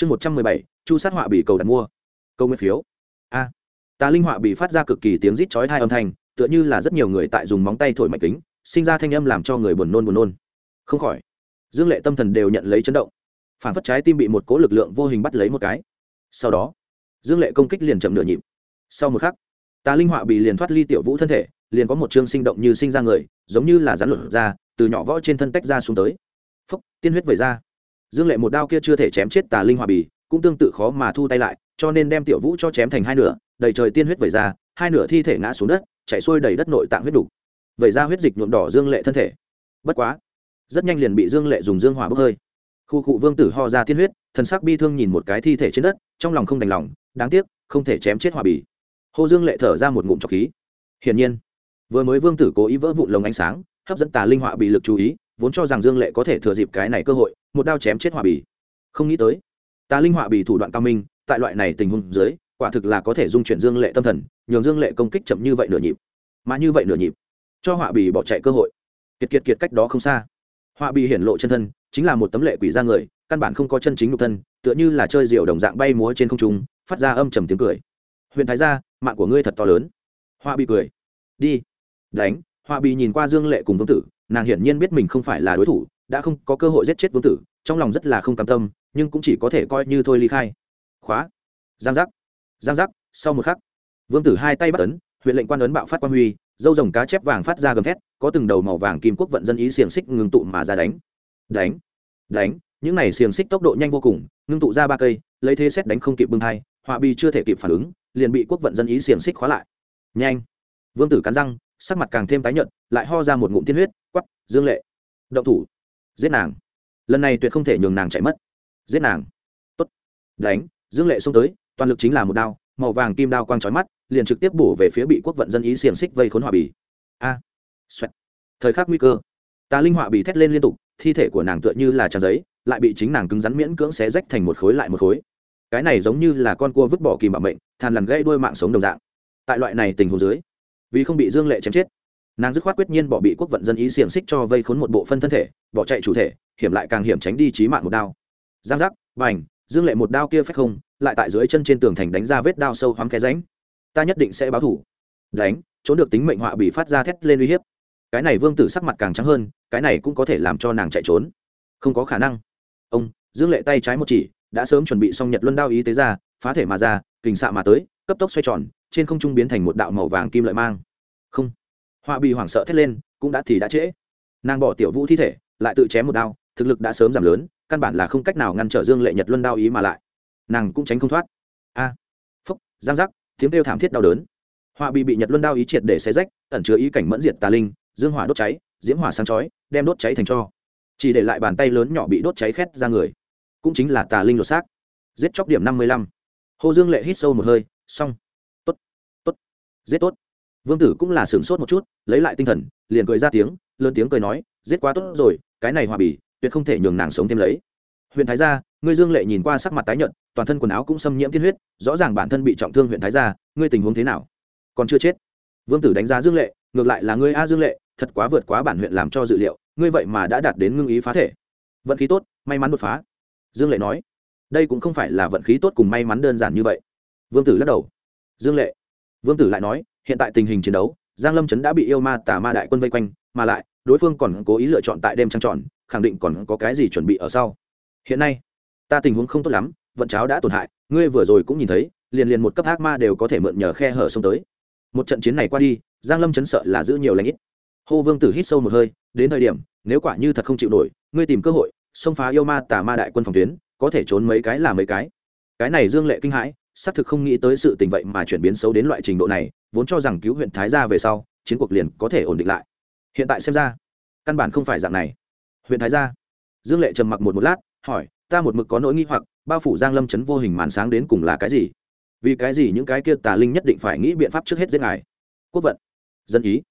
chương một trăm mười bảy, chu sát họa bị cầu đặt mua. Câu nguyên phiếu. A. Tà linh họa bị phát ra cực kỳ tiếng rít chói hai âm thanh, tựa như là rất nhiều người tại dùng móng tay thổi mạch kính, sinh ra thanh âm làm cho người buồn nôn buồn nôn. Không khỏi, dương lệ tâm thần đều nhận lấy chấn động. Phản phất trái tim bị một cố lực lượng vô hình bắt lấy một cái. Sau đó, dương lệ công kích liền chậm nửa nhịp. Sau một khắc, tà linh họa bị liền thoát ly tiểu vũ thân thể, liền có một chương sinh động như sinh ra người, giống như là rắn lửa ra, từ nhỏ võ trên thân tách ra xuống tới. Phúc, tiên huyết vẩy ra dương lệ một đao kia chưa thể chém chết tà linh hòa bì, cũng tương tự khó mà thu tay lại, cho nên đem tiểu vũ cho chém thành hai nửa, đầy trời tiên huyết vẩy ra, hai nửa thi thể ngã xuống đất, chạy xuôi đầy đất nội tạng huyết đủ vẩy ra huyết dịch nhuộm đỏ dương lệ thân thể. Bất quá, rất nhanh liền bị dương lệ dùng dương hỏa bốc hơi. Khu cụ vương tử ho ra tiên huyết, thần sắc bi thương nhìn một cái thi thể trên đất, trong lòng không đành lòng, đáng tiếc, không thể chém chết hòa bì. Hô dương lệ thở ra một ngụm trọc khí. Hiển nhiên, vừa mới vương tử cố ý vỡ vụn lồng ánh sáng, hấp dẫn tà linh họa bị lực chú ý, vốn cho rằng dương lệ có thể thừa dịp cái này cơ hội một đao chém chết họa bì. Không nghĩ tới, tà linh họa bì thủ đoạn cao minh, tại loại này tình huống dưới, quả thực là có thể dung chuyển dương lệ tâm thần, nhường dương lệ công kích chậm như vậy nửa nhịp. Mà như vậy nửa nhịp, cho họa bì bỏ chạy cơ hội. Kiệt kiệt kiệt cách đó không xa. Họa bì hiển lộ chân thân, chính là một tấm lệ quỷ ra người, căn bản không có chân chính nhục thân, tựa như là chơi rượu đồng dạng bay múa trên không trung, phát ra âm trầm tiếng cười. Huyện thái gia, mạng của ngươi thật to lớn. Họa bì cười. Đi. Đánh. Họa bì nhìn qua dương lệ cùng vương tử, nàng hiển nhiên biết mình không phải là đối thủ đã không có cơ hội giết chết vương tử, trong lòng rất là không cam tâm, nhưng cũng chỉ có thể coi như thôi ly khai. Khóa. Giang giác. Giang giác. Sau một khắc, vương tử hai tay bắt ấn, huyện lệnh quan ấn bạo phát quan huy, dâu rồng cá chép vàng phát ra gầm thét, có từng đầu màu vàng kim quốc vận dân ý xiềng xích ngừng tụ mà ra đánh. Đánh. Đánh. Những này xiềng xích tốc độ nhanh vô cùng, ngưng tụ ra ba cây, lấy thế xét đánh không kịp bưng thai họa bi chưa thể kịp phản ứng, liền bị quốc vận dân ý xiềng xích khóa lại. Nhanh. Vương tử cắn răng, sắc mặt càng thêm tái nhợt, lại ho ra một ngụm tiên huyết quắp dương lệ. Động thủ giết nàng. Lần này tuyệt không thể nhường nàng chạy mất. Giết nàng. Tốt. Đánh. Dương lệ xông tới, toàn lực chính là một đao, màu vàng kim đao quang trói mắt, liền trực tiếp bổ về phía bị quốc vận dân ý xiềng xích vây khốn họa bì. A. Xoẹt. Thời khắc nguy cơ ta linh họa bì thét lên liên tục, thi thể của nàng tựa như là trang giấy, lại bị chính nàng cứng rắn miễn cưỡng xé rách thành một khối lại một khối. Cái này giống như là con cua vứt bỏ kìm bạo mệnh than lằn gây đuôi mạng sống đồng dạng. Tại loại này tình huống dưới, vì không bị dương lệ chém chết nàng dứt khoát quyết nhiên bỏ bị quốc vận dân ý xiềng xích cho vây khốn một bộ phân thân thể, bỏ chạy chủ thể, hiểm lại càng hiểm tránh đi trí mạng một đao. Giang giác vành dương lệ một đao kia phách không, lại tại dưới chân trên tường thành đánh ra vết đao sâu hoắm khe ránh ta nhất định sẽ báo thủ. Đánh, trốn được tính mệnh họa bị phát ra thét lên uy hiếp. Cái này vương tử sắc mặt càng trắng hơn, cái này cũng có thể làm cho nàng chạy trốn. Không có khả năng. Ông, dương lệ tay trái một chỉ, đã sớm chuẩn bị xong nhật luân đao ý tế ra, phá thể mà ra, kình xạ mà tới, cấp tốc xoay tròn, trên không trung biến thành một đạo màu vàng kim lợi mang. Không họa bị hoảng sợ thét lên, cũng đã thì đã trễ. Nàng bỏ tiểu vũ thi thể, lại tự chém một đao, thực lực đã sớm giảm lớn, căn bản là không cách nào ngăn trở dương lệ nhật luân đao ý mà lại. Nàng cũng tránh không thoát. A, phúc, giang giác, tiếng kêu thảm thiết đau đớn. Họa bị bị nhật luân đao ý triệt để xé rách, ẩn chứa ý cảnh mẫn diệt tà linh, dương hỏa đốt cháy, diễm hỏa sáng chói, đem đốt cháy thành cho. Chỉ để lại bàn tay lớn nhỏ bị đốt cháy khét ra người. Cũng chính là tà linh lột xác. Giết chóc điểm năm mươi lăm. Hồ dương lệ hít sâu một hơi, xong. Tốt tốt, giết tốt vương tử cũng là sửng sốt một chút, lấy lại tinh thần, liền cười ra tiếng, lớn tiếng cười nói, giết quá tốt rồi, cái này hòa bỉ tuyệt không thể nhường nàng sống thêm lấy. Huyện thái gia, ngươi dương lệ nhìn qua sắc mặt tái nhợt, toàn thân quần áo cũng xâm nhiễm tiên huyết, rõ ràng bản thân bị trọng thương huyện thái gia, ngươi tình huống thế nào? Còn chưa chết. Vương tử đánh giá dương lệ, ngược lại là ngươi a dương lệ, thật quá vượt quá bản huyện làm cho dự liệu, ngươi vậy mà đã đạt đến ngưng ý phá thể. Vận khí tốt, may mắn đột phá. Dương lệ nói. Đây cũng không phải là vận khí tốt cùng may mắn đơn giản như vậy. Vương tử lắc đầu. Dương lệ. Vương tử lại nói hiện tại tình hình chiến đấu, giang lâm trấn đã bị yêu ma tà ma đại quân vây quanh, mà lại, đối phương còn cố ý lựa chọn tại đêm trăng tròn, khẳng định còn có cái gì chuẩn bị ở sau. Hiện nay, ta tình huống không tốt lắm, vận cháo đã tổn hại, ngươi vừa rồi cũng nhìn thấy, liền liền một cấp ác ma đều có thể mượn nhờ khe hở xông tới. Một trận chiến này qua đi, giang lâm chấn sợ là giữ nhiều lãnh ít. Hô vương tử hít sâu một hơi, đến thời điểm, nếu quả như thật không chịu nổi, ngươi tìm cơ hội, xông phá yêu ma tà ma đại quân phòng tuyến, có thể trốn mấy cái là mấy cái. Cái này dương lệ kinh hãi xác thực không nghĩ tới sự tình vậy mà chuyển biến xấu đến loại trình độ này, vốn cho rằng cứu huyện thái gia về sau, chiến cuộc liền có thể ổn định lại. Hiện tại xem ra, căn bản không phải dạng này. Huyện thái gia. Dương lệ trầm mặc một một lát, hỏi, ta một mực có nỗi nghi hoặc, bao phủ giang lâm chấn vô hình màn sáng đến cùng là cái gì? Vì cái gì những cái kia tà linh nhất định phải nghĩ biện pháp trước hết giết ngài? Quốc vận. Dân ý.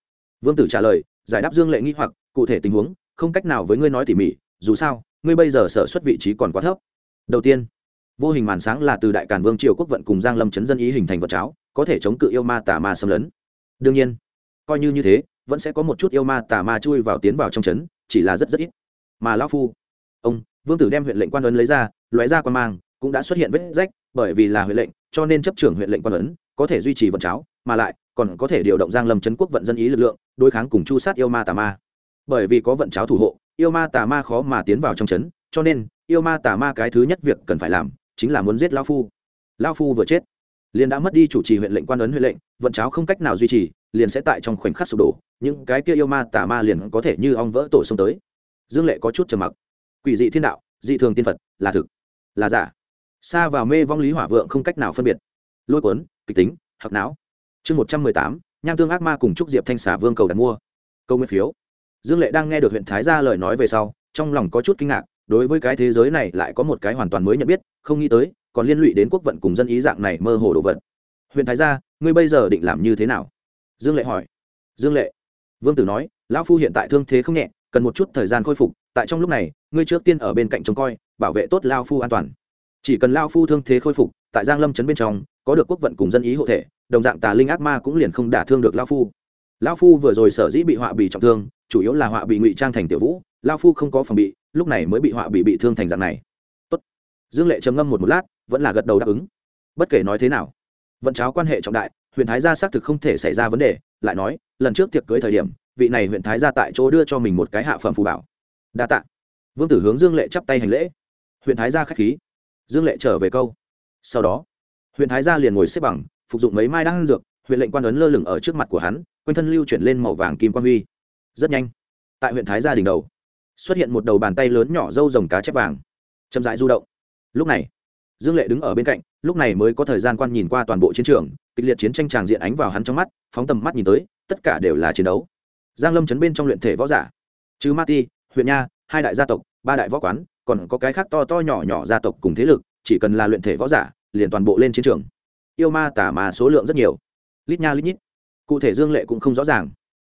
Vương tử trả lời, giải đáp dương lệ nghi hoặc, cụ thể tình huống, không cách nào với ngươi nói tỉ mỉ, dù sao, ngươi bây giờ sở xuất vị trí còn quá thấp. Đầu tiên vô hình màn sáng là từ đại càn vương triều quốc vận cùng giang lâm chấn dân ý hình thành vật cháo có thể chống cự yêu ma tà ma xâm lấn. Đương nhiên coi như như thế vẫn sẽ có một chút yêu ma tà ma chui vào tiến vào trong chấn chỉ là rất rất ít. Mà lão phu ông vương tử đem huyện lệnh quan ấn lấy ra lóe ra quan mang cũng đã xuất hiện vết rách bởi vì là huyện lệnh cho nên chấp trưởng huyện lệnh quan ấn có thể duy trì vận cháo mà lại còn có thể điều động giang lâm chấn quốc vận dân ý lực lượng đối kháng cùng chu sát yêu ma tà ma. Bởi vì có vận cháo thủ hộ yêu ma tà ma khó mà tiến vào trong chấn, cho nên yêu ma tà ma cái thứ nhất việc cần phải làm chính là muốn giết lao phu. Lao phu vừa chết, liền đã mất đi chủ trì huyện lệnh quan ấn huyện lệnh, vận cháo không cách nào duy trì, liền sẽ tại trong khoảnh khắc sụp đổ, những cái kia yêu ma tà ma liền có thể như ong vỡ tổ xông tới. Dương lệ có chút trầm mặc. Quỷ dị thiên đạo, dị thường tiên phật, là thực, là giả. Xa vào mê vong lý hỏa vượng không cách nào phân biệt. Lôi cuốn, kịch tính hặc não. Chương một trăm mười tám, nham tương ác ma cùng trúc diệp thanh xả vương cầu đặt mua. Câu nguyên phiếu. Dương lệ đang nghe được huyện thái gia lời nói về sau, trong lòng có chút kinh ngạc, đối với cái thế giới này lại có một cái hoàn toàn mới nhận biết không nghĩ tới, còn liên lụy đến quốc vận cùng dân ý dạng này mơ hồ đồ vật. Huyện thái gia, ngươi bây giờ định làm như thế nào? Dương lệ hỏi. Dương lệ. Vương tử nói, lão phu hiện tại thương thế không nhẹ, cần một chút thời gian khôi phục, tại trong lúc này, ngươi trước tiên ở bên cạnh trông coi, bảo vệ tốt lao phu an toàn. Chỉ cần lao phu thương thế khôi phục, tại giang lâm trấn bên trong, có được quốc vận cùng dân ý hộ thể, đồng dạng tà linh ác ma cũng liền không đả thương được lao phu. Lao phu vừa rồi sở dĩ bị họa bị trọng thương, chủ yếu là họa bị ngụy trang thành tiểu vũ lao phu không có phòng bị, lúc này mới bị họa bị bị thương thành dạng này dương lệ trầm ngâm một một lát, vẫn là gật đầu đáp ứng. Bất kể nói thế nào, vận cháo quan hệ trọng đại, huyện thái gia xác thực không thể xảy ra vấn đề, lại nói, lần trước tiệc cưới thời điểm, vị này huyện thái gia tại chỗ đưa cho mình một cái hạ phẩm phù bảo. Đa tạ. Vương tử hướng dương lệ chắp tay hành lễ. Huyện thái gia k h á c h khí. Dương lệ trở về câu. Sau đó, huyện thái gia liền ngồi xếp bằng, phục dụng mấy mai đang dược, huyện lệnh quan ấn lơ lửng ở trước mặt của hắn, quanh thân lưu chuyển lên màu vàng kim quan huy. Rất nhanh, tại huyện thái gia đỉnh đầu, xuất hiện một đầu bàn tay lớn nhỏ dâu rồng cá chép vàng. Chậm dại du động lúc này, dương lệ đứng ở bên cạnh, lúc này mới có thời gian quan nhìn qua toàn bộ chiến trường, kịch liệt chiến tranh tràng diện ánh vào hắn trong mắt, phóng tầm mắt nhìn tới, tất cả đều là chiến đấu. Giang lâm chấn bên trong luyện thể võ giả chứ ma ti huyện nha, hai đại gia tộc, ba đại võ quán, còn có cái khác to to nhỏ nhỏ gia tộc cùng thế lực, chỉ cần là luyện thể võ giả, liền toàn bộ lên chiến trường. Yêu ma tả mà số lượng rất nhiều. Lít nha lít nhít. Cụ thể dương lệ cũng không rõ ràng.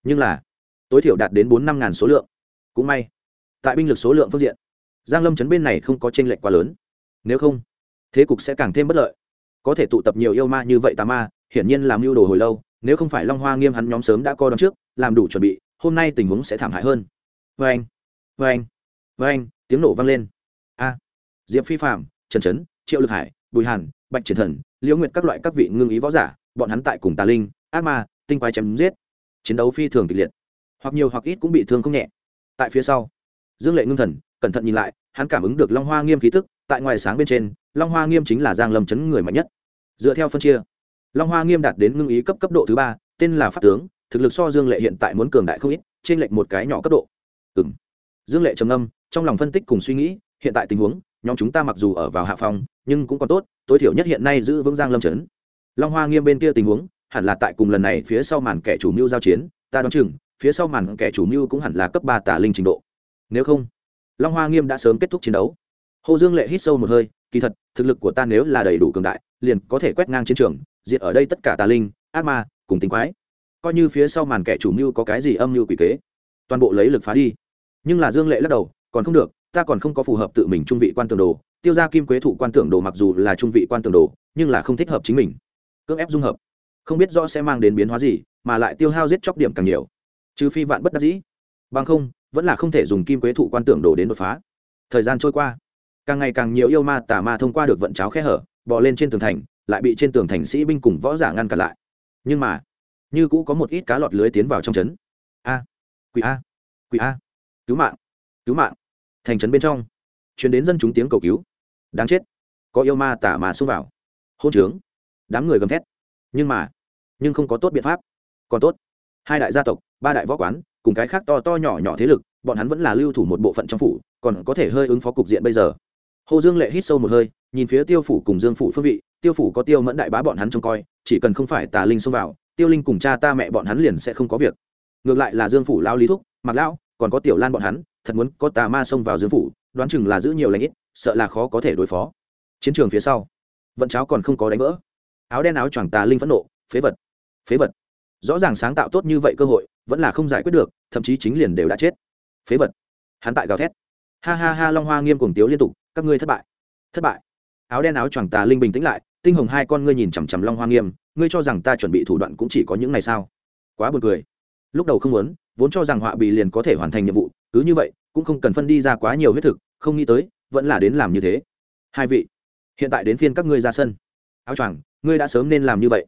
Nhưng là, tối thiểu đạt đến bốn năm ngàn số lượng. Cũng may, tại binh lực số lượng phương diện, giang lâm chấn bên này không có tranh lệch quá lớn nếu không, thế cục sẽ càng thêm bất lợi. Có thể tụ tập nhiều yêu ma như vậy tà ma, hiển nhiên làm mưu đồ hồi lâu, nếu không phải long hoa nghiêm hắn nhóm sớm đã coi đón trước, làm đủ chuẩn bị, hôm nay tình huống sẽ thảm hại hơn. Vê anh vê anh vê anh, tiếng nổ vang lên. A, diệp phi phạm trần trấn, triệu lực hải, bùi hàn, bạch triển thần, liễu nguyệt các loại các vị ngưng ý võ giả, bọn hắn tại cùng tà linh, ác ma, tinh quái chém giết. Chiến đấu phi thường kịch liệt. Hoặc nhiều hoặc ít cũng bị thương không nhẹ. Tại phía sau, dương lệ ngưng thần, cẩn thận nhìn lại, hắn cảm ứng được long hoa nghiêm khí tức tại ngoài sáng bên trên, long hoa nghiêm chính là giang lâm chấn người mạnh nhất. Dựa theo phân chia, long hoa nghiêm đạt đến ngưng ý cấp cấp độ thứ ba, tên là pháp tướng, thực lực so dương lệ hiện tại muốn cường đại không ít trên lệnh một cái nhỏ cấp độ. Ừ m dương lệ trầm âm trong lòng phân tích cùng suy nghĩ, hiện tại tình huống, nhóm chúng ta mặc dù ở vào hạ phòng nhưng cũng còn tốt, tối thiểu nhất hiện nay giữ vững giang lâm trấn long hoa nghiêm bên kia tình huống, hẳn là tại cùng lần này phía sau màn kẻ chủ mưu giao chiến, ta đoán chừng, phía sau màn kẻ chủ mưu cũng hẳn là cấp ba tả linh trình độ. Nếu không, long hoa nghiêm đã sớm kết thúc chiến đấu hồ dương lệ hít sâu một hơi, kỳ thật, thực lực của ta nếu là đầy đủ cường đại, liền có thể quét ngang chiến trường, diệt ở đây tất cả tà linh, ác ma, cùng tính quái. Coi như phía sau màn kẻ chủ mưu có cái gì âm mưu quỷ kế, toàn bộ lấy lực phá đi. Nhưng là dương lệ lắc đầu, còn không được, ta còn không có phù hợp tự mình trung vị quan tường đồ. Tiêu ra kim quế thụ quan tưởng đồ mặc dù là trung vị quan tưởng đồ, nhưng là không thích hợp chính mình. Cưỡng ép dung hợp. Không biết rõ sẽ mang đến biến hóa gì, mà lại tiêu hao giết chóc điểm càng nhiều. Trừ phi vạn bất đắc dĩ. Bằng không, vẫn là không thể dùng kim quế thụ quan tưởng đồ đến đột phá. Thời gian trôi qua càng ngày càng nhiều yêu ma tà ma thông qua được vận cháo khe hở, bò lên trên tường thành, lại bị trên tường thành sĩ binh cùng võ giả ngăn cản lại. Nhưng mà, như cũ có một ít cá lọt lưới tiến vào trong trấn. A, quỷ a quỷ a, cứu mạng cứu mạng. Thành trấn bên trong chuyển đến dân chúng tiếng cầu cứu. Đáng chết, có yêu ma tả mà xông vào. Hôn trướng, đám người gầm thét. Nhưng mà, nhưng không có tốt biện pháp. Còn tốt, hai đại gia tộc, ba đại võ quán, cùng cái khác to to nhỏ nhỏ thế lực, bọn hắn vẫn là lưu thủ một bộ phận trong phủ, còn có thể hơi ứng phó cục diện bây giờ hồ dương lệ hít sâu một hơi, nhìn phía tiêu phủ cùng dương phủ phương vị, tiêu phủ có tiêu mẫn đại bá bọn hắn trông coi, chỉ cần không phải tà linh xông vào, tiêu linh cùng cha ta mẹ bọn hắn liền sẽ không có việc. Ngược lại là dương phủ lao lý thúc mặc lão, còn có tiểu lan bọn hắn, thật muốn có tà ma xông vào dương phủ, đoán chừng là giữ nhiều lãnh ít, sợ là khó có thể đối phó. Chiến trường phía sau, vận cháo còn không có đánh vỡ. Áo đen áo choàng tà linh phẫn nộ, phế vật phế vật. Rõ ràng sáng tạo tốt như vậy cơ hội, vẫn là không giải quyết được, thậm chí chính liền đều đã chết. Phế vật. Hắn tại gào thét. Ha ha ha, long hoa nghiêm cùng tiếu liên tục các ngươi thất bại. Thất bại. Áo đen áo choàng tà linh bình tĩnh lại, tinh hồng hai con ngươi nhìn chằm chằm long hoa nghiêm, ngươi cho rằng ta chuẩn bị thủ đoạn cũng chỉ có những này sao? Quá buồn cười. Lúc đầu không muốn, vốn cho rằng họa bị liền có thể hoàn thành nhiệm vụ, cứ như vậy, cũng không cần phân đi ra quá nhiều huyết thực, không nghĩ tới, vẫn là đến làm như thế. Hai vị, hiện tại đến phiên các ngươi ra sân. Áo choàng, ngươi đã sớm nên làm như vậy.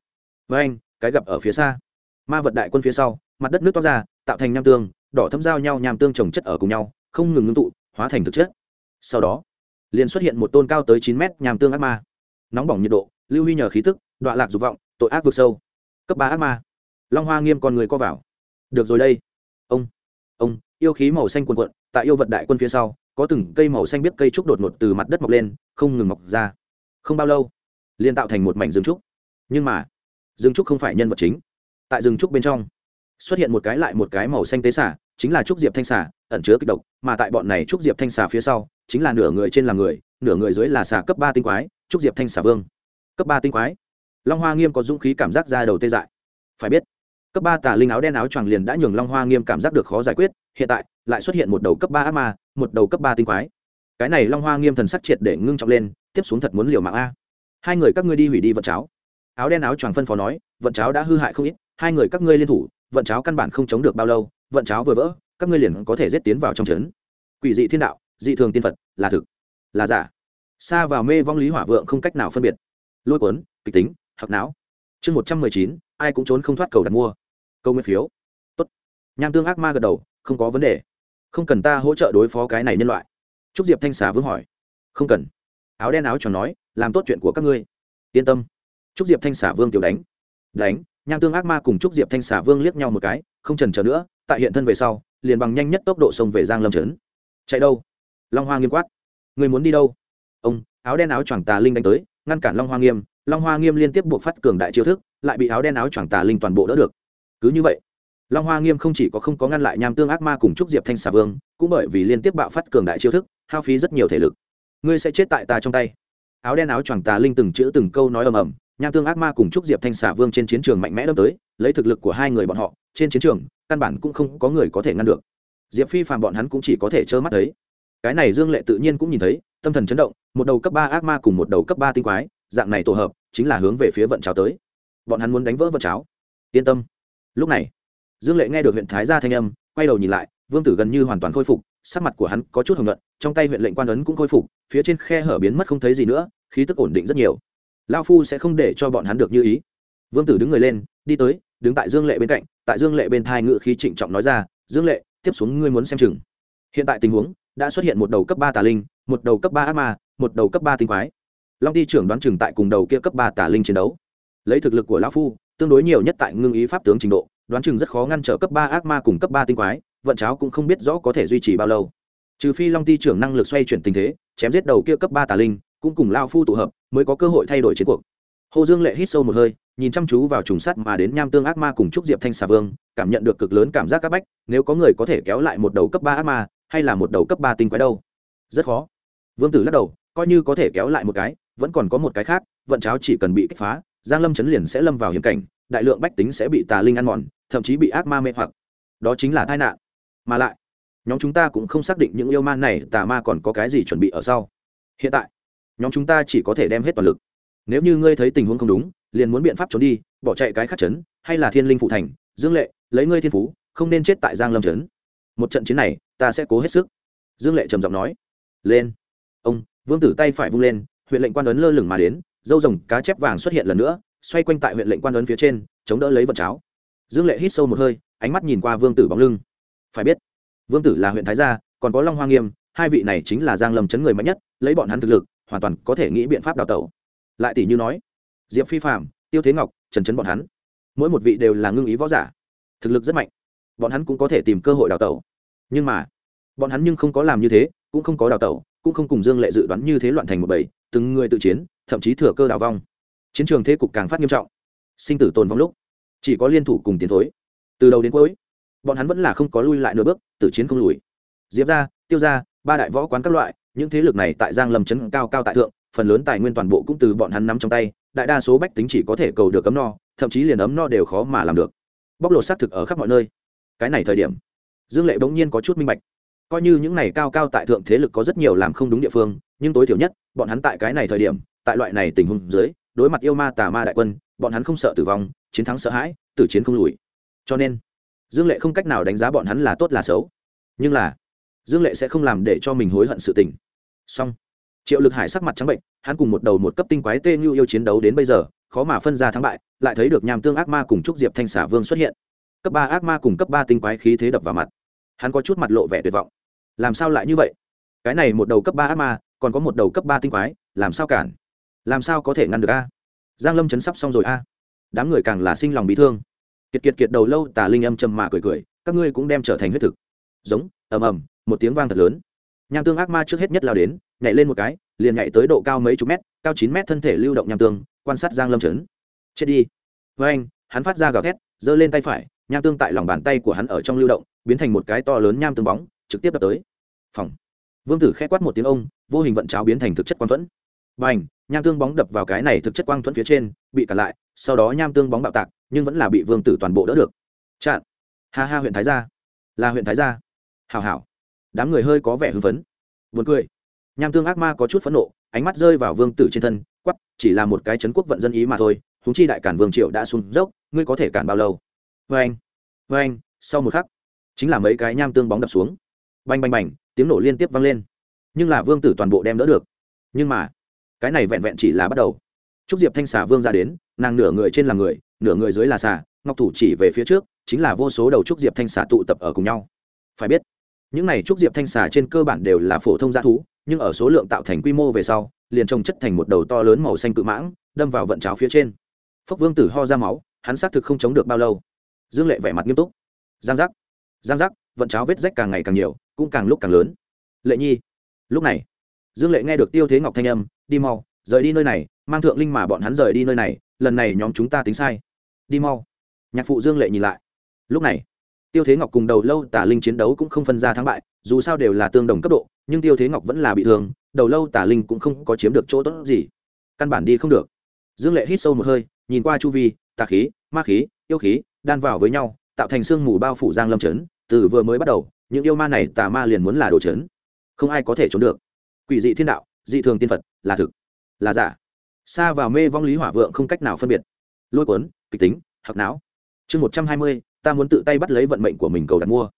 Với anh, cái gặp ở phía xa. Ma vật đại quân phía sau, mặt đất nước toát ra, tạo thành nham tương, đỏ thâm giao nhau nham tương trồng chất ở cùng nhau, không ngừng ngưng tụ, hóa thành thực chất. Sau đó liền xuất hiện một tôn cao tới chín mét nham tương ác ma. Nóng bỏng nhiệt độ, lưu huy nhờ khí tức, đọa lạc dục vọng, tội ác vực sâu. Cấp ba ác ma. Long hoa nghiêm con người co vào. Được rồi đây. Ông ông, yêu khí màu xanh quần quận tại yêu vật đại quân phía sau, có từng cây màu xanh biết cây trúc đột ngột từ mặt đất mọc lên, không ngừng mọc ra. Không bao lâu, liền tạo thành một mảnh rừng trúc. Nhưng mà, rừng trúc không phải nhân vật chính. Tại rừng trúc bên trong, xuất hiện một cái lại một cái màu xanh tế xả, chính là trúc diệp thanh xả ẩn chứa kịch độc, mà tại bọn này trúc diệp thanh xả phía sau, chính là nửa người trên là người, nửa người dưới là xả cấp ba tinh quái, trúc diệp thanh xả vương. Cấp ba tinh quái. Long hoa nghiêm có dũng khí cảm giác ra đầu tê dại. Phải biết, cấp ba tà linh áo đen áo choàng liền đã nhường long hoa nghiêm cảm giác được khó giải quyết, hiện tại, lại xuất hiện một đầu cấp ba ác ma, một đầu cấp ba tinh quái. Cái này long hoa nghiêm thần sắc triệt để ngưng trọng lên, tiếp xuống thật muốn liều mạng a. Hai người các ngươi đi hủy đi vận cháo. Áo đen áo choàng phân phó nói, vận cháo đã hư hại không ít, hai người các ngươi liên thủ, vận cháo căn bản không chống được bao lâu, vận cháo vừa vỡ các ngươi liền có thể giết tiến vào trong trấn. Quỷ dị thiên đạo, dị thường tiên phật, là thực, là giả. Xa vào mê vong lý hỏa vượng không cách nào phân biệt. Lôi cuốn, kịch tính hoặc não. Chương một trăm mười chín, ai cũng trốn không thoát cầu đặt mua. Câu nguyên phiếu. Tốt. Nham tương ác ma gật đầu, không có vấn đề. Không cần ta hỗ trợ đối phó cái này nhân loại. Trúc diệp thanh xà vương hỏi. Không cần. Áo đen áo tròn nói, làm tốt chuyện của các ngươi. Yên tâm. Trúc diệp thanh xà vương tiểu đánh. Đánh, nham tương ác ma cùng trúc diệp thanh xà vương liếc nhau một cái, không trần trở nữa, tại hiện thân về sau liền bằng nhanh nhất tốc độ xông về giang lâm trấn. Chạy đâu? Long hoa nghiêm quát. Người muốn đi đâu? Ông, áo đen áo choàng tà linh đánh tới, ngăn cản long hoa nghiêm. Long hoa nghiêm liên tiếp buộc phát cường đại chiêu thức, lại bị áo đen áo choàng tà linh toàn bộ đỡ được. Cứ như vậy, long hoa nghiêm không chỉ có không có ngăn lại nham tương ác ma cùng trúc diệp thanh xà vương, cũng bởi vì liên tiếp bạo phát cường đại chiêu thức, hao phí rất nhiều thể lực. Ngươi sẽ chết tại ta trong tay. Áo đen áo choàng tà linh từng chữ từng câu nói ầm ầm, nham tương ác ma cùng trúc diệp thanh xà vương trên chiến trường mạnh mẽ đâm tới lấy thực lực của hai người bọn họ, trên chiến trường, căn bản cũng không có người có thể ngăn được. Diệp phi phàm bọn hắn cũng chỉ có thể trơ mắt thấy. Cái này dương lệ tự nhiên cũng nhìn thấy, tâm thần chấn động, một đầu cấp ba ác ma cùng một đầu cấp ba tinh quái, dạng này tổ hợp, chính là hướng về phía vận cháo tới. Bọn hắn muốn đánh vỡ vận cháo. Yên tâm. Lúc này, dương lệ nghe được huyện thái gia thanh âm, quay đầu nhìn lại, vương tử gần như hoàn toàn khôi phục, sắc mặt của hắn có chút hồng luận trong tay huyện lệnh quan ấn cũng khôi phục, phía trên khe hở biến mất không thấy gì nữa, khí tức ổn định rất nhiều. Lao phu sẽ không để cho bọn hắn được như ý. Vương tử đứng người lên, đi tới đứng tại dương lệ bên cạnh, tại dương lệ bên thai ngự khí trịnh trọng nói ra, dương lệ, tiếp xuống ngươi muốn xem chừng. Hiện tại tình huống, đã xuất hiện một đầu cấp ba tà linh, một đầu cấp ba ác ma, một đầu cấp ba tinh quái. Long ti trưởng đoán chừng tại cùng đầu kia cấp ba tà linh chiến đấu. Lấy thực lực của lão phu, tương đối nhiều nhất tại ngưng ý pháp tướng trình độ, đoán chừng rất khó ngăn trở cấp ba ác ma cùng cấp ba tinh quái, vận cháo cũng không biết rõ có thể duy trì bao lâu. Trừ phi long ti trưởng năng lực xoay chuyển tình thế, chém giết đầu kia cấp ba tà linh, cũng cùng lao phu tụ hợp, mới có cơ hội thay đổi chiến cuộc. Hồ dương lệ hít sâu một hơi nhìn chăm chú vào trùng sắt mà đến nham tương ác ma cùng trúc diệp thanh xà vương, cảm nhận được cực lớn cảm giác c áp bách, nếu có người có thể kéo lại một đầu cấp ba ác ma, hay là một đầu cấp ba tinh quái đâu? Rất khó. Vương tử lắc đầu, coi như có thể kéo lại một cái, vẫn còn có một cái khác, vận cháo chỉ cần bị kích phá, giang lâm chấn liền sẽ lâm vào hiểm cảnh, đại lượng bách tính sẽ bị tà linh ăn mòn, thậm chí bị ác ma mê hoặc. Đó chính là tai nạn. Mà lại, nhóm chúng ta cũng không xác định những yêu ma này tà ma còn có cái gì chuẩn bị ở sau. Hiện tại, nhóm chúng ta chỉ có thể đem hết toàn lực nếu như ngươi thấy tình huống không đúng, liền muốn biện pháp trốn đi, bỏ chạy cái khắc chấn hay là thiên linh phụ thành, dương lệ, lấy ngươi thiên phú, không nên chết tại giang lâm trấn. Một trận chiến này, ta sẽ cố hết sức. Dương lệ trầm giọng nói. Lên. Ông, vương tử tay phải vung lên, huyện lệnh quan ấn lơ lửng mà đến, dâu rồng cá chép vàng xuất hiện lần nữa, xoay quanh tại huyện lệnh quan ấn phía trên, chống đỡ lấy vật cháo. Dương lệ hít sâu một hơi, ánh mắt nhìn qua vương tử bóng lưng. Phải biết, vương tử là huyện thái gia, còn có long hoa nghiêm, hai vị này chính là giang lâm chấn người mạnh nhất, lấy bọn hắn thực lực, hoàn toàn có thể nghĩ biện pháp đào tẩu lại tỷ như nói, diệp phi phạm tiêu thế ngọc, trần trấn bọn hắn, mỗi một vị đều là ngưng ý võ giả, thực lực rất mạnh, bọn hắn cũng có thể tìm cơ hội đào tẩu. Nhưng mà, bọn hắn nhưng không có làm như thế, cũng không có đào tẩu, cũng không cùng dương lệ dự đoán như thế loạn thành một bầy, từng người tự chiến, thậm chí thừa cơ đào vong. Chiến trường thế cục càng phát nghiêm trọng. Sinh tử tồn vong lúc, chỉ có liên thủ cùng tiến thối. Từ đầu đến cuối, bọn hắn vẫn là không có lui lại nửa bước, tử chiến không lùi. Diệp ra tiêu ra ba đại võ quán các loại, những thế lực này tại giang lâm chấn cao cao tại thượng phần lớn tài nguyên toàn bộ cũng từ bọn hắn nắm trong tay, đại đa số bách tính chỉ có thể cầu được ấm no, thậm chí liền ấm no đều khó mà làm được. Bóc lột xác thực ở khắp mọi nơi. Cái này thời điểm, dương lệ bỗng nhiên có chút minh bạch. Coi như những này cao cao tại thượng thế lực có rất nhiều làm không đúng địa phương, nhưng tối thiểu nhất, bọn hắn tại cái này thời điểm, tại loại này tình huống dưới, đối mặt yêu ma tà ma đại quân, bọn hắn không sợ tử vong, chiến thắng sợ hãi, tử chiến không lùi. Cho nên, dương lệ không cách nào đánh giá bọn hắn là tốt là xấu. Nhưng là, dương lệ sẽ không làm để cho mình hối hận sự tình. Song triệu lực hải sắc mặt trắng bệnh, hắn cùng một đầu một cấp tinh quái tê như yêu chiến đấu đến bây giờ, khó mà phân ra thắng bại, lại thấy được nham tương ác ma cùng trúc diệp thanh xả vương xuất hiện. Cấp ba ác ma cùng cấp ba tinh quái khí thế đập vào mặt. Hắn có chút mặt lộ vẻ tuyệt vọng. Làm sao lại như vậy? Cái này một đầu cấp ba ác ma, còn có một đầu cấp ba tinh quái, làm sao cản? Làm sao có thể ngăn được a? Giang lâm chấn sắp xong rồi a. Đám người càng là sinh lòng bị thương. Kiệt kiệt kiệt đầu lâu, tà linh âm trầm mà cười cười, các ngươi cũng đem trở thành huyết thực. Giống, ầm ầm, một tiếng vang thật lớn nham tương ác ma trước hết nhất lao đến, nhảy lên một cái, liền nhảy tới độ cao mấy chục mét, cao chín mét thân thể lưu động nham tương, quan sát giang lâm chấn chết đi. Với anh, hắn phát ra gào thét, giơ lên tay phải, nham tương tại lòng bàn tay của hắn ở trong lưu động, biến thành một cái to lớn nham tương bóng, trực tiếp đập tới. Phòng vương tử khẽ quát một tiếng ông, vô hình vận cháo biến thành thực chất quang thuẫn. Bành nham tương bóng đập vào cái này thực chất quang thuẫn phía trên, bị cản lại, sau đó nham tương bóng bạo tạc, nhưng vẫn là bị vương tử toàn bộ đỡ được. Chặn. Ha ha, huyện thái gia. Là huyện thái gia. Hào hảo đám người hơi có vẻ hưng phấn. Buồn cười. Nham tương ác ma có chút phẫn nộ, ánh mắt rơi vào vương tử trên thân quắp chỉ là một cái chấn quốc vận dân ý mà thôi húng chi đại cản vương triệu đã xuống dốc, ngươi có thể cản bao lâu? Vê anh vê anh, sau một khắc, chính là mấy cái nham tương bóng đập xuống. Bành bành bành, tiếng nổ liên tiếp vang lên. Nhưng là vương tử toàn bộ đem đỡ được. Nhưng mà, cái này vẹn vẹn chỉ là bắt đầu. Trúc diệp thanh xà vương ra đến, nàng nửa người trên là người, nửa người dưới là xà, ngọc thủ chỉ về phía trước, chính là vô số đầu trúc diệp thanh xà tụ tập ở cùng nhau. Phải biết những này trúc diệp thanh xà trên cơ bản đều là phổ thông g thú, nhưng ở số lượng tạo thành quy mô về sau, liền trồng chất thành một đầu to lớn màu xanh cự mãng, đâm vào vận cháo phía trên. Phốc vương tử ho ra máu, hắn xác thực không chống được bao lâu. Dương lệ vẻ mặt nghiêm túc. Giang giác giang giác, vận cháo vết rách càng ngày càng nhiều, cũng càng lúc càng lớn. Lệ nhi, lúc này, dương lệ nghe được tiêu thế ngọc thanh âm, đi mau, rời đi nơi này, mang thượng linh mà bọn hắn rời đi nơi này, lần này nhóm chúng ta tính sai. Đi mau. Nhạc phụ dương lệ nhìn lại. Lúc này tiêu thế ngọc cùng đầu lâu tả linh chiến đấu cũng không phân ra thắng bại, dù sao đều là tương đồng cấp độ, nhưng tiêu thế ngọc vẫn là bị thương, đầu lâu tả linh cũng không có chiếm được chỗ tốt gì. Căn bản đi không được. Dương lệ hít sâu một hơi, nhìn qua chu vi, tà khí, ma khí, yêu khí, đan vào với nhau, tạo thành sương mù bao phủ giang lâm trấn, từ vừa mới bắt đầu, những yêu ma này tà ma liền muốn là đồ trấn. Không ai có thể trốn được. Quỷ dị thiên đạo, dị thường tiên phật, là thực, là giả. Xa vào mê vong lý hỏa vượng không cách nào phân biệt. Lôi cuốn, kịch tính hạc não. Chương một trăm hai mươi ta muốn tự tay bắt lấy vận mệnh của mình cầu đặt mua.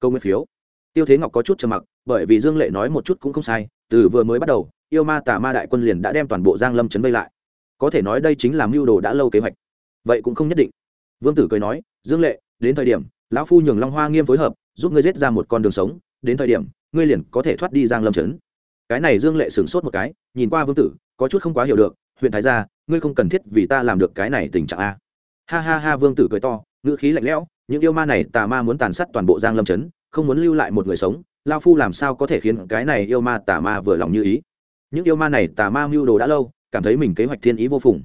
Câu nguyên phiếu. Tiêu thế ngọc có chút trầm mặc, bởi vì dương lệ nói một chút cũng không sai, từ vừa mới bắt đầu, yêu ma tà ma đại quân liền đã đem toàn bộ giang lâm chấn vây lại. Có thể nói đây chính là mưu đồ đã lâu kế hoạch. Vậy cũng không nhất định. Vương tử cười nói, dương lệ, đến thời điểm, lão phu nhường long hoa nghiêm phối hợp, giúp ngươi giết ra một con đường sống, đến thời điểm, ngươi liền có thể thoát đi giang lâm chấn. Cái này dương lệ sửng sốt một cái, nhìn qua vương tử, có chút không quá hiểu được huyện thái gia, ngươi không cần thiết vì ta làm được cái này tình trạng a. Ha ha ha, vương tử cười to ngữ khí lạnh lẽo, những yêu ma này tà ma muốn tàn sát toàn bộ giang lâm chấn không muốn lưu lại một người sống, lao phu làm sao có thể khiến cái này yêu ma tà ma vừa lòng như ý? Những yêu ma này tà ma mưu đồ đã lâu, cảm thấy mình kế hoạch thiên ý vô phùng.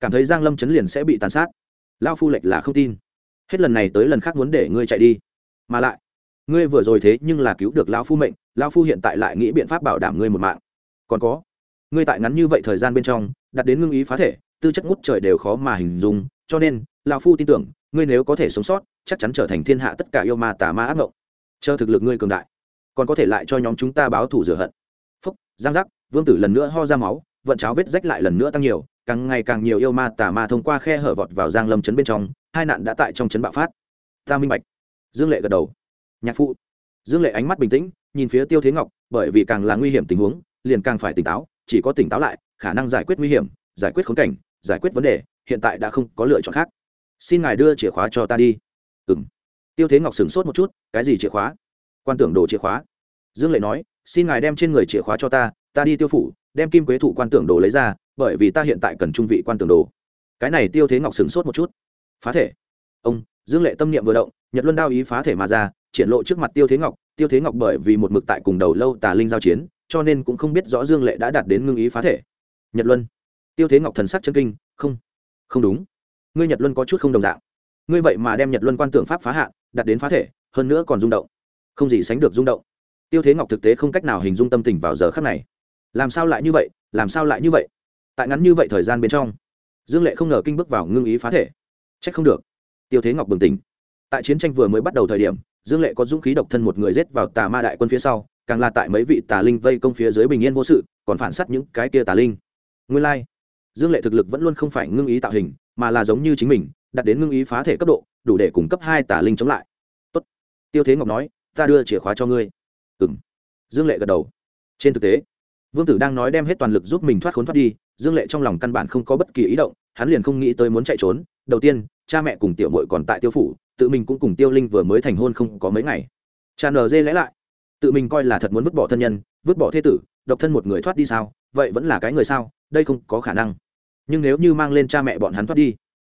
Cảm thấy giang lâm chấn liền sẽ bị tàn sát. Lao phu lệch là không tin. Hết lần này tới lần khác muốn để ngươi chạy đi. Mà lại, ngươi vừa rồi thế nhưng là cứu được lao phu mệnh, lao phu hiện tại lại nghĩ biện pháp bảo đảm ngươi một mạng. Còn có, ngươi tại ngắn như vậy thời gian bên trong đặt đến ngưng ý phá thể, tư chất ngút trời đều khó mà hình dung, cho nên, lao phu tin tưởng ngươi nếu có thể sống sót, chắc chắn trở thành thiên hạ tất cả yêu ma tà ma ác mộng chờ thực lực ngươi cường đại, còn có thể lại cho nhóm chúng ta báo thù rửa hận. Phúc, giang giác, vương tử lần nữa ho ra máu, vận cháo vết rách lại lần nữa tăng nhiều, càng ngày càng nhiều yêu ma tà ma thông qua khe hở vọt vào giang lâm chấn bên trong, hai nạn đã tại trong chấn bạo phát. Ta minh bạch. Dương lệ gật đầu. Nhạc phụ. Dương lệ ánh mắt bình tĩnh, nhìn phía tiêu thế ngọc, bởi vì càng là nguy hiểm tình huống, liền càng phải tỉnh táo, chỉ có tỉnh táo lại, khả năng giải quyết nguy hiểm, giải quyết khốn cảnh, giải quyết vấn đề, hiện tại đã không có lựa chọn khác xin ngài đưa chìa khóa cho ta đi. Ừ m tiêu thế ngọc sửng sốt một chút, cái gì chìa khóa? Quan tưởng đồ chìa khóa. Dương lệ nói, xin ngài đem trên người chìa khóa cho ta ta đi tiêu phủ, đem kim quế thụ quan tưởng đồ lấy ra, bởi vì ta hiện tại cần trung vị quan tưởng đồ. Cái này tiêu thế ngọc sửng sốt một chút. Phá thể. Ông, dương lệ tâm niệm vừa động, nhật luân đao ý phá thể mà ra, triển lộ trước mặt tiêu thế ngọc. Tiêu thế ngọc bởi vì một mực tại cùng đầu lâu tà linh giao chiến, cho nên cũng không biết rõ dương lệ đã đạt đến ngưng ý phá thể. Nhật luân. Tiêu thế ngọc thần sắc chân kinh, không không đúng ngươi nhật luân có chút không đồng dạng. Ngươi vậy mà đem nhật luân quan tượng pháp phá hạn, đặt đến phá thể, hơn nữa còn rung động. Không gì sánh được rung động. Tiêu thế ngọc thực tế không cách nào hình dung tâm tình vào giờ khắc này. Làm sao lại như vậy? Làm sao lại như vậy? Tại ngắn như vậy thời gian bên trong, dương lệ không ngờ kinh bước vào ngưng ý phá thể. C h ắ c không được. Tiêu thế ngọc bừng tỉnh. Tại chiến tranh vừa mới bắt đầu thời điểm, dương lệ có dũng khí độc thân một người rết vào tà ma đại quân phía sau, càng là tại mấy vị tà linh vây công phía dưới bình yên vô sự, còn phản s á t những cái kia tà linh. Nguyên lai、like. dương lệ thực lực vẫn luôn không phải ngưng ý tạo hình mà là giống như chính mình, đặt đến ngưng ý phá thể cấp độ, đủ để cung cấp hai tà linh chống lại. Tốt. tiêu thế ngọc nói, ta đưa chìa khóa cho ngươi. Ừ m dương lệ gật đầu. Trên thực tế, vương tử đang nói đem hết toàn lực giúp mình thoát khốn thoát đi, dương lệ trong lòng căn bản không có bất kỳ ý động, hắn liền không nghĩ tới muốn chạy trốn. Đầu tiên, cha mẹ cùng tiểu mội còn tại tiêu phủ, tự mình cũng cùng tiêu linh vừa mới thành hôn không có mấy ngày. Cha nờ dê lẽ lại, tự mình coi là thật muốn vứt bỏ thân nhân, vứt bỏ thế tử, độc thân một người thoát đi sao? Vậy vẫn là cái người sao? Đây không có khả năng nhưng nếu như mang lên cha mẹ bọn hắn thoát đi,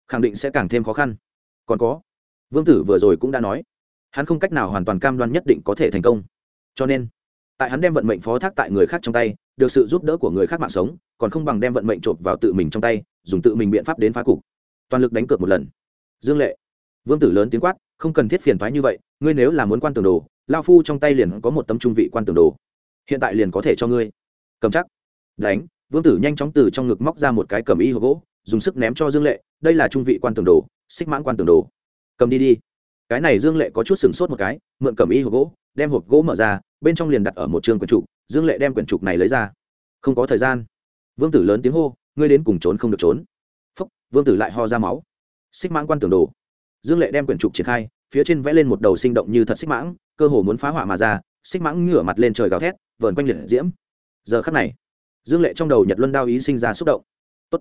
khẳng định sẽ càng thêm khó khăn. Còn có, vương tử vừa rồi cũng đã nói, hắn không cách nào hoàn toàn cam đoan nhất định có thể thành công. Cho nên, tại hắn đem vận mệnh phó thác tại người khác trong tay, được sự giúp đỡ của người khác mạng sống, còn không bằng đem vận mệnh chộp vào tự mình trong tay, dùng tự mình biện pháp đến phá cục. Toàn lực đánh cược một lần. Dương lệ, vương tử lớn tiếng quát, không cần thiết phiền thoái như vậy, ngươi nếu là muốn quan tường đồ, lao phu trong tay liền có một tấm trung vị quan tường đồ. Hiện tại liền có thể cho ngươi. Cầm chắc. Đánh vương tử nhanh chóng từ trong ngực móc ra một cái cầm y hộp gỗ, dùng sức ném cho dương lệ, đây là trung vị quan tường đồ, xích mãn quan tường đồ. Cầm đi đi. Cái này dương lệ có chút sửng sốt một cái, mượn cầm y hộp gỗ, đem hộp gỗ mở ra, bên trong liền đặt ở một trường quyển trục, dương lệ đem quyển trục này lấy ra. Không có thời gian. Vương tử lớn tiếng hô, ngươi đến cùng trốn không được trốn. Phúc, vương tử lại ho ra máu. Xích mãng quan tường đồ. Dương lệ đem quyển trục triển khai, phía trên vẽ lên một đầu sinh động như thật xích mãng, cơ hồ muốn phá hỏa mà ra, xích mãng ngửa mặt lên trời gào thét, vờn quanh liệt diễm. Giờ khắc này dương lệ trong đầu nhật luân đao ý sinh ra xúc động. Tốt.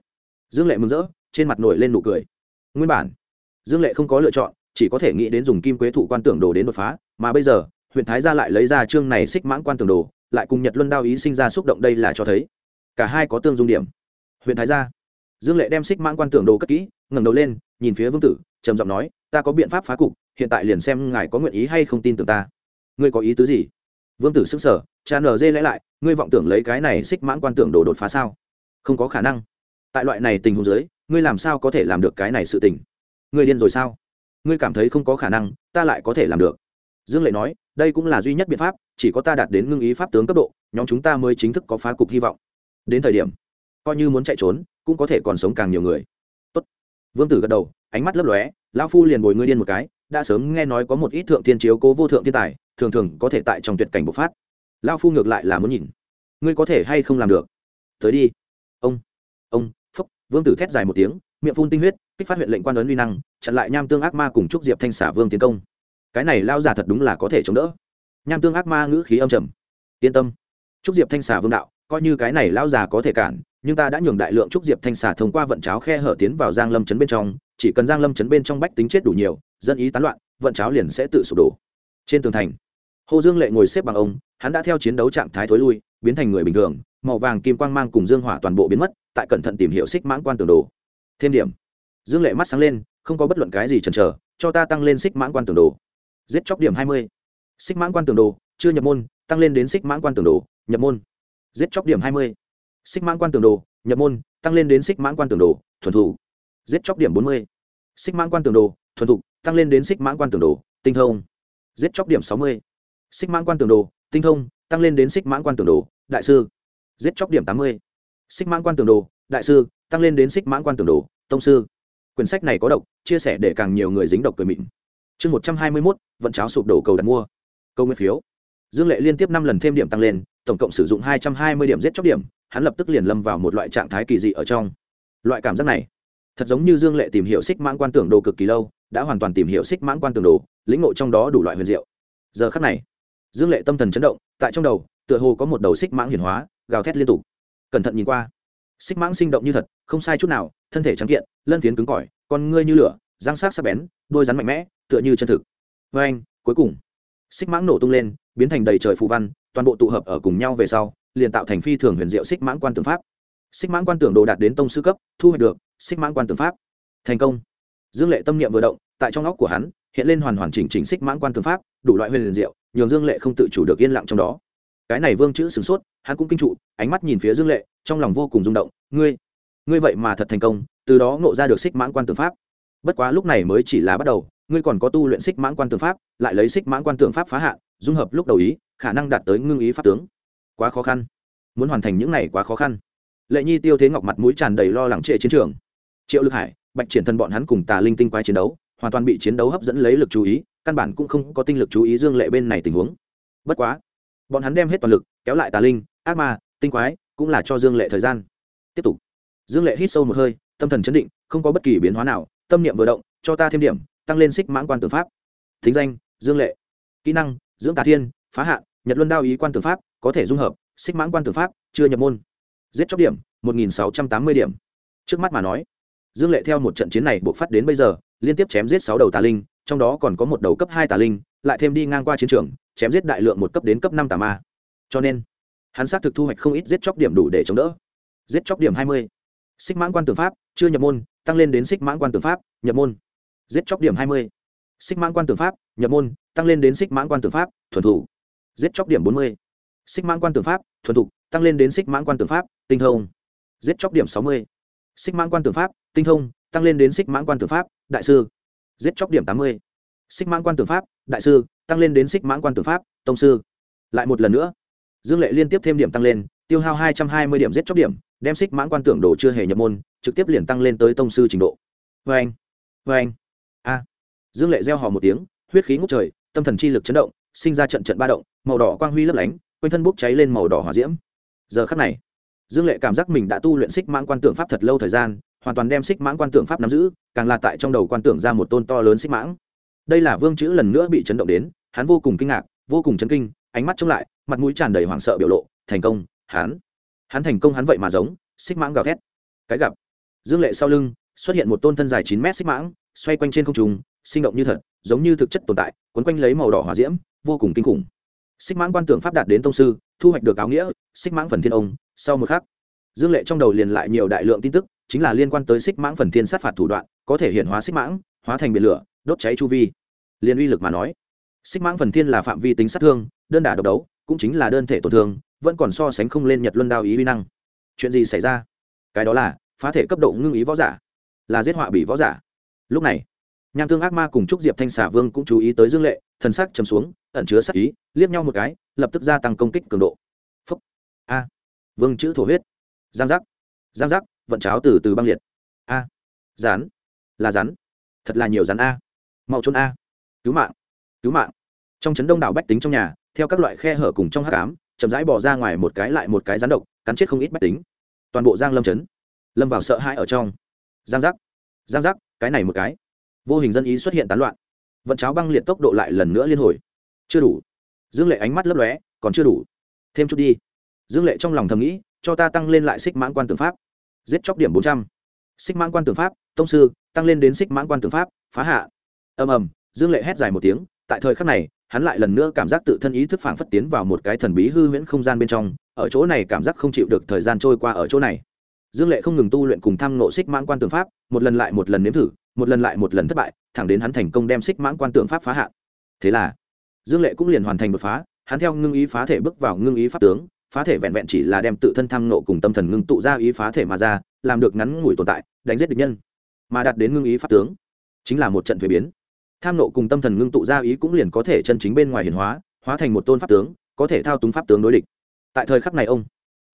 dương lệ mừng rỡ, trên mặt nổi lên nụ cười. Nguyên bản. Dương lệ không có lựa chọn, chỉ có thể nghĩ đến dùng kim quế thụ quan tưởng đồ đến đột phá, mà bây giờ huyện thái gia lại lấy ra chương này xích mãng quan tưởng đồ, lại cùng nhật luân đao ý sinh ra xúc động đây là cho thấy, cả hai có tương dung điểm. Huyện thái gia. Dương lệ đem xích mãng quan tưởng đồ cất kỹ, ngẩng đầu lên, nhìn phía vương tử, trầm giọng nói, ta có biện pháp phá cục, hiện tại liền xem ngài có nguyện ý hay không tin tưởng ta. Ngươi có ý tứ gì? Vương tử sức sở cha nở dê lẽ lại, ngươi vọng tưởng lấy cái này xích mãn quan tưởng đồ đột phá sao? Không có khả năng. Tại loại này tình huống dưới, ngươi làm sao có thể làm được cái này sự tình? Ngươi điên rồi sao? Ngươi cảm thấy không có khả năng, ta lại có thể làm được. Dương lệ nói, đây cũng là duy nhất biện pháp, chỉ có ta đạt đến ngưng ý pháp tướng cấp độ, nhóm chúng ta mới chính thức có phá cục hy vọng. Đến thời điểm, coi như muốn chạy trốn, cũng có thể còn sống càng nhiều người. Tốt. vương tử gật đầu, ánh mắt lấp lóe, lão phu liền bồi ngươi điên một cái, đã sớm nghe nói có một ít thượng tiên chiếu cố vô thượng thiên tài thường thường có thể tại trong tuyệt cảnh bộc phát. Lão phu ngược lại là muốn nhìn. Ngươi có thể hay không làm được? Tới đi. Ông ông, phúc, vương tử thét dài một tiếng, miệng phun tinh huyết, kích phát huyện lệnh quan ấn uy năng, chặn lại nham tương ác ma cùng trúc diệp thanh xả vương tiến công. Cái này lao giả thật đúng là có thể chống đỡ. Nham tương ác ma ngữ khí âm trầm. Yên tâm. Trúc diệp thanh xả vương đạo, coi như cái này lao già có thể cản, nhưng ta đã nhường đại lượng trúc diệp thanh xả thông qua vận cháo khe hở tiến vào giang lâm chấn bên trong, chỉ cần giang lâm chấn bên trong bách tính chết đủ nhiều, dân ý tán loạn, vận cháo liền sẽ tự sụp đổ trên tường thành, hồ dương lệ ngồi xếp bằng ông, hắn đã theo chiến đấu trạng thái thối lui, biến thành người bình thường, màu vàng kim quang mang cùng dương hỏa toàn bộ biến mất, tại cẩn thận tìm hiểu xích mãng quan tường đồ. Thêm điểm, dương lệ mắt sáng lên, không có bất luận cái gì chần chờ, cho ta tăng lên xích mãng quan tường đồ. Giết chóc điểm hai mươi. Xích mãng quan tường đồ, chưa nhập môn, tăng lên đến xích mãng quan tường đồ, nhập môn. Giết chóc điểm hai mươi. Xích mãng quan tường đồ, nhập môn, tăng lên đến xích mãng quan tường đồ, thuần thủ giết chóc điểm bốn mươi. Xích mãng quan tường đồ, thuần thục, tăng lên đến xích mãng quan tường đồ, tinh thông giết chóc điểm sáu mươi. Xích mãng quan tường đồ, tinh thông, tăng lên đến xích mãng quan tường đồ, đại sư. Giết chóc điểm tám mươi. Xích mãng quan tường đồ, đại sư, tăng lên đến xích mãng quan tường đồ, tông sư. Quyển sách này có độc, chia sẻ để càng nhiều người dính độc cười mịn. Chương một trăm hai mươi mốt, vận cháo sụp đổ cầu đặt mua. Câu nguyên phiếu. Dương lệ liên tiếp năm lần thêm điểm tăng lên, tổng cộng sử dụng hai trăm hai mươi điểm giết chóc điểm, hắn lập tức liền lâm vào một loại trạng thái kỳ dị ở trong. Loại cảm giác này, thật giống như dương lệ tìm hiểu xích mãng quan tưởng đồ cực kỳ lâu đã hoàn toàn tìm hiểu xích mãng quan tường đồ, lĩnh ngộ trong đó đủ loại huyền diệu. Giờ khắc này, dương lệ tâm thần chấn động, tại trong đầu, tựa hồ có một đầu xích mãng hiển hóa, gào thét liên tục. Cẩn thận nhìn qua, xích mãng sinh động như thật, không sai chút nào, thân thể trắng kiện, lân phiến cứng cỏi, con ngươi như lửa, răng sát sắc bén, đôi rắn mạnh mẽ, tựa như chân thực. Vê anh, cuối cùng, xích mãng nổ tung lên, biến thành đầy trời phù văn, toàn bộ tụ hợp ở cùng nhau về sau, liền tạo thành phi thường huyền diệu xích mãng quan tưởng pháp. Xích mãng quan tưởng đồ đạt đến tông sư cấp, thu hoạch được xích mãng quan tưởng pháp. Thành công dương lệ tâm niệm vừa động, tại trong óc của hắn, hiện lên hoàn hoàn chỉnh chỉnh xích mãng quan tưởng pháp, đủ loại huyền liền diệu, nhường dương lệ không tự chủ được yên lặng trong đó. Cái này vương chữ sửng sốt, hắn cũng kinh trụ, ánh mắt nhìn phía dương lệ, trong lòng vô cùng rung động, ngươi ngươi vậy mà thật thành công, từ đó ngộ ra được xích mãng quan tưởng pháp. Bất quá lúc này mới chỉ là bắt đầu, ngươi còn có tu luyện xích mãng quan tưởng pháp, lại lấy xích mãng quan tưởng pháp phá hạn, dung hợp lúc đầu ý, khả năng đạt tới ngưng ý pháp tướng. Quá khó khăn. Muốn hoàn thành những này quá khó khăn. Lệ nhi tiêu thế ngọc mặt mũi tràn đầy lo lắng trệ chiến trường. Triệu lực hải bạch triển thân bọn hắn cùng tà linh tinh quái chiến đấu, hoàn toàn bị chiến đấu hấp dẫn lấy lực chú ý, căn bản cũng không có tinh lực chú ý dương lệ bên này tình huống. Bất quá, bọn hắn đem hết toàn lực, kéo lại tà linh, ác ma, tinh quái, cũng là cho dương lệ thời gian. Tiếp tục. Dương lệ hít sâu một hơi, tâm thần chấn định, không có bất kỳ biến hóa nào, tâm niệm vừa động, cho ta thêm điểm, tăng lên xích mãn quan tử pháp. Thính danh, dương lệ. Kỹ năng, dưỡng tà thiên, phá hạn nhật luân đao ý quan tử pháp, có thể dung hợp, xích mãn quan tử pháp, chưa nhập môn. Giết chóc điểm, một nghìn sáu trăm tám mươi điểm. Trước mắt mà nói dương lệ theo một trận chiến này buộc phát đến bây giờ, liên tiếp chém giết sáu đầu tà linh, trong đó còn có một đầu cấp hai tà linh, lại thêm đi ngang qua chiến trường, chém giết đại lượng một cấp đến cấp năm tà ma. Cho nên, hắn xác thực thu hoạch không ít giết chóc điểm đủ để chống đỡ. Giết chóc điểm hai mươi. Xích mãn quan tưởng pháp, chưa nhập môn, tăng lên đến xích mãn quan tưởng pháp, nhập môn. Giết chóc điểm hai mươi. Xích mãn quan tưởng pháp, nhập môn, tăng lên đến xích mãn quan tưởng pháp, thuần thủ. Giết chóc điểm bốn mươi. Xích mãn quan tưởng pháp, thuần thục tăng lên đến xích mãn quan tưởng pháp, tinh thông. Giết chóc điểm sáu mươi xích mãng quan tưởng pháp, tinh thông, tăng lên đến xích mãng quan tưởng pháp, đại sư. Giết chóc điểm tám mươi. Xích mãng quan tưởng pháp, đại sư, tăng lên đến xích mãng quan tưởng pháp, tông sư. Lại một lần nữa. Dương lệ liên tiếp thêm điểm tăng lên, tiêu hao hai trăm hai mươi điểm giết chóc điểm, đem xích mãng quan tưởng đồ chưa hề nhập môn, trực tiếp liền tăng lên tới tông sư trình độ. Vê anh vê anh. A. Dương lệ gieo hò một tiếng, huyết khí ngốc trời, tâm thần chi lực chấn động, sinh ra trận trận ba động, màu đỏ quang huy lấp lánh, quanh thân bốc cháy lên màu đỏ hỏa diễm. Giờ khắc này dương lệ cảm giác mình đã tu luyện xích mãng quan tưởng pháp thật lâu thời gian, hoàn toàn đem xích mãng quan tưởng pháp nắm giữ, càng là tại trong đầu quan tưởng ra một tôn to lớn xích mãng. Đây là vương chữ lần nữa bị chấn động đến, hắn vô cùng kinh ngạc, vô cùng chấn kinh, ánh mắt chống lại, mặt mũi tràn đầy hoảng sợ biểu lộ, thành công, hắn hắn thành công hắn vậy mà giống xích mãng gào thét. Cái gặp, dương lệ sau lưng xuất hiện một tôn thân dài chín mét xích mãng, xoay quanh trên không trùng sinh động như thật, giống như thực chất tồn tại quấn quanh lấy màu đỏ hỏa diễm, vô cùng kinh khủng. Xích mãng quan tưởng pháp đạt đến tông sư, thu hoạch được áo nghĩa, xích mãng phần thiên ông sau một khắc, dương lệ trong đầu liền lại nhiều đại lượng tin tức, chính là liên quan tới xích mãng phần thiên sát phạt thủ đoạn, có thể hiện hóa xích mãng, hóa thành biển lửa, đốt cháy chu vi. Liên uy lực mà nói, xích mãng phần thiên là phạm vi tính sát thương, đơn đả độc đấu, cũng chính là đơn thể tổn thương, vẫn còn so sánh không lên nhật luân đao ý uy năng. Chuyện gì xảy ra? Cái đó là, phá thể cấp độ ngưng ý võ giả, là giết họa bị võ giả. Lúc này, nham tương ác ma cùng trúc diệp thanh xả vương cũng chú ý tới dương lệ, thần sắc chầm xuống, ẩn chứa sắc ý, liếc nhau một cái, lập tức gia tăng công kích cường độ vương chữ thổ huyết. Giang giác. Giang giác, vận cháo từ từ băng liệt. A. Rán là rắn. Thật là nhiều rắn a. Mau trốn a. Cứu mạng. Cứu mạng. Trong chấn đông đảo bách tính trong nhà, theo các loại khe hở cùng trong hát cám chậm rãi bỏ ra ngoài một cái lại một cái rắn độc, cắn chết không ít bách tính. Toàn bộ giang lâm chấn lâm vào sợ hãi ở trong. Giang giác. Giang giác, cái này một cái. Vô hình dân ý xuất hiện tán loạn. Vận cháo băng liệt tốc độ lại lần nữa liên hồi. Chưa đủ. Dương lệ ánh mắt lấp lóe, còn chưa đủ. Thêm chút đi dương lệ trong lòng thầm nghĩ, cho ta tăng lên lại xích mãn quan tưởng pháp. Giết chóc điểm bốn trăm. Xích mãn quan tưởng pháp, tông sư, tăng lên đến xích mãn quan tưởng pháp, phá hạ. Ầm ầm, dương lệ hét dài một tiếng, tại thời khắc này, hắn lại lần nữa cảm giác tự thân ý thức phảng phất tiến vào một cái thần bí hư huyễn không gian bên trong, ở chỗ này cảm giác không chịu được thời gian trôi qua ở chỗ này. Dương lệ không ngừng tu luyện cùng tham nộ xích mãn quan tưởng pháp, một lần lại một lần nếm thử, một lần lại một lần thất bại, thẳng đến hắn thành công đem xích mãn quan tưởng pháp phá hạn thế là, dương lệ cũng liền hoàn thành đột phá, hắn theo ngưng ý phá thể bước vào ngưng ý pháp tướng phá thể vẹn vẹn chỉ là đem tự thân tham nộ cùng tâm thần ngưng tụ ra ý phá thể mà ra, làm được ngắn ngủi tồn tại, đánh giết địch nhân, mà đạt đến ngưng ý pháp tướng, chính là một trận thuế biến. Tham nộ cùng tâm thần ngưng tụ ra ý cũng liền có thể chân chính bên ngoài hiển hóa hóa thành một tôn pháp tướng, có thể thao túng pháp tướng đối địch. Tại thời khắc này ông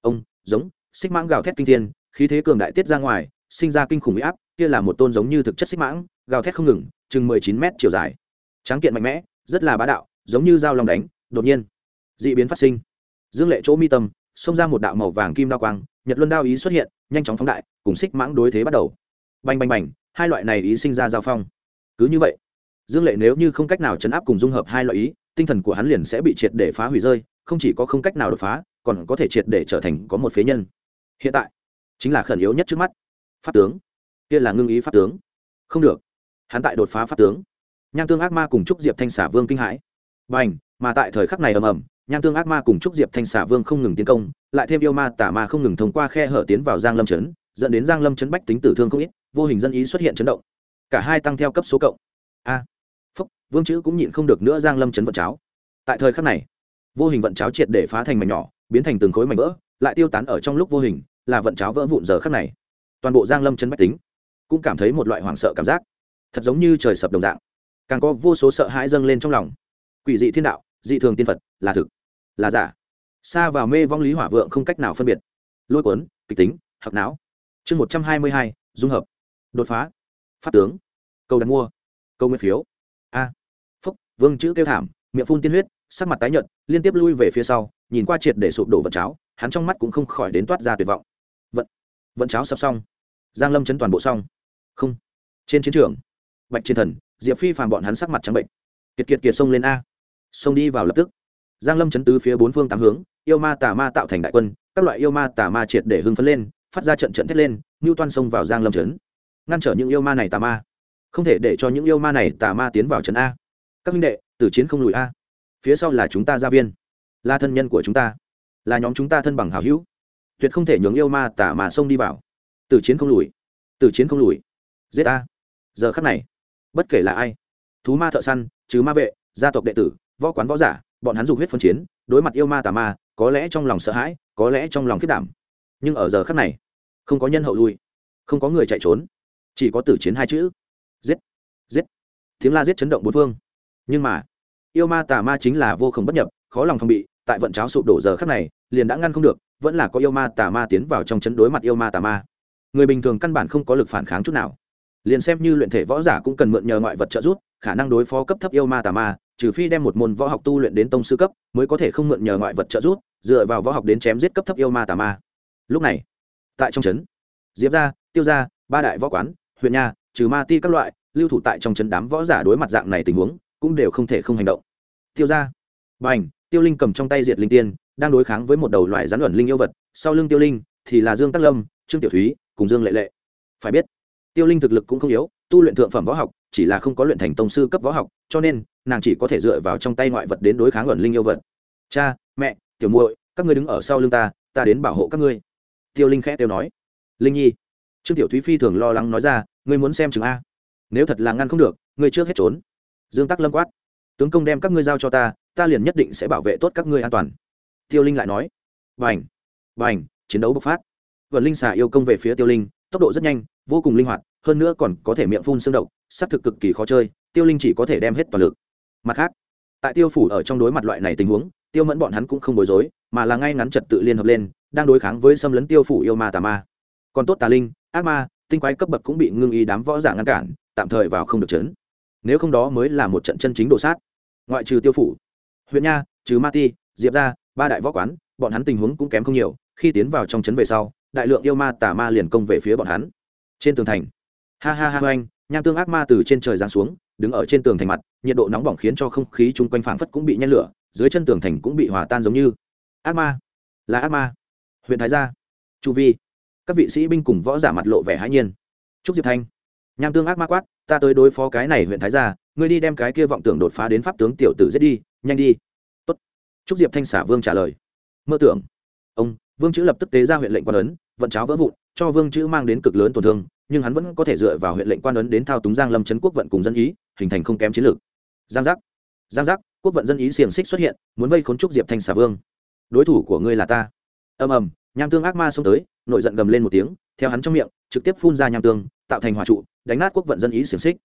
ông, giống, xích mãng gào thét kinh thiên, khí thế cường đại tiết ra ngoài, sinh ra kinh khủng huy áp, kia là một tôn giống như thực chất xích mãng, gào thét không ngừng, chừng mười chín mét chiều dài. Tráng kiện mạnh mẽ, rất là bá đạo, giống như dao lòng đánh, đột nhiên d ị biến phát sinh dương lệ chỗ mi tâm, xông ra một đạo màu vàng kim đao quang, nhật luân đao ý xuất hiện, nhanh chóng phóng đại, cùng xích mãng đối thế bắt đầu. Bành bành bành, hai loại này ý sinh ra giao phong. Cứ như vậy, dương lệ nếu như không cách nào chấn áp cùng dung hợp hai loại ý, tinh thần của hắn liền sẽ bị triệt để phá hủy rơi, không chỉ có không cách nào đột phá, còn có thể triệt để trở thành có một phế nhân. Hiện tại, chính là khẩn yếu nhất trước mắt. Pháp tướng. Kia là ngưng ý pháp tướng. Không được. Hắn tại đột phá pháp tướng. Nham tương ác ma cùng trúc diệp thanh xả vương kinh hãi. B à n h mà tại thời khắc này ầm ầm nham tương ác ma cùng trúc diệp thanh xả vương không ngừng tiến công lại thêm yêu ma tả ma không ngừng thông qua khe hở tiến vào giang lâm Trấn, dẫn đến giang lâm Trấn bách tính tử thương không ít vô hình dân ý xuất hiện chấn động. Cả hai tăng theo cấp số cộng. A. Phúc vương chữ cũng nhịn không được nữa giang lâm Trấn vận cháo. Tại thời khắc này vô hình vận cháo triệt để phá thành mảnh nhỏ biến thành từng khối mảnh vỡ lại tiêu tán ở trong lúc vô hình là vận cháo vỡ vụn giờ khắc này. Toàn bộ giang lâm Trấn bách tính cũng cảm thấy một loại hoảng sợ cảm giác thật giống như trời sập đồng dạng. Càng có vô số sợ hãi dâng lên trong lòng. Quỷ dị thiên đạo dị thường tiên phật là thực là giả. Xa vào mê vong lý hỏa vượng không cách nào phân biệt. Lôi cuốn, kịch tính hạc não. Chương một trăm hai mươi hai, dung hợp. Đột phá. Phát tướng. Câu đặt mua. Câu nguyên phiếu. A. Phúc, vương chữ kêu thảm, miệng phun tiên huyết, sắc mặt tái nhợt, liên tiếp lui về phía sau, nhìn qua triệt để sụp đổ vật cháo, hắn trong mắt cũng không khỏi đến toát ra tuyệt vọng. Vận vận cháo sập xong. Giang lâm chấn toàn bộ xong. Không. Trên chiến trường. Bạch chiến thần, diệp phi phàm bọn hắn sắc mặt trắng bệnh. Kiệt kiệt kiệt xông lên a. Xông đi vào lập tức giang lâm chấn tứ phía bốn phương tám hướng, yêu ma tà ma tạo thành đại quân, các loại yêu ma tà ma triệt để hưng phấn lên, phát ra trận trận thét lên, như toan xông vào giang lâm trấn ngăn trở những yêu ma này tà ma. Không thể để cho những yêu ma này tà ma tiến vào trấn a. Các minh đệ, tử chiến không lùi a. Phía sau là chúng ta gia viên. Là thân nhân của chúng ta. Là nhóm chúng ta thân bằng hảo hữu. Tuyệt không thể nhường yêu ma tà ma xông đi vào. Tử chiến không lùi. Tử chiến không lùi. Giết a. Giờ khắc này, bất kể là ai. Thú ma thợ săn chứ ma vệ, gia tộc đệ tử, võ quán võ giả bọn hắn dùng huyết phân chiến, đối mặt yêu ma tà ma, có lẽ trong lòng sợ hãi, có lẽ trong lòng khiết đảm. Nhưng ở giờ khắc này, không có nhân hậu lui, không có người chạy trốn, chỉ có tử chiến hai chữ. Giết giết. Tiếng la giết chấn động bốn phương. Nhưng mà, yêu ma tà ma chính là vô khổng bất nhập, khó lòng phòng bị, tại vận cháo sụp đổ giờ khắc này, liền đã ngăn không được, vẫn là có yêu ma tà ma tiến vào trong chấn đối mặt yêu ma tà ma. Người bình thường căn bản không có lực phản kháng chút nào. Liền xem như luyện thể võ giả cũng cần mượn nhờ ngoại vật trợ giúp, khả năng đối phó cấp thấp yêu ma tà ma trừ phi đem một môn võ học tu luyện đến tông sư cấp, mới có thể không mượn nhờ ngoại vật trợ giúp, dựa vào võ học đến chém giết cấp thấp yêu ma tà ma. Lúc này, tại trong trấn, diệp gia, tiêu gia, ba đại võ quán, huyện nha trừ ma ti các loại, lưu thủ tại trong trấn đám võ giả đối mặt dạng này tình huống, cũng đều không thể không hành động. Tiêu gia, bành, tiêu linh cầm trong tay diệt linh tiên, đang đối kháng với một đầu loại rắn luẩn linh yêu vật, sau lưng tiêu linh thì là dương tắc lâm, trương tiểu thúy, cùng dương lệ lệ. Phải biết, tiêu linh thực lực cũng không yếu tu luyện thượng phẩm võ học, chỉ là không có luyện thành tông sư cấp võ học, cho nên, nàng chỉ có thể dựa vào trong tay ngoại vật đến đối kháng ẩn linh yêu vật. Cha, mẹ, tiểu muội, các ngươi đứng ở sau lưng ta ta đến bảo hộ các ngươi. Tiêu linh khẽ tiêu nói. Linh nhi. Trương tiểu thúy phi thường lo lắng nói ra, ngươi muốn xem chừng a. Nếu thật là ngăn không được, ngươi trước hết trốn. Dương tắc lâm quát. Tướng công đem các ngươi giao cho ta ta liền nhất định sẽ bảo vệ tốt các ngươi an toàn. Tiêu linh lại nói. Vành vành chiến đấu bộc phát. Vận linh xà yêu công về phía tiêu linh, tốc độ rất nhanh, vô cùng linh hoạt hơn nữa còn có thể miệng phun xương độc sắp thực cực kỳ khó chơi, tiêu linh chỉ có thể đem hết toàn lực. Mặt khác, tại tiêu phủ ở trong đối mặt loại này tình huống, tiêu mẫn bọn hắn cũng không bối rối, mà là ngay ngắn trật tự liên hợp lên, đang đối kháng với xâm lấn tiêu phủ yêu ma tà ma. Còn tốt tà linh, ác ma, tinh quái cấp bậc cũng bị ngưng ý đám võ giả ngăn cản, tạm thời vào không được chấn. Nếu không đó mới là một trận chân chính đổ sát. Ngoại trừ tiêu phủ, huyện nha, trừ ma ti, diệp ra ba đại võ quán, bọn hắn tình huống cũng kém không nhiều, khi tiến vào trong trấn về sau, đại lượng yêu ma tà ma liền công về phía bọn hắn. Trên tường thành ha ha ha, oanh, nham tương ác ma từ trên trời giáng xuống, đứng ở trên tường thành mặt, nhiệt độ nóng bỏng khiến cho không khí chung quanh phảng phất cũng bị nhen lửa, dưới chân tường thành cũng bị hòa tan giống như. Ác ma, là ác ma. Huyện thái gia, chu vi, các vị sĩ binh cùng võ giả mặt lộ vẻ hãi nhiên. Trúc diệp thanh, nham tương ác ma quát, ta tới đối phó cái này huyện thái gia, ngươi đi đem cái kia vọng tưởng đột phá đến pháp tướng tiểu tử giết đi, nhanh đi. Tốt. Trúc diệp thanh xả vương trả lời. Mơ tưởng. Ông, vương chữ lập tức tế ra huyện lệnh quan ấn, vận cháo vỡ vụn, cho vương chữ mang đến cực lớn tổn thương nhưng hắn vẫn có thể dựa vào huyện lệnh quan ấn đến thao túng giang lâm trấn quốc vận cùng dân ý, hình thành không kém chiến lược. Giang giác giang giác, quốc vận dân ý xiềng xích xuất hiện, muốn vây khốn trúc diệp thanh xả vương. Đối thủ của ngươi là ta. Ầm ầm, nham tương ác ma xông tới, nội giận gầm lên một tiếng, theo hắn trong miệng, trực tiếp phun ra nham tương, tạo thành hỏa trụ, đánh nát quốc vận dân ý xiềng xích.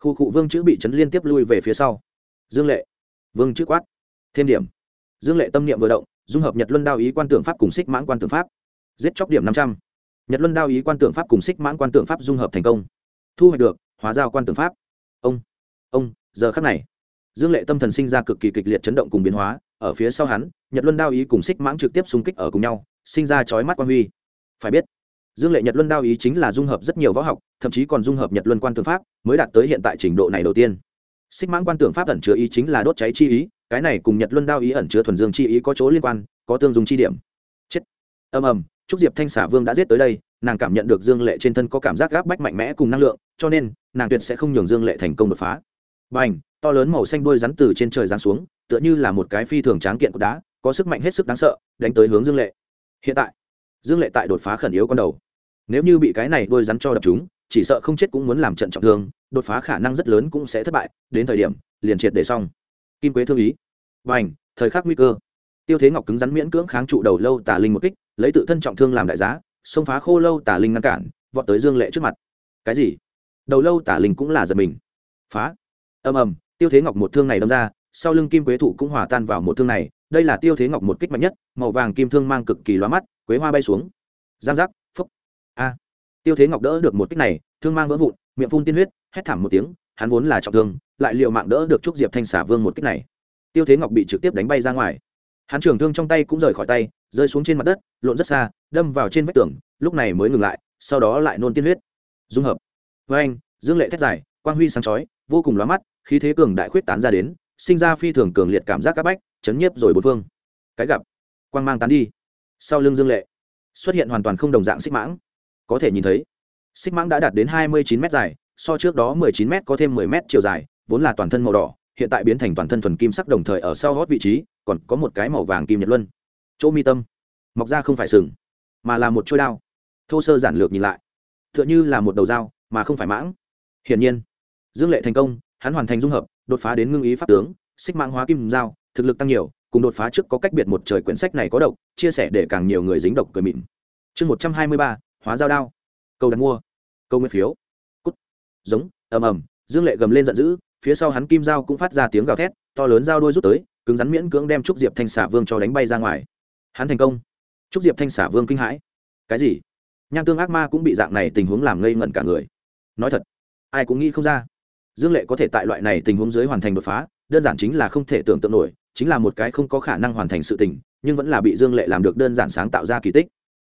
Khu cụ vương chữ bị chấn liên tiếp lui về phía sau. Dương lệ, vương chữ quát. Thêm điểm. Dương lệ tâm niệm vừa động, dung hợp nhật luân đao ý quan tưởng pháp cùng xích mãn quan tưởng pháp. Giết chóc điểm năm trăm nhật luân đao ý quan Tượng pháp cùng xích mãn quan Tượng pháp dung hợp thành công. Thu hoạch được hóa giao quan Tượng pháp. Ông ông, giờ khắc này, dương lệ tâm thần sinh ra cực kỳ kịch liệt chấn động cùng biến hóa. Ở phía sau hắn, nhật luân đao ý cùng xích mãng trực tiếp xung kích ở cùng nhau, sinh ra chói mắt quan huy. Phải biết, dương lệ nhật luân đao ý chính là dung hợp rất nhiều võ học, thậm chí còn dung hợp nhật luân quan Tượng pháp, mới đạt tới hiện tại trình độ này đầu tiên. Xích mãng quan Tượng pháp ẩn chứa ý chính là đốt cháy chi ý, cái này cùng nhật luân đao ý ẩn chứa thuần dương chi ý có chỗ liên quan, có tương dùng chi điểm. Chết. Ầm ầm chúc diệp thanh xả vương đã giết tới đây, nàng cảm nhận được dương lệ trên thân có cảm giác gáp bách mạnh mẽ cùng năng lượng, cho nên, nàng tuyệt sẽ không nhường dương lệ thành công đột phá. B à n h to lớn màu xanh đuôi rắn từ trên trời giáng xuống, tựa như là một cái phi thường tráng kiện của đá, có sức mạnh hết sức đáng sợ, đánh tới hướng dương lệ. Hiện tại, dương lệ tại đột phá khẩn yếu con đầu. Nếu như bị cái này đuôi rắn cho đập chúng, chỉ sợ không chết cũng muốn làm trận trọng thương, đột phá khả năng rất lớn cũng sẽ thất bại, đến thời điểm, liền triệt để xong. Kim quế thương ý. Và ảnh thời khắc nguy cơ. Tiêu thế ngọc cứng rắn miễn cưỡng kháng trụ đầu lâu tà linh một kích lấy tự thân trọng thương làm đại giá, xông phá khô lâu tả linh ngăn cản, vọt tới dương lệ trước mặt. Cái gì? Đầu lâu tả linh cũng là giật mình. Phá. Ầm ầm, tiêu thế ngọc một thương này đâm ra, sau lưng kim quế thụ cũng hòa tan vào một thương này, đây là tiêu thế ngọc một kích mạnh nhất, màu vàng kim thương mang cực kỳ loa mắt, quế hoa bay xuống. Giang giác, phúc. A. Tiêu thế ngọc đỡ được một kích này, thương mang vỡ vụn, miệng phun tiên huyết, hét thảm một tiếng, hắn vốn là trọng thương, lại liệu mạng đỡ được trúc diệp thanh xả vương một kích này. Tiêu thế ngọc bị trực tiếp đánh bay ra ngoài hắn trường thương trong tay cũng rời khỏi tay, rơi xuống trên mặt đất, lộn rất xa, đâm vào trên vách tường, lúc này mới ngừng lại, sau đó lại nôn tiên huyết. Dung hợp. Với anh, dương lệ thét dài, quang huy sáng chói, vô cùng lóa mắt, khí thế cường đại khuyết tán ra đến, sinh ra phi thường cường liệt cảm giác các bách, chấn nhiếp rồi bốn phương. Cái gặp. Quang mang tán đi. Sau lưng dương lệ, xuất hiện hoàn toàn không đồng dạng xích mãng. Có thể nhìn thấy, xích mãng đã đạt đến hai mươi chín m dài, so trước đó mười chín m có thêm mười m chiều dài, vốn là toàn thân màu đỏ hiện tại biến thành toàn thân thuần kim sắc đồng thời ở sau hót vị trí, còn có một cái màu vàng kim nhật luân. Chỗ mi tâm, mọc ra không phải sừng, mà là một chuôi đao. Thô sơ giản lược nhìn lại t h ư ợ n h ư là một đầu dao, mà không phải mãng. Hiển nhiên, dương lệ thành công, hắn hoàn thành dung hợp, đột phá đến ngưng ý pháp tướng, xích mãng hóa kim dao, thực lực tăng nhiều, cùng đột phá trước có cách biệt một trời quyển sách này có độc, chia sẻ để càng nhiều người dính độc cười mịn. Chương một trăm hai mươi ba, hóa dao đao. Câu đặt mua, câu nguyên phiếu. Cút. Giống, ầm ầm, dương lệ gầm lên giận dữ phía sau hắn kim dao cũng phát ra tiếng gào thét, to lớn dao đôi rút tới, cứng rắn miễn cưỡng đem trúc diệp thanh xả vương cho đánh bay ra ngoài. Hắn thành công. Trúc diệp thanh xả vương kinh hãi. Cái gì? Nham tương ác ma cũng bị dạng này tình huống làm ngây ngẩn cả người. Nói thật, ai cũng nghĩ không ra. Dương lệ có thể tại loại này tình huống dưới hoàn thành đột phá, đơn giản chính là không thể tưởng tượng nổi, chính là một cái không có khả năng hoàn thành sự tình, nhưng vẫn là bị dương lệ làm được đơn giản sáng tạo ra kỳ tích.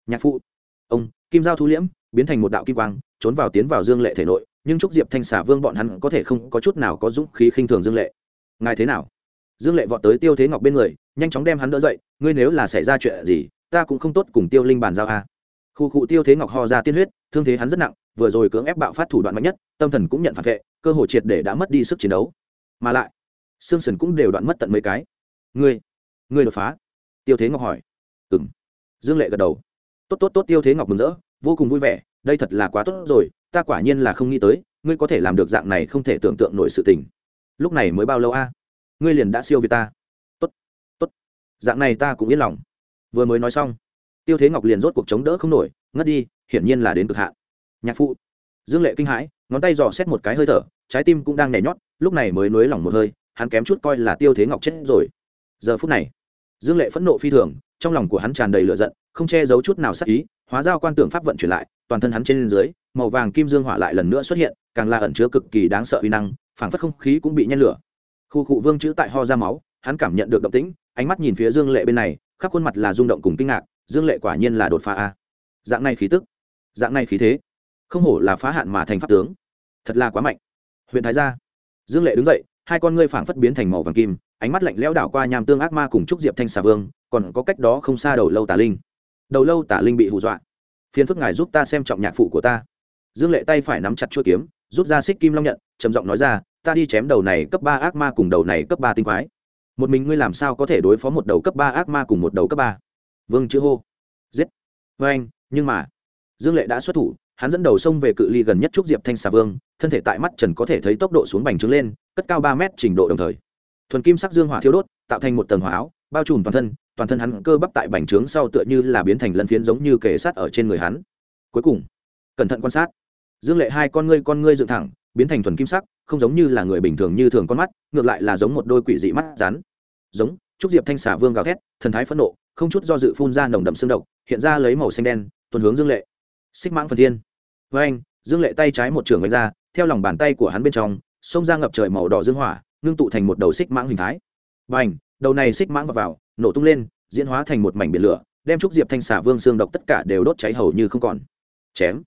Nhạc phụ. Ông, kim giao thu liễm, biến thành một đạo kim quang, trốn vào tiến vào dương lệ thể nội nhưng trúc diệp thanh xả vương bọn hắn có thể không có chút nào có dũng khí khinh thường dương lệ. Ngài thế nào? Dương lệ vọt tới tiêu thế ngọc bên người, nhanh chóng đem hắn đỡ dậy, ngươi nếu là xảy ra chuyện gì, ta cũng không tốt cùng tiêu linh bàn giao a. À. khu cụ tiêu thế ngọc ho ra tiên huyết, thương thế hắn rất nặng, vừa rồi cưỡng ép bạo phát thủ đoạn mạnh nhất, tâm thần cũng nhận phản vệ, cơ hội triệt để đã mất đi sức chiến đấu. Mà lại xương sần cũng đều đoạn mất tận mấy cái. Ngươi ngươi đột phá? Tiêu thế ngọc hỏi. Ừng dương lệ gật đầu. Tốt tốt tốt, tiêu thế ngọc mừng rỡ, vô cùng vui vẻ, đây thật là quá tốt rồi ta quả nhiên là không nghĩ tới, ngươi có thể làm được dạng này không thể tưởng tượng nổi sự tình. Lúc này mới bao lâu a? Ngươi liền đã siêu việt ta. Tốt tốt. Dạng này ta cũng yên lòng. Vừa mới nói xong, tiêu thế ngọc liền rốt cuộc chống đỡ không nổi, ngất đi, hiển nhiên là đến cực hạn. Nhạc phụ. Dương lệ kinh hãi, ngón tay dò xét một cái hơi thở, trái tim cũng đang nhảy nhót, lúc này mới nới lỏng một hơi, hắn kém chút coi là tiêu thế ngọc chết rồi. Giờ phút này, dương lệ phẫn nộ phi thường, trong lòng của hắn tràn đầy lửa giận, không che giấu chút nào sắc ý, hóa giao quan tưởng pháp vận chuyển lại, toàn thân hắn trên dưới màu vàng kim dương hỏa lại lần nữa xuất hiện, càng là ẩn chứa cực kỳ đáng sợ uy năng, phảng phất không khí cũng bị nhen lửa. Khu cụ vương chữ tại ho ra máu, hắn cảm nhận được động tĩnh, ánh mắt nhìn phía dương lệ bên này, khắp khuôn mặt là rung động cùng kinh ngạc, dương lệ quả nhiên là đột phá a. Dạng này khí tức, dạng này khí thế, không hổ là phá hạn mà thành pháp tướng. Thật là quá mạnh. Huyện thái gia. Dương lệ đứng dậy, hai con ngươi phảng phất biến thành màu vàng kim, ánh mắt lạnh lẽo đảo qua nham tương ác ma cùng trúc diệp thanh xà vương, còn có cách đó không xa đầu lâu tà linh. Đầu lâu tà linh bị hù dọa. Phiền phức ngài giúp ta xem trọng nhạc phụ của ta dương lệ tay phải nắm chặt chuôi kiếm, rút ra xích kim long nhận, trầm giọng nói ra, ta đi chém đầu này cấp ba ác ma cùng đầu này cấp ba tinh quái. Một mình ngươi làm sao có thể đối phó một đầu cấp ba ác ma cùng một đầu cấp ba? Vương chữ hô. Giết. Vê anh, nhưng mà, dương lệ đã xuất thủ, hắn dẫn đầu sông về cự ly gần nhất trúc diệp thanh xà vương, thân thể tại mắt trần có thể thấy tốc độ xuống bành trướng lên, cất cao ba mét trình độ đồng thời. Thuần kim sắc dương hỏa thiêu đốt, tạo thành một tầng hỏa áo, bao trùm toàn thân toàn thân hắn cơ bắp tại bành trướng sau tựa như là biến thành lân phiến giống như kề sát ở trên người hắn. Cuối cùng cẩn thận quan sát. Dương lệ hai con ngươi con ngươi dựng thẳng biến thành thuần kim sắc không giống như là người bình thường như thường con mắt ngược lại là giống một đôi quỷ dị mắt rắn. Giống trúc diệp thanh xả vương gào thét thần thái phẫn nộ không chút do dự phun ra nồng đậm xương độc hiện ra lấy màu xanh đen tuần hướng dương lệ. Xích mãng phần thiên. Với anh dương lệ tay trái một trường đánh ra theo lòng bàn tay của hắn bên trong xông ra ngập trời màu đỏ dương hỏa ngưng tụ thành một đầu xích mãng hình thái. B à n h đầu này xích mãng vào, vào nổ tung lên diễn hóa thành một mảnh biển lửa đem trúc diệp thanh xả vương xương độc tất cả đều đốt cháy hầu như không còn. Chém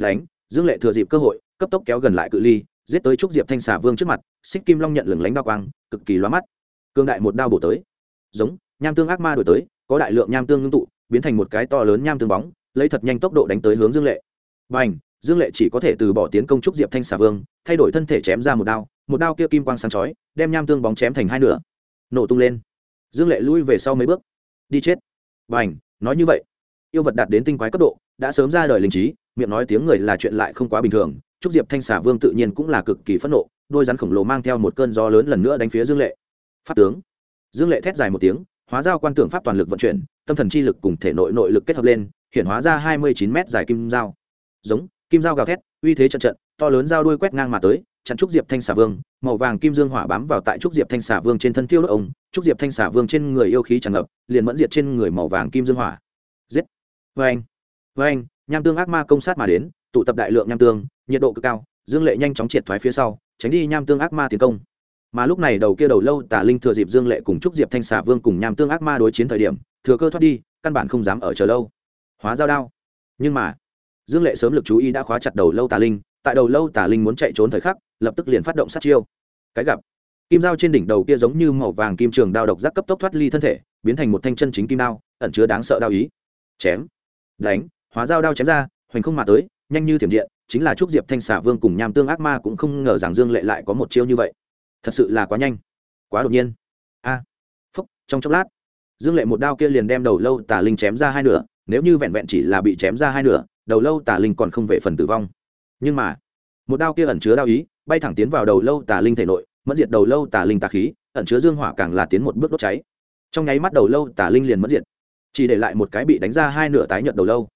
đánh, dương lệ thừa dịp cơ hội, cấp tốc kéo gần lại cự ly, giết tới trúc diệp thanh Xà vương trước mặt, xích kim long nhận lửng lánh đao quang, cực kỳ loa mắt. Cương đại một đao bổ tới. Giống, nham tương ác ma đổi tới, có đại lượng nham tương ngưng tụ, biến thành một cái to lớn nham tương bóng, lấy thật nhanh tốc độ đánh tới hướng dương lệ. B à n h dương lệ chỉ có thể từ bỏ tiến công trúc diệp thanh xà vương, thay đổi thân thể chém ra một đao một đao kia kim quang sáng chói, đem nham tương bóng chém thành hai nửa. Nổ tung lên. Dương lệ lui về sau mấy bước. Đi chết. B à n h nói như vậy. Yêu vật đạt đến tinh quái cấp độ, đã sớm ra đời linh trí miệng nói tiếng người là chuyện lại không quá bình thường, trúc diệp thanh xà vương tự nhiên cũng là cực kỳ phẫn nộ, đôi rắn khổng lồ mang theo một cơn gió lớn lần nữa đánh phía dương lệ. Pháp tướng. Dương lệ thét dài một tiếng, hóa giao quan tưởng pháp toàn lực vận chuyển, tâm thần chi lực cùng thể nội nội lực kết hợp lên, hiện hóa ra hai mươi chín m dài kim dao giống, kim dao gào thét, uy thế trận trận, to lớn dao đuôi quét ngang mà tới, chặn trúc diệp thanh xà vương, màu vàng kim dương hỏa bám vào tại trúc diệp thanh xà vương trên thân tiêu đốt ông, trúc diệp thanh xà vương trên người yêu khí tràn ngập, liền mẫn diệt trên người màu vàng kim dương hỏa. Giết. Vê anh vê anh nham tương ác ma công sát mà đến, tụ tập đại lượng nham tương, nhiệt độ cực cao, dương lệ nhanh chóng triệt thoái phía sau, tránh đi nham tương ác ma tiến công. Mà lúc này đầu kia đầu lâu tà linh thừa dịp dương lệ cùng trúc diệp thanh xà vương cùng nham tương ác ma đối chiến thời điểm, thừa cơ thoát đi, căn bản không dám ở chờ lâu. Hóa dao đao. Nhưng mà, dương lệ sớm lực chú ý đã khóa chặt đầu lâu tà linh, tại đầu lâu tà linh muốn chạy trốn thời khắc, lập tức liền phát động sát chiêu. Cái gặp, kim dao trên đỉnh đầu kia giống như màu vàng kim trường đao độc giác cấp tốc thoát ly thân thể, biến thành một thanh chân chính kim đao, ẩn chứa đáng sợ đao ý. Chém. Đánh hóa dao đao chém ra, hoành không mà tới, nhanh như thiểm điện, chính là trúc diệp thanh xà vương cùng nham tương ác ma cũng không ngờ rằng dương lệ lại có một chiêu như vậy. Thật sự là quá nhanh, quá đột nhiên. A, phúc, trong chốc lát, dương lệ một đao kia liền đem đầu lâu tà linh chém ra hai nửa, nếu như vẹn vẹn chỉ là bị chém ra hai nửa, đầu lâu tà linh còn không về phần tử vong. Nhưng mà, một đao kia ẩn chứa đao ý, bay thẳng tiến vào đầu lâu tà linh thể nội, mất diệt đầu lâu tà linh tà khí, ẩn chứa dương hỏa càng là tiến một bước đốt cháy. Trong nháy mắt đầu lâu tà linh liền mất diệt. Chỉ để lại một cái bị đánh ra hai nửa tái nhợt đầu lâu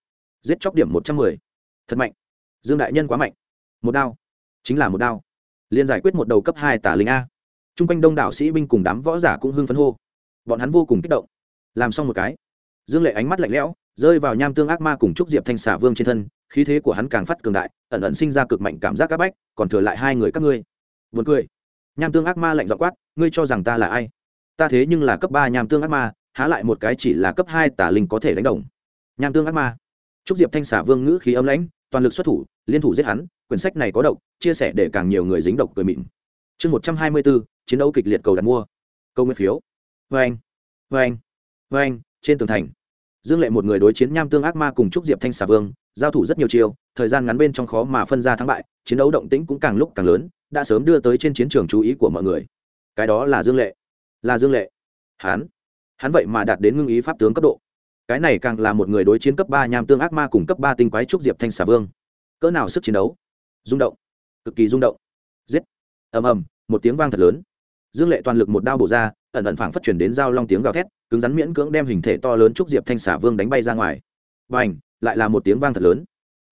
giết chóc điểm một trăm mười. Thật mạnh. Dương đại nhân quá mạnh. Một đao. Chính là một đao. Liền giải quyết một đầu cấp hai tà linh a. T r u n g quanh đông đảo sĩ binh cùng đám võ giả cũng hưng phấn hô. Bọn hắn vô cùng kích động. Làm xong một cái. Dương lệ ánh mắt lạnh lẽo, rơi vào nham tương ác ma cùng trúc diệp thanh xà vương trên thân, khí thế của hắn càng phát cường đại, ẩn ẩn sinh ra cực mạnh cảm giác c áp bách, còn thừa lại hai người các ngươi. Vượt cười. Nham tương ác ma lạnh dọ quát, ngươi cho rằng ta là ai? Ta thế nhưng là cấp ba nham tương ác ma, há lại một cái chỉ là cấp hai tả linh có thể đánh đồng. Nham tương ác ma trúc diệp thanh xà vương ngữ khí âm lãnh toàn lực xuất thủ liên thủ giết hắn quyển sách này có độc chia sẻ để càng nhiều người dính độc cười mịn. Chương một trăm hai mươi bốn chiến đấu kịch liệt cầu đặt mua. Câu nguyên phiếu. Vê anh vê anh vê anh trên tường thành. Dương lệ một người đối chiến nham tương ác ma cùng trúc diệp thanh xà vương giao thủ rất nhiều chiều thời gian ngắn bên trong khó mà phân ra thắng bại chiến đấu động tĩnh cũng càng lúc càng lớn đã sớm đưa tới trên chiến trường chú ý của mọi người. Cái đó là dương lệ. Là dương lệ. Hán, hắn vậy mà đạt đến ngưng ý pháp tướng cấp độ cái này càng là một người đối chiến cấp ba nham tương ác ma cùng cấp ba tinh quái trúc diệp thanh xà vương. Cỡ nào sức chiến đấu? Rung động. Cực kỳ rung động. Giết. Ầm ầm, một tiếng vang thật lớn. Dương lệ toàn lực một đao bổ ra, ẩn ẩn phảng phất chuyển đến dao long tiếng gào thét, cứng rắn miễn cưỡng đem hình thể to lớn trúc diệp thanh xà vương đánh bay ra ngoài. Và ảnh lại là một tiếng vang thật lớn.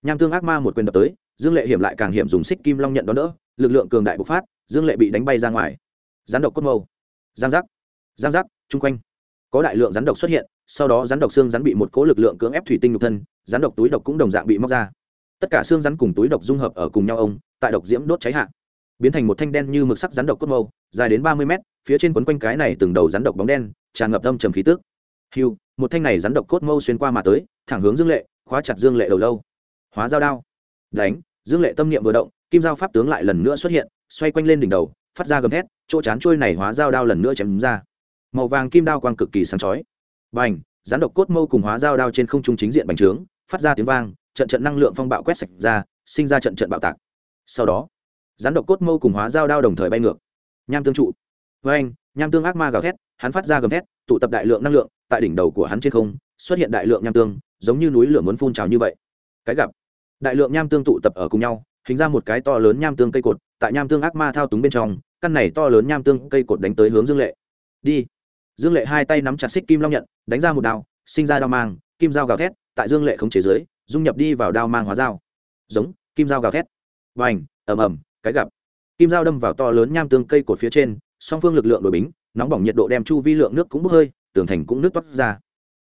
Nham tương ác ma một quyền đập tới, dương lệ hiểm lại càng hiểm dùng xích kim long nhận đón đỡ, lực lượng cường đại bộc phát, dương lệ bị đánh bay ra ngoài. Rắn độc cốt mâu. Giang giác. Giang giác, chung quanh. Có đại lượng rắn độc xuất hiện sau đó rắn độc xương rắn bị một cố lực lượng cưỡng ép thủy tinh nhục thân, rắn độc túi độc cũng đồng dạng bị móc ra. Tất cả xương rắn cùng túi độc dung hợp ở cùng nhau ông, tại độc diễm đốt cháy hạ, biến thành một thanh đen như mực sắc rắn độc cốt mâu, dài đến ba mươi mét, phía trên quấn quanh cái này từng đầu rắn độc bóng đen, tràn ngập âm trầm khí tức. Hiu một thanh này rắn độc cốt mâu xuyên qua mà tới, thẳng hướng dương lệ, khóa chặt dương lệ đầu lâu. Hóa dao đao. Đánh, dương lệ tâm niệm vừa động, kim giao pháp tướng lại lần nữa xuất hiện, xoay quanh lên đỉnh đầu, phát ra gầm thét, chỗ chán trôi này hóa dao đao lần nữa chém ra. Màu vàng kim đao quang cực kỳ sáng chói bành, rắn độc cốt mâu cùng hóa dao đao trên không trung chính diện bành trướng, phát ra tiếng vang, trận trận năng lượng phong bạo quét sạch ra, sinh ra trận trận bạo tạc. Sau đó, rắn độc cốt mâu cùng hóa dao đao đồng thời bay ngược. Nham tương trụ. Với nham tương ác ma gào thét, hắn phát ra gầm thét, tụ tập đại lượng năng lượng, tại đỉnh đầu của hắn trên không, xuất hiện đại lượng nham tương, giống như núi lửa muốn phun trào như vậy. Cái gặp, đại lượng nham tương tụ tập ở cùng nhau, hình ra một cái to lớn nham tương cây cột, tại nham tương ác ma thao túng bên trong, căn này to lớn nham tương cây cột đánh tới hướng dương lệ. Đi dương lệ hai tay nắm chặt xích kim long nhận, đánh ra một đao, sinh ra đao mang, kim dao gào thét, tại dương lệ không chế giới dung nhập đi vào đao mang hóa dao. Giống, kim dao gào thét. Và ảnh ầm ầm, cái gặp. Kim dao đâm vào to lớn nham tương cây cột phía trên, song phương lực lượng đổi bính, nóng bỏng nhiệt độ đem chu vi lượng nước cũng bốc hơi, tường thành cũng nước toát ra.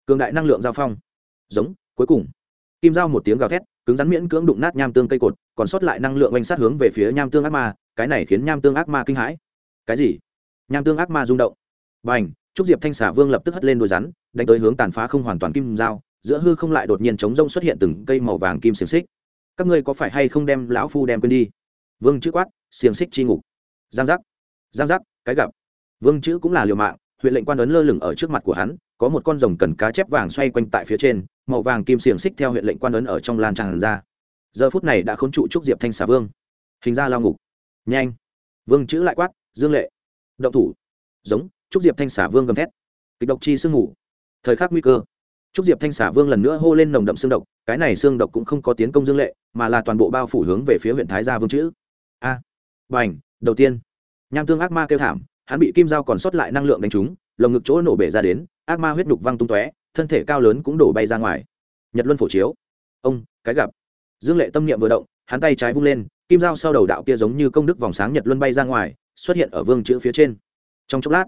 Cường đại năng lượng giao phong. Giống, cuối cùng. Kim dao một tiếng gào thét, cứng rắn miễn cưỡng đụng nát nham tương cây cột, còn sót lại năng lượng oanh sát hướng về phía nham tương ác ma, cái này khiến nham tương ác ma kinh hãi. Cái gì? Nham tương ác ma rung động. B à n h trúc diệp thanh xà vương lập tức hất lên đôi rắn, đánh tới hướng tàn phá không hoàn toàn kim dao, giữa hư không lại đột nhiên chống rông xuất hiện từng cây màu vàng kim xiềng xích. Các ngươi có phải hay không đem lão phu đem quên đi? Vương chữ quát, xiềng xích chi ngục. Giang giác giang giác, cái gặp. Vương chữ cũng là liều mạng, huyện lệnh quan ấn lơ lửng ở trước mặt của hắn, có một con rồng cần cá chép vàng xoay quanh tại phía trên, màu vàng kim xiềng xích theo huyện lệnh quan ấn ở trong lan tràn ra. Giờ phút này đã khốn trụ trúc diệp thanh xà vương. Hình ra lao ngục. Nhanh. Vương chữ lại quát, dương lệ, động thủ. Giống trúc diệp thanh Xả vương gầm thét kịch độc chi sương ngủ thời khắc nguy cơ Trúc Diệp Thanh xả vương lần nữa hô lên nồng đậm xương độc, cái này xương độc cũng không có tiến công Dương Lệ, mà là toàn bộ bao phủ hướng về phía huyện Thái Gia Vương chữ. A. À, bành, đầu tiên, Nham Tương ác ma kêu thảm, hắn bị kim dao còn sót lại năng lượng đánh trúng, lồng ngực chỗ nổ bể ra đến, ác ma huyết nhục văng tung tóe, thân thể cao lớn cũng đổ bay ra ngoài. Nhật Luân phổ chiếu. Ông, cái gặp. Dương Lệ tâm niệm vừa động, hắn tay trái vung lên, kim dao sau đầu đạo kia giống như công đức vòng sáng Nhật Luân bay ra ngoài, xuất hiện ở vương chữ phía trên. Trong chốc lát,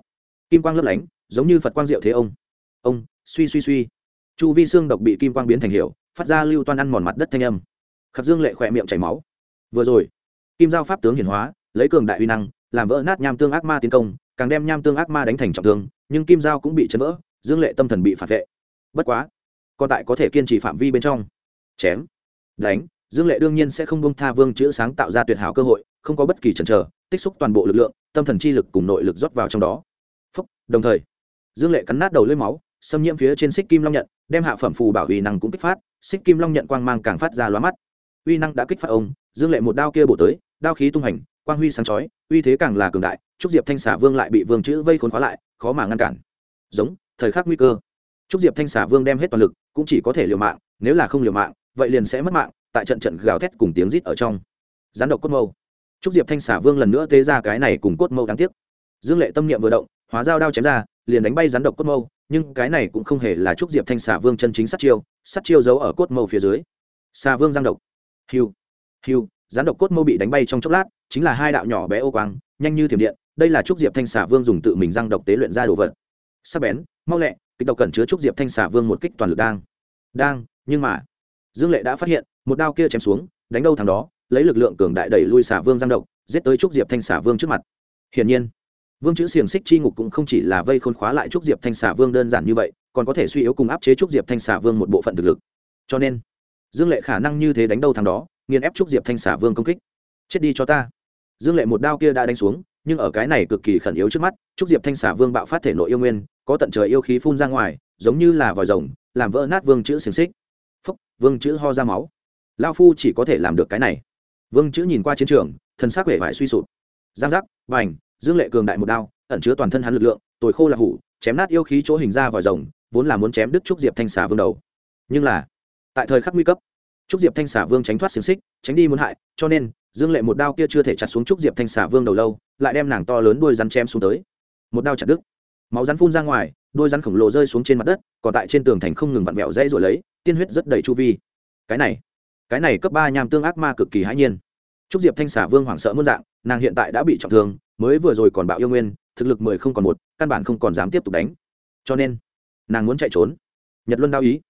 kim quang lấp lánh, giống như Phật quang diệu thế ông. Ông, suy suy suy. Chu vi xương độc bị kim quang biến thành hiệu phát ra lưu toan ăn mòn mặt đất thanh âm. Khắc dương lệ khỏe miệng chảy máu. Vừa rồi kim giao pháp tướng hiển hóa lấy cường đại uy năng làm vỡ nát nham tương ác ma tiến công càng đem nham tương ác ma đánh thành trọng thương nhưng kim giao cũng bị chấn vỡ dương lệ tâm thần bị phản vệ. Bất quá còn tại có thể kiên trì phạm vi bên trong. Chém đánh dương lệ đương nhiên sẽ không bông tha vương chữ sáng tạo ra tuyệt hảo cơ hội không có bất kỳ chần chờ tích xúc toàn bộ lực lượng tâm thần chi lực cùng nội lực rót vào trong đó đồng thời, dương lệ cắn nát đầu lưỡi máu, xâm nhiễm phía trên xích kim long nhận, đem hạ phẩm phù bảo uy năng cũng kích phát, xích kim long nhận quang mang càng phát ra lóa mắt. Uy năng đã kích phát ông, dương lệ một đao kia bổ tới, đao khí tung hành, quang huy sáng chói, uy thế càng là cường đại, trúc diệp thanh xả vương lại bị vương chữ vây khốn khóa lại, khó mà ngăn cản. Giống, thời khắc nguy cơ. Trúc diệp thanh xả vương đem hết toàn lực, cũng chỉ có thể liều mạng, nếu là không liều mạng, vậy liền sẽ mất mạng, tại trận trận gào thét cùng tiếng rít ở trong. Gián độc cốt mâu. Trúc diệp thanh xả vương lần nữa tế ra cái này cùng cốt mâu đáng tiếc. Dương lệ tâm niệm vừa động hóa dao đao chém ra, liền đánh bay rắn độc cốt mâu, nhưng cái này cũng không hề là trúc diệp thanh xả vương chân chính sát chiêu sát chiêu giấu ở cốt mâu phía dưới. Xà vương giang độc. Hiu. Hiu, rắn độc cốt mâu bị đánh bay trong chốc lát, chính là hai đạo nhỏ bé ô quang, nhanh như thiểm điện, đây là trúc diệp thanh xả vương dùng tự mình răng độc tế luyện ra đồ vật. Sắc bén, mau lẹ, kịch độc cần chứa trúc diệp thanh xả vương một kích toàn lực đang. Đang, nhưng mà, dương lệ đã phát hiện, một đao kia chém xuống, đánh đâu thằng đó, lấy lực lượng cường đại đẩy lui xả vương giang độc, giết tới trúc diệp thanh xả vương trước mặt. Hiển nhiên vương chữ xiềng xích chi ngục cũng không chỉ là vây khôn khóa lại trúc diệp thanh xả vương đơn giản như vậy, còn có thể suy yếu cùng áp chế trúc diệp thanh xả vương một bộ phận thực lực. Cho nên, dương lệ khả năng như thế đánh đâu thằng đó, nghiền ép trúc diệp thanh xả vương công kích. Chết đi cho ta. Dương lệ một đao kia đã đánh xuống, nhưng ở cái này cực kỳ khẩn yếu trước mắt, trúc diệp thanh xả vương bạo phát thể nội yêu nguyên, có tận trời yêu khí phun ra ngoài, giống như là vòi rồng, làm vỡ nát vương chữ xiềng xích. Phúc, vương chữ ho ra máu. Lao phu chỉ có thể làm được cái này. Vương chữ nhìn qua chiến trường thân xác vẻ vải suy sụp. Giang giác vành dương lệ cường đại một đao, ẩn chứa toàn thân hắn lực lượng, tồi khô là hủ, chém nát yêu khí chỗ hình ra vòi rồng, vốn là muốn chém đứt trúc diệp thanh Xà vương đầu. Nhưng là, tại thời khắc nguy cấp, trúc diệp thanh Xà vương tránh thoát xiềng xích, tránh đi muốn hại, cho nên, dương lệ một đao kia chưa thể chặt xuống trúc diệp thanh Xà vương đầu lâu, lại đem nàng to lớn đuôi rắn chém xuống tới. Một đao chặt đứt, máu rắn phun ra ngoài, đuôi rắn khổng lồ rơi xuống trên mặt đất, còn tại trên tường thành không ngừng vặn vẹo dãy rồi lấy, tiên huyết rất đầy chu vi. Cái này cái này cấp ba nham tương ác ma cực kỳ hãi nhiên. Trúc diệp thanh Xà vương hoảng sợ muôn dạng, nàng hiện tại đã bị trọng thương mới vừa rồi còn bạo yêu nguyên, thực lực mười không còn một, căn bản không còn dám tiếp tục đánh. Cho nên, nàng muốn chạy trốn. Nhật luân đao ý.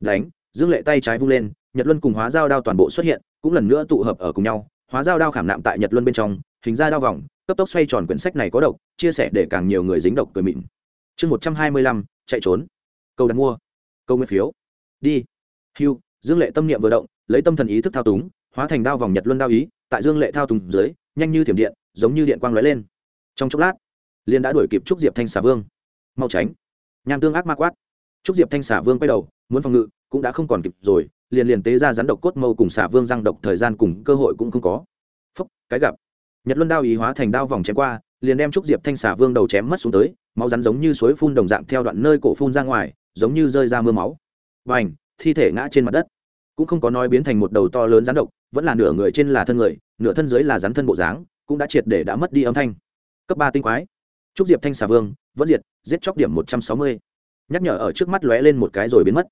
Đánh, dương lệ tay trái vung lên, nhật luân cùng hóa dao đao toàn bộ xuất hiện, cũng lần nữa tụ hợp ở cùng nhau. Hóa dao đao khảm nạm tại nhật luân bên trong, hình ra đao vòng, cấp tốc xoay tròn quyển sách này có độc, chia sẻ để càng nhiều người dính độc cười mịn. Chương một trăm hai mươi lăm, chạy trốn. Câu đặt mua. Câu nguyên phiếu. Đi. Hưu, dương lệ tâm niệm vừa động, lấy tâm thần ý thức thao túng, hóa thành đao vòng nhật luân đao ý, tại dương lệ thao túng dưới, nhanh như thiểm điện giống như điện quang lóe lên. Trong chốc lát liên đã đuổi kịp trúc diệp thanh xà vương. Mau tránh. Nham tương ác ma quát. Trúc diệp thanh xà vương quay đầu, muốn phòng ngự, cũng đã không còn kịp rồi, liền liền tế ra rắn độc cốt mâu cùng xà vương răng độc thời gian cùng cơ hội cũng không có. Phúc, cái gặp. Nhật luân đao ý hóa thành đao vòng chém qua, liền đem trúc diệp thanh xà vương đầu chém mất xuống tới, máu rắn giống như suối phun đồng dạng theo đoạn nơi cổ phun ra ngoài, giống như rơi ra mưa máu. Và ảnh thi thể ngã trên mặt đất. Cũng không có nói biến thành một đầu to lớn rắn độc, vẫn là nửa người trên là thân người, nửa thân dưới là rắn thân bộ dáng cũng đã triệt để đã mất đi âm thanh. Cấp ba tinh quái. Trúc diệp thanh xà vương, vẫn diệt, giết chóc điểm một trăm sáu mươi. Nhắc nhở ở trước mắt lóe lên một cái rồi biến mất.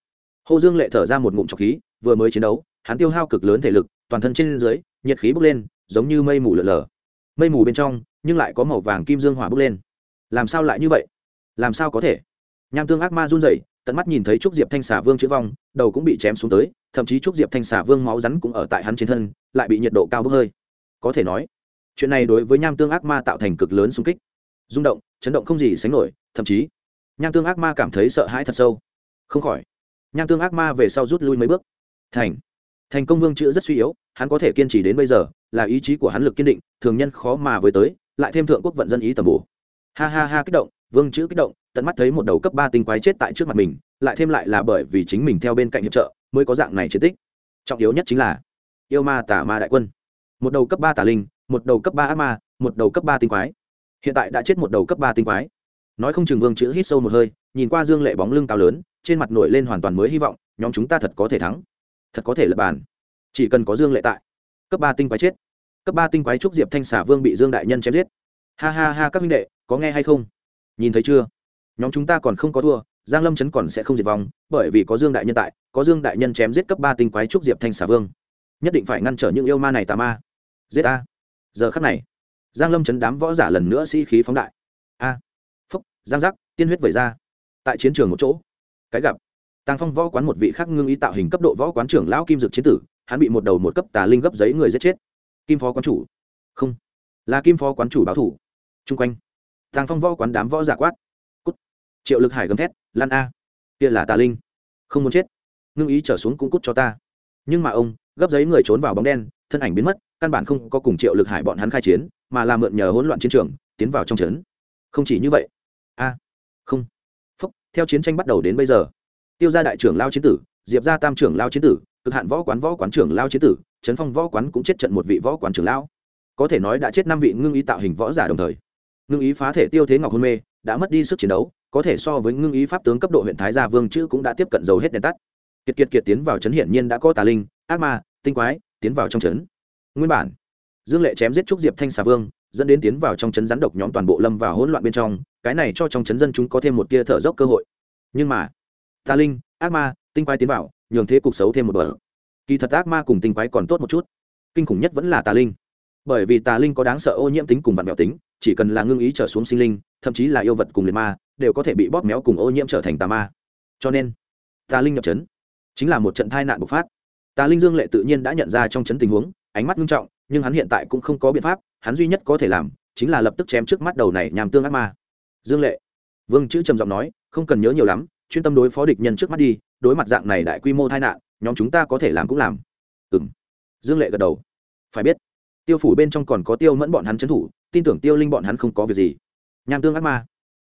Hồ dương lệ thở ra một ngụm trọc khí, vừa mới chiến đấu, hắn tiêu hao cực lớn thể lực, toàn thân trên dưới, nhiệt khí bốc lên, giống như mây mù lở lở. Mây mù bên trong, nhưng lại có màu vàng kim dương hỏa bốc lên. Làm sao lại như vậy? Làm sao có thể? Nham tương ác ma run rẩy, tận mắt nhìn thấy trúc diệp thanh xà vương chữ vong, đầu cũng bị chém xuống tới, thậm chí trúc diệp thanh xà vương máu rắn cũng ở tại hắn trên thân, lại bị nhiệt độ cao bốc hơi. Có thể nói chuyện này đối với nham tương ác ma tạo thành cực lớn xung kích. Rung động, chấn động không gì sánh nổi, thậm chí, nham tương ác ma cảm thấy sợ hãi thật sâu. Không khỏi, nham tương ác ma về sau rút lui mấy bước. Thành thành công vương chữ rất suy yếu, hắn có thể kiên trì đến bây giờ, là ý chí của hắn lực kiên định, thường nhân khó mà với tới, lại thêm thượng quốc vận dân ý tầm bổ. Ha ha ha, kích động, vương chữ kích động, tận mắt thấy một đầu cấp ba tinh quái chết tại trước mặt mình, lại thêm lại là bởi vì chính mình theo bên cạnh hiệp trợ, mới có dạng này chiến tích. Trọng yếu nhất chính là, yêu ma tà ma đại quân. Một đầu cấp ba tà linh một đầu cấp ba ác ma, một đầu cấp ba tinh quái. Hiện tại đã chết một đầu cấp ba tinh quái. Nói không chừng vương chữ hít sâu một hơi, nhìn qua dương lệ bóng lưng cao lớn, trên mặt nổi lên hoàn toàn mới hy vọng, nhóm chúng ta thật có thể thắng. Thật có thể lập bàn. Chỉ cần có dương lệ tại, cấp ba tinh quái chết. Cấp ba tinh quái trúc diệp thanh xả vương bị dương đại nhân chém giết. Ha ha ha, các minh đệ, có nghe hay không? Nhìn thấy chưa? Nhóm chúng ta còn không có thua, giang lâm chấn còn sẽ không diệt vong, bởi vì có dương đại nhân tại, có dương đại nhân chém giết cấp ba tinh quái trúc diệp thanh xả vương. Nhất định phải ngăn trở những yêu ma này tà ma. Giết a giờ khắc này, giang lâm chấn đám võ giả lần nữa sĩ、si、khí phóng đại. A, phúc, giang giác, tiên huyết vẩy ra. Tại chiến trường một chỗ, cái gặp, tàng phong võ quán một vị khác ngưng ý tạo hình cấp độ võ quán trưởng lão kim dực chiến tử, hắn bị một đầu một cấp tà linh gấp giấy người giết chết. Kim phó quán chủ. Không, là kim phó quán chủ báo thủ. Chung quanh, tàng phong võ quán đám võ giả quát. Cút. Triệu lực hải gầm thét, lan a, kia là tà linh, không muốn chết. Ngưng ý trở xuống cũng cút cho ta. Nhưng mà ông, gấp giấy người trốn vào bóng đen, thân ảnh biến mất căn bản không có cùng triệu lực hải bọn hắn khai chiến, mà là mượn nhờ hỗn loạn chiến trường, tiến vào trong trấn. Không chỉ như vậy. A. Không. Phúc, theo chiến tranh bắt đầu đến bây giờ, tiêu gia đại trưởng lao chiến tử, diệp gia tam trưởng lao chiến tử, cực hạn võ quán võ quán trưởng lao chiến tử, trấn phong võ quán cũng chết trận một vị võ quán trưởng lão. Có thể nói đã chết năm vị ngưng ý tạo hình võ giả đồng thời. Ngưng ý phá thể tiêu thế ngọc hôn mê, đã mất đi sức chiến đấu, có thể so với ngưng ý pháp tướng cấp độ huyện thái gia vương chữ cũng đã tiếp cận dầu hết đèn tắt. Kiệt kiệt kiệt tiến vào trấn hiển nhiên đã có tà linh, ác ma, tinh quái, tiến vào trong trấn nguyên bản. Dương lệ chém giết trúc diệp thanh xà vương, dẫn đến tiến vào trong chấn rắn độc nhóm toàn bộ lâm vào hỗn loạn bên trong, cái này cho trong chấn dân chúng có thêm một tia thở dốc cơ hội. Nhưng mà, tà linh, ác ma, tinh quái tiến vào, nhường thế cục xấu thêm một bờ. Kỳ thật ác ma cùng tinh quái còn tốt một chút. Kinh khủng nhất vẫn là tà linh. Bởi vì tà linh có đáng sợ ô nhiễm tính cùng vạn mẹo tính, chỉ cần là ngưng ý trở xuống sinh linh, thậm chí là yêu vật cùng liệt ma, đều có thể bị bóp méo cùng ô nhiễm trở thành tà ma. Cho nên, tà linh nhập chấn chính là một trận tai nạn bộc phát. Tà linh dương lệ tự nhiên đã nhận ra trong chấn tình huống ánh mắt nghiêm trọng, nhưng hắn hiện tại cũng không có biện pháp, hắn duy nhất có thể làm chính là lập tức chém trước mắt đầu này nhằm tương ác ma. Dương lệ. Vương chữ trầm giọng nói, không cần nhớ nhiều lắm, chuyên tâm đối phó địch nhân trước mắt đi, đối mặt dạng này đại quy mô tai nạn, nhóm chúng ta có thể làm cũng làm. Ừm. dương lệ gật đầu. Phải biết, tiêu phủ bên trong còn có tiêu mẫn bọn hắn trấn thủ, tin tưởng tiêu linh bọn hắn không có việc gì. Nham tương ác ma.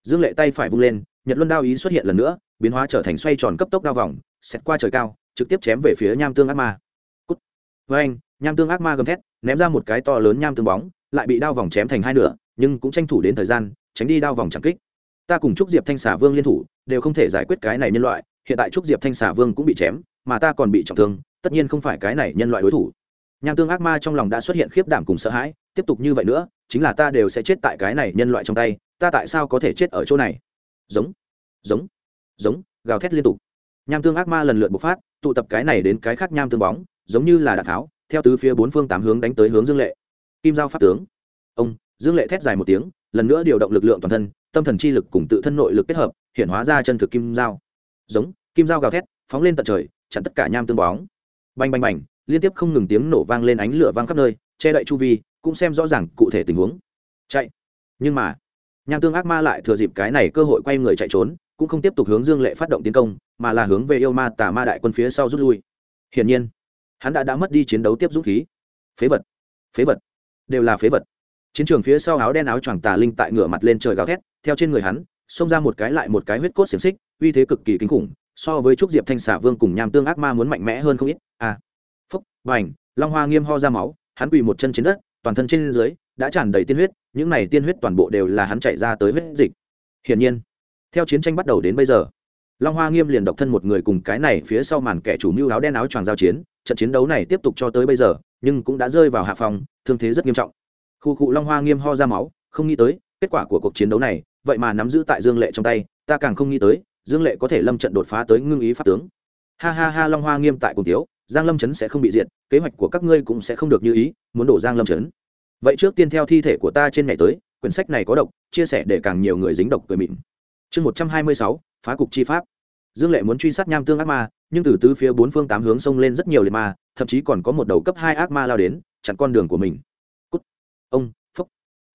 Dương lệ tay phải vung lên, nhật luân đao ý xuất hiện lần nữa, biến hóa trở thành xoay tròn cấp tốc đao vòng, xẹt qua trời cao, trực tiếp chém về phía nham tương ác ma với anh, nham tương ác ma gầm thét, ném ra một cái to lớn nham tương bóng, lại bị đao vòng chém thành hai nửa, nhưng cũng tranh thủ đến thời gian, tránh đi đao vòng chẳng kích. Ta cùng trúc diệp thanh xà vương liên thủ, đều không thể giải quyết cái này nhân loại, hiện tại trúc diệp thanh xà vương cũng bị chém, mà ta còn bị trọng thương, tất nhiên không phải cái này nhân loại đối thủ. Nham tương ác ma trong lòng đã xuất hiện khiếp đảm cùng sợ hãi, tiếp tục như vậy nữa, chính là ta đều sẽ chết tại cái này nhân loại trong tay, ta tại sao có thể chết ở chỗ này? Giống giống giống, gào thét liên tục. Nham tương ác ma lần lượt bộc phát, tụ tập cái này đến cái khác nham tương bóng giống như là đạn tháo, theo tứ phía bốn phương tám hướng đánh tới hướng dương lệ. Kim giao pháp tướng. Ông, dương lệ thét dài một tiếng, lần nữa điều động lực lượng toàn thân, tâm thần chi lực cùng tự thân nội lực kết hợp, hiện hóa ra chân thực kim giao. Giống, kim giao gào thét, phóng lên tận trời, chặn tất cả nham tương bóng. Bành bành bành, liên tiếp không ngừng tiếng nổ vang lên ánh lửa vang khắp nơi, che đậy chu vi, cũng xem rõ ràng cụ thể tình huống. Chạy. Nhưng mà, nham tương ác ma lại thừa dịp cái này cơ hội quay người chạy trốn, cũng không tiếp tục hướng dương lệ phát động tiến công, mà là hướng về yêu ma tà ma đại quân phía sau rút lui. Hiển nhiên hắn đã đã mất đi chiến đấu tiếp dũng khí. Phế vật phế vật, đều là phế vật. Chiến trường phía sau áo đen áo choàng tà linh tại ngửa mặt lên trời gào thét, theo trên người hắn, xông ra một cái lại một cái huyết cốt xiềng xích, uy thế cực kỳ kinh khủng, so với trúc diệp thanh xả vương cùng nham tương ác ma muốn mạnh mẽ hơn không ít. À phúc vành long hoa nghiêm ho ra máu, hắn quỳ một chân trên đất, toàn thân trên dưới đã tràn đầy tiên huyết, những này tiên huyết toàn bộ đều là hắn chạy ra tới huyết dịch. Hiển nhiên, theo chiến tranh bắt đầu đến bây giờ long hoa nghiêm liền độc thân một người cùng cái này phía sau màn kẻ chủ mưu áo đen áo choàng giao chiến, trận chiến đấu này tiếp tục cho tới bây giờ, nhưng cũng đã rơi vào hạ phòng thương thế rất nghiêm trọng. Khu cụ long hoa nghiêm ho ra máu, không nghĩ tới, kết quả của cuộc chiến đấu này, vậy mà nắm giữ tại dương lệ trong tay, ta càng không nghĩ tới, dương lệ có thể lâm trận đột phá tới ngưng ý pháp tướng. Ha ha ha, long hoa nghiêm tại cùng tiếu giang lâm trấn sẽ không bị diệt, kế hoạch của các ngươi cũng sẽ không được như ý, muốn đổ giang lâm trấn vậy trước tiên theo thi thể của ta trên ngày tới, quyển sách này có độc, chia sẻ để càng nhiều người dính độc cười mịn. Chương một trăm hai mươi sáu phá cục chi pháp. Dương lệ muốn truy sát nham tương ác ma, nhưng từ tứ phía bốn phương tám hướng xông lên rất nhiều liệt ma, thậm chí còn có một đầu cấp hai ác ma lao đến, chặn con đường của mình. Cút. Ông phúc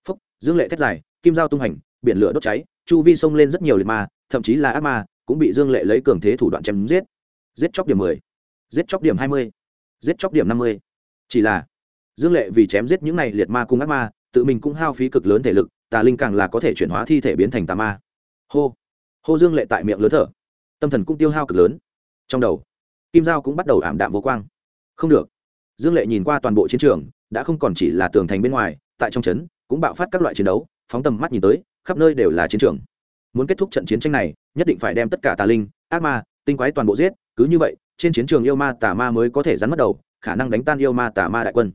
phúc dương lệ thét dài, kim dao tung hành, biển lửa đốt cháy, chu vi xông lên rất nhiều liệt ma, thậm chí là ác ma, cũng bị dương lệ lấy cường thế thủ đoạn chém giết. Giết chóc điểm mười. Giết chóc điểm hai mươi. Giết chóc điểm năm mươi. Chỉ là, dương lệ vì chém giết những này liệt ma cùng ác ma, tự mình cũng hao phí cực lớn thể lực, tà linh càng là có thể chuyển hóa thi thể biến thành tà ma. Hô hô dương lệ tại miệng lớn thở. Tâm thần cũng tiêu hao cực lớn. Trong đầu, kim giao cũng bắt đầu ảm đạm vô quang. Không được. Dương lệ nhìn qua toàn bộ chiến trường, đã không còn chỉ là tường thành bên ngoài, tại trong trấn, cũng bạo phát các loại chiến đấu, phóng tầm mắt nhìn tới, khắp nơi đều là chiến trường. Muốn kết thúc trận chiến tranh này, nhất định phải đem tất cả tà linh, ác ma, tinh quái toàn bộ giết, cứ như vậy, trên chiến trường yêu ma tà ma mới có thể rắn mất đầu, khả năng đánh tan yêu ma tà ma đại quân.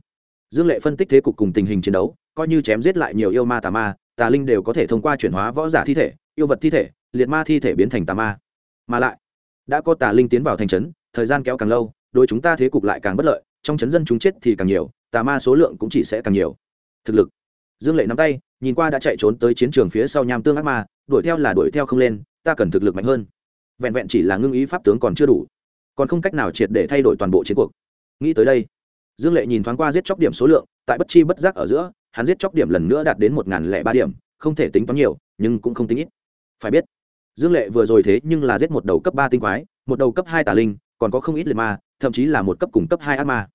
Dương lệ phân tích thế cục cùng tình hình chiến đấu, coi như chém giết lại nhiều yêu ma tà ma, tà linh đều có thể thông qua chuyển hóa võ giả thi thể, yêu vật thi thể liệt ma thi thể biến thành tà ma. Mà lại, đã có tà linh tiến vào thành trấn, thời gian kéo càng lâu đôi chúng ta thế cục lại càng bất lợi, trong trấn dân chúng chết thì càng nhiều, tà ma số lượng cũng chỉ sẽ càng nhiều. Thực lực. Dương lệ nắm tay, nhìn qua đã chạy trốn tới chiến trường phía sau nham tương ác ma, đuổi theo là đuổi theo không lên, ta cần thực lực mạnh hơn. Vẹn vẹn chỉ là ngưng ý pháp tướng còn chưa đủ, còn không cách nào triệt để thay đổi toàn bộ chiến cuộc. Nghĩ tới đây, dương lệ nhìn thoáng qua giết chóc điểm số lượng, tại bất chi bất giác ở giữa, hắn giết chóc điểm lần nữa đạt đến một n g h n lẻ ba điểm, không thể tính toán nhiều, nhưng cũng không tính ít. Phải biết dương lệ vừa rồi thế nhưng là giết một đầu cấp ba tinh quái, một đầu cấp hai tà linh, còn có không ít liệt ma, thậm chí là một cấp cùng cấp hai ác ma.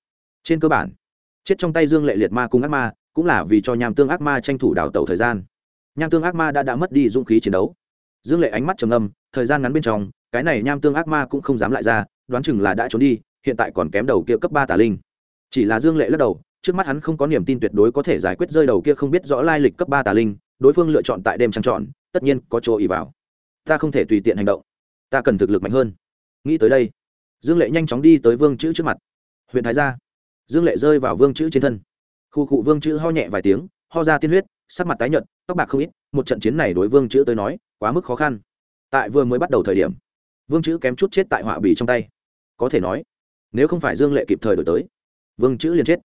Trên cơ bản, chết trong tay dương lệ liệt ma cùng ác ma, cũng là vì cho nham tương ác ma tranh thủ đào tẩu thời gian. Nham tương ác ma đã đã mất đi dũng khí chiến đấu. Dương lệ ánh mắt trầm âm thời gian ngắn bên trong, cái này nham tương ác ma cũng không dám lại ra, đoán chừng là đã trốn đi, hiện tại còn kém đầu kia cấp ba tà linh. Chỉ là dương lệ lắc đầu, trước mắt hắn không có niềm tin tuyệt đối có thể giải quyết rơi đầu kia không biết rõ lai lịch cấp ba tà linh, đối phương lựa chọn tại đêm trăng trọn tất nhiên có chỗ ý vào ta không thể tùy tiện hành động. Ta cần thực lực mạnh hơn. Nghĩ tới đây, dương lệ nhanh chóng đi tới vương chữ trước mặt. Huyện thái gia. Dương lệ rơi vào vương chữ trên thân. Khu cụ vương chữ ho nhẹ vài tiếng, ho ra tiên huyết, sắc mặt tái nhợt, tóc bạc không ít. Một trận chiến này đối vương chữ tới nói, quá mức khó khăn. Tại vừa mới bắt đầu thời điểm, vương chữ kém chút chết tại họa bì trong tay. Có thể nói, nếu không phải dương lệ kịp thời đổi tới, vương chữ liền chết.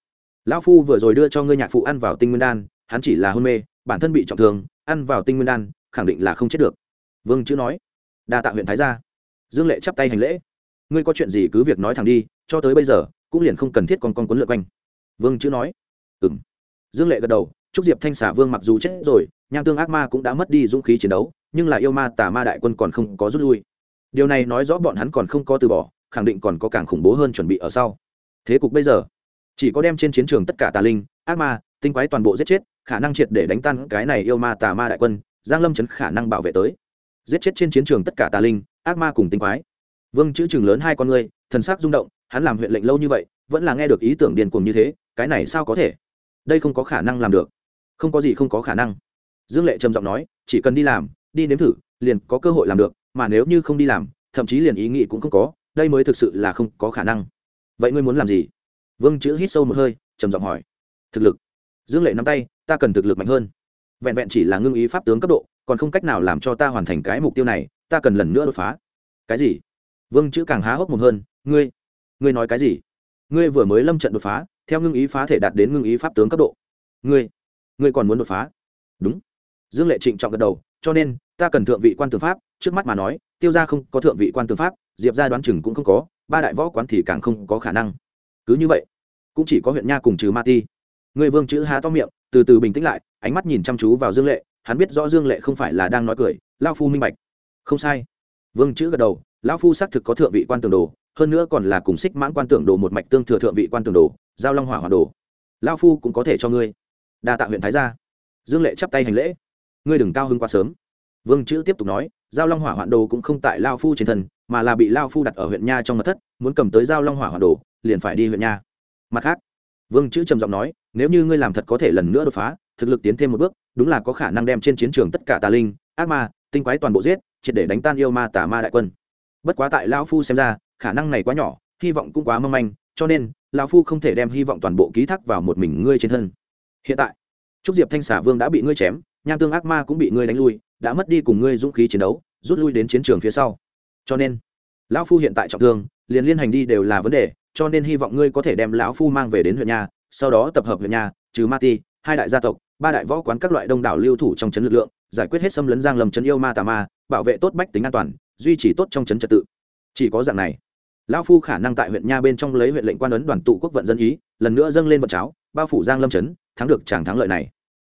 Lão phu vừa rồi đưa cho ngươi nhạc phụ ăn vào tinh nguyên đan, hắn chỉ là hôn mê, bản thân bị trọng thương, ăn vào tinh nguyên đan, khẳng định là không chết được vương chữ nói, đa tạ huyện thái gia. Dương lệ chắp tay hành lễ, ngươi có chuyện gì cứ việc nói thẳng đi, cho tới bây giờ, cũng liền không cần thiết con con quấn lượt quanh. Vương chữ nói ừ m dương lệ gật đầu, trúc diệp thanh xả vương mặc dù chết rồi, nham tương ác ma cũng đã mất đi dũng khí chiến đấu, nhưng là yêu ma tà ma đại quân còn không có rút lui. Điều này nói rõ bọn hắn còn không có từ bỏ, khẳng định còn có càng khủng bố hơn chuẩn bị ở sau. Thế cục bây giờ, chỉ có đem trên chiến trường tất cả tà linh, ác ma, tinh quái toàn bộ giết chết, khả năng triệt để đánh tan cái này yêu ma tà ma đại quân, giang lâm chấn khả năng bảo vệ tới giết chết trên chiến trường tất cả tà linh, ác ma cùng tinh quái. Vương chữ chừng lớn hai con ngươi, thần sắc rung động, hắn làm huyện lệnh lâu như vậy, vẫn là nghe được ý tưởng điền cuồng như thế, cái này sao có thể? Đây không có khả năng làm được. Không có gì không có khả năng. Dương lệ trầm giọng nói, chỉ cần đi làm, đi nếm thử, liền có cơ hội làm được, mà nếu như không đi làm, thậm chí liền ý nghĩ cũng không có, đây mới thực sự là không có khả năng. Vậy ngươi muốn làm gì? Vương chữ hít sâu một hơi, trầm giọng hỏi. Thực lực. Dương lệ nắm tay, ta cần thực lực mạnh hơn vẹn vẹn chỉ là ngưng ý pháp tướng cấp độ, còn không cách nào làm cho ta hoàn thành cái mục tiêu này, ta cần lần nữa đột phá. Cái gì? Vương chữ càng há hốc mồm hơn, ngươi ngươi nói cái gì? Ngươi vừa mới lâm trận đột phá, theo ngưng ý phá thể đạt đến ngưng ý pháp tướng cấp độ. Ngươi ngươi còn muốn đột phá? Đúng. Dương lệ trịnh trọng gật đầu, cho nên, ta cần thượng vị quan tướng pháp, trước mắt mà nói, tiêu ra không có thượng vị quan tướng pháp, diệp ra đoán chừng cũng không có, ba đại võ quán thì càng không có khả năng. Cứ như vậy, cũng chỉ có huyện nha cùng trừ ma ti. Người vương chữ há to miệng, từ từ bình tĩnh lại ánh mắt nhìn chăm chú vào dương lệ, hắn biết rõ dương lệ không phải là đang nói cười lao phu minh bạch. Không sai. Vương chữ gật đầu, lão phu xác thực có thượng vị quan tường đồ, hơn nữa còn là cùng xích mãn quan tưởng đồ một mạch tương thừa thượng vị quan tường đồ, giao long hỏa hòa đồ. Lao phu cũng có thể cho ngươi. Đa tạ huyện thái gia. Dương lệ chắp tay hành lễ. Ngươi đừng cao hưng quá sớm. Vương chữ tiếp tục nói, giao long hỏa hoạn đồ cũng không tại lao phu trên thân, mà là bị lao phu đặt ở huyện nha trong mật thất, muốn cầm tới giao long hỏa hoạn đồ, liền phải đi huyện nha. Mặt khác, vương chữ trầm giọng nói, nếu như ngươi làm thật có thể lần nữa đột phá thực lực tiến thêm một bước, đúng là có khả năng đem trên chiến trường tất cả tà linh, ác ma, tinh quái toàn bộ giết, triệt để đánh tan yêu ma tà ma đại quân. Bất quá tại lão phu xem ra, khả năng này quá nhỏ, hy vọng cũng quá mong manh, cho nên, lão phu không thể đem hy vọng toàn bộ ký thác vào một mình ngươi trên thân. Hiện tại, trúc diệp thanh xả vương đã bị ngươi chém, nham tương ác ma cũng bị ngươi đánh lui, đã mất đi cùng ngươi dũng khí chiến đấu, rút lui đến chiến trường phía sau. Cho nên, lão phu hiện tại trọng thương, liền liên hành đi đều là vấn đề, cho nên hy vọng ngươi có thể đem lão phu mang về đến huyện nhà, sau đó tập hợp huyện nhà, trừ ma ti hai đại gia tộc, ba đại võ quán các loại đông đảo lưu thủ trong chấn lực lượng, giải quyết hết xâm lấn giang lầm chấn yêu ma tà ma, bảo vệ tốt bách tính an toàn, duy trì tốt trong chấn trật tự. Chỉ có dạng này, lão phu khả năng tại huyện nha bên trong lấy huyện lệnh quan ấn đoàn tụ quốc vận dân ý, lần nữa dâng lên vận cháo, bao phủ giang lâm chấn, thắng được chàng thắng lợi này.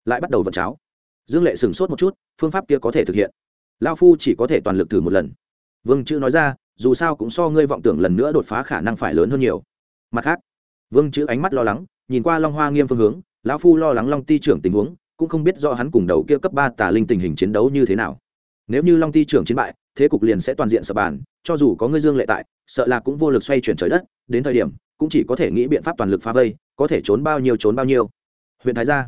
Lại bắt đầu vận cháo. Dương lệ sửng sốt một chút, phương pháp kia có thể thực hiện. Lão phu chỉ có thể toàn lực thử một lần. Vương chữ nói ra, dù sao cũng so ngươi vọng tưởng lần nữa đột phá khả năng phải lớn hơn nhiều. Mặt khác, vương chữ ánh mắt lo lắng, nhìn qua long hoa nghiêm phương hướng lão phu lo lắng long ti trưởng tình huống, cũng không biết do hắn cùng đầu kia cấp ba tà linh tình hình chiến đấu như thế nào. Nếu như long ti trưởng chiến bại, thế cục liền sẽ toàn diện sập bàn, cho dù có ngươi dương lệ tại, sợ là cũng vô lực xoay chuyển trời đất, đến thời điểm, cũng chỉ có thể nghĩ biện pháp toàn lực phá vây, có thể trốn bao nhiêu trốn bao nhiêu. Huyện thái gia,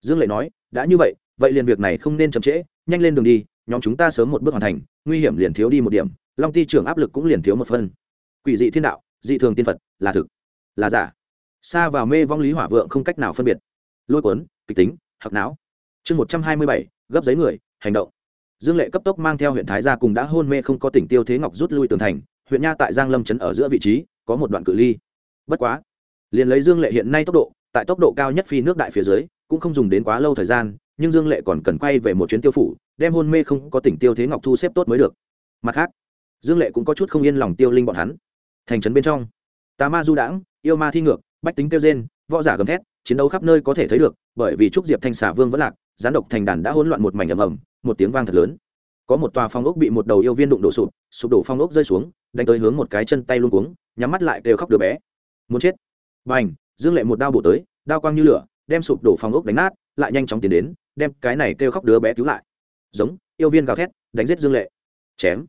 dương lệ nói, đã như vậy vậy liền việc này không nên chậm trễ, nhanh lên đường đi, nhóm chúng ta sớm một bước hoàn thành, nguy hiểm liền thiếu đi một điểm, long ti trưởng áp lực cũng liền thiếu một phân quỷ dị thiên đạo, dị thường tiên phật, là thực, là giả. Xa vào mê vong lý hỏa vượng không cách nào phân biệt lôi cuốn, kịch tính hoặc não. Chương một trăm hai mươi bảy, gấp giấy người, hành động. Dương lệ cấp tốc mang theo huyện thái gia cùng đã hôn mê không có tỉnh tiêu thế ngọc rút lui tường thành, huyện nha tại giang lâm trấn ở giữa vị trí, có một đoạn cự ly. Bất quá, liền lấy dương lệ hiện nay tốc độ, tại tốc độ cao nhất phi nước đại phía dưới, cũng không dùng đến quá lâu thời gian, nhưng dương lệ còn cần quay về một chuyến tiêu phủ, đem hôn mê không có tỉnh tiêu thế ngọc thu xếp tốt mới được. Mặt khác, dương lệ cũng có chút không yên lòng tiêu linh bọn hắn. Thành trấn bên trong, tà ma du đãng, yêu ma thi ngược, bách tính tiêu rên, võ giả gầm thét chiến đấu khắp nơi có thể thấy được, bởi vì trúc diệp thanh xà vương vẫn lạc, gián độc thành đàn đã hỗn loạn một mảnh ầm ầm, một tiếng vang thật lớn. Có một tòa phong ốc bị một đầu yêu viên đụng đổ sụp sụp đổ phong ốc rơi xuống, đánh tới hướng một cái chân tay luôn cuống, nhắm mắt lại kêu khóc đứa bé. Muốn chết. Và dương lệ một đao bổ tới, đao quang như lửa, đem sụp đổ phong ốc đánh nát, lại nhanh chóng tiến đến, đem cái này kêu khóc đứa bé cứu lại. Giống, yêu viên gào thét, đánh giết dương lệ. Chém.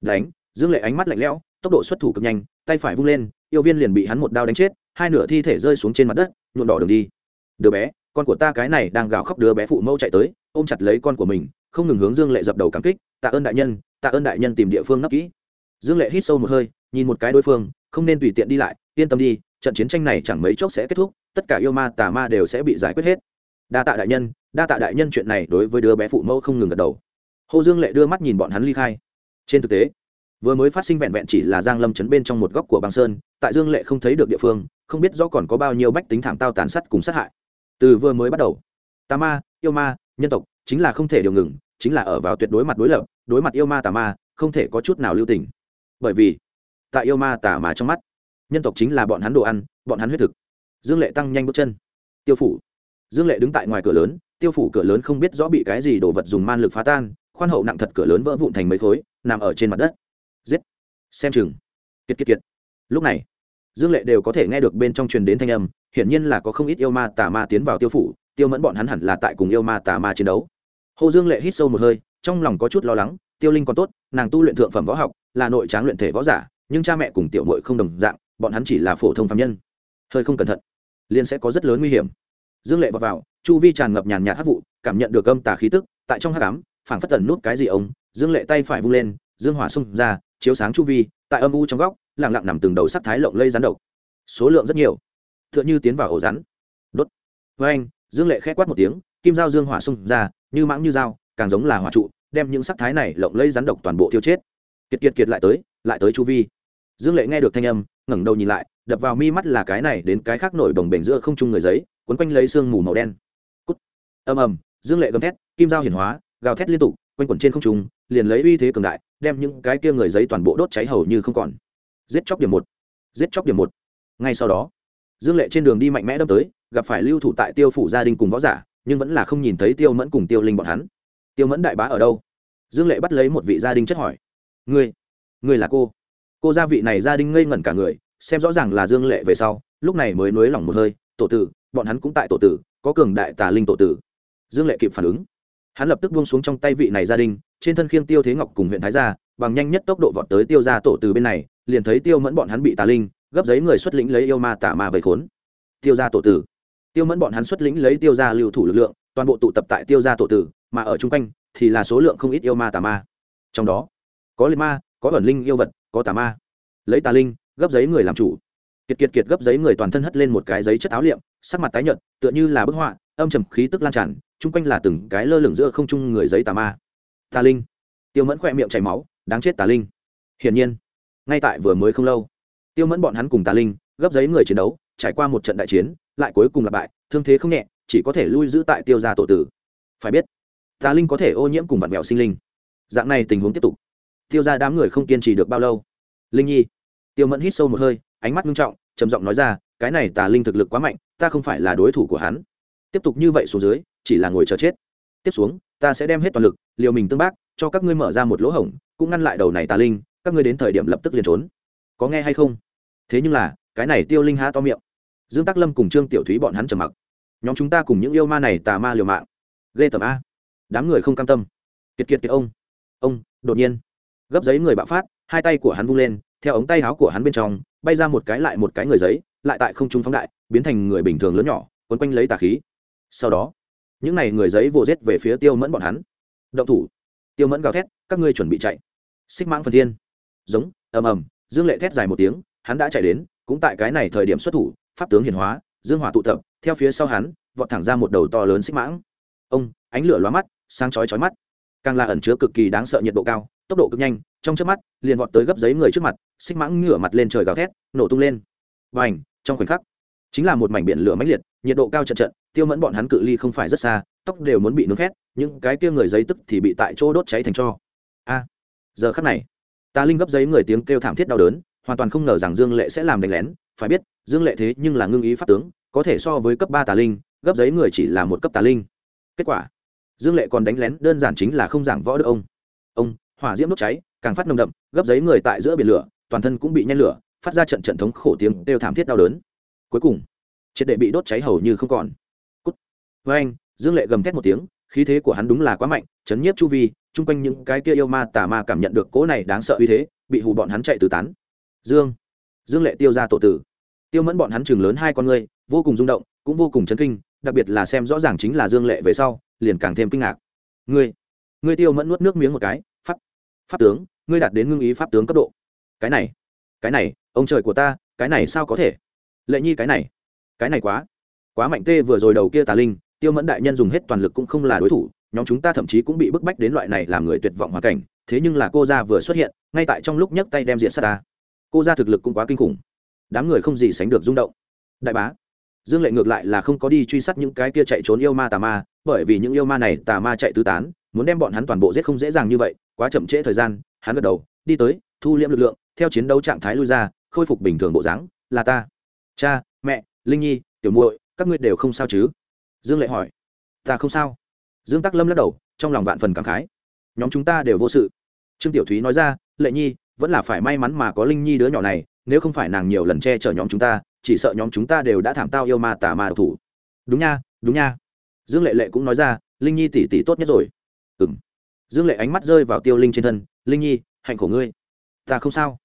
Đánh, dương lệ ánh mắt lạnh lẽo, tốc độ xuất thủ cực nhanh, tay phải vung lên, yêu viên liền bị hắn một đao đánh chết hai nửa thi thể rơi xuống trên mặt đất, nhuộm đỏ đường đi. Đứa bé, con của ta cái này đang gào khóc đứa bé phụ mẫu chạy tới, ôm chặt lấy con của mình, không ngừng hướng dương lệ dập đầu cảm kích, tạ ơn đại nhân, tạ ơn đại nhân tìm địa phương nấp kỹ. Dương lệ hít sâu một hơi, nhìn một cái đối phương, không nên tùy tiện đi lại, yên tâm đi, trận chiến tranh này chẳng mấy chốc sẽ kết thúc, tất cả yêu ma, tà ma đều sẽ bị giải quyết hết. Đa tạ đại nhân, đa tạ đại nhân chuyện này đối với đứa bé phụ mẫu không ngừng gật đầu. Hồ dương lệ đưa mắt nhìn bọn hắn ly khai. Trên thực tế vừa mới phát sinh vẹn vẹn chỉ là giang lâm chấn bên trong một góc của băng sơn, tại dương lệ không thấy được địa phương, không biết rõ còn có bao nhiêu bách tính thảm tao tàn sát cùng sát hại. Từ vừa mới bắt đầu, tà ma, yêu ma, nhân tộc chính là không thể điều ngừng, chính là ở vào tuyệt đối mặt đối lập, đối mặt yêu ma tà ma, không thể có chút nào lưu tình. Bởi vì, tại yêu ma tà ma trong mắt, nhân tộc chính là bọn hắn đồ ăn, bọn hắn huyết thực. Dương lệ tăng nhanh bước chân. Tiêu phủ. Dương lệ đứng tại ngoài cửa lớn, tiêu phủ cửa lớn không biết rõ bị cái gì đồ vật dùng man lực phá tan, khoan hậu nặng thật cửa lớn vỡ vụn thành mấy khối, nằm ở trên mặt đất giết. Xem chừng. Kiệt kiệt kiệt. Lúc này dương lệ đều có thể nghe được bên trong truyền đến thanh âm hiển nhiên là có không ít yêu ma tà ma tiến vào tiêu phủ tiêu mẫn bọn hắn hẳn là tại cùng yêu ma tà ma chiến đấu. Hồ dương lệ hít sâu một hơi trong lòng có chút lo lắng tiêu linh còn tốt nàng tu luyện thượng phẩm võ học là nội tráng luyện thể võ giả nhưng cha mẹ cùng tiểu mội không đồng dạng bọn hắn chỉ là phổ thông phạm nhân. Hơi không cẩn thận liền sẽ có rất lớn nguy hiểm. Dương lệ vào, vào chu vi tràn ngập nhàn nhạt hát vụ cảm nhận được âm tà khí tức tại trong hát cám phảng phất tần nút cái gì ông dương lệ tay phải vung lên dương hỏa xung ra chiếu sáng chu vi, tại âm u trong góc lẳng lặng nằm từng đầu sắc thái lộng lây rắn độc. Số lượng rất nhiều. T h ư ợ n h ư tiến vào ổ rắn. Đốt. Với anh, dương lệ k h ẽ quát một tiếng, kim dao dương hỏa xung ra, như mãng như dao, càng giống là hỏa trụ, đem những sắc thái này lộng lây rắn độc toàn bộ tiêu chết. Kiệt kiệt kiệt lại tới lại tới chu vi. Dương lệ nghe được thanh âm, ngẩng đầu nhìn lại, đập vào mi mắt là cái này đến cái khác nổi đồng bể giữa không trung người giấy quấn quanh lấy sương mù màu đen. Cút. Ầm ầm, dương lệ gầm thét, kim dao hiển hóa, gào thét liên tục quanh quẩn trên không trung, liền lấy uy thế cường đại, đem những cái kia người giấy toàn bộ đốt cháy hầu như không còn. Giết chóc điểm một, giết chóc điểm một. Ngay sau đó, dương lệ trên đường đi mạnh mẽ đâm tới, gặp phải lưu thủ tại tiêu phủ gia đình cùng võ giả, nhưng vẫn là không nhìn thấy tiêu mẫn cùng tiêu linh bọn hắn. Tiêu mẫn đại bá ở đâu? Dương lệ bắt lấy một vị gia đình chất hỏi. Ngươi ngươi là cô. Cô gia vị này gia đình ngây ngẩn cả người, xem rõ ràng là dương lệ về sau, lúc này mới nới lỏng một hơi, tổ tử, bọn hắn cũng tại tổ tử, có cường đại tà linh tổ tử. Dương lệ kịp phản ứng hắn lập tức buông xuống trong tay vị này gia đình, trên thân khiêng tiêu thế ngọc cùng huyện thái gia, bằng nhanh nhất tốc độ vọt tới tiêu gia tổ từ bên này, liền thấy tiêu mẫn bọn hắn bị tà linh, gấp giấy người xuất lĩnh lấy yêu ma tà ma vây khốn. Tiêu gia tổ tử. Tiêu mẫn bọn hắn xuất lĩnh lấy tiêu gia lưu thủ lực lượng, toàn bộ tụ tập tại tiêu gia tổ tử, mà ở chung quanh thì là số lượng không ít yêu ma tà ma. Trong đó, có liệt ma, có ẩn linh yêu vật, có tà ma. Lấy tà linh, gấp giấy người làm chủ. Kiệt kiệt kiệt gấp giấy người toàn thân hất lên một cái giấy chất áo liệm, sắc mặt tái nhợt, tựa như là bức họa, âm trầm khí tức lan tràn chung quanh là từng cái lơ lửng giữa không trung người giấy tà ma. Tà linh. Tiêu mẫn khỏe miệng chảy máu, đáng chết tà linh. Hiển nhiên, ngay tại vừa mới không lâu, tiêu mẫn bọn hắn cùng tà linh gấp giấy người chiến đấu, trải qua một trận đại chiến, lại cuối cùng là bại, thương thế không nhẹ, chỉ có thể lui giữ tại tiêu gia tổ tử. Phải biết, tà linh có thể ô nhiễm cùng bạn mèo sinh linh. Dạng này tình huống tiếp tục. Tiêu ra đám người không kiên trì được bao lâu. Linh nhi. Tiêu mẫn hít sâu một hơi, ánh mắt nghiêm trọng, trầm giọng nói ra, cái này tà linh thực lực quá mạnh, ta không phải là đối thủ của hắn tiếp tục như vậy xuống dưới, chỉ là ngồi chờ chết. Tiếp xuống, ta sẽ đem hết toàn lực, liều mình tương bác, cho các ngươi mở ra một lỗ hổng, cũng ngăn lại đầu này tà linh, các ngươi đến thời điểm lập tức liền trốn. Có nghe hay không? Thế nhưng là, cái này tiêu linh há to miệng. Dương tắc lâm cùng trương tiểu thúy bọn hắn trầm mặc. Nhóm chúng ta cùng những yêu ma này tà ma liều mạng. Ghê tầm a. Đám người không cam tâm. Kiệt kiệt kiệt ông. Ông, đột nhiên. Gấp giấy người bạo phát, hai tay của hắn vung lên, theo ống tay áo của hắn bên trong, bay ra một cái lại một cái người giấy, lại tại không trung phóng đại, biến thành người bình thường lớn nhỏ, quấn quanh lấy tà khí sau đó, những n à y người giấy vồ rết về phía tiêu mẫn bọn hắn. Động thủ. Tiêu mẫn gào thét, các ngươi chuẩn bị chạy. Xích mãng phần thiên. Giống, ầm ầm, dương lệ thét dài một tiếng, hắn đã chạy đến, cũng tại cái này thời điểm xuất thủ, pháp tướng hiền hóa, dương hỏa tụ tập, theo phía sau hắn, vọt thẳng ra một đầu to lớn xích mãng. Ông, ánh lửa lóa mắt, sáng chói chói mắt. Càng là ẩn chứa cực kỳ đáng sợ nhiệt độ cao, tốc độ cực nhanh, trong trước mắt, liền vọt tới gấp giấy người trước mặt, xích mãng ngửa mặt lên trời gào thét, nổ tung lên. Và ảnh trong khoảnh khắc, chính là một mảnh biển lửa mãnh liệt, nhiệt độ cao trận trận tiêu mẫn bọn hắn cự ly không phải rất xa, tóc đều muốn bị nướng khét, những cái kia người giấy tức thì bị tại chỗ đốt cháy thành cho. A, giờ khắc này ta linh gấp giấy người tiếng kêu thảm thiết đau đớn, hoàn toàn không ngờ rằng dương lệ sẽ làm đánh lén. Phải biết, dương lệ thế nhưng là ngưng ý pháp tướng, có thể so với cấp ba tà linh, gấp giấy người chỉ là một cấp tà linh. Kết quả, dương lệ còn đánh lén, đơn giản chính là không giảng võ được ông. Ông, hỏa diễm đốt cháy, càng phát nồng đậm, gấp giấy người tại giữa biển lửa, toàn thân cũng bị nhen lửa, phát ra trận trận thống khổ tiếng đều thảm thiết đau đớn. Cuối cùng, triệt để bị đốt cháy hầu như không còn với anh, dương lệ gầm thét một tiếng, khí thế của hắn đúng là quá mạnh, chấn nhiếp chu vi, chung quanh những cái kia yêu ma tà ma cảm nhận được cỗ này đáng sợ uy thế, bị hù bọn hắn chạy tứ tán. Dương dương lệ tiêu ra tổ tử. Tiêu mẫn bọn hắn chừng lớn hai con ngươi vô cùng rung động, cũng vô cùng chấn kinh, đặc biệt là xem rõ ràng chính là dương lệ về sau, liền càng thêm kinh ngạc. Ngươi ngươi tiêu mẫn nuốt nước miếng một cái, pháp pháp tướng, ngươi đạt đến ngưng ý pháp tướng cấp độ. Cái này cái này, ông trời của ta, cái này sao có thể? Lệ nhi cái này cái này quá quá mạnh tê vừa rồi đầu kia tà linh tiêu mẫn đại nhân dùng hết toàn lực cũng không là đối thủ, nhóm chúng ta thậm chí cũng bị bức bách đến loại này làm người tuyệt vọng hoàn cảnh, thế nhưng là cô ra vừa xuất hiện, ngay tại trong lúc nhấc tay đem diện sát ta. Cô ra thực lực cũng quá kinh khủng. Đám người không gì sánh được rung động. Đại bá, dương lệ ngược lại là không có đi truy sát những cái kia chạy trốn yêu ma tà ma, bởi vì những yêu ma này tà ma chạy tứ tán, muốn đem bọn hắn toàn bộ giết không dễ dàng như vậy, quá chậm trễ thời gian, hắn gật đầu, đi tới, thu liễm lực lượng, theo chiến đấu trạng thái lui ra, khôi phục bình thường bộ dáng, là ta. Cha, mẹ, linh nhi, tiểu muội, các ngươi đều không sao chứ? Dương lệ hỏi. Ta không sao. Dương tắc lâm lắc đầu, trong lòng vạn phần cảm khái. Nhóm chúng ta đều vô sự. Trương tiểu thúy nói ra, lệ nhi, vẫn là phải may mắn mà có linh nhi đứa nhỏ này, nếu không phải nàng nhiều lần che chở nhóm chúng ta, chỉ sợ nhóm chúng ta đều đã thảm tao yêu ma tà ma độc thủ. Đúng nha đúng nha. Dương lệ lệ cũng nói ra, linh nhi tỷ tỷ tốt nhất rồi. Ừ m dương lệ ánh mắt rơi vào tiêu linh trên thân, linh nhi, hạnh khổ ngươi. Ta không sao.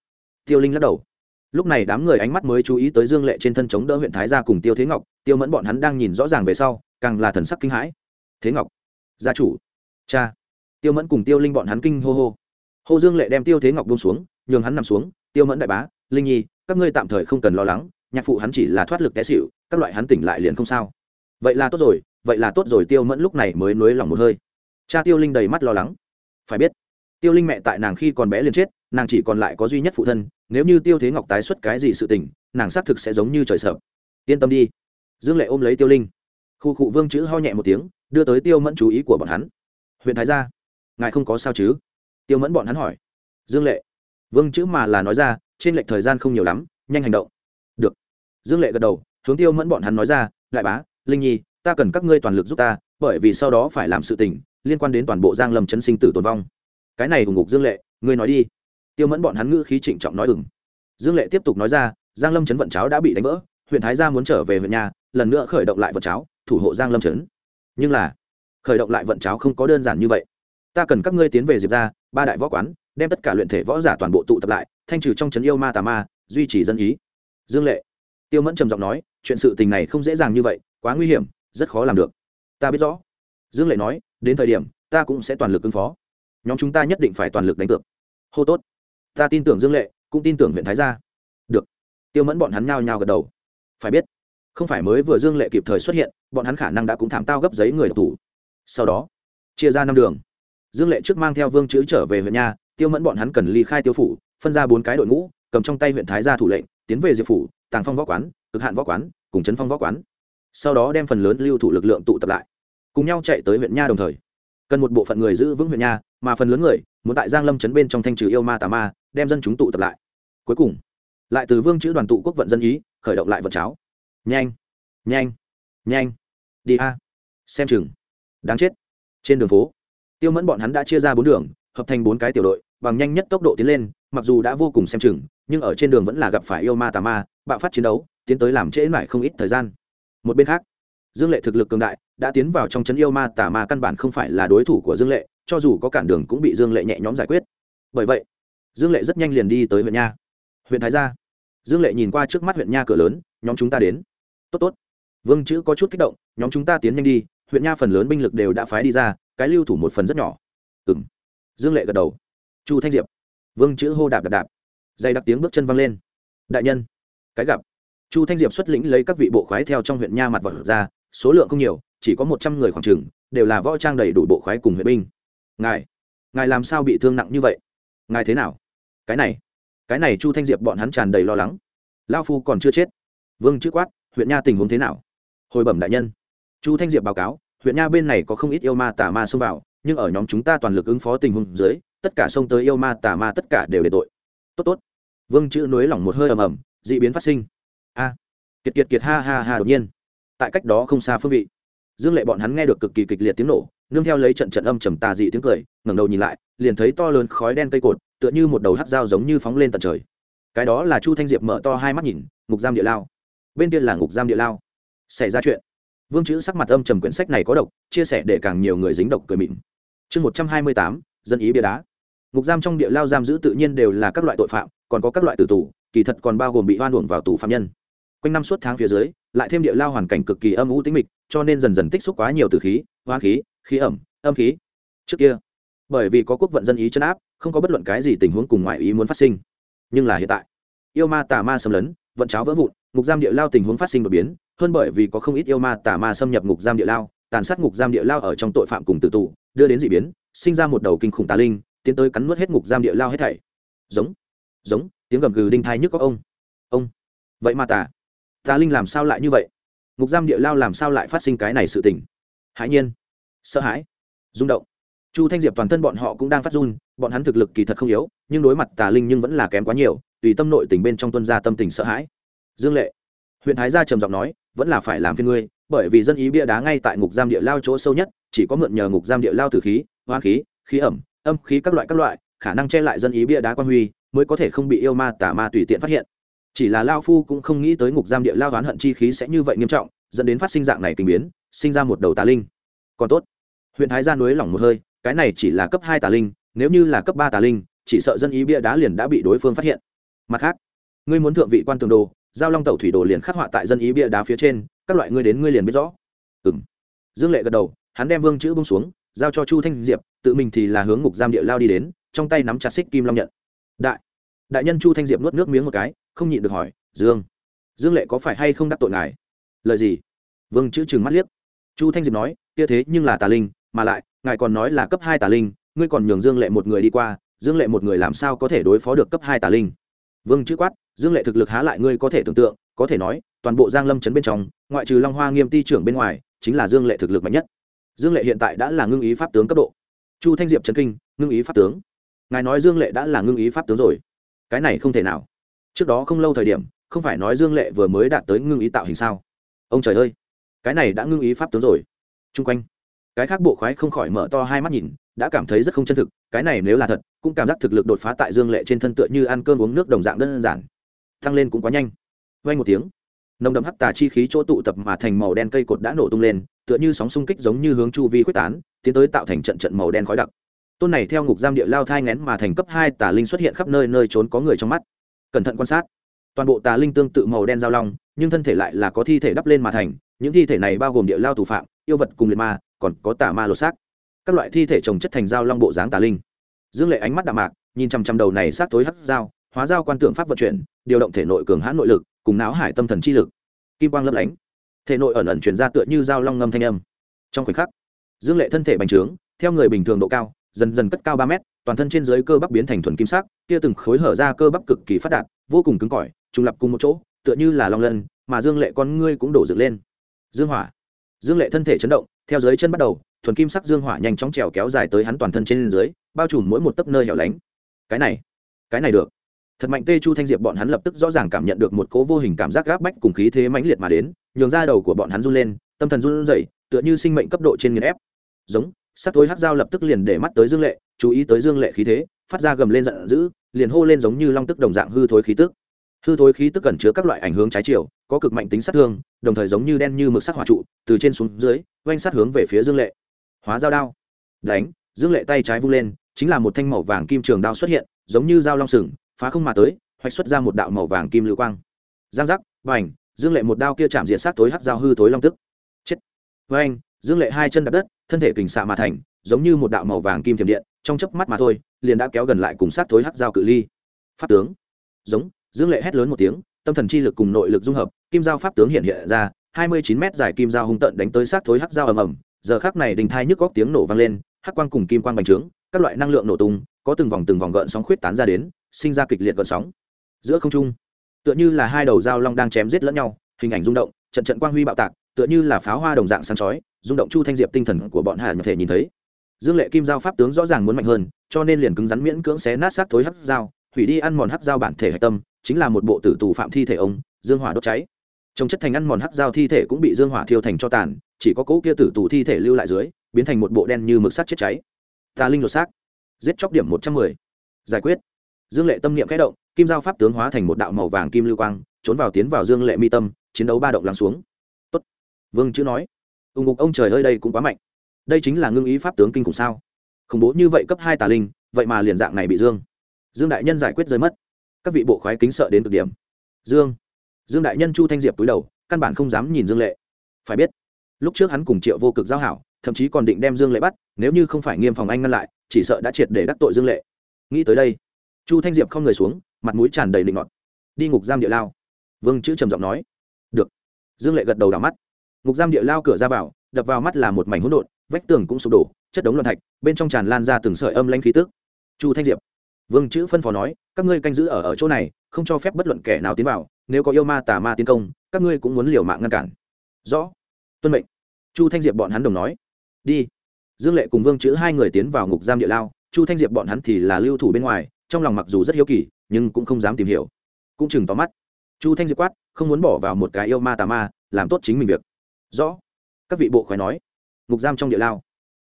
Tiêu linh lắc đầu lúc này đám người ánh mắt mới chú ý tới dương lệ trên thân chống đỡ huyện thái gia cùng tiêu thế ngọc, tiêu mẫn bọn hắn đang nhìn rõ ràng về sau, càng là thần sắc kinh hãi. Thế ngọc, gia chủ, cha. Tiêu mẫn cùng tiêu linh bọn hắn kinh hô hô. Hô dương lệ đem tiêu thế ngọc buông xuống, nhường hắn nằm xuống, tiêu mẫn đại bá, linh nhi, các ngươi tạm thời không cần lo lắng, nhạc phụ hắn chỉ là thoát lực té xịu các loại hắn tỉnh lại liền không sao. Vậy là tốt rồi, vậy là tốt rồi. Tiêu mẫn lúc này mới nới lòng một hơi. Cha tiêu linh đầy mắt lo lắng. Phải biết, tiêu linh mẹ tại nàng khi còn bé liền chết nàng chỉ còn lại có duy nhất phụ thân, nếu như tiêu thế ngọc tái xuất cái gì sự tình, nàng xác thực sẽ giống như trời sợ. Yên tâm đi. Dương lệ ôm lấy tiêu linh. Khu cụ vương chữ ho nhẹ một tiếng, đưa tới tiêu mẫn chú ý của bọn hắn. Huyện thái gia, ngài không có sao chứ? Tiêu mẫn bọn hắn hỏi. Dương lệ, vương chữ mà là nói ra, trên lệch thời gian không nhiều lắm, nhanh hành động. Được. Dương lệ gật đầu, hướng tiêu mẫn bọn hắn nói ra, đại bá, linh nhi, ta cần các ngươi toàn lực giúp ta, bởi vì sau đó phải làm sự tình, liên quan đến toàn bộ giang lâm chấn sinh tử tồn vong. Cái này hùng ngục dương lệ, ngươi nói đi tiêu mẫn bọn hắn ngữ khí trịnh trọng nói ừng. Dương lệ tiếp tục nói ra, giang lâm chấn vận cháo đã bị đánh vỡ, huyện thái gia muốn trở về huyện nhà, lần nữa khởi động lại vận cháo, thủ hộ giang lâm chấn nhưng là, khởi động lại vận cháo không có đơn giản như vậy. Ta cần các ngươi tiến về diệp ra ba đại võ quán, đem tất cả luyện thể võ giả toàn bộ tụ tập lại, thanh trừ trong trấn yêu ma tà ma, duy trì dân ý. Dương lệ, tiêu mẫn trầm giọng nói, chuyện sự tình này không dễ dàng như vậy, quá nguy hiểm, rất khó làm được. Ta biết rõ. Dương lệ nói, đến thời điểm, ta cũng sẽ toàn lực ứng phó. Nhóm chúng ta nhất định phải toàn lực đánh cược. Hô tốt ta tin tưởng dương lệ, cũng tin tưởng huyện thái gia. Được. Tiêu mẫn bọn hắn nhao nhao gật đầu. Phải biết, không phải mới vừa dương lệ kịp thời xuất hiện, bọn hắn khả năng đã cũng thảm tao gấp giấy người độc thủ. Sau đó, chia ra năm đường. Dương lệ trước mang theo vương chữ trở về huyện nha tiêu mẫn bọn hắn cần ly khai tiêu phủ, phân ra bốn cái đội ngũ, cầm trong tay huyện thái gia thủ lệnh, tiến về diệp phủ, tàng phong võ quán, cực hạn võ quán, cùng chấn phong võ quán. Sau đó đem phần lớn lưu thủ lực lượng tụ tập lại, cùng nhau chạy tới huyện nha đồng thời. Cần một bộ phận người giữ vững huyện nha mà phần lớn người muốn tại giang lâm chấn bên trong thanh trừ yêu ma tà ma, đem dân chúng tụ tập lại. Cuối cùng, lại từ vương chữ đoàn tụ quốc vận dân ý, khởi động lại vận cháo. Nhanh nhanh nhanh. Đi a. Xem chừng. Đáng chết. Trên đường phố, tiêu mẫn bọn hắn đã chia ra bốn đường, hợp thành bốn cái tiểu đội, bằng nhanh nhất tốc độ tiến lên, mặc dù đã vô cùng xem chừng, nhưng ở trên đường vẫn là gặp phải yêu ma tà ma, bạo phát chiến đấu, tiến tới làm trễ mãi không ít thời gian. Một bên khác, dương lệ thực lực cường đại, đã tiến vào trong c yêu ma tà ma căn bản không phải là đối thủ của dương lệ cho dù có cản đường cũng bị dương lệ nhẹ nhõm giải quyết. Bởi vậy, dương lệ rất nhanh liền đi tới huyện nha. Huyện thái gia. Dương lệ nhìn qua trước mắt huyện nha cửa lớn, nhóm chúng ta đến. Tốt tốt. Vương chữ có chút kích động, nhóm chúng ta tiến nhanh đi, huyện nha phần lớn binh lực đều đã phái đi ra, cái lưu thủ một phần rất nhỏ. Ừ m dương lệ gật đầu. Chu thanh diệp. Vương chữ hô đạp đạp đạp. Dày đặc tiếng bước chân văng lên. Đại nhân, cái gặp. Chu thanh diệp xuất lĩnh lấy các vị bộ khoái theo trong huyện nha mặt vật ra, số lượng không nhiều, chỉ có một trăm người khoảng trừng đều là võ trang đầy đủ bộ khoái cùng huyện binh ngài ngài làm sao bị thương nặng như vậy? Ngài thế nào? Cái này cái này chu thanh diệp bọn hắn tràn đầy lo lắng. Lao phu còn chưa chết. Vương chữ quát, huyện nha tình huống thế nào? Hồi bẩm đại nhân. Chu thanh diệp báo cáo, huyện nha bên này có không ít yêu ma tà ma xông vào, nhưng ở nhóm chúng ta toàn lực ứng phó tình huống dưới, tất cả xông tới yêu ma tà ma tất cả đều để tội. Tốt tốt. Vương chữ nối lỏng một hơi ầm ầm d ị biến phát sinh. A. Kiệt kiệt kiệt ha ha ha đột nhiên. Tại cách đó không xa phương vị. Dương lệ bọn hắn nghe được cực kỳ kịch liệt tiếng nổ nương theo lấy trận trận âm trầm tà dị tiếng cười, ngẩng đầu nhìn lại, liền thấy to lớn khói đen cây cột, tựa như một đầu hát dao giống như phóng lên tận trời. Cái đó là chu thanh diệp mở to hai mắt nhìn, ngục giam địa lao. Bên kia là ngục giam địa lao. Xảy ra chuyện. Vương chữ sắc mặt âm trầm quyển sách này có độc, chia sẻ để càng nhiều người dính độc cười mịn. Chương một trăm hai mươi tám, dân ý bia đá. Ngục giam trong địa lao giam giữ tự nhiên đều là các loại tội phạm, còn có các loại tử tù, kỳ thật còn bao gồm bị hoan uổng vào tù phạm nhân. Quanh năm suốt tháng phía dưới, lại thêm địa lao hoàn cảnh cực kỳ âm u tĩnh mịch, cho nên dần dần tích xúc quá nhiều từ khí hoa khí khí ẩm, âm khí. Trước kia, bởi vì có quốc vận dân ý chấn áp, không có bất luận cái gì tình huống cùng ngoại ý muốn phát sinh. Nhưng là hiện tại, yêu ma tà ma xâm lấn, vận cháo vỡ vụn, ngục giam địa lao tình huống phát sinh đột biến, hơn bởi vì có không ít yêu ma tà ma xâm nhập ngục giam địa lao, tàn sát ngục giam địa lao ở trong tội phạm cùng tử tù, đưa đến d ị biến, sinh ra một đầu kinh khủng tà linh, tiến tới cắn nuốt hết ngục giam địa lao hết thảy. Giống giống, tiếng gầm gừ đinh thai nhức có ông. Ông, vậy mà tà tà linh làm sao lại như vậy? Ngục giam địa lao làm sao lại phát sinh cái này sự tình? Hãi nhiên sợ hãi, rung động. Chu thanh diệp toàn thân bọn họ cũng đang phát run, bọn hắn thực lực kỳ thật không yếu, nhưng đối mặt tà linh nhưng vẫn là kém quá nhiều, tùy tâm nội tình bên trong tuân gia tâm tình sợ hãi. Dương lệ, huyện thái gia trầm giọng nói, vẫn là phải làm phiên ngươi, bởi vì dân ý bia đá ngay tại ngục giam địa lao chỗ sâu nhất, chỉ có mượn nhờ ngục giam địa lao tử khí, hoa khí khí ẩm, âm khí các loại các loại, khả năng che lại dân ý bia đá quan huy, mới có thể không bị yêu ma tà ma tùy tiện phát hiện. Chỉ là lao phu cũng không nghĩ tới ngục giam địa lao oán hận chi khí sẽ như vậy nghiêm trọng, dẫn đến phát sinh dạng này kinh biến, sinh ra một đầu tà linh. Còn tốt huyện thái gia núi lỏng một hơi, cái này chỉ là cấp hai tà linh, nếu như là cấp ba tà linh, chỉ sợ dân ý bia đá liền đã bị đối phương phát hiện. Mặt khác, ngươi muốn thượng vị quan tường đồ, giao long Tẩu thủy đồ liền khắc họa tại dân ý bia đá phía trên, các loại ngươi đến ngươi liền biết rõ. Ừ m dương lệ gật đầu, hắn đem vương chữ bông xuống, giao cho chu thanh diệp, tự mình thì là hướng ngục giam địa lao đi đến, trong tay nắm chặt xích kim long nhận. Đại đại nhân chu thanh diệp nuốt nước miếng một cái, không nhịn được hỏi, dương dương lệ có phải hay không đắc tội ngài? Lời gì? Vương chữ chừng mắt liếc. Chu thanh diệp nói, kia thế nhưng là tà linh mà lại, ngài còn nói là cấp hai tà linh, ngươi còn nhường dương lệ một người đi qua, dương lệ một người làm sao có thể đối phó được cấp hai tà linh? Vương chữ quát, dương lệ thực lực há lại ngươi có thể tưởng tượng, có thể nói, toàn bộ giang lâm chấn bên trong, ngoại trừ long hoa nghiêm ti trưởng bên ngoài, chính là dương lệ thực lực mạnh nhất. Dương lệ hiện tại đã là ngưng ý pháp tướng cấp độ. Chu thanh diệp trấn kinh, ngưng ý pháp tướng. Ngài nói dương lệ đã là ngưng ý pháp tướng rồi. Cái này không thể nào. Trước đó không lâu thời điểm, không phải nói dương lệ vừa mới đạt tới ngưng ý tạo hình sao? Ông trời ơi! Cái này đã ngưng ý pháp tướng rồi. Chung quanh cái khác bộ khoái không khỏi mở to hai mắt nhìn, đã cảm thấy rất không chân thực, cái này nếu là thật, cũng cảm giác thực lực đột phá tại dương lệ trên thân tựa như ăn cơm uống nước đồng dạng đơn giản. Tăng lên cũng quá nhanh. Vay một tiếng, nồng đậm hắc tà chi khí chỗ tụ tập mà thành màu đen cây cột đã nổ tung lên, tựa như sóng xung kích giống như hướng chu vi quyết tán, tiến tới tạo thành trận trận màu đen khói đặc. Tôn này theo ngục giam địa lao thai ngén mà thành cấp hai tà linh xuất hiện khắp nơi nơi trốn có người trong mắt. Cẩn thận quan sát. Toàn bộ tà linh tương tự màu đen giao long, nhưng thân thể lại là có thi thể đắp lên mà thành, những thi thể này bao gồm địa lao tù phạm, yêu vật cùng liệt ma còn có tà ma lột xác. Các loại thi thể trồng chất thành dao long bộ dáng tà linh. Dương lệ ánh mắt đạm mạc, nhìn chằm chằm đầu này sát tối hắt dao, hóa dao quan tượng pháp vận chuyển, điều động thể nội cường hãn nội lực, cùng náo hải tâm thần chi lực. Kim quang lấp lánh, thể nội ẩn ẩn chuyển ra tựa như dao long ngâm thanh âm. Trong khoảnh khắc, dương lệ thân thể bành trướng, theo người bình thường độ cao, dần dần cất cao ba mét, toàn thân trên dưới cơ bắp biến thành thuần kim sắc, kia từng khối hở ra cơ bắp cực kỳ phát đạt, vô cùng cứng cỏi, trùng lập cùng một chỗ, tựa như là long lân, mà dương lệ con ngươi cũng đổ dựng lên. Dương hỏa. Dương lệ thân thể chấn động theo dưới chân bắt đầu, thuần kim sắc dương hỏa nhanh chóng trèo kéo dài tới hắn toàn thân trên dưới, bao trùm mỗi một tấc nơi hẻo lánh. Cái này cái này được. Thật mạnh tê chu thanh diệp bọn hắn lập tức rõ ràng cảm nhận được một cố vô hình cảm giác gáp bách cùng khí thế mãnh liệt mà đến, nhường ra đầu của bọn hắn run lên, tâm thần run rẩy, tựa như sinh mệnh cấp độ trên nghiền ép. Giống, sắc tối hát dao lập tức liền để mắt tới dương lệ, chú ý tới dương lệ khí thế, phát ra gầm lên giận dữ, liền hô lên giống như long tức đồng dạng hư thối khí tức hư thối khí tức cẩn chứa các loại ảnh hướng trái chiều, có cực mạnh tính sát thương, đồng thời giống như đen như mực sắc hỏa trụ, từ trên xuống dưới, oanh sát hướng về phía dương lệ. Hóa dao đao. Đánh, dương lệ tay trái vung lên, chính là một thanh màu vàng kim trường đao xuất hiện, giống như dao long sừng, phá không mà tới, hoạch xuất ra một đạo màu vàng kim lưu quang. Giang giác và ảnh dương lệ một đao kia chạm diện sát tối hắc dao hư thối long tức. Chết. Với anh dương lệ hai chân đập đất, thân thể kình xạ mà thành, giống như một đạo màu vàng kim thiểm điện, trong chớp mắt mà thôi, liền đã kéo gần lại cùng sát thối hắc dao cự ly. Phát tướng. Giống dương lệ hét lớn một tiếng, tâm thần chi lực cùng nội lực dung hợp, kim giao pháp tướng hiện hiện ra, hai mươi chín mét dài kim giao hung tận đánh tới sát thối hắc dao ầm ầm, giờ khắc này đình thai nhức góc tiếng nổ vang lên, hắc quang cùng kim quang bành trướng, các loại năng lượng nổ tung, có từng vòng từng vòng gợn sóng khuyết tán ra đến, sinh ra kịch liệt gợn sóng. Giữa không trung, tựa như là hai đầu dao long đang chém giết lẫn nhau, hình ảnh rung động, trận trận quang huy bạo tạc, tựa như là pháo hoa đồng dạng sáng chói, rung động chu thanh diệp tinh thần của bọn hà nhập thể nhìn thấy. Dương lệ kim giao pháp tướng rõ ràng muốn mạnh hơn, cho nên liền cứng rắn miễn cưỡng xé nát sát thối hắc dao hủy đi ăn mòn hắc dao bản thể hạch tâm chính là một bộ tử tù phạm thi thể ông, dương hỏa đốt cháy. Trong chất thành ăn mòn hắc dao thi thể cũng bị dương hỏa thiêu thành cho tàn, chỉ có cỗ kia tử tù thi thể lưu lại dưới, biến thành một bộ đen như mực sắt chết cháy. Tà linh đột xác. Giết chóc điểm một trăm mười. Giải quyết. Dương lệ tâm niệm khẽ động, kim giao pháp tướng hóa thành một đạo màu vàng kim lưu quang, trốn vào tiến vào dương lệ mi tâm, chiến đấu ba động lắng xuống. Tốt. vương chữ nói. Ù ngục ông trời ơi, đây cũng quá mạnh. Đây chính là ngưng ý pháp tướng kinh khủng sao? Khủng bố như vậy cấp hai tà linh, vậy mà liền dạng này bị dương. Dương đại nhân giải quyết rơi mất các vị bộ khoái kính sợ đến cực điểm. Dương dương đại nhân chu thanh diệp túi đầu, căn bản không dám nhìn dương lệ. Phải biết, lúc trước hắn cùng triệu vô cực giao hảo, thậm chí còn định đem dương lệ bắt, nếu như không phải nghiêm phòng anh ngăn lại, chỉ sợ đã triệt để đắc tội dương lệ. Nghĩ tới đây, chu thanh diệp không người xuống, mặt mũi tràn đầy định ngọt đi ngục giam địa lao. Vương chữ trầm giọng nói. Được. Dương lệ gật đầu đảo mắt. Ngục giam địa lao cửa ra vào, đập vào mắt là một mảnh hỗn độn, vách tường cũng sụp đổ, chất đống loạn thạch, bên trong tràn lan ra từng sợi âm lanh khí tức. Chu thanh diệp vương chữ phân phó nói, các ngươi canh giữ ở ở chỗ này, không cho phép bất luận kẻ nào tiến vào, nếu có yêu ma tà ma tiến công, các ngươi cũng muốn liều mạng ngăn cản. Rõ, tuân mệnh. Chu thanh diệp bọn hắn đồng nói. Đi. Dương lệ cùng vương chữ hai người tiến vào ngục giam địa lao, chu thanh diệp bọn hắn thì là lưu thủ bên ngoài, trong lòng mặc dù rất hiếu kỳ, nhưng cũng không dám tìm hiểu. Cũng chừng tóm mắt. Chu thanh diệp quát, không muốn bỏ vào một cái yêu ma tà ma, làm tốt chính mình việc. Rõ. Các vị bộ khói nói. Ngục giam trong địa lao.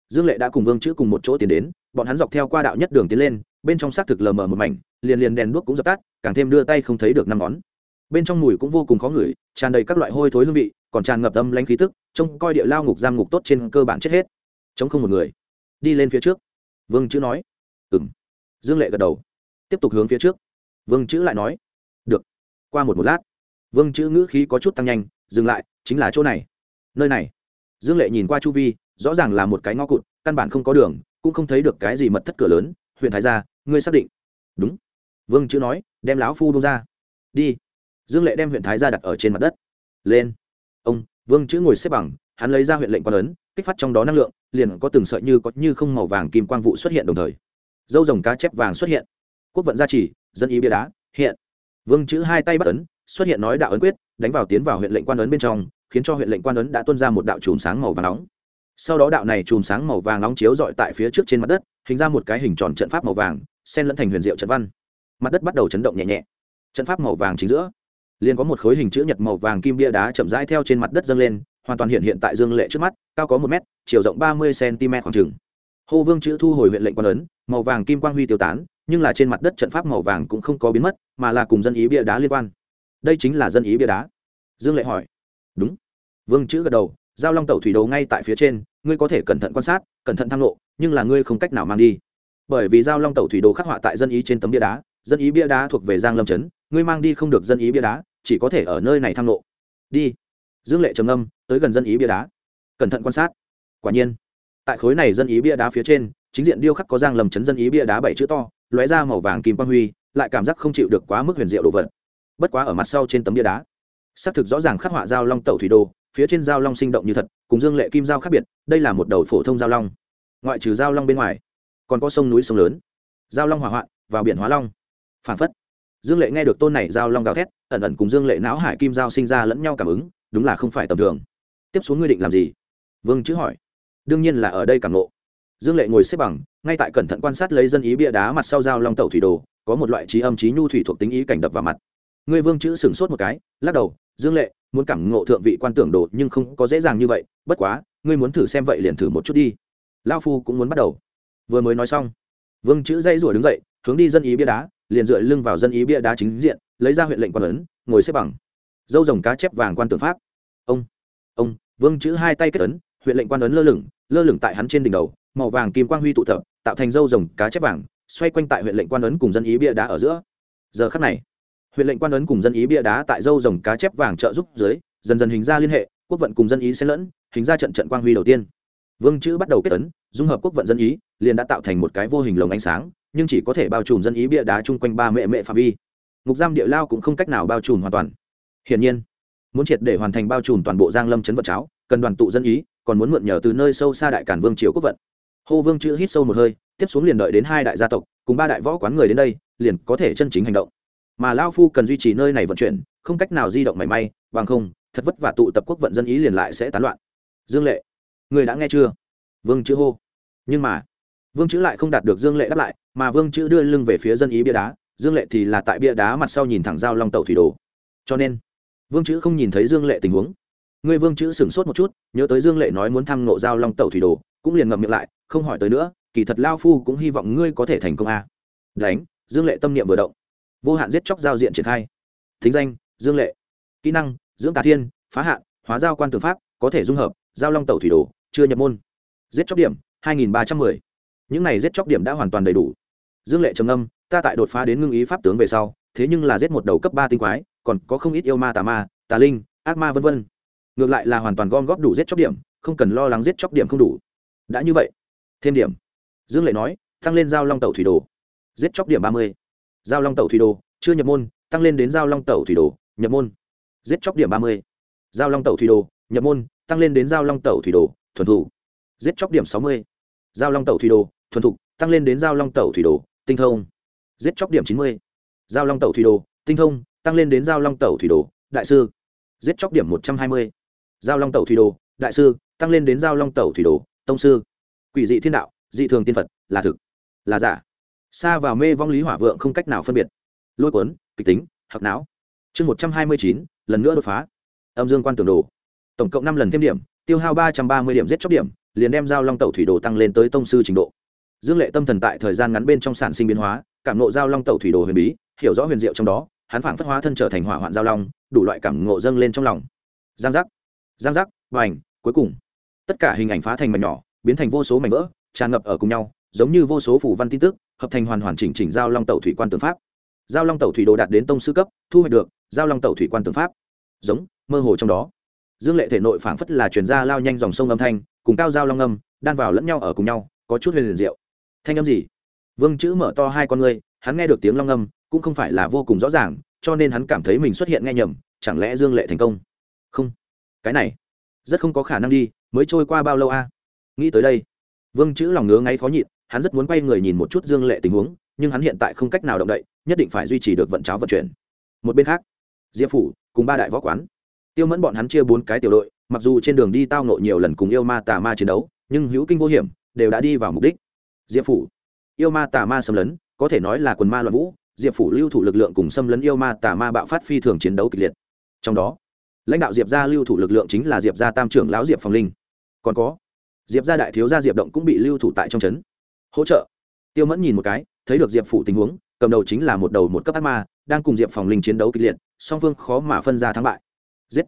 Dương lệ đã cùng vương chữ cùng một chỗ tiến đến, bọn hắn dọc theo qua đạo nhất đường tiến lên bên trong xác thực lờ mờ một mảnh, liền liền đèn đuốc cũng dập tắt, càng thêm đưa tay không thấy được năm ngón. Bên trong mùi cũng vô cùng khó ngửi, tràn đầy các loại hôi thối hương vị, còn tràn ngập âm lãnh khí tức, trông coi địa lao ngục giam ngục tốt trên cơ bản chết hết. Chống không một người. Đi lên phía trước. Vương chữ nói. Ừ m dương lệ gật đầu. Tiếp tục hướng phía trước. Vương chữ lại nói. Được. Qua một một lát. Vương chữ ngữ khí có chút tăng nhanh, dừng lại, chính là chỗ này. Nơi này. Dương lệ nhìn qua chu vi, rõ ràng là một cái ngõ cụt, căn bản không có đường, cũng không thấy được cái gì mật thất cửa lớn huyện thái gia, ngươi xác định. Đúng. Vương chữ nói, đem lão phu đông ra. Đi. Dương lệ đem huyện thái gia đặt ở trên mặt đất. Lên. Ông, vương chữ ngồi xếp bằng, hắn lấy ra huyện lệnh quan ấn, kích phát trong đó năng lượng, liền có từng sợi như có như không màu vàng kim quang vụ xuất hiện đồng thời. Dâu rồng cá chép vàng xuất hiện. Quốc vận gia trì, dân ý bia đá, hiện. Vương chữ hai tay bắt ấn, xuất hiện nói đạo ấn quyết, đánh vào tiến vào huyện lệnh quan ấn bên trong, khiến cho huyện lệnh quan ấn đã tuân ra một đạo chùm sáng màu vàng nóng. Sau đó đạo này chùm sáng màu vàng nóng chiếu dọi tại phía trước trên mặt đất hình ra một cái hình tròn trận pháp màu vàng, xen lẫn thành huyền diệu trận văn. Mặt đất bắt đầu chấn động nhẹ nhẹ. Trận pháp màu vàng chính giữa, liền có một khối hình chữ nhật màu vàng kim bia đá chậm rãi theo trên mặt đất dâng lên, hoàn toàn hiện hiện tại dương lệ trước mắt, cao có một m chiều rộng ba mươi cm khoảng trừng hô vương chữ thu hồi huyện lệnh quan ấn, màu vàng kim quang huy tiêu tán, nhưng là trên mặt đất trận pháp màu vàng cũng không có biến mất, mà là cùng dân ý bia đá liên quan. Đây chính là dân ý bia đá. Dương lệ hỏi. Đúng. Vương chữ gật đầu, giao long tẩu thủy đồ ngay tại phía trên ngươi có thể cẩn thận quan sát, cẩn thận tham lộ, nhưng là ngươi không cách nào mang đi. Bởi vì giao long tẩu thủy đồ khắc họa tại dân ý trên tấm bia đá, dân ý bia đá thuộc về giang lâm trấn, ngươi mang đi không được dân ý bia đá, chỉ có thể ở nơi này tham lộ. Đi. Dương lệ trầm âm tới gần dân ý bia đá. Cẩn thận quan sát. Quả nhiên. Tại khối này dân ý bia đá phía trên, chính diện điêu khắc có giang lầm chấn dân ý bia đá bảy chữ to, lóe ra màu vàng kim quang huy, lại cảm giác không chịu được quá mức huyền diệu đồ vật. Bất quá ở mặt sau trên tấm bia đá, xác thực rõ ràng khắc họa giao long tẩu thủy đồ, phía trên giao long sinh động như thật cùng dương lệ kim giao khác biệt, đây là một đầu phổ thông giao long. Ngoại trừ giao long bên ngoài, còn có sông núi sông lớn, giao long hỏa hoạn, vào biển hóa long phản phất. Dương lệ nghe được tôn này giao long gào thét, ẩn ẩn cùng dương lệ não hải kim giao sinh ra lẫn nhau cảm ứng, đúng là không phải tầm thường. Tiếp xuống ngươi định làm gì? Vương chữ hỏi. Đương nhiên là ở đây cảm lộ dương lệ ngồi xếp bằng, ngay tại cẩn thận quan sát lấy dân ý bia đá mặt sau giao long tẩu thủy đồ, có một loại trí âm trí nhu thủy thuộc tính ý cảnh đập vào mặt. Ngươi vương chữ sửng sốt một cái, lắc đầu dương lệ, muốn cảm ngộ thượng vị quan tưởng đồ nhưng không có dễ dàng như vậy, bất quá, ngươi muốn thử xem vậy liền thử một chút đi. Lao phu cũng muốn bắt đầu. Vừa mới nói xong, vương chữ dây rủa đứng dậy, hướng đi dân ý bia đá, liền dựa lưng vào dân ý bia đá chính diện, lấy ra huyện lệnh quan ấn, ngồi xếp bằng. Dâu rồng cá chép vàng quan tưởng pháp. Ông ông, vương chữ hai tay kết ấn, huyện lệnh quan ấn lơ lửng lơ lửng tại hắn trên đỉnh đầu, màu vàng kim quang huy tụ tập, tạo thành dâu rồng cá chép vàng, xoay quanh tại huyện lệnh quan ấn cùng dân ý bia đá ở giữa. Giờ khắc này huyện lệnh quan ấn cùng dân ý bia đá tại dâu rồng cá chép vàng trợ giúp dưới, dần dần hình ra liên hệ, quốc vận cùng dân ý xen lẫn, hình ra trận trận quang huy đầu tiên. Vương chữ bắt đầu kết ấn, dung hợp quốc vận dân ý, liền đã tạo thành một cái vô hình lồng ánh sáng, nhưng chỉ có thể bao trùm dân ý bia đá chung quanh ba mẹ mẹ phạm vi. Ngục giam địa lao cũng không cách nào bao trùm hoàn toàn. Hiển nhiên, muốn triệt để hoàn thành bao trùm toàn bộ giang lâm chấn vật cháo, cần đoàn tụ dân ý, còn muốn mượn nhờ từ nơi sâu xa đại cản vương triều quốc vận. Hô vương chữ hít sâu một hơi, tiếp xuống liền đợi đến hai đại gia tộc, cùng ba đại võ quán người đến đây, liền có thể chân chính hành động mà lao phu cần duy trì nơi này vận chuyển, không cách nào di động mảy may, bằng không, thật vất vả tụ tập quốc vận dân ý liền lại sẽ tán loạn. Dương lệ, người đã nghe chưa? Vương chữ hô. Nhưng mà, vương chữ lại không đạt được dương lệ đáp lại, mà vương chữ đưa lưng về phía dân ý bia đá. Dương lệ thì là tại bia đá mặt sau nhìn thẳng giao long tàu thủy đồ. Cho nên, vương chữ không nhìn thấy dương lệ tình huống. Ngươi vương chữ sửng sốt một chút, nhớ tới dương lệ nói muốn thăm nộ giao long tàu thủy đồ, cũng liền ngậm miệng lại, không hỏi tới nữa, kỳ thật lao phu cũng hy vọng ngươi có thể thành công a. Đánh, dương lệ tâm niệm vừa động vô hạn giết chóc giao diện triển khai. Thính danh, dương lệ. Kỹ năng, dưỡng tà thiên, phá hạn, hóa giao quan tư pháp, có thể dung hợp, giao long tẩu thủy đồ, chưa nhập môn. Giết chóc điểm, hai nghìn ba trăm mười. Những này giết chóc điểm đã hoàn toàn đầy đủ. Dương lệ trầm âm ta tại đột phá đến ngưng ý pháp tướng về sau, thế nhưng là giết một đầu cấp ba tinh quái, còn có không ít yêu ma tà ma, tà linh, ác ma v v ngược lại là hoàn toàn gom góp đủ giết chóc điểm, không cần lo lắng giết chóc điểm không đủ. Đã như vậy. Thêm điểm. Dương lệ nói, tăng lên giao long tàu thủy đồ. Giết chóc điểm ba mươi giao long tẩu thủy đồ chưa nhập môn tăng lên đến giao long tẩu thủy đồ nhập môn giết chóc điểm ba mươi giao long tẩu thủy đồ nhập môn tăng lên đến giao long tẩu thủy đồ thuần thủ giết chóc điểm sáu mươi giao long tẩu thủy đồ thuần thục tăng lên đến giao long tẩu thủy đồ tinh thông giết chóc điểm chín mươi giao long tẩu thủy đồ tinh thông tăng lên đến giao long tẩu thủy đồ đại sư giết chóc điểm một trăm hai mươi giao long tẩu thủy đồ đại sư tăng lên đến giao long tẩu thủy đồ tông sư quỷ dị thiên đạo dị thường tiên phật là thực là giả xa vào mê vong lý hỏa vượng không cách nào phân biệt. Lôi cuốn, kịch tính hoặc não. Chương một trăm hai mươi chín, lần nữa đột phá. Âm dương quan tưởng đồ. Tổng cộng năm lần thêm điểm, tiêu hao ba trăm ba mươi điểm giết chóc điểm, liền đem giao long tẩu thủy đồ tăng lên tới tông sư trình độ. Dương lệ tâm thần tại thời gian ngắn bên trong sản sinh biến hóa, cảm nộ giao long tẩu thủy đồ huyền bí, hiểu rõ huyền diệu trong đó, hắn phảng phất hóa thân trở thành hỏa hoạn giao long, đủ loại cảm ngộ dâng lên trong lòng. Giang giác giang giác và ảnh cuối cùng. Tất cả hình ảnh phá thành mảnh nhỏ, biến thành vô số mảnh vỡ, tràn ngập ở cùng nhau giống như vô số phủ văn tin tức, hợp thành hoàn hoàn chỉnh chỉnh giao long tẩu thủy quan tướng pháp. Giao long tẩu thủy đồ đạt đến tông sư cấp, thu hoạch được giao long tẩu thủy quan tướng pháp. Giống, mơ hồ trong đó. Dương lệ thể nội phảng phất là chuyển ra lao nhanh dòng sông âm thanh, cùng cao giao long âm, đan vào lẫn nhau ở cùng nhau, có chút huyền liền diệu. Thanh âm gì? Vương chữ mở to hai con ngươi, hắn nghe được tiếng long âm, cũng không phải là vô cùng rõ ràng, cho nên hắn cảm thấy mình xuất hiện nghe nhầm, chẳng lẽ dương lệ thành công? Không. Cái này, rất không có khả năng đi, mới trôi qua bao lâu a? Nghĩ tới đây, vương chữ lòng ngứa ngáy khó nhịn hắn rất muốn quay người nhìn một chút dương lệ tình huống, nhưng hắn hiện tại không cách nào động đậy, nhất định phải duy trì được vận cháo vận chuyển. Một bên khác, diệp phủ cùng ba đại võ quán, tiêu mẫn bọn hắn chia bốn cái tiểu đội, mặc dù trên đường đi tao nộ nhiều lần cùng yêu ma tà ma chiến đấu, nhưng hữu kinh vô hiểm, đều đã đi vào mục đích. Diệp phủ, yêu ma tà ma xâm lấn, có thể nói là quần ma loạn vũ, diệp phủ lưu thủ lực lượng cùng xâm lấn yêu ma tà ma bạo phát phi thường chiến đấu kịch liệt. Trong đó, lãnh đạo diệp gia lưu thủ lực lượng chính là diệp gia tam trưởng lão diệp phòng linh. Còn có, diệp gia đại thiếu gia diệp động cũng bị lưu thủ tại trong trấn hỗ trợ. Tiêu mẫn nhìn một cái, thấy được diệp phủ tình huống, cầm đầu chính là một đầu một cấp ác ma, đang cùng diệp phòng linh chiến đấu kịch liệt, song phương khó mà phân ra thắng bại. Giết.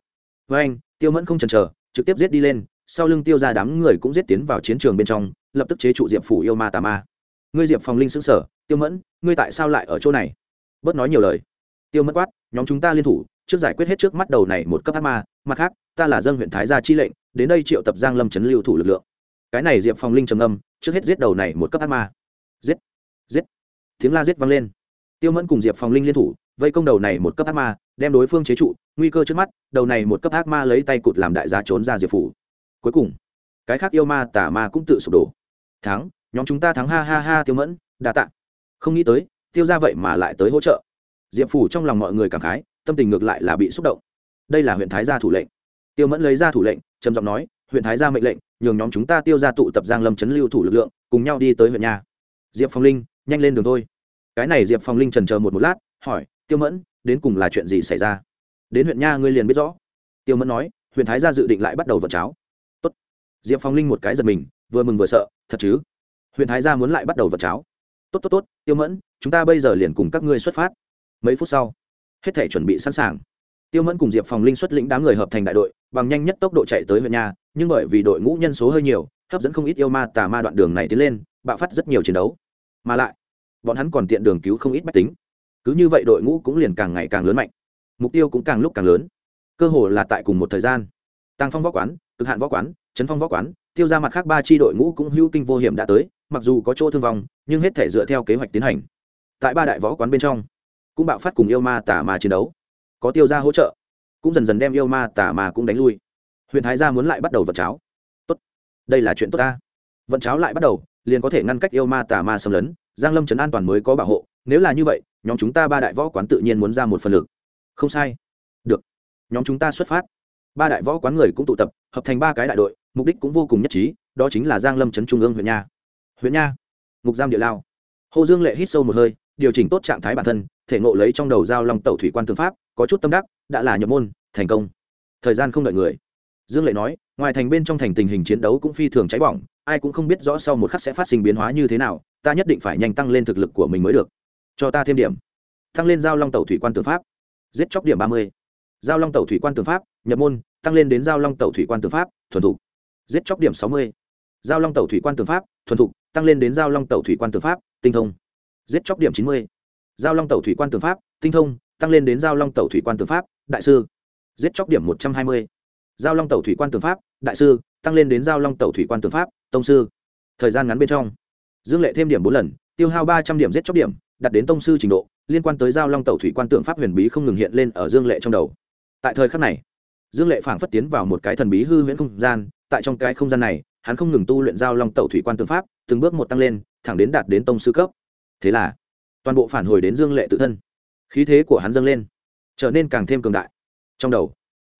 Với anh, tiêu mẫn không chần chờ, trực tiếp giết đi lên, sau lưng tiêu ra đám người cũng giết tiến vào chiến trường bên trong, lập tức chế trụ diệp phủ yêu ma tà ma. Ngươi diệp phòng linh xứng sở tiêu mẫn, ngươi tại sao lại ở chỗ này? Bớt nói nhiều lời. Tiêu mẫn quát, nhóm chúng ta liên thủ, trước giải quyết hết trước mắt đầu này một cấp ác ma, mặt khác, ta là dân huyện thái gia chi lệnh, đến đây triệu tập giang lâm chấn lưu thủ lực lượng cái này diệp phong linh trầm âm, trước hết giết đầu này một cấp ác ma. Giết giết. Tiếng la giết vang lên. Tiêu mẫn cùng diệp phong linh liên thủ, vây công đầu này một cấp ác ma, đem đối phương chế trụ, nguy cơ trước mắt, đầu này một cấp ác ma lấy tay cụt làm đại giá trốn ra diệp phủ. Cuối cùng, cái khác yêu ma tả ma cũng tự sụp đổ. Thắng, nhóm chúng ta thắng, ha ha ha, tiêu mẫn, đa tạ. Không nghĩ tới, tiêu ra vậy mà lại tới hỗ trợ. Diệp phủ trong lòng mọi người cảm khái, tâm tình ngược lại là bị xúc động. Đây là huyện thái gia thủ lệnh. Tiêu mẫn lấy ra thủ lệnh, trầm giọng nói huyện thái gia mệnh lệnh, nhường nhóm chúng ta tiêu ra tụ tập giang lâm chấn lưu thủ lực lượng, cùng nhau đi tới huyện nhà. Diệp phong linh, nhanh lên đường thôi. Cái này diệp phong linh trần chờ một một lát, hỏi, tiêu mẫn, đến cùng là chuyện gì xảy ra? Đến huyện nha ngươi liền biết rõ. Tiêu mẫn nói, huyện thái gia dự định lại bắt đầu vận cháo. Tốt. diệp phong linh một cái giật mình, vừa mừng vừa sợ, thật chứ? Huyện thái gia muốn lại bắt đầu vận cháo? Tốt tốt tốt, tiêu mẫn, chúng ta bây giờ liền cùng các ngươi xuất phát. Mấy phút sau, hết thể chuẩn bị sẵn sàng tiêu mẫn cùng diệp phòng linh xuất lĩnh đám người hợp thành đại đội, bằng nhanh nhất tốc độ chạy tới huyện nhà, nhưng bởi vì đội ngũ nhân số hơi nhiều, hấp dẫn không ít yêu ma tà ma đoạn đường này tiến lên, bạo phát rất nhiều chiến đấu. Mà lại, bọn hắn còn tiện đường cứu không ít bách tính. Cứ như vậy đội ngũ cũng liền càng ngày càng lớn mạnh. Mục tiêu cũng càng lúc càng lớn. Cơ hồ là tại cùng một thời gian. Tăng phong võ quán, cực hạn võ quán, chấn phong võ quán, tiêu ra mặt khác ba tri đội ngũ cũng hữu kinh vô hiểm đã tới, mặc dù có chỗ thương vong, nhưng hết thể dựa theo kế hoạch tiến hành. Tại ba đại võ quán bên trong, cũng bạo phát cùng yêu ma tà ma chiến đấu có tiêu gia hỗ trợ, cũng dần dần đem yêu ma tà ma cũng đánh lui. Huyện thái gia muốn lại bắt đầu vận cháo. Tốt, đây là chuyện tốt ta. Vận cháo lại bắt đầu, liền có thể ngăn cách yêu ma tà ma xâm lấn, giang lâm trấn an toàn mới có bảo hộ. Nếu là như vậy, nhóm chúng ta ba đại võ quán tự nhiên muốn ra một phần lực. Không sai. Được. Nhóm chúng ta xuất phát. Ba đại võ quán người cũng tụ tập, hợp thành ba cái đại đội, mục đích cũng vô cùng nhất trí, đó chính là giang lâm trấn trung ương huyện nha. Huyện nha, ngục giam địa lao. Hồ dương lệ hít sâu một hơi, điều chỉnh tốt trạng thái bản thân, thể ngộ lấy trong đầu giao long tẩu thủy quan tư pháp có chút tâm đắc, đã là nhập môn, thành công. Thời gian không đợi người. Dương lệ nói, ngoài thành bên trong thành tình hình chiến đấu cũng phi thường cháy bỏng, ai cũng không biết rõ sau một khắc sẽ phát sinh biến hóa như thế nào, ta nhất định phải nhanh tăng lên thực lực của mình mới được. Cho ta thêm điểm. Tăng lên giao long tàu thủy quan tư pháp. Giết chóc điểm ba mươi. Giao long tàu thủy quan tư pháp, nhập môn, tăng lên đến giao long tàu thủy quan tư pháp, thuần thục. Giết chóc điểm sáu mươi. Giao long tàu thủy quan tư pháp, thuần thục, tăng lên đến giao long tàu thủy quan tư pháp, tinh thông. Giết chóc điểm chín mươi. Giao long tàu thủy quan tư pháp, tinh thông tăng lên đến giao long tẩu thủy quan tướng pháp, đại sư. Giết chóc điểm một trăm hai mươi. Giao long tẩu thủy quan tướng pháp, đại sư, tăng lên đến giao long tẩu thủy quan tướng pháp, tông sư. Thời gian ngắn bên trong, dương lệ thêm điểm bốn lần, tiêu hao ba trăm điểm giết chóc điểm đặt đến tông sư trình độ, liên quan tới giao long tẩu thủy quan tượng pháp huyền bí không ngừng hiện lên ở dương lệ trong đầu. Tại thời khắc này, dương lệ phảng phất tiến vào một cái thần bí hư huyễn không gian, tại trong cái không gian này, hắn không ngừng tu luyện giao long tẩu thủy quan tượng pháp, từng bước một tăng lên, thẳng đến đạt đến tông sư cấp. Thế là, toàn bộ phản hồi đến dương lệ tự thân khí thế của hắn dâng lên, trở nên càng thêm cường đại. Trong đầu,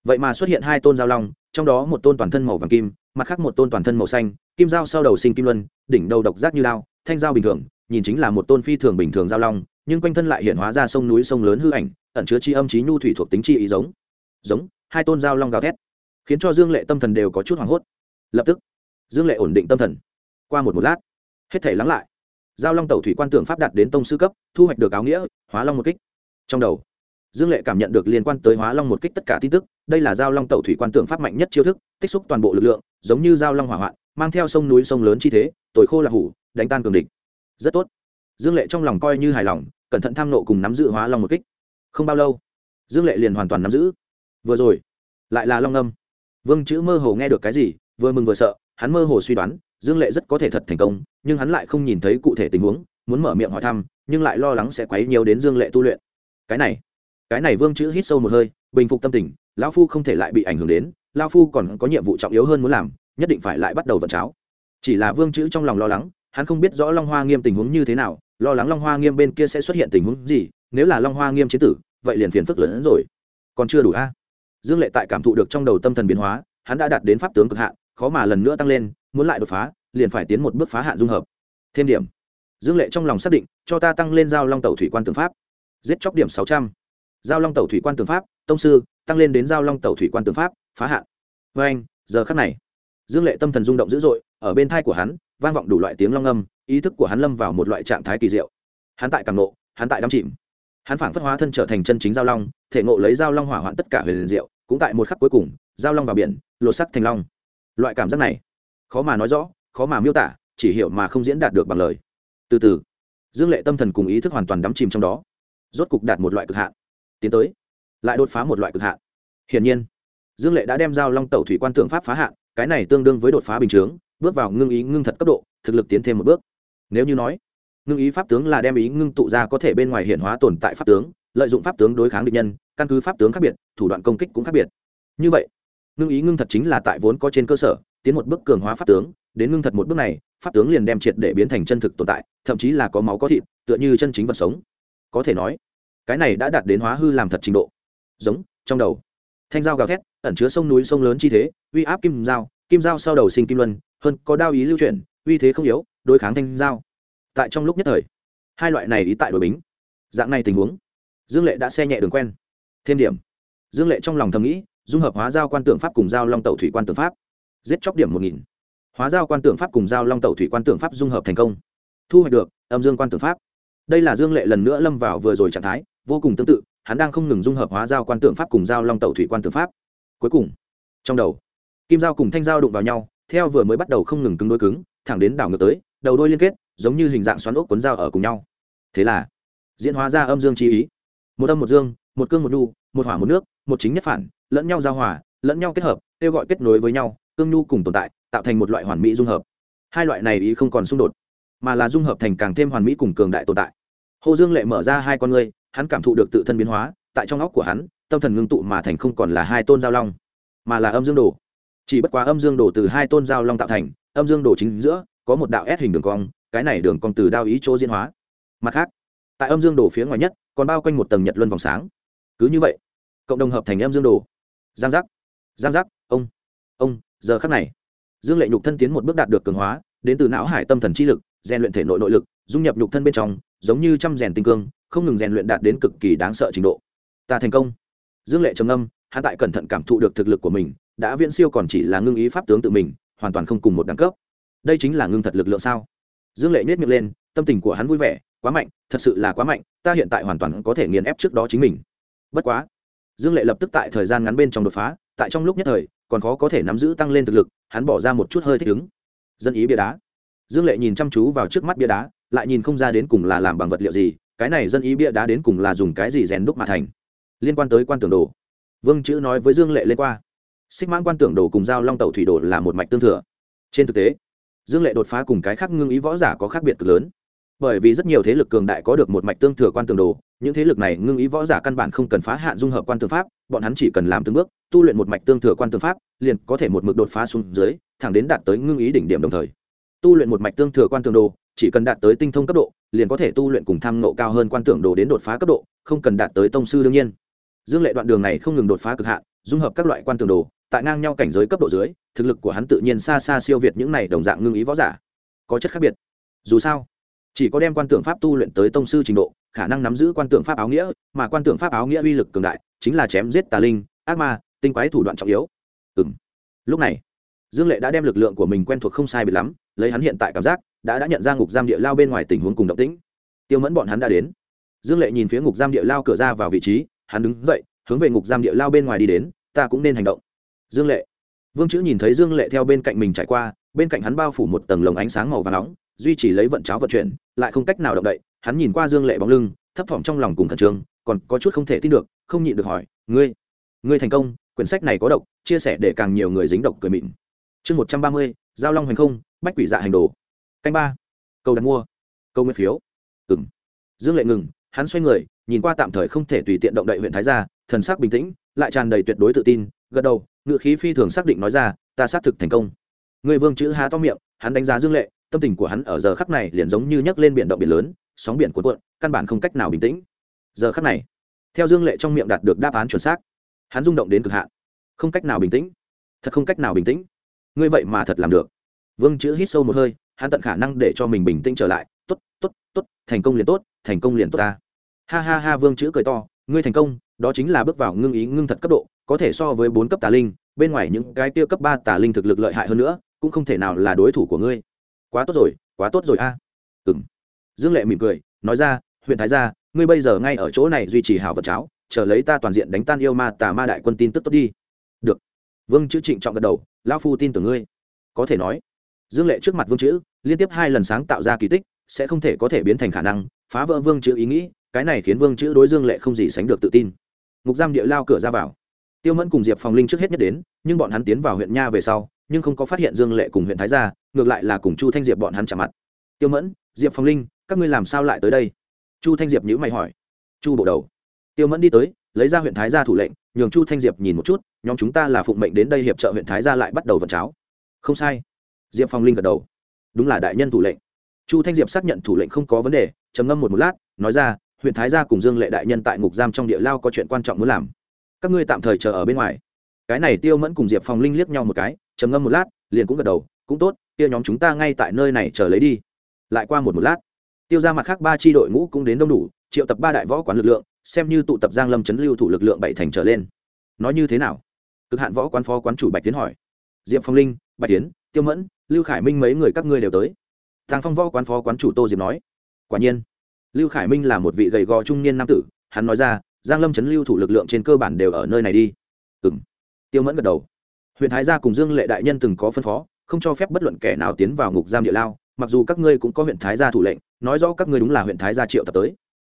vậy mà xuất hiện hai tôn giao long, trong đó một tôn toàn thân màu vàng kim, mặt khác một tôn toàn thân màu xanh, kim dao sau đầu sinh kim luân, đỉnh đầu độc giác như lao thanh dao bình thường, nhìn chính là một tôn phi thường bình thường giao long, nhưng quanh thân lại hiện hóa ra sông núi sông lớn hư ảnh, ẩn chứa chi âm trí nhu thủy thuộc tính chi ý giống. Giống, hai tôn giao long gào thét, khiến cho dương lệ tâm thần đều có chút hoảng hốt. Lập tức, dương lệ ổn định tâm thần. Qua một một lát, hết thể lắng lại. Giao long tẩu thủy quan tưởng pháp đạt đến tông sư cấp, thu hoạch được áo nghĩa, hóa long một kích trong đầu. Dương lệ cảm nhận được liên quan tới hóa long một kích tất cả tin tức, đây là giao long tẩu thủy quan tưởng pháp mạnh nhất chiêu thức, tích xúc toàn bộ lực lượng, giống như giao long hỏa hoạn, mang theo sông núi sông lớn chi thế, tội khô là hủ, đánh tan cường địch. Rất tốt. Dương lệ trong lòng coi như hài lòng, cẩn thận tham nộ cùng nắm giữ hóa long một kích. Không bao lâu, dương lệ liền hoàn toàn nắm giữ. Vừa rồi, lại là long âm. Vương chữ mơ hồ nghe được cái gì, vừa mừng vừa sợ, hắn mơ hồ suy đoán, dương lệ rất có thể thật thành công, nhưng hắn lại không nhìn thấy cụ thể tình huống, muốn mở miệng hỏi thăm, nhưng lại lo lắng sẽ quấy nhiều đến dương lệ tu luyện cái này cái này vương chữ hít sâu một hơi, bình phục tâm tình, lão phu không thể lại bị ảnh hưởng đến lao phu còn có nhiệm vụ trọng yếu hơn muốn làm, nhất định phải lại bắt đầu vận cháo. Chỉ là vương chữ trong lòng lo lắng, hắn không biết rõ long hoa nghiêm tình huống như thế nào, lo lắng long hoa nghiêm bên kia sẽ xuất hiện tình huống gì, nếu là long hoa nghiêm chế tử, vậy liền phiền phức lớn hơn rồi. Còn chưa đủ a. Dương lệ tại cảm thụ được trong đầu tâm thần biến hóa, hắn đã đạt đến pháp tướng cực hạn, khó mà lần nữa tăng lên, muốn lại đột phá, liền phải tiến một bước phá hạn dung hợp. Thêm điểm. Dương lệ trong lòng xác định, cho ta tăng lên giao long tẩu thủy quan tướng pháp giết chóc điểm sáu trăm. Giao long tàu thủy quan tướng pháp, tông sư, tăng lên đến giao long tàu thủy quan tướng pháp, phá hạn. Vê anh, giờ khắc này, dương lệ tâm thần rung động dữ dội, ở bên thai của hắn, vang vọng đủ loại tiếng long âm ý thức của hắn lâm vào một loại trạng thái kỳ diệu. Hắn tại càng nộ, hắn tại đắm chìm. Hắn phảng phất hóa thân trở thành chân chính giao long, thể ngộ lấy giao long hỏa hoạn tất cả huyền diệu, cũng tại một khắc cuối cùng, giao long vào biển, lột sắc thành long. Loại cảm giác này, khó mà nói rõ, khó mà miêu tả, chỉ hiểu mà không diễn đạt được bằng lời. Từ từ, dương lệ tâm thần cùng ý thức hoàn toàn đắm chìm trong đó rốt cục đạt một loại cực hạn. Tiến tới, lại đột phá một loại cực hạn. Hiển nhiên, dương lệ đã đem giao long tẩu thủy quan tượng pháp phá hạn, cái này tương đương với đột phá bình chướng, bước vào ngưng ý ngưng thật cấp độ, thực lực tiến thêm một bước. Nếu như nói, ngưng ý pháp tướng là đem ý ngưng tụ ra có thể bên ngoài hiện hóa tồn tại pháp tướng, lợi dụng pháp tướng đối kháng địch nhân, căn cứ pháp tướng khác biệt, thủ đoạn công kích cũng khác biệt. Như vậy, ngưng ý ngưng thật chính là tại vốn có trên cơ sở, tiến một bước cường hóa pháp tướng, đến ngưng thật một bước này, pháp tướng liền đem triệt để biến thành chân thực tồn tại, thậm chí là có máu có thịt, tựa như chân chính vật sống có thể nói, cái này đã đạt đến hóa hư làm thật trình độ. Giống, trong đầu. Thanh dao gào thét, ẩn chứa sông núi sông lớn chi thế, uy áp kim dao kim dao sau đầu sinh kim luân, hơn có đao ý lưu chuyển, uy thế không yếu, đối kháng thanh dao. Tại trong lúc nhất thời, hai loại này ý tại đội bính. Dạng này tình huống, dương lệ đã xe nhẹ đường quen. Thêm điểm, dương lệ trong lòng thầm nghĩ, dung hợp hóa giao quan tượng pháp cùng giao long tẩu thủy quan tượng pháp. Giết chóc điểm một nghìn. Hóa giao quan tượng pháp cùng giao long tẩu thủy quan tượng pháp dung hợp thành công. Thu hoạch được âm dương quan tượng pháp đây là dương lệ lần nữa lâm vào vừa rồi trạng thái, vô cùng tương tự, hắn đang không ngừng dung hợp hóa giao quan tượng pháp cùng giao long tẩu thủy quan tượng pháp. Cuối cùng, trong đầu, kim giao cùng thanh giao đụng vào nhau, theo vừa mới bắt đầu không ngừng cứng đối cứng, thẳng đến đảo ngược tới, đầu đôi liên kết, giống như hình dạng xoắn ốc cuốn dao ở cùng nhau. Thế là, diễn hóa ra âm dương chi ý. Một âm một dương, một cương một nhu, một hỏa một nước, một chính nhất phản, lẫn nhau giao hòa, lẫn nhau kết hợp, kêu gọi kết nối với nhau, cương nhu cùng tồn tại, tạo thành một loại hoàn mỹ dung hợp. Hai loại này ý không còn xung đột, mà là dung hợp thành càng thêm hoàn mỹ cùng cường đại tồn tại hồ dương lệ mở ra hai con ngươi, hắn cảm thụ được tự thân biến hóa, tại trong óc của hắn, tâm thần ngưng tụ mà thành không còn là hai tôn giao long, mà là âm dương đồ. Chỉ bất quá âm dương đồ từ hai tôn giao long tạo thành, âm dương đồ chính giữa, có một đạo S hình đường cong, cái này đường cong từ đao ý chỗ diễn hóa. Mặt khác, tại âm dương đồ phía ngoài nhất, còn bao quanh một tầng nhật luân vòng sáng. Cứ như vậy, cộng đồng hợp thành âm dương đồ. Giang giác giang giác, ông ông, giờ khắc này, dương lệ nhục thân tiến một bước đạt được cường hóa, đến từ não hải tâm thần chi lực, rèn luyện thể nội nội lực dung nhập nhục thân bên trong, giống như trăm rèn tinh cương, không ngừng rèn luyện đạt đến cực kỳ đáng sợ trình độ. Ta thành công. Dương lệ trầm âm hạ tại cẩn thận cảm thụ được thực lực của mình, đã viễn siêu còn chỉ là ngưng ý pháp tướng tự mình, hoàn toàn không cùng một đẳng cấp. Đây chính là ngưng thật lực lượng sao? Dương lệ nhét miệng lên, tâm tình của hắn vui vẻ, quá mạnh, thật sự là quá mạnh, ta hiện tại hoàn toàn có thể nghiền ép trước đó chính mình. Bất quá, dương lệ lập tức tại thời gian ngắn bên trong đột phá, tại trong lúc nhất thời, còn khó có thể nắm giữ tăng lên thực lực, hắn bỏ ra một chút hơi thích ứng. Dân ý bia đá. Dương lệ nhìn chăm chú vào trước mắt bia đá lại nhìn không ra đến cùng là làm bằng vật liệu gì, cái này dân ý bia đá đến cùng là dùng cái gì rèn đúc mà thành. Liên quan tới quan tưởng đồ. Vương chữ nói với dương lệ lên qua. Xích mãn quan tưởng đồ cùng giao long tàu thủy đồ là một mạch tương thừa. Trên thực tế, dương lệ đột phá cùng cái khác ngưng ý võ giả có khác biệt cực lớn. Bởi vì rất nhiều thế lực cường đại có được một mạch tương thừa quan tường đồ, những thế lực này ngưng ý võ giả căn bản không cần phá hạn dung hợp quan tường pháp, bọn hắn chỉ cần làm từng bước, tu luyện một mạch tương thừa quan tường pháp, liền có thể một mực đột phá xuống dưới, thẳng đến đạt tới ngưng ý đỉnh điểm đồng thời. Tu luyện một mạch tương thừa quan tường đồ chỉ cần đạt tới tinh thông cấp độ, liền có thể tu luyện cùng tham ngộ cao hơn quan tưởng đồ đến đột phá cấp độ, không cần đạt tới tông sư đương nhiên. Dương lệ đoạn đường này không ngừng đột phá cực hạn, dung hợp các loại quan tưởng đồ, tại ngang nhau cảnh giới cấp độ dưới, thực lực của hắn tự nhiên xa xa siêu việt những này đồng dạng ngưng ý võ giả. Có chất khác biệt. Dù sao, chỉ có đem quan tưởng pháp tu luyện tới tông sư trình độ, khả năng nắm giữ quan tưởng pháp áo nghĩa, mà quan tưởng pháp áo nghĩa uy lực cường đại, chính là chém giết tà linh, ác ma, tinh quái thủ đoạn trọng yếu. Ừ lúc này, dương lệ đã đem lực lượng của mình quen thuộc không sai biệt lắm, lấy hắn hiện tại cảm giác đã đã nhận ra ngục giam địa lao bên ngoài tình huống cùng động tĩnh. Tiêu mẫn bọn hắn đã đến. Dương lệ nhìn phía ngục giam địa lao cửa ra vào vị trí, hắn đứng dậy, hướng về ngục giam địa lao bên ngoài đi đến, ta cũng nên hành động. Dương lệ. Vương chữ nhìn thấy dương lệ theo bên cạnh mình trải qua, bên cạnh hắn bao phủ một tầng lồng ánh sáng màu và nóng, duy trì lấy vận cháo vận chuyển, lại không cách nào động đậy, hắn nhìn qua dương lệ bóng lưng, thấp thỏm trong lòng cùng khẩn trương, còn có chút không thể tin được, không nhịn được hỏi, ngươi ngươi thành công, quyển sách này có độc, chia sẻ để càng nhiều người dính độc cười mịn. Chương một trăm ba mươi, giao long hành không, bách quỷ dạ hành đồ canh ba. Câu đặt mua. Câu nguyên phiếu. Ừng dương lệ ngừng, hắn xoay người, nhìn qua tạm thời không thể tùy tiện động đậy huyện thái gia, thần sắc bình tĩnh, lại tràn đầy tuyệt đối tự tin, gật đầu ngự khí phi thường xác định nói ra, ta xác thực thành công. Người vương chữ há to miệng, hắn đánh giá dương lệ, tâm tình của hắn ở giờ khắc này liền giống như nhấc lên biển động biển lớn, sóng biển cuộn cuộn, căn bản không cách nào bình tĩnh. Giờ khắc này, theo dương lệ trong miệng đạt được đáp án chuẩn xác, hắn rung động đến cực hạn. Không cách nào bình tĩnh. Thật không cách nào bình tĩnh. Ngươi vậy mà thật làm được. Vương chữ hít sâu một hơi hắn tận khả năng để cho mình bình tĩnh trở lại. T ố t t ố t t ố t thành công liền tốt, thành công liền tốt ta. Ha ha ha, vương chữ cười to, ngươi thành công, đó chính là bước vào ngưng ý ngưng thật cấp độ, có thể so với bốn cấp tà linh, bên ngoài những cái tiêu cấp ba tà linh thực lực lợi hại hơn nữa, cũng không thể nào là đối thủ của ngươi. Quá tốt rồi, quá tốt rồi a. À. ừ m dương lệ mỉm cười, nói ra huyện thái gia, ngươi bây giờ ngay ở chỗ này duy trì hảo vật cháo, chờ lấy ta toàn diện đánh tan yêu ma tà ma đại quân tin tức tốt đi. Được. Vương chữ trịnh trọng gật đầu lao phu tin tưởng ngươi. Có thể nói. Dương lệ trước mặt vương chữ liên tiếp hai lần sáng tạo ra kỳ tích, sẽ không thể có thể biến thành khả năng, phá vỡ vương chữ ý nghĩ, cái này khiến vương chữ đối dương lệ không gì sánh được tự tin. Ngục giam địa lao cửa ra vào. Tiêu mẫn cùng diệp phòng linh trước hết nhất đến, nhưng bọn hắn tiến vào huyện nha về sau, nhưng không có phát hiện dương lệ cùng huyện thái gia, ngược lại là cùng chu thanh diệp bọn hắn chạm mặt. Tiêu mẫn, diệp phong linh, các ngươi làm sao lại tới đây? Chu thanh diệp nhữ mày hỏi. Chu bộ đầu. Tiêu mẫn đi tới, lấy ra huyện thái gia thủ lệnh, nhường chu thanh diệp nhìn một chút, nhóm chúng ta là phụng mệnh đến đây hiệp trợ huyện thái gia lại bắt đầu vận cháo. Không sai. Diệp phong linh gật đầu đúng là đại nhân thủ lệnh. Chu thanh diệp xác nhận thủ lệnh không có vấn đề, trầm ngâm một một lát, nói ra, huyện thái gia cùng dương lệ đại nhân tại ngục giam trong địa lao có chuyện quan trọng muốn làm. Các ngươi tạm thời chờ ở bên ngoài. Cái này tiêu mẫn cùng diệp phong linh liếc nhau một cái, trầm ngâm một lát, liền cũng gật đầu, cũng tốt, kia nhóm chúng ta ngay tại nơi này chờ lấy đi. Lại qua một một lát, tiêu ra mặt khác ba tri đội ngũ cũng đến đông đủ, triệu tập ba đại võ quán lực lượng, xem như tụ tập giang lâm chấn lưu thủ lực lượng bảy thành trở lên. Nói như thế nào? Cực hạn võ quán phó quán chủ bạch tiến hỏi. Diệp phong linh, bạch tiến tiêu mẫn, lưu khải minh mấy người các ngươi đều tới. Thang phong võ quán phó quán chủ tô diệp nói. Quả nhiên, lưu khải minh là một vị gầy gò trung niên nam tử, hắn nói ra, giang lâm chấn lưu thủ lực lượng trên cơ bản đều ở nơi này đi. Ừ tiêu mẫn gật đầu. Huyện thái gia cùng dương lệ đại nhân từng có phân phó, không cho phép bất luận kẻ nào tiến vào ngục giam địa lao, mặc dù các ngươi cũng có huyện thái gia thủ lệnh, nói rõ các ngươi đúng là huyện thái gia triệu tập tới.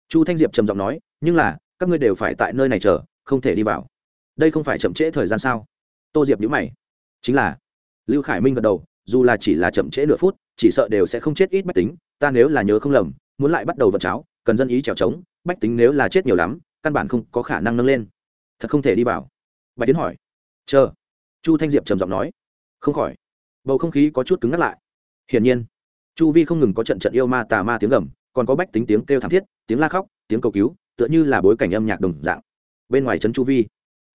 Chu thanh diệp trầm giọng nói, nhưng là, các ngươi đều phải tại nơi này chờ, không thể đi vào. Đây không phải chậm trễ thời gian sao? Tô diệp nhữ mày. Chính là lưu khải minh gật đầu, dù là chỉ là chậm trễ nửa phút, chỉ sợ đều sẽ không chết ít bách tính, ta nếu là nhớ không lầm, muốn lại bắt đầu vật cháo, cần dân ý trèo trống, bách tính nếu là chết nhiều lắm, căn bản không có khả năng nâng lên. Thật không thể đi vào. Bạch tiến hỏi. Chờ. Chu thanh diệp trầm giọng nói. Không khỏi. Bầu không khí có chút cứng ngắt lại. Hiển nhiên, chu vi không ngừng có trận trận yêu ma tà ma tiếng gầm, còn có bách tính tiếng kêu thảm thiết, tiếng la khóc, tiếng cầu cứu, tựa như là bối cảnh âm nhạc đồng dạng. Bên ngoài trấn chu vi,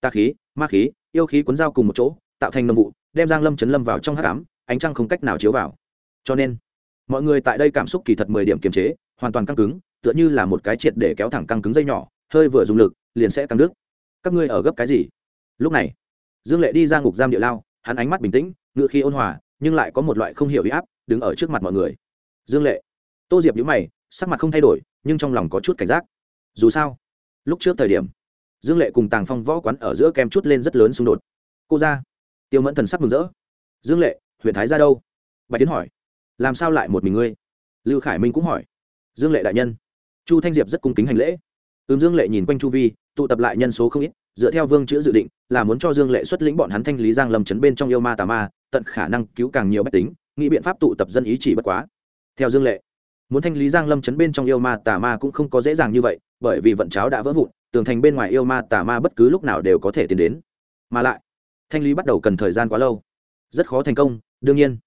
ta khí, ma khí, yêu khí cuốn dao cùng một chỗ tạo thành nông vụ, đem giang lâm chấn lâm vào trong hát cám ánh trăng không cách nào chiếu vào. Cho nên, mọi người tại đây cảm xúc kỳ thật mười điểm kiềm chế, hoàn toàn căng cứng, tựa như là một cái triệt để kéo thẳng căng cứng dây nhỏ, hơi vừa dùng lực, liền sẽ căng đứt. Các ngươi ở gấp cái gì? Lúc này, dương lệ đi ra ngục giam địa lao, hắn ánh mắt bình tĩnh, ngựa khi ôn hòa, nhưng lại có một loại không hiểu huy áp, đứng ở trước mặt mọi người. Dương lệ, tô diệp nhữ mày, sắc mặt không thay đổi, nhưng trong lòng có chút cảnh giác. Dù sao, lúc trước thời điểm, dương lệ cùng tàng phong võ quán ở giữa kem chút lên rất lớn xung đột. Cô ra tiêu mẫn thần sắc mừng rỡ. Dương lệ, huyện thái ra đâu? Bạch tiến hỏi. Làm sao lại một mình ngươi? Lưu khải minh cũng hỏi. Dương lệ đại nhân. Chu thanh diệp rất cung kính hành lễ. Ừm, dương lệ nhìn quanh chu vi, tụ tập lại nhân số không ít, dựa theo vương chữ dự định, là muốn cho dương lệ xuất lĩnh bọn hắn thanh lý giang lâm chấn bên trong yêu ma tà ma, tận khả năng cứu càng nhiều bách tính, nghĩ biện pháp tụ tập dân ý chỉ bất quá. Theo dương lệ, muốn thanh lý giang lâm chấn bên trong yêu ma tà ma cũng không có dễ dàng như vậy, bởi vì vận cháo đã vỡ vụn, tường thành bên ngoài yêu ma tà ma bất cứ lúc nào đều có thể tiến đến. Mà lại thanh lý bắt đầu cần thời gian quá lâu. Rất khó thành công, đương nhiên.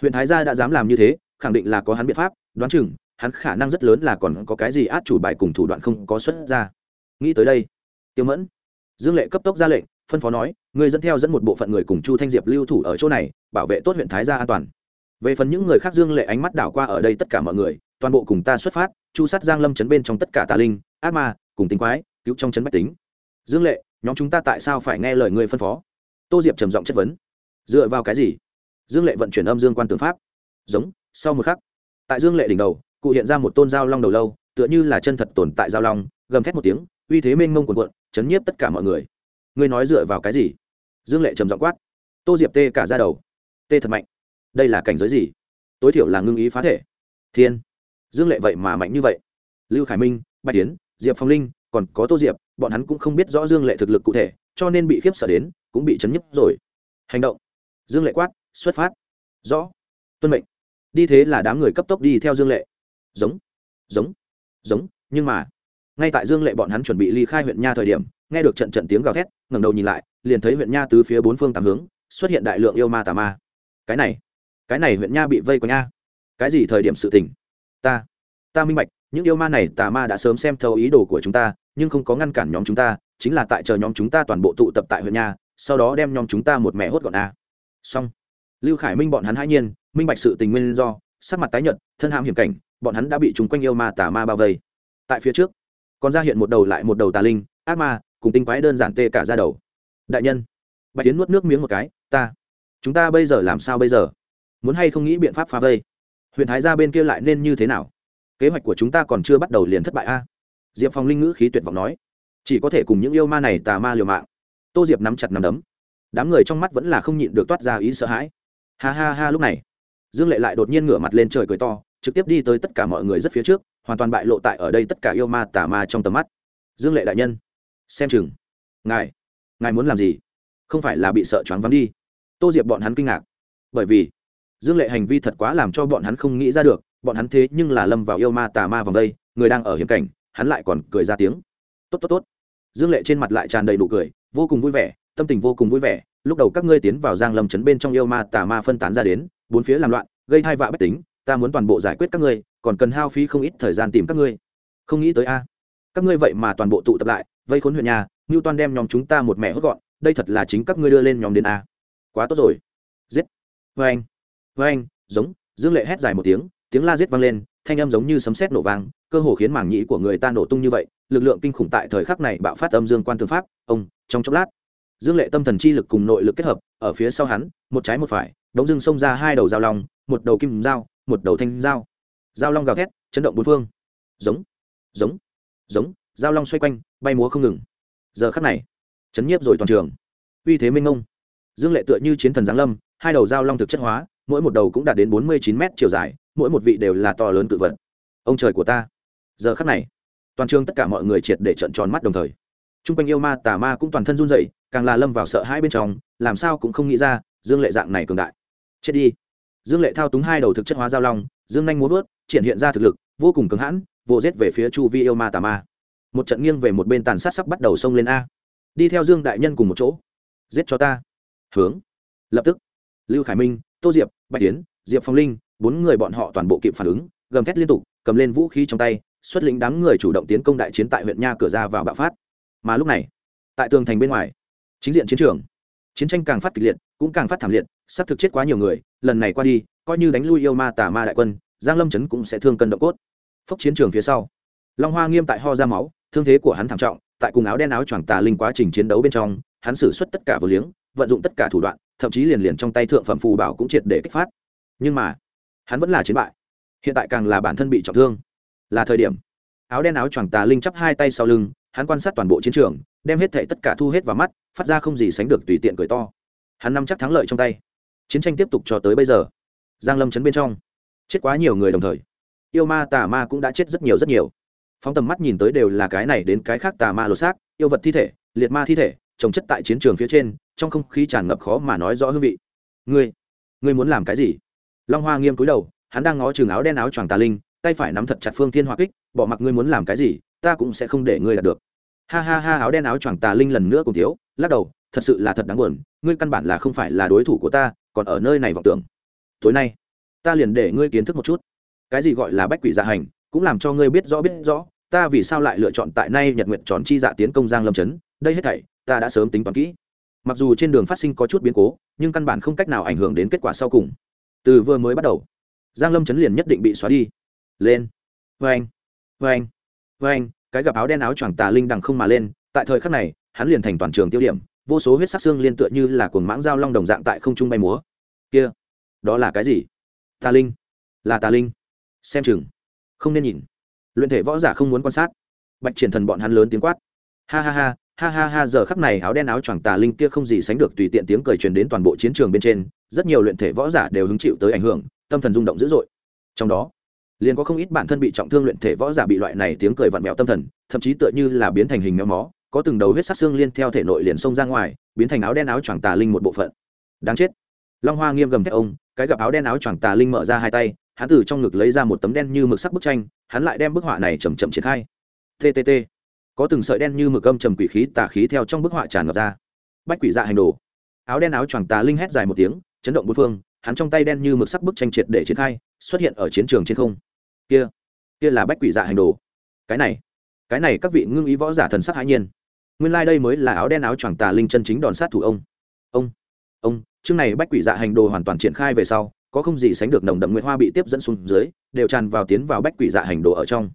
Huyện thái gia đã dám làm như thế, khẳng định là có hắn biện pháp, đoán chừng, hắn khả năng rất lớn là còn có cái gì át chủ bài cùng thủ đoạn không có xuất ra. Nghĩ tới đây, tiêu mẫn, dương lệ cấp tốc ra lệnh, phân phó nói người dẫn theo dẫn một bộ phận người cùng chu thanh diệp lưu thủ ở chỗ này, bảo vệ tốt huyện thái gia an toàn. Về phần những người khác, dương lệ ánh mắt đảo qua ở đây tất cả mọi người, toàn bộ cùng ta xuất phát, chu sát giang lâm chấn bên trong tất cả tà linh, ác ma, cùng tính quái, cứu trong chấn bách tính. Dương lệ, nhóm chúng ta tại sao phải nghe lời người phân phó? Tô diệp trầm giọng chất vấn. Dựa vào cái gì? Dương lệ vận chuyển âm dương quan tướng pháp. Giống, sau một khắc. Tại dương lệ đỉnh đầu, cụ hiện ra một tôn dao long đầu lâu, tựa như là chân thật tồn tại dao long, gầm thét một tiếng, uy thế mênh mông quần quận chấn nhiếp tất cả mọi người. Ngươi nói dựa vào cái gì? Dương lệ trầm giọng quát. Tô diệp tê cả ra đầu. Tê thật mạnh. Đây là cảnh giới gì? Tối thiểu là ngưng ý phá thể. Thiên. Dương lệ vậy mà mạnh như vậy. Lưu khải minh, bạch tiến diệp phong linh, còn có tô diệp, bọn hắn cũng không biết rõ dương lệ thực lực cụ thể cho nên bị khiếp sợ đến, cũng bị chấn nhấp rồi. Hành động. Dương lệ quát, xuất phát. Rõ. Tuân mệnh. Đi thế là đám người cấp tốc đi theo dương lệ. Giống. Giống. Giống, nhưng mà, ngay tại dương lệ bọn hắn chuẩn bị ly khai huyện nha thời điểm, nghe được trận trận tiếng gào thét, ngẩng đầu nhìn lại, liền thấy huyện nha từ phía bốn phương tám hướng, xuất hiện đại lượng yêu ma tà ma. Cái này cái này huyện nha bị vây quanh nha cái gì thời điểm sự tình? Ta ta minh bạch những yêu ma này tà ma đã sớm xem thấu ý đồ của chúng ta nhưng không có ngăn cản nhóm chúng ta chính là tại chờ nhóm chúng ta toàn bộ tụ tập tại huyện nhà, sau đó đem nhóm chúng ta một mẹ hốt gọn a. Xong. Lưu khải minh bọn hắn hãi nhiên minh bạch sự tình nguyên do sắc mặt tái nhợt thân hãm hiểm cảnh bọn hắn đã bị chúng quanh yêu ma tà ma bao vây. Tại phía trước còn ra hiện một đầu lại một đầu tà linh ác ma cùng tinh quái đơn giản tê cả ra đầu. Đại nhân bạch tiến nuốt nước miếng một cái ta chúng ta bây giờ làm sao bây giờ? Muốn hay không nghĩ biện pháp phá vây? Huyện thái gia bên kia lại nên như thế nào? Kế hoạch của chúng ta còn chưa bắt đầu liền thất bại a. Diệp phong linh ngữ khí tuyệt vọng nói. Chỉ có thể cùng những yêu ma này tà ma liều mạng. Tô diệp nắm chặt nắm đấm. Đám người trong mắt vẫn là không nhịn được toát ra ý sợ hãi. Ha ha ha, lúc này, dương lệ lại đột nhiên ngửa mặt lên trời cười to, trực tiếp đi tới tất cả mọi người rất phía trước, hoàn toàn bại lộ tại ở đây tất cả yêu ma tà ma trong tầm mắt. Dương lệ đại nhân, xem chừng. Ngài ngài muốn làm gì? Không phải là bị sợ choáng vắng đi. Tô diệp bọn hắn kinh ngạc. Bởi vì, dương lệ hành vi thật quá làm cho bọn hắn không nghĩ ra được bọn hắn thế nhưng là lâm vào yêu ma tà ma vòng đây, người đang ở hiểm cảnh, hắn lại còn cười ra tiếng. Tốt tốt tốt. Dương lệ trên mặt lại tràn đầy đủ cười, vô cùng vui vẻ, tâm tình vô cùng vui vẻ. Lúc đầu các ngươi tiến vào giang lâm chấn bên trong yêu ma tà ma phân tán ra đến, bốn phía làm loạn, gây thai vạ bất tính, ta muốn toàn bộ giải quyết các ngươi, còn cần hao phí không ít thời gian tìm các ngươi. Không nghĩ tới a. Các ngươi vậy mà toàn bộ tụ tập lại, vây khốn huyện nhà ngưu toàn đem nhóm chúng ta một mẹ hốt gọn, đây thật là chính các ngươi đưa lên nhóm đến a. Quá tốt rồi. Giết. Vê anh vê anh giống. Dương lệ hét dài một tiếng tiếng la giết vang lên thanh âm giống như sấm sét nổ vang cơ hồ khiến mảng nhĩ của người ta nổ tung như vậy lực lượng kinh khủng tại thời khắc này bạo phát âm dương quan thương pháp ông trong chốc lát dương lệ tâm thần chi lực cùng nội lực kết hợp ở phía sau hắn một trái một phải đống dưng xông ra hai đầu dao long một đầu kim dao một đầu thanh dao dao long gào thét chấn động bốn phương. Giống giống giống dao long xoay quanh bay múa không ngừng. Giờ khắc này chấn nhiếp rồi toàn trường. Uy thế minh ông, dương lệ tựa như chiến thần giáng lâm hai đầu dao long thực chất hóa mỗi một đầu cũng đạt đến bốn mươi chín mét chiều dài mỗi một vị đều là to lớn cự vật. Ông trời của ta. Giờ khắc này, toàn trường tất cả mọi người triệt để trận tròn mắt đồng thời. T r u n g quanh yêu ma, tà ma cũng toàn thân run dậy càng là lâm vào sợ hai bên trong, làm sao cũng không nghĩ ra, dương lệ dạng này cường đại. Chết đi. Dương lệ thao túng hai đầu thực chất hóa giao long, dương nhanh muốn vớt, triển hiện ra thực lực, vô cùng cứng hãn, vô rết về phía chu vi yêu ma, tà ma. Một trận nghiêng về một bên tàn sát sắc bắt đầu xông lên a. Đi theo dương đại nhân cùng một chỗ. Giết cho ta. Hướng. Lập tức. Lưu khải minh, tô diệp, bạch tiến, diệp phong linh bốn người bọn họ toàn bộ kịp phản ứng, gầm thét liên tục, cầm lên vũ khí trong tay, xuất lĩnh đám người chủ động tiến công đại chiến tại huyện nha cửa ra vào bạo phát. Mà lúc này, tại tường thành bên ngoài, chính diện chiến trường. Chiến tranh càng phát kịch liệt, cũng càng phát thảm liệt, sắp thực chết quá nhiều người, lần này qua đi, coi như đánh lui yêu ma tà ma đại quân, giang lâm chấn cũng sẽ thương cân độ cốt. Phốc chiến trường phía sau, long hoa nghiêm tại ho ra máu, thương thế của hắn thảm trọng, tại cùng áo đen áo choàng tà linh quá trình chiến đấu bên trong, hắn xử suất tất cả vừa liếng, vận dụng tất cả thủ đoạn, thậm chí liền liền trong tay thượng phẩm phù bảo cũng triệt để kích phát. Nhưng mà hắn vẫn là chiến bại. Hiện tại càng là bản thân bị trọng thương. Là thời điểm. Áo đen áo choàng tà linh chắp hai tay sau lưng, hắn quan sát toàn bộ chiến trường, đem hết thệ tất cả thu hết vào mắt, phát ra không gì sánh được tùy tiện cười to. Hắn nắm chắc thắng lợi trong tay. Chiến tranh tiếp tục cho tới bây giờ. Giang lâm chấn bên trong. Chết quá nhiều người đồng thời. Yêu ma tà ma cũng đã chết rất nhiều rất nhiều. Phóng tầm mắt nhìn tới đều là cái này đến cái khác tà ma lột xác, yêu vật thi thể, liệt ma thi thể, trồng chất tại chiến trường phía trên, trong không khí tràn ngập khó mà nói rõ hương vị. Ngươi ngươi muốn làm cái gì? Long hoa nghiêm cúi đầu, hắn đang ngó chừng áo đen áo choàng tà linh, tay phải nắm thật chặt phương thiên hoa kích, bỏ mặc ngươi muốn làm cái gì, ta cũng sẽ không để ngươi đạt được. Ha ha ha, áo đen áo choàng tà linh lần nữa cùng thiếu, lắc đầu, thật sự là thật đáng buồn, ngươi căn bản là không phải là đối thủ của ta, còn ở nơi này vọng tưởng. Tối nay, ta liền để ngươi kiến thức một chút. Cái gì gọi là bách quỷ dạ hành, cũng làm cho ngươi biết rõ biết rõ, ta vì sao lại lựa chọn tại nay nhật nguyện tròn chi dạ tiến công giang lâm chấn đây hết thảy, ta đã sớm tính toán kỹ. Mặc dù trên đường phát sinh có chút biến cố, nhưng căn bản không cách nào ảnh hưởng đến kết quả sau cùng từ vừa mới bắt đầu, giang lâm chấn liền nhất định bị xóa đi. Lên. Vê anh vê cái gặp áo đen áo choàng tà linh đằng không mà lên, tại thời khắc này, hắn liền thành toàn trường tiêu điểm, vô số huyết sắc xương liên tựa như là cuồng mãng dao long đồng dạng tại không trung bay múa. Kia, đó là cái gì? Tà linh. Là tà linh. Xem chừng. Không nên nhìn. Luyện thể võ giả không muốn quan sát. Bạch triển thần bọn hắn lớn tiếng quát. Ha ha ha ha ha ha, giờ khắc này áo đen áo choàng tà linh kia không gì sánh được tùy tiện tiếng cười truyền đến toàn bộ chiến trường bên trên, rất nhiều luyện thể võ giả đều hứng chịu tới ảnh hưởng, tâm thần rung động dữ dội. Trong đó, liền có không ít bản thân bị trọng thương luyện thể võ giả bị loại này tiếng cười vặn vẹo tâm thần, thậm chí tựa như là biến thành hình méo mó, có từng đầu huyết sát xương liên theo thể nội liền xông ra ngoài, biến thành áo đen áo choàng tà linh một bộ phận. Đáng chết. Long hoa nghiêm gầm thét ông, cái gặp áo đen áo choàng tà linh mở ra hai tay, hắn từ trong ngực lấy ra một tấm đen như mực sắc bức tranh, hắn lại đem bức họa này chầm chậm triển khai. Ttt có từng sợi đen như mực âm trầm quỷ khí tà khí theo trong bức họa tràn ngập ra. Bách quỷ dạ hành đồ. Áo đen áo choàng tà linh hét dài một tiếng, chấn động bốn phương, hắn trong tay đen như mực sắc bức tranh triệt để triển khai, xuất hiện ở chiến trường trên không. Kia kia là bách quỷ dạ hành đồ. Cái này cái này các vị ngưng ý võ giả thần sắc hãi nhiên. Nguyên lai、like、đây mới là áo đen áo choàng tà linh chân chính đòn sát thủ ông. Ông ông, chương này bách quỷ dạ hành đồ hoàn toàn triển khai về sau, có không gì sánh được nồng đậm nguyệt hoa bị tiếp dẫn xuống dưới, đều tràn vào tiến vào bách quỷ dạ hành đồ ở trong.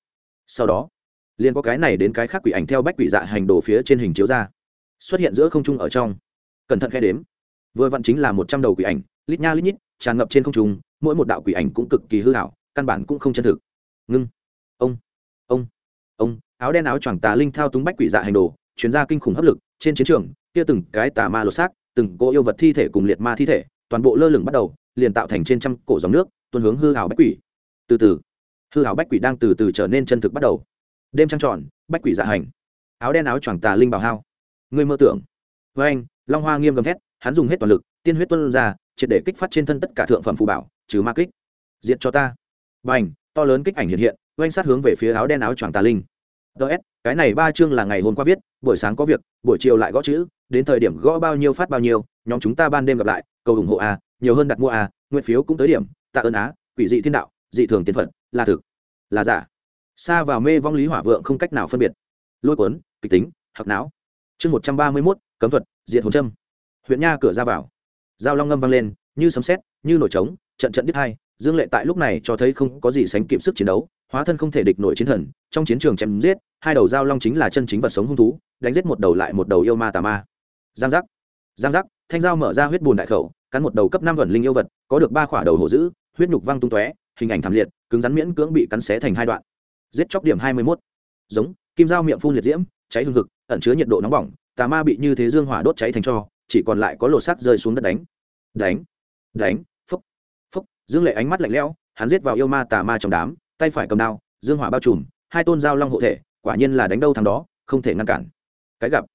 Sau đó liền có cái này đến cái khác quỷ ảnh theo bách quỷ dạ hành đồ phía trên hình chiếu ra. Xuất hiện giữa không trung ở trong. Cẩn thận khe đếm. Vừa vặn chính là một trăm đầu quỷ ảnh, lít nha lít nhít, tràn ngập trên không trung, mỗi một đạo quỷ ảnh cũng cực kỳ hư hảo, căn bản cũng không chân thực. Ngưng. Ông. Ông. Ông, áo đen áo choàng tà linh thao túng bách quỷ dạ hành đồ, chuyến ra kinh khủng hấp lực, trên chiến trường, kia từng cái tà ma lột xác, từng cỗ yêu vật thi thể cùng liệt ma thi thể, toàn bộ lơ lửng bắt đầu, liền tạo thành trên trăm cổ dòng nước, tuôn hướng hư hảo bách quỷ. Từ từ. Hư hảo bách quỷ đang từ từ trở nên chân thực bắt đầu đêm trăng tròn, bách quỷ dạ hành. Áo đen áo choàng tà linh bảo hao. Ngươi mơ tưởng. Với anh, long hoa nghiêm gầm thét, hắn dùng hết toàn lực, tiên huyết tuân ra, triệt để kích phát trên thân tất cả thượng phẩm phù bảo, trừ ma kích. Diệt cho ta. Bành to lớn kích ảnh hiện hiện oanh sát hướng về phía áo đen áo choàng tà linh. Ts cái này ba chương là ngày hôm qua viết, buổi sáng có việc, buổi chiều lại gõ chữ, đến thời điểm gõ bao nhiêu phát bao nhiêu, nhóm chúng ta ban đêm gặp lại, cầu ủng hộ a nhiều hơn đặt mua a nguyện phiếu cũng tới điểm, tạ ơn á, quỷ dị thiên đạo, dị thường tiên phật là thực, là giả xa vào mê vong lý hỏa vượng không cách nào phân biệt. Lôi cuốn, kịch tính hoặc não. Chương một trăm ba mươi mốt, cấm thuật diện hồn trâm huyện nha cửa ra vào. Dao long ngâm vang lên, như sấm sét, như nổi trống, trận trận đít hai, dương lệ tại lúc này cho thấy không có gì sánh kịp sức chiến đấu, hóa thân không thể địch nổi chiến thần, trong chiến trường chém giết, hai đầu dao long chính là chân chính vật sống hung thú, đánh giết một đầu lại một đầu yêu ma tà ma. Giang giác giang giác, thanh dao mở ra huyết bùn đại khẩu, cắn một đầu cấp năm vẩn linh yêu vật, có được ba khỏa đầu hổ dữ, huyết nhục văng tung tóe, hình ảnh thảm liệt, cứng rắn miễn cưỡng bị cắn xé thành hai đoạn giết chóc điểm hai mươi mốt. Giống, kim dao miệng phun liệt diễm, cháy hương thực ẩn chứa nhiệt độ nóng bỏng, tà ma bị như thế dương hỏa đốt cháy thành cho, chỉ còn lại có lột sắt rơi xuống đất đánh. Đánh đánh phúc phúc dương lệ ánh mắt lạnh lẽo, hắn giết vào yêu ma tà ma trong đám, tay phải cầm đao, dương hỏa bao trùm, hai tôn dao long hộ thể, quả nhiên là đánh đâu thằng đó, không thể ngăn cản. Cái gặp,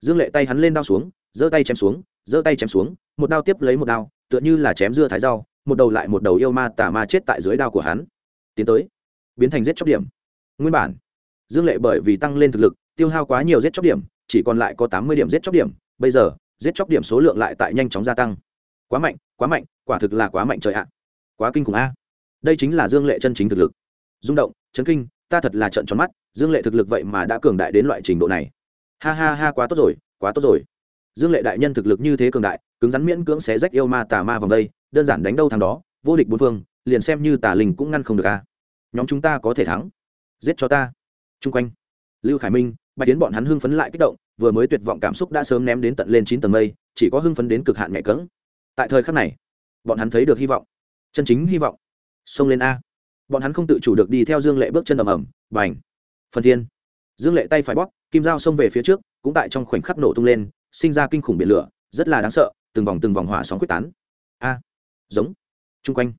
dương lệ tay hắn lên đao xuống, giơ tay chém xuống, giơ tay chém xuống, một đao tiếp lấy một đao, tựa như là chém dưa thái rau, một đầu lại một đầu yêu ma tà ma chết tại dưới đao của hắn. Tiến tới, biến thành giết chóc điểm nguyên bản. Dương lệ bởi vì tăng lên thực lực, tiêu hao quá nhiều giết chóc điểm, chỉ còn lại có tám mươi điểm giết chóc điểm, bây giờ, giết chóc điểm số lượng lại tại nhanh chóng gia tăng. Quá mạnh quá mạnh, quả thực là quá mạnh trời ạ. Quá kinh khủng a. Đây chính là dương lệ chân chính thực lực. Rung động, chấn kinh, ta thật là trận tròn mắt, dương lệ thực lực vậy mà đã cường đại đến loại trình độ này. Ha ha ha, quá tốt rồi, quá tốt rồi. Dương lệ đại nhân thực lực như thế cường đại, cứng rắn miễn cưỡng xé rách yêu ma tà ma vòng đây, đơn giản đánh đâu thằng đó, vô địch bốn phương, liền xem như tà linh cũng ngăn không được a. Nhóm chúng ta có thể thắng giết cho ta. Chung quanh, lưu khải minh, bạch tiến bọn hắn hưng phấn lại kích động, vừa mới tuyệt vọng cảm xúc đã sớm ném đến tận lên chín tầng mây, chỉ có hưng phấn đến cực hạn nhạy cỡng tại thời khắc này, bọn hắn thấy được hy vọng, chân chính hy vọng. Xông lên a. Bọn hắn không tự chủ được đi theo dương lệ bước chân ầm ầm b à n h phần thiên. Dương lệ tay phải bóp, kim dao xông về phía trước, cũng tại trong khoảnh khắc nổ tung lên, sinh ra kinh khủng biển lửa, rất là đáng sợ, từng vòng từng vòng hỏa sóng quyết tán. A. Giống. Chung quanh.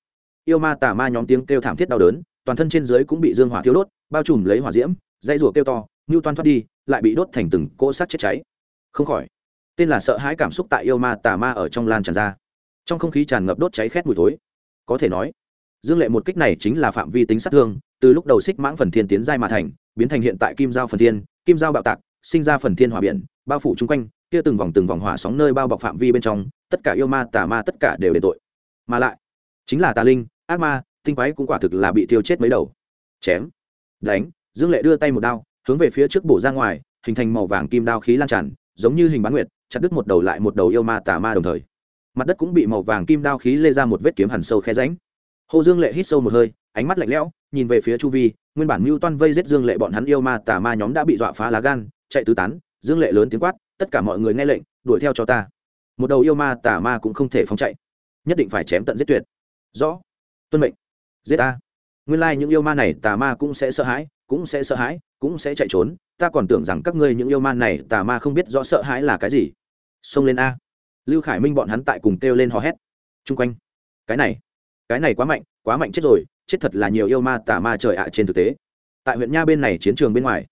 Yêu ma tà ma nhóm tiếng kêu thảm thiết đau đớn toàn thân trên dưới cũng bị dương hỏa thiêu đốt, bao trùm lấy hỏa diễm dây rùa kêu to, ngưu toan thoát đi, lại bị đốt thành từng cỗ sát chết cháy. Không khỏi, tên là sợ hãi cảm xúc tại yêu ma, tà ma ở trong lan tràn ra. Trong không khí tràn ngập đốt cháy khét mùi thối. Có thể nói, dương lệ một kích này chính là phạm vi tính sát thương, từ lúc đầu xích mãng phần thiên tiến giai mà thành, biến thành hiện tại kim giao phần thiên, kim giao bạo tạc, sinh ra phần thiên hỏa biển, bao phủ chung quanh, kia từng vòng từng vòng hỏa sóng nơi bao bọc phạm vi bên trong, tất cả yêu ma, tà ma tất cả đều đền tội. Mà lại, chính là tà linh, ác ma tinh quái cũng quả thực là bị tiêu chết mấy đầu. Chém. Đánh. Dương lệ đưa tay một đao, hướng về phía trước bổ ra ngoài, hình thành màu vàng kim đao khí lan tràn, giống như hình bán nguyệt, chặt đứt một đầu lại một đầu yêu ma tà ma đồng thời. Mặt đất cũng bị màu vàng kim đao khí lê ra một vết kiếm hẳn sâu khe ránh hồ dương lệ hít sâu một hơi, ánh mắt lạnh lẽo, nhìn về phía chu vi, nguyên bản mưu toan vây giết dương lệ bọn hắn yêu ma tà ma nhóm đã bị dọa phá lá gan, chạy tứ tán, dương lệ lớn tiếng quát, tất cả mọi người nghe lệnh, đuổi theo cho ta. Một đầu yêu ma tà ma cũng không thể phóng chạy, nhất định phải chém tận giết tuyệt. Rõ. Tuân mệnh giết ta. Nguyên lai、like、những yêu ma này tà ma cũng sẽ sợ hãi, cũng sẽ sợ hãi, cũng sẽ chạy trốn. Ta còn tưởng rằng các ngươi những yêu ma này tà ma không biết rõ sợ hãi là cái gì. Xông lên a. Lưu khải minh bọn hắn tại cùng kêu lên hò hét. Chung quanh. Cái này. Cái này quá mạnh quá mạnh chết rồi. Chết thật là nhiều yêu ma tà ma trời ạ trên thực tế. Tại huyện nha bên này chiến trường bên ngoài,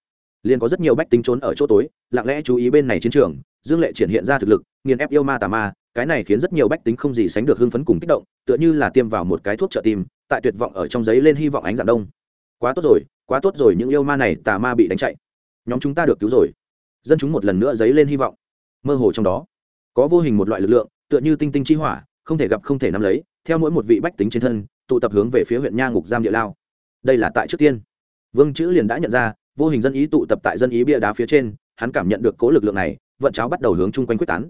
liền có rất nhiều bách tính trốn ở chỗ tối. Lặng lẽ chú ý bên này chiến trường, dương lệ triển hiện ra thực lực, nghiền ép yêu ma tà ma. Cái này khiến rất nhiều bách tính không gì sánh được hưng phấn cùng kích động, tựa như là tiêm vào một cái thuốc trợ tim tại tuyệt vọng ở trong giấy lên hy vọng ánh dạng đông. Quá tốt rồi, quá tốt rồi, những yêu ma này tà ma bị đánh chạy. Nhóm chúng ta được cứu rồi. Dân chúng một lần nữa giấy lên hy vọng. Mơ hồ trong đó, có vô hình một loại lực lượng, tựa như tinh tinh chi hỏa, không thể gặp không thể nắm lấy, theo mỗi một vị bách tính trên thân, tụ tập hướng về phía huyện nha ngục giam địa lao. Đây là tại trước tiên. Vương chữ liền đã nhận ra, vô hình dân ý tụ tập tại dân ý bia đá phía trên, hắn cảm nhận được cố lực lượng này, vận cháo bắt đầu hướng chung quanh quyết tán.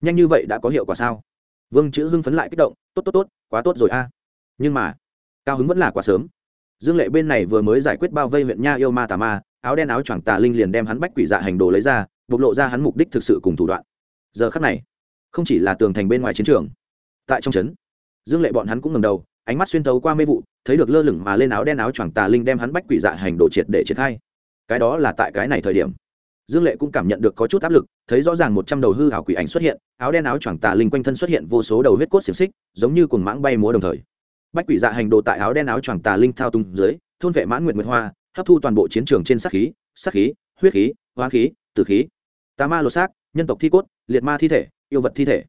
Nhanh như vậy đã có hiệu quả sao? Vương chữ hưng phấn lại kích động, tốt tốt tốt, quá tốt rồi a. Nhưng mà cao hứng vẫn là quá sớm. Dương lệ bên này vừa mới giải quyết bao vây huyện nha yêu ma tà ma, áo đen áo choàng tà linh liền đem hắn bách quỷ dạ hành đồ lấy ra, bộc lộ ra hắn mục đích thực sự cùng thủ đoạn. Giờ khắc này, không chỉ là tường thành bên ngoài chiến trường, tại trong trấn, dương lệ bọn hắn cũng ngầm đầu, ánh mắt xuyên tấu qua mê vụ, thấy được lơ lửng mà lên áo đen áo choàng tà linh đem hắn bách quỷ dạ hành đồ triệt để triển khai. Cái đó là tại cái này thời điểm, dương lệ cũng cảm nhận được có chút áp lực, thấy rõ ràng một trăm đầu hư hảo quỷ ảnh xuất hiện, áo đen áo choàng tà linh quanh thân xuất hiện vô số đầu huyết cốt xiềng xích, giống như cuồng mãng bay múa đồng thời bách quỷ dạ hành đồ tại áo đen áo choàng tà linh thao tung dưới, thôn vệ mãn nguyện nguyệt hoa, hấp thu toàn bộ chiến trường trên sắc khí sắc khí, huyết khí hoa khí, tử khí. Tà ma lột xác, nhân tộc thi cốt, liệt ma thi thể, yêu vật thi thể.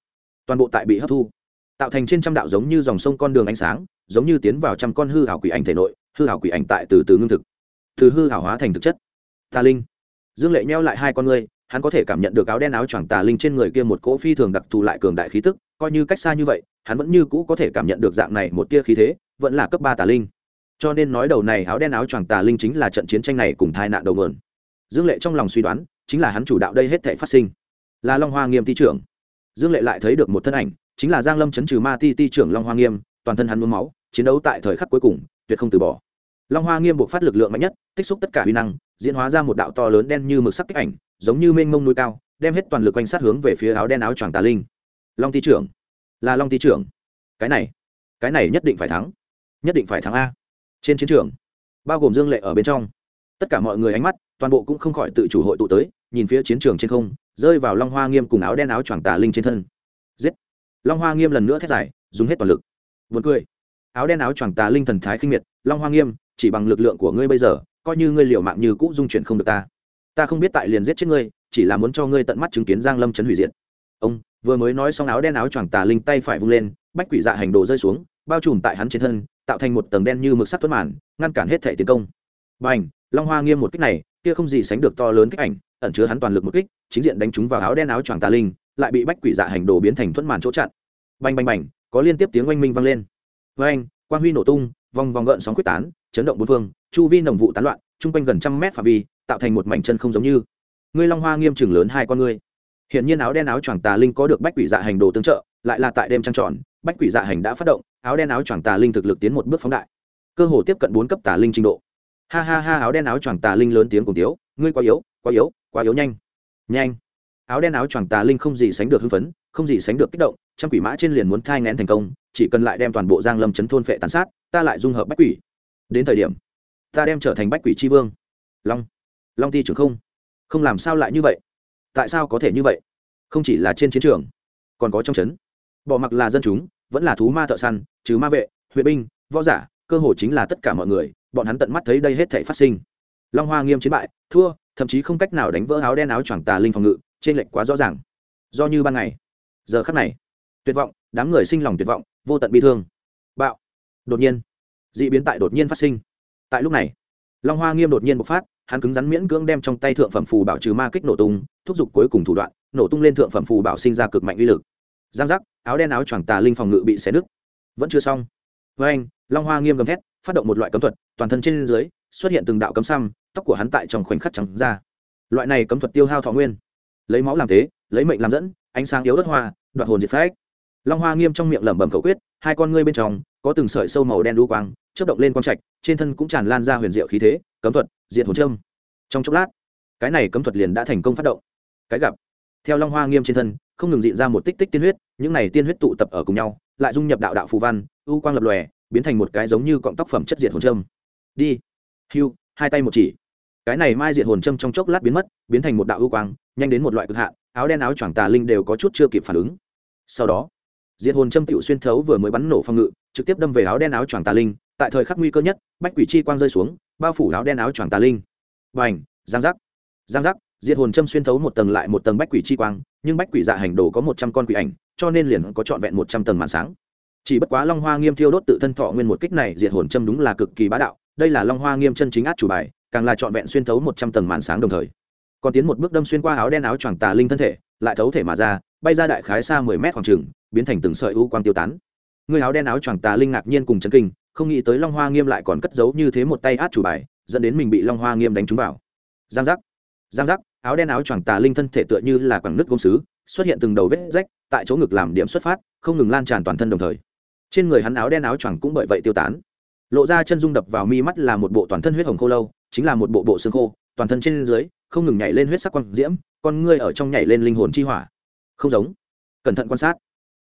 Toàn bộ tại bị hấp thu. Tạo thành trên trăm đạo giống như dòng sông con đường ánh sáng, giống như tiến vào trăm con hư hảo quỷ ảnh thể nội, hư hảo quỷ ảnh tại từ từ ngưng thực. Từ hư hảo hóa thành thực chất. Tà linh. Dương lệ nheo lại hai con ngươi, hắn có thể cảm nhận được áo đen áo choàng tà linh trên người kia một cỗ phi thường đặc thù lại cường đại khí tức, coi như cách xa như vậy hắn vẫn như cũ có thể cảm nhận được dạng này một tia khí thế, vẫn là cấp ba tà linh. Cho nên nói đầu này áo đen áo choàng tà linh chính là trận chiến tranh này cùng tai nạn đầu nguồn. Dương lệ trong lòng suy đoán, chính là hắn chủ đạo đây hết thể phát sinh. Là long hoa nghiêm ti trưởng. Dương lệ lại thấy được một thân ảnh, chính là giang lâm chấn trừ ma ti ti trưởng long hoa nghiêm, toàn thân hắn mướm máu, chiến đấu tại thời khắc cuối cùng, tuyệt không từ bỏ. Long hoa nghiêm buộc phát lực lượng mạnh nhất, tích xúc tất cả huy năng, diễn hóa ra một đạo to lớn đen như mực sắc kích ảnh, giống như mênh mông núi cao, đem hết toàn lực quanh sát hướng về phía áo đen áo choàng tà linh. Long ti trưởng là long ti trưởng. Cái này cái này nhất định phải thắng. Nhất định phải thắng a. Trên chiến trường, bao gồm dương lệ ở bên trong, tất cả mọi người ánh mắt, toàn bộ cũng không khỏi tự chủ hội tụ tới, nhìn phía chiến trường trên không, rơi vào long hoa nghiêm cùng áo đen áo choàng tà linh trên thân. Giết! Long hoa nghiêm lần nữa thét dài, dùng hết toàn lực. Vượt cười. Áo đen áo choàng tà linh thần thái khinh miệt, long hoa nghiêm, chỉ bằng lực lượng của ngươi bây giờ, coi như ngươi liều mạng như cũ dung chuyển không được ta. Ta không biết tại liền giết chết ngươi, chỉ là muốn cho ngươi tận mắt chứng kiến giang lâm chấn hủy diệt. Ông vừa mới nói xong áo đen áo choàng tà linh tay phải vung lên, bách quỷ dạ hành đồ rơi xuống, bao trùm tại hắn trên thân, tạo thành một tầng đen như mực sắt tuấn màn, ngăn cản hết thể tiến công. B long hoa nghiêm một kích này, kia không gì sánh được to lớn kích ảnh, ẩn chứa hắn toàn lực một kích, chính diện đánh trúng vào áo đen áo choàng tà linh, lại bị bách quỷ dạ hành đồ biến thành thuẫn màn chỗ chặn. Bành bành bành, có liên tiếp tiếng oanh minh vang lên. Với anh quang huy nổ tung, vòng vòng gợn sóng quyết tán, chấn động bốn phương, chu vi nồng vụ tán loạn, chung quanh gần trăm mét phạm vi, tạo thành một mảnh chân không giống như. Ngươi long hoa nghiêm chừng lớn hai con ngươi hiện nhiên áo đen áo choàng tà linh có được bách quỷ dạ hành đồ tương trợ, lại là tại đêm trăng tròn, bách quỷ dạ hành đã phát động, áo đen áo choàng tà linh thực lực tiến một bước phóng đại. Cơ hồ tiếp cận bốn cấp tà linh trình độ. Ha ha ha, áo đen áo choàng tà linh lớn tiếng cùng tiếu, ngươi quá yếu quá yếu quá yếu nhanh nhanh. Áo đen áo choàng tà linh không gì sánh được hưng phấn, không gì sánh được kích động, trăm quỷ mã trên liền muốn thai ngén thành công, chỉ cần lại đem toàn bộ giang lâm chấn thôn phệ tàn sát, ta lại dung hợp bách quỷ. Đến thời điểm, ta đem trở thành bách quỷ tri vương. Long long ti trưởng không. Không làm sao lại như vậy? Tại sao có thể như vậy? Không chỉ là trên chiến trường, còn có trong trấn. Bỏ mặc là dân chúng, vẫn là thú ma thợ săn, trừ ma vệ, huyện binh, võ giả, cơ hồ chính là tất cả mọi người, bọn hắn tận mắt thấy đây hết thể phát sinh. Long hoa nghiêm chiến bại, thua, thậm chí không cách nào đánh vỡ áo đen áo choàng tà linh phòng ngự, trên lệnh quá rõ ràng. Do như ban ngày, giờ khắc này, tuyệt vọng, đám người sinh lòng tuyệt vọng, vô tận bi thương. Bạo, đột nhiên d ị biến tại đột nhiên phát sinh. Tại lúc này, long hoa nghiêm đột nhiên bộc phát hắn cứng rắn miễn cưỡng đem trong tay thượng phẩm phù bảo trừ ma kích nổ tung, thúc giục cuối cùng thủ đoạn, nổ tung lên thượng phẩm phù bảo sinh ra cực mạnh uy lực. Giang giác, áo đen áo choàng tà linh phòng ngự bị xé nứt. Vẫn chưa xong. Với anh, long hoa nghiêm gầm thét, phát động một loại cấm thuật, toàn thân trên dưới xuất hiện từng đạo cấm xăm, tóc của hắn tại trong khoảnh khắc trắng ra. Loại này cấm thuật tiêu hao thọ nguyên. Lấy máu làm thế, lấy mệnh làm dẫn, ánh sáng yếu đất hoa, đoạt hồn diệt phách. Long hoa nghiêm trong miệng lẩm bẩm khẩu quyết, hai con ngươi bên trong có từng sợi sâu màu đen đu quang, chớp động lên quang trạch, trên thân cũng tràn lan ra huyền diệu khí thế cấm thuật, diệt hồn trâm trong chốc lát, cái này cấm thuật liền đã thành công phát động. Cái gặp, theo long hoa nghiêm trên thân, không ngừng diện ra một tích tích tiên huyết, những này tiên huyết tụ tập ở cùng nhau, lại dung nhập đạo đạo phù văn, u quang lập lòe, biến thành một cái giống như cọng tóc phẩm chất diệt hồn trâm đi. Hưu, hai tay một chỉ. Cái này mai diệt hồn trâm trong chốc lát biến mất, biến thành một đạo ưu quang, nhanh đến một loại cực hạn, áo đen áo choàng tà linh đều có chút chưa kịp phản ứng. Sau đó, diệt hồn trâm tựu xuyên thấu vừa mới bắn nổ phòng ngự, trực tiếp đâm về áo đen áo choàng tà linh, tại thời khắc nguy cơ nhất, bách quỷ chi quang rơi xuống bao phủ áo đen áo choàng tà linh. Và ảnh giang giác. Giang giác, diệt hồn châm xuyên thấu một tầng lại một tầng bách quỷ chi quang, nhưng bách quỷ dạ hành đồ có một trăm con quỷ ảnh, cho nên liền có trọn vẹn một trăm tầng màn sáng. Chỉ bất quá long hoa nghiêm thiêu đốt tự thân thọ nguyên một kích này, diệt hồn châm đúng là cực kỳ bá đạo, đây là long hoa nghiêm chân chính át chủ bài, càng là trọn vẹn xuyên thấu một trăm tầng màn sáng đồng thời. Còn tiến một bước đâm xuyên qua áo đen áo choàng tà linh thân thể, lại thấu thể mà ra, bay ra đại khái xa mười mét khoảng trừng biến thành từng sợi u quang tiêu tán người áo đen áo choàng tà linh ngạc nhiên cùng chấn kinh, không nghĩ tới long hoa nghiêm lại còn cất giấu như thế một tay át chủ bài, dẫn đến mình bị long hoa nghiêm đánh trúng vào. Giang giác giang giác, áo đen áo choàng tà linh thân thể tựa như là quảng nước công sứ, xuất hiện từng đầu vết rách, tại chỗ ngực làm điểm xuất phát, không ngừng lan tràn toàn thân đồng thời. Trên người hắn áo đen áo choàng cũng bởi vậy tiêu tán. Lộ ra chân dung đập vào mi mắt là một bộ toàn thân huyết hồng khô lâu, chính là một bộ bộ xương khô, toàn thân trên dưới, không ngừng nhảy lên huyết sắc quang diễm, con ngươi ở trong nhảy lên linh hồn chi hỏa. Không giống. Cẩn thận quan sát.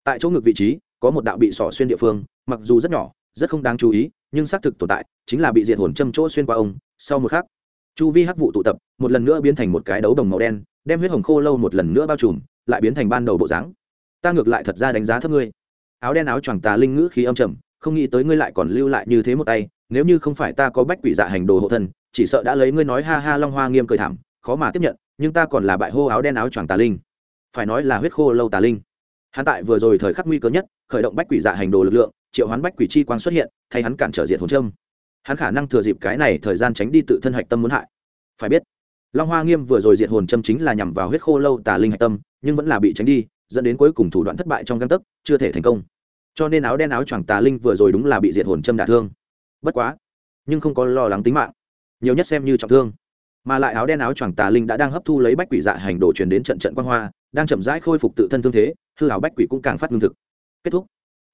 Tại chỗ ngực vị trí có một đạo bị sỏ xuyên địa phương, mặc dù rất nhỏ, rất không đáng chú ý, nhưng xác thực tồn tại, chính là bị diệt hồn châm chỗ xuyên qua ông. Sau một khắc, chu vi hắc vụ tụ tập, một lần nữa biến thành một cái đấu đồng màu đen, đem huyết hồng khô lâu một lần nữa bao trùm, lại biến thành ban đầu bộ dáng. Ta ngược lại thật ra đánh giá thấp ngươi. Áo đen áo choàng tà linh ngữ khí âm trầm, không nghĩ tới ngươi lại còn lưu lại như thế một tay, nếu như không phải ta có bách quỷ dạ hành đồ hộ thân, chỉ sợ đã lấy ngươi nói ha ha long hoa nghiêm cười thảm, khó mà tiếp nhận, nhưng ta còn là bại hô áo đen áo choàng tà linh. Phải nói là huyết khô lâu tà linh hắn tại vừa rồi thời khắc nguy cơ nhất, khởi động bách quỷ dạ hành đồ lực lượng, triệu hoán bách quỷ chi quang xuất hiện, thay hắn cản trở diệt hồn trâm hắn khả năng thừa dịp cái này thời gian tránh đi tự thân hạch tâm muốn hại. Phải biết, long hoa nghiêm vừa rồi diệt hồn châm chính là nhằm vào huyết khô lâu tà linh hạch tâm, nhưng vẫn là bị tránh đi, dẫn đến cuối cùng thủ đoạn thất bại trong găng tấc, chưa thể thành công. Cho nên áo đen áo choàng tà linh vừa rồi đúng là bị diệt hồn châm đả thương. Bất quá, nhưng không có lo lắng tính mạng. Nhiều nhất xem như trọng thương. Mà lại áo đen áo choàng tà linh đã đang hấp thu lấy bách quỷ dạ hành đồ truyền đến trận trận quan hoa, đang chậm rãi khôi phục tự thân thương thế hư hảo bách quỷ cũng càng phát lương thực. Kết thúc.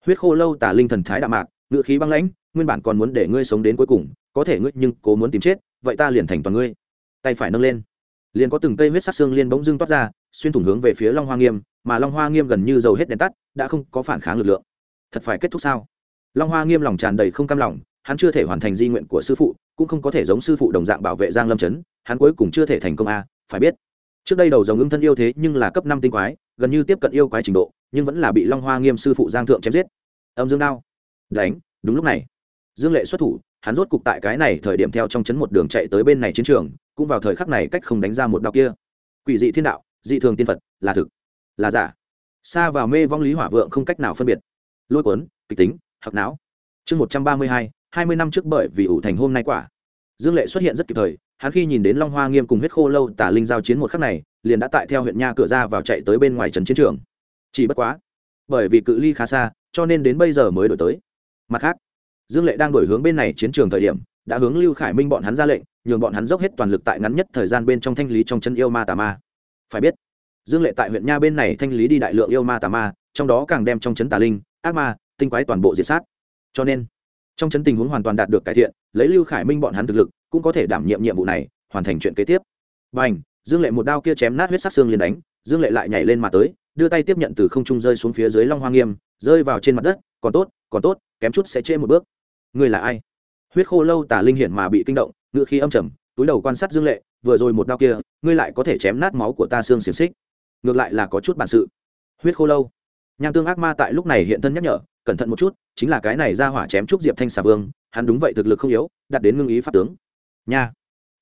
Huyết khô lâu tà linh thần thái đạm mạc, ngự khí băng lãnh, nguyên bản còn muốn để ngươi sống đến cuối cùng, có thể ngươi nhưng cố muốn tìm chết, vậy ta liền thành toàn ngươi. Tay phải nâng lên. Liền có từng cây huyết sắc xương liên bỗng dưng toát ra, xuyên thủng hướng về phía long hoa nghiêm, mà long hoa nghiêm gần như dầu hết đèn tắt, đã không có phản kháng lực lượng. Thật phải kết thúc sao? Long hoa nghiêm lòng tràn đầy không cam lòng, hắn chưa thể hoàn thành di nguyện của sư phụ, cũng không có thể giống sư phụ đồng dạng bảo vệ giang lâm chấn, hắn cuối cùng chưa thể thành công a, phải biết trước đây đầu dòng ưng thân yêu thế nhưng là cấp năm tinh quái, gần như tiếp cận yêu quái trình độ, nhưng vẫn là bị long hoa nghiêm sư phụ giang thượng chém giết. Âm dương đao. Đánh, đúng lúc này. Dương lệ xuất thủ, hắn rốt cục tại cái này thời điểm theo trong chấn một đường chạy tới bên này chiến trường, cũng vào thời khắc này cách không đánh ra một đao kia. Quỷ dị thiên đạo, dị thường tiên phật, là thực, là giả. Xa vào mê vong lý hỏa vượng không cách nào phân biệt. Lôi cuốn, kịch tính hoặc não. Chương một trăm ba mươi hai hai mươi năm trước bởi vì ủ thành hôm nay quả. Dương lệ xuất hiện rất kịp thời hắn khi nhìn đến long hoa nghiêm cùng huyết khô lâu tả linh giao chiến một khắc này, liền đã tại theo huyện nha cửa ra vào chạy tới bên ngoài trấn chiến trường. Chỉ bất quá, bởi vì cự ly khá xa, cho nên đến bây giờ mới đổi tới. Mặt khác, dương lệ đang đổi hướng bên này chiến trường thời điểm, đã hướng lưu khải minh bọn hắn ra lệnh, nhường bọn hắn dốc hết toàn lực tại ngắn nhất thời gian bên trong thanh lý trong chân yêu ma tà ma. Phải biết, dương lệ tại huyện nha bên này thanh lý đi đại lượng yêu ma tà ma, trong đó càng đem trong chấn tà linh, ác ma, tinh quái toàn bộ diệt sát. Cho nên, trong chấn tình huống hoàn toàn đạt được cải thiện, lấy lưu khải minh bọn hắn thực lực cũng có thể đảm nhiệm nhiệm vụ này, hoàn thành chuyện kế tiếp. B n dương lệ một đao kia chém nát huyết sắc xương liền đánh, dương lệ lại nhảy lên mà tới, đưa tay tiếp nhận từ không trung rơi xuống phía dưới long hoa nghiêm, rơi vào trên mặt đất, còn tốt còn tốt, kém chút sẽ trễ một bước. Ngươi là ai? Huyết khô lâu tả linh hiển mà bị kinh động ngự khí âm trầm, túi đầu quan sát dương lệ, vừa rồi một đau kia, ngươi lại có thể chém nát máu của ta xương xiềng xích. Ngược lại là có chút bản sự. Huyết khô lâu, nham tương ác ma tại lúc này hiện thân nhắc nhở, cẩn thận một chút, chính là cái này ra hỏa chém trúc diệp thanh xà vương, hắn đúng vậy thực lực không yếu đặt đến ngưng ý pháp tướng nha.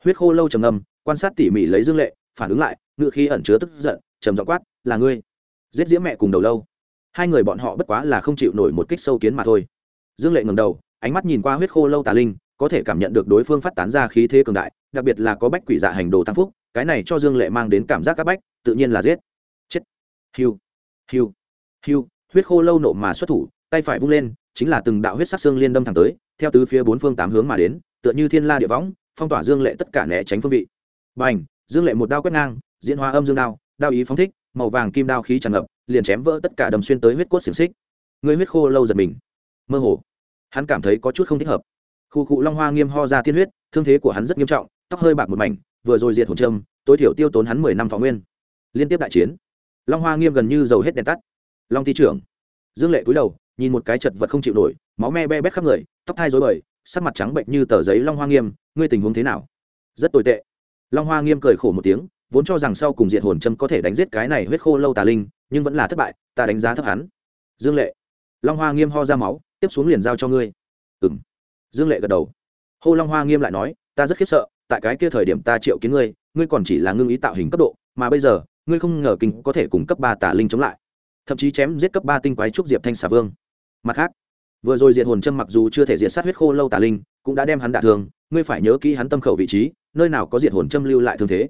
Huyết khô lâu trầm ngâm, quan sát tỉ mỉ lấy dương lệ, phản ứng lại ngự khi ẩn chứa tức giận, trầm giọng quát, là ngươi. Giết diễm mẹ cùng đầu lâu. Hai người bọn họ bất quá là không chịu nổi một kích sâu kiến mà thôi. Dương lệ ngầm đầu, ánh mắt nhìn qua huyết khô lâu tà linh, có thể cảm nhận được đối phương phát tán ra khí thế cường đại, đặc biệt là có bách quỷ dạ hành đồ tăng phúc, cái này cho dương lệ mang đến cảm giác các bách, tự nhiên là giết. Chết. Hiu. Hiu. Hiu, huyết khô lâu nộ mà xuất thủ, tay phải vung lên, chính là từng đạo huyết sắc xương liên đâm thẳng tới, theo tứ phía bốn phương tám hướng mà đến, tựa như thiên la địa võng phong tỏa dương lệ tất cả né tránh phương vị. B à n h dương lệ một đao quét ngang, diễn hóa âm dương đao đao ý phóng thích, màu vàng kim đao khí tràn ngập, liền chém vỡ tất cả đầm xuyên tới huyết cốt xiềng xích. Người huyết khô lâu giật mình. Mơ hồ. Hắn cảm thấy có chút không thích hợp. Khu cụ long hoa nghiêm ho ra tiên huyết, thương thế của hắn rất nghiêm trọng, tóc hơi bạc một mảnh, vừa rồi diệt hồn trâm tối thiểu tiêu tốn hắn mười năm thọ nguyên. Liên tiếp đại chiến. Long hoa nghiêm gần như dầu hết đèn tắt. Long thi trưởng. Dương lệ cúi đầu, nhìn một cái chật vật không chịu nổi, máu me be bét khắp người, tóc thai dối bời sắc mặt trắng bệnh như tờ giấy long hoa nghiêm, ngươi tình huống thế nào? Rất tồi tệ. Long hoa nghiêm cười khổ một tiếng, vốn cho rằng sau cùng diệt hồn châm có thể đánh giết cái này huyết khô lâu tà linh, nhưng vẫn là thất bại, ta đánh giá thấp hắn. Dương lệ. Long hoa nghiêm ho ra máu, tiếp xuống liền giao cho ngươi. Ừ m dương lệ gật đầu. Hô long hoa nghiêm lại nói, ta rất khiếp sợ, tại cái kia thời điểm ta triệu kiến ngươi ngươi còn chỉ là ngưng ý tạo hình cấp độ, mà bây giờ, ngươi không ngờ kinh có thể cùng cấp ba tà linh chống lại, thậm chí chém giết cấp ba tinh quái trúc diệp thanh xà vương. Mặt khác vừa rồi diệt hồn châm mặc dù chưa thể diệt sát huyết khô lâu tà linh, cũng đã đem hắn đả thương, ngươi phải nhớ kỹ hắn tâm khẩu vị trí, nơi nào có diệt hồn châm lưu lại thương thế.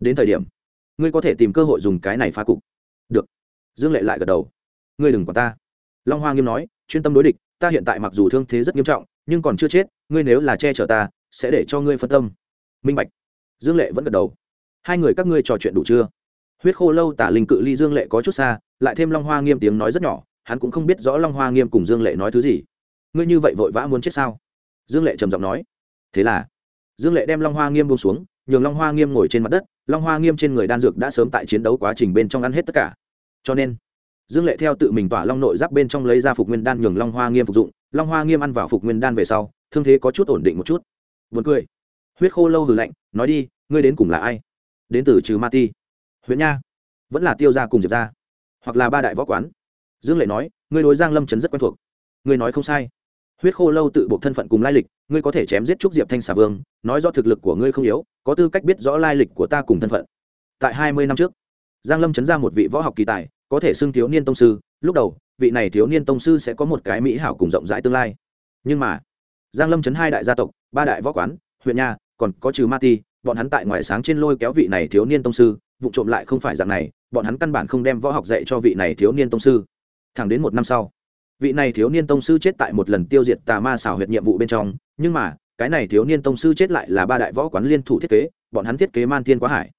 Đến thời điểm, ngươi có thể tìm cơ hội dùng cái này phá cục. Được. Dương lệ lại gật đầu. Ngươi đừng quản ta. Long hoa nghiêm nói, chuyên tâm đối địch, ta hiện tại mặc dù thương thế rất nghiêm trọng, nhưng còn chưa chết, ngươi nếu là che chở ta, sẽ để cho ngươi phân tâm. Minh bạch. Dương lệ vẫn gật đầu. Hai người các ngươi trò chuyện đủ chưa? Huyết khô lâu tả linh cự ly dương lệ có chút xa, lại thêm long hoa nghiêm tiếng nói rất nhỏ hắn cũng không biết rõ long hoa nghiêm cùng dương lệ nói thứ gì. Ngươi như vậy vội vã muốn chết sao? Dương lệ trầm giọng nói. Thế là, dương lệ đem long hoa nghiêm buông xuống, nhường long hoa nghiêm ngồi trên mặt đất, long hoa nghiêm trên người đan dược đã sớm tại chiến đấu quá trình bên trong ăn hết tất cả. Cho nên, dương lệ theo tự mình tỏa long nội giáp bên trong lấy ra phục nguyên đan nhường long hoa nghiêm phục dụng, long hoa nghiêm ăn vào phục nguyên đan về sau, thương thế có chút ổn định một chút. Vượt cười. Huyết khô lâu hừ lạnh, nói đi, ngươi đến cùng là ai? Đến từ trừ ma ti. Huyện nha. Vẫn là tiêu gia cùng diệp gia. Hoặc là ba đại võ quán dương lệ nói, ngươi đối giang lâm trấn rất quen thuộc. Ngươi nói không sai. Huyết khô lâu tự buộc thân phận cùng lai lịch, ngươi có thể chém giết trúc diệp thanh xà vương, nói do thực lực của ngươi không yếu, có tư cách biết rõ lai lịch của ta cùng thân phận. Tại hai mươi năm trước, giang lâm chấn ra một vị võ học kỳ tài, có thể xưng thiếu niên tông sư. Lúc đầu, vị này thiếu niên tông sư sẽ có một cái mỹ hảo cùng rộng rãi tương lai. Nhưng mà, giang lâm chấn hai đại gia tộc, ba đại võ quán, huyện nha còn có trừ ma ti, bọn hắn tại ngoài sáng trên lôi kéo vị này thiếu niên tông sư, vụ trộm lại không phải dạng này, bọn hắn căn bản không đem võ học dạy cho vị này thiếu niên tông sư thẳng đến một năm sau. Vị này thiếu niên tông sư chết tại một lần tiêu diệt tà ma xảo huyệt nhiệm vụ bên trong, nhưng mà, cái này thiếu niên tông sư chết lại là ba đại võ quán liên thủ thiết kế, bọn hắn thiết kế man thiên quá hải.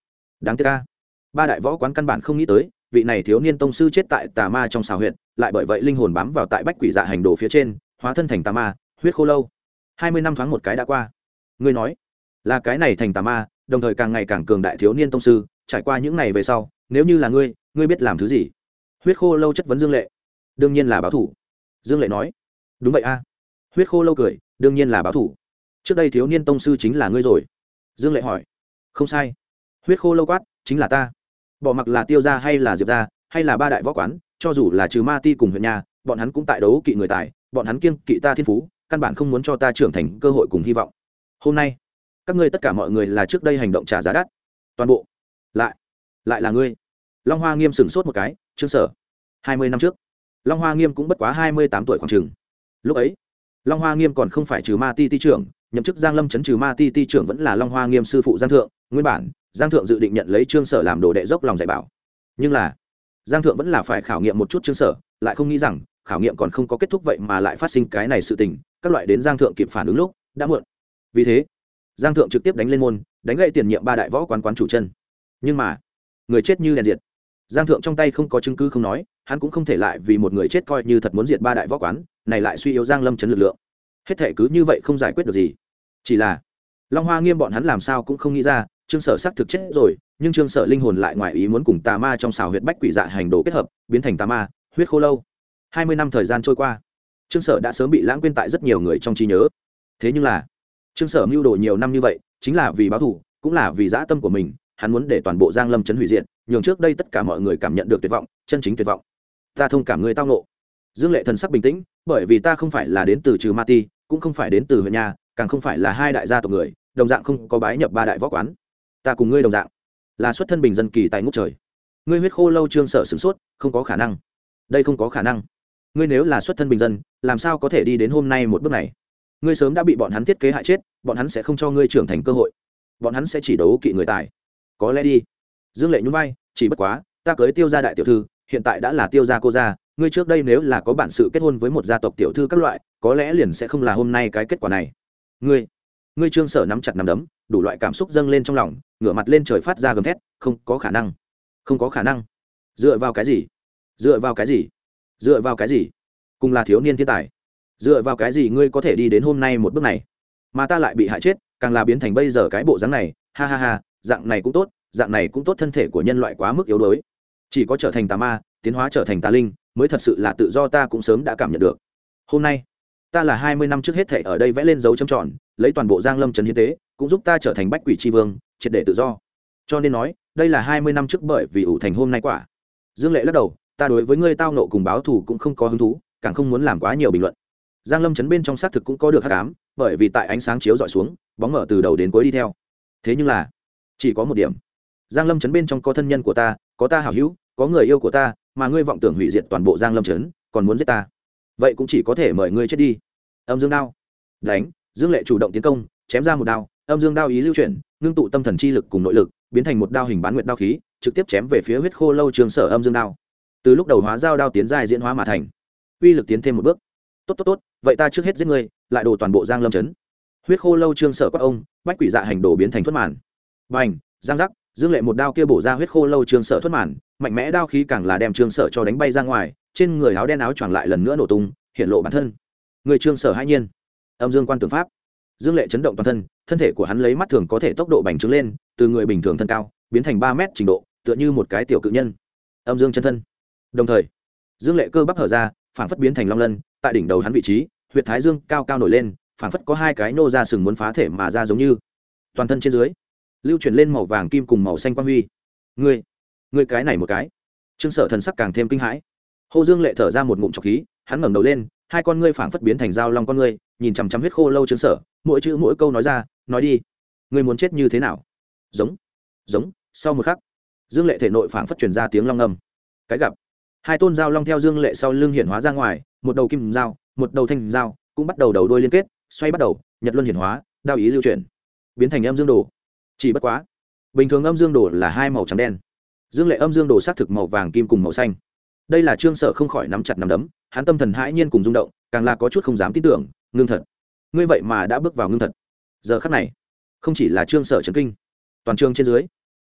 Đáng tiếc ca ba đại võ quán căn bản không nghĩ tới, vị này thiếu niên tông sư chết tại tà ma trong xào huyện lại bởi vậy linh hồn bám vào tại bách quỷ dạ hành đồ phía trên, hóa thân thành tà ma, huyết khô lâu. Hai mươi năm thoáng một cái đã qua. Ngươi nói, là cái này thành tà ma, đồng thời càng ngày càng cường đại thiếu niên tông sư, trải qua những ngày về sau, nếu như là ngươi ngươi biết làm thứ gì? Huyết khô lâu chất vấn dương lệ đương nhiên là báo thủ. Dương lệ nói, đúng vậy a. Huyết khô lâu cười, đương nhiên là báo thủ. Trước đây thiếu niên tông sư chính là ngươi rồi. Dương lệ hỏi, không sai. Huyết khô lâu quát, chính là ta. Bỏ mặc là tiêu ra hay là diệp ra hay là ba đại võ quán, cho dù là trừ ma ti cùng huyện nhà, bọn hắn cũng tại đấu kỵ người tài, bọn hắn kiêng kỵ ta thiên phú, căn bản không muốn cho ta trưởng thành cơ hội cùng hy vọng. Hôm nay, các ngươi tất cả mọi người là trước đây hành động trả giá đắt. Toàn bộ. Lại lại là ngươi. Long hoa nghiêm sửng sốt một cái, trương sở, hai mươi năm trước long hoa nghiêm cũng bất quá hai mươi tám tuổi khoảng trường lúc ấy, long hoa nghiêm còn không phải trừ ma ti ti trưởng, nhậm chức giang lâm chấn trừ ma ti ti trưởng vẫn là long hoa nghiêm sư phụ giang thượng. Nguyên bản, giang thượng dự định nhận lấy trương sở làm đồ đệ dốc lòng dạy bảo. Nhưng là, giang thượng vẫn là phải khảo nghiệm một chút trương sở, lại không nghĩ rằng, khảo nghiệm còn không có kết thúc vậy mà lại phát sinh cái này sự tình, các loại đến giang thượng kịp phản ứng lúc, đã muộn. Vì thế, giang thượng trực tiếp đánh lên môn, đánh gậy tiền nhiệm ba đại võ quán quán chủ chân. Nhưng mà, người chết như đèn diệt. Giang thượng trong tay không có chứng cứ không nói hắn cũng không thể lại vì một người chết coi như thật muốn diệt ba đại võ quán, này lại suy yếu giang lâm chấn lực lượng. Hết thể cứ như vậy không giải quyết được gì. Chỉ là, long hoa nghiêm bọn hắn làm sao cũng không nghĩ ra, trương sở xác thực chết rồi, nhưng trương sở linh hồn lại ngoài ý muốn cùng tà ma trong xào huyệt bách quỷ dạ hành đồ kết hợp, biến thành tà ma, huyết khô lâu. Hai mươi năm thời gian trôi qua, trương sở đã sớm bị lãng quên tại rất nhiều người trong trí nhớ. Thế nhưng là, trương sở mưu đồ nhiều năm như vậy, chính là vì báo thù, cũng là vì dã tâm của mình, hắn muốn để toàn bộ giang lâm chấn hủy diệt, nhường trước đây tất cả mọi người cảm nhận được tuyệt vọng, chân chính tuyệt vọng ta thông cảm ngươi tao nộ dương lệ thần sắc bình tĩnh, bởi vì ta không phải là đến từ trừ ma ti, cũng không phải đến từ huyện nhà, càng không phải là hai đại gia tộc người, đồng dạng không có bái nhập ba đại võ quán. Ta cùng ngươi đồng dạng là xuất thân bình dân kỳ tại ngút trời. Ngươi huyết khô lâu trương sở sửng sốt, không có khả năng. Đây không có khả năng. Ngươi nếu là xuất thân bình dân, làm sao có thể đi đến hôm nay một bước này? Ngươi sớm đã bị bọn hắn thiết kế hại chết, bọn hắn sẽ không cho ngươi trưởng thành cơ hội. Bọn hắn sẽ chỉ đấu kỵ người tài. Có lẽ đi. Dương lệ nhún vai, chỉ bất quá, ta cưới tiêu gia đại tiểu thư hiện tại đã là tiêu gia cô gia, ngươi trước đây nếu là có bản sự kết hôn với một gia tộc tiểu thư các loại, có lẽ liền sẽ không là hôm nay cái kết quả này. Ngươi ngươi trương sở nắm chặt nắm đấm, đủ loại cảm xúc dâng lên trong lòng, ngửa mặt lên trời phát ra gầm thét, không có khả năng, không có khả năng. Dựa vào cái gì? Dựa vào cái gì? Dựa vào cái gì? Cùng là thiếu niên thiên tài. Dựa vào cái gì ngươi có thể đi đến hôm nay một bước này? Mà ta lại bị hại chết, càng là biến thành bây giờ cái bộ dáng này. Ha ha ha, dạng này cũng tốt, dạng này cũng tốt, thân thể của nhân loại quá mức yếu đuối chỉ có trở thành tà ma, tiến hóa trở thành tà linh, mới thật sự là tự do ta cũng sớm đã cảm nhận được. Hôm nay, ta là hai mươi năm trước hết thể ở đây vẽ lên dấu châm tròn, lấy toàn bộ giang lâm trần hiến tế, cũng giúp ta trở thành bách quỷ tri vương, triệt để tự do. Cho nên nói, đây là hai mươi năm trước bởi vì ủ thành hôm nay quả. Dương lệ lắc đầu, ta đối với ngươi tao nộ cùng báo thù cũng không có hứng thú, càng không muốn làm quá nhiều bình luận. Giang lâm chấn bên trong xác thực cũng có được hát cám bởi vì tại ánh sáng chiếu dọi xuống, bóng mở từ đầu đến cuối đi theo. Thế nhưng là, chỉ có một điểm. Giang lâm chấn bên trong có thân nhân của ta, có ta hảo hữu có người yêu của ta, mà ngươi vọng tưởng hủy diệt toàn bộ giang lâm chấn còn muốn giết ta. Vậy cũng chỉ có thể mời ngươi chết đi. Âm dương đao. Đánh, dương lệ chủ động tiến công, chém ra một đao, âm dương đao ý lưu chuyển, ngưng tụ tâm thần chi lực cùng nội lực, biến thành một đao hình bán nguyệt đao khí, trực tiếp chém về phía huyết khô lâu trường sở âm dương đao. Từ lúc đầu hóa giao đao tiến dài diễn hóa mà thành, uy lực tiến thêm một bước. Tốt tốt tốt, vậy ta trước hết giết ngươi, lại đổ toàn bộ giang lâm chấn huyết khô lâu trương sở các ông, bách quỷ dạ hành đổ biến thành thuất màn. Bành, giang giác, dương lệ một đao kia bổ ra huyết khô lâu trương sở thuất màn mạnh mẽ đao khí càng là đem trương sở cho đánh bay ra ngoài, trên người áo đen áo choàng lại lần nữa nổ tung, hiện lộ bản thân. Người trương sở hai nhiên. Âm dương quan tưởng pháp. Dương lệ chấn động toàn thân thân thể của hắn lấy mắt thường có thể tốc độ bành trướng lên, từ người bình thường thân cao, biến thành ba mét trình độ, tựa như một cái tiểu cự nhân. Âm dương chân thân. Đồng thời, dương lệ cơ bắp hở ra phản phất biến thành long lân, tại đỉnh đầu hắn vị trí, huyệt thái dương cao cao nổi lên phản phất có hai cái nô ra sừng muốn phá thể mà ra giống như. Toàn thân trên dưới, lưu chuyển lên màu vàng kim cùng màu xanh quang huy. Ngươi ngươi cái này một cái. Trương sở thần sắc càng thêm kinh hãi. Hồ dương lệ thở ra một ngụm trọc khí, hắn ngẩng đầu lên, hai con ngươi phảng phất biến thành dao long con ngươi, nhìn chằm chằm huyết khô lâu trương sở, mỗi chữ mỗi câu nói ra, nói đi. Ngươi muốn chết như thế nào? Giống giống, sau một khắc, dương lệ thể nội phảng phất truyền ra tiếng long ngầm cái gặp, hai tôn dao long theo dương lệ sau lưng hiển hóa ra ngoài, một đầu kim dao, một đầu thanh dao, cũng bắt đầu đầu đôi liên kết, xoay bắt đầu, nhật luân hiển hóa, đao ý lưu chuyển, biến thành âm dương đồ. Chỉ bất quá, bình thường âm dương đồ là hai màu trắng đen dương lệ âm dương đồ xác thực màu vàng kim cùng màu xanh. Đây là trương sở không khỏi nắm chặt nắm đấm, hắn tâm thần hãi nhiên cùng rung động, càng là có chút không dám tin tưởng, ngưng thật. Ngươi vậy mà đã bước vào ngưng thật. Giờ khắc này, không chỉ là trương sở trấn kinh, toàn trường trên dưới,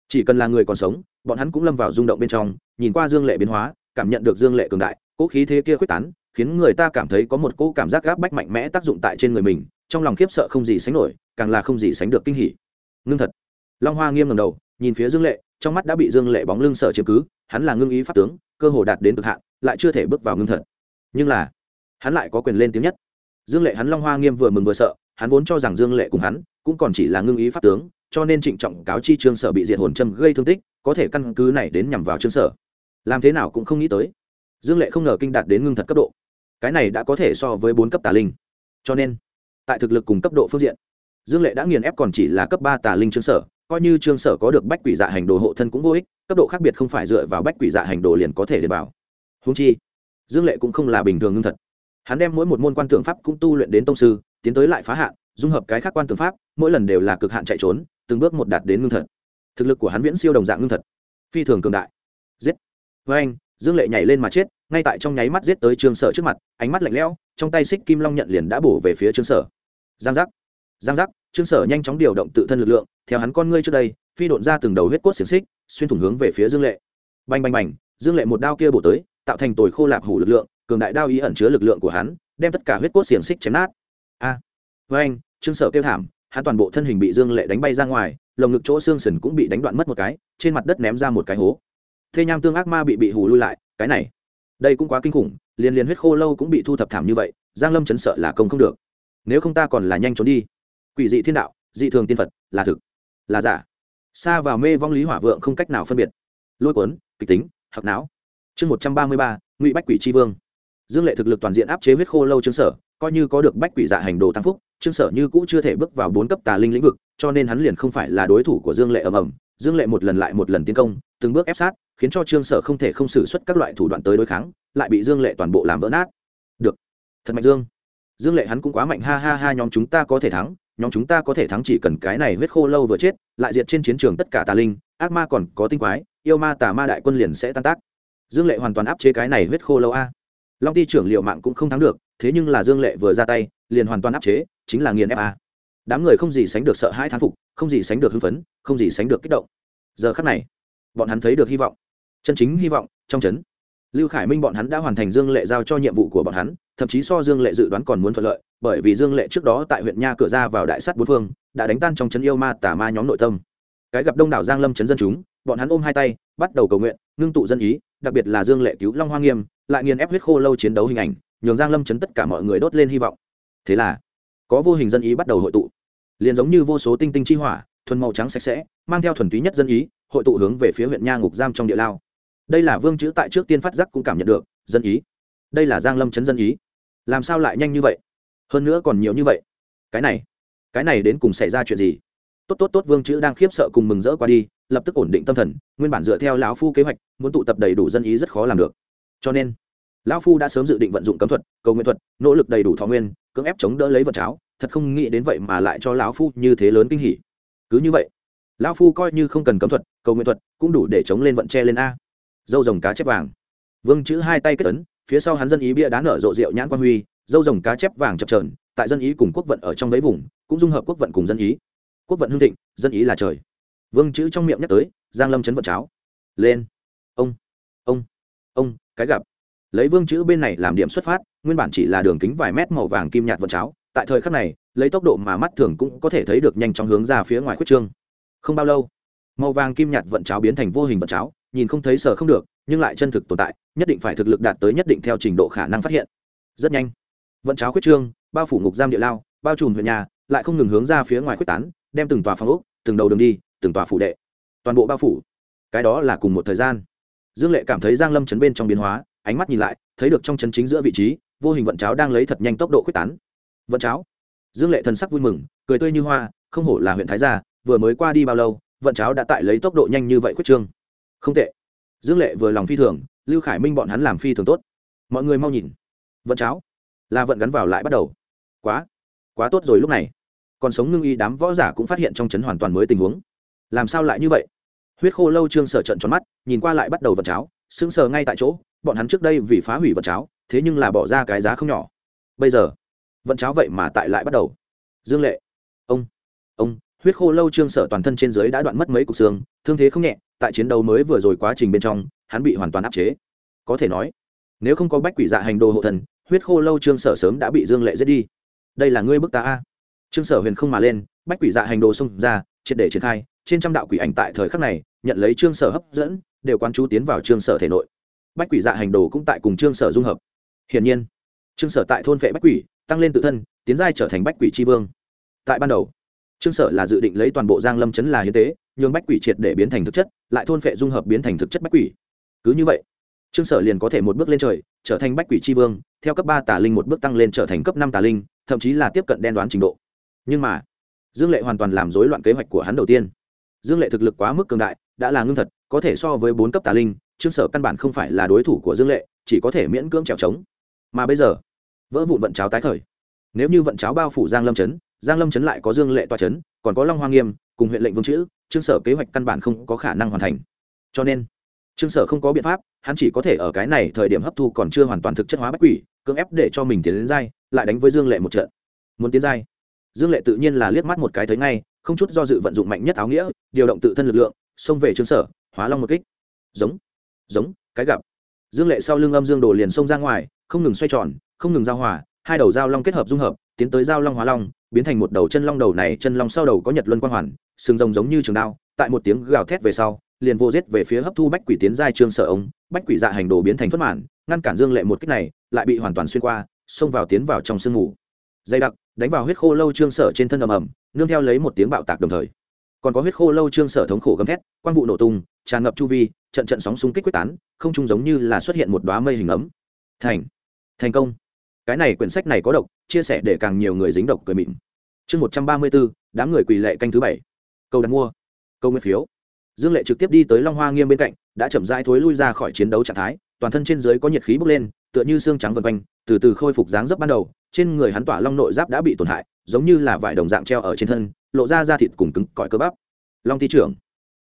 chỉ cần là người còn sống, bọn hắn cũng lâm vào rung động bên trong, nhìn qua dương lệ biến hóa, cảm nhận được dương lệ cường đại cỗ khí thế kia quyết tán, khiến người ta cảm thấy có một cỗ cảm giác gáp bách mạnh mẽ tác dụng tại trên người mình, trong lòng khiếp sợ không gì sánh nổi, càng là không gì sánh được kinh hỉ. Ngưng thật. Long hoa nghiêm ngầm đầu, nhìn phía dương lệ trong mắt đã bị dương lệ bóng lưng sợ chiếm cứ, hắn là ngưng ý pháp tướng, cơ hồ đạt đến cực hạn, lại chưa thể bước vào ngưng thật nhưng là, hắn lại có quyền lên tiếng nhất. Dương lệ hắn long hoa nghiêm vừa mừng vừa sợ, hắn vốn cho rằng dương lệ cùng hắn cũng còn chỉ là ngưng ý pháp tướng, cho nên trịnh trọng cáo chi trương sở bị diệt hồn châm gây thương tích, có thể căn cứ này đến nhằm vào trương sở. Làm thế nào cũng không nghĩ tới, dương lệ không ngờ kinh đạt đến ngưng thật cấp độ. Cái này đã có thể so với bốn cấp tà linh. Cho nên, tại thực lực cùng cấp độ phương diện, dương lệ đã nghiền ép còn chỉ là cấp ba tà linh trương sở coi như trương sở có được bách quỷ dạ hành đồ hộ thân cũng vô ích, cấp độ khác biệt không phải dựa vào bách quỷ dạ hành đồ liền có thể để bảo. húng chi, dương lệ cũng không là bình thường ngưng thật. Hắn đem mỗi một môn quan tượng pháp cũng tu luyện đến tông sư, tiến tới lại phá hạn, dung hợp cái khác quan tượng pháp, mỗi lần đều là cực hạn chạy trốn, từng bước một đạt đến ngưng thật. Thực lực của hắn viễn siêu đồng dạng ngưng thật. Phi thường cường đại. Giết. Với anh, dương lệ nhảy lên mà chết, ngay tại trong nháy mắt giết tới trương sở trước mặt, ánh mắt lạnh lẽo, trong tay xích kim long nhận liền đã bổ về phía trương sở. Giang giác giang giác, trương sở nhanh chóng điều động tự thân lực lượng, theo hắn con ngươi trước đây, phi độn ra từng đầu huyết cốt xiềng xích, xuyên thủng hướng về phía dương lệ. Bành bành bành, dương lệ một đao kia bổ tới, tạo thành tồi khô lạp hủ lực lượng, cường đại đao ý ẩn chứa lực lượng của hắn, đem tất cả huyết cốt xiềng xích chém nát. A! Với anh trương sở kêu thảm, hắn toàn bộ thân hình bị dương lệ đánh bay ra ngoài, lồng ngực chỗ xương sườn cũng bị đánh đoạn mất một cái, trên mặt đất ném ra một cái hố. Thê nham tương ác ma bị bị hù lui lại, cái này, đây cũng quá kinh khủng liền liền huyết khô lâu cũng bị thu thập thảm như vậy, giang lâm chấn sợ là công không được. Nếu không ta còn là nhanh trốn đi quỷ dị thiên đạo, dị thường tiên phật, là thực, là giả. Xa vào mê vong lý hỏa vượng không cách nào phân biệt. Lôi cuốn, kịch tính hoặc não. Chương một trăm ba mươi ba, ngụy bách quỷ tri vương. Dương lệ thực lực toàn diện áp chế huyết khô lâu trương sở, coi như có được bách quỷ dạ hành đồ tăng phúc, trương sở như cũ chưa thể bước vào bốn cấp tà linh lĩnh vực, cho nên hắn liền không phải là đối thủ của dương lệ ầm ầm. Dương lệ một lần lại một lần tiến công, từng bước ép sát, khiến cho trương sở không thể không xử suất các loại thủ đoạn tới đối kháng, lại bị dương lệ toàn bộ làm vỡ nát. Được. Thật mạnh dương. Dương lệ hắn cũng quá mạnh, ha ha ha, nhóm chúng ta có thể thắng nhóm chúng ta có thể thắng chỉ cần cái này huyết khô lâu vừa chết, lại diệt trên chiến trường tất cả tà linh, ác ma còn có tinh quái, yêu ma tà ma đại quân liền sẽ tan tác. Dương lệ hoàn toàn áp chế cái này huyết khô lâu a. Long ti trưởng liệu mạng cũng không thắng được, thế nhưng là dương lệ vừa ra tay, liền hoàn toàn áp chế, chính là nghiền ép a. Đám người không gì sánh được sợ hãi thán phục, không gì sánh được hưng phấn, không gì sánh được kích động. Giờ khắc này, bọn hắn thấy được hy vọng. Chân chính hy vọng trong trấn lưu khải minh bọn hắn đã hoàn thành dương lệ giao cho nhiệm vụ của bọn hắn, thậm chí so dương lệ dự đoán còn muốn thuận lợi bởi vì dương lệ trước đó tại huyện nha cửa ra vào đại sắt bốn phương, đã đánh tan trong trấn yêu ma tà ma nhóm nội tâm. Cái gặp đông đảo giang lâm trấn dân chúng, bọn hắn ôm hai tay, bắt đầu cầu nguyện, ngưng tụ dân ý, đặc biệt là dương lệ cứu long hoa nghiêm, lại nghiền ép huyết khô lâu chiến đấu hình ảnh, nhường giang lâm chấn tất cả mọi người đốt lên hy vọng. Thế là, có vô hình dân ý bắt đầu hội tụ. Liền giống như vô số tinh tinh chi hỏa, thuần màu trắng sạch sẽ, mang theo thuần túy nhất dân ý, hội tụ hướng về phía huyện nha ngục giam trong địa lao. Đây là vương chữ tại trước tiên phát giác cũng cảm nhận được, dân ý. Đây là giang lâm chấn dân ý. Làm sao lại nhanh như vậy? Hơn nữa còn nhiều như vậy. Cái này cái này đến cùng xảy ra chuyện gì? Tốt tốt tốt, vương chữ đang khiếp sợ cùng mừng rỡ qua đi, lập tức ổn định tâm thần, nguyên bản dựa theo lão phu kế hoạch, muốn tụ tập đầy đủ dân ý rất khó làm được. Cho nên, lão phu đã sớm dự định vận dụng cấm thuật, cầu nguyện thuật, nỗ lực đầy đủ thọ nguyên, cưỡng ép chống đỡ lấy vật cháo, thật không nghĩ đến vậy mà lại cho lão phu như thế lớn kinh hỉ. Cứ như vậy, lão phu coi như không cần cấm thuật, cầu nguyện thuật cũng đủ để chống lên vận tre lên a. Dâu rồng cá chép vàng. Vương chữ hai tay kết tấn phía sau hắn dân ý bia đá nở rộ rượu nhãn quan huy dâu rồng cá chép vàng chập trờn, tại dân ý cùng quốc vận ở trong mấy vùng, cũng dung hợp quốc vận cùng dân ý. Quốc vận hương thịnh, dân ý là trời. Vương chữ trong miệng nhắc tới, giang lâm chấn vận cháo. Lên. Ông. Ông. Ông, cái gặp. Lấy vương chữ bên này làm điểm xuất phát, nguyên bản chỉ là đường kính vài mét màu vàng kim nhạt vận cháo, tại thời khắc này, lấy tốc độ mà mắt thường cũng có thể thấy được nhanh chóng hướng ra phía ngoài khuyết trương. Không bao lâu, màu vàng kim nhạt vận cháo biến thành vô hình vận cháo, nhìn không thấy sờ không được, nhưng lại chân thực tồn tại, nhất định phải thực lực đạt tới nhất định theo trình độ khả năng phát hiện. Rất nhanh vận cháo khuyết trương, bao phủ ngục giam địa lao, bao trùm huyện nhà, lại không ngừng hướng ra phía ngoài khuyết tán, đem từng tòa phòng ốc, từng đầu đường đi, từng tòa phủ đệ, toàn bộ bao phủ. Cái đó là cùng một thời gian. Dương lệ cảm thấy giang lâm chấn bên trong biến hóa, ánh mắt nhìn lại, thấy được trong chấn chính giữa vị trí, vô hình vận cháo đang lấy thật nhanh tốc độ quyết tán. Vận cháo. Dương lệ thần sắc vui mừng, cười tươi như hoa, không hổ là huyện thái gia, vừa mới qua đi bao lâu, vận cháo đã tại lấy tốc độ nhanh như vậy quyết trương. Không tệ. Dương lệ vừa lòng phi thường, lưu khải minh bọn hắn làm phi thường tốt. Mọi người mau nhìn. Vận cháo là vận gắn vào lại bắt đầu. Quá quá tốt rồi lúc này. Còn sống ngưng y đám võ giả cũng phát hiện trong chấn hoàn toàn mới tình huống. Làm sao lại như vậy? Huyết khô lâu trương sở trận tròn mắt, nhìn qua lại bắt đầu vật cháo, sững sờ ngay tại chỗ, bọn hắn trước đây vì phá hủy vật cháo, thế nhưng là bỏ ra cái giá không nhỏ. Bây giờ, vận cháo vậy mà tại lại bắt đầu. Dương lệ, ông ông, huyết khô lâu trương sở toàn thân trên dưới đã đoạn mất mấy cục xương, thương thế không nhẹ, tại chiến đấu mới vừa rồi quá trình bên trong, hắn bị hoàn toàn áp chế. Có thể nói, nếu không có bách quỷ dạ hành đồ hộ thần huyết khô lâu trương sở sớm đã bị dương lệ giết đi. Đây là ngươi bức ta a. Trương sở huyền không mà lên, bách quỷ dạ hành đồ xông ra, triệt để triển khai, trên trăm đạo quỷ ảnh tại thời khắc này, nhận lấy trương sở hấp dẫn, đều quan chú tiến vào trương sở thể nội. Bách quỷ dạ hành đồ cũng tại cùng trương sở dung hợp. Hiển nhiên, trương sở tại thôn vệ bách quỷ, tăng lên tự thân, tiến giai trở thành bách quỷ tri vương. Tại ban đầu, trương sở là dự định lấy toàn bộ giang lâm chấn là hiến tế, nhường bách quỷ triệt để biến thành thực chất, lại thôn vệ dung hợp biến thành thực chất bách quỷ. Cứ như vậy, trương sở liền có thể một bước lên trời, trở thành bách quỷ tri vương theo cấp ba tà linh một bước tăng lên trở thành cấp năm tà linh, thậm chí là tiếp cận đen đoán trình độ. Nhưng mà, dương lệ hoàn toàn làm rối loạn kế hoạch của hắn đầu tiên. Dương lệ thực lực quá mức cường đại, đã là ngưng thật, có thể so với bốn cấp tà linh, trương sở căn bản không phải là đối thủ của dương lệ, chỉ có thể miễn cưỡng trèo trống. Mà bây giờ, vỡ vụn vận cháo tái khởi. Nếu như vận cháo bao phủ giang lâm chấn giang lâm chấn lại có dương lệ toa chấn còn có long hoa nghiêm, cùng huyện lệnh vương chữ, trương sở kế hoạch căn bản không có khả năng hoàn thành. Cho nên, trương sở không có biện pháp, hắn chỉ có thể ở cái này thời điểm hấp thu còn chưa hoàn toàn thực chất hóa bách quỷ cưỡng ép để cho mình tiến đến giai lại đánh với dương lệ một trận. Muốn tiến giai dương lệ tự nhiên là liếc mắt một cái thấy ngay, không chút do dự vận dụng mạnh nhất áo nghĩa, điều động tự thân lực lượng, xông về trương sở, hóa long một kích. Giống giống, cái gặp. Dương lệ sau lưng âm dương đồ liền xông ra ngoài, không ngừng xoay tròn, không ngừng giao hòa, hai đầu giao long kết hợp dung hợp, tiến tới giao long hóa long, biến thành một đầu chân long đầu này chân long sau đầu có nhật luân quang hoàn, sừng rồng giống như trường đao, tại một tiếng gào thét về sau, liền vô giết về phía hấp thu bách quỷ tiến giai trương sở ông, bách quỷ dạ hành đồ biến thành phất mản ngăn cản dương lệ một kích này, lại bị hoàn toàn xuyên qua, xông vào tiến vào trong sương mù. Dày đặc, đánh vào huyết khô lâu trương sở trên thân ầm ầm, nương theo lấy một tiếng bạo tạc đồng thời. Còn có huyết khô lâu trương sở thống khổ gầm thét quan vụ nổ tung, tràn ngập chu vi, trận trận sóng xung kích quyết tán, không chung giống như là xuất hiện một đoá mây hình ấm. Thành thành công. Cái này quyển sách này có độc, chia sẻ để càng nhiều người dính độc cười mịn. Chương một trăm ba mươi bốn, đám người quỳ lệ canh thứ bảy. Câu đặt mua. Câu nguyên phiếu dương lệ trực tiếp đi tới long hoa nghiêm bên cạnh, đã chậm rãi thối lui ra khỏi chiến đấu trạng thái, toàn thân trên dưới có nhiệt khí bốc lên, tựa như xương trắng vân quanh, từ từ khôi phục dáng dấp ban đầu, trên người hắn tỏa long nội giáp đã bị tổn hại, giống như là vải đồng dạng treo ở trên thân, lộ ra da thịt cùng cứng cỏi cơ bắp. Long ti trưởng.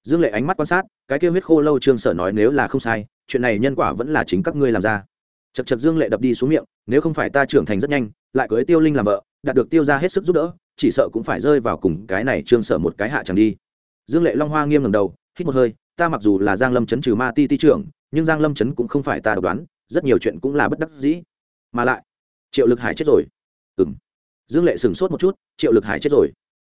Dương lệ ánh mắt quan sát, cái kêu huyết khô lâu trương sở nói nếu là không sai, chuyện này nhân quả vẫn là chính các ngươi làm ra. Chật chật dương lệ đập đi xuống miệng, nếu không phải ta trưởng thành rất nhanh, lại cưới tiêu linh làm vợ, đạt được tiêu ra hết sức giúp đỡ, chỉ sợ cũng phải rơi vào cùng cái này trương sở một cái hạ chẳng đi. Dương lệ long hoa nghiêm ngầm đầu hít một hơi, ta mặc dù là giang lâm chấn trừ ma ti ti trưởng, nhưng giang lâm chấn cũng không phải ta độc đoán, rất nhiều chuyện cũng là bất đắc dĩ. Mà lại, triệu lực hải chết rồi. Ừng dương lệ sửng sốt một chút, triệu lực hải chết rồi.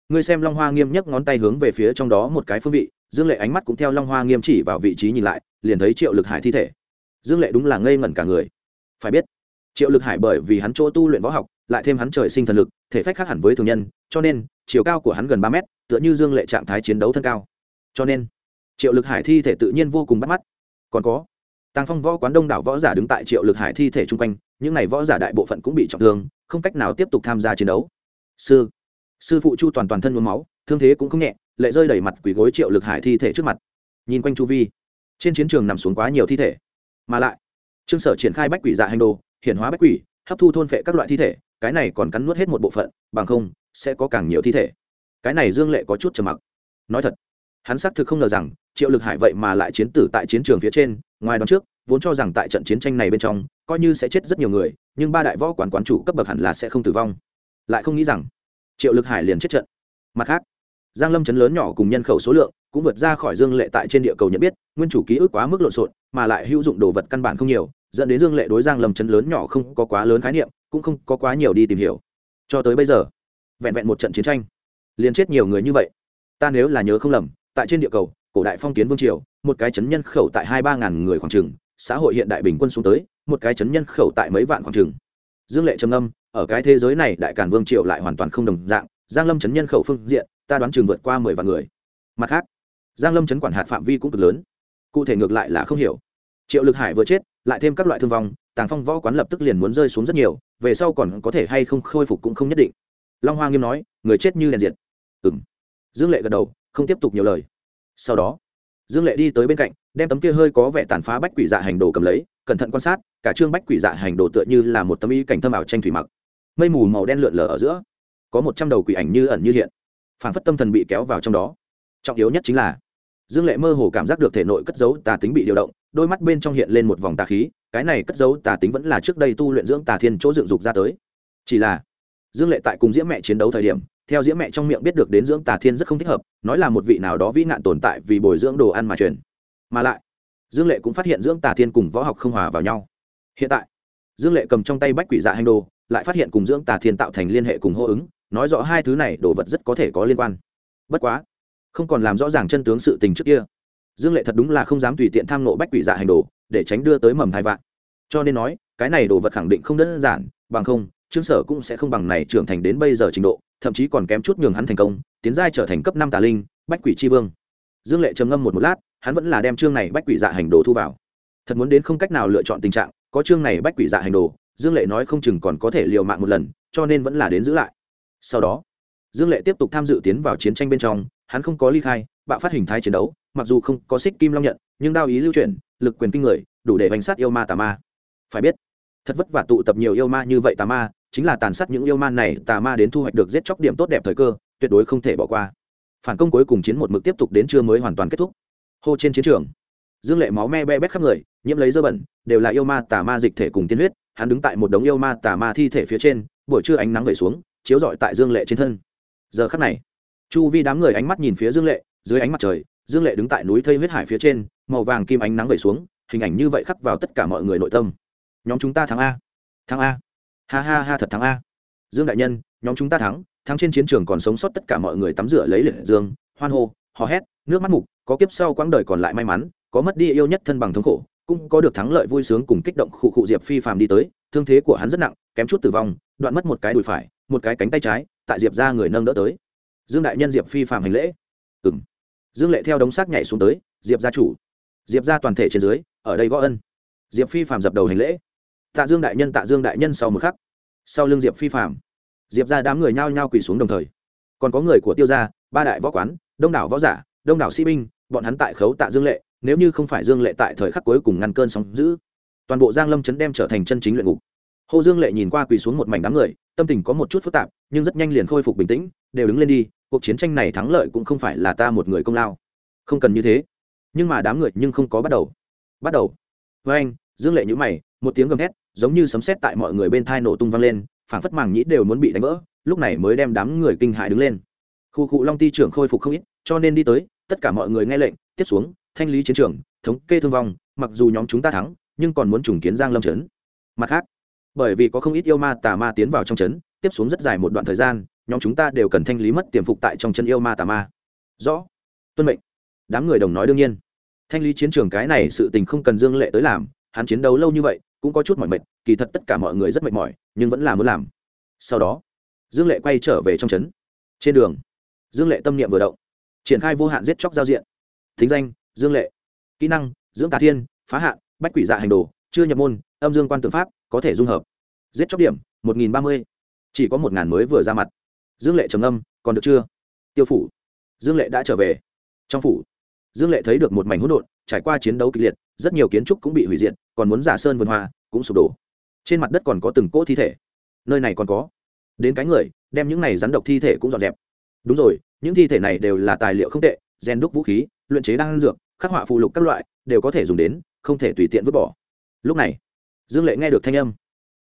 Ngươi xem long hoa nghiêm nhấc ngón tay hướng về phía trong đó một cái phương vị, dương lệ ánh mắt cũng theo long hoa nghiêm chỉ vào vị trí nhìn lại, liền thấy triệu lực hải thi thể. Dương lệ đúng là ngây ngẩn cả người. Phải biết, triệu lực hải bởi vì hắn chỗ tu luyện võ học, lại thêm hắn trời sinh thần lực, thể phách khác hẳn với thường nhân, cho nên, chiều cao của hắn gần ba mét, tựa như dương lệ trạng thái chiến đấu thân cao. Cho nên triệu lực hải thi thể tự nhiên vô cùng bắt mắt. Còn có, tàng phong võ quán đông đảo võ giả đứng tại triệu lực hải thi thể chung quanh, những n à y võ giả đại bộ phận cũng bị trọng thương, không cách nào tiếp tục tham gia chiến đấu. Sư sư phụ chu toàn toàn thân nhuốm máu, thương thế cũng không nhẹ, lệ rơi đầy mặt quỳ gối triệu lực hải thi thể trước mặt. Nhìn quanh chu vi, trên chiến trường nằm xuống quá nhiều thi thể. Mà lại, trương sở triển khai bách quỷ dạ hành đồ, hiển hóa bách quỷ, hấp thu thôn phệ các loại thi thể, cái này còn cắn nuốt hết một bộ phận, bằng không, sẽ có càng nhiều thi thể. Cái này dương lệ có chút trầm mặc. Nói thật hắn xác thực không ngờ rằng triệu lực hải vậy mà lại chiến tử tại chiến trường phía trên, ngoài đón trước, vốn cho rằng tại trận chiến tranh này bên trong, coi như sẽ chết rất nhiều người, nhưng ba đại võ quán quán chủ cấp bậc hẳn là sẽ không tử vong. Lại không nghĩ rằng, triệu lực hải liền chết trận. Mặt khác, giang lâm chấn lớn nhỏ cùng nhân khẩu số lượng cũng vượt ra khỏi dương lệ tại trên địa cầu nhận biết, nguyên chủ ký ức quá mức lộn xộn, mà lại hữu dụng đồ vật căn bản không nhiều, dẫn đến dương lệ đối giang lâm chấn lớn nhỏ không có quá lớn khái niệm, cũng không có quá nhiều đi tìm hiểu. Cho tới bây giờ, vẹn vẹn một trận chiến tranh, liền chết nhiều người như vậy. Ta nếu là nhớ không lầm tại trên địa cầu, cổ đại phong kiến vương triều, một cái chấn nhân khẩu tại hai ba ngàn người khoảng trừng xã hội hiện đại bình quân xuống tới, một cái chấn nhân khẩu tại mấy vạn khoảng trừng dương lệ trầm âm ở cái thế giới này đại càn vương triều lại hoàn toàn không đồng dạng, giang lâm chấn nhân khẩu phương diện, ta đoán chừng vượt qua mười vạn người. Mặt khác, giang lâm chấn quản hạt phạm vi cũng cực lớn, cụ thể ngược lại là không hiểu. Triệu lực hải vừa chết, lại thêm các loại thương vong, tàng phong võ quán lập tức liền muốn rơi xuống rất nhiều, về sau còn có thể hay không khôi phục cũng không nhất định. Long hoa nghiêm nói, người chết như đèn diệt. Ừ m dương lệ gật đầu không tiếp tục nhiều lời. Sau đó, dương lệ đi tới bên cạnh, đem tấm kia hơi có vẻ tàn phá bách quỷ dạ hành đồ cầm lấy, cẩn thận quan sát, cả trương bách quỷ dạ hành đồ tựa như là một tấm y cảnh thâm ảo tranh thủy mặc. Mây mù màu đen lượn lờ ở giữa, có một trăm đầu quỷ ảnh như ẩn như hiện. Phản phất tâm thần bị kéo vào trong đó. Trọng yếu nhất chính là, dương lệ mơ hồ cảm giác được thể nội cất dấu tà tính bị điều động, đôi mắt bên trong hiện lên một vòng tà khí, cái này cất dấu tà tính vẫn là trước đây tu luyện dưỡng tà thiên chỗ dựng dục ra tới. Chỉ là, dương lệ tại cùng diễm mẹ chiến đấu thời điểm theo diễm mẹ trong miệng biết được đến dưỡng tà thiên rất không thích hợp, nói là một vị nào đó vĩ nạn tồn tại vì bồi dưỡng đồ ăn mà truyền. Mà lại, dương lệ cũng phát hiện dưỡng tà thiên cùng võ học không hòa vào nhau. Hiện tại, dương lệ cầm trong tay bách quỷ dạ hành đồ, lại phát hiện cùng dưỡng tà thiên tạo thành liên hệ cùng hô ứng, nói rõ hai thứ này đồ vật rất có thể có liên quan. Bất quá, không còn làm rõ ràng chân tướng sự tình trước kia. Dương lệ thật đúng là không dám tùy tiện tham nộ bách quỷ dạ hành đồ, để tránh đưa tới mầm thai vạn. Cho nên nói, cái này đồ vật khẳng định không đơn giản, bằng không trương sở cũng sẽ không bằng này trưởng thành đến bây giờ trình độ, thậm chí còn kém chút nhường hắn thành công, tiến giai trở thành cấp năm tà linh, bách quỷ tri vương. Dương lệ trầm ngâm một một lát, hắn vẫn là đem chương này bách quỷ dạ hành đồ thu vào. Thật muốn đến không cách nào lựa chọn tình trạng, có chương này bách quỷ dạ hành đồ, dương lệ nói không chừng còn có thể liều mạng một lần, cho nên vẫn là đến giữ lại. Sau đó, dương lệ tiếp tục tham dự tiến vào chiến tranh bên trong, hắn không có ly khai, bạo phát hình thái chiến đấu, mặc dù không có xích kim long nhận, nhưng đao ý lưu chuyển, lực quyền kinh người, đủ để bánh sát yêu ma tà ma. Phải biết, thật vất vả tụ tập nhiều yêu ma như vậy tà ma chính là tàn sát những yêu ma này, tà ma đến thu hoạch được giết chóc điểm tốt đẹp thời cơ, tuyệt đối không thể bỏ qua. Phản công cuối cùng chiến một mực tiếp tục đến trưa mới hoàn toàn kết thúc. Hô trên chiến trường, dương lệ máu me be bét khắp người, nhiễm lấy dơ bẩn, đều là yêu ma, tà ma dịch thể cùng tiên huyết, hắn đứng tại một đống yêu ma, tà ma thi thể phía trên, buổi trưa ánh nắng về xuống, chiếu rọi tại dương lệ trên thân. Giờ khắc này, chu vi đám người ánh mắt nhìn phía dương lệ, dưới ánh mặt trời, dương lệ đứng tại núi thây huyết hải phía trên, màu vàng kim ánh nắng về xuống, hình ảnh như vậy khắc vào tất cả mọi người nội tâm. Nhóm chúng ta thắng a. Thắng a ha ha ha thật thắng a. Dương đại nhân, nhóm chúng ta thắng thắng trên chiến trường còn sống sót tất cả mọi người tắm rửa lấy liệt dương, hoan hô, hò hét, nước mắt mục, có kiếp sau quãng đời còn lại may mắn, có mất đi yêu nhất thân bằng thống khổ, cũng có được thắng lợi vui sướng cùng kích động khụ khụ diệp phi phàm đi tới, thương thế của hắn rất nặng, kém chút tử vong, đoạn mất một cái đùi phải, một cái cánh tay trái, tại diệp ra người nâng đỡ tới. Dương đại nhân diệp phi phàm hành lễ. Ừ m dương lệ theo đống xác nhảy xuống tới, diệp gia chủ. Diệp ra toàn thể trên dưới, ở đây gõ ân. Diệp phi phàm dập đầu hành lễ tạ dương đại nhân, tạ dương đại nhân sau một khắc, sau l ư n g diệp phi phạm diệp ra đám người nhao nhao quỳ xuống đồng thời. Còn có người của tiêu gia, ba đại võ quán, đông đảo võ giả, đông đảo sĩ binh, bọn hắn tại khấu tạ dương lệ, nếu như không phải dương lệ tại thời khắc cuối cùng ngăn cơn sóng giữ toàn bộ giang lâm chấn đem trở thành chân chính luyện ngục. Hồ dương lệ nhìn qua quỳ xuống một mảnh đám người, tâm tình có một chút phức tạp, nhưng rất nhanh liền khôi phục bình tĩnh, đều đứng lên đi, cuộc chiến tranh này thắng lợi cũng không phải là ta một người công lao. Không cần như thế. Nhưng mà đám người nhưng không có bắt đầu. Bắt đầu. Với anh dương lệ nhữ mày, một tiếng gầm hét giống như sấm sét tại mọi người bên thai nổ tung vang lên, phảng phất màng nhĩ đều muốn bị đánh vỡ, lúc này mới đem đám người kinh hại đứng lên. Khu cụ long ti trưởng khôi phục không ít, cho nên đi tới, tất cả mọi người nghe lệnh, tiếp xuống, thanh lý chiến trường, thống kê thương vong, mặc dù nhóm chúng ta thắng, nhưng còn muốn trùng kiến giang lâm trấn. Mặt khác, bởi vì có không ít yêu ma tà ma tiến vào trong trấn, tiếp xuống rất dài một đoạn thời gian, nhóm chúng ta đều cần thanh lý mất tiềm phục tại trong chân yêu ma tà ma. Rõ. Tuân mệnh. Đám người đồng nói đương nhiên. Thanh lý chiến trường cái này sự tình không cần dương lệ tới làm hắn chiến đấu lâu như vậy, cũng có chút mỏi mệt, kỳ thật tất cả mọi người rất mệt mỏi, nhưng vẫn là muốn làm. Sau đó, dương lệ quay trở về trong trấn. Trên đường, dương lệ tâm niệm vừa động, triển khai vô hạn giết chóc giao diện. Thính danh, dương lệ. Kỹ năng dưỡng tà thiên, phá hạn, bách quỷ dạ hành đồ, chưa nhập môn, âm dương quan tượng pháp, có thể dung hợp. Giết chóc điểm, một nghìn ba mươi. Chỉ có một ngàn mới vừa ra mặt. Dương lệ trầm âm còn được chưa? Tiêu phủ. Dương lệ đã trở về. Trong phủ, dương lệ thấy được một mảnh hỗn độn, trải qua chiến đấu kịch liệt, rất nhiều kiến trúc cũng bị hủy diệt còn muốn giả sơn vườn hoa, cũng sụp đổ. Trên mặt đất còn có từng cỗ thi thể. Nơi này còn có. Đến cái người, đem những này rắn độc thi thể cũng dọn dẹp. Đúng rồi, những thi thể này đều là tài liệu không tệ, gen đúc vũ khí, luyện chế đan dược, khắc họa phụ lục các loại, đều có thể dùng đến, không thể tùy tiện vứt bỏ. Lúc này, dương lệ nghe được thanh âm.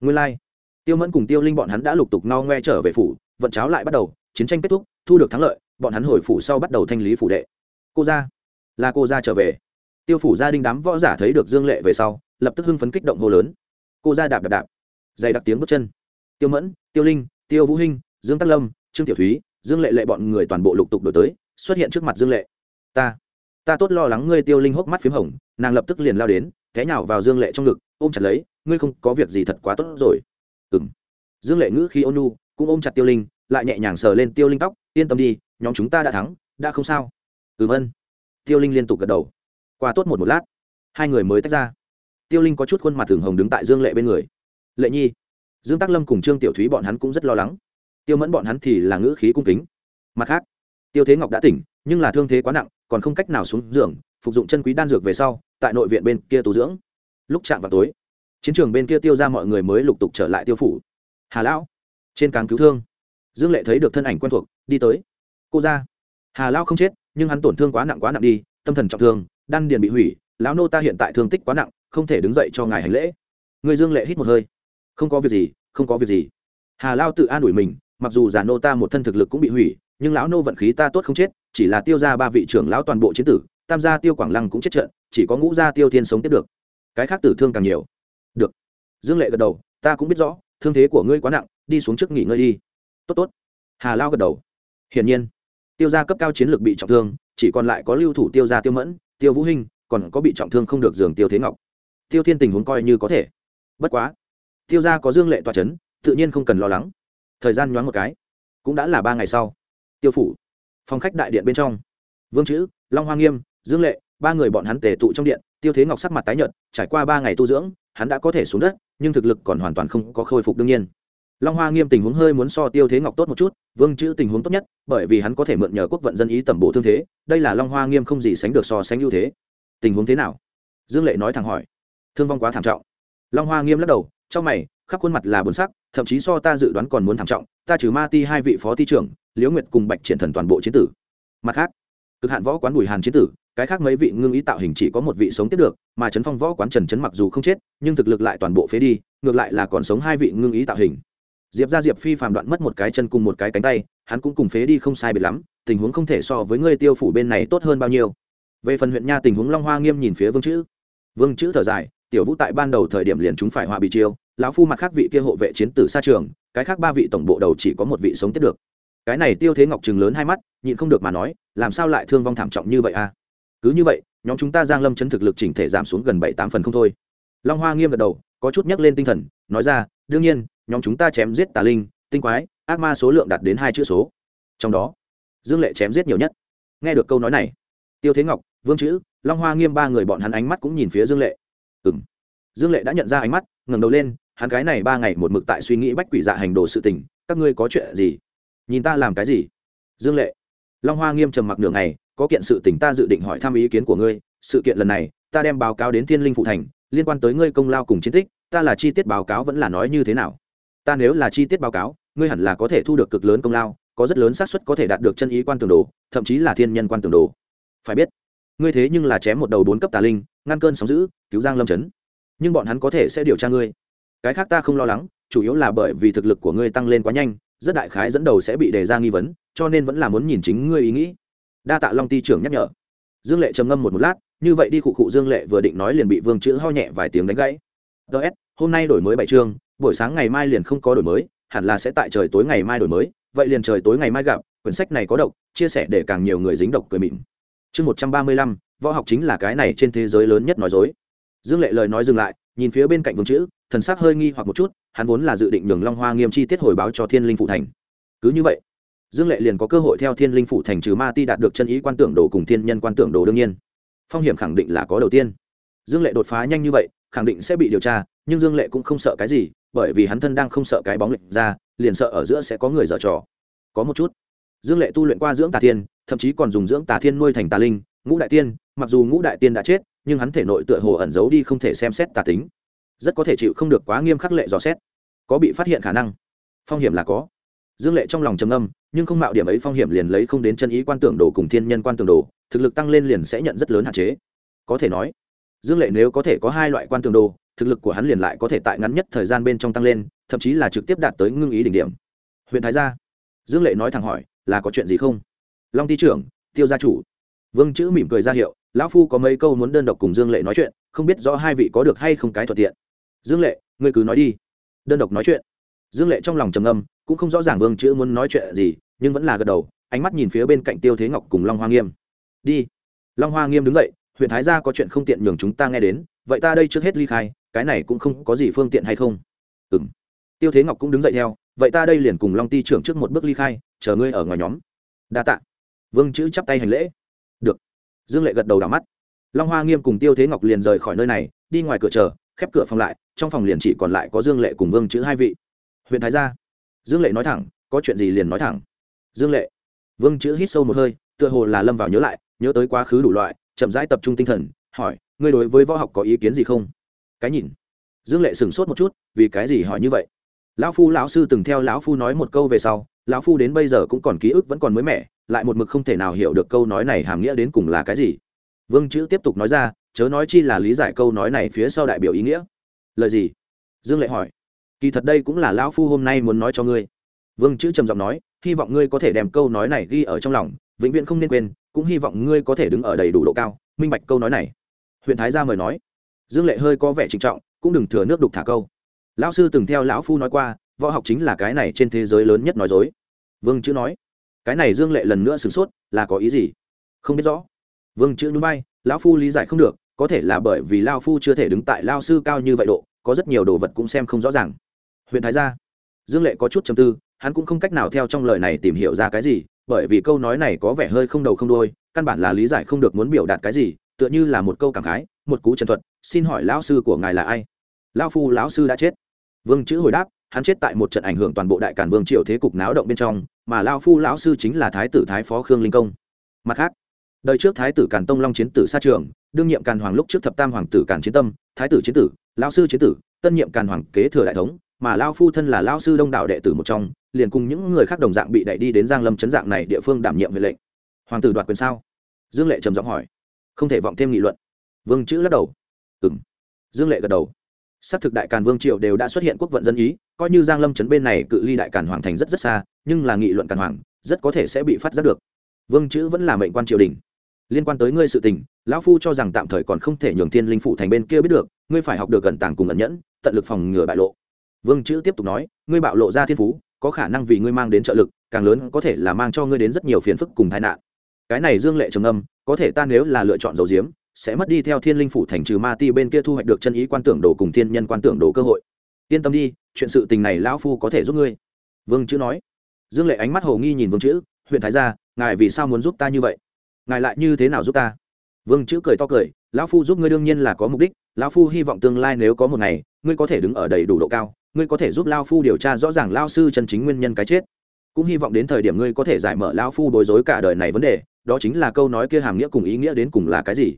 Nguyên lai、like. tiêu mẫn cùng tiêu linh bọn hắn đã lục tục no ngoe trở về phủ, vận cháo lại bắt đầu, chiến tranh kết thúc, thu được thắng lợi, bọn hắn hồi phủ sau bắt đầu thanh lý phủ đệ. Cô ra là cô ra trở về tiêu phủ gia đình đám võ giả thấy được dương lệ về sau, lập tức hưng phấn kích động hô lớn. Cô ra đạp đạp đạp. Dày đặc tiếng bước chân. Tiêu mẫn, tiêu linh, tiêu vũ hinh, dương tắc lâm, trương tiểu thúy, dương lệ lệ bọn người toàn bộ lục tục đổi tới, xuất hiện trước mặt dương lệ. Ta ta tốt lo lắng ngươi, tiêu linh hốc mắt p h í m hồng, nàng lập tức liền lao đến, té nhào vào dương lệ trong ngực, ôm chặt lấy, ngươi không có việc gì thật quá tốt rồi. Ừng dương lệ ngữ khi ôn nu cũng ôm chặt tiêu linh, lại nhẹ nhàng sờ lên tiêu linh tóc, yên tâm đi, nhóm chúng ta đã thắng, đã không sao. Ừm ân. Tiêu linh liên tục gật đầu qua tốt một một lát. Hai người mới tách ra. Tiêu linh có chút khuôn mặt thường hồng đứng tại dương lệ bên người. Lệ nhi, dương tác lâm cùng trương tiểu thúy bọn hắn cũng rất lo lắng. Tiêu mẫn bọn hắn thì là ngữ khí cung kính. Mặt khác, tiêu thế ngọc đã tỉnh, nhưng là thương thế quá nặng, còn không cách nào xuống giường, phục dụng chân quý đan dược về sau, tại nội viện bên kia tu dưỡng. Lúc chạm vào tối, chiến trường bên kia tiêu ra mọi người mới lục tục trở lại tiêu phủ. Hà lão, trên càng cứu thương. Dương lệ thấy được thân ảnh quen thuộc, đi tới. Cô ra. Hà lão không chết, nhưng hắn tổn thương quá nặng quá nặng đi, tâm thần trọng thương đan điền bị hủy, lão nô ta hiện tại thương tích quá nặng, không thể đứng dậy cho ngài hành lễ. Người dương lệ hít một hơi. Không có việc gì, không có việc gì. Hà lao tự an ủi mình, mặc dù già nô ta một thân thực lực cũng bị hủy, nhưng lão nô vận khí ta tốt không chết, chỉ là tiêu ra ba vị trưởng lão toàn bộ chiến tử, tam gia tiêu quảng lăng cũng chết trận, chỉ có ngũ gia tiêu thiên sống tiếp được. Cái khác tử thương càng nhiều. Được. Dương lệ gật đầu, ta cũng biết rõ, thương thế của ngươi quá nặng, đi xuống trước nghỉ ngơi đi. Tốt tốt. Hà lao gật đầu. Hiển nhiên, tiêu gia cấp cao chiến lược bị trọng thương, chỉ còn lại có lưu thủ tiêu gia tiêu mẫn tiêu vũ hinh, còn có bị trọng thương không được giường tiêu thế ngọc. Tiêu thiên tình huống coi như có thể. Bất quá, tiêu gia có dương lệ tòa chấn, tự nhiên không cần lo lắng. Thời gian nhoáng một cái, cũng đã là ba ngày sau. Tiêu phủ, phòng khách đại điện bên trong. Vương chữ, long hoa nghiêm, dương lệ, ba người bọn hắn tề tụ trong điện, tiêu thế ngọc sắc mặt tái nhợt, trải qua ba ngày tu dưỡng, hắn đã có thể xuống đất, nhưng thực lực còn hoàn toàn không có khôi phục đương nhiên long hoa nghiêm tình huống hơi muốn so tiêu thế ngọc tốt một chút, vương chữ tình huống tốt nhất, bởi vì hắn có thể mượn nhờ quốc vận dân ý tẩm bộ thương thế, đây là long hoa nghiêm không gì sánh được so sánh ưu thế. Tình huống thế nào? Dương lệ nói thẳng hỏi. Thương vong quá thảm trọng. Long hoa nghiêm lắc đầu, trong mày, khắp khuôn mặt là buồn sắc, thậm chí so ta dự đoán còn muốn thảm trọng, ta trừ ma ti hai vị phó ti trưởng, liễu nguyệt cùng bạch triển thần toàn bộ chiến tử. Mặt khác, cực hạn võ quán bùi hàn chiến tử, cái khác mấy vị ngưng ý tạo hình chỉ có một vị sống tiếp được, mà trấn phong võ quán trần trấn mặc dù không chết, nhưng thực lực lại toàn bộ phế đi, ngược lại là còn sống hai vị ngưng ý tạo hình diệp ra diệp phi phàm đoạn mất một cái chân cùng một cái cánh tay, hắn cũng cùng phế đi không sai biệt lắm, tình huống không thể so với ngươi tiêu phủ bên này tốt hơn bao nhiêu. Về phần huyện nha tình huống long hoa nghiêm nhìn phía vương chữ. Vương chữ thở dài, tiểu vũ tại ban đầu thời điểm liền chúng phải họa bị chiêu, lão phu mặt khác vị kia hộ vệ chiến tử xa trường, cái khác ba vị tổng bộ đầu chỉ có một vị sống tiếp được. Cái này tiêu thế ngọc chừng lớn hai mắt, nhịn không được mà nói, làm sao lại thương vong thảm trọng như vậy a à? cứ như vậy, nhóm chúng ta giang lâm chấn thực lực chỉnh thể giảm xuống gần bảy tám phần không thôi. Long hoa nghiêm gật đầu, có chút nhắc lên tinh thần, nói ra, đương nhiên nhóm chúng ta chém giết tà linh, tinh quái, ác ma số lượng đạt đến hai chữ số. Trong đó, dương lệ chém giết nhiều nhất. Nghe được câu nói này, tiêu thế ngọc, vương chữ, long hoa nghiêm ba người bọn hắn ánh mắt cũng nhìn phía dương lệ. Ừ m dương lệ đã nhận ra ánh mắt, ngẩng đầu lên, hắn cái này ba ngày một mực tại suy nghĩ bách quỷ dạ hành đồ sự tình, các ngươi có chuyện gì? Nhìn ta làm cái gì? Dương lệ. Long hoa nghiêm trầm mặc nửa ngày, có kiện sự tình ta dự định hỏi thăm ý kiến của ngươi, sự kiện lần này, ta đem báo cáo đến thiên linh phụ thành, liên quan tới ngươi công lao cùng chiến tích, ta là chi tiết báo cáo vẫn là nói như thế nào? Ta nếu là chi tiết báo cáo, ngươi hẳn là có thể thu được cực lớn công lao, có rất lớn xác suất có thể đạt được chân ý quan tường đồ, thậm chí là thiên nhân quan tường đồ. Phải biết, ngươi thế nhưng là chém một đầu bốn cấp tà linh, ngăn cơn sóng giữ cứu giang lâm chấn. Nhưng bọn hắn có thể sẽ điều tra ngươi. Cái khác ta không lo lắng, chủ yếu là bởi vì thực lực của ngươi tăng lên quá nhanh, rất đại khái dẫn đầu sẽ bị đề ra nghi vấn, cho nên vẫn là muốn nhìn chính ngươi ý nghĩ. Đa tạ long ti trưởng nhắc nhở. Dương lệ trầm ngâm một một lát, như vậy đi cụ cụ dương lệ vừa định nói liền bị vương chữ ho nhẹ vài tiếng đánh gãy. Ts hôm nay đổi mới bảy chương buổi sáng ngày mai liền không có đổi mới, hẳn là sẽ tại trời tối ngày mai đổi mới, vậy liền trời tối ngày mai gặp, quyển sách này có độc, chia sẻ để càng nhiều người dính độc cười mịn. Chương một trăm ba mươi lăm, võ học chính là cái này trên thế giới lớn nhất nói dối. Dương lệ lời nói dừng lại, nhìn phía bên cạnh vương chữ, thần sắc hơi nghi hoặc một chút, hắn vốn là dự định nhường long hoa nghiêm chi tiết hồi báo cho thiên linh phụ thành. Cứ như vậy, dương lệ liền có cơ hội theo thiên linh phụ thành trừ ma ti đạt được chân ý quan tưởng đồ cùng thiên nhân quan tưởng đồ đương nhiên. Phong hiểm khẳng định là có đầu tiên. Dương lệ đột phá nhanh như vậy, khẳng định sẽ bị điều tra, nhưng dương lệ cũng không sợ cái gì bởi vì hắn thân đang không sợ cái bóng lệch ra, liền sợ ở giữa sẽ có người dở trò. Có một chút, dương lệ tu luyện qua dưỡng tà thiên, thậm chí còn dùng dưỡng tà thiên nuôi thành tà linh, ngũ đại tiên, mặc dù ngũ đại tiên đã chết, nhưng hắn thể nội tựa hồ ẩn giấu đi không thể xem xét tà tính. Rất có thể chịu không được quá nghiêm khắc lệ dò xét. Có bị phát hiện khả năng? Phong hiểm là có. Dương lệ trong lòng trầm âm nhưng không mạo điểm ấy phong hiểm liền lấy không đến chân ý quan tưởng đồ cùng thiên nhân quan tưởng đồ, thực lực tăng lên liền sẽ nhận rất lớn hạn chế. Có thể nói, dương lệ nếu có thể có hai loại quan tưởng đồ thực lực của hắn liền lại có thể tại ngắn nhất thời gian bên trong tăng lên, thậm chí là trực tiếp đạt tới ngưng ý đỉnh điểm. Huyện thái gia, dương lệ nói thẳng hỏi, là có chuyện gì không? Long ty trưởng, tiêu gia chủ. Vương chữ mỉm cười ra hiệu, lão phu có mấy câu muốn đơn độc cùng dương lệ nói chuyện, không biết rõ hai vị có được hay không cái thuận tiện. Dương lệ, ngươi cứ nói đi. Đơn độc nói chuyện. Dương lệ trong lòng trầm âm cũng không rõ ràng vương chữ muốn nói chuyện gì, nhưng vẫn là gật đầu, ánh mắt nhìn phía bên cạnh tiêu thế ngọc cùng long hoa nghiêm. Đi. Long hoa nghiêm đứng dậy huyện thái gia có chuyện không tiện nhường chúng ta nghe đến vậy ta đây trước hết ly khai, cái này cũng không có gì phương tiện hay không? Ừ m tiêu thế ngọc cũng đứng dậy theo, vậy ta đây liền cùng long ti trưởng trước một bước ly khai, chờ ngươi ở ngoài nhóm. Đa t ạ vương chữ chắp tay hành lễ. Được. Dương lệ gật đầu đảo mắt. Long hoa nghiêm cùng tiêu thế ngọc liền rời khỏi nơi này, đi ngoài cửa chờ, khép cửa phòng lại, trong phòng liền chỉ còn lại có dương lệ cùng vương chữ hai vị. Huyện thái gia. Dương lệ nói thẳng, có chuyện gì liền nói thẳng. Dương lệ. Vương chữ hít sâu một hơi, tựa hồ là lâm vào nhớ lại, nhớ tới quá khứ đủ loại, chậm rãi tập trung tinh thần, hỏi ngươi đối với võ học có ý kiến gì không? Cái nhìn. Dương lệ sửng sốt một chút, vì cái gì hỏi như vậy? Lão phu lão sư từng theo lão phu nói một câu về sau, lão phu đến bây giờ cũng còn ký ức vẫn còn mới mẻ, lại một mực không thể nào hiểu được câu nói này hàm nghĩa đến cùng là cái gì. Vương chữ tiếp tục nói ra, chớ nói chi là lý giải câu nói này phía sau đại biểu ý nghĩa. Lời gì? Dương lệ hỏi. Kỳ thật đây cũng là lão phu hôm nay muốn nói cho ngươi. Vương chữ trầm giọng nói, hy vọng ngươi có thể đem câu nói này ghi ở trong lòng, vĩnh viễn không nên quên, cũng hy vọng ngươi có thể đứng ở đầy đủ độ cao, minh bạch câu nói này huyện thái gia mời nói. Dương lệ hơi có vẻ trịnh trọng, cũng đừng thừa nước đục thả câu. Lão sư từng theo lão phu nói qua, võ học chính là cái này trên thế giới lớn nhất nói dối. Vương chữ nói, cái này dương lệ lần nữa sửng sốt, là có ý gì? Không biết rõ. Vương chữ núi bay, lão phu lý giải không được, có thể là bởi vì lao phu chưa thể đứng tại lao sư cao như vậy độ, có rất nhiều đồ vật cũng xem không rõ ràng. Huyện thái gia. Dương lệ có chút chầm tư, hắn cũng không cách nào theo trong lời này tìm hiểu ra cái gì, bởi vì câu nói này có vẻ hơi không đầu không đôi căn bản là lý giải không được muốn biểu đạt cái gì tựa như là một câu cảm khái, một cú trần thuật, xin hỏi lão sư của ngài là ai? Lão phu, lão sư đã chết. Vương chữ hồi đáp, hắn chết tại một trận ảnh hưởng toàn bộ đại cản vương triều thế cục náo động bên trong, mà lão phu, lão sư chính là thái tử thái phó khương linh công. Mặt khác, đời trước thái tử càn tông long chiến tử xa trường, đương nhiệm càn hoàng lúc trước thập tam hoàng tử càn chiến tâm, thái tử chiến tử, lão sư chiến tử, tân nhiệm càn hoàng kế thừa đại thống, mà lao phu thân là lao sư đông đạo đệ tử một trong, liền cùng những người khác đồng dạng bị đẩy đi đến giang lâm chấn dạng này địa phương đảm nhiệm huệ lệnh. Hoàng tử đoạt quyền sao? Dương lệ trầm giọng hỏi không thể vọng thêm nghị luận. Vương chữ lắc đầu. Ừng dương lệ gật đầu. Xác thực đại càn vương triều đều đã xuất hiện quốc vận dân ý, coi như giang lâm chấn bên này cự ly đại càn hoàng thành rất rất xa, nhưng là nghị luận càn hoàng, rất có thể sẽ bị phát giác được. Vương chữ vẫn là mệnh quan triều đình. Liên quan tới ngươi sự tình, lão phu cho rằng tạm thời còn không thể nhường thiên linh phụ thành bên kia biết được, ngươi phải học được gần tàng cùng ẩn nhẫn, tận lực phòng ngừa bại lộ. Vương chữ tiếp tục nói, ngươi bạo lộ ra thiên phú, có khả năng vì ngươi mang đến trợ lực, càng lớn có thể là mang cho ngươi đến rất nhiều phiền phức cùng tai nạn. Cái này dương lệ trầm âm có thể ta nếu là lựa chọn dầu diếm, sẽ mất đi theo thiên linh phủ thành trừ ma ti bên kia thu hoạch được chân ý quan tưởng đồ cùng thiên nhân quan tưởng đồ cơ hội. Yên tâm đi, chuyện sự tình này lão phu có thể giúp ngươi. Vương chữ nói. Dương lệ ánh mắt hồ nghi nhìn vương chữ, huyện thái gia, ngài vì sao muốn giúp ta như vậy? Ngài lại như thế nào giúp ta? Vương chữ cười to cười, lão phu giúp ngươi đương nhiên là có mục đích, lão phu hy vọng tương lai nếu có một ngày, ngươi có thể đứng ở đầy đủ độ cao, ngươi có thể giúp lao phu điều tra rõ ràng lao sư chân chính nguyên nhân cái chết. Cũng hy vọng đến thời điểm ngươi có thể giải mở lao phu bối rối cả đời này vấn đề đó chính là câu nói kia hàm nghĩa cùng ý nghĩa đến cùng là cái gì?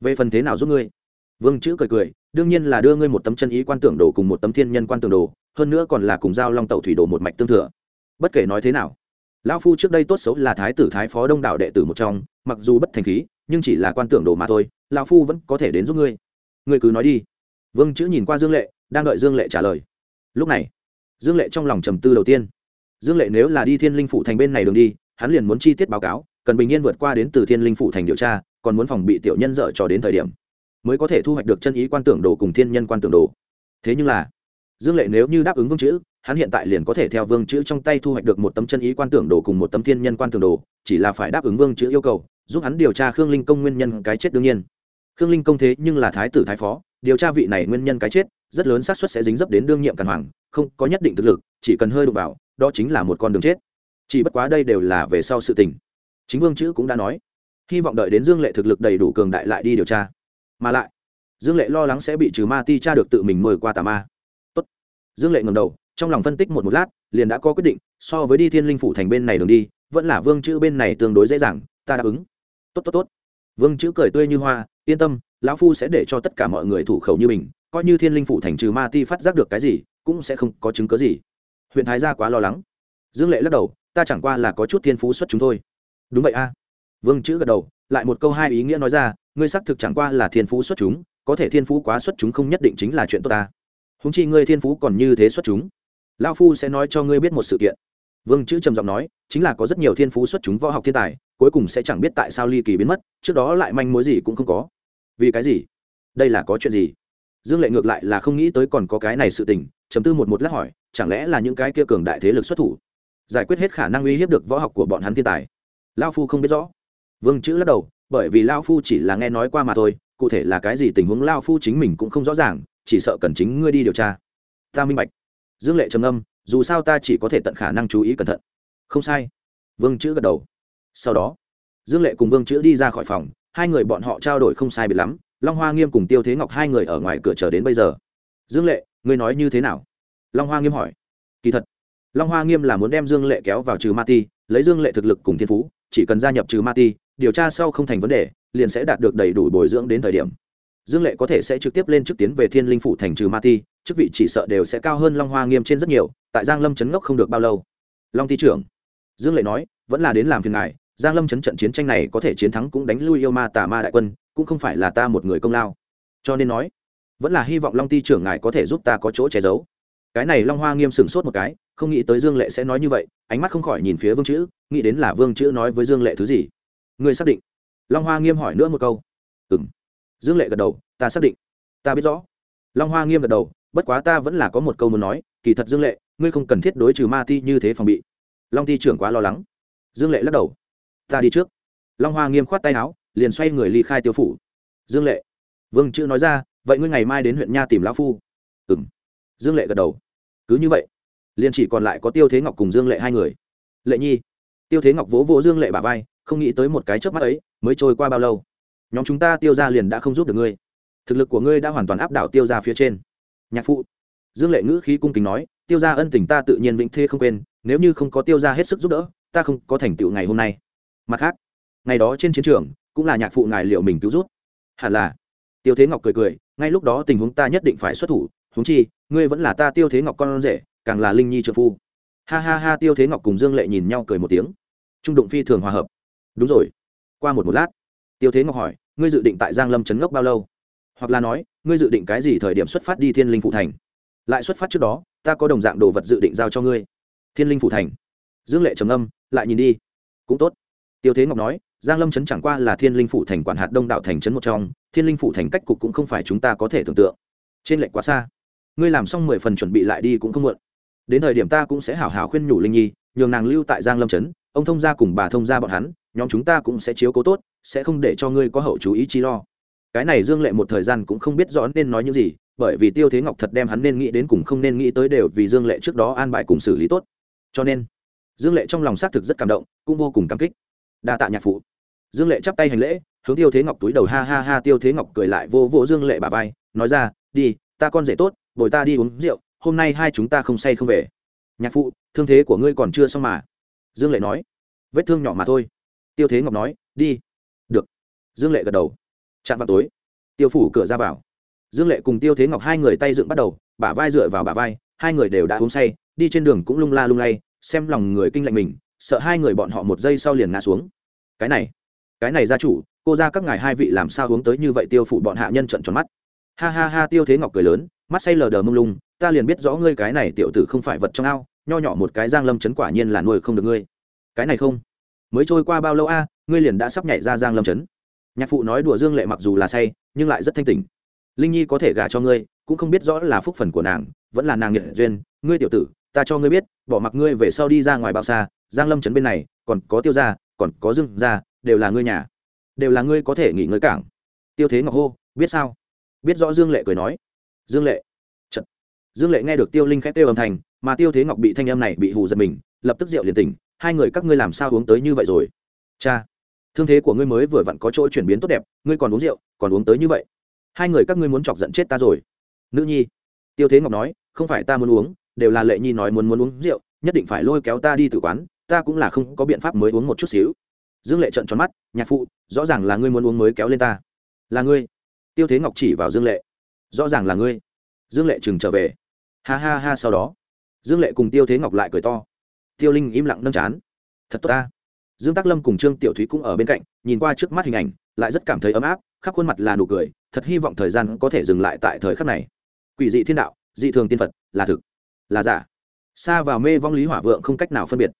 Về phần thế nào giúp ngươi? Vương chữ cười cười, đương nhiên là đưa ngươi một tấm chân ý quan tưởng đồ cùng một tấm thiên nhân quan tưởng đồ, hơn nữa còn là cùng giao long tẩu thủy đồ một mạch tương thừa. Bất kể nói thế nào, lão phu trước đây tốt xấu là thái tử thái phó đông đảo đệ tử một trong, mặc dù bất thành khí, nhưng chỉ là quan tưởng đồ mà thôi, lão phu vẫn có thể đến giúp ngươi. Ngươi cứ nói đi. Vương chữ nhìn qua dương lệ, đang đợi dương lệ trả lời. Lúc này, dương lệ trong lòng trầm tư đầu tiên. Dương lệ nếu là đi thiên linh phủ thành bên này đường đi, hắn liền muốn chi tiết báo cáo cần bình yên vượt qua đến từ thiên linh phủ thành điều tra, còn muốn phòng bị tiểu nhân dở cho đến thời điểm, mới có thể thu hoạch được chân ý quan tưởng đồ cùng thiên nhân quan tưởng đồ. Thế nhưng là, dương lệ nếu như đáp ứng vương chữ, hắn hiện tại liền có thể theo vương chữ trong tay thu hoạch được một tấm chân ý quan tưởng đồ cùng một tấm thiên nhân quan tưởng đồ, chỉ là phải đáp ứng vương chữ yêu cầu, giúp hắn điều tra khương linh công nguyên nhân cái chết đương nhiên. Khương linh công thế nhưng là thái tử thái phó, điều tra vị này nguyên nhân cái chết, rất lớn xác suất sẽ dính dấp đến đương nhiệm càn hoàng, không có nhất định thực lực, chỉ cần hơi đụng vào, đó chính là một con đường chết. Chỉ bất quá đây đều là về sau sự tình chính vương chữ cũng đã nói, hy vọng đợi đến dương lệ thực lực đầy đủ cường đại lại đi điều tra. Mà lại, dương lệ lo lắng sẽ bị trừ ma ti cha được tự mình mời qua tà ma. Tốt. dương lệ ngầm đầu, trong lòng phân tích một một lát, liền đã có quyết định, so với đi thiên linh phủ thành bên này đường đi, vẫn là vương chữ bên này tương đối dễ dàng, ta đáp ứng. Tốt tốt tốt. Vương chữ cười tươi như hoa, yên tâm, lão phu sẽ để cho tất cả mọi người thủ khẩu như mình, coi như thiên linh phủ thành trừ ma ti phát giác được cái gì, cũng sẽ không có chứng cớ gì. Huyện thái gia quá lo lắng. Dương lệ lắc đầu, ta chẳng qua là có chút thiên phú xuất chúng thôi đúng vậy a. Vương chữ gật đầu, lại một câu hai ý nghĩa nói ra, ngươi xác thực chẳng qua là thiên phú xuất chúng, có thể thiên phú quá xuất chúng không nhất định chính là chuyện tốt ta. Húng chi ngươi thiên phú còn như thế xuất chúng. Lao phu sẽ nói cho ngươi biết một sự kiện. Vương chữ trầm giọng nói, chính là có rất nhiều thiên phú xuất chúng võ học thiên tài, cuối cùng sẽ chẳng biết tại sao ly kỳ biến mất, trước đó lại manh mối gì cũng không có. Vì cái gì? Đây là có chuyện gì? Dương lệ ngược lại là không nghĩ tới còn có cái này sự tình chấm tư một một lát hỏi, chẳng lẽ là những cái kia cường đại thế lực xuất thủ? Giải quyết hết khả năng uy hiếp được võ học của bọn hắn thiên tài lao phu không biết rõ. Vương chữ lắc đầu, bởi vì lao phu chỉ là nghe nói qua mà thôi, cụ thể là cái gì tình huống lao phu chính mình cũng không rõ ràng, chỉ sợ cần chính ngươi đi điều tra. Ta minh bạch. Dương lệ trầm âm dù sao ta chỉ có thể tận khả năng chú ý cẩn thận. Không sai. Vương chữ gật đầu. Sau đó, dương lệ cùng vương chữ đi ra khỏi phòng, hai người bọn họ trao đổi không sai biệt lắm, long hoa nghiêm cùng tiêu thế ngọc hai người ở ngoài cửa chờ đến bây giờ. Dương lệ, ngươi nói như thế nào? Long hoa nghiêm hỏi. Kỳ thật, long hoa nghiêm là muốn đem dương lệ kéo vào trừ ma ti, lấy dương lệ thực lực cùng thiên phú chỉ cần gia nhập trừ ma ti, điều tra sau không thành vấn đề, liền sẽ đạt được đầy đủ bồi dưỡng đến thời điểm. Dương lệ có thể sẽ trực tiếp lên trước tiến về thiên linh phủ thành trừ ma ti, chức vị chỉ sợ đều sẽ cao hơn long hoa nghiêm trên rất nhiều, tại giang lâm chấn ngốc không được bao lâu. Long ti trưởng, dương lệ nói, vẫn là đến làm phiền ngài, giang lâm chấn trận chiến tranh này có thể chiến thắng cũng đánh lui yêu ma tà ma đại quân, cũng không phải là ta một người công lao. Cho nên nói, vẫn là hy vọng long ti trưởng ngài có thể giúp ta có chỗ che giấu cái này long hoa nghiêm sửng sốt một cái, không nghĩ tới dương lệ sẽ nói như vậy, ánh mắt không khỏi nhìn phía vương chữ, nghĩ đến là vương chữ nói với dương lệ thứ gì. Người xác định. Long hoa nghiêm hỏi nữa một câu. Ừ m dương lệ gật đầu, ta xác định. Ta biết rõ. Long hoa nghiêm gật đầu, bất quá ta vẫn là có một câu muốn nói, kỳ thật dương lệ, ngươi không cần thiết đối trừ ma ti như thế phòng bị. Long ti trưởng quá lo lắng. Dương lệ lắc đầu. Ta đi trước. Long hoa nghiêm khoát tay áo, liền xoay người ly khai tiêu phủ. Dương lệ. Vương chữ nói ra, vậy ngươi ngày mai đến huyện nha tìm lão phu. Ừ m dương lệ gật đầu cứ như vậy, liền chỉ còn lại có tiêu thế ngọc cùng dương lệ hai người. Lệ nhi, tiêu thế ngọc vỗ vỗ dương lệ bà vai, không nghĩ tới một cái chớp mắt ấy mới trôi qua bao lâu. Nhóm chúng ta tiêu ra liền đã không giúp được ngươi. Thực lực của ngươi đã hoàn toàn áp đảo tiêu ra phía trên. Nhạc phụ, dương lệ ngữ khí cung kính nói, tiêu ra ân tình ta tự nhiên vĩnh thê không quên, nếu như không có tiêu ra hết sức giúp đỡ, ta không có thành tựu ngày hôm nay. Mặt khác, ngày đó trên chiến trường, cũng là nhạc phụ ngài liệu mình cứu rút hẳn là, tiêu thế ngọc cười cười, ngay lúc đó tình huống ta nhất định phải xuất thủ, huống chi ngươi vẫn là ta tiêu thế ngọc con rể, càng là linh nhi trợ phu. Ha ha ha, tiêu thế ngọc cùng dương lệ nhìn nhau cười một tiếng. Trung đụng phi thường hòa hợp. Đúng rồi. Qua một một lát, tiêu thế ngọc hỏi, ngươi dự định tại giang lâm trấn ngốc bao lâu? Hoặc là nói, ngươi dự định cái gì thời điểm xuất phát đi thiên linh phụ thành? Lại xuất phát trước đó, ta có đồng dạng đồ vật dự định giao cho ngươi. Thiên linh phủ thành. Dương lệ trầm âm lại nhìn đi. Cũng tốt. Tiêu thế ngọc nói, giang lâm trấn chẳng qua là thiên linh phủ thành quản hạt đông đạo thành trấn một trong, thiên linh phủ thành cách cục cũng không phải chúng ta có thể tưởng tượng. Trên lệnh quá xa ngươi làm xong mười phần chuẩn bị lại đi cũng không muộn. Đến thời điểm ta cũng sẽ hảo hảo khuyên nhủ linh nhi, nhường nàng lưu tại giang lâm trấn, ông thông gia cùng bà thông gia bọn hắn, nhóm chúng ta cũng sẽ chiếu cố tốt, sẽ không để cho ngươi có hậu chú ý chi lo. Cái này dương lệ một thời gian cũng không biết rõ nên nói những gì, bởi vì tiêu thế ngọc thật đem hắn nên nghĩ đến cùng không nên nghĩ tới đều vì dương lệ trước đó an bài cùng xử lý tốt. Cho nên, dương lệ trong lòng xác thực rất cảm động, cũng vô cùng cảm kích. Đa tạ nhạc phụ. Dương lệ chắp tay hành lễ, hướng tiêu thế ngọc túi đầu ha ha ha, tiêu thế ngọc cười lại vô vô dương lệ bà vai, nói ra, đi, ta con rể tốt bồi ta đi uống rượu, hôm nay hai chúng ta không say không về. Nhạc phụ, thương thế của ngươi còn chưa xong mà. Dương lệ nói. Vết thương nhỏ mà thôi. Tiêu thế ngọc nói, đi. Được. Dương lệ gật đầu. Chạm vào tối. Tiêu phủ cửa ra vào. Dương lệ cùng tiêu thế ngọc hai người tay dựng bắt đầu, bả vai dựa vào bả vai, hai người đều đã uống say, đi trên đường cũng lung la lung lay, xem lòng người kinh lạnh mình, sợ hai người bọn họ một giây sau liền ngã xuống. Cái này cái này gia chủ, cô ra các ngài hai vị làm sao uống tới như vậy tiêu phụ bọn hạ nhân trận tròn mắt. Ha ha ha, tiêu thế ngọc cười lớn mắt say lờ đờ mông lung, ta liền biết rõ ngươi cái này tiểu tử không phải vật trong ao, nho nhỏ một cái giang lâm chấn quả nhiên là nuôi không được ngươi. Cái này không. Mới trôi qua bao lâu a, ngươi liền đã sắp nhảy ra giang lâm chấn. Nhạc phụ nói đùa dương lệ mặc dù là say, nhưng lại rất thanh tỉnh. Linh nhi có thể gả cho ngươi, cũng không biết rõ là phúc phần của nàng, vẫn là nàng nghệ duyên. Ngươi tiểu tử, ta cho ngươi biết, bỏ mặc ngươi về sau đi ra ngoài bao xa, giang lâm trấn bên này, còn có tiêu gia, còn có dương gia, đều là ngươi nhà. Đều là ngươi có thể nghỉ ngơi cảng. Tiêu thế ngọc hô, biết sao? Biết rõ dương lệ cười nói dương lệ. Chật. dương lệ nghe được tiêu linh khét tiêu âm thanh, mà tiêu thế ngọc bị thanh âm này bị hù giật mình, lập tức rượu liền tỉnh, hai người các ngươi làm sao uống tới như vậy rồi? Cha, thương thế của ngươi mới vừa vặn có chỗ chuyển biến tốt đẹp, ngươi còn uống rượu, còn uống tới như vậy. Hai người các ngươi muốn chọc giận chết ta rồi. Nữ nhi, tiêu thế ngọc nói, không phải ta muốn uống, đều là lệ nhi nói muốn muốn uống rượu, nhất định phải lôi kéo ta đi từ quán, ta cũng là không có biện pháp mới uống một chút xíu. Dương lệ trận tròn mắt, nhạc phụ, rõ ràng là ngươi muốn uống mới kéo lên ta. Là ngươi. Tiêu thế ngọc chỉ vào dương lệ rõ ràng là ngươi. Dương lệ chừng trở về. Ha ha ha, sau đó, dương lệ cùng tiêu thế ngọc lại cười to. Tiêu linh im lặng nâng chán. Thật tốt ta. Dương tác lâm cùng trương tiểu thúy cũng ở bên cạnh, nhìn qua trước mắt hình ảnh, lại rất cảm thấy ấm áp, khắp khuôn mặt là nụ cười, thật hy vọng thời gian có thể dừng lại tại thời khắc này. Quỷ dị thiên đạo, dị thường tiên phật, là thực, là giả. Xa vào mê vong lý hỏa vượng không cách nào phân biệt.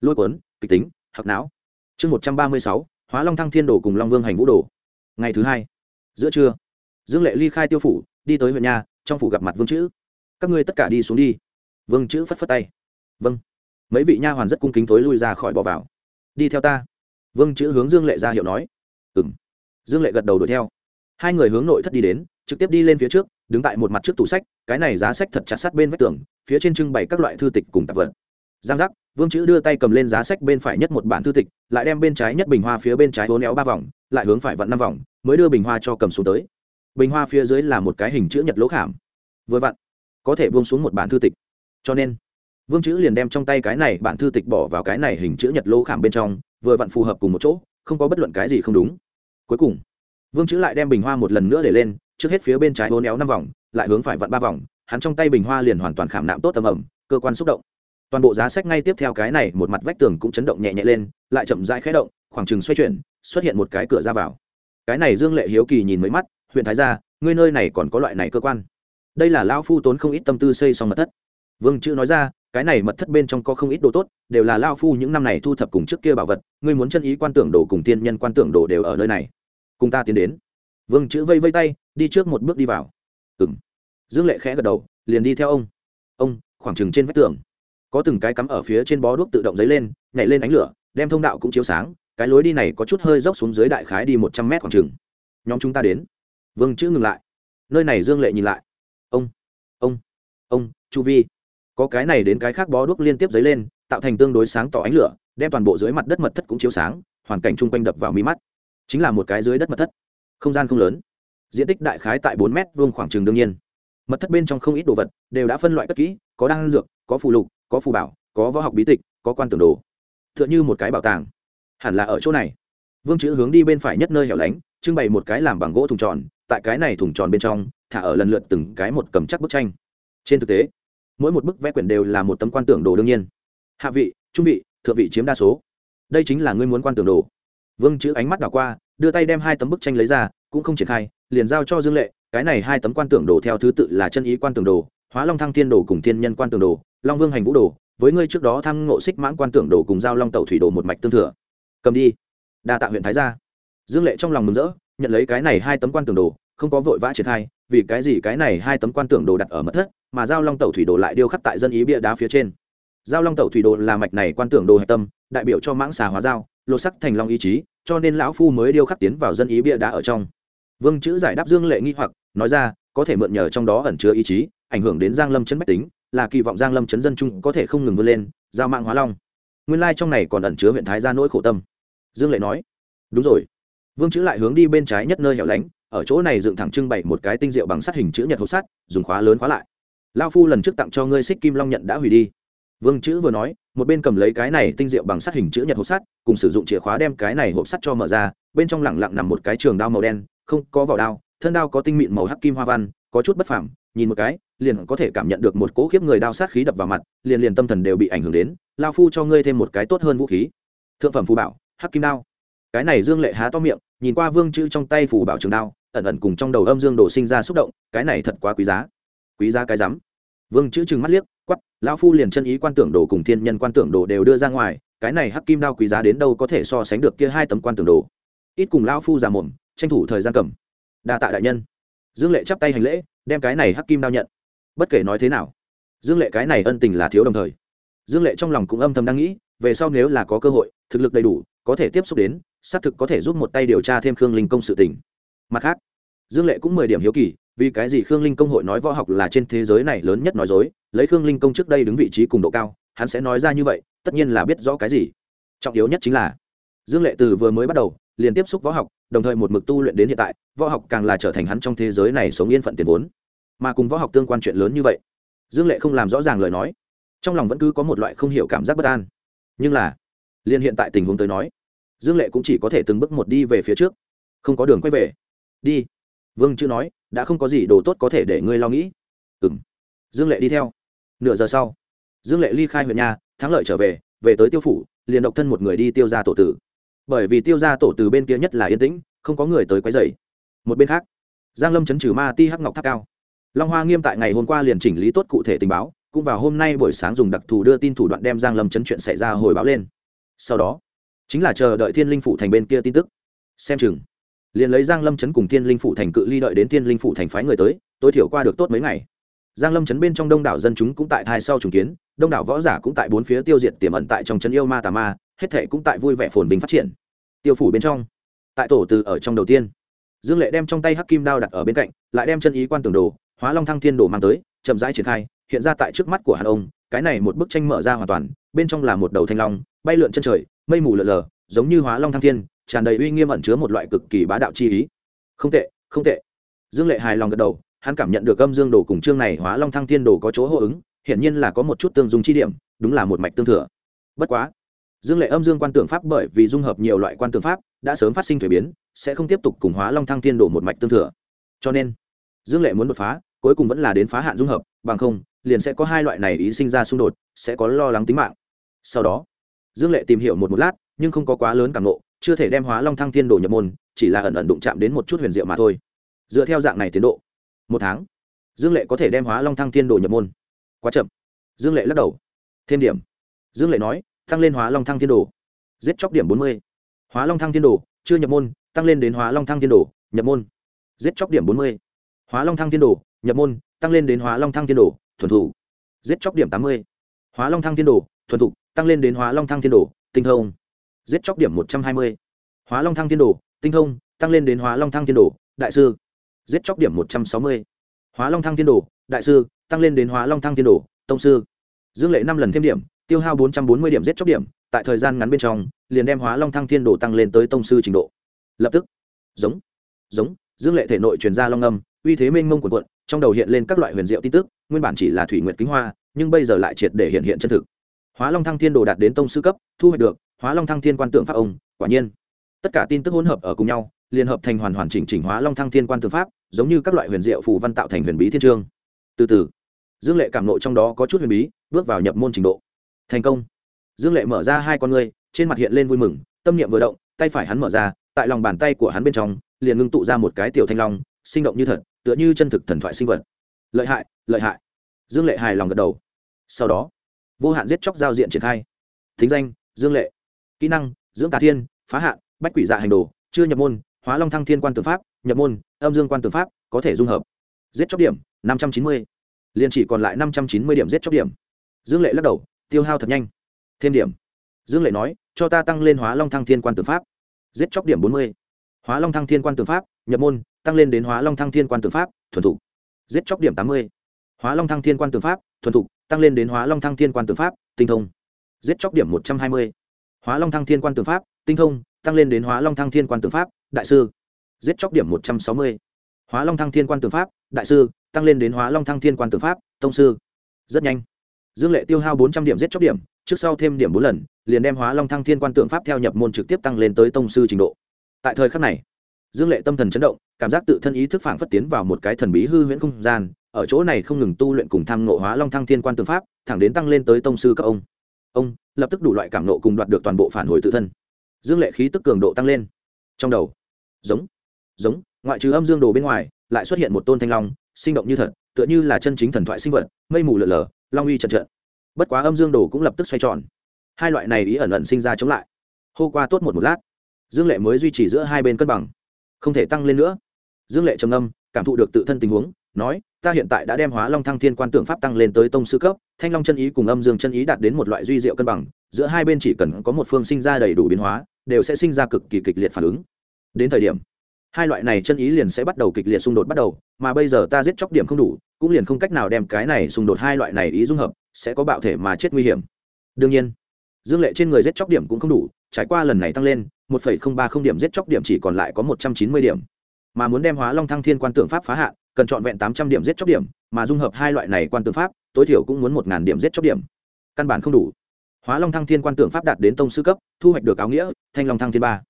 Lôi cuốn, kịch tính hoặc não. Chương một trăm ba mươi sáu, hóa long thăng thiên đồ cùng long vương hành vũ đồ. Ngày thứ hai, giữa trưa, dương lệ ly khai tiêu phủ đi tới huyện nhà trong phủ gặp mặt vương chữ. Các ngươi tất cả đi xuống đi. Vương chữ phất phất tay. Vâng. Mấy vị nha hoàn rất cung kính thối lui ra khỏi bỏ vào. Đi theo ta. Vương chữ hướng dương lệ ra hiệu nói. Ừ m dương lệ gật đầu đuổi theo. Hai người hướng nội thất đi đến, trực tiếp đi lên phía trước, đứng tại một mặt trước tủ sách, cái này giá sách thật chặt sát bên vách tường, phía trên trưng bày các loại thư tịch cùng tạp vật. Giang giác, vương chữ đưa tay cầm lên giá sách bên phải nhất một bản thư tịch, lại đem bên trái nhất bình hoa phía bên trái hố néo ba vòng, lại hướng phải vặn năm vòng, mới đưa bình hoa cho cầm xuống tới bình hoa phía dưới là một cái hình chữ nhật lỗ khảm. Vừa vặn, có thể buông xuống một bản thư tịch. Cho nên, vương chữ liền đem trong tay cái này bản thư tịch bỏ vào cái này hình chữ nhật lỗ khảm bên trong, vừa vặn phù hợp cùng một chỗ, không có bất luận cái gì không đúng. Cuối cùng, vương chữ lại đem bình hoa một lần nữa để lên, trước hết phía bên trái hố néo năm vòng, lại hướng phải vặn ba vòng, hắn trong tay bình hoa liền hoàn toàn khảm nạm tốt tầm ẩm, cơ quan xúc động. Toàn bộ giá sách ngay tiếp theo cái này một mặt vách tường cũng chấn động nhẹ nhẹ lên, lại chậm rãi khẽ động, khoảng chừng xoay chuyển, xuất hiện một cái cửa ra vào. Cái này dương lệ hiếu kỳ nhìn mấy mắt huyện thái gia, ngươi nơi này còn có loại này cơ quan. Đây là lao phu tốn không ít tâm tư xây xong mật thất. Vương chữ nói ra, cái này mật thất bên trong có không ít đồ tốt, đều là lao phu những năm này thu thập cùng trước kia bảo vật, ngươi muốn chân ý quan tưởng đồ cùng tiên nhân quan tưởng đồ đều ở nơi này. Cùng ta tiến đến. Vương chữ vây vây tay, đi trước một bước đi vào. Ừng dương lệ khẽ gật đầu, liền đi theo ông. Ông, khoảng trừng trên vách tường. Có từng cái cắm ở phía trên bó đuốc tự động dấy lên, nhảy lên ánh lửa, đem thông đạo cũng chiếu sáng, cái lối đi này có chút hơi dốc xuống dưới đại khái đi một trăm mét khoảng trừng nhóm chúng ta đến vương chữ ngừng lại. Nơi này dương lệ nhìn lại. Ông ông ông, chu vi. Có cái này đến cái khác bó đuốc liên tiếp dấy lên, tạo thành tương đối sáng tỏ ánh lửa, đem toàn bộ dưới mặt đất mật thất cũng chiếu sáng, hoàn cảnh chung quanh đập vào mi mắt. Chính là một cái dưới đất mật thất. Không gian không lớn. Diện tích đại khái tại bốn mét vuông khoảng trường đương nhiên. Mật thất bên trong không ít đồ vật đều đã phân loại cất kỹ, có đan dược, có phù lục, có phù bảo, có võ học bí tịch, có quan tưởng đồ. T h ư ợ n h ư một cái bảo tàng. Hẳn là ở chỗ này vương chữ hướng đi bên phải nhất nơi hẻo lánh, trưng bày một cái làm bằng gỗ thùng tròn, tại cái này thùng tròn bên trong, thả ở lần lượt từng cái một cầm chắc bức tranh. Trên thực tế, mỗi một bức vẽ quyển đều là một tấm quan tưởng đồ đương nhiên. Hạ vị, trung vị, thượng vị chiếm đa số. Đây chính là ngươi muốn quan tưởng đồ. Vương chữ ánh mắt đảo qua, đưa tay đem hai tấm bức tranh lấy ra, cũng không triển khai, liền giao cho dương lệ, cái này hai tấm quan tưởng đồ theo thứ tự là chân ý quan tưởng đồ, hóa long thăng thiên đồ cùng thiên nhân quan tưởng đồ, long vương hành vũ đồ, với ngươi trước đó thăng ngộ xích mãn quan tưởng đồ cùng giao long tàu thủy đồ một mạch tương thừa. Cầm đi đa tạ huyện thái gia. Dương lệ trong lòng mừng rỡ, nhận lấy cái này hai tấm quan tưởng đồ, không có vội vã triển khai, vì cái gì cái này hai tấm quan tưởng đồ đặt ở mật thất, mà giao long Tẩu thủy đồ lại điêu khắc tại dân ý bia đá phía trên. Giao long Tẩu thủy đồ là mạch này quan tưởng đồ hạch tâm, đại biểu cho mãng xà hóa giao, lột sắc thành long ý chí, cho nên lão phu mới điêu khắc tiến vào dân ý bia đá ở trong. Vương chữ giải đáp dương lệ nghi hoặc, nói ra, có thể mượn nhờ trong đó ẩn chứa ý chí, ảnh hưởng đến giang lâm chấn bách tính, là kỳ vọng giang lâm chấn dân chung có thể không ngừng vươn lên, giao mạng hóa long. Nguyên lai trong này còn ẩn chứa huyện thái gia nỗi khổ tâm dương lệ nói, đúng rồi. Vương chữ lại hướng đi bên trái nhất nơi hẻo lánh, ở chỗ này dựng thẳng trưng bày một cái tinh rượu bằng sắt hình chữ nhật hộp sắt, dùng khóa lớn khóa lại. Lao phu lần trước tặng cho ngươi xích kim long nhận đã hủy đi. Vương chữ vừa nói, một bên cầm lấy cái này tinh rượu bằng sắt hình chữ nhật hộp sắt, cùng sử dụng chìa khóa đem cái này hộp sắt cho mở ra, bên trong lẳng lặng nằm một cái trường đao màu đen, không có vỏ đao, thân đao có tinh mịn màu hắc kim hoa văn, có chút bất phẳng nhìn một cái, liền có thể cảm nhận được một cỗ khiếp người đao sát khí đập vào mặt, liền liền tâm thần đều bị ảnh hưởng đến. Lao phu cho ngươi thêm một cái tốt hơn vũ khí. Thượng phẩm phù bảo hắc kim đao. Cái này dương lệ há to miệng, nhìn qua vương chữ trong tay phủ bảo trường đao, ẩn ẩn cùng trong đầu âm dương đồ sinh ra xúc động, cái này thật quá quý giá. Quý giá cái rắm. Vương chữ chừng mắt liếc quắp lão phu liền chân ý quan tưởng đồ cùng thiên nhân quan tưởng đồ đều đưa ra ngoài, cái này hắc kim đao quý giá đến đâu có thể so sánh được kia hai tấm quan tưởng đồ. Ít cùng lão phu già mồm tranh thủ thời gian cầm. Đa tạ đại nhân. Dương lệ chắp tay hành lễ, đem cái này hắc kim đao nhận. Bất kể nói thế nào, dương lệ cái này ân tình là thiếu đồng thời. Dương lệ trong lòng cũng âm thầm đang nghĩ, về sau nếu là có cơ hội thực lực đầy đủ, có thể tiếp xúc đến, xác thực có thể giúp một tay điều tra thêm khương linh công sự tình. Mặt khác, dương lệ cũng mười điểm hiếu kỳ, vì cái gì khương linh công hội nói võ học là trên thế giới này lớn nhất nói dối, lấy khương linh công trước đây đứng vị trí cùng độ cao, hắn sẽ nói ra như vậy, tất nhiên là biết rõ cái gì. Trọng yếu nhất chính là, dương lệ từ vừa mới bắt đầu, liền tiếp xúc võ học, đồng thời một mực tu luyện đến hiện tại, võ học càng là trở thành hắn trong thế giới này sống yên phận tiền vốn. Mà cùng võ học tương quan chuyện lớn như vậy, dương lệ không làm rõ ràng lời nói. Trong lòng vẫn cứ có một loại không hiểu cảm giác bất an. Nhưng là liên hiện tại tình huống tới nói, dương lệ cũng chỉ có thể từng bước một đi về phía trước. Không có đường quay về. Đi. Vương chữ nói, đã không có gì đồ tốt có thể để ngươi lo nghĩ. Ừ m dương lệ đi theo. Nửa giờ sau, dương lệ ly khai huyện nhà, thắng lợi trở về về tới tiêu phủ, liền độc thân một người đi tiêu ra tổ tử. Bởi vì tiêu ra tổ tử bên kia nhất là yên tĩnh, không có người tới quấy dày một bên khác, giang lâm chấn trừ ma ti hắc ngọc tháp cao. Long hoa nghiêm tại ngày hôm qua liền chỉnh lý tốt cụ thể tình báo, cũng vào hôm nay buổi sáng dùng đặc thù đưa tin thủ đoạn đem giang lâm chấn chuyện xảy ra hồi báo lên sau đó, chính là chờ đợi thiên linh phủ thành bên kia tin tức. Xem chừng, liền lấy giang lâm chấn cùng thiên linh phủ thành cự ly đợi đến thiên linh phủ thành phái người tới, tối thiểu qua được tốt mấy ngày. Giang lâm chấn bên trong đông đảo dân chúng cũng tại thai sau trùng kiến, đông đảo võ giả cũng tại bốn phía tiêu diệt tiềm ẩn tại trong chấn yêu ma tà ma, hết thể cũng tại vui vẻ phồn bình phát triển. Tiêu phủ bên trong, tại tổ từ ở trong đầu tiên, dương lệ đem trong tay hắc kim đao đặt ở bên cạnh, lại đem chân ý quan tưởng đồ, hóa long thăng thiên đồ mang tới, chậm rãi triển khai, hiện ra tại trước mắt của hàn ông, cái này một bức tranh mở ra hoàn toàn, bên trong là một đầu thanh long bay lượn chân trời, mây mù lượn lờ giống như hóa long thăng thiên, tràn đầy uy nghiêm ẩn chứa một loại cực kỳ bá đạo chi ý. Không tệ không tệ. Dương lệ hài lòng gật đầu, hắn cảm nhận được âm dương đồ cùng chương này hóa long thăng thiên đồ có chỗ hô ứng, hiển nhiên là có một chút tương dung chi điểm, đúng là một mạch tương thừa. Bất quá, dương lệ âm dương quan tưởng pháp bởi vì dung hợp nhiều loại quan tưởng pháp, đã sớm phát sinh thuế biến, sẽ không tiếp tục cùng hóa long thăng thiên đồ một mạch tương thừa. Cho nên, dương lệ muốn đột phá, cuối cùng vẫn là đến phá hạn dung hợp, bằng không, liền sẽ có hai loại này ý sinh ra xung đột, sẽ có lo lắng tính mạng. Sau đó dương lệ tìm hiểu một một lát, nhưng không có quá lớn cảm nộ, chưa thể đem hóa long thăng thiên đồ nhập môn, chỉ là ẩn ẩn đụng chạm đến một chút huyền diệu mà thôi. Dựa theo dạng này tiến độ, một tháng, dương lệ có thể đem hóa long thăng thiên đồ nhập môn. Quá chậm. Dương lệ lắc đầu. Thêm điểm. Dương lệ nói, tăng lên hóa long thăng thiên đồ giết chóc điểm bốn mươi. Hóa long thăng thiên đồ chưa nhập môn, tăng lên đến hóa long thăng thiên đồ nhập môn. Giết chóc điểm bốn mươi. Hóa long thăng thiên đồ nhập môn, tăng lên đến hóa long thăng thiên đồ thuần thủ. Giết chóc điểm tám mươi. Hóa long thăng thiên đồ thuần thục tăng lên đến hóa long thăng thiên đồ, tinh thông. Giết chóc điểm một trăm hai mươi. Hóa long thăng thiên đồ, tinh thông, tăng lên đến hóa long thăng thiên đồ, đại sư. Giết chóc điểm một trăm sáu mươi. Hóa long thăng thiên đồ, đại sư, tăng lên đến hóa long thăng thiên đồ, tông sư. Dương lệ năm lần thêm điểm, tiêu hao bốn trăm bốn mươi điểm giết chóc điểm, tại thời gian ngắn bên trong, liền đem hóa long thăng thiên đồ tăng lên tới tông sư trình độ. Lập tức, giống giống, dương lệ thể nội truyền ra long âm, uy thế mênh mông quần quận trong đầu hiện lên các loại huyền diệu tin tức, nguyên bản chỉ là thủy nguyện kính hoa, nhưng bây giờ lại triệt để hiện hiện chân thực hóa long thăng thiên đồ đạt đến tông sư cấp, thu hoạch được, hóa long thăng thiên quan tượng pháp ông, quả nhiên. Tất cả tin tức hỗn hợp ở cùng nhau, liên hợp thành hoàn hoàn chỉnh chỉnh hóa long thăng thiên quan tượng pháp, giống như các loại huyền diệu phù văn tạo thành huyền bí thiên trương. Từ từ, dương lệ cảm nộ trong đó có chút huyền bí, bước vào nhập môn trình độ. Thành công. Dương lệ mở ra hai con ngươi, trên mặt hiện lên vui mừng, tâm niệm vừa động, tay phải hắn mở ra, tại lòng bàn tay của hắn bên trong, liền ngưng tụ ra một cái tiểu thanh long, sinh động như thật, tựa như chân thực thần thoại sinh vật. Lợi hại lợi hại. Dương lệ hài lòng gật đầu. Sau đó vô hạn giết chóc giao diện triển khai. Thính danh, dương lệ. Kỹ năng, dưỡng tà thiên, phá hạn, bách quỷ dạ hành đồ, chưa nhập môn, hóa long thăng thiên quan tư pháp, nhập môn, âm dương quan tư pháp, có thể dung hợp. Giết chóc điểm, năm trăm chín mươi. Liền chỉ còn lại năm trăm chín mươi điểm giết chóc điểm. Dương lệ lắc đầu, tiêu hao thật nhanh. Thêm điểm. Dương lệ nói, cho ta tăng lên hóa long thăng thiên quan tư pháp. Giết chóc điểm bốn mươi. Hóa long thăng thiên quan tư pháp, nhập môn, tăng lên đến hóa long thăng thiên quan tư pháp, thuần thủ. Giết chóc điểm tám mươi. Hóa long thăng thiên quan tư pháp thuần thục, tăng lên đến hóa long thăng thiên quan tư pháp, tinh thông. Giết chóc điểm một trăm hai mươi. Hóa long thăng thiên quan tư pháp, tinh thông, tăng lên đến hóa long thăng thiên quan tư pháp, đại sư. Giết chóc điểm một trăm sáu mươi. Hóa long thăng thiên quan tư pháp, đại sư, tăng lên đến hóa long thăng thiên quan tư pháp, tông sư. Rất nhanh. Dương lệ tiêu hao bốn trăm điểm giết chóc điểm, trước sau thêm điểm bốn lần, liền đem hóa long thăng thiên quan tượng pháp theo nhập môn trực tiếp tăng lên tới tông sư trình độ. Tại thời khắc này, dương lệ tâm thần chấn động, cảm giác tự thân ý thức phản phất tiến vào một cái thần bí hư huyễn không gian ở chỗ này không ngừng tu luyện cùng tham ngộ hóa long thăng thiên quan Tương pháp, thẳng đến tăng lên tới tông sư các ông. Ông, lập tức đủ loại cảm nộ cùng đoạt được toàn bộ phản hồi tự thân. Dương lệ khí tức cường độ tăng lên. Trong đầu, giống giống, ngoại trừ âm dương đồ bên ngoài, lại xuất hiện một tôn thanh long, sinh động như thật, tựa như là chân chính thần thoại sinh vật, mây mù lở lở, long uy trận trận. Bất quá âm dương đồ cũng lập tức xoay tròn. Hai loại này ý ẩn ẩn sinh ra chống lại. Hô qua tốt một một lát, dương lệ mới duy trì giữa hai bên cân bằng. Không thể tăng lên nữa. Dương lệ trầm âm cảm thụ được tự thân tình huống, nói ta hiện tại đã đem hóa long thăng thiên quan tượng pháp tăng lên tới tông sư cấp, thanh long chân ý cùng âm dương chân ý đạt đến một loại duy diệu cân bằng, giữa hai bên chỉ cần có một phương sinh ra đầy đủ biến hóa, đều sẽ sinh ra cực kỳ kịch liệt phản ứng. Đến thời điểm, hai loại này chân ý liền sẽ bắt đầu kịch liệt xung đột bắt đầu, mà bây giờ ta giết chóc điểm không đủ, cũng liền không cách nào đem cái này xung đột hai loại này ý dung hợp, sẽ có bạo thể mà chết nguy hiểm. Đương nhiên, dương lệ trên người giết chóc điểm cũng không đủ, trải qua lần này tăng lên, một ba không điểm giết chóc điểm chỉ còn lại có một trăm chín mươi điểm. Mà muốn đem hóa long thăng thiên quan tượng pháp phá hạn cần trọn vẹn tám trăm điểm giết chóc điểm, mà dung hợp hai loại này quan tượng pháp, tối thiểu cũng muốn một điểm giết chóc điểm. Căn bản không đủ. Hóa long thăng thiên quan tượng pháp đạt đến tông sư cấp, thu hoạch được áo nghĩa, thanh long thăng thiên ba.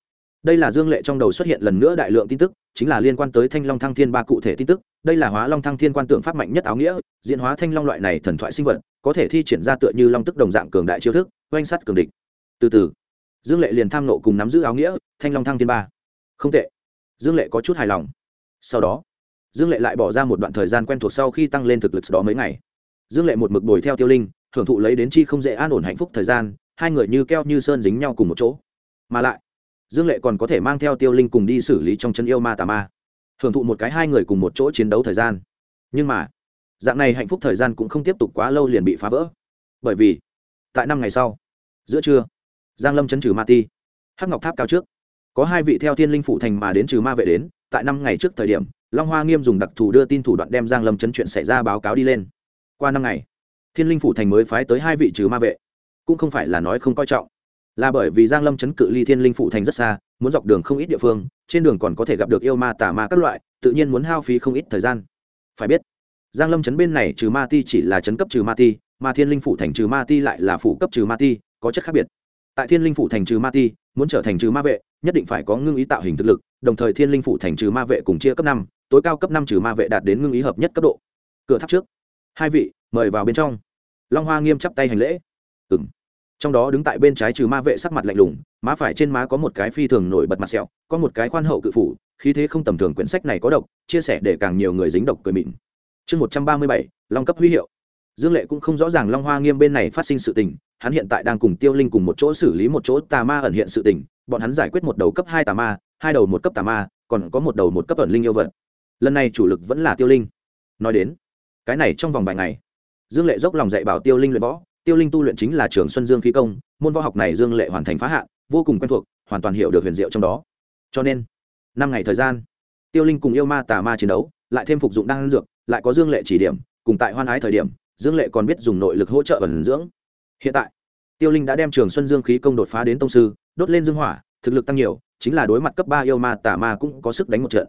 Đây là dương lệ trong đầu xuất hiện lần nữa đại lượng tin tức, chính là liên quan tới thanh long thăng thiên ba cụ thể tin tức. Đây là hóa long thăng thiên quan tượng pháp mạnh nhất áo nghĩa, diễn hóa thanh long loại này thần thoại sinh vật, có thể thi triển ra tựa như long tức đồng dạng cường đại chiêu thức, oanh sắt cường địch. Từ từ. Dương lệ liền tham nộ cùng nắm giữ áo nghĩa, thanh long thăng thiên ba. Không tệ. Dương lệ có chút hài lòng. Sau đó dương lệ lại bỏ ra một đoạn thời gian quen thuộc sau khi tăng lên thực lực đó mấy ngày. Dương lệ một mực bồi theo tiêu linh, hưởng thụ lấy đến chi không dễ an ổn hạnh phúc thời gian, hai người như keo như sơn dính nhau cùng một chỗ. Mà lại, dương lệ còn có thể mang theo tiêu linh cùng đi xử lý trong chân yêu ma tà ma, hưởng thụ một cái hai người cùng một chỗ chiến đấu thời gian. Nhưng mà, dạng này hạnh phúc thời gian cũng không tiếp tục quá lâu liền bị phá vỡ. Bởi vì, tại năm ngày sau, giữa trưa, giang lâm chấn trừ ma ti, hắc ngọc tháp cao trước, có hai vị theo thiên linh phụ thành mà đến trừ ma vệ đến, tại năm ngày trước thời điểm long hoa nghiêm dùng đặc thù đưa tin thủ đoạn đem giang lâm chấn chuyện xảy ra báo cáo đi lên. Qua năm ngày, thiên linh phụ thành mới phái tới hai vị trừ ma vệ, cũng không phải là nói không coi trọng. Là bởi vì giang lâm chấn cự ly thiên linh phụ thành rất xa, muốn dọc đường không ít địa phương, trên đường còn có thể gặp được yêu ma tà ma các loại, tự nhiên muốn hao phí không ít thời gian. Phải biết, giang lâm chấn bên này trừ ma ti chỉ là chấn cấp trừ ma ti, mà thiên linh phụ thành trừ ma ti lại là phủ cấp trừ ma ti, có chất khác biệt. Tại thiên linh phụ thành trừ ma ti, muốn trở thành trừ ma vệ nhất định phải có ngưng ý tạo hình thực lực, đồng thời thiên linh phụ thành trừ ma vệ cùng chia cấp năm, tối cao cấp năm trừ ma vệ đạt đến ngưng ý hợp nhất cấp độ. Cửa tháp trước. Hai vị, mời vào bên trong. Long hoa nghiêm chắp tay hành lễ. Ừng trong đó đứng tại bên trái trừ ma vệ sắc mặt lạnh lùng, má phải trên má có một cái phi thường nổi bật mặt sẹo, có một cái khoan hậu cự phủ, khí thế không tầm thường quyển sách này có độc, chia sẻ để càng nhiều người dính độc cười mịn. Chương một trăm ba mươi bảy, long cấp huy hiệu. Dương lệ cũng không rõ ràng long hoa nghiêm bên này phát sinh sự tình, hắn hiện tại đang cùng tiêu linh cùng một chỗ xử lý một chỗ tà ma ẩn hiện sự tình bọn hắn giải quyết một đầu cấp hai tà ma, hai đầu một cấp tà ma, còn có một đầu một cấp ẩn linh yêu vật. Lần này chủ lực vẫn là tiêu linh. Nói đến, cái này trong vòng vài ngày, dương lệ dốc lòng dạy bảo tiêu linh luyện võ. Tiêu linh tu luyện chính là trường xuân dương khí công, môn võ học này dương lệ hoàn thành phá hạn, vô cùng quen thuộc, hoàn toàn hiểu được huyền diệu trong đó. Cho nên, năm ngày thời gian, tiêu linh cùng yêu ma tà ma chiến đấu, lại thêm phục dụng đan dược, lại có dương lệ chỉ điểm, cùng tại hoan ái thời điểm, dương lệ còn biết dùng nội lực hỗ trợ ẩn dưỡng. Hiện tại tiêu linh đã đem trường xuân dương khí công đột phá đến tông sư, đốt lên dương hỏa, thực lực tăng nhiều, chính là đối mặt cấp ba yêu ma, tà ma cũng có sức đánh một trận.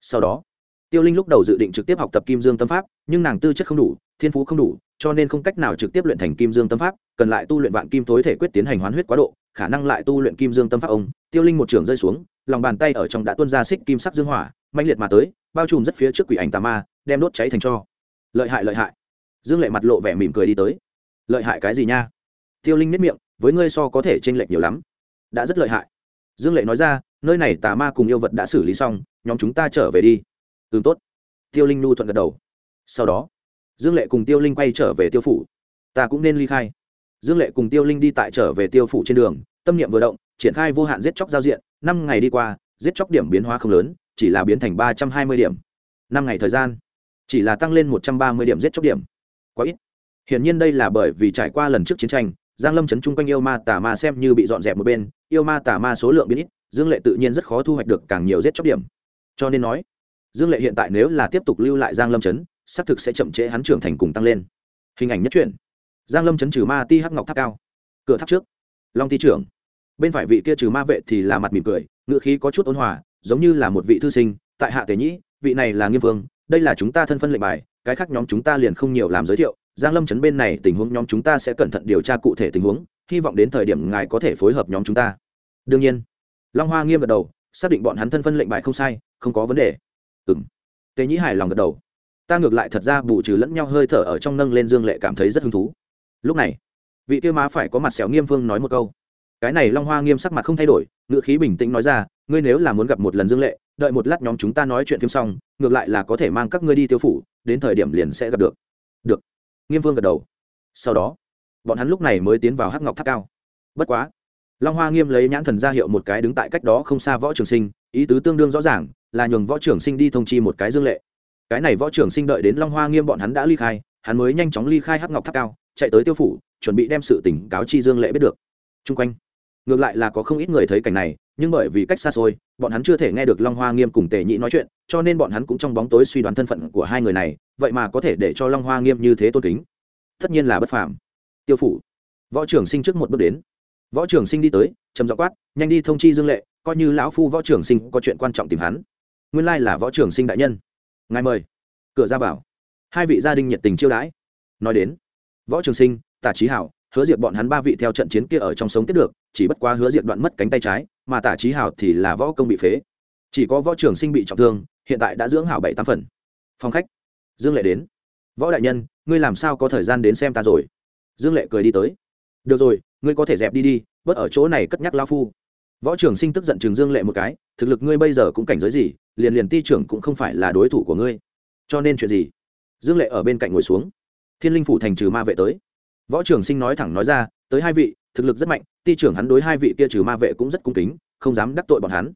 Sau đó, tiêu linh lúc đầu dự định trực tiếp học tập kim dương tâm pháp, nhưng nàng tư chất không đủ, thiên phú không đủ, cho nên không cách nào trực tiếp luyện thành kim dương tâm pháp, cần lại tu luyện vạn kim tối thể quyết tiến hành hoán huyết quá độ, khả năng lại tu luyện kim dương tâm pháp ông. Tiêu linh một trường rơi xuống, lòng bàn tay ở trong đã tuôn ra xích kim sắc dương hỏa mạnh liệt mà tới, bao trùm rất phía trước quỷ ảnh tà ma, đem đốt cháy thành cho. Lợi hại lợi hại. Dương lệ mặt lộ vẻ mỉm cười đi tới. Lợi hại cái gì nha? Tiêu linh nếp miệng, với ngươi so có thể t r ê n lệch nhiều lắm. Đã rất lợi hại. Dương lệ nói ra, nơi này tà ma cùng yêu vật đã xử lý xong, nhóm chúng ta trở về đi. Ừ tốt. Tiêu linh nu thuận gật đầu. Sau đó, dương lệ cùng tiêu linh quay trở về tiêu phủ. Ta cũng nên ly khai. Dương lệ cùng tiêu linh đi tại trở về tiêu phủ trên đường, tâm niệm vừa động, triển khai vô hạn giết chóc giao diện. Năm ngày đi qua, giết chóc điểm biến hóa không lớn, chỉ là biến thành ba trăm hai mươi điểm. Năm ngày thời gian, chỉ là tăng lên một trăm ba mươi điểm giết chóc điểm. Quá ít. Hiển nhiên đây là bởi vì trải qua lần trước chiến tranh giang lâm chấn chung quanh yêu ma tà ma xem như bị dọn dẹp một bên, yêu ma tà ma số lượng biến ít, dương lệ tự nhiên rất khó thu hoạch được càng nhiều giết chóc điểm. Cho nên nói, dương lệ hiện tại nếu là tiếp tục lưu lại giang lâm chấn, xác thực sẽ chậm trễ hắn trưởng thành cùng tăng lên. Hình ảnh nhất truyện. Giang lâm chấn trừ ma ti hắc ngọc tháp cao, cửa tháp trước. Long ti trưởng. Bên phải vị kia trừ ma vệ thì là mặt mỉm cười ngựa khí có chút ôn hòa, giống như là một vị thư sinh, tại hạ tề nhĩ, vị này là nghiêm vương, đây là chúng ta thân phân lệnh bài, cái khác nhóm chúng ta liền không nhiều làm giới thiệu giang lâm chấn bên này tình huống nhóm chúng ta sẽ cẩn thận điều tra cụ thể tình huống, hy vọng đến thời điểm ngài có thể phối hợp nhóm chúng ta. Đương nhiên. Long hoa nghiêm gật đầu, xác định bọn hắn thân phân lệnh bài không sai, không có vấn đề. Ừng tề nhĩ hài lòng gật đầu. Ta ngược lại thật ra bù trừ lẫn nhau hơi thở ở trong nâng lên dương lệ cảm thấy rất hứng thú. Lúc này, vị kia má phải có mặt sẹo nghiêm vương nói một câu. Cái này long hoa nghiêm sắc mặt không thay đổi, ngữ khí bình tĩnh nói ra, ngươi nếu là muốn gặp một lần dương lệ, đợi một lát nhóm chúng ta nói chuyện phim xong, ngược lại là có thể mang các ngươi đi tiêu phủ, đến thời điểm liền sẽ gặp được. Được nghiêm vương gật đầu. Sau đó, bọn hắn lúc này mới tiến vào hắc ngọc tháp cao. Bất quá, long hoa nghiêm lấy nhãn thần ra hiệu một cái đứng tại cách đó không xa võ trường sinh, ý tứ tương đương rõ ràng, là nhường võ trường sinh đi thông chi một cái dương lệ. Cái này võ trường sinh đợi đến long hoa nghiêm bọn hắn đã ly khai, hắn mới nhanh chóng ly khai hắc ngọc tháp cao, chạy tới tiêu phủ, chuẩn bị đem sự tỉnh cáo chi dương lệ biết được. Chung quanh, ngược lại là có không ít người thấy cảnh này nhưng bởi vì cách xa xôi, bọn hắn chưa thể nghe được long hoa nghiêm cùng tề nhĩ nói chuyện, cho nên bọn hắn cũng trong bóng tối suy đoán thân phận của hai người này, vậy mà có thể để cho long hoa nghiêm như thế tôn kính. Tất nhiên là bất phàm. Tiêu phủ, võ trưởng sinh trước một bước đến. Võ trưởng sinh đi tới, trầm dọ quát, nhanh đi thông chi dương lệ, coi như lão phu võ trưởng sinh có chuyện quan trọng tìm hắn. Nguyên lai là võ trưởng sinh đại nhân. Ngài mời. Cửa ra vào. Hai vị gia đình nhiệt tình chiêu đãi. Nói đến, võ trường sinh, tả trí hảo, hứa diệt bọn hắn ba vị theo trận chiến kia ở trong sống tiếp được, chỉ bất quá hứa diệt đoạn mất cánh tay trái mà tả trí hảo thì là võ công bị phế. Chỉ có võ trường sinh bị trọng thương, hiện tại đã dưỡng hảo bảy tám phần. Phong khách. Dương lệ đến. Võ đại nhân, ngươi làm sao có thời gian đến xem ta rồi? Dương lệ cười đi tới. Được rồi, ngươi có thể dẹp đi đi, bớt ở chỗ này cất nhắc lao phu. Võ trường sinh tức giận chừng dương lệ một cái, thực lực ngươi bây giờ cũng cảnh giới gì, liền liền ti trưởng cũng không phải là đối thủ của ngươi. Cho nên chuyện gì? Dương lệ ở bên cạnh ngồi xuống. Thiên linh phủ thành trừ ma vệ tới. Võ trường sinh nói thẳng nói ra, tới hai vị, thực lực rất mạnh ti trưởng hắn đối hai vị kia trừ ma vệ cũng rất cung kính, không dám đắc tội bọn hắn.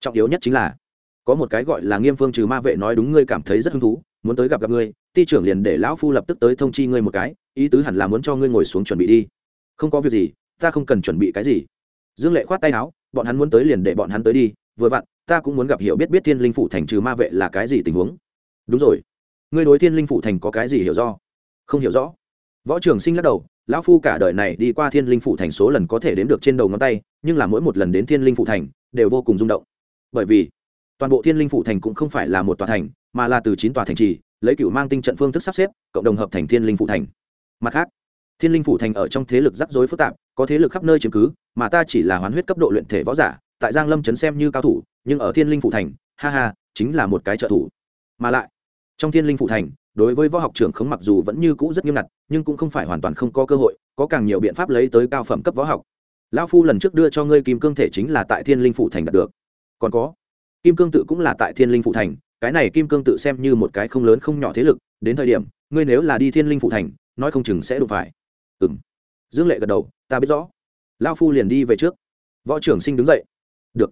Trọng yếu nhất chính là, có một cái gọi là nghiêm phương trừ ma vệ nói đúng ngươi cảm thấy rất hứng thú, muốn tới gặp gặp ngươi, ti trưởng liền để lão phu lập tức tới thông chi ngươi một cái, ý tứ hẳn là muốn cho ngươi ngồi xuống chuẩn bị đi. Không có việc gì, ta không cần chuẩn bị cái gì. Dương lệ khoát tay áo, bọn hắn muốn tới liền để bọn hắn tới đi, vừa vặn, ta cũng muốn gặp hiểu biết biết thiên linh phủ thành trừ ma vệ là cái gì tình huống. Đúng rồi. Ngươi đối thiên linh phủ thành có cái gì hiểu do? Không hiểu rõ. Võ trường sinh lắc đầu lão phu cả đời này đi qua thiên linh phủ thành số lần có thể đếm được trên đầu ngón tay, nhưng là mỗi một lần đến thiên linh phủ thành, đều vô cùng rung động. Bởi vì, toàn bộ thiên linh phủ thành cũng không phải là một tòa thành, mà là từ chín tòa thành trì, lấy cựu mang tinh trận phương thức sắp xếp, cộng đồng hợp thành thiên linh phủ thành. Mặt khác, thiên linh phủ thành ở trong thế lực rắc rối phức tạp, có thế lực khắp nơi chứng cứ, mà ta chỉ là hoán huyết cấp độ luyện thể võ giả, tại giang lâm trấn xem như cao thủ, nhưng ở thiên linh phủ thành, ha ha, chính là một cái trợ thủ. Mà lại, trong thiên linh phủ thành đối với võ học trưởng khống mặc dù vẫn như cũ rất nghiêm ngặt, nhưng cũng không phải hoàn toàn không có cơ hội, có càng nhiều biện pháp lấy tới cao phẩm cấp võ học. Lão phu lần trước đưa cho ngươi kim cương thể chính là tại thiên linh phụ thành đạt được. Còn có, kim cương tự cũng là tại thiên linh phụ thành, cái này kim cương tự xem như một cái không lớn không nhỏ thế lực, đến thời điểm, ngươi nếu là đi thiên linh phụ thành, nói không chừng sẽ đụng phải. Ừ m dương lệ gật đầu, ta biết rõ. Lao phu liền đi về trước. Võ trưởng sinh đứng dậy. Được.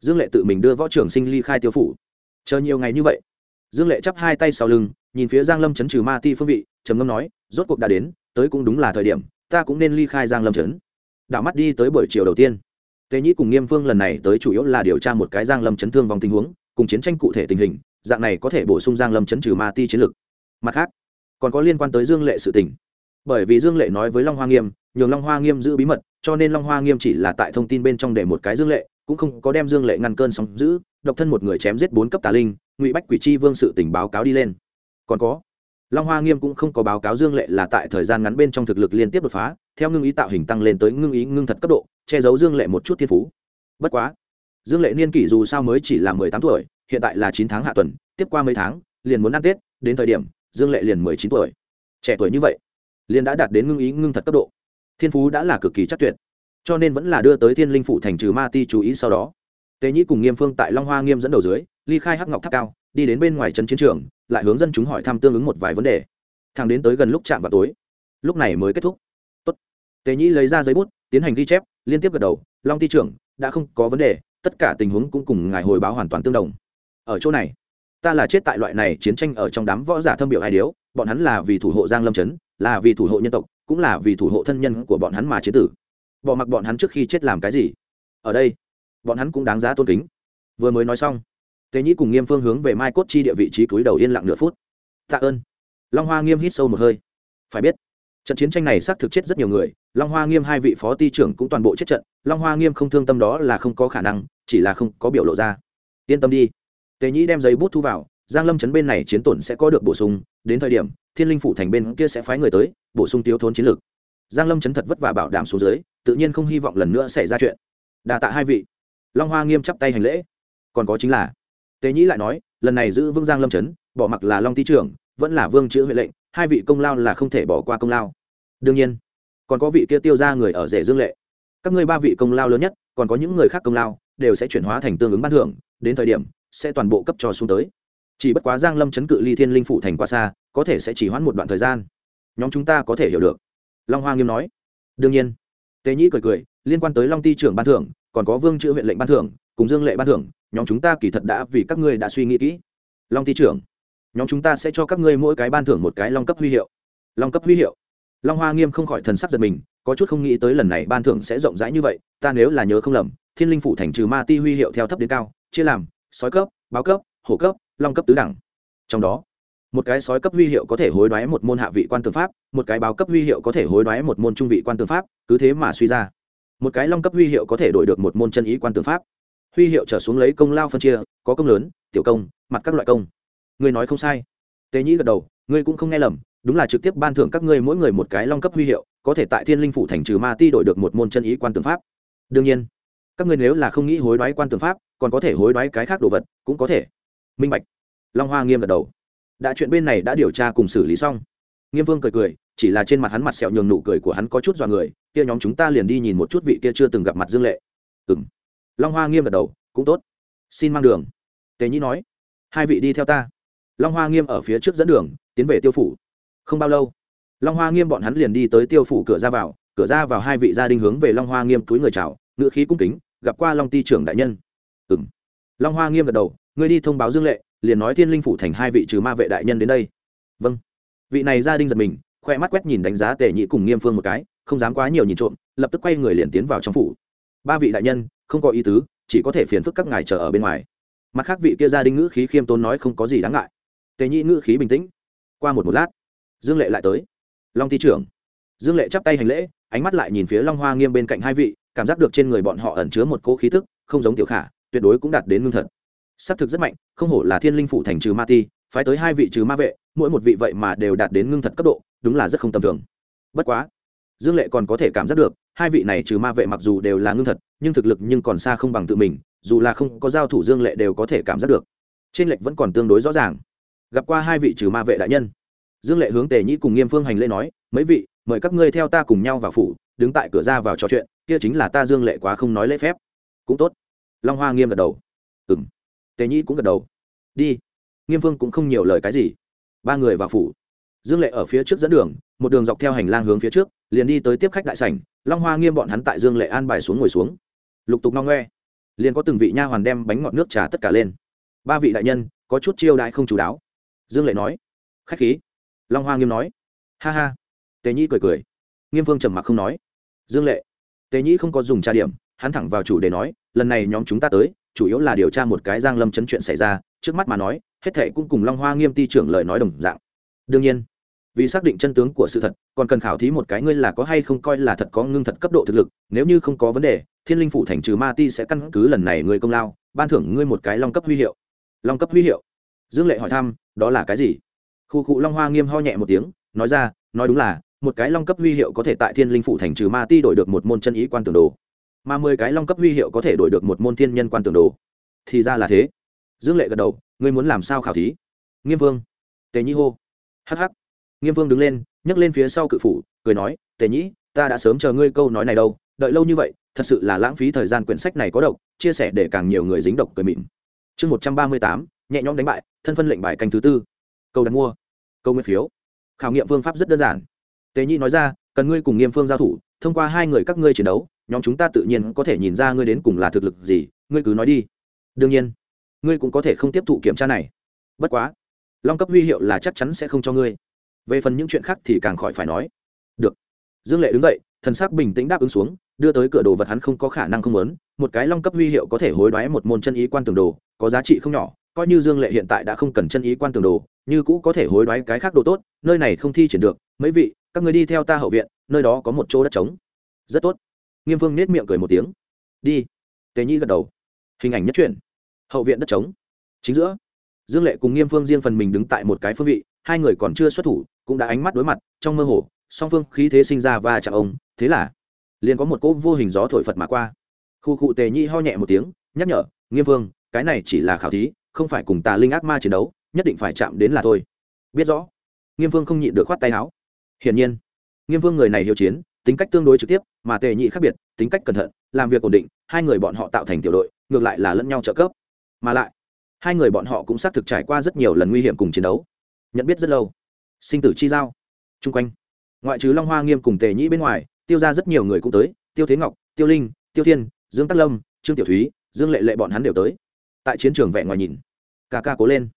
Dương lệ tự mình đưa võ trưởng sinh ly khai tiêu phủ. Chờ nhiều ngày như vậy, dương lệ chắp hai tay sau lưng nhìn phía giang lâm chấn trừ ma ti phương vị, trầm ngâm nói, rốt cuộc đã đến, tới cũng đúng là thời điểm, ta cũng nên ly khai giang lâm chấn. Đảo mắt đi tới buổi chiều đầu tiên. Tề nhĩ cùng nghiêm phương lần này tới chủ yếu là điều tra một cái giang lâm chấn thương vòng tình huống, cùng chiến tranh cụ thể tình hình, dạng này có thể bổ sung giang lâm chấn trừ ma ti chiến lược mặt khác, còn có liên quan tới dương lệ sự tình. Bởi vì dương lệ nói với long hoa nghiêm, nhường long hoa nghiêm giữ bí mật, cho nên long hoa nghiêm chỉ là tại thông tin bên trong để một cái dương lệ, cũng không có đem dương lệ ngăn cơn sóng giữ, độc thân một người chém giết bốn cấp tà linh, ngụy bách quỷ chi vương sự tình báo cáo đi lên còn có. Long hoa nghiêm cũng không có báo cáo dương lệ là tại thời gian ngắn bên trong thực lực liên tiếp đột phá, theo ngưng ý tạo hình tăng lên tới ngưng ý, ngưng thật cấp độ, che giấu dương lệ một chút thiên phú. Bất quá, dương lệ niên kỷ dù sao mới chỉ là mười tám tuổi, hiện tại là chín tháng hạ tuần, tiếp qua mấy tháng, liền muốn ăn tết, đến thời điểm, dương lệ liền mười chín tuổi. Trẻ tuổi như vậy, liền đã đạt đến ngưng ý, ngưng thật cấp độ. Thiên phú đã là cực kỳ chắc tuyệt, cho nên vẫn là đưa tới thiên linh phủ thành trừ ma ti chú ý sau đó. Tế nhĩ cùng nghiêm phương tại long hoa nghiêm dẫn đầu dưới, ly khai hắc ngọc tháp cao, đi đến bên ngoài trấn chiến trường lại hướng dân chúng hỏi thăm tương ứng một vài vấn đề. Thằng đến tới gần lúc chạm vào tối. Lúc này mới kết thúc. Tốt. tề nhĩ lấy ra giấy bút, tiến hành ghi chép, liên tiếp gật đầu, long ti trưởng, đã không có vấn đề, tất cả tình huống cũng cùng ngài hồi báo hoàn toàn tương đồng. Ở chỗ này, ta là chết tại loại này chiến tranh ở trong đám võ giả thâm biểu hai điếu, bọn hắn là vì thủ hộ giang lâm trấn, là vì thủ hộ nhân tộc, cũng là vì thủ hộ thân nhân của bọn hắn mà chế tử. Bỏ mặc bọn hắn trước khi chết làm cái gì? Ở đây, bọn hắn cũng đáng giá tôn kính. Vừa mới nói xong tề nhĩ cùng nghiêm phương hướng về mai cốt chi địa vị trí túi đầu yên lặng nửa phút. Tạ ơn. Long hoa nghiêm hít sâu một hơi. Phải biết, trận chiến tranh này xác thực chết rất nhiều người. Long hoa nghiêm hai vị phó ty trưởng cũng toàn bộ chết trận. Long hoa nghiêm không thương tâm đó là không có khả năng, chỉ là không có biểu lộ ra. Yên tâm đi. Tề nhĩ đem giấy bút thu vào. Giang lâm chấn bên này chiến tổn sẽ có được bổ sung. Đến thời điểm, thiên linh phủ thành bên kia sẽ phái người tới, bổ sung thiếu thốn chiến lược. Giang lâm chấn thật vất vả bảo đảm xuống dưới, tự nhiên không hy vọng lần nữa xảy ra chuyện. Đà tạ hai vị. Long hoa nghiêm chắp tay hành lễ. Còn có chính là Tế nhĩ lại nói, lần này giữ vương giang lâm chấn, bỏ mặc là long ti trưởng, vẫn là vương chữ huệ lệnh, hai vị công lao là không thể bỏ qua công lao. Đương nhiên, còn có vị kia tiêu ra người ở rể dương lệ. Các ngươi ba vị công lao lớn nhất, còn có những người khác công lao, đều sẽ chuyển hóa thành tương ứng ban thưởng, đến thời điểm, sẽ toàn bộ cấp cho xuống tới. Chỉ bất quá giang lâm chấn cự ly thiên linh phụ thành qua xa, có thể sẽ chỉ hoãn một đoạn thời gian. Nhóm chúng ta có thể hiểu được. Long hoa nghiêm nói. Đương nhiên, Tế nhĩ cười cười, liên quan tới long ti trưởng ban thưởng, còn có vương chữ huyện lệnh ban thưởng, cùng dương lệ ban thưởng nhóm chúng ta kỳ thật đã vì các ngươi đã suy nghĩ kỹ. Long ty trưởng, nhóm chúng ta sẽ cho các ngươi mỗi cái ban thưởng một cái long cấp huy hiệu. Long cấp huy hiệu. Long hoa nghiêm không khỏi thần sắc giật mình, có chút không nghĩ tới lần này ban thưởng sẽ rộng rãi như vậy, ta nếu là nhớ không lầm, thiên linh phủ thành trừ ma ti huy hiệu theo thấp đến cao, chia làm, sói cấp, báo cấp, hổ cấp, long cấp tứ đẳng. Trong đó, một cái sói cấp huy hiệu có thể hối đoái một môn hạ vị quan tư pháp, một cái báo cấp huy hiệu có thể hối đoái một môn trung vị quan tư pháp, cứ thế mà suy ra. Một cái long cấp huy hiệu có thể đổi được một môn chân ý quan tư pháp huy hiệu trở xuống lấy công lao phân chia, có công lớn, tiểu công, mặt các loại công. Ngươi nói không sai. Tế nhĩ gật đầu, ngươi cũng không nghe lầm, đúng là trực tiếp ban thưởng các ngươi mỗi người một cái long cấp huy hiệu, có thể tại thiên linh phủ thành trừ ma ti đổi được một môn chân ý quan tướng pháp. Đương nhiên, các ngươi nếu là không nghĩ hối đoái quan tướng pháp, còn có thể hối đoái cái khác đồ vật, cũng có thể. Minh bạch. Long hoa nghiêm gật đầu. Đã chuyện bên này đã điều tra cùng xử lý xong. Nghiêm vương cười cười, chỉ là trên mặt hắn mặt sẹo nhường nụ cười của hắn có chút dọa người, kia nhóm chúng ta liền đi nhìn một chút vị kia chưa từng gặp mặt dương lệ. Ừng long hoa nghiêm gật đầu, cũng tốt. Xin mang đường. Tề nhĩ nói, hai vị đi theo ta. Long hoa nghiêm ở phía trước dẫn đường, tiến về tiêu phủ. Không bao lâu, long hoa nghiêm bọn hắn liền đi tới tiêu phủ cửa ra vào, cửa ra vào hai vị gia đình hướng về long hoa nghiêm túi người chào ngự khí cung kính, gặp qua long ti trưởng đại nhân. Ừ m long hoa nghiêm gật đầu, ngươi đi thông báo dương lệ, liền nói thiên linh phủ thành hai vị trừ ma vệ đại nhân đến đây. Vâng. Vị này gia đình giật mình, khoe mắt quét nhìn đánh giá tề nhị cùng nghiêm phương một cái, không dám quá nhiều nhìn trộm, lập tức quay người liền tiến vào trong phủ. Ba vị đại nhân không có ý tứ, chỉ có thể phiền phức các ngài chờ ở bên ngoài. Mặt khác vị kia gia đình ngữ khí khiêm tốn nói không có gì đáng ngại. Tề nhị ngữ khí bình tĩnh. Qua một một lát, dương lệ lại tới. Long thi trưởng. Dương lệ chắp tay hành lễ, ánh mắt lại nhìn phía long hoa nghiêm bên cạnh hai vị, cảm giác được trên người bọn họ ẩn chứa một cỗ khí thức không giống tiểu khả, tuyệt đối cũng đạt đến ngưng thật. Xác thực rất mạnh, không hổ là thiên linh phủ thành trừ ma ti, phái tới hai vị trừ ma vệ, mỗi một vị vậy mà đều đạt đến ngưng thật cấp độ, đúng là rất không tầm thường. Bất quá dương lệ còn có thể cảm giác được, hai vị này trừ ma vệ mặc dù đều là ngưng thật, nhưng thực lực nhưng còn xa không bằng tự mình, dù là không có giao thủ dương lệ đều có thể cảm giác được. Trên lệch vẫn còn tương đối rõ ràng. Gặp qua hai vị trừ ma vệ đại nhân. Dương lệ hướng tề nhĩ cùng nghiêm phương hành lễ nói, mấy vị, mời các ngươi theo ta cùng nhau vào phủ, đứng tại cửa ra vào trò chuyện, kia chính là ta dương lệ quá không nói lễ phép. Cũng tốt. Long hoa nghiêm gật đầu. Ừ m tề nhĩ cũng gật đầu. Đi. Nghiêm phương cũng không nhiều lời cái gì. Ba người vào phủ dương lệ ở phía trước dẫn đường, một đường dọc theo hành lang hướng phía trước, liền đi tới tiếp khách đại sảnh, long hoa nghiêm bọn hắn tại dương lệ an bài xuống ngồi xuống. Lục tục no ngoe. Liền có từng vị nha hoàn đem bánh ngọt nước trà tất cả lên. Ba vị đại nhân, có chút chiêu đại không chú đáo. Dương lệ nói. Khách khí. Long hoa nghiêm nói. Ha ha. Tề nhĩ cười cười. Nghiêm phương trầm mặc không nói. Dương lệ. Tề nhĩ không có dùng tra điểm, hắn thẳng vào chủ đề nói, lần này nhóm chúng ta tới, chủ yếu là điều tra một cái giang lâm chấn chuyện xảy ra, trước mắt mà nói, hết thệ cũng cùng long hoa nghiêm ti trưởng lời nói đồng dạng. Đương nhiên vì xác định chân tướng của sự thật, còn cần khảo thí một cái ngươi là có hay không coi là thật có ngưng thật cấp độ thực lực, nếu như không có vấn đề, thiên linh phủ thành trừ ma ti sẽ căn cứ lần này ngươi công lao, ban thưởng ngươi một cái long cấp huy hiệu. Long cấp huy hiệu? Dương lệ hỏi thăm, đó là cái gì? Khu cụ long hoa nghiêm ho nhẹ một tiếng, nói ra, nói đúng là, một cái long cấp huy hiệu có thể tại thiên linh phủ thành trừ ma ti đổi được một môn chân ý quan tưởng đồ. Mà mười cái long cấp huy hiệu có thể đổi được một môn thiên nhân quan tưởng đồ. Thì ra là thế. Dương lệ gật đầu, ngươi muốn làm sao khảo thí? Nghiêm vương. Tề nhi hô. Hh nghiêm vương đứng lên, nhấc lên phía sau cự phủ, cười nói, tề nhĩ, ta đã sớm chờ ngươi câu nói này đâu, đợi lâu như vậy, thật sự là lãng phí thời gian quyển sách này có độc, chia sẻ để càng nhiều người dính độc cười mịn. Chương một trăm ba mươi tám, nhẹ nhõm đánh bại, thân phân lệnh bài canh thứ tư. Câu đặt mua. Câu nguyên phiếu. Khảo nghiệm phương pháp rất đơn giản. Tề nhĩ nói ra, cần ngươi cùng nghiêm phương giao thủ, thông qua hai người các ngươi chiến đấu, nhóm chúng ta tự nhiên có thể nhìn ra ngươi đến cùng là thực lực gì, ngươi cứ nói đi. Đương nhiên, ngươi cũng có thể không tiếp thụ kiểm tra này. Bất quá, long cấp huy hiệu là chắc chắn sẽ không cho ngươi về phần những chuyện khác thì càng khỏi phải nói. Được. Dương lệ đứng dậy, thần sắc bình tĩnh đáp ứng xuống, đưa tới cửa đồ vật hắn không có khả năng không lớn một cái long cấp huy hiệu có thể hối đoái một môn chân ý quan tường đồ, có giá trị không nhỏ, coi như dương lệ hiện tại đã không cần chân ý quan tường đồ, như cũ có thể hối đoái cái khác đồ tốt, nơi này không thi triển được, mấy vị, các người đi theo ta hậu viện, nơi đó có một chỗ đất trống. Rất tốt. Nghiêm vương nết miệng cười một tiếng. Đi. Tề nhi gật đầu. Hình ảnh nhất truyện. Hậu viện đất trống. Chính giữa, dương lệ cùng nghiêm phương riêng phần mình đứng tại một cái phương vị, hai người còn chưa xuất thủ cũng đã ánh mắt đối mặt, trong mơ hồ, song phương khí thế sinh ra và chạm ông, thế là, liền có một cỗ vô hình gió thổi phật mà qua. Khu cụ tề nhi ho nhẹ một tiếng, nhắc nhở, nghiêm vương, cái này chỉ là khảo thí, không phải cùng tà linh ác ma chiến đấu, nhất định phải chạm đến là thôi. Biết rõ, nghiêm vương không nhịn được khoát tay áo. Hiển nhiên, nghiêm vương người này hiệu chiến, tính cách tương đối trực tiếp, mà tề nhị khác biệt, tính cách cẩn thận, làm việc ổn định, hai người bọn họ tạo thành tiểu đội, ngược lại là lẫn nhau trợ cấp. Mà lại, hai người bọn họ cũng xác thực trải qua rất nhiều lần nguy hiểm cùng chiến đấu. Nhận biết rất lâu sinh tử chi giao. Chung quanh, ngoại trừ long hoa nghiêm cùng tề nhĩ bên ngoài, tiêu ra rất nhiều người cũng tới, tiêu thế ngọc, tiêu linh, tiêu thiên, dương tắc lâm, trương tiểu thúy, dương lệ lệ bọn hắn đều tới. Tại chiến trường vẹn ngoài nhìn, ca ca cố lên.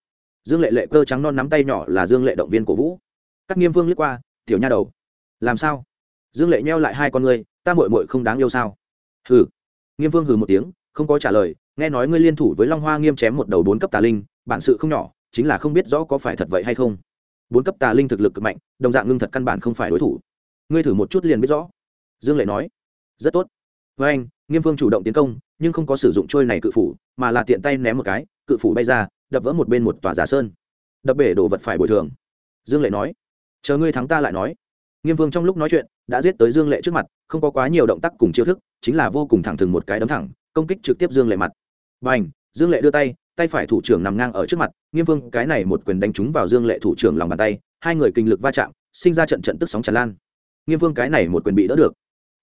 Dương lệ lệ cơ trắng non nắm tay nhỏ là dương lệ động viên cổ vũ. Các nghiêm vương liếc qua, tiểu nha đầu, làm sao? Dương lệ nheo lại hai con ngươi, ta mội mội không đáng yêu sao? Hừ. Nghiêm vương hừ một tiếng, không có trả lời, nghe nói ngươi liên thủ với long hoa nghiêm chém một đầu bốn cấp tà linh, bản sự không nhỏ, chính là không biết rõ có phải thật vậy hay không bốn cấp tà linh thực lực cực mạnh, đồng dạng ngưng thật căn bản không phải đối thủ. Ngươi thử một chút liền biết rõ. Dương lệ nói. Rất tốt. Với anh, nghiêm vương chủ động tiến công, nhưng không có sử dụng trôi này cự phủ, mà là tiện tay ném một cái, cự phủ bay ra, đập vỡ một bên một tòa giả sơn. Đập bể đồ vật phải bồi thường. Dương lệ nói. Chờ ngươi thắng ta lại nói. Nghiêm vương trong lúc nói chuyện, đã giết tới dương lệ trước mặt, không có quá nhiều động tác cùng chiêu thức, chính là vô cùng thẳng thừng một cái đấm thẳng, công kích trực tiếp dương lệ mặt. B à n h dương lệ đưa tay tay phải thủ trưởng nằm ngang ở trước mặt, nghiêm vương, cái này một quyền đánh trúng vào dương lệ thủ trưởng lòng bàn tay, hai người kinh lực va chạm, sinh ra trận trận tức sóng tràn lan. Nghiêm vương, cái này một quyền bị đỡ được.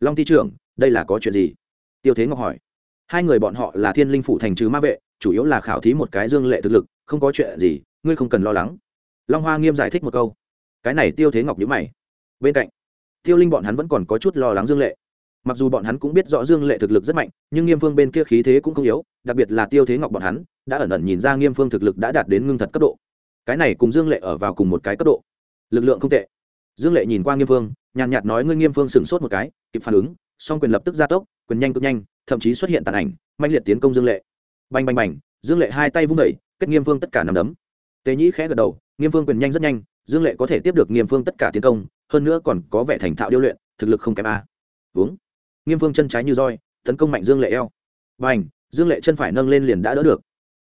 Long thi trưởng, đây là có chuyện gì? Tiêu thế ngọc hỏi. Hai người bọn họ là thiên linh phủ thành trừ ma vệ, chủ yếu là khảo thí một cái dương lệ thực lực, không có chuyện gì, ngươi không cần lo lắng. Long hoa nghiêm giải thích một câu. Cái này tiêu thế ngọc nhữ mày. Bên cạnh, tiêu linh bọn hắn vẫn còn có chút lo lắng dương lệ. Mặc dù bọn hắn cũng biết rõ dương lệ thực lực rất mạnh, nhưng nghiêm vương bên kia khí thế cũng không yếu, đặc biệt là tiêu thế ngọc bọn hắn đã ẩn ẩn nhìn ra nghiêm phương thực lực đã đạt đến ngưng thật cấp độ. Cái này cùng dương lệ ở vào cùng một cái cấp độ. Lực lượng không tệ. Dương lệ nhìn qua nghiêm phương, nhàn nhạt nói ngươi nghiêm phương sửng sốt một cái, kịp phản ứng, song quyền lập tức gia tốc, quyền nhanh cực nhanh, thậm chí xuất hiện tàn ảnh mạnh liệt tiến công dương lệ. Bành bành bành, dương lệ hai tay vung đẩy kết nghiêm phương tất cả nằm đấm. Tế nhĩ khẽ gật đầu, nghiêm phương quyền nhanh rất nhanh, dương lệ có thể tiếp được nghiêm phương tất cả tiến công, hơn nữa còn có vẻ thành thạo điêu luyện, thực lực không kém a. Uống. Nghiêm phương chân trái như roi, tấn công mạnh dương lệ eo. Bành, dương lệ chân phải nâng lên liền đã đỡ được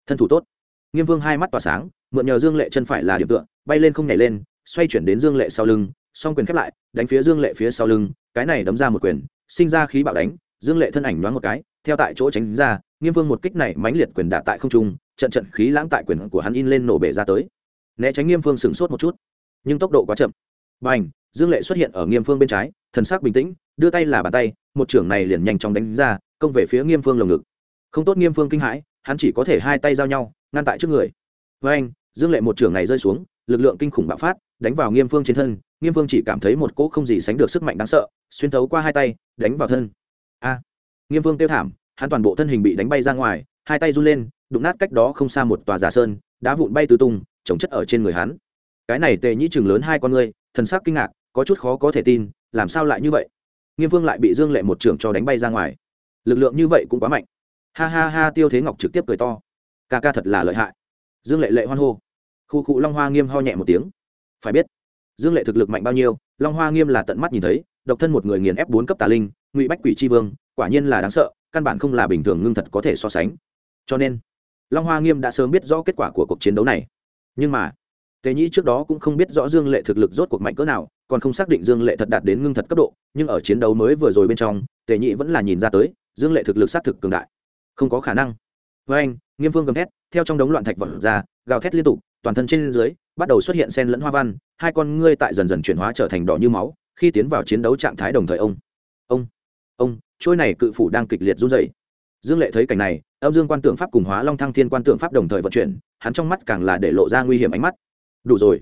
thân thủ tốt. Nghiêm vương hai mắt tỏa sáng, mượn nhờ dương lệ chân phải là điểm tựa, bay lên không nhảy lên, xoay chuyển đến dương lệ sau lưng, song quyền khép lại, đánh phía dương lệ phía sau lưng, cái này đấm ra một quyền, sinh ra khí bạo đánh, dương lệ thân ảnh nhoáng một cái, theo tại chỗ tránh ra, nghiêm vương một kích này mãnh liệt quyền đả tại không trung, trận trận khí lãng tại quyền của hắn in lên nổ bể ra tới. Né tránh nghiêm phương sửng sốt một chút, nhưng tốc độ quá chậm. B à n h dương lệ xuất hiện ở nghiêm phương bên trái, thần sắc bình tĩnh, đưa tay là bàn tay, một trưởng này liền nhanh chóng đánh ra, công về phía nghiêm phương lồng ngực. Không tốt nghiêm phương kinh hãi hắn chỉ có thể hai tay giao nhau, ngăn tại trước người. Với anh, dương lệ một trưởng này rơi xuống, lực lượng kinh khủng bạo phát, đánh vào nghiêm phương trên thân, nghiêm phương chỉ cảm thấy một cỗ không gì sánh được sức mạnh đáng sợ, xuyên thấu qua hai tay, đánh vào thân. A, nghiêm phương tiêu thảm, hắn toàn bộ thân hình bị đánh bay ra ngoài, hai tay run lên, đụng nát cách đó không xa một tòa giả sơn, đá vụn bay tứ tung, chống chất ở trên người hắn. Cái này tề nhĩ chừng lớn hai con ngươi, thần sắc kinh ngạc, có chút khó có thể tin, làm sao lại như vậy? Nghiêm phương lại bị dương lệ một trưởng cho đánh bay ra ngoài. Lực lượng như vậy cũng quá mạnh ha ha ha, tiêu thế ngọc trực tiếp cười to. Ca ca thật là lợi hại. Dương lệ lệ hoan hô. Khu cụ long hoa nghiêm ho nhẹ một tiếng. Phải biết, dương lệ thực lực mạnh bao nhiêu, long hoa nghiêm là tận mắt nhìn thấy, độc thân một người nghiền ép bốn cấp tà linh, ngụy bách quỷ tri vương, quả nhiên là đáng sợ, căn bản không là bình thường ngưng thật có thể so sánh. Cho nên, long hoa nghiêm đã sớm biết rõ kết quả của cuộc chiến đấu này. Nhưng mà, tề nhĩ trước đó cũng không biết rõ dương lệ thực lực rốt cuộc mạnh cỡ nào, còn không xác định dương lệ thật đạt đến ngưng thật cấp độ, nhưng ở chiến đấu mới vừa rồi bên trong, tề nhĩ vẫn là nhìn ra tới, dương lệ thực lực xác thực cường đại không có khả năng. Với anh, nghiêm phương gầm thét, theo trong đống loạn thạch vật ra, gào thét liên tục, toàn thân trên dưới bắt đầu xuất hiện sen lẫn hoa văn, hai con ngươi tại dần dần chuyển hóa trở thành đỏ như máu, khi tiến vào chiến đấu trạng thái đồng thời ông ông ông, trôi này cự phủ đang kịch liệt run dày dương lệ thấy cảnh này, âm dương quan tượng pháp cùng hóa long thăng thiên quan tượng pháp đồng thời vận chuyển, hắn trong mắt càng là để lộ ra nguy hiểm ánh mắt. Đủ rồi.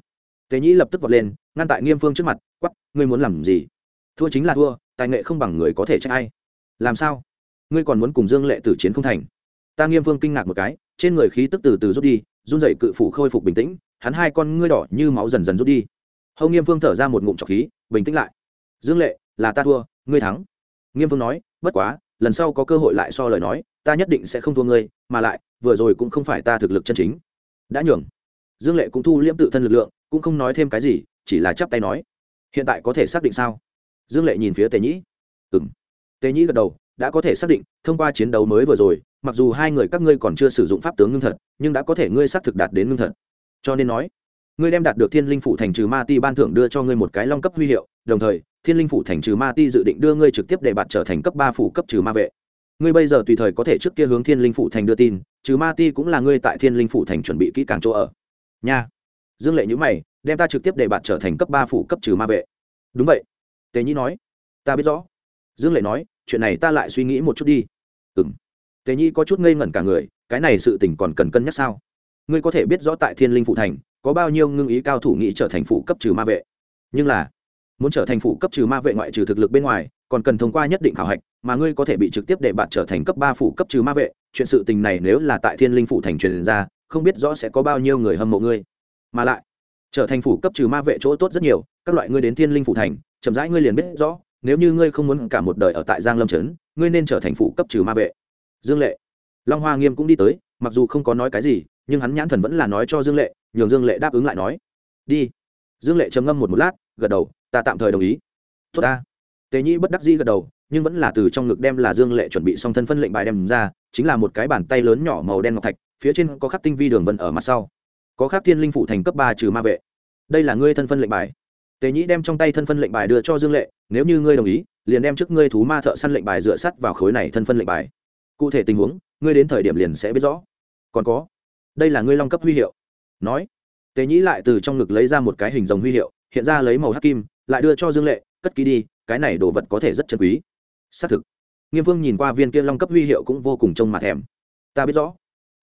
Tề nhĩ lập tức vọt lên, ngăn tại nghiêm phương trước mặt quắp ngươi muốn làm gì? Thua chính là thua, tài nghệ không bằng người có thể trách ai. Làm sao? Ngươi còn muốn cùng dương lệ tử chiến không thành? Ta nghiêm Vương kinh ngạc một cái, trên người khí tức từ từ rút đi, run dậy cự phủ khôi phục bình tĩnh, hắn hai con ngươi đỏ như máu dần dần rút đi. Hầu nghiêm Vương thở ra một ngụm trọc khí, bình tĩnh lại. Dương lệ, là ta thua, ngươi thắng. Nghiêm Vương nói, bất quá, lần sau có cơ hội lại so lời nói, ta nhất định sẽ không thua ngươi, mà lại, vừa rồi cũng không phải ta thực lực chân chính. Đã nhường. Dương lệ cũng thu liễm tự thân lực lượng, cũng không nói thêm cái gì, chỉ là chắp tay nói. Hiện tại có thể xác định sao? Dương lệ nhìn phía tề nhĩ. Ừ m tề nhĩ gật đầu đã có thể xác định, thông qua chiến đấu mới vừa rồi, mặc dù hai người các ngươi còn chưa sử dụng pháp tướng ngưng thật, nhưng đã có thể ngươi xác thực đạt đến ngưng thật. Cho nên nói, ngươi đem đạt được thiên linh phủ thành trừ ma ti ban thưởng đưa cho ngươi một cái long cấp huy hiệu, đồng thời, thiên linh phủ thành trừ ma ti dự định đưa ngươi trực tiếp để bạt trở thành cấp ba phủ cấp trừ ma vệ. Ngươi bây giờ tùy thời có thể trước kia hướng thiên linh phủ thành đưa tin, trừ ma ti cũng là ngươi tại thiên linh phủ thành chuẩn bị kỹ càng chỗ ở. Nha. Dương lệ nhữ mày, đem ta trực tiếp để bạt trở thành cấp ba phủ cấp trừ ma vệ. Đúng vậy. Tề nhi nói, ta biết rõ. Dương lệ nói chuyện này ta lại suy nghĩ một chút đi. Ừ m tề nhi có chút ngây ngẩn cả người, cái này sự tình còn cần cân nhắc sao? Ngươi có thể biết rõ tại thiên linh phụ thành, có bao nhiêu ngưng ý cao thủ nghĩ trở thành phụ cấp trừ ma vệ. Nhưng là, muốn trở thành phụ cấp trừ ma vệ ngoại trừ thực lực bên ngoài, còn cần thông qua nhất định khảo hạch, mà ngươi có thể bị trực tiếp để bạn trở thành cấp ba phụ cấp trừ ma vệ. Chuyện sự tình này nếu là tại thiên linh phụ thành truyền ra, không biết rõ sẽ có bao nhiêu người hâm mộ ngươi. Mà lại, trở thành phủ cấp trừ ma vệ chỗ tốt rất nhiều, các loại ngươi đến thiên linh phụ thành, chậm rãi ngươi liền biết rõ nếu như ngươi không muốn cả một đời ở tại giang lâm trấn, ngươi nên trở thành phụ cấp trừ ma vệ. Dương lệ. Long hoa nghiêm cũng đi tới, mặc dù không có nói cái gì, nhưng hắn nhãn thần vẫn là nói cho dương lệ, nhường dương lệ đáp ứng lại nói. Đi. Dương lệ trầm ngâm một một lát, gật đầu, ta tạm thời đồng ý. Tốt ta. Tề nhĩ bất đắc dĩ gật đầu, nhưng vẫn là từ trong ngực đem là dương lệ chuẩn bị xong thân phân lệnh bài đem ra, chính là một cái bàn tay lớn nhỏ màu đen ngọc thạch, phía trên có khắc tinh vi đường vân ở mặt sau. Có khắc thiên linh phủ thành cấp ba trừ ma vệ. Đây là ngươi thân phân lệnh bài tề nhĩ đem trong tay thân phân lệnh bài đưa cho dương lệ, nếu như ngươi đồng ý, liền đem trước ngươi thú ma thợ săn lệnh bài dựa sắt vào khối này thân phân lệnh bài. Cụ thể tình huống, ngươi đến thời điểm liền sẽ biết rõ. Còn có, đây là ngươi long cấp huy hiệu. Nói, tề nhĩ lại từ trong ngực lấy ra một cái hình dòng huy hiệu, hiện ra lấy màu hắc kim, lại đưa cho dương lệ, cất ký đi, cái này đồ vật có thể rất chân quý. Xác thực. Nghiêm vương nhìn qua viên kia long cấp huy hiệu cũng vô cùng trông mà thèm. Ta biết rõ.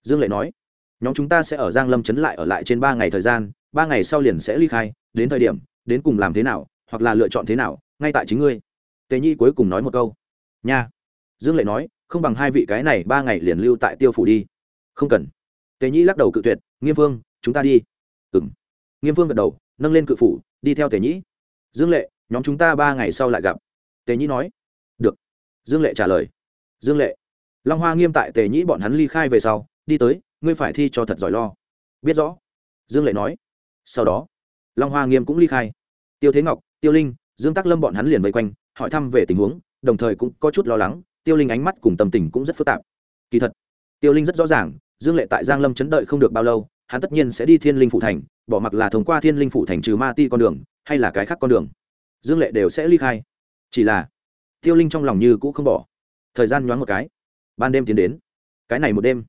Dương lệ nói, nhóm chúng ta sẽ ở giang lâm chấn lại ở lại trên ba ngày thời gian, ba ngày sau liền sẽ ly khai, đến thời điểm đến cùng làm thế nào, hoặc là lựa chọn thế nào, ngay tại chính ngươi. Tề nhi cuối cùng nói một câu. Nha. Dương lệ nói, không bằng hai vị cái này ba ngày liền lưu tại tiêu phủ đi. Không cần. Tề nhi lắc đầu cự tuyệt, nghiêm phương chúng ta đi. Ừ m nghiêm phương gật đầu, nâng lên cự phủ, đi theo tề nhĩ. Dương lệ, nhóm chúng ta ba ngày sau lại gặp. Tề nhĩ nói. Được. Dương lệ trả lời. Dương lệ. Long hoa nghiêm tại tề nhĩ bọn hắn ly khai về sau, đi tới, ngươi phải thi cho thật giỏi lo. Biết rõ. Dương lệ nói. Sau đó, long hoa nghiêm cũng ly khai tiêu thế ngọc, tiêu linh, dương tắc lâm bọn hắn liền vây quanh, hỏi thăm về tình huống, đồng thời cũng có chút lo lắng, tiêu linh ánh mắt cùng tâm tình cũng rất phức tạp. Kỳ thật, tiêu linh rất rõ ràng, dương lệ tại giang lâm chấn đợi không được bao lâu, hắn tất nhiên sẽ đi thiên linh phủ thành, bỏ mặc là thông qua thiên linh phủ thành trừ ma ti con đường, hay là cái khác con đường. Dương lệ đều sẽ ly khai. Chỉ là, tiêu linh trong lòng như cũ không bỏ. Thời gian nhoáng một cái. Ban đêm tiến đến. Cái này một đêm,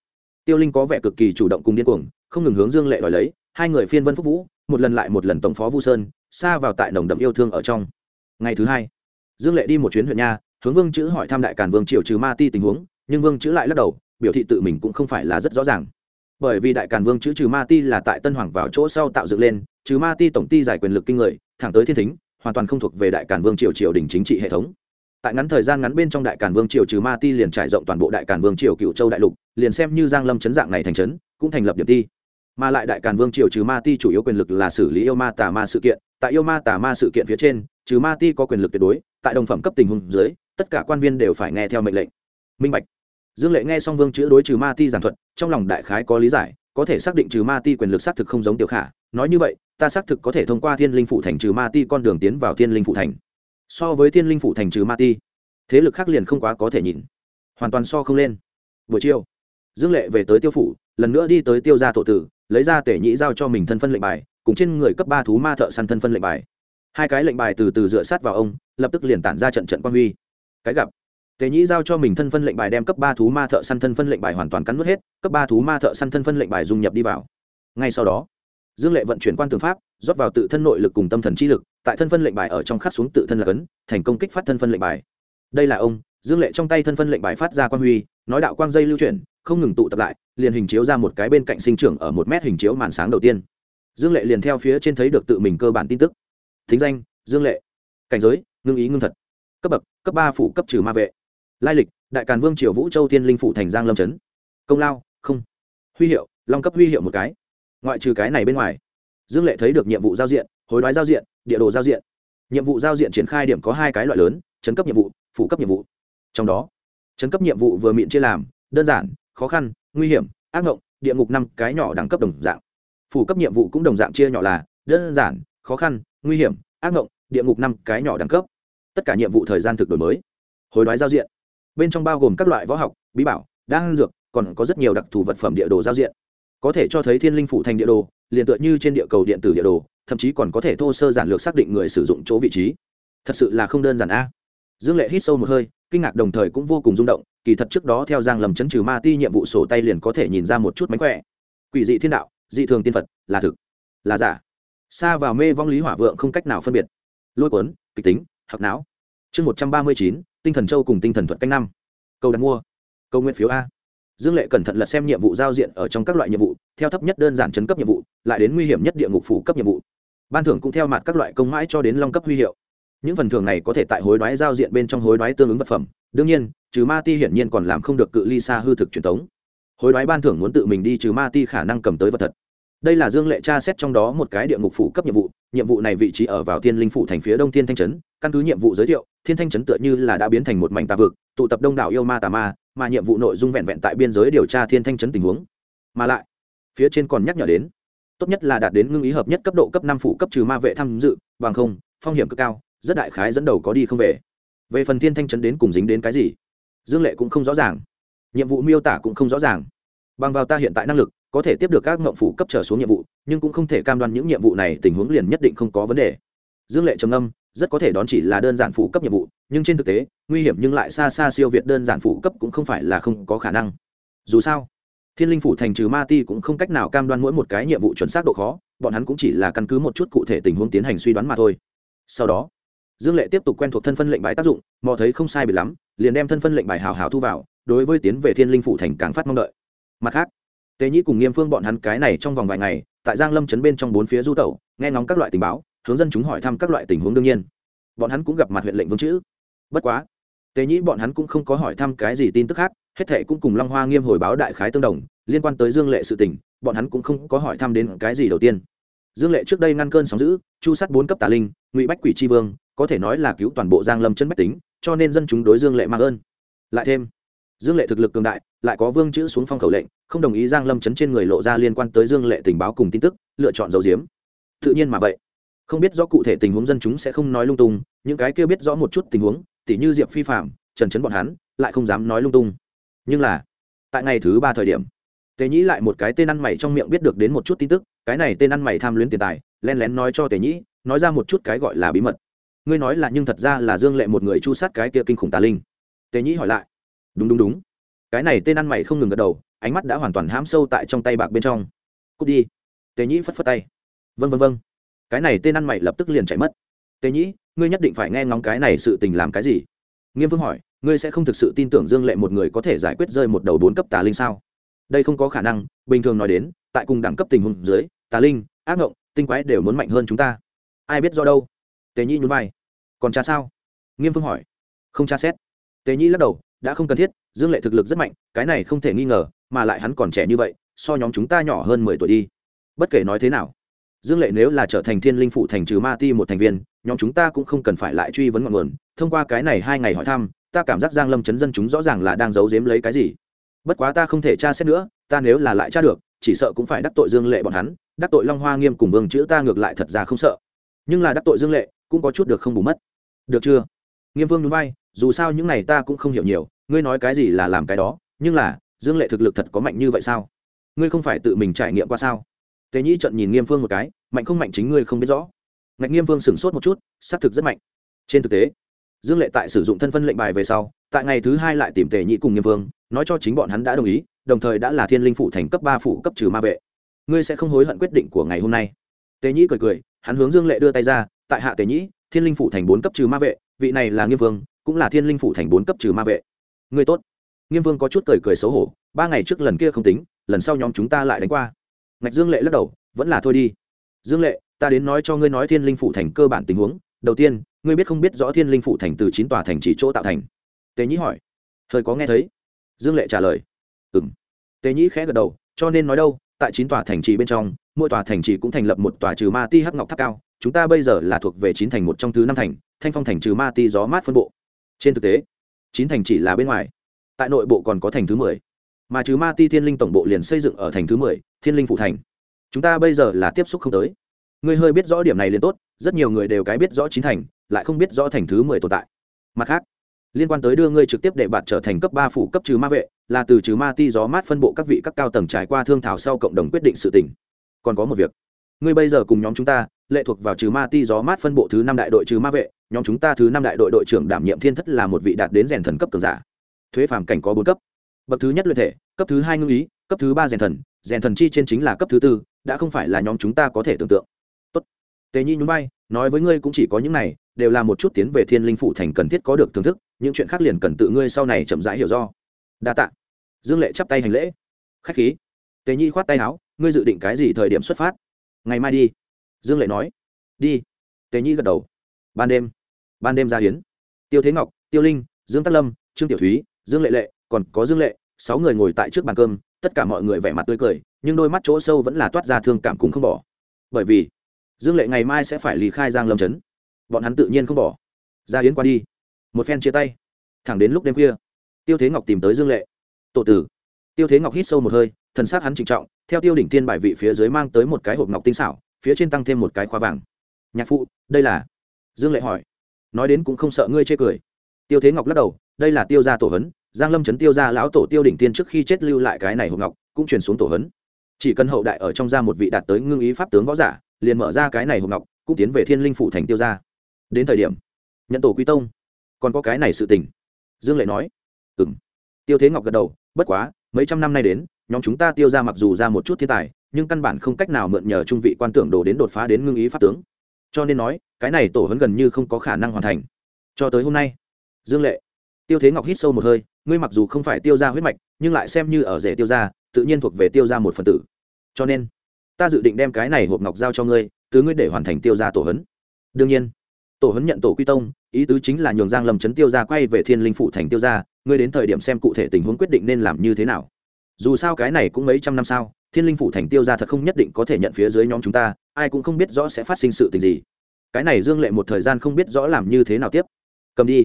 tiêu linh có vẻ cực kỳ chủ động cùng điên cuồng, không ngừng hướng dương lệ đòi lấy. Hai người phiên vân phúc vũ, một lần lại một lần tổng phó vu sơn xa vào tại nồng đậm yêu thương ở trong. Ngày thứ hai, dương lệ đi một chuyến huyện nha, hướng vương chữ hỏi thăm đại càn vương triều trừ ma ti tình huống, nhưng vương chữ lại lắc đầu, biểu thị tự mình cũng không phải là rất rõ ràng. Bởi vì đại càn vương chữ trừ ma ti là tại tân hoàng vào chỗ sau tạo dựng lên, trừ ma ti tổng ty giải quyền lực kinh người, thẳng tới thiên thính, hoàn toàn không thuộc về đại càn vương triều triều đình chính trị hệ thống. Tại ngắn thời gian ngắn bên trong đại càn vương triều trừ ma ti liền trải rộng toàn bộ đại càn vương triều cựu châu đại lục, liền xem như giang lâm chấn dạng này thành trấn, cũng thành lập điểm ti. Mà lại đại càn vương triều trừ ma ti chủ yếu quyền lực là xử lý yêu ma tà ma sự kiện tại yêu ma tà ma sự kiện phía trên, trừ ma ti có quyền lực tuyệt đối, tại đồng phẩm cấp tình huống dưới, tất cả quan viên đều phải nghe theo mệnh lệnh. Minh bạch. Dương lệ nghe xong vương chữ đối trừ ma ti giảng thuật, trong lòng đại khái có lý giải, có thể xác định trừ ma ti quyền lực xác thực không giống tiểu khả. Nói như vậy, ta xác thực có thể thông qua thiên linh phụ thành trừ ma ti con đường tiến vào thiên linh phụ thành. So với thiên linh phụ thành trừ ma ti, thế lực khác liền không quá có thể nhìn. Hoàn toàn so không lên. Buổi chiều, dương lệ về tới tiêu phủ, lần nữa đi tới tiêu gia tổ tử, lấy ra tể nhĩ giao cho mình thân phân lệnh bài cùng trên người cấp ba thú ma thợ săn thân phân lệnh bài. Hai cái lệnh bài từ từ dựa sát vào ông, lập tức liền tản ra trận trận quan huy. Cái gặp tề nhĩ giao cho mình thân phân lệnh bài đem cấp ba thú ma thợ săn thân phân lệnh bài hoàn toàn cắn nuốt hết, cấp ba thú ma thợ săn thân phân lệnh bài dung nhập đi vào. Ngay sau đó, dương lệ vận chuyển quan tường pháp, rót vào tự thân nội lực cùng tâm thần chi lực, tại thân phân lệnh bài ở trong khắc xuống tự thân là cấn, thành công kích phát thân phân lệnh bài. Đây là ông, dương lệ trong tay thân phân lệnh bài phát ra quan huy, nói đạo quang dây lưu chuyển, không ngừng tụ tập lại, liền hình chiếu ra một cái bên cạnh sinh trưởng ở một mét hình chiếu màn sáng đầu tiên dương lệ liền theo phía trên thấy được tự mình cơ bản tin tức. Thính danh, dương lệ. Cảnh giới, ngưng ý ngưng thật. Cấp bậc, cấp ba phủ cấp trừ ma vệ. Lai lịch, đại càn vương triều vũ châu thiên linh phủ thành giang lâm trấn. Công lao, không. Huy hiệu, long cấp huy hiệu một cái. Ngoại trừ cái này bên ngoài, dương lệ thấy được nhiệm vụ giao diện, hối đoái giao diện, địa đồ giao diện. Nhiệm vụ giao diện triển khai điểm có hai cái loại lớn, chấn cấp nhiệm vụ phụ cấp nhiệm vụ. Trong đó, chấn cấp nhiệm vụ vừa miệng chia làm, đơn giản, khó khăn, nguy hiểm, ác ngộng, địa ngục năm cái nhỏ đẳng cấp đồng dạng phủ cấp nhiệm vụ cũng đồng dạng chia nhỏ là đơn giản, khó khăn, nguy hiểm, ác ngộng, địa ngục năm cái nhỏ đẳng cấp. Tất cả nhiệm vụ thời gian thực đổi mới, hối đoái giao diện. Bên trong bao gồm các loại võ học, bí bảo, đan dược, còn có rất nhiều đặc thù vật phẩm địa đồ giao diện. Có thể cho thấy thiên linh phủ thành địa đồ, liền tựa như trên địa cầu điện tử địa đồ, thậm chí còn có thể thô sơ giản lược xác định người sử dụng chỗ vị trí. Thật sự là không đơn giản a. Dương lệ hít sâu một hơi, kinh ngạc đồng thời cũng vô cùng rung động, kỳ thật trước đó theo giang lầm chấn trừ ma ti nhiệm vụ sổ tay liền có thể nhìn ra một chút mánh khỏe. Quỷ dị thiên đạo dị thường tiên phật, là thực, là giả. Xa vào mê vong lý hỏa vượng không cách nào phân biệt. Lôi cuốn, kịch tính hoặc não. Chương một trăm ba mươi chín, tinh thần châu cùng tinh thần thuật canh năm. Câu đặt mua. Câu nguyện phiếu a. Dương lệ cẩn thận lật xem nhiệm vụ giao diện ở trong các loại nhiệm vụ, theo thấp nhất đơn giản chấn cấp nhiệm vụ, lại đến nguy hiểm nhất địa ngục phủ cấp nhiệm vụ. Ban thưởng cũng theo mặt các loại công mãi cho đến long cấp huy hiệu. Những phần thưởng này có thể tại hối đoái giao diện bên trong hối đoái tương ứng vật phẩm. Đương nhiên, trừ ma ti hiển nhiên còn làm không được cự ly xa hư thực truyền thống hối đoái ban thưởng muốn tự mình đi trừ ma ti khả năng cầm tới vật thật. Đây là dương lệ tra xét trong đó một cái địa ngục phủ cấp nhiệm vụ nhiệm vụ này vị trí ở vào thiên linh phủ thành phía đông thiên thanh trấn, căn cứ nhiệm vụ giới thiệu, thiên thanh trấn tựa như là đã biến thành một mảnh tà vực, tụ tập đông đảo yêu ma tà ma, mà nhiệm vụ nội dung vẹn vẹn tại biên giới điều tra thiên thanh trấn tình huống. Mà lại, phía trên còn nhắc nhở đến, tốt nhất là đạt đến ngưng ý hợp nhất cấp độ cấp năm phủ cấp trừ ma vệ tham dự, bằng không, phong hiểm cực cao, rất đại khái dẫn đầu có đi không về. Về phần thiên thanh trấn đến cùng dính đến cái gì, dương lệ cũng không rõ ràng nhiệm vụ miêu tả cũng không rõ ràng. Bằng vào ta hiện tại năng lực, có thể tiếp được các ngộng phủ cấp trở xuống nhiệm vụ, nhưng cũng không thể cam đoan những nhiệm vụ này tình huống liền nhất định không có vấn đề. Dương lệ trầm âm rất có thể đón chỉ là đơn giản phủ cấp nhiệm vụ, nhưng trên thực tế, nguy hiểm nhưng lại xa xa siêu việt đơn giản phủ cấp cũng không phải là không có khả năng. Dù sao, thiên linh phủ thành trừ ma ti cũng không cách nào cam đoan mỗi một cái nhiệm vụ chuẩn xác độ khó, bọn hắn cũng chỉ là căn cứ một chút cụ thể tình huống tiến hành suy đoán mà thôi. Sau đó, dương lệ tiếp tục quen thuộc thân phân lệnh bài tác dụng, mò thấy không sai bị lắm, liền đem thân phân lệnh bài hào hào thu vào đối với tiến về thiên linh phủ thành càng phát mong đợi. Mặt khác tề nhĩ cùng nghiêm phương bọn hắn cái này trong vòng vài ngày, tại giang lâm chấn bên trong bốn phía du tẩu, nghe ngóng các loại tình báo, hướng dân chúng hỏi thăm các loại tình huống đương nhiên. Bọn hắn cũng gặp mặt huyện lệnh vương chữ. Bất quá tề nhĩ bọn hắn cũng không có hỏi thăm cái gì tin tức khác, hết thệ cũng cùng long hoa nghiêm hồi báo đại khái tương đồng, liên quan tới dương lệ sự tình, bọn hắn cũng không có hỏi thăm đến cái gì đầu tiên. Dương lệ trước đây ngăn cơn sóng giữ chu sát bốn cấp tà linh, ngụy bách quỷ tri vương, có thể nói là cứu toàn bộ giang lâm chân bách tính, cho nên dân chúng đối dương lệ mang ơn. Lại thêm dương lệ thực lực cường đại, lại có vương chữ xuống phong khẩu lệnh, không đồng ý giang lâm chấn trên người lộ ra liên quan tới dương lệ tình báo cùng tin tức, lựa chọn dấu diếm tự nhiên mà vậy. Không biết rõ cụ thể tình huống dân chúng sẽ không nói lung tung, những cái kia biết rõ một chút tình huống, tỉ như diệp phi phạm, trần chấn bọn hắn, lại không dám nói lung tung. Nhưng là, tại ngày thứ ba thời điểm, tề nhĩ lại một cái tên ăn mày trong miệng biết được đến một chút tin tức, cái này tên ăn mày tham luyến tiền tài len lén nói cho tề nhĩ, nói ra một chút cái gọi là bí mật. Ngươi nói là nhưng thật ra là dương lệ một người chu sát cái kia kinh khủng tà linh. Tề nhĩ hỏi lại đúng đúng đúng. Cái này tên ăn mày không ngừng gật đầu, ánh mắt đã hoàn toàn hãm sâu tại trong tay bạc bên trong. Cút đi. Tề nhĩ phất phất tay. Vân vân vân cái này tên ăn mày lập tức liền chạy mất. Tề nhĩ, ngươi nhất định phải nghe ngóng cái này sự tình làm cái gì? Nghiêm vương hỏi, ngươi sẽ không thực sự tin tưởng dương lệ một người có thể giải quyết rơi một đầu bốn cấp tà linh sao? Đây không có khả năng, bình thường nói đến, tại cùng đẳng cấp tình huống dưới, tà linh, ác ngộng, tinh quái đều muốn mạnh hơn chúng ta. Ai biết do đâu? Tề nhĩ nhún vai. Còn cha sao? Nghiêm vương hỏi. Không tra xét. Tề nhĩ lắc đầu đã không cần thiết, dương lệ thực lực rất mạnh, cái này không thể nghi ngờ, mà lại hắn còn trẻ như vậy, so nhóm chúng ta nhỏ hơn mười tuổi đi. Bất kể nói thế nào, dương lệ nếu là trở thành thiên linh phụ thành trừ ma ti một thành viên, nhóm chúng ta cũng không cần phải lại truy vấn ngọn nguồn. Thông qua cái này hai ngày hỏi thăm, ta cảm giác giang lâm chấn dân chúng rõ ràng là đang giấu giếm lấy cái gì. Bất quá ta không thể tra xét nữa, ta nếu là lại tra được, chỉ sợ cũng phải đắc tội dương lệ bọn hắn, đắc tội long hoa nghiêm cùng vương chữ ta ngược lại thật ra không sợ. Nhưng là đắc tội dương lệ, cũng có chút được không bù mất. Được chưa? Nghiêm vương núi bay dù sao những này ta cũng không hiểu nhiều, ngươi nói cái gì là làm cái đó, nhưng là, dương lệ thực lực thật có mạnh như vậy sao? Ngươi không phải tự mình trải nghiệm qua sao? Tề nhĩ trận nhìn nghiêm phương một cái, mạnh không mạnh chính ngươi không biết rõ. Ngạch nghiêm phương sửng sốt một chút xác thực rất mạnh. Trên thực tế, dương lệ tại sử dụng thân phân lệnh bài về sau, tại ngày thứ hai lại tìm tề nhĩ cùng nghiêm phương, nói cho chính bọn hắn đã đồng ý, đồng thời đã là thiên linh phụ thành cấp ba phụ cấp trừ ma vệ. Ngươi sẽ không hối hận quyết định của ngày hôm nay. Tề nhĩ cười cười, hắn hướng dương lệ đưa tay ra, tại hạ tề nhĩ, thiên linh phụ thành bốn cấp trừ ma vệ, vị này là nghiêm vương cũng là thiên linh phủ thành bốn cấp trừ ma vệ. Người tốt. Nghiêm vương có chút cười cười xấu hổ, ba ngày trước lần kia không tính, lần sau nhóm chúng ta lại đánh qua. Ngạch dương lệ lắc đầu, vẫn là thôi đi. Dương lệ, ta đến nói cho ngươi nói thiên linh phủ thành cơ bản tình huống. Đầu tiên, ngươi biết không biết rõ thiên linh phủ thành từ chín tòa thành chỉ chỗ tạo thành. Tề nhĩ hỏi. Hơi có nghe thấy. Dương lệ trả lời. Ừ m tề nhĩ khẽ gật đầu, cho nên nói đâu, tại chín tòa thành trì bên trong, mỗi tòa thành trì cũng thành lập một tòa trừ ma ti hắc ngọc tháp cao. Chúng ta bây giờ là thuộc về chín thành một trong thứ năm thành, thanh phong thành trừ ma ti gió mát phân bộ trên thực tế, chín thành chỉ là bên ngoài. Tại nội bộ còn có thành thứ mười. Mà trừ ma ti thiên linh tổng bộ liền xây dựng ở thành thứ mười, thiên linh phụ thành. Chúng ta bây giờ là tiếp xúc không tới. Ngươi hơi biết rõ điểm này liền tốt, rất nhiều người đều cái biết rõ chín thành, lại không biết rõ thành thứ mười tồn tại. Mặt khác, liên quan tới đưa ngươi trực tiếp để bạn trở thành cấp ba phủ cấp trừ ma vệ, là từ trừ ma ti gió mát phân bộ các vị các cao tầng trải qua thương thảo sau cộng đồng quyết định sự tỉnh còn có một việc. Ngươi bây giờ cùng nhóm chúng ta, lệ thuộc vào trừ ma ti gió mát phân bộ thứ năm đại đội trừ ma vệ nhóm chúng ta thứ năm đại đội đội trưởng đảm nhiệm thiên thất là một vị đạt đến rèn thần cấp cường giả. Thuế phàm cảnh có bốn cấp. Bậc thứ nhất luyện thể, cấp thứ hai ngưng ý, cấp thứ ba rèn thần. Rèn thần chi trên chính là cấp thứ tư, đã không phải là nhóm chúng ta có thể tưởng tượng. Tốt. Tề nhi nhún vai, nói với ngươi cũng chỉ có những này, đều là một chút tiến về thiên linh phụ thành cần thiết có được thưởng thức, những chuyện khác liền cần tự ngươi sau này chậm rãi hiểu do. Đa tạ. Dương lệ chắp tay hành lễ. Khách khí. Tề nhi khoát tay áo, ngươi dự định cái gì thời điểm xuất phát? Ngày mai đi. Dương lệ nói. Đi. Tề nhi gật đầu. Ban đêm ban đêm ra hiến. Tiêu thế ngọc, tiêu linh, dương tắc lâm, trương tiểu thúy, dương lệ lệ, còn có dương lệ, sáu người ngồi tại trước bàn cơm, tất cả mọi người vẻ mặt tươi cười, nhưng đôi mắt chỗ sâu vẫn là toát ra thương cảm cũng không bỏ. Bởi vì, dương lệ ngày mai sẽ phải lý khai giang lâm chấn bọn hắn tự nhiên không bỏ. Ra yến qua đi. Một phen chia tay. Thẳng đến lúc đêm khuya, tiêu thế ngọc tìm tới dương lệ. Tổ tử. Tiêu thế ngọc hít sâu một hơi, thần s á c hắn trịnh trọng, theo tiêu đỉnh tiên bài vị phía dưới mang tới một cái hộp ngọc tinh xảo, phía trên tăng thêm một cái khoa vàng. Nhạc phụ, đây là? Dương lệ hỏi nói đến cũng không sợ ngươi chê cười. Tiêu thế ngọc lắc đầu, đây là tiêu gia tổ hấn giang lâm chấn tiêu gia lão tổ tiêu đỉnh tiên trước khi chết lưu lại cái này hộp ngọc, cũng truyền xuống tổ hấn chỉ cần hậu đại ở trong gia một vị đạt tới ngưng ý pháp tướng võ giả, liền mở ra cái này hộp ngọc, cũng tiến về thiên linh phủ thành tiêu gia. Đến thời điểm, nhận tổ quy tông. Còn có cái này sự tình. Dương lệ nói. Ừ m tiêu thế ngọc gật đầu, bất quá, mấy trăm năm nay đến, nhóm chúng ta tiêu ra mặc dù ra một chút thiên tài, nhưng căn bản không cách nào mượn nhờ trung vị quan tưởng đồ đến đột phá đến ngưng ý pháp tướng cho nên nói, cái này tổ hấn gần như không có khả năng hoàn thành. Cho tới hôm nay, dương lệ, tiêu thế ngọc hít sâu một hơi, ngươi mặc dù không phải tiêu ra huyết mạch, nhưng lại xem như ở rể tiêu ra tự nhiên thuộc về tiêu ra một phần tử. Cho nên, ta dự định đem cái này hộp ngọc giao cho ngươi, từ ngươi để hoàn thành tiêu ra tổ hấn đương nhiên, tổ hấn nhận tổ quy tông, ý tứ chính là nhường giang lâm chấn tiêu ra quay về thiên linh phụ thành tiêu ra ngươi đến thời điểm xem cụ thể tình huống quyết định nên làm như thế nào. Dù sao cái này cũng mấy trăm năm sau thiên linh phụ thành tiêu ra thật không nhất định có thể nhận phía dưới nhóm chúng ta ai cũng không biết rõ sẽ phát sinh sự tình gì. Cái này dương lệ một thời gian không biết rõ làm như thế nào tiếp. Cầm đi.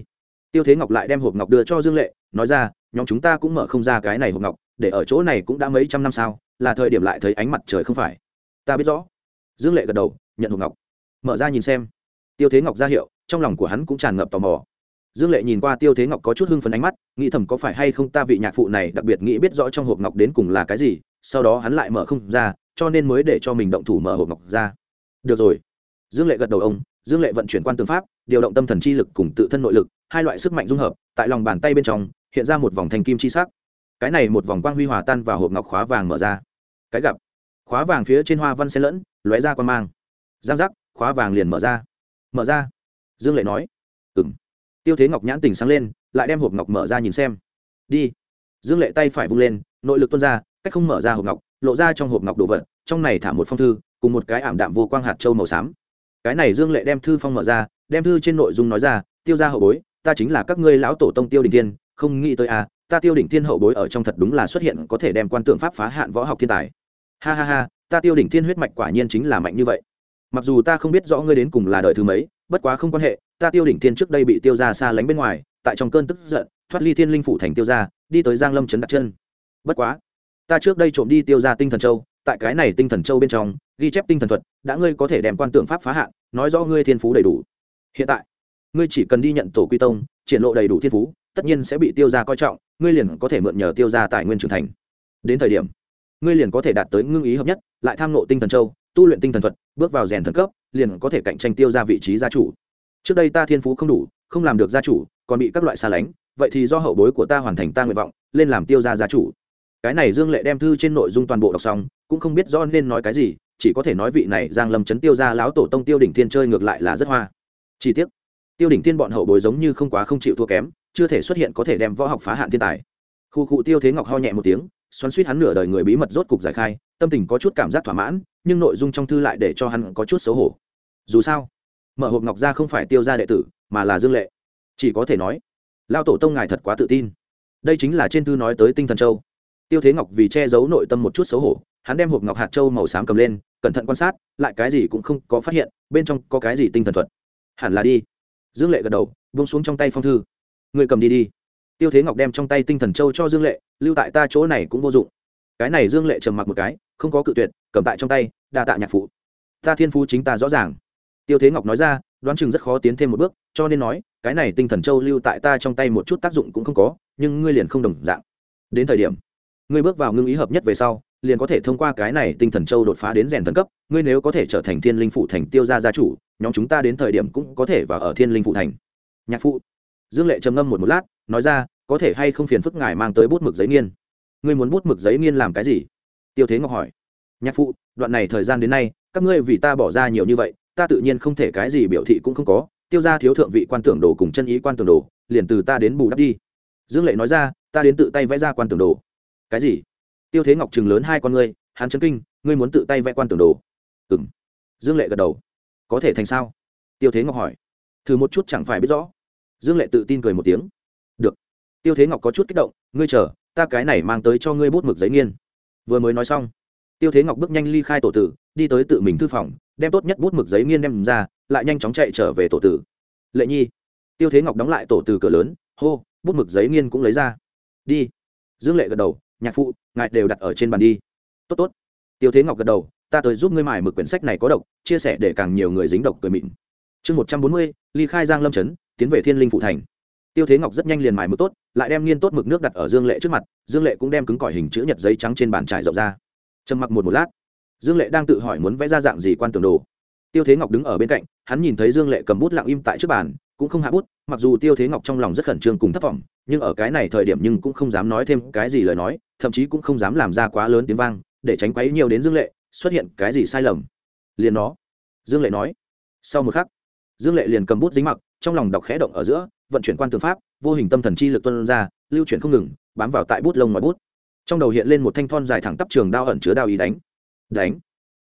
Tiêu thế ngọc lại đem hộp ngọc đưa cho dương lệ, nói ra, nhóm chúng ta cũng mở không ra cái này hộp ngọc, để ở chỗ này cũng đã mấy trăm năm sao? là thời điểm lại thấy ánh mặt trời không phải. Ta biết rõ. Dương lệ gật đầu, nhận hộp ngọc. Mở ra nhìn xem. Tiêu thế ngọc ra hiệu, trong lòng của hắn cũng tràn ngập tò mò. Dương lệ nhìn qua tiêu thế ngọc có chút hưng phấn ánh mắt, nghĩ thầm có phải hay không ta vị nhạc phụ này đặc biệt nghĩ biết rõ trong hộp ngọc đến cùng là cái gì, sau đó hắn lại mở không ra cho nên mới để cho mình động thủ mở hộp ngọc ra. Được rồi. Dương lệ gật đầu ông, dương lệ vận chuyển quan tương pháp, điều động tâm thần chi lực cùng tự thân nội lực, hai loại sức mạnh dung hợp, tại lòng bàn tay bên trong, hiện ra một vòng thành kim chi sắc. Cái này một vòng quang huy hòa tan vào hộp ngọc khóa vàng mở ra. Cái gặp, khóa vàng phía trên hoa văn xen lẫn, lóe ra quan mang. Giang giác, khóa vàng liền mở ra. Mở ra. Dương lệ nói. Ừng tiêu thế ngọc nhãn tình sáng lên, lại đem hộp ngọc mở ra nhìn xem. Đi. Dương lệ tay phải vung lên, nội lực tuôn ra, cách không mở ra hộp ngọc lộ ra trong hộp ngọc đồ vật, trong này thả một phong thư, cùng một cái ảm đạm vô quang hạt châu màu xám. Cái này dương lệ đem thư phong mở ra, đem thư trên nội dung nói ra, tiêu ra hậu bối, ta chính là các ngươi lão tổ tông tiêu đình thiên, không nghĩ tới à ta tiêu đỉnh thiên hậu bối ở trong thật đúng là xuất hiện có thể đem quan tượng pháp phá hạn võ học thiên tài. Ha ha ha, ta tiêu đỉnh thiên huyết mạch quả nhiên chính là mạnh như vậy. Mặc dù ta không biết rõ ngươi đến cùng là đời thứ mấy, bất quá không quan hệ, ta tiêu đỉnh thiên trước đây bị tiêu ra xa lánh bên ngoài, tại trong cơn tức giận, thoát ly thiên linh phủ thành tiêu ra đi tới giang lâm trấn đặt chân. Bất quá ta trước đây trộm đi tiêu ra tinh thần châu, tại cái này tinh thần châu bên trong, ghi chép tinh thần thuật, đã ngươi có thể đem quan tượng pháp phá hạn, nói rõ ngươi thiên phú đầy đủ. Hiện tại, ngươi chỉ cần đi nhận tổ quy tông, triển lộ đầy đủ thiên phú, tất nhiên sẽ bị tiêu ra coi trọng, ngươi liền có thể mượn nhờ tiêu ra tài nguyên trưởng thành. Đến thời điểm, ngươi liền có thể đạt tới ngưng ý hợp nhất, lại tham nộ tinh thần châu, tu luyện tinh thần thuật, bước vào rèn thần cấp, liền có thể cạnh tranh tiêu ra vị trí gia chủ. Trước đây ta thiên phú không đủ, không làm được gia chủ, còn bị các loại xa lánh, vậy thì do hậu bối của ta hoàn thành ta nguyện vọng, lên làm tiêu gia gia chủ cái này dương lệ đem thư trên nội dung toàn bộ đọc xong, cũng không biết rõ nên nói cái gì, chỉ có thể nói vị này giang lâm chấn tiêu gia lão tổ tông tiêu đỉnh thiên chơi ngược lại là rất hoa. Chi tiết tiêu đỉnh thiên bọn hậu bối giống như không quá không chịu thua kém, chưa thể xuất hiện có thể đem võ học phá hạn thiên tài. Khu cụ tiêu thế ngọc ho nhẹ một tiếng, xoắn suýt hắn nửa đời người bí mật rốt cục giải khai, tâm tình có chút cảm giác thỏa mãn, nhưng nội dung trong thư lại để cho hắn có chút xấu hổ. Dù sao, mở hộp ngọc ra không phải tiêu ra đệ tử, mà là dương lệ. Chỉ có thể nói lao tổ tông ngài thật quá tự tin. Đây chính là trên thư nói tới tinh thần châu tiêu thế ngọc vì che giấu nội tâm một chút xấu hổ, hắn đem hộp ngọc hạt châu màu xám cầm lên, cẩn thận quan sát, lại cái gì cũng không có phát hiện, bên trong có cái gì tinh thần thuật. Hẳn là đi. Dương lệ gật đầu bông xuống trong tay phong thư. Người cầm đi đi. Tiêu thế ngọc đem trong tay tinh thần châu cho dương lệ, lưu tại ta chỗ này cũng vô dụng. Cái này dương lệ trầm mặc một cái, không có cự tuyệt, cầm tại trong tay, đa tạ nhạc phụ. Ta thiên phú chính ta rõ ràng. Tiêu thế ngọc nói ra, đoán chừng rất khó tiến thêm một bước, cho nên nói, cái này tinh thần châu lưu tại ta trong tay một chút tác dụng cũng không có, nhưng ngươi liền không đồng dạng. Đến thời điểm ngươi bước vào ngưng ý hợp nhất về sau, liền có thể thông qua cái này tinh thần châu đột phá đến rèn thần cấp, ngươi nếu có thể trở thành thiên linh phụ thành tiêu gia gia chủ, nhóm chúng ta đến thời điểm cũng có thể vào ở thiên linh phụ thành. Nhạc phụ. Dương lệ trầm ngâm một một lát, nói ra, có thể hay không phiền phức ngài mang tới bút mực giấy nghiên. Ngươi muốn bút mực giấy nghiên làm cái gì? Tiêu thế ngọc hỏi. Nhạc phụ, đoạn này thời gian đến nay, các ngươi vì ta bỏ ra nhiều như vậy, ta tự nhiên không thể cái gì biểu thị cũng không có, tiêu ra thiếu thượng vị quan tưởng đồ cùng chân ý quan tưởng đồ, liền từ ta đến bù đắp đi. Dương lệ nói ra, ta đến tự tay vẽ ra quan tưởng đồ cái gì? Tiêu thế ngọc chừng lớn hai con ngươi, hắn chấn kinh, ngươi muốn tự tay vẽ quan tưởng đồ. Ừ m dương lệ gật đầu. Có thể thành sao? Tiêu thế ngọc hỏi. Thử một chút chẳng phải biết rõ. Dương lệ tự tin cười một tiếng. Được. Tiêu thế ngọc có chút kích động, ngươi chờ, ta cái này mang tới cho ngươi bút mực giấy nghiên. Vừa mới nói xong, tiêu thế ngọc bước nhanh ly khai tổ tử, đi tới tự mình thư phòng, đem tốt nhất bút mực giấy nghiên đem ra, lại nhanh chóng chạy trở về tổ tử. Lệ nhi. Tiêu thế ngọc đóng lại tổ tử cửa lớn, hô, bút mực giấy nghiên cũng lấy ra. Đi. Dương lệ gật đầu nhạc phụ, ngài đều đặt ở trên bàn đi. Tốt tốt. Tiêu thế ngọc gật đầu, ta tới giúp ngươi mải mực quyển sách này có độc, chia sẻ để càng nhiều người dính độc cười mịn. Chương một trăm bốn mươi, ly khai giang lâm trấn, tiến về thiên linh phụ thành. Tiêu thế ngọc rất nhanh liền mài mực tốt, lại đem nghiên tốt mực nước đặt ở dương lệ trước mặt, dương lệ cũng đem cứng cỏi hình chữ nhật giấy trắng trên bàn trải rộng ra. Trầm mặc một một lát, dương lệ đang tự hỏi muốn vẽ ra dạng gì quan tưởng đồ. Tiêu thế ngọc đứng ở bên cạnh, hắn nhìn thấy dương lệ cầm bút lặng im tại trước bàn, cũng không hạ bút, mặc dù tiêu thế ngọc trong lòng rất khẩn trương cùng thất vọng, nhưng ở cái này thời điểm nhưng cũng không dám nói thêm cái gì lời nói thậm chí cũng không dám làm ra quá lớn tiếng vang, để tránh quấy nhiều đến dương lệ, xuất hiện cái gì sai lầm? Liền nó. Dương lệ nói. Sau một khắc, dương lệ liền cầm bút dính mặc, trong lòng đọc khẽ động ở giữa, vận chuyển quan tư pháp, vô hình tâm thần chi lực tuân ra, lưu chuyển không ngừng, bám vào tại bút lông ngoài bút. Trong đầu hiện lên một thanh thon dài thẳng tắp trường đao ẩn chứa đao ý đánh. Đánh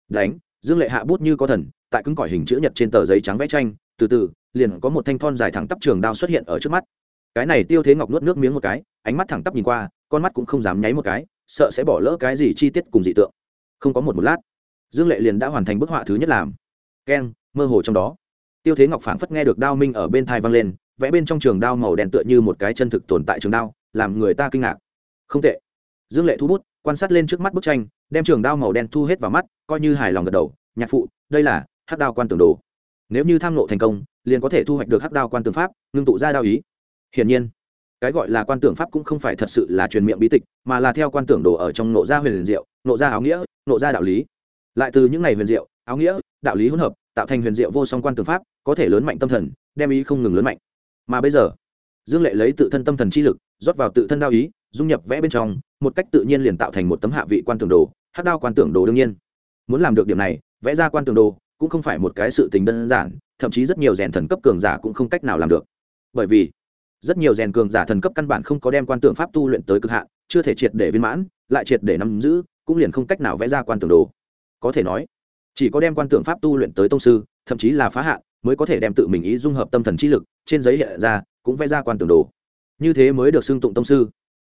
đánh, dương lệ hạ bút như có thần, tại cứng cỏi hình chữ nhật trên tờ giấy trắng vẽ tranh, từ từ, liền có một thanh thon dài thẳng tắp trường đao xuất hiện ở trước mắt. Cái này tiêu thế ngọc nuốt nước miếng một cái, ánh mắt thẳng tắp nhìn qua con mắt cũng không dám nháy một cái, sợ sẽ bỏ lỡ cái gì chi tiết cùng dị tượng. Không có một một lát, dương lệ liền đã hoàn thành bức họa thứ nhất làm. Keng, mơ hồ trong đó. Tiêu thế ngọc phảng phất nghe được đao minh ở bên thai vang lên, vẽ bên trong trường đao màu đen tựa như một cái chân thực tồn tại trường đao, làm người ta kinh ngạc. Không tệ. Dương lệ thu bút, quan sát lên trước mắt bức tranh, đem trường đao màu đen thu hết vào mắt, coi như hài lòng gật đầu, nhạc phụ, đây là hắc đao quan tường đồ. Nếu như tham lộ thành công, liền có thể thu hoạch được hắc đao quan tường pháp, ngưng tụ ra đao ý. Hiển nhiên cái gọi là quan tưởng pháp cũng không phải thật sự là truyền miệng bí tịch, mà là theo quan tưởng đồ ở trong nộ gia huyền liền diệu nộ gia áo nghĩa nộ gia đạo lý. Lại từ những ngày huyền diệu, áo nghĩa, đạo lý hỗn hợp, tạo thành huyền diệu vô song quan tưởng pháp, có thể lớn mạnh tâm thần, đem ý không ngừng lớn mạnh. Mà bây giờ, dương lệ lấy tự thân tâm thần chi lực, rót vào tự thân đao ý, dung nhập vẽ bên trong, một cách tự nhiên liền tạo thành một tấm hạ vị quan tưởng đồ hát đao quan tưởng đồ đương nhiên. Muốn làm được điểm này, vẽ ra quan tưởng đồ cũng không phải một cái sự tình đơn giản, thậm chí rất nhiều rèn thần cấp cường giả cũng không cách nào làm được. Bởi vì rất nhiều rèn cường giả thần cấp căn bản không có đem quan tưởng pháp tu luyện tới cực hạn, chưa thể triệt để viên mãn, lại triệt để nắm giữ, cũng liền không cách nào vẽ ra quan tưởng đồ. Có thể nói, chỉ có đem quan tưởng pháp tu luyện tới tông sư, thậm chí là phá hạn, mới có thể đem tự mình ý dung hợp tâm thần trí lực, trên giấy hiện ra, cũng vẽ ra quan tưởng đồ. Như thế mới được xưng tụng tông sư.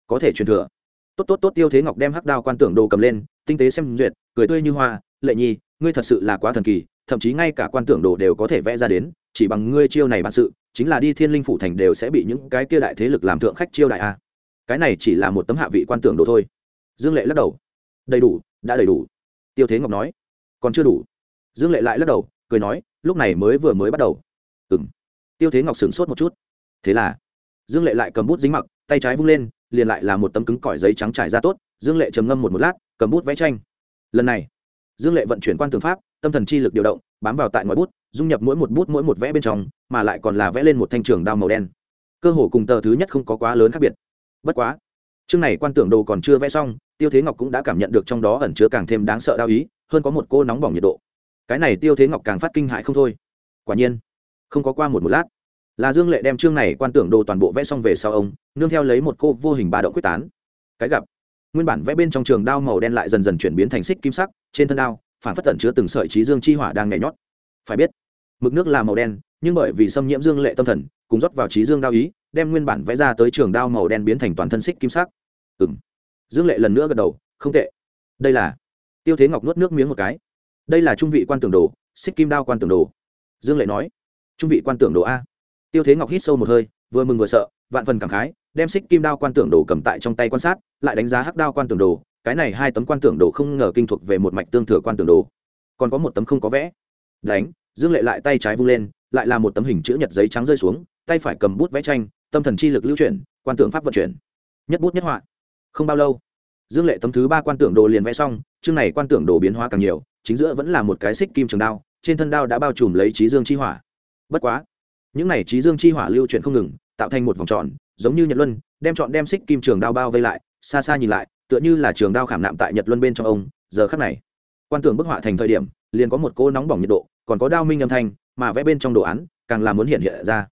Có thể truyền thừa. Tốt tốt tốt, tiêu thế ngọc đem hắc đao quan tưởng đồ cầm lên, tinh tế xem duyệt, cười tươi như hoa, lệ nhi, ngươi thật sự là quá thần kỳ, thậm chí ngay cả quan tưởng đồ đều có thể vẽ ra đến chỉ bằng ngươi chiêu này bản sự, chính là đi thiên linh phủ thành đều sẽ bị những cái kia đại thế lực làm thượng khách chiêu đại a. Cái này chỉ là một tấm hạ vị quan tưởng đồ thôi. Dương lệ lắc đầu. Đầy đủ, đã đầy đủ. Tiêu thế ngọc nói. Còn chưa đủ. Dương lệ lại lắc đầu, cười nói, lúc này mới vừa mới bắt đầu. Ừ m tiêu thế ngọc sửng sốt một chút. Thế là? Dương lệ lại cầm bút dính mặc, tay trái vung lên, liền lại là một tấm cứng cỏi giấy trắng trải ra tốt. Dương lệ trầm ngâm một một lát, cầm bút vẽ tranh. Lần này, dương lệ vận chuyển quan tường pháp tâm thần chi lực điều động, bám vào tại ngòi bút, dung nhập mỗi một bút mỗi một vẽ bên trong, mà lại còn là vẽ lên một thanh trường đao màu đen. Cơ hồ cùng tờ thứ nhất không có quá lớn khác biệt. Bất quá, chương này quan tưởng đồ còn chưa vẽ xong, tiêu thế ngọc cũng đã cảm nhận được trong đó ẩn chứa càng thêm đáng sợ đao ý, hơn có một cô nóng bỏng nhiệt độ. Cái này tiêu thế ngọc càng phát kinh hại không thôi. Quả nhiên, không có qua một một lát, là dương lệ đem chương này quan tưởng đồ toàn bộ vẽ xong về sau ông, nương theo lấy một cô vô hình ba động quyết tán. Cái gặp, nguyên bản vẽ bên trong trường đao màu đen lại dần dần chuyển biến thành xích kim sắc, trên thân đao phản phất tận chứa từng sợi trí dương chi hỏa đang nhảy nhót. Phải biết, mực nước là màu đen, nhưng bởi vì xâm nhiễm dương lệ tâm thần, cùng rót vào trí dương đao ý, đem nguyên bản vẽ ra tới trường đao màu đen biến thành toàn thân xích kim sắc. Ừ m dương lệ lần nữa gật đầu, không tệ. Đây là tiêu thế ngọc nuốt nước miếng một cái. Đây là trung vị quan tưởng đồ, xích kim đao quan tưởng đồ. Dương lệ nói, trung vị quan tưởng đồ a. Tiêu thế ngọc hít sâu một hơi, vừa mừng vừa sợ, vạn phần cảm khái, đem xích kim đao quan tưởng đồ cầm tại trong tay quan sát, lại đánh giá hắc đao quan tưởng đồ cái này hai tấm quan tưởng đồ không ngờ kinh thuộc về một mạch tương thừa quan tưởng đồ. Còn có một tấm không có vẽ. Đánh, dương lệ lại tay trái vung lên, lại là một tấm hình chữ nhật giấy trắng rơi xuống, tay phải cầm bút vẽ tranh, tâm thần chi lực lưu chuyển, quan tưởng pháp vận chuyển. Nhất bút nhất họa. Không bao lâu, dương lệ tấm thứ ba quan tưởng đồ liền vẽ xong, chương này quan tưởng đồ biến hóa càng nhiều, chính giữa vẫn là một cái xích kim trường đao, trên thân đao đã bao trùm lấy trí dương chi hỏa. Bất quá, những này trí dương chi hỏa lưu chuyển không ngừng, tạo thành một vòng tròn, giống như nhật luân, đem chọn đem xích kim trường đao bao vây lại, xa xa nhìn lại tựa như là trường đao khảm nạm tại nhật luân bên trong ông, giờ khắc này, quan tưởng bức họa thành thời điểm, liền có một cô nóng bỏng nhiệt độ, còn có đao minh âm thanh, mà vẽ bên trong đồ án, càng là muốn hiện hiện ra.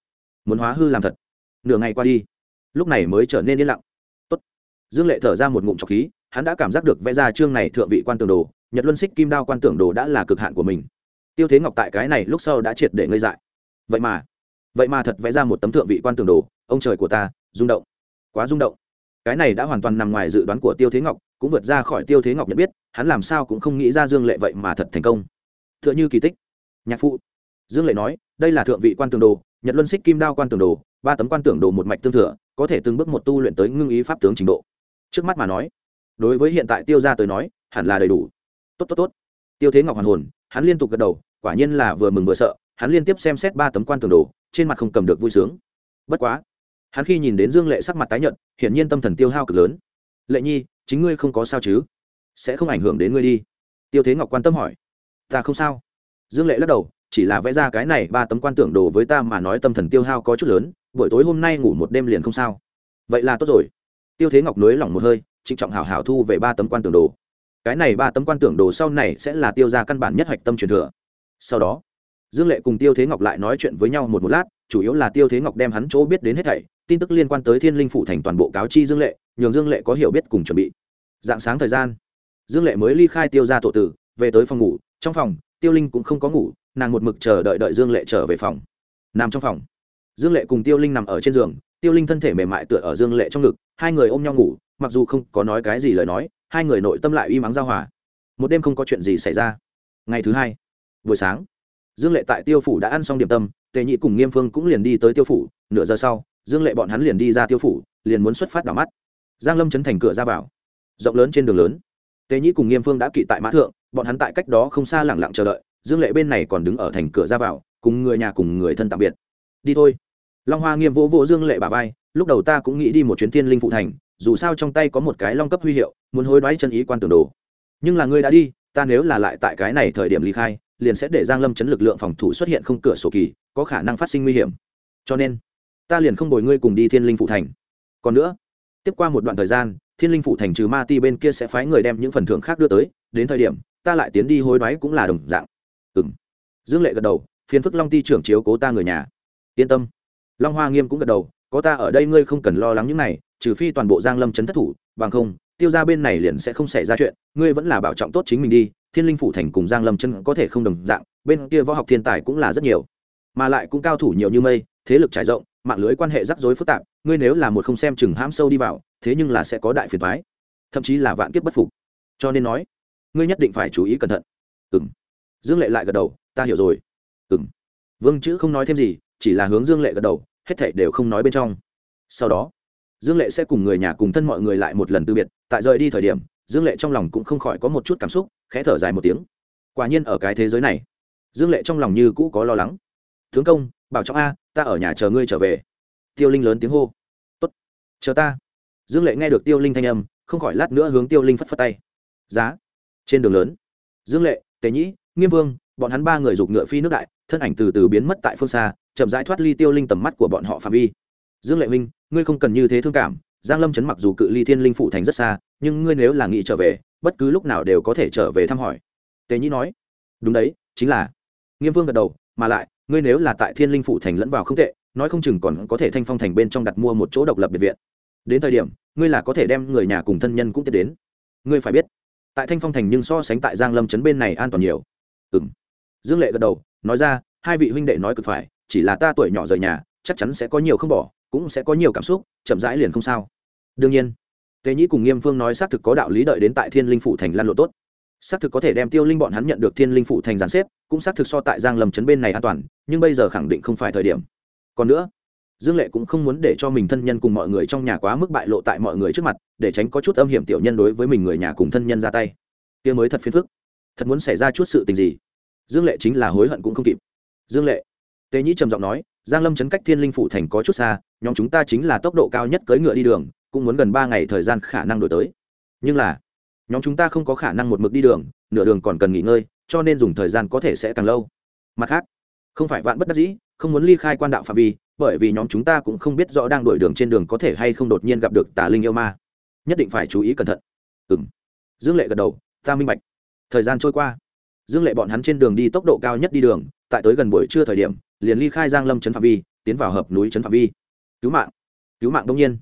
Muốn hóa hư làm thật. Nửa ngày qua đi, lúc này mới trở nên yên lặng. Tốt. dương lệ thở ra một ngụm trọc khí, hắn đã cảm giác được vẽ ra chương này thượng vị quan tưởng đồ, nhật luân xích kim đao quan tưởng đồ đã là cực hạn của mình. Tiêu thế ngọc tại cái này lúc sau đã triệt để ngơi dại. Vậy mà vậy mà thật vẽ ra một tấm thượng vị quan tưởng đồ, ông trời của ta, rung động. Quá rung động cái này đã hoàn toàn nằm ngoài dự đoán của tiêu thế ngọc, cũng vượt ra khỏi tiêu thế ngọc nhận biết, hắn làm sao cũng không nghĩ ra dương lệ vậy mà thật thành công. T h ư ợ n h ư kỳ tích. Nhạc phụ. Dương lệ nói, đây là thượng vị quan tường đồ, nhật luân xích kim đao quan tường đồ, ba tấm quan tưởng đồ một mạch tương thừa, có thể từng bước một tu luyện tới ngưng ý pháp tướng trình độ. Trước mắt mà nói, đối với hiện tại tiêu g i a tới nói, hẳn là đầy đủ. Tốt tốt tốt. Tiêu thế ngọc hoàn hồn, hắn liên tục gật đầu, quả nhiên là vừa mừng vừa sợ, hắn liên tiếp xem xét ba tấm quan tường đồ, trên mặt không cầm được vui sướng. Bất quá hắn khi nhìn đến dương lệ sắc mặt tái nhợt, hiển nhiên tâm thần tiêu hao cực lớn. Lệ nhi, chính ngươi không có sao chứ? Sẽ không ảnh hưởng đến ngươi đi. Tiêu thế ngọc quan tâm hỏi. Ta không sao. Dương lệ lắc đầu, chỉ là vẽ ra cái này ba tấm quan tưởng đồ với ta mà nói tâm thần tiêu hao có chút lớn, buổi tối hôm nay ngủ một đêm liền không sao. Vậy là tốt rồi. Tiêu thế ngọc nới lỏng một hơi, trịnh trọng hảo hảo thu về ba tấm quan tưởng đồ. Cái này ba tấm quan tưởng đồ sau này sẽ là tiêu ra căn bản nhất hạch tâm truyền thừa. Sau đó, dương lệ cùng tiêu thế ngọc lại nói chuyện với nhau một một lát chủ yếu là tiêu thế ngọc đem hắn chỗ biết đến hết thảy, tin tức liên quan tới thiên linh phủ thành toàn bộ cáo chi dương lệ, nhường dương lệ có hiểu biết cùng chuẩn bị. Dạng sáng thời gian, dương lệ mới ly khai tiêu ra tổ tử, về tới phòng ngủ. Trong phòng, tiêu linh cũng không có ngủ, nàng một mực chờ đợi đợi dương lệ trở về phòng. Nằm trong phòng, dương lệ cùng tiêu linh nằm ở trên giường. Tiêu linh thân thể mềm mại tựa ở dương lệ trong ngực, hai người ôm nhau ngủ, mặc dù không có nói cái gì lời nói, hai người nội tâm lại uy mắng giao hòa. Một đêm không có chuyện gì xảy ra. Ngày thứ hai, buổi sáng dương lệ tại tiêu phủ đã ăn xong điểm tâm, tề nhị cùng nghiêm phương cũng liền đi tới tiêu phủ, nửa giờ sau, dương lệ bọn hắn liền đi ra tiêu phủ, liền muốn xuất phát đảo mắt. Giang lâm chấn thành cửa ra vào. Rộng lớn trên đường lớn. Tề Nhị cùng nghiêm phương đã kỵ tại mã thượng, bọn hắn tại cách đó không xa lẳng lặng chờ đợi, dương lệ bên này còn đứng ở thành cửa ra vào, cùng người nhà cùng người thân tạm biệt. Đi thôi. Long hoa nghiêm vỗ vỗ dương lệ bà vai, lúc đầu ta cũng nghĩ đi một chuyến thiên linh phụ thành, dù sao trong tay có một cái long cấp huy hiệu, muốn hối đoái chân ý quan tưởng đồ. Nhưng là ngươi đã đi, ta nếu là lại tại cái này thời điểm ly khai liền sẽ để giang lâm chấn lực lượng phòng thủ xuất hiện không cửa sổ kỳ, có khả năng phát sinh nguy hiểm. Cho nên, ta liền không bồi ngươi cùng đi thiên linh phụ thành. Còn nữa, tiếp qua một đoạn thời gian, thiên linh phụ thành trừ ma ti bên kia sẽ phái người đem những phần thưởng khác đưa tới, đến thời điểm, ta lại tiến đi hối đoái cũng là đồng dạng. Ừ m dương lệ gật đầu, phiền phức long ti trưởng chiếu cố ta người nhà. Yên tâm. Long hoa nghiêm cũng gật đầu, có ta ở đây ngươi không cần lo lắng những này, trừ phi toàn bộ giang lâm chấn thất thủ, bằng không tiêu ra bên này liền sẽ không xảy ra chuyện, ngươi vẫn là bảo trọng tốt chính mình đi, thiên linh phủ thành cùng giang lâm chân có thể không đồng dạng, bên kia võ học thiên tài cũng là rất nhiều, mà lại cũng cao thủ nhiều như mây, thế lực trải rộng, mạng lưới quan hệ rắc rối phức tạp, ngươi nếu là một không xem chừng hãm sâu đi vào, thế nhưng là sẽ có đại phiền thoái thậm chí là vạn kiếp bất phục. Cho nên nói, ngươi nhất định phải chú ý cẩn thận. Ừng dương lệ lại gật đầu, ta hiểu rồi. Ừng vương chữ không nói thêm gì, chỉ là hướng dương lệ gật đầu, hết thảy đều không nói bên trong. Sau đó dương lệ sẽ cùng người nhà cùng thân mọi người lại một lần từ biệt, tại rời đi thời điểm, dương lệ trong lòng cũng không khỏi có một chút cảm xúc, khẽ thở dài một tiếng. Quả nhiên ở cái thế giới này, dương lệ trong lòng như cũ có lo lắng. Tướng công, bảo trọng a, ta ở nhà chờ ngươi trở về. Tiêu linh lớn tiếng hô. Tốt, chờ ta. Dương lệ nghe được tiêu linh thanh âm, không khỏi lát nữa hướng tiêu linh phất phất tay. Giá, trên đường lớn. Dương lệ, tề nhĩ, nghiêm vương, bọn hắn ba người giục ngựa phi nước đại, thân ảnh từ từ biến mất tại phương xa, chậm rãi thoát ly tiêu linh tầm mắt của bọn họ phạm vi dương lệ minh, ngươi không cần như thế thương cảm, giang lâm chấn mặc dù cự ly thiên linh phụ thành rất xa, nhưng ngươi nếu là nghĩ trở về, bất cứ lúc nào đều có thể trở về thăm hỏi. Tề nhĩ nói, đúng đấy, chính là. Nghiêm vương gật đầu, mà lại, ngươi nếu là tại thiên linh phụ thành lẫn vào không tệ, nói không chừng còn có thể thanh phong thành bên trong đặt mua một chỗ độc lập biệt viện. Đến thời điểm, ngươi là có thể đem người nhà cùng thân nhân cũng tiếp đến. Ngươi phải biết, tại thanh phong thành nhưng so sánh tại giang lâm trấn bên này an toàn nhiều. Ừ m dương lệ gật đầu, nói ra, hai vị huynh đệ nói cực phải, chỉ là ta tuổi nhỏ rời nhà, chắc chắn sẽ có nhiều không bỏ cũng sẽ có nhiều cảm xúc, chậm rãi liền không sao. Đương nhiên, tề nhĩ cùng nghiêm phương nói xác thực có đạo lý đợi đến tại thiên linh phủ thành lan lộ tốt. Xác thực có thể đem tiêu linh bọn hắn nhận được thiên linh phủ thành giàn xếp, cũng xác thực so tại giang lâm chấn bên này an toàn, nhưng bây giờ khẳng định không phải thời điểm. Còn nữa, dương lệ cũng không muốn để cho mình thân nhân cùng mọi người trong nhà quá mức bại lộ tại mọi người trước mặt, để tránh có chút âm hiểm tiểu nhân đối với mình người nhà cùng thân nhân ra tay. Kia mới thật phiền phức. Thật muốn xảy ra chút sự tình gì? Dương lệ chính là hối hận cũng không kịp. Dương lệ, tề nhĩ trầm giọng nói giang lâm chấn cách thiên linh phủ thành có chút xa, nhóm chúng ta chính là tốc độ cao nhất cưỡi ngựa đi đường, cũng muốn gần ba ngày thời gian khả năng đổi tới. Nhưng là, nhóm chúng ta không có khả năng một mực đi đường, nửa đường còn cần nghỉ ngơi, cho nên dùng thời gian có thể sẽ càng lâu. Mặt khác, không phải vạn bất đắc dĩ, không muốn ly khai quan đạo phạm vi, bởi vì nhóm chúng ta cũng không biết rõ đang đổi đường trên đường có thể hay không đột nhiên gặp được tà linh yêu ma. Nhất định phải chú ý cẩn thận. Ừ m dương lệ gật đầu, ta minh bạch. Thời gian trôi qua. Dương lệ bọn hắn trên đường đi tốc độ cao nhất đi đường, tại tới gần buổi trưa thời điểm liền ly khai giang lâm trấn phạm vi, tiến vào hợp núi trấn phạm vi. Cứu mạng cứu mạng đông nhiên.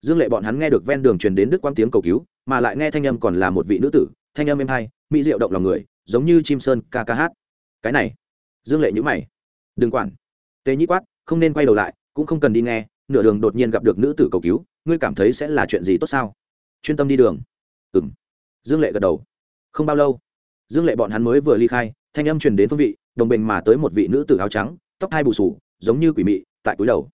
Dương lệ bọn hắn nghe được ven đường truyền đến đức quang tiếng cầu cứu, mà lại nghe thanh âm còn là một vị nữ tử, thanh âm êm hay mỹ diệu động lòng người, giống như chim sơn ca ca hát. Cái này, dương lệ nhữ mày. Đừng quản. Tê nhĩ quát, không nên quay đầu lại, cũng không cần đi nghe, nửa đường đột nhiên gặp được nữ tử cầu cứu, ngươi cảm thấy sẽ là chuyện gì tốt sao? Chuyên tâm đi đường. Ừ m dương lệ gật đầu. Không bao lâu, dương lệ bọn hắn mới vừa ly khai, thanh âm truyền đến phương vị, đồng bình mà tới một vị nữ tử áo trắng tóc hai bù sù giống như quỷ mị, tại túi đầu.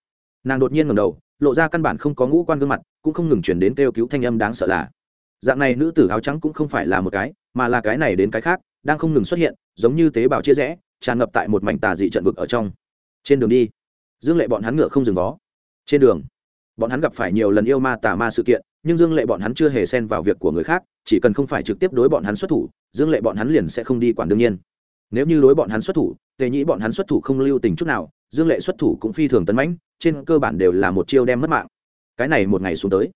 Nàng đột nhiên ngầm đầu, lộ ra căn bản không có ngũ quan gương mặt, cũng không ngừng chuyển đến kêu cứu thanh âm đáng sợ là, dạng này nữ tử áo trắng cũng không phải là một cái, mà là cái này đến cái khác, đang không ngừng xuất hiện, giống như tế bào chia rẽ, tràn ngập tại một mảnh tà dị trận vực ở trong. Trên đường đi, dương lệ bọn hắn ngựa không dừng vó. Trên đường, bọn hắn gặp phải nhiều lần yêu ma tà ma sự kiện, nhưng dương lệ bọn hắn chưa hề xen vào việc của người khác, chỉ cần không phải trực tiếp đối bọn hắn xuất thủ, dương lệ bọn hắn liền sẽ không đi quản đương nhiên. Nếu như đối bọn hắn xuất thủ tề nhĩ bọn hắn xuất thủ không lưu tình chút nào, dương lệ xuất thủ cũng phi thường tấn mãnh, trên cơ bản đều là một chiêu đem mất mạng. Cái này một ngày xuống tới,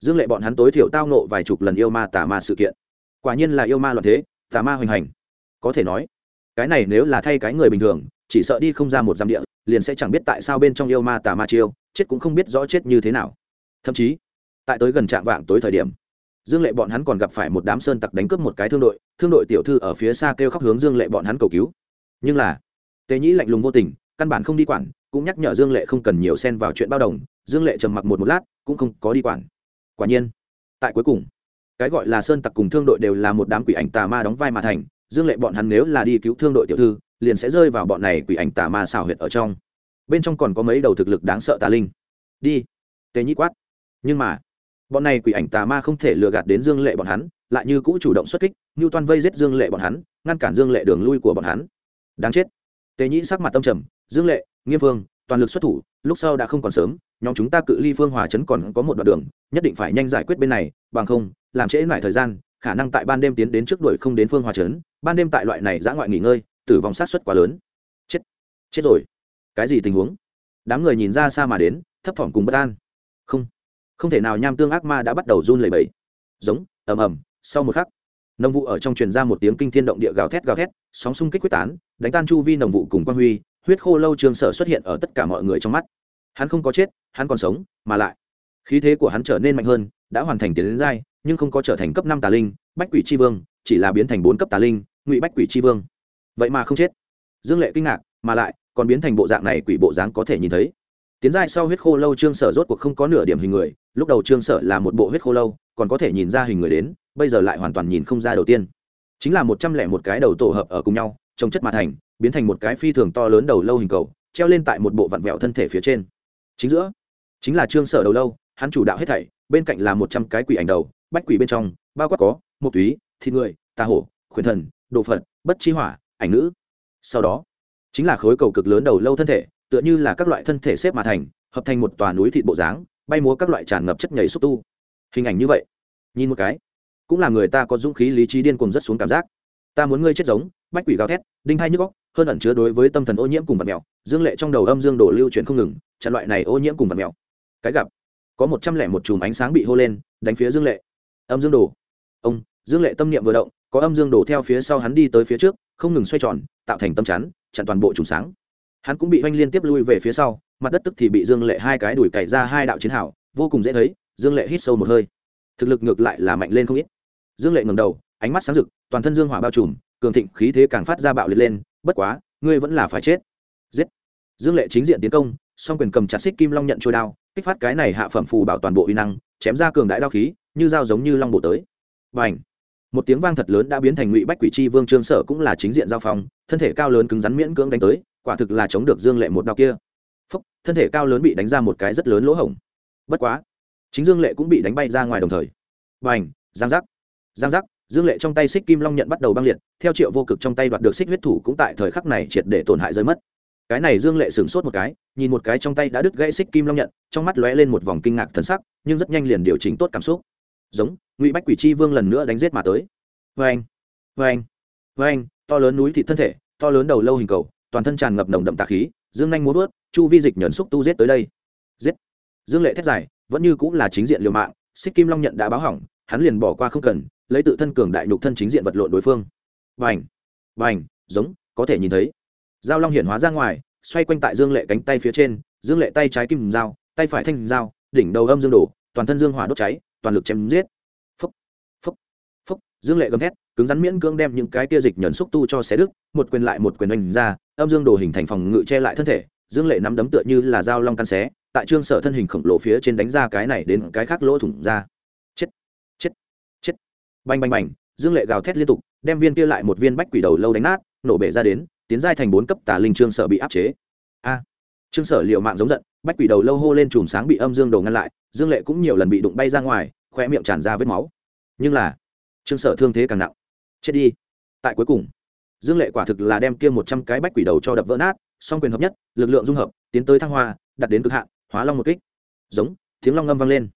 dương lệ bọn hắn tối thiểu tao nộ vài chục lần yêu ma tà ma sự kiện. Quả nhiên là yêu ma loạn thế, tà ma hoành hành. Có thể nói, cái này nếu là thay cái người bình thường, chỉ sợ đi không ra một giam địa, liền sẽ chẳng biết tại sao bên trong yêu ma tà ma chiêu, chết cũng không biết rõ chết như thế nào. Thậm chí, tại tới gần trạm vạng tối thời điểm, dương lệ bọn hắn còn gặp phải một đám sơn tặc đánh cướp một cái thương đội thương đội tiểu thư ở phía xa kêu khóc hướng dương lệ bọn hắn cầu cứu. Nhưng là tề nhĩ lạnh lùng vô tình, căn bản không đi quản, cũng nhắc nhở dương lệ không cần nhiều xen vào chuyện bao đồng, dương lệ trầm mặc một một lát, cũng không có đi quản. Quả nhiên, tại cuối cùng, cái gọi là sơn tặc cùng thương đội đều là một đám quỷ ảnh tà ma đóng vai mà thành, dương lệ bọn hắn nếu là đi cứu thương đội tiểu thư, liền sẽ rơi vào bọn này quỷ ảnh tà ma xào huyệt ở trong. Bên trong còn có mấy đầu thực lực đáng sợ tà linh. Đi, tề nhĩ quát. Nhưng mà, bọn này quỷ ảnh tà ma không thể lừa gạt đến dương lệ bọn hắn, lại như cũ chủ động xuất kích như toan vây giết dương lệ bọn hắn, ngăn cản dương lệ đường lui của bọn hắn. Đáng chết tề nhĩ sắc mặt tâm trầm, dương lệ, nghiêm phương, toàn lực xuất thủ, lúc sau đã không còn sớm, nhóm chúng ta cự ly phương hòa chấn còn có một đoạn đường, nhất định phải nhanh giải quyết bên này, bằng không, làm trễ lại thời gian, khả năng tại ban đêm tiến đến trước đuổi không đến phương hòa chấn ban đêm tại loại này giã ngoại nghỉ ngơi, tử vong sát xuất quá lớn. Chết chết rồi. Cái gì tình huống? Đám người nhìn ra xa mà đến, thấp thỏm cùng bất an. Không không thể nào, nham tương ác ma đã bắt đầu run lẩy bẩy. Giống, ầm ầm, sau một khắc nồng vụ ở trong truyền ra một tiếng kinh thiên động địa gào thét gào thét, sóng xung kích quyết tán, đánh tan chu vi nồng vụ cùng quang huy, huyết khô lâu trường sở xuất hiện ở tất cả mọi người trong mắt. Hắn không có chết, hắn còn sống, mà lại, khí thế của hắn trở nên mạnh hơn, đã hoàn thành tiến đến giai, nhưng không có trở thành cấp năm tà linh, bách quỷ tri vương, chỉ là biến thành bốn cấp tà linh, ngụy bách quỷ tri vương. Vậy mà không chết. Dương lệ kinh ngạc, mà lại, còn biến thành bộ dạng này quỷ bộ dáng có thể nhìn thấy. Tiến giai sau huyết khô lâu trương sở rốt cuộc không có nửa điểm hình người, lúc đầu trương sở là một bộ huyết khô lâu, còn có thể nhìn ra hình người đến bây giờ lại hoàn toàn nhìn không ra đầu tiên. Chính là một trăm lẻ một cái đầu tổ hợp ở cùng nhau, trồng chất mà thành, biến thành một cái phi thường to lớn đầu lâu hình cầu, treo lên tại một bộ vặn vẹo thân thể phía trên. Chính giữa, chính là trương sở đầu lâu, hắn chủ đạo hết thảy, bên cạnh là một trăm cái quỷ ảnh đầu, bách quỷ bên trong, bao quát có, một túy, thịt người, tà hổ, khuyển thần, đồ phật, bất chi hỏa, ảnh nữ. Sau đó, chính là khối cầu cực lớn đầu lâu thân thể, tựa như là các loại thân thể xếp mà thành, hợp thành một tòa núi thịt bộ dáng, bay múa các loại tràn ngập chất nhảy xúc tu. Hình ảnh như vậy. Nhìn một cái cũng là người ta có dũng khí lý trí điên cuồng rất xuống cảm giác. Ta muốn ngươi chết giống, bách quỷ gào thét, đinh hai nhức góc hơn ẩn chứa đối với tâm thần ô nhiễm cùng vật mèo, dương lệ trong đầu âm dương đổ lưu chuyển không ngừng chặn loại này ô nhiễm cùng vật mèo. Cái gặp, có một trăm lẻ một chùm ánh sáng bị hô lên, đánh phía dương lệ. Âm dương đổ. Ông, dương lệ tâm niệm vừa động, có âm dương đổ theo phía sau hắn đi tới phía trước, không ngừng xoay tròn, tạo thành tâm chắn, chặn toàn bộ chùm sáng. Hắn cũng bị oanh liên tiếp lui về phía sau, mặt đất tức thì bị dương lệ hai cái đùi cày ra hai đạo chiến hảo vô cùng dễ thấy, dương lệ hít sâu một hơi. Thực lực ngược lại là mạnh lên không ít dương lệ ngầm đầu, ánh mắt sáng rực, toàn thân dương hỏa bao trùm, cường thịnh khí thế càng phát ra bạo liệt lên, bất quá, ngươi vẫn là phải chết. Giết. Dương lệ chính diện tiến công, song quyền cầm chặt xích kim long nhận trôi đao, kích phát cái này hạ phẩm phù bảo toàn bộ uy năng, chém ra cường đại đao khí, như dao giống như long bộ tới. Và ảnh một tiếng vang thật lớn đã biến thành ngụy bách quỷ chi vương trương sở cũng là chính diện giao phong, thân thể cao lớn cứng rắn miễn cưỡng đánh tới, quả thực là chống được dương lệ một đao kia. Phúc, thân thể cao lớn bị đánh ra một cái rất lớn lỗ hổng. Bất quá, chính dương lệ cũng bị đánh bay ra ngoài đồng thời. Và ảnh giang giác giang giác, dương lệ trong tay xích kim long nhận bắt đầu băng liệt, theo triệu vô cực trong tay đoạt được xích huyết thủ cũng tại thời khắc này triệt để tổn hại rơi mất. Cái này dương lệ sửng sốt một cái, nhìn một cái trong tay đã đứt gãy xích kim long nhận, trong mắt lóe lên một vòng kinh ngạc thần sắc, nhưng rất nhanh liền điều chỉnh tốt cảm xúc. Giống, ngụy bách quỷ chi vương lần nữa đánh giết mà tới. Vê anh vê anh vê anh to lớn núi thị thân thể, to lớn đầu lâu hình cầu, toàn thân tràn ngập nồng đậm tà khí, dương nhanh muốn vớt, chu vi dịch nhẫn xúc tu giết tới đây. Giết. Dương lệ thét dài, vẫn như cũng là chính diện liều mạng, xích kim long nhận đã báo hỏng, hắn liền bỏ qua không cần lấy tự thân cường đại nhục thân chính diện vật lộn đối phương. Vành vành giống, có thể nhìn thấy. Dao long hiển hóa ra ngoài, xoay quanh tại dương lệ cánh tay phía trên, dương lệ tay trái kim dao, tay phải thanh dao, đỉnh đầu âm dương đổ, toàn thân dương hỏa đốt cháy, toàn lực chém giết. Phúc! Phúc! Phúc! Dương lệ gầm thét, cứng rắn miễn cưỡng đem những cái tia dịch nhẫn xúc tu cho xé đứt, một quyền lại một quyền đánh ra, âm dương đồ hình thành phòng ngự che lại thân thể, dương lệ nắm đấm tựa như là dao long căn xé, tại trương sở thân hình khổng lồ phía trên đánh ra cái này đến cái khác lỗ thủng ra bành bành bành, dương lệ gào thét liên tục, đem viên kia lại một viên bách quỷ đầu lâu đánh nát, nổ bể ra đến, tiến giai thành bốn cấp tà linh trương sở bị áp chế. A! Trương sở liệu mạng giống giận, bách quỷ đầu lâu hô lên chùm sáng bị âm dương đồ ngăn lại, dương lệ cũng nhiều lần bị đụng bay ra ngoài khoe miệng tràn ra vết máu. Nhưng là, trương sở thương thế càng nặng. Chết đi. Tại cuối cùng, dương lệ quả thực là đem kia một trăm cái bách quỷ đầu cho đập vỡ nát, song quyền hợp nhất, lực lượng dung hợp, tiến tới thăng hoa đặt đến cực hạn, hóa long một kích. Giống, tiếng long ngâm vang lên.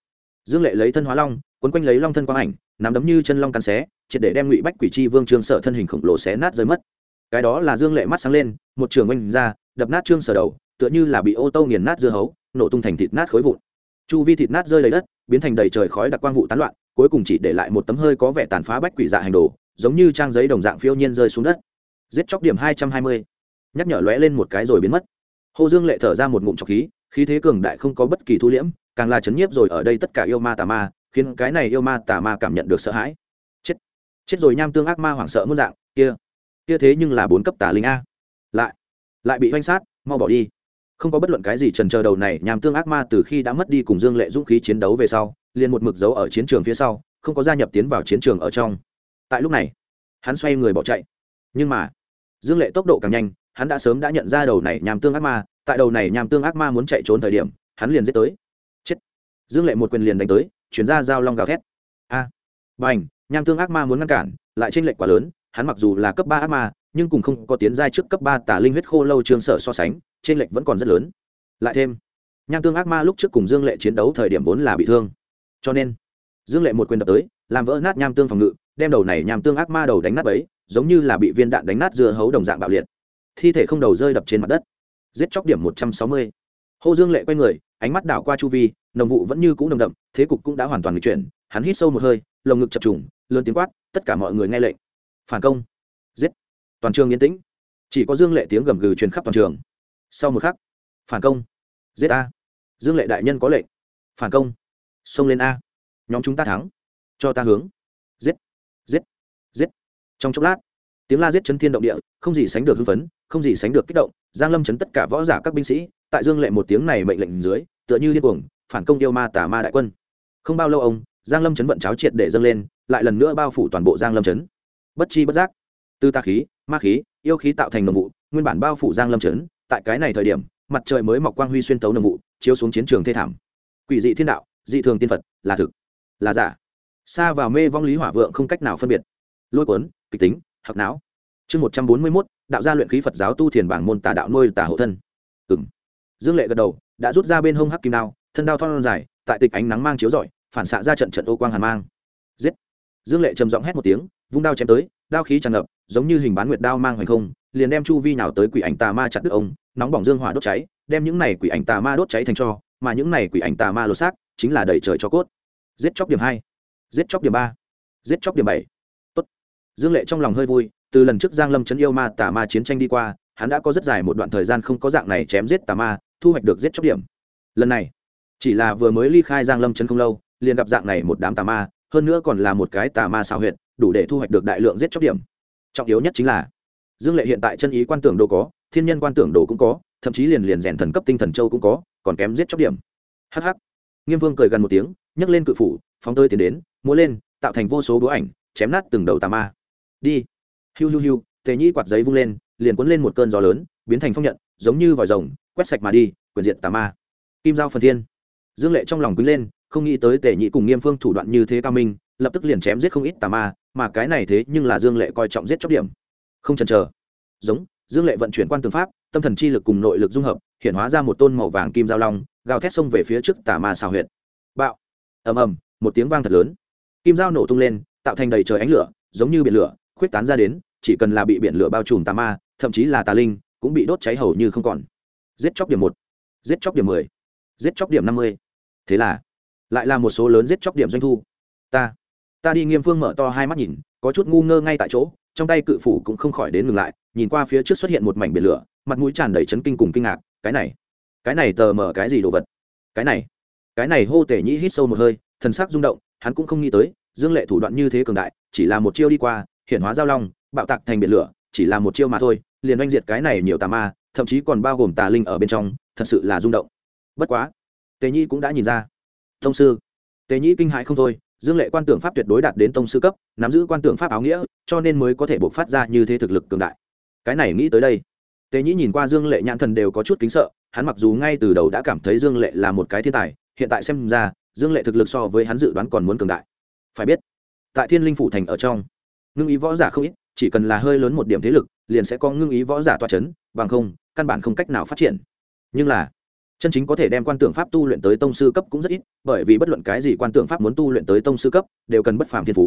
Dương lệ lấy thân hóa long, quấn quanh lấy long thân quang ảnh nắm đấm như chân long cắn xé, triệt để đem ngụy bách quỷ chi vương trương sở thân hình khổng lồ xé nát rơi mất. Cái đó là dương lệ mắt sáng lên, một trường oanh ra, đập nát trương sở đầu, tựa như là bị ô tô nghiền nát dưa hấu, nổ tung thành thịt nát khối vụn. Chu vi thịt nát rơi lấy đất, biến thành đầy trời khói đặc quang vụ tán loạn, cuối cùng chỉ để lại một tấm hơi có vẻ tàn phá bách quỷ dạ hành đồ, giống như trang giấy đồng dạng phiêu nhiên rơi xuống đất. Giết chóc điểm hai trăm hai mươi. Nhắc nhở lóe lên một cái rồi biến mất. Hồ dương lệ thở ra một ngụm trọc khí khí thế cường đại không có bất kỳ thu liễm, càng là chấn nhiếp rồi ở đây tất cả yêu ma tà ma khiến cái này yêu ma tà ma cảm nhận được sợ hãi. Chết. Chết rồi nham tương ác ma hoảng sợ muôn dạng, kia. Kia thế nhưng là bốn cấp tà linh a. Lại. Lại bị oanh sát, mau bỏ đi. Không có bất luận cái gì trần chờ đầu này nham tương ác ma từ khi đã mất đi cùng dương lệ dũng khí chiến đấu về sau, liền một mực dấu ở chiến trường phía sau, không có gia nhập tiến vào chiến trường ở trong. Tại lúc này, hắn xoay người bỏ chạy. Nhưng mà, dương lệ tốc độ càng nhanh, hắn đã sớm đã nhận ra đầu này nham tương ác ma, tại đầu này nham tương ác ma muốn chạy trốn thời điểm, hắn liền giết tới. Chết. Dương lệ một quyền liền đánh tới chuyển ra dao long gào thét. A. À, b à n h nham tương ác ma muốn ngăn cản lại trên lệch quá lớn hắn mặc dù là cấp ba ác ma nhưng cùng không có tiến giai trước cấp ba tả linh huyết khô lâu trương sở so sánh trên lệch vẫn còn rất lớn. Lại thêm nham tương ác ma lúc trước cùng dương lệ chiến đấu thời điểm vốn là bị thương. Cho nên dương lệ một quyền đập tới làm vỡ nát nham tương phòng ngự đem đầu này nham tương ác ma đầu đánh nát ấy giống như là bị viên đạn đánh nát dưa hấu đồng dạng bạo liệt. Thi thể không đầu rơi đập trên mặt đất. Giết chóc điểm một trăm sáu mươi. Hô dương lệ quay người ánh mắt đảo qua chu vi, nồng vụ vẫn như c ũ nồng đậm, thế cục cũng đã hoàn toàn nghịch chuyển, hắn hít sâu một hơi, lồng ngực chập trùng, lớn tiếng quát, tất cả mọi người nghe lệnh. Phản công. Giết. Toàn trường yên tĩnh. Chỉ có dương lệ tiếng gầm gừ truyền khắp toàn trường. Sau một khắc, phản công. Giết a. Dương lệ đại nhân có lệnh. Phản công. Xông lên a. Nhóm chúng ta thắng. Cho ta hướng. Giết. Giết. Giết. Trong chốc lát, tiếng la giết chấn thiên động địa, không gì sánh được hưng phấn, không gì sánh được kích động. Giang lâm chấn tất cả võ giả các binh sĩ, tại dương lệ một tiếng này mệnh lệnh dưới tựa như điên cuồng, phản công yêu ma tà ma đại quân. Không bao lâu ông, giang lâm chấn vận cháo triệt để dâng lên, lại lần nữa bao phủ toàn bộ giang lâm chấn. Bất chi bất giác, từ tà khí, ma khí, yêu khí tạo thành nồng vụ, nguyên bản bao phủ giang lâm chấn, tại cái này thời điểm, mặt trời mới mọc quang huy xuyên tấu nồng vụ, chiếu xuống chiến trường thê thảm. Quỷ dị thiên đạo, dị thường tiên phật, là thực, là giả. Xa vào mê vong lý hỏa vượng không cách nào phân biệt. Lôi cuốn, kịch tính hặc não. Chương một trăm bốn mươi mốt, đạo gia luyện khí phật giáo tu thiền bảng môn tà đạo nuôi tà hộ thân. Ừng dương lệ gật đầu đã rút ra bên hông hắc kim đao, thân đao thon dài, tại tịch ánh nắng mang chiếu rọi, phản xạ ra trận trận ô quang hàn mang. Giết! Dương lệ trầm giọng hét một tiếng, vung đao chém tới, đao khí tràn ngập, giống như hình bán nguyệt đao mang hoành không, liền đem chu vi nào tới quỷ ảnh tà ma chặt đứt ông, nóng bỏng dương hỏa đốt cháy, đem những này quỷ ảnh tà ma đốt cháy thành cho, mà những này quỷ ảnh tà ma lột xác, chính là đầy trời cho cốt. Giết chóc điểm hai, giết chóc điểm ba, giết chóc điểm bảy. Tốt. Dương lệ trong lòng hơi vui, từ lần trước giang lâm chấn yêu ma tà ma chiến tranh đi qua, hắn đã có rất dài một đoạn thời gian không có dạng này chém giết tà ma thu hoạch được giết chóc điểm. Lần này, chỉ là vừa mới ly khai giang lâm chân không lâu, liền gặp dạng này một đám tà ma, hơn nữa còn là một cái tà ma xào huyệt, đủ để thu hoạch được đại lượng giết chóc điểm. Trọng yếu nhất chính là, dương lệ hiện tại chân ý quan tưởng đồ có, thiên nhân quan tưởng đồ cũng có, thậm chí liền liền rèn thần cấp tinh thần châu cũng có, còn kém giết chóc điểm. Hh nghiêm vương cười gần một tiếng, nhấc lên cự phủ, phóng tơi tiến đến, múa lên, tạo thành vô số búa ảnh, chém nát từng đầu tà ma. Đi. Hiu hiu hiu, tề nhĩ quạt giấy vung lên, liền cuốn lên một cơn gió lớn, biến thành phong nhận, giống như vòi rồng quét sạch mà đi, quyền diện tà ma. Kim giao phần thiên. Dương lệ trong lòng quý lên, không nghĩ tới tề nhị cùng nghiêm phương thủ đoạn như thế cao minh, lập tức liền chém giết không ít tà ma, mà cái này thế nhưng là dương lệ coi trọng giết chóc điểm. Không chần chờ. Giống, dương lệ vận chuyển quan tư pháp, tâm thần chi lực cùng nội lực dung hợp, hiện hóa ra một tôn màu vàng kim giao long, gào thét xông về phía trước tà ma xào huyệt. Bạo. Ầm ầm, một tiếng vang thật lớn. Kim dao nổ tung lên, tạo thành đầy trời ánh lửa, giống như biển lửa, khuyết tán ra đến, chỉ cần là bị biển lửa bao trùm tà ma, thậm chí là tà linh, cũng bị đốt cháy hầu như không còn giết chóc điểm một, giết chóc điểm mười, giết chóc điểm năm mươi. Thế là, lại là một số lớn giết chóc điểm doanh thu. Ta ta đi nghiêm phương mở to hai mắt nhìn, có chút ngu ngơ ngay tại chỗ, trong tay cự phủ cũng không khỏi đến ngừng lại, nhìn qua phía trước xuất hiện một mảnh biển lửa, mặt mũi tràn đầy chấn kinh cùng kinh ngạc, cái này cái này tờ mở cái gì đồ vật? Cái này cái này hô tể nhĩ hít sâu một hơi, thần sắc rung động, hắn cũng không nghĩ tới, dương lệ thủ đoạn như thế cường đại, chỉ là một chiêu đi qua hiện hóa giao long, bạo tạc thành biển lửa, chỉ là một chiêu mà thôi, liền oanh diệt cái này nhiều tà ma thậm chí còn bao gồm tà linh ở bên trong, thật sự là rung động. Bất quá, tề nhi cũng đã nhìn ra. Tông sư, tề nhi kinh hãi không thôi, dương lệ quan tưởng pháp tuyệt đối đạt đến tông sư cấp, nắm giữ quan tưởng pháp áo nghĩa, cho nên mới có thể bộc phát ra như thế thực lực cường đại. Cái này nghĩ tới đây, tề nhĩ nhìn qua dương lệ nhãn thần đều có chút kính sợ, hắn mặc dù ngay từ đầu đã cảm thấy dương lệ là một cái thiên tài, hiện tại xem ra, dương lệ thực lực so với hắn dự đoán còn muốn cường đại. Phải biết, tại thiên linh phủ thành ở trong, ngưng ý võ giả không ít, chỉ cần là hơi lớn một điểm thế lực liền sẽ có ngưng ý võ giả toa c h ấ n bằng không, căn bản không cách nào phát triển. Nhưng là, chân chính có thể đem quan tưởng pháp tu luyện tới tông sư cấp cũng rất ít, bởi vì bất luận cái gì quan tưởng pháp muốn tu luyện tới tông sư cấp, đều cần bất phàm thiên phú.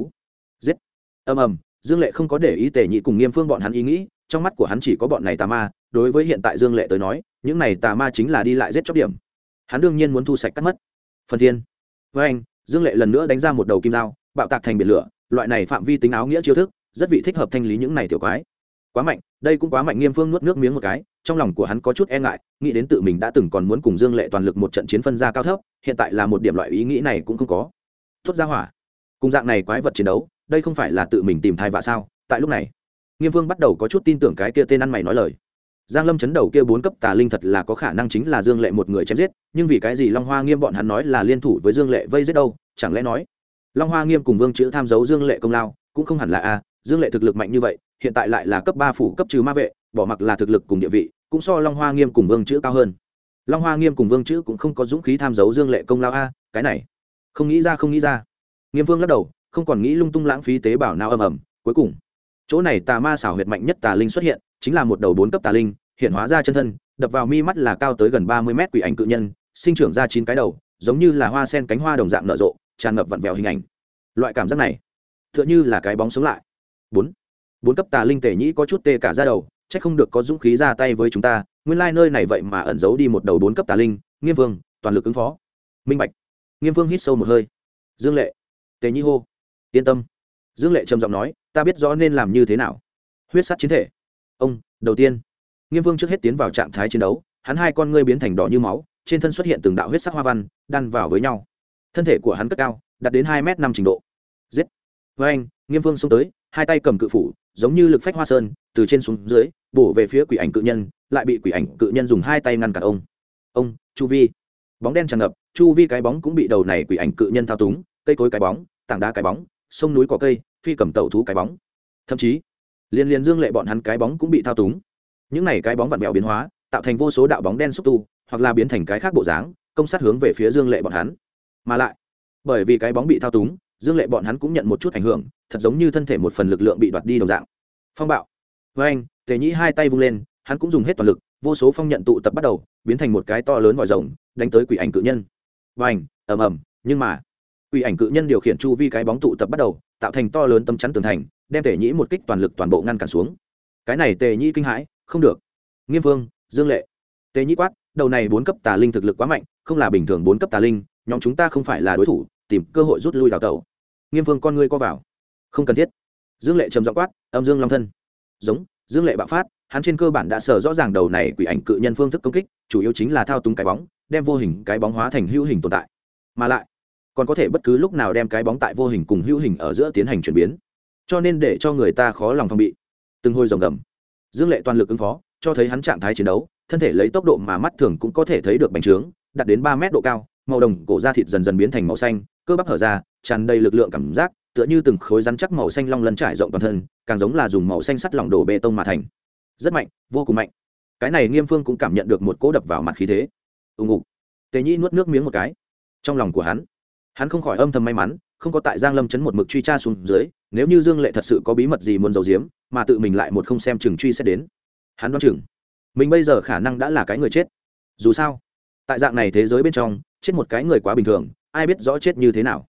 Giết. Ầm ầm, dương lệ không có để ý tề nhị cùng nghiêm phương bọn hắn ý nghĩ, trong mắt của hắn chỉ có bọn này tà ma, đối với hiện tại dương lệ tới nói, những này tà ma chính là đi lại giết chóc điểm. Hắn đương nhiên muốn thu sạch cắt mất. Phần thiên. Với anh, dương lệ lần nữa đánh ra một đầu kim dao, bạo tạc thành biển lửa, loại này phạm vi tính áo nghĩa chiêu thức, rất vị thích hợp thanh lý những này tiểu quái quá mạnh, đây cũng quá mạnh, nghiêm phương nuốt nước miếng một cái, trong lòng của hắn có chút e ngại, nghĩ đến tự mình đã từng còn muốn cùng dương lệ toàn lực một trận chiến phân ra cao thấp, hiện tại là một điểm loại ý nghĩ này cũng không có. Tốt ra hỏa. Cùng dạng này quái vật chiến đấu, đây không phải là tự mình tìm thai vạ sao? Tại lúc này, nghiêm vương bắt đầu có chút tin tưởng cái kia tên ăn mày nói lời. Giang lâm chấn đầu kia bốn cấp tà linh thật là có khả năng chính là dương lệ một người chém giết, nhưng vì cái gì long hoa nghiêm bọn hắn nói là liên thủ với dương lệ vây giết đâu, chẳng lẽ nói? Long hoa nghiêm cùng vương chữ tham giấu dương lệ công lao, cũng không hẳn là a dương lệ thực lực mạnh như vậy, hiện tại lại là cấp ba phủ cấp trừ ma vệ, bỏ mặc là thực lực cùng địa vị, cũng so long hoa nghiêm cùng vương chữ cao hơn. Long hoa nghiêm cùng vương chữ cũng không có dũng khí tham giấu dương lệ công lao a, cái này. Không nghĩ ra, không nghĩ ra. Nghiêm vương lắc đầu, không còn nghĩ lung tung lãng phí tế bào nào ầm ầm, cuối cùng. Chỗ này tà ma xảo huyệt mạnh nhất tà linh xuất hiện, chính là một đầu bốn cấp tà linh, hiện hóa ra chân thân, đập vào mi mắt là cao tới gần ba mươi mét quỷ ảnh cự nhân, sinh trưởng ra chín cái đầu, giống như là hoa sen cánh hoa đồng dạng nở rộ, tràn ngập vặn vẹo hình ảnh. Loại cảm giác này t h ư ợ n h ư là cái bóng sống lại bốn. Bốn cấp tà linh tể nhĩ có chút tê cả ra đầu c h ắ c không được có dũng khí ra tay với chúng ta, nguyên lai、like、nơi này vậy mà ẩn giấu đi một đầu bốn cấp tà linh, nghiêm vương, toàn lực ứng phó. Minh bạch. Nghiêm vương hít sâu một hơi. Dương lệ. Tề nhĩ hô. Yên tâm. Dương lệ trầm giọng nói, ta biết rõ nên làm như thế nào. Huyết sắt chiến thể. Ông, đầu tiên. Nghiêm vương trước hết tiến vào trạng thái chiến đấu, hắn hai con ngươi biến thành đỏ như máu, trên thân xuất hiện từng đạo huyết sắc hoa văn, đan vào với nhau. Thân thể của hắn cất cao, đạt đến hai m năm trình độ. Giết. Với anh nghiêm vương xông tới hai tay cầm cự phủ, giống như lực phách hoa sơn, từ trên xuống dưới, bổ về phía quỷ ảnh cự nhân, lại bị quỷ ảnh cự nhân dùng hai tay ngăn cản ông. Ông, chu vi. Bóng đen tràn ngập, chu vi cái bóng cũng bị đầu này quỷ ảnh cự nhân thao túng, cây cối cái bóng, tảng đá cái bóng, sông núi có cây, phi cầm tẩu thú cái bóng. Thậm chí, liên liên dương lệ bọn hắn cái bóng cũng bị thao túng. Những này cái bóng vặn vẹo biến hóa, tạo thành vô số đạo bóng đen xúc tu, hoặc là biến thành cái khác bộ dáng, công sát hướng về phía dương lệ bọn hắn. Mà lại, bởi vì cái bóng bị thao túng dương lệ bọn hắn cũng nhận một chút ảnh hưởng, thật giống như thân thể một phần lực lượng bị đoạt đi đồng dạng. Phong bạo. Với anh, tề nhĩ hai tay vung lên, hắn cũng dùng hết toàn lực, vô số phong nhận tụ tập bắt đầu, biến thành một cái to lớn vòi rồng, đánh tới quỷ ảnh cự nhân. Và ảnh ầm ầm, nhưng mà, quỷ ảnh cự nhân điều khiển chu vi cái bóng tụ tập bắt đầu, tạo thành to lớn tâm chắn tường thành, đem tề nhĩ một kích toàn lực toàn bộ ngăn cản xuống. Cái này tề nhĩ kinh hãi, không được. Nghiêm vương, dương lệ. Tề nhĩ quát, đầu này bốn cấp tà linh thực lực quá mạnh, không là bình thường bốn cấp tà linh, nhóm chúng ta không phải là đối thủ, tìm cơ hội rút lui đào tẩu nghiêm vương con ngươi co vào. Không cần thiết. Dương lệ trầm dọ quát, âm dương long thân. Giống, dương lệ bạo phát, hắn trên cơ bản đã sở rõ ràng đầu này quỷ ảnh cự nhân phương thức công kích, chủ yếu chính là thao túng cái bóng, đem vô hình cái bóng hóa thành hữu hình tồn tại. Mà lại, còn có thể bất cứ lúc nào đem cái bóng tại vô hình cùng hữu hình ở giữa tiến hành chuyển biến, cho nên để cho người ta khó lòng phòng bị. Từng hôi rồng gầm. Dương lệ toàn lực ứng phó, cho thấy hắn trạng thái chiến đấu, thân thể lấy tốc độ mà mắt thường cũng có thể thấy được bành trướng, đạt đến ba mét độ cao, màu đồng cổ da thịt dần dần biến thành màu xanh, cơ bắp hở ra tràn đầy lực lượng cảm giác, tựa như từng khối rắn chắc màu xanh long lân trải rộng toàn thân, càng giống là dùng màu xanh sắt lỏng đổ bê tông mà thành. Rất mạnh, vô cùng mạnh. Cái này nghiêm phương cũng cảm nhận được một cỗ đập vào mặt khí thế. Ùng ục tề nhĩ nuốt nước miếng một cái. Trong lòng của hắn hắn không khỏi âm thầm may mắn, không có tại giang lâm chấn một mực truy tra xuống dưới, nếu như dương lệ thật sự có bí mật gì muốn giấu giếm, mà tự mình lại một không xem chừng truy sẽ đến, hắn đoán chừng, mình bây giờ khả năng đã là cái người chết. Dù sao, tại dạng này thế giới bên trong, chết một cái người quá bình thường, ai biết rõ chết như thế nào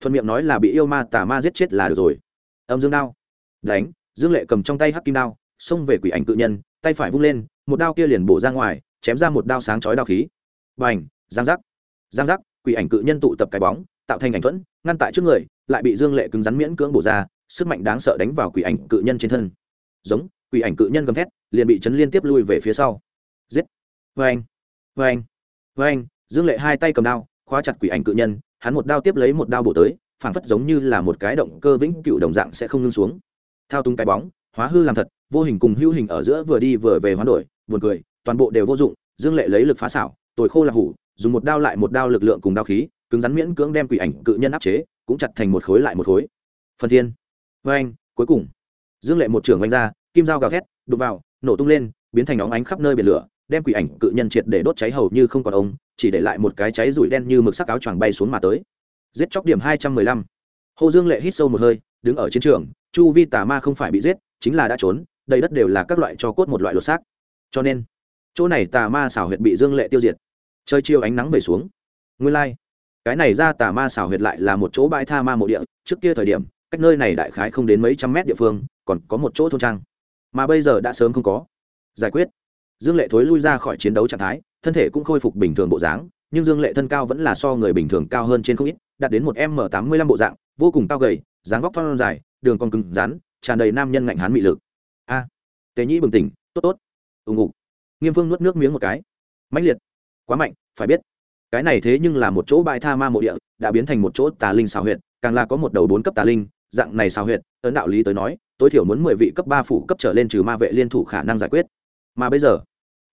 thuận miệng nói là bị yêu ma tà ma giết chết là được rồi. Âm dương đao. Đánh, dương lệ cầm trong tay hắc kim đao, xông về quỷ ảnh cự nhân, tay phải vung lên, một đao kia liền bổ ra ngoài, chém ra một đao sáng chói đao khí. B à n h giang giác. Giang giác, quỷ ảnh cự nhân tụ tập cái bóng, tạo thành ảnh thuẫn, ngăn tại trước người, lại bị dương lệ cứng rắn miễn cưỡng bổ ra, sức mạnh đáng sợ đánh vào quỷ ảnh cự nhân trên thân. Giống, quỷ ảnh cự nhân gầm thét, liền bị chấn liên tiếp lui về phía sau. Giết. Vê anh vê anh vê anh dương lệ hai tay cầm đao, khóa chặt quỷ ảnh cự nhân hắn một đao tiếp lấy một đao bổ tới, phảng phất giống như là một cái động cơ vĩnh cựu đồng dạng sẽ không ngưng xuống. Thao tung cái bóng, hóa hư làm thật, vô hình cùng hữu hình ở giữa vừa đi vừa về hoán đổi, buồn cười, toàn bộ đều vô dụng, dương lệ lấy lực phá xảo, tồi khô là hủ, dùng một đao lại một đao lực lượng cùng đao khí, cứng rắn miễn cưỡng đem quỷ ảnh cự nhân áp chế, cũng chặt thành một khối lại một khối. Phần thiên. Vê anh, cuối cùng. Dương lệ một trưởng oanh ra, kim dao gào thét đục vào, nổ tung lên, biến thành óng ánh khắp nơi biển lửa, đem quỷ ảnh cự nhân triệt để đốt cháy hầu như không còn ông chỉ để lại một cái cháy rủi đen như mực sắc áo choàng bay xuống mà tới. Giết chóc điểm hai trăm mười lăm. Hồ dương lệ hít sâu một hơi, đứng ở chiến trường, chu vi tà ma không phải bị giết, chính là đã trốn, đầy đất đều là các loại cho cốt một loại lột xác. Cho nên, chỗ này tà ma xảo huyệt bị dương lệ tiêu diệt. Trời chiều ánh nắng về xuống. Nguyên lai、like. cái này ra tà ma xảo huyệt lại là một chỗ bãi tha ma mộ địa, trước kia thời điểm, cách nơi này đại khái không đến mấy trăm mét địa phương, còn có một chỗ thôn trang. Mà bây giờ đã sớm không có. Giải quyết. Dương lệ thối lui ra khỏi chiến đấu trạng thái thân thể cũng khôi phục bình thường bộ dáng nhưng dương lệ thân cao vẫn là so người bình thường cao hơn trên không ít đạt đến một m tám mươi lăm bộ dạng vô cùng cao gầy dáng vóc thon dài đường còn cứng rắn tràn đầy nam nhân ngạnh hán mị lực. A à, tề nhĩ bừng tỉnh tốt tốt. Ù ngụ nghiêm phương nuốt nước miếng một cái. Mãnh liệt. Quá mạnh phải biết. Cái này thế nhưng là một chỗ bãi tha ma mộ địa đã biến thành một chỗ tà linh xào huyệt càng là có một đầu bốn cấp tà linh dạng này xào huyệt ấn đạo lý tới nói tối thiểu muốn mười vị cấp ba phủ cấp trở lên trừ ma vệ liên thủ khả năng giải quyết. Mà bây giờ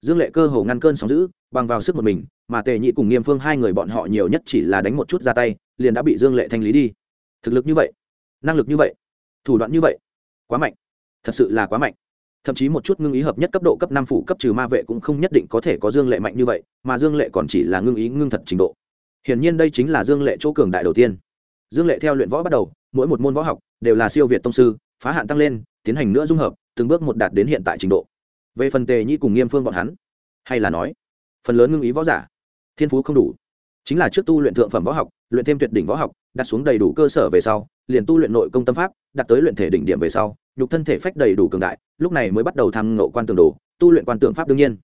dương lệ cơ hồ ngăn cơn sóng giữ bằng vào sức một mình, mà tề nhị cùng nghiêm phương hai người bọn họ nhiều nhất chỉ là đánh một chút ra tay, liền đã bị dương lệ thanh lý đi. Thực lực như vậy, năng lực như vậy, thủ đoạn như vậy, quá mạnh. Thật sự là quá mạnh. Thậm chí một chút ngưng ý hợp nhất cấp độ cấp năm phủ cấp trừ ma vệ cũng không nhất định có thể có dương lệ mạnh như vậy, mà dương lệ còn chỉ là ngưng ý ngưng thật trình độ. Hiển nhiên đây chính là dương lệ chỗ cường đại đầu tiên. Dương lệ theo luyện võ bắt đầu, mỗi một môn võ học đều là siêu việt tông sư, phá hạn tăng lên, tiến hành nữa dung hợp, từng bước một đạt đến hiện tại trình độ về phần tề nhi cùng nghiêm phương bọn hắn, hay là nói, phần lớn ngưng ý võ giả, thiên phú không đủ. Chính là trước tu luyện thượng phẩm võ học, luyện thêm tuyệt đỉnh võ học, đặt xuống đầy đủ cơ sở về sau, liền tu luyện nội công tâm pháp, đặt tới luyện thể đỉnh điểm về sau, nhục thân thể phách đầy đủ cường đại, lúc này mới bắt đầu tham ngộ quan tường đồ, tu luyện quan tượng pháp đương nhiên.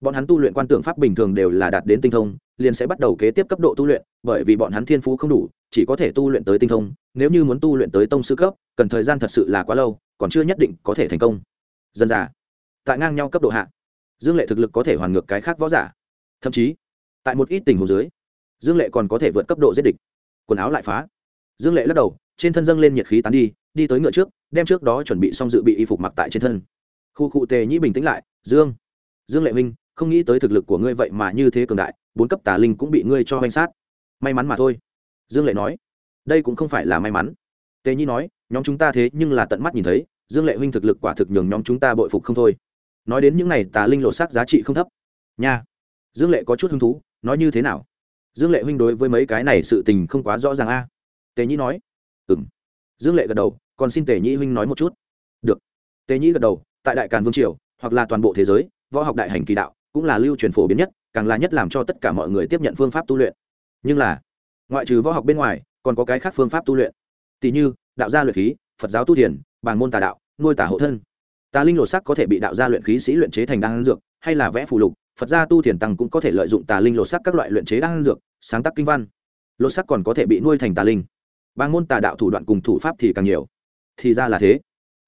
Bọn hắn tu luyện quan tượng pháp bình thường đều là đạt đến tinh thông, liền sẽ bắt đầu kế tiếp cấp độ tu luyện, bởi vì bọn hắn thiên phú không đủ, chỉ có thể tu luyện tới tinh thông, nếu như muốn tu luyện tới tông sư cấp, cần thời gian thật sự là quá lâu, còn chưa nhất định có thể thành công. Dân già tại ngang nhau cấp độ hạ, dương lệ thực lực có thể hoàn ngược cái khác võ giả. Thậm chí, tại một ít tình huống dưới, dương lệ còn có thể vượt cấp độ giết địch. Quần áo lại phá. Dương lệ lắc đầu, trên thân dâng lên nhiệt khí tán đi đi tới ngựa trước, đem trước đó chuẩn bị xong dự bị y phục mặc tại trên thân. Khu cụ tề nhĩ bình tĩnh lại, dương dương lệ minh không nghĩ tới thực lực của ngươi vậy mà như thế cường đại, bốn cấp tà linh cũng bị ngươi cho hoành sát. May mắn mà thôi. Dương lệ nói. Đây cũng không phải là may mắn. Tề nhĩ nói, nhóm chúng ta thế nhưng là tận mắt nhìn thấy, dương lệ huynh thực lực quả thực nhường nhóm chúng ta bội phục không thôi nói đến những n à y tà linh lộ sắc giá trị không thấp. Nha. Dương lệ có chút hứng thú, nói như thế nào? Dương lệ huynh đối với mấy cái này sự tình không quá rõ ràng a. Tề nhĩ nói. Ừ m dương lệ gật đầu, còn xin tề nhĩ huynh nói một chút. Được. Tề nhĩ gật đầu, tại đại càn vương triều, hoặc là toàn bộ thế giới, võ học đại hành kỳ đạo, cũng là lưu truyền phổ biến nhất, càng là nhất làm cho tất cả mọi người tiếp nhận phương pháp tu luyện. Nhưng là, ngoại trừ võ học bên ngoài, còn có cái khác phương pháp tu luyện. Tỷ như, đạo gia luyện khí, phật giáo tu thiền bàn môn tà đạo, nuôi tả hộ thân tà linh lột sắc có thể bị đạo gia luyện khí sĩ luyện chế thành đan dược, hay là vẽ phù lục, phật gia tu thiền tăng cũng có thể lợi dụng tà linh lột sắc các loại luyện chế đan dược, sáng tác kinh văn. Lột sắc còn có thể bị nuôi thành tà linh. Bang môn tà đạo thủ đoạn cùng thủ pháp thì càng nhiều. Thì ra là thế.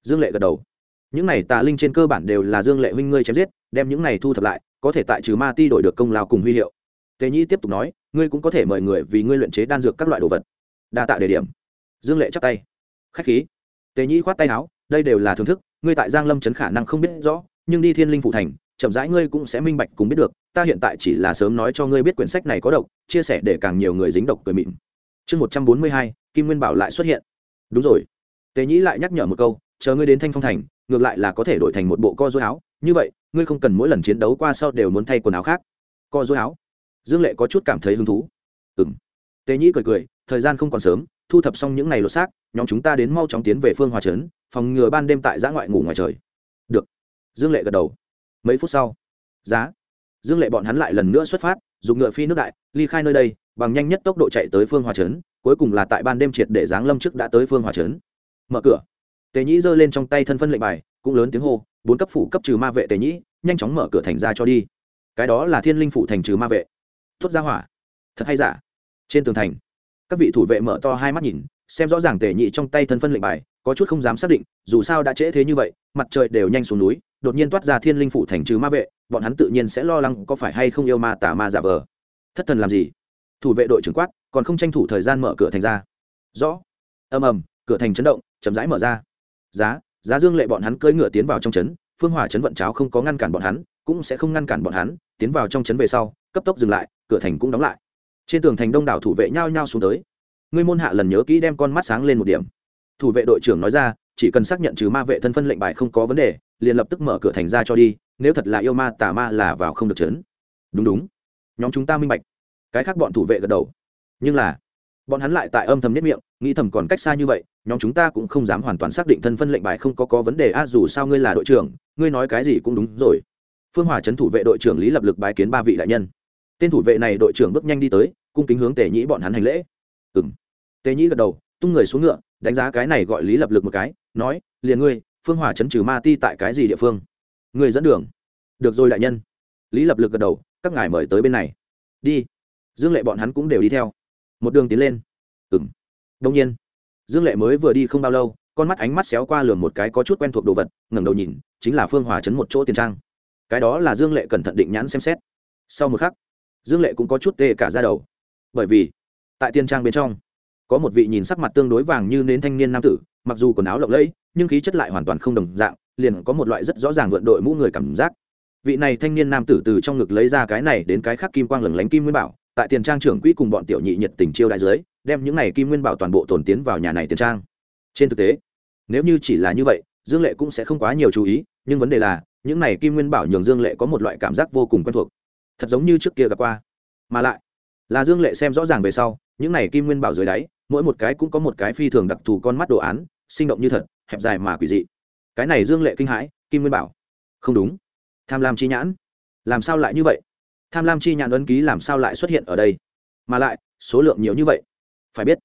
Dương lệ gật đầu. Những này tà linh trên cơ bản đều là dương lệ huynh ngươi chém giết, đem những này thu thập lại, có thể tại trừ ma ti đổi được công lao cùng huy hiệu. Tề nhĩ tiếp tục nói, ngươi cũng có thể mời người vì ngươi luyện chế đan dược các loại đồ vật. Đa tạ đề điểm. Dương lệ chắp tay. Khách khí. Tề nhĩ khoát tay áo đây đều là thưởng thức, ngươi tại giang lâm trấn khả năng không biết rõ, nhưng đi thiên linh phụ thành, chậm rãi ngươi cũng sẽ minh bạch cùng biết được, ta hiện tại chỉ là sớm nói cho ngươi biết quyển sách này có độc, chia sẻ để càng nhiều người dính độc cười mịn. Chương một trăm bốn mươi hai, kim nguyên bảo lại xuất hiện. Đúng rồi. Tề nhĩ lại nhắc nhở một câu, chờ ngươi đến thanh phong thành, ngược lại là có thể đổi thành một bộ co dối áo. Như vậy, ngươi không cần mỗi lần chiến đấu qua sau đều muốn thay quần áo khác. Co dối áo? Dương lệ có chút cảm thấy hứng thú. Ừ m tề nhĩ cười cười, thời gian không còn sớm, thu thập xong những ngày lột xác, nhóm chúng ta đến mau chóng tiến về phương hòa trấn phòng ngừa ban đêm tại giã ngoại ngủ ngoài trời. Được. Dương lệ gật đầu. Mấy phút sau. Giá. Dương lệ bọn hắn lại lần nữa xuất phát, dùng ngựa phi nước đại, ly khai nơi đây, bằng nhanh nhất tốc độ chạy tới phương hòa trấn, cuối cùng là tại ban đêm triệt để giáng lâm trước đã tới phương hòa trấn. Mở cửa. Tề nhĩ giơ lên trong tay thân phân lệnh bài, cũng lớn tiếng hô, bốn cấp phủ cấp trừ ma vệ tề nhĩ, nhanh chóng mở cửa thành ra cho đi. Cái đó là thiên linh phủ thành trừ ma vệ. Tuất ra hỏa. Thật hay giả. Trên tường thành, các vị thủ vệ mở to hai mắt nhìn, xem rõ ràng tề nhị trong tay thân phân lệnh bài có chút không dám xác định, dù sao đã trễ thế như vậy, mặt trời đều nhanh xuống núi, đột nhiên toát ra thiên linh phủ thành trừ ma vệ, bọn hắn tự nhiên sẽ lo lắng có phải hay không yêu ma tả ma giả vờ. Thất thần làm gì? Thủ vệ đội trưởng quát, còn không tranh thủ thời gian mở cửa thành ra. Rõ. Ầm ầm, cửa thành chấn động, chậm rãi mở ra. Giá giá dương lệ bọn hắn cưỡi ngựa tiến vào trong trấn, phương hòa trấn vận cháo không có ngăn cản bọn hắn, cũng sẽ không ngăn cản bọn hắn, tiến vào trong trấn về sau, cấp tốc dừng lại, cửa thành cũng đóng lại. Trên tường thành đông đảo thủ vệ nhao nhao xuống tới. Ngươi môn hạ lần nhớ kỹ đem con mắt sáng lên một điểm thủ vệ đội trưởng nói ra, chỉ cần xác nhận trừ ma vệ thân phân lệnh bài không có vấn đề, liền lập tức mở cửa thành ra cho đi, nếu thật là yêu ma, tà ma là vào không được chấn đúng đúng. Nhóm chúng ta minh bạch. Cái khác bọn thủ vệ gật đầu. Nhưng là, bọn hắn lại tại âm thầm nhất miệng, nghĩ thầm còn cách xa như vậy, nhóm chúng ta cũng không dám hoàn toàn xác định thân phân lệnh bài không có có vấn đề. A, dù sao ngươi là đội trưởng, ngươi nói cái gì cũng đúng rồi. Phương hòa trấn thủ vệ đội trưởng lý lập lực bái kiến ba vị đại nhân. Tên thủ vệ này đội trưởng bước nhanh đi tới, cung kính hướng tề nhĩ bọn hắn hành lễ. Ừ m tề nhĩ gật đầu, tung người xuống ngựa đánh giá cái này gọi lý lập lực một cái, nói, liền ngươi, phương hòa chấn trừ ma ti tại cái gì địa phương? Ngươi dẫn đường. Được rồi đại nhân. Lý lập lực gật đầu, các ngài mời tới bên này. Đi. Dương lệ bọn hắn cũng đều đi theo. Một đường tiến lên. Ừng đông nhiên, dương lệ mới vừa đi không bao lâu, con mắt ánh mắt xéo qua lường một cái có chút quen thuộc đồ vật, ngẩng đầu nhìn, chính là phương hòa chấn một chỗ tiền trang. Cái đó là dương lệ cẩn thận định nhãn xem xét. Sau một khắc, dương lệ cũng có chút tê cả ra đầu. Bởi vì, tại tiên trang bên trong có một vị nhìn sắc mặt tương đối vàng như nến thanh niên nam tử, mặc dù quần áo lộng lẫy, nhưng khí chất lại hoàn toàn không đồng dạng, liền có một loại rất rõ ràng vượn đội mũ người cảm giác. Vị này thanh niên nam tử từ trong ngực lấy ra cái này đến cái khác kim quang lửng lánh kim nguyên bảo, tại tiền trang trưởng quỹ cùng bọn tiểu nhị nhiệt tình chiêu đại giới đem những này kim nguyên bảo toàn bộ tồn tiến vào nhà này tiền trang. Trên thực tế, nếu như chỉ là như vậy, dương lệ cũng sẽ không quá nhiều chú ý, nhưng vấn đề là, những này kim nguyên bảo nhường dương lệ có một loại cảm giác vô cùng quen thuộc. Thật giống như trước kia gặp qua. Mà lại, là dương lệ xem rõ ràng về sau, những này kim nguyên bảo dưới đáy mỗi một cái cũng có một cái phi thường đặc thù con mắt đồ án, sinh động như thật, hẹp dài mà quỷ dị. Cái này dương lệ kinh hãi, kim nguyên bảo, không đúng. Tham lam chi nhãn, làm sao lại như vậy? Tham lam chi nhãn ấn ký làm sao lại xuất hiện ở đây? Mà lại, số lượng nhiều như vậy. Phải biết,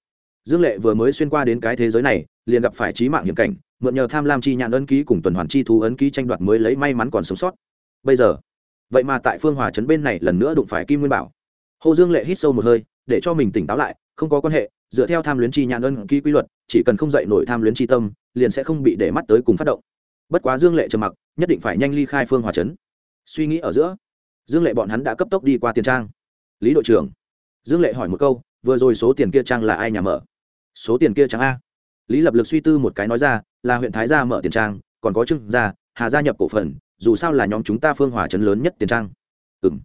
dương lệ vừa mới xuyên qua đến cái thế giới này, liền gặp phải trí mạng hiểm cảnh, mượn nhờ tham lam chi nhãn ấn ký cùng tuần hoàn chi thú ấn ký tranh đoạt mới lấy may mắn còn sống sót. Bây giờ, vậy mà tại phương hòa trấn bên này lần nữa đụng phải kim nguyên bảo. Hồ dương lệ hít sâu một hơi, để cho mình tỉnh táo lại, không có quan hệ dựa theo tham luyến chi nhãn ân ký quy luật, chỉ cần không dậy nổi tham luyến chi tâm, liền sẽ không bị để mắt tới cùng phát động. Bất quá dương lệ trầm mặc, nhất định phải nhanh ly khai phương hòa trấn. Suy nghĩ ở giữa, dương lệ bọn hắn đã cấp tốc đi qua tiền trang. Lý đội trưởng, dương lệ hỏi một câu, vừa rồi số tiền kia trang là ai nhà mở? Số tiền kia trang a. Lý lập lực suy tư một cái nói ra, là huyện thái gia mở tiền trang, còn có trương gia, hà gia nhập cổ phần, dù sao là nhóm chúng ta phương hòa trấn lớn nhất tiền trang. Ừ m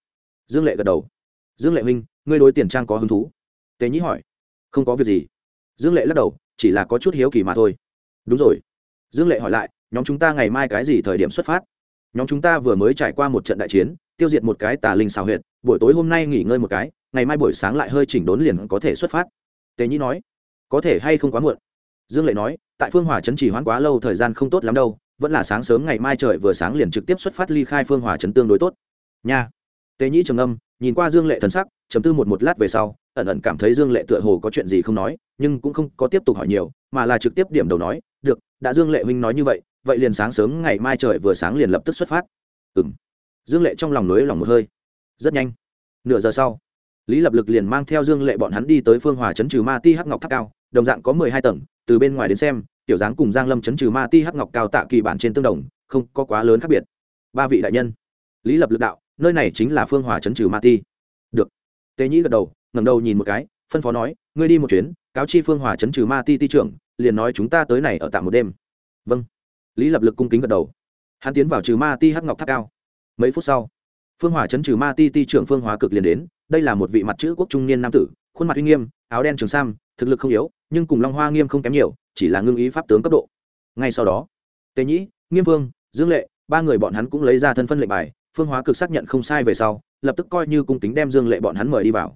dương lệ gật đầu. Dương lệ huynh, ngươi đối tiền trang có hứng thú? Tế nhĩ hỏi không có việc gì. Dương lệ lắc đầu, chỉ là có chút hiếu kỳ mà thôi. Đúng rồi. Dương lệ hỏi lại, nhóm chúng ta ngày mai cái gì thời điểm xuất phát? Nhóm chúng ta vừa mới trải qua một trận đại chiến, tiêu diệt một cái tà linh xào huyệt, buổi tối hôm nay nghỉ ngơi một cái, ngày mai buổi sáng lại hơi chỉnh đốn liền có thể xuất phát. Tề nhĩ nói, có thể hay không quá muộn? Dương lệ nói, tại phương hòa trấn chỉ hoãn quá lâu thời gian không tốt lắm đâu, vẫn là sáng sớm ngày mai trời vừa sáng liền trực tiếp xuất phát ly khai phương hòa trấn tương đối tốt. Nha. Tề nhĩ trầm âm nhìn qua dương lệ thần sắc chấm tư một một lát về sau ẩn ẩn cảm thấy dương lệ tựa hồ có chuyện gì không nói, nhưng cũng không có tiếp tục hỏi nhiều, mà là trực tiếp điểm đầu nói, được, đã dương lệ huynh nói như vậy vậy liền sáng sớm ngày mai trời vừa sáng liền lập tức xuất phát. Ừ m dương lệ trong lòng nới lòng một hơi. Rất nhanh. Nửa giờ sau, lý lập lực liền mang theo dương lệ bọn hắn đi tới phương hòa chấn trừ ma ti hắc ngọc tháp cao, đồng dạng có mười hai tầng, từ bên ngoài đến xem, tiểu dáng cùng giang lâm chấn trừ ma ti hắc ngọc cao tạ kỳ bản trên tương đồng, không có quá lớn khác biệt. Ba vị đại nhân. Lý lập lực đạo, nơi này chính là phương hòa chấn trừ ma ti. Được. Tề nhĩ gật đầu ngẩng đầu nhìn một cái, phân phó nói, ngươi đi một chuyến, cáo chi phương hòa chấn trừ ma ti ti trưởng, liền nói chúng ta tới này ở tạm một đêm. Vâng. Lý lập lực cung kính gật đầu. Hắn tiến vào trừ ma ti hắc ngọc tháp cao. Mấy phút sau, phương hòa chấn trừ ma ti ti trưởng phương hòa cực liền đến, đây là một vị mặt chữ quốc trung niên nam tử, khuôn mặt uy nghiêm, áo đen trường sam, thực lực không yếu, nhưng cùng long hoa nghiêm không kém nhiều, chỉ là ngưng ý pháp tướng cấp độ. Ngay sau đó, tề nhĩ, nghiêm vương, dương lệ, ba người bọn hắn cũng lấy ra thân phân lệnh bài, phương hóa cực xác nhận không sai về sau, lập tức coi như cung kính đem dương lệ bọn hắn mời đi vào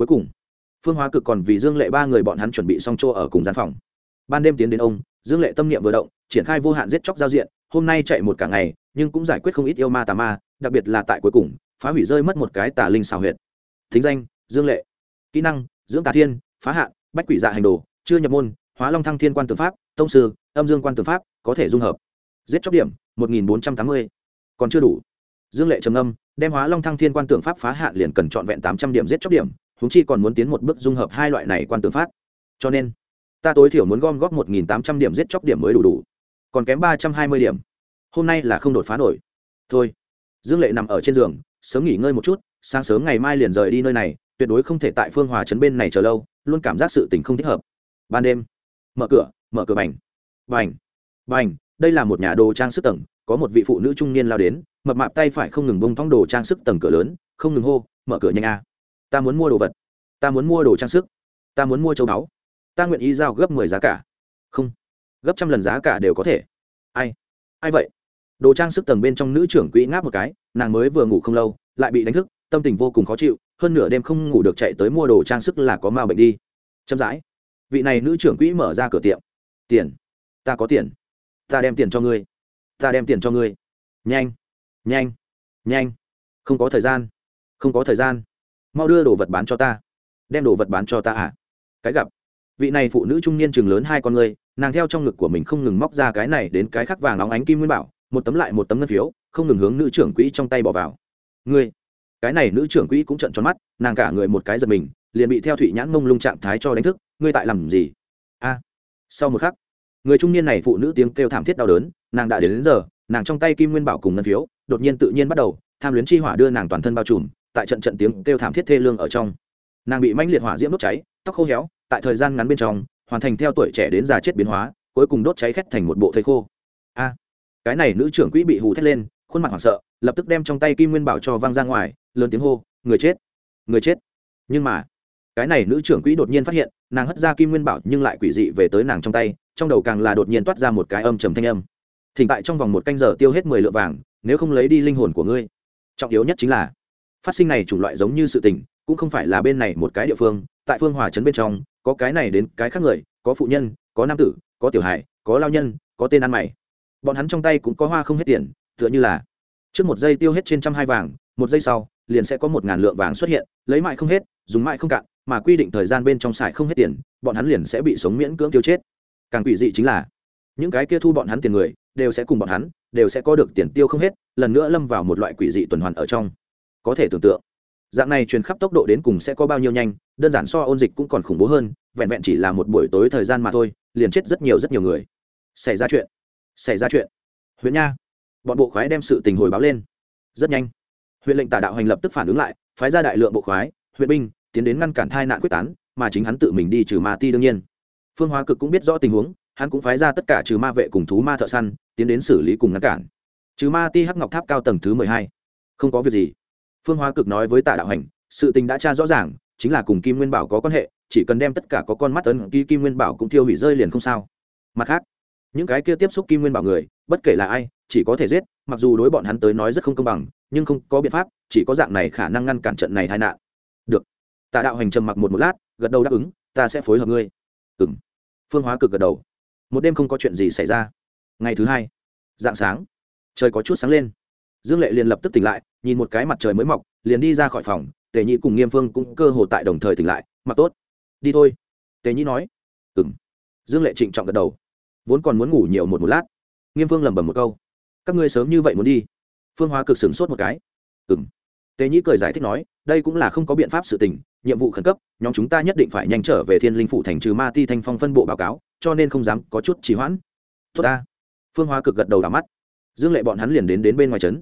cuối cùng, phương hóa cực còn vì dương lệ ba người bọn hắn chuẩn bị xong chỗ ở cùng gian phòng. Ban đêm tiến đến ông, dương lệ tâm niệm vừa động, triển khai vô hạn giết chóc giao diện, hôm nay chạy một cả ngày, nhưng cũng giải quyết không ít yêu ma tà ma, đặc biệt là tại cuối cùng, phá hủy rơi mất một cái tà linh xào huyệt. Thính danh, dương lệ. Kỹ năng, dưỡng tà thiên, phá hạn, bách quỷ dạ hành đồ, chưa nhập môn, hóa long thăng thiên quan tư pháp, tông sư, âm dương quan tư pháp, có thể dung hợp. Giết chóc điểm, một nghìn bốn trăm tám mươi. Còn chưa đủ. Dương lệ trầm âm đem hóa long thăng thiên quan tượng pháp phá hạn liền cần trọn vẹn tám trăm điểm giết chóc điểm húng chi còn muốn tiến một bước dung hợp hai loại này quan tướng phát cho nên, ta tối thiểu muốn gom góp một nghìn tám trăm điểm giết chóc điểm mới đủ đủ, còn kém ba trăm hai mươi điểm. Hôm nay là không đột phá nổi. Thôi, dương lệ nằm ở trên giường, sớm nghỉ ngơi một chút, sáng sớm ngày mai liền rời đi nơi này, tuyệt đối không thể tại phương hòa trấn bên này chờ lâu, luôn cảm giác sự tình không thích hợp. Ban đêm, mở cửa mở cửa bành. Bành bành, đây là một nhà đồ trang sức tầng, có một vị phụ nữ trung niên lao đến, mập mạp tay phải không ngừng bông thong đồ trang sức tầng cửa lớn, không ngừng hô, mở cửa nhanh a ta muốn mua đồ vật, ta muốn mua đồ trang sức, ta muốn mua châu báu, ta nguyện ý giao gấp mười giá cả. Không, gấp trăm lần giá cả đều có thể. Ai ai vậy? Đồ trang sức tầng bên trong nữ trưởng quỹ ngáp một cái, nàng mới vừa ngủ không lâu, lại bị đánh thức, tâm tình vô cùng khó chịu, hơn nửa đêm không ngủ được chạy tới mua đồ trang sức là có ma bệnh đi. Chậm rãi, vị này nữ trưởng quỹ mở ra cửa tiệm. Tiền, ta có tiền, ta đem tiền cho ngươi, ta đem tiền cho ngươi. Nhanh nhanh nhanh. Không có thời gian, không có thời gian mau đưa đồ vật bán cho ta. Đem đồ vật bán cho ta à? Cái gặp. Vị này phụ nữ trung niên chừng lớn hai con người, nàng theo trong ngực của mình không ngừng móc ra cái này đến cái khắc vàng óng ánh kim nguyên bảo một tấm lại một tấm ngân phiếu không ngừng hướng nữ trưởng quỹ trong tay bỏ vào. Ngươi. Cái này nữ trưởng quỹ cũng trận tròn mắt nàng cả người một cái giật mình liền bị theo thụy nhãn mông lung trạng thái cho đánh thức ngươi tại làm gì? A. À. Sau một khắc người trung niên này phụ nữ tiếng kêu thảm thiết đau đớn nàng đã đến, đến giờ nàng trong tay kim nguyên bảo cùng ngân phiếu đột nhiên tự nhiên bắt đầu tham luyến chi hỏa đưa nàng toàn thân bao trùm tại trận trận tiếng kêu thảm thiết thê lương ở trong. Nàng bị manh liệt hỏa diễm đốt cháy, tóc khô héo, tại thời gian ngắn bên trong, hoàn thành theo tuổi trẻ đến già chết biến hóa, cuối cùng đốt cháy khét thành một bộ thây khô. A! Cái này nữ trưởng quỹ bị hù thét lên, khuôn mặt hoảng sợ, lập tức đem trong tay kim nguyên bảo cho văng ra ngoài, lớn tiếng hô, người chết! Người chết! Nhưng mà, cái này nữ trưởng quỹ đột nhiên phát hiện, nàng hất ra kim nguyên bảo nhưng lại quỷ dị về tới nàng trong tay, trong đầu càng là đột nhiên toát ra một cái âm trầm thanh âm. Thỉnh tại trong vòng một canh giờ tiêu hết mười lượng vàng, nếu không lấy đi linh hồn của ngươi. Trọng yếu nhất chính là phát sinh này chủng loại giống như sự tình, cũng không phải là bên này một cái địa phương, tại phương hòa trấn bên trong, có cái này đến cái khác người, có phụ nhân, có nam tử, có tiểu hải có lao nhân, có tên ăn mày. Bọn hắn trong tay cũng có hoa không hết tiền, tựa như là trước một giây tiêu hết trên trăm hai vàng, một giây sau, liền sẽ có một ngàn lượng vàng xuất hiện, lấy mại không hết, dùng mại không cạn, mà quy định thời gian bên trong xài không hết tiền, bọn hắn liền sẽ bị sống miễn cưỡng tiêu chết. Càng quỷ dị chính là, những cái kia thu bọn hắn tiền người, đều sẽ cùng bọn hắn, đều sẽ có được tiền tiêu không hết, lần nữa lâm vào một loại quỷ dị tuần hoàn ở trong có thể tưởng tượng. Dạng này truyền khắp tốc độ đến cùng sẽ có bao nhiêu nhanh, đơn giản so ôn dịch cũng còn khủng bố hơn, vẹn vẹn chỉ là một buổi tối thời gian mà thôi, liền chết rất nhiều rất nhiều người. Xảy ra chuyện. Xảy ra chuyện. Huyện nha. Bọn bộ khoái đem sự tình hồi báo lên. Rất nhanh. Huyện lệnh tả đạo hành lập tức phản ứng lại, phái ra đại lượng bộ khoái, huyện binh, tiến đến ngăn cản thai nạn quyết tán, mà chính hắn tự mình đi trừ ma ti đương nhiên. Phương hóa cực cũng biết rõ tình huống, hắn cũng phái ra tất cả trừ ma vệ cùng thú ma thợ săn, tiến đến xử lý cùng ngăn cản. Trừ ma ti hắc ngọc tháp cao tầng thứ mười hai. Không có việc gì phương hóa cực nói với tạ đạo hành, sự tình đã tra rõ ràng, chính là cùng kim nguyên bảo có quan hệ, chỉ cần đem tất cả có con mắt ấn ký kim nguyên bảo cũng thiêu hủy rơi liền không sao. Mặt khác, những cái kia tiếp xúc kim nguyên bảo người, bất kể là ai, chỉ có thể giết, mặc dù đối bọn hắn tới nói rất không công bằng, nhưng không có biện pháp, chỉ có dạng này khả năng ngăn cản trận này tai nạn. Được. Tạ đạo hành trầm mặc một một lát, gật đầu đáp ứng, ta sẽ phối hợp ngươi. Ừng phương hóa cực gật đầu. Một đêm không có chuyện gì xảy ra. Ngày thứ hai, dạng sáng, trời có chút sáng lên dương lệ liền lập tức tỉnh lại, nhìn một cái mặt trời mới mọc, liền đi ra khỏi phòng, tề nhị cùng nghiêm phương cũng cơ hồ tại đồng thời tỉnh lại, mặc tốt, đi thôi. Tề nhị nói ừ m dương lệ trịnh trọng gật đầu, vốn còn muốn ngủ nhiều một một lát. Nghiêm phương lẩm bẩm một câu, các ngươi sớm như vậy muốn đi? Phương hóa cực sửng sốt một cái ừ m tề nhị cười giải thích nói, đây cũng là không có biện pháp sự tình, nhiệm vụ khẩn cấp, nhóm chúng ta nhất định phải nhanh trở về thiên linh phủ thành trừ ma ti thanh phong phân bộ báo cáo, cho nên không dám có chút trì hoãn. Tốt ta. Phương hóa cực gật đầu đảo mắt. Dương lệ bọn hắn liền đến đến bên ngoài trấn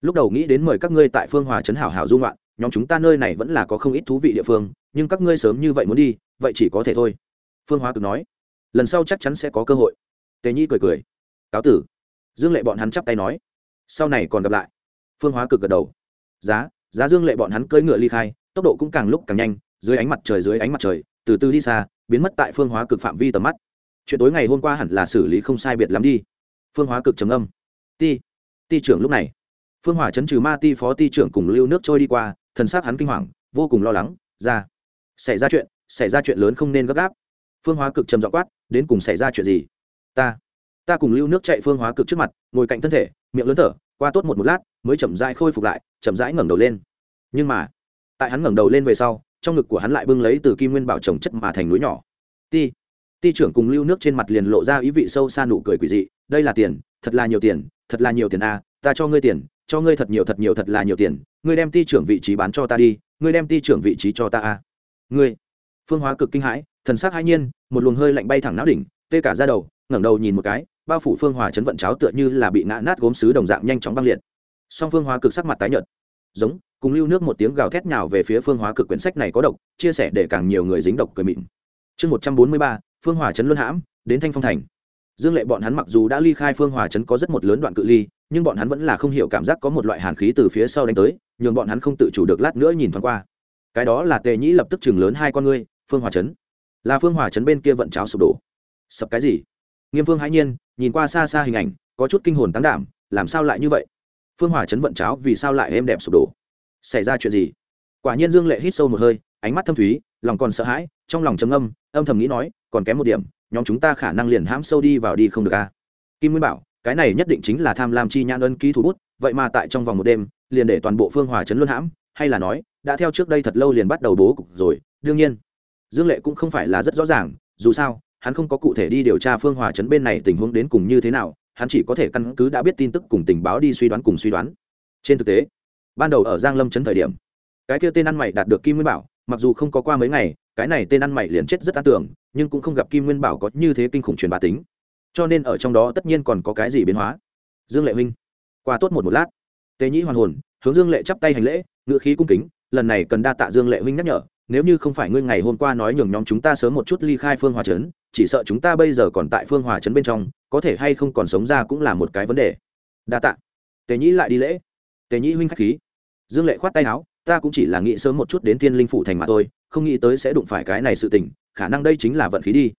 lúc đầu nghĩ đến mời các ngươi tại phương hòa trấn hảo hảo dung loạn nhóm chúng ta nơi này vẫn là có không ít thú vị địa phương, nhưng các ngươi sớm như vậy muốn đi, vậy chỉ có thể thôi. Phương hóa cực nói. Lần sau chắc chắn sẽ có cơ hội. Tề nhi cười cười. Cáo tử. Dương lệ bọn hắn chắp tay nói. Sau này còn gặp lại. Phương hóa cực gật đầu. Giá giá dương lệ bọn hắn cưỡi ngựa ly khai, tốc độ cũng càng lúc càng nhanh, dưới ánh mặt trời, dưới ánh mặt trời, từ từ đi xa, biến mất tại phương hóa cực phạm vi tầm mắt. Chuyện tối ngày hôm qua hẳn là xử lý không sai biệt lắm đi. Phương hóa cực trầm âm ti ti trưởng lúc này phương hòa chấn trừ ma ti phó ti trưởng cùng lưu nước trôi đi qua, thần s á c hắn kinh hoàng, vô cùng lo lắng, ra. Xảy ra chuyện, xảy ra chuyện lớn không nên gấp gáp. Phương hóa cực trầm dọ quát, đến cùng xảy ra chuyện gì? Ta ta cùng lưu nước chạy phương hóa cực trước mặt, ngồi cạnh thân thể, miệng lớn thở, qua tốt một một lát, mới chậm rãi khôi phục lại, chậm rãi ngẩng đầu lên. Nhưng mà, tại hắn ngẩng đầu lên về sau, trong ngực của hắn lại bưng lấy từ kim nguyên bảo trồng chất mà thành núi nhỏ. Ti ti trưởng cùng lưu nước trên mặt liền lộ ra ý vị sâu xa nụ cười quỷ dị, đây là tiền, thật là nhiều tiền, thật là nhiều tiền a ta cho ngươi tiền cho ngươi thật nhiều thật nhiều thật là nhiều tiền, ngươi đem ti trưởng vị trí bán cho ta đi, ngươi đem ti trưởng vị trí cho ta a ngươi. Phương hóa cực kinh hãi, thần sắc hai nhiên, một luồng hơi lạnh bay thẳng não đỉnh, tê cả ra đầu, ngẩng đầu nhìn một cái, bao phủ phương hòa chấn vận cháo tựa như là bị ngã nát gốm sứ đồng dạng nhanh chóng băng liệt. Song phương hóa cực sắc mặt tái nhợt. Giống, cùng lưu nước một tiếng gào thét nhào về phía phương hóa cực quyển sách này có độc, chia sẻ để càng nhiều người dính độc cười mịn. Chương một trăm bốn mươi ba, phương hòa chấn luân hãm, đến thanh phong thành dương lệ bọn hắn mặc dù đã ly khai phương hòa chấn có rất một lớn đoạn cự ly, nhưng bọn hắn vẫn là không hiểu cảm giác có một loại hàn khí từ phía sau đánh tới, nhường bọn hắn không tự chủ được lát nữa nhìn thoáng qua. Cái đó là tề nhĩ lập tức chừng lớn hai con ngươi, phương hòa chấn là phương hòa chấn bên kia vận cháo sụp đổ. Sập cái gì? Nghiêm phương hãi nhiên, nhìn qua xa xa hình ảnh, có chút kinh hồn tăng đảm, làm sao lại như vậy? Phương hòa chấn vận cháo vì sao lại êm đẹp sụp đổ? Xảy ra chuyện gì? Quả nhiên dương lệ hít sâu một hơi, ánh mắt thâm thúy, lòng còn sợ hãi, trong lòng trầm âm âm thầm nghĩ nói, còn kém một điểm nhóm chúng ta khả năng liền hãm sâu đi vào đi không được a kim nguyên bảo, cái này nhất định chính là tham lam chi nhãn ân ký thủ bút, vậy mà tại trong vòng một đêm, liền để toàn bộ phương hòa chấn luân hãm, hay là nói, đã theo trước đây thật lâu liền bắt đầu bố cục rồi, đương nhiên, dương lệ cũng không phải là rất rõ ràng, dù sao, hắn không có cụ thể đi điều tra phương hòa chấn bên này tình huống đến cùng như thế nào, hắn chỉ có thể căn cứ đã biết tin tức cùng tình báo đi suy đoán cùng suy đoán. Trên thực tế, ban đầu ở giang lâm Trấn thời điểm, cái kia tên ăn mày đạt được kim nguyên bảo mặc dù không có qua mấy ngày, cái này tên ăn mày liền chết rất an tưởng, nhưng cũng không gặp kim nguyên bảo có như thế kinh khủng truyền bá tính. Cho nên ở trong đó tất nhiên còn có cái gì biến hóa. Dương lệ huynh, qua tốt một một lát. Tề nhĩ hoàn hồn, hướng dương lệ chắp tay hành lễ ngự khí cung kính, lần này cần đa tạ dương lệ huynh nhắc nhở, nếu như không phải ngươi ngày hôm qua nói nhường nhóm chúng ta sớm một chút ly khai phương hòa trấn, chỉ sợ chúng ta bây giờ còn tại phương hòa trấn bên trong, có thể hay không còn sống ra cũng là một cái vấn đề. Đa tạ. Tề nhĩ lại đi lễ. Tề nhĩ huynh k h á c h khí. Dương lệ khoát tay áo ta cũng chỉ là nghĩ sớm một chút đến thiên linh phủ thành mà thôi, không nghĩ tới sẽ đụng phải cái này sự tình, khả năng đây chính là vận khí đi.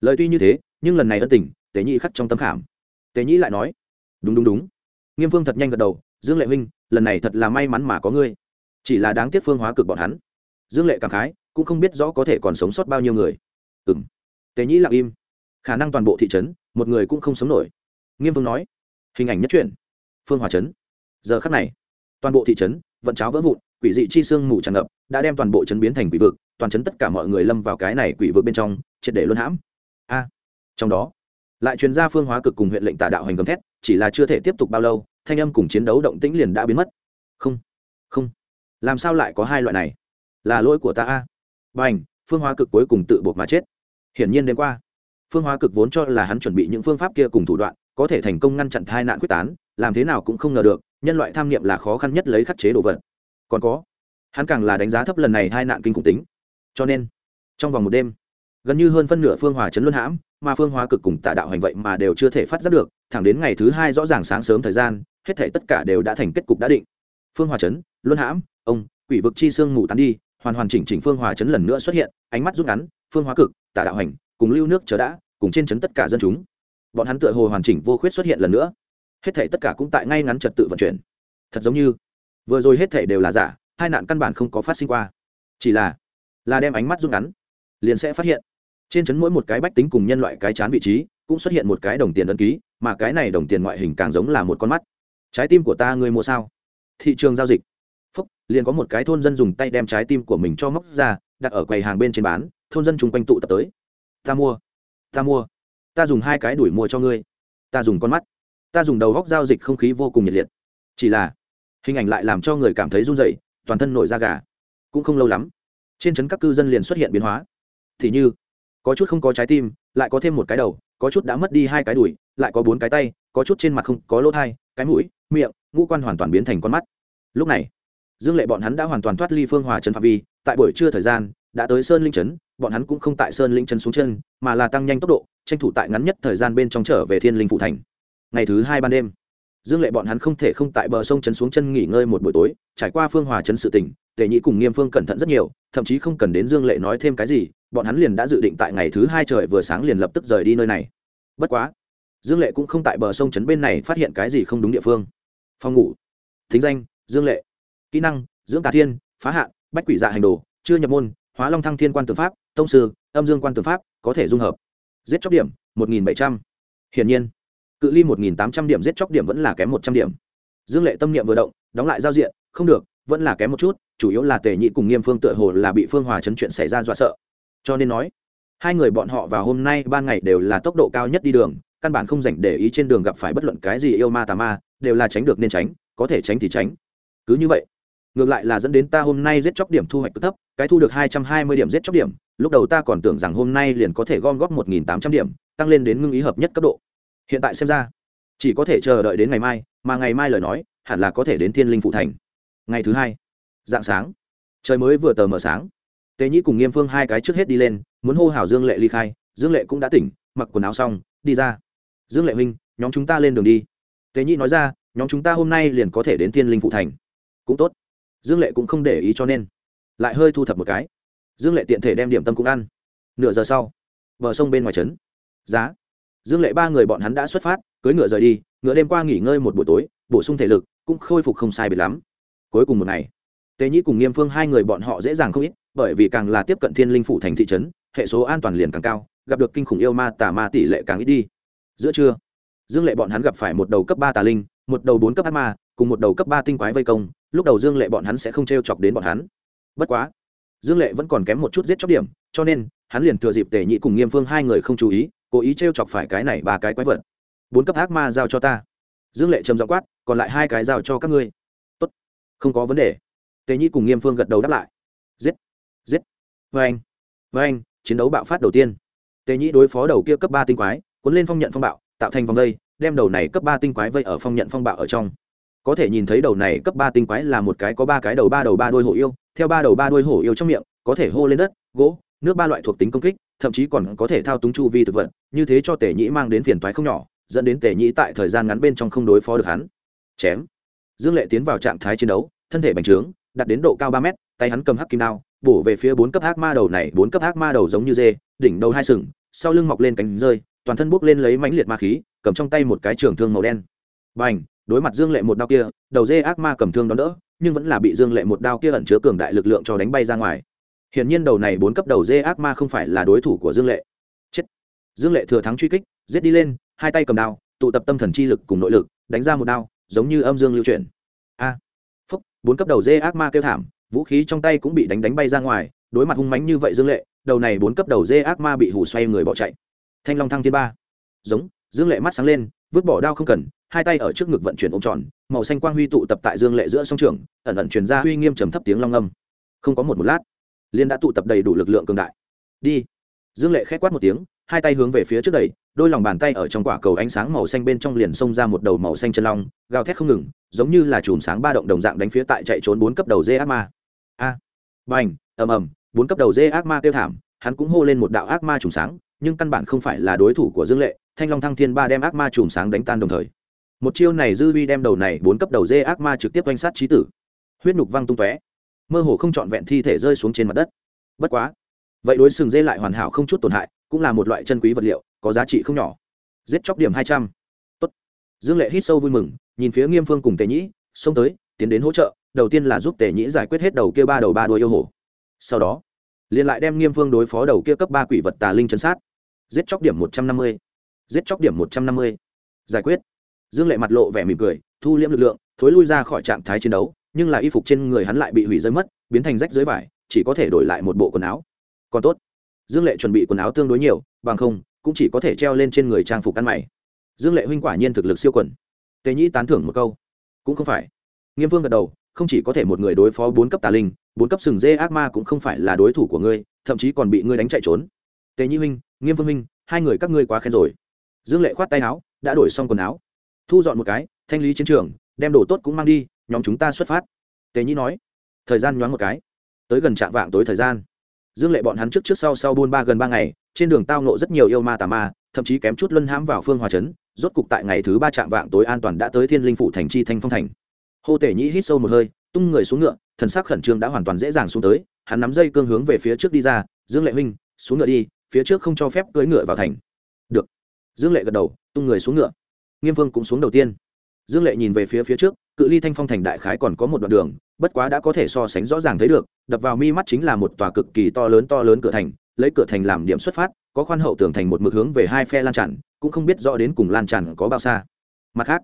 Lời tuy như thế, nhưng lần này ân tình tề nhĩ khắc trong tâm khảm. Tề nhĩ lại nói, đúng đúng đúng. Nghiêm phương thật nhanh gật đầu, dương lệ huynh, lần này thật là may mắn mà có ngươi. Chỉ là đáng tiếc phương hóa cực bọn hắn. Dương lệ cảm khái, cũng không biết rõ có thể còn sống sót bao nhiêu người. Ừ m tề nhĩ lặng im. Khả năng toàn bộ thị trấn, một người cũng không sống nổi. Nghiêm phương nói, hình ảnh nhất truyện, phương hòa trấn. Giờ khắc này, toàn bộ thị trấn, vận cháo vỡ vụn quỷ dị chi xương mù tràn ngập, đã đem toàn bộ trấn biến thành quỷ vực, toàn trấn tất cả mọi người lâm vào cái này quỷ vực bên trong, triệt để luân hãm. A, trong đó, lại chuyên gia phương hóa cực cùng huyện lệnh tả đạo hành gầm thét, chỉ là chưa thể tiếp tục bao lâu, thanh âm cùng chiến đấu động tĩnh liền đã biến mất. Không không, làm sao lại có hai loại này? Là lỗi của ta a. B à n h phương hóa cực cuối cùng tự buộc mà chết. Hiển nhiên đêm qua, phương hóa cực vốn cho là hắn chuẩn bị những phương pháp kia cùng thủ đoạn, có thể thành công ngăn chặn tai nạn quyết tán, làm thế nào cũng không ngờ được, nhân loại tham nghiệm là khó khăn nhất lấy khắc chế đồ vật còn có, hắn càng là đánh giá thấp lần này hai nạn kinh khủng tính. Cho nên, trong vòng một đêm, gần như hơn phân nửa phương hòa chấn luân hãm, mà phương hóa cực cùng tạ đạo hành vậy mà đều chưa thể phát giác được, thẳng đến ngày thứ hai rõ ràng sáng sớm thời gian, hết thể tất cả đều đã thành kết cục đã định. Phương hòa chấn, luân hãm, ông, quỷ vực chi xương mù tán đi, hoàn hoàn chỉnh chỉnh phương hòa chấn lần nữa xuất hiện, ánh mắt rút ngắn, phương hóa cực tả đạo hành, cùng lưu nước chờ đã, cùng trên chấn tất cả dân chúng. Bọn hắn tựa hồ hoàn chỉnh vô khuyết xuất hiện lần nữa. Hết thể tất cả cũng tại ngay ngắn trật tự vận chuyển. Thật giống như vừa rồi hết thể đều là giả, hai nạn căn bản không có phát sinh qua. Chỉ là là đem ánh mắt rút ngắn, liền sẽ phát hiện. Trên chấn mỗi một cái bách tính cùng nhân loại cái chán vị trí, cũng xuất hiện một cái đồng tiền ấn ký, mà cái này đồng tiền ngoại hình càng giống là một con mắt. Trái tim của ta ngươi mua sao? Thị trường giao dịch. Phúc, liền có một cái thôn dân dùng tay đem trái tim của mình cho móc ra, đặt ở quầy hàng bên trên bán, thôn dân chung quanh tụ tập tới. Ta mua. Ta mua. Ta dùng hai cái đuổi mua cho ngươi. Ta dùng con mắt. Ta dùng đầu góc giao dịch không khí vô cùng nhiệt liệt. Chỉ là hình ảnh lại làm cho người cảm thấy run rẩy, toàn thân nổi da gà. Cũng không lâu lắm, trên trấn các cư dân liền xuất hiện biến hóa. Thì như, có chút không có trái tim, lại có thêm một cái đầu, có chút đã mất đi hai cái đùi, lại có bốn cái tay, có chút trên mặt không có lỗ thai, cái mũi, miệng, ngũ quan hoàn toàn biến thành con mắt. Lúc này, dương lệ bọn hắn đã hoàn toàn thoát ly phương hòa trấn phạm vi, tại buổi trưa thời gian, đã tới sơn linh trấn, bọn hắn cũng không tại sơn linh trấn xuống chân, mà là tăng nhanh tốc độ, tranh thủ tại ngắn nhất thời gian bên trong trở về thiên linh phụ thành. Ngày thứ hai ban đêm dương lệ bọn hắn không thể không tại bờ sông chấn xuống chân nghỉ ngơi một buổi tối, trải qua phương hòa chấn sự tỉnh tề nhĩ cùng nghiêm phương cẩn thận rất nhiều, thậm chí không cần đến dương lệ nói thêm cái gì, bọn hắn liền đã dự định tại ngày thứ hai trời vừa sáng liền lập tức rời đi nơi này. Bất quá, dương lệ cũng không tại bờ sông chấn bên này phát hiện cái gì không đúng địa phương. Phòng ngủ, thính danh, dương lệ. Kỹ năng, dưỡng tà thiên, phá hạn, bách quỷ dạ hành đồ, chưa nhập môn, hóa long thăng thiên quan tư pháp, tông sư, âm dương quan tư pháp, có thể dung hợp. Giết chóc điểm, một nghìn bảy trăm. Hiển nhiên cự ly một nghìn tám trăm điểm giết chóc điểm vẫn là kém một trăm điểm. Dương lệ tâm niệm vừa động, đóng lại giao diện, không được, vẫn là kém một chút, chủ yếu là tề nhị cùng nghiêm phương tựa hồ là bị phương hòa chấn chuyện xảy ra dọa sợ. Cho nên nói, hai người bọn họ vào hôm nay ban ngày đều là tốc độ cao nhất đi đường, căn bản không dành để ý trên đường gặp phải bất luận cái gì yêu ma tà ma, đều là tránh được nên tránh, có thể tránh thì tránh. Cứ như vậy, ngược lại là dẫn đến ta hôm nay giết chóc điểm thu hoạch cực thấp, cái thu được hai trăm hai mươi điểm giết chóc điểm, lúc đầu ta còn tưởng rằng hôm nay liền có thể gom góp một nghìn tám trăm điểm, tăng lên đến ngưng ý hợp nhất cấp độ hiện tại xem ra, chỉ có thể chờ đợi đến ngày mai, mà ngày mai lời nói, hẳn là có thể đến thiên linh phụ thành. Ngày thứ hai, dạng sáng, trời mới vừa tờ mờ sáng. Tề nhĩ cùng nghiêm phương hai cái trước hết đi lên, muốn hô hào dương lệ ly khai, dương lệ cũng đã tỉnh, mặc quần áo xong, đi ra. Dương lệ huynh, nhóm chúng ta lên đường đi. Tề nhĩ nói ra, nhóm chúng ta hôm nay liền có thể đến thiên linh phụ thành. Cũng tốt. Dương lệ cũng không để ý cho nên, lại hơi thu thập một cái. Dương lệ tiện thể đem điểm tâm cũng ăn. Nửa giờ sau, bờ sông bên ngoài trấn. Giá dương lệ ba người bọn hắn đã xuất phát cưới ngựa rời đi, ngựa đêm qua nghỉ ngơi một buổi tối, bổ sung thể lực, cũng khôi phục không sai biệt lắm. Cuối cùng một ngày, tề nhĩ cùng nghiêm phương hai người bọn họ dễ dàng không ít, bởi vì càng là tiếp cận thiên linh phủ thành thị trấn, hệ số an toàn liền càng cao, gặp được kinh khủng yêu ma tà ma tỷ lệ càng ít đi. Giữa trưa, dương lệ bọn hắn gặp phải một đầu cấp ba tà linh, một đầu bốn cấp ác ma, cùng một đầu cấp ba tinh quái vây công, lúc đầu dương lệ bọn hắn sẽ không t r e o chọc đến bọn hắn. Bất quá, dương lệ vẫn còn kém một chút giết chóc điểm, cho nên, hắn liền thừa dịp tề nhị cùng nghiêm phương hai người không chú ý cố ý t r e o chọc phải cái này ba cái quái vật. Bốn cấp ác ma giao cho ta. Dương lệ trầm dọ quát, còn lại hai cái giao cho các ngươi. Tốt. Không có vấn đề. Tề nhị cùng nghiêm phương gật đầu đáp lại. Giết. Giết. Vê anh. Vê anh, chiến đấu bạo phát đầu tiên. Tề nhị đối phó đầu kia cấp ba tinh quái, cuốn lên phong nhận phong bạo, tạo thành vòng vây, đem đầu này cấp ba tinh quái vây ở phong nhận phong bạo ở trong. Có thể nhìn thấy đầu này cấp ba tinh quái là một cái có ba cái đầu ba đầu ba đuôi hổ yêu, theo ba đầu ba đuôi hổ yêu trong miệng, có thể hô lên đất, gỗ, nước ba loại thuộc tính công kích thậm chí còn có thể thao túng chu vi thực vật, như thế cho tể nhĩ mang đến phiền toái không nhỏ, dẫn đến tể nhĩ tại thời gian ngắn bên trong không đối phó được hắn. Chém. Dương lệ tiến vào trạng thái chiến đấu, thân thể bành trướng, đạt đến độ cao ba mét, tay hắn cầm hắc kim đao, bổ về phía bốn cấp hắc ma đầu này, bốn cấp hắc ma đầu giống như dê, đỉnh đầu hai sừng, sau lưng mọc lên cánh rơi, toàn thân bốc lên lấy mãnh liệt ma khí, cầm trong tay một cái trường thương màu đen. Bành, đối mặt dương lệ một đao kia, đầu dê ác ma cầm thương đón đỡ, nhưng vẫn là bị dương lệ một đao kia ẩn chứa cường đại lực lượng cho đánh bay ra ngoài hiển nhiên đầu này bốn cấp đầu dê ác ma không phải là đối thủ của dương lệ. Chết. Dương lệ thừa thắng truy kích, giết đi lên, hai tay cầm đao, tụ tập tâm thần chi lực cùng nội lực, đánh ra một đao, giống như âm dương lưu chuyển. A. Phúc, bốn cấp đầu dê ác ma kêu thảm, vũ khí trong tay cũng bị đánh đánh bay ra ngoài, đối mặt hung mánh như vậy dương lệ, đầu này bốn cấp đầu dê ác ma bị hủ xoay người bỏ chạy. Thanh long thăng thiên ba. Giống, dương lệ mắt sáng lên, vứt bỏ đao không cần, hai tay ở trước ngực vận chuyển ôm tròn, màu xanh quang huy tụ tập tại dương lệ giữa song trường, ẩn ẩn truyền ra huy nghiêm trầm thấp tiếng long âm. Không có một một lát liên đã tụ tập đầy đủ lực lượng cường đại. Đi. Dương lệ khét quát một tiếng hai tay hướng về phía trước đẩy đôi lòng bàn tay ở trong quả cầu ánh sáng màu xanh bên trong liền xông ra một đầu màu xanh chân long gào thét không ngừng giống như là chùm sáng ba động đồng dạng đánh phía tại chạy trốn bốn cấp đầu dê ác ma. A. À, bành ầm ầm bốn cấp đầu dê ác ma kêu thảm hắn cũng hô lên một đạo ác ma chùm sáng nhưng căn bản không phải là đối thủ của dương lệ thanh long thăng thiên ba đem ác ma chùm sáng đánh tan đồng thời. Một chiêu này dư vi đem đầu này bốn cấp đầu dê ác ma trực tiếp oanh sát trí tử. Huyết nhục văng tung tóe mơ hồ không trọn vẹn thi thể rơi xuống trên mặt đất. Bất quá, vậy đối sừng dê lại hoàn hảo không chút tổn hại, cũng là một loại chân quý vật liệu, có giá trị không nhỏ. Giết chóc điểm hai trăm. Tốt. dương lệ hít sâu vui mừng, nhìn phía nghiêm phương cùng tề nhĩ, xông tới, tiến đến hỗ trợ, đầu tiên là giúp tề nhĩ giải quyết hết đầu kia ba đầu ba đuôi yêu hổ sau đó, liền lại đem nghiêm phương đối phó đầu kia cấp ba quỷ vật tà linh chân sát. Giết chóc điểm một trăm năm mươi. Giết chóc điểm một trăm năm mươi. Giải quyết. Dương lệ mặt lộ vẻ mỉm cười, thu liễm lực lượng, thối lui ra khỏi trạng thái chiến đấu nhưng là y phục trên người hắn lại bị hủy rơi mất, biến thành rách dưới vải, chỉ có thể đổi lại một bộ quần áo. Còn tốt, dương lệ chuẩn bị quần áo tương đối nhiều, bằng không, cũng chỉ có thể treo lên trên người trang phục ăn mày. Dương lệ huynh quả nhiên thực lực siêu quần. Tề nhĩ tán thưởng một câu, cũng không phải. Nghiêm vương gật đầu, không chỉ có thể một người đối phó bốn cấp tà linh, bốn cấp sừng dê ác ma cũng không phải là đối thủ của ngươi, thậm chí còn bị ngươi đánh chạy trốn. Tề nhĩ huynh, nghiêm vương huynh, hai người các ngươi quá khen rồi. Dương lệ khoát tay áo, đã đổi xong quần áo. Thu dọn một cái, thanh lý chiến trường, đem đồ tốt cũng mang đi nhóm chúng ta xuất phát. Tề nhĩ nói. Thời gian nhoáng một cái. Tới gần trạm vạng tối thời gian. Dương lệ bọn hắn trước trước sau sau buôn ba gần ba ngày, trên đường tao nộ rất nhiều yêu ma tà ma, thậm chí kém chút luân hãm vào phương hòa trấn, rốt cục tại ngày thứ ba trạm vạng tối an toàn đã tới thiên linh phủ thành chi thanh phong thành. Hô tể nhĩ hít sâu một hơi, tung người xuống ngựa, thần sắc khẩn trương đã hoàn toàn dễ dàng xuống tới, hắn nắm dây cương hướng về phía trước đi ra, dương lệ huynh, xuống ngựa đi, phía trước không cho phép cưỡi ngựa vào thành. Được. Dương lệ gật đầu, tung người xuống ngựa. Nghiêm vương cũng xuống đầu tiên. Dương lệ nhìn về phía phía trước cự ly thanh phong thành đại khái còn có một đoạn đường, bất quá đã có thể so sánh rõ ràng thấy được, đập vào mi mắt chính là một tòa cực kỳ to lớn to lớn cửa thành, lấy cửa thành làm điểm xuất phát, có khoan hậu tường thành một mực hướng về hai phe lan tràn, cũng không biết rõ đến cùng lan tràn có bao xa. Mặt khác,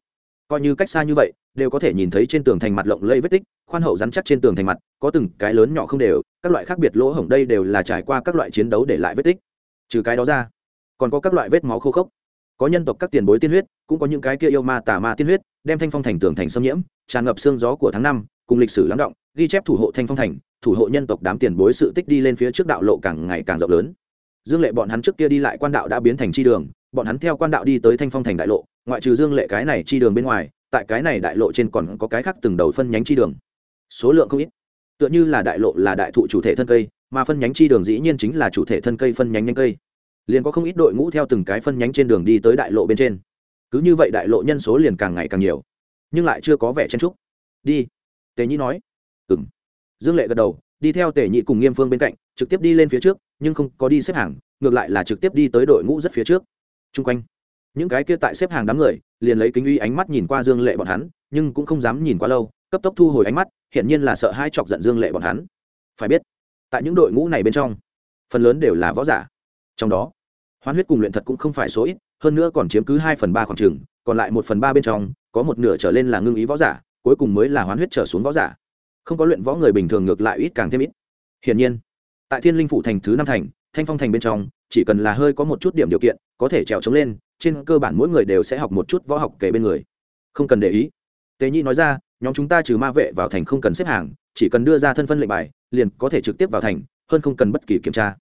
coi như cách xa như vậy, đều có thể nhìn thấy trên tường thành mặt lộng lẫy vết tích, khoan hậu rắn chắc trên tường thành mặt, có từng cái lớn nhỏ không đều, các loại khác biệt lỗ hổng đây đều là trải qua các loại chiến đấu để lại vết tích. Trừ cái đó ra, còn có các loại vết máu khô khốc. Có nhân tộc các tiền bối tiên huyết, cũng có những cái kia yêu ma tà ma tiên huyết đem thanh phong thành tường thành xâm nhiễm, tràn ngập xương gió của tháng năm, cùng lịch sử lắng động, ghi chép thủ hộ thanh phong thành, thủ hộ nhân tộc đám tiền bối sự tích đi lên phía trước đạo lộ càng ngày càng rộng lớn. Dương lệ bọn hắn trước kia đi lại quan đạo đã biến thành chi đường, bọn hắn theo quan đạo đi tới thanh phong thành đại lộ, ngoại trừ dương lệ cái này chi đường bên ngoài, tại cái này đại lộ trên còn có cái khác từng đầu phân nhánh chi đường. Số lượng không ít. Tựa như là đại lộ là đại thụ chủ thể thân cây, mà phân nhánh chi đường dĩ nhiên chính là chủ thể thân cây phân nhánh nhánh cây. Liền có không ít đội ngũ theo từng cái phân nhánh trên đường đi tới đại lộ bên trên cứ như vậy đại lộ nhân số liền càng ngày càng nhiều, nhưng lại chưa có vẻ chen trúc đi, tề nhĩ nói. Ừ m dương lệ gật đầu, đi theo tề nhị cùng nghiêm phương bên cạnh, trực tiếp đi lên phía trước, nhưng không có đi xếp hàng, ngược lại là trực tiếp đi tới đội ngũ rất phía trước. T r u n g quanh, những cái kia tại xếp hàng đám người, liền lấy kính uy ánh mắt nhìn qua dương lệ bọn hắn, nhưng cũng không dám nhìn quá lâu, cấp tốc thu hồi ánh mắt, hiển nhiên là sợ hai chọc giận dương lệ bọn hắn. Phải biết, tại những đội ngũ này bên trong, phần lớn đều là võ giả. Trong đó hoán huyết cùng luyện thật cũng không phải số ít, hơn nữa còn chiếm cứ hai phần ba khoảng trường còn lại một phần ba bên trong, có một nửa trở lên là ngưng ý võ giả, cuối cùng mới là hoán huyết trở xuống võ giả. Không có luyện võ người bình thường ngược lại ít càng thêm ít. Hiển nhiên, tại thiên linh phủ thành thứ năm thành, thanh phong thành bên trong, chỉ cần là hơi có một chút điểm điều kiện, có thể trèo trống lên, trên cơ bản mỗi người đều sẽ học một chút võ học kể bên người. Không cần để ý. Tế nhi nói ra, nhóm chúng ta trừ ma vệ vào thành không cần xếp hàng, chỉ cần đưa ra thân phân lệnh bài, liền có thể trực tiếp vào thành, hơn không cần bất kỳ kiểm tra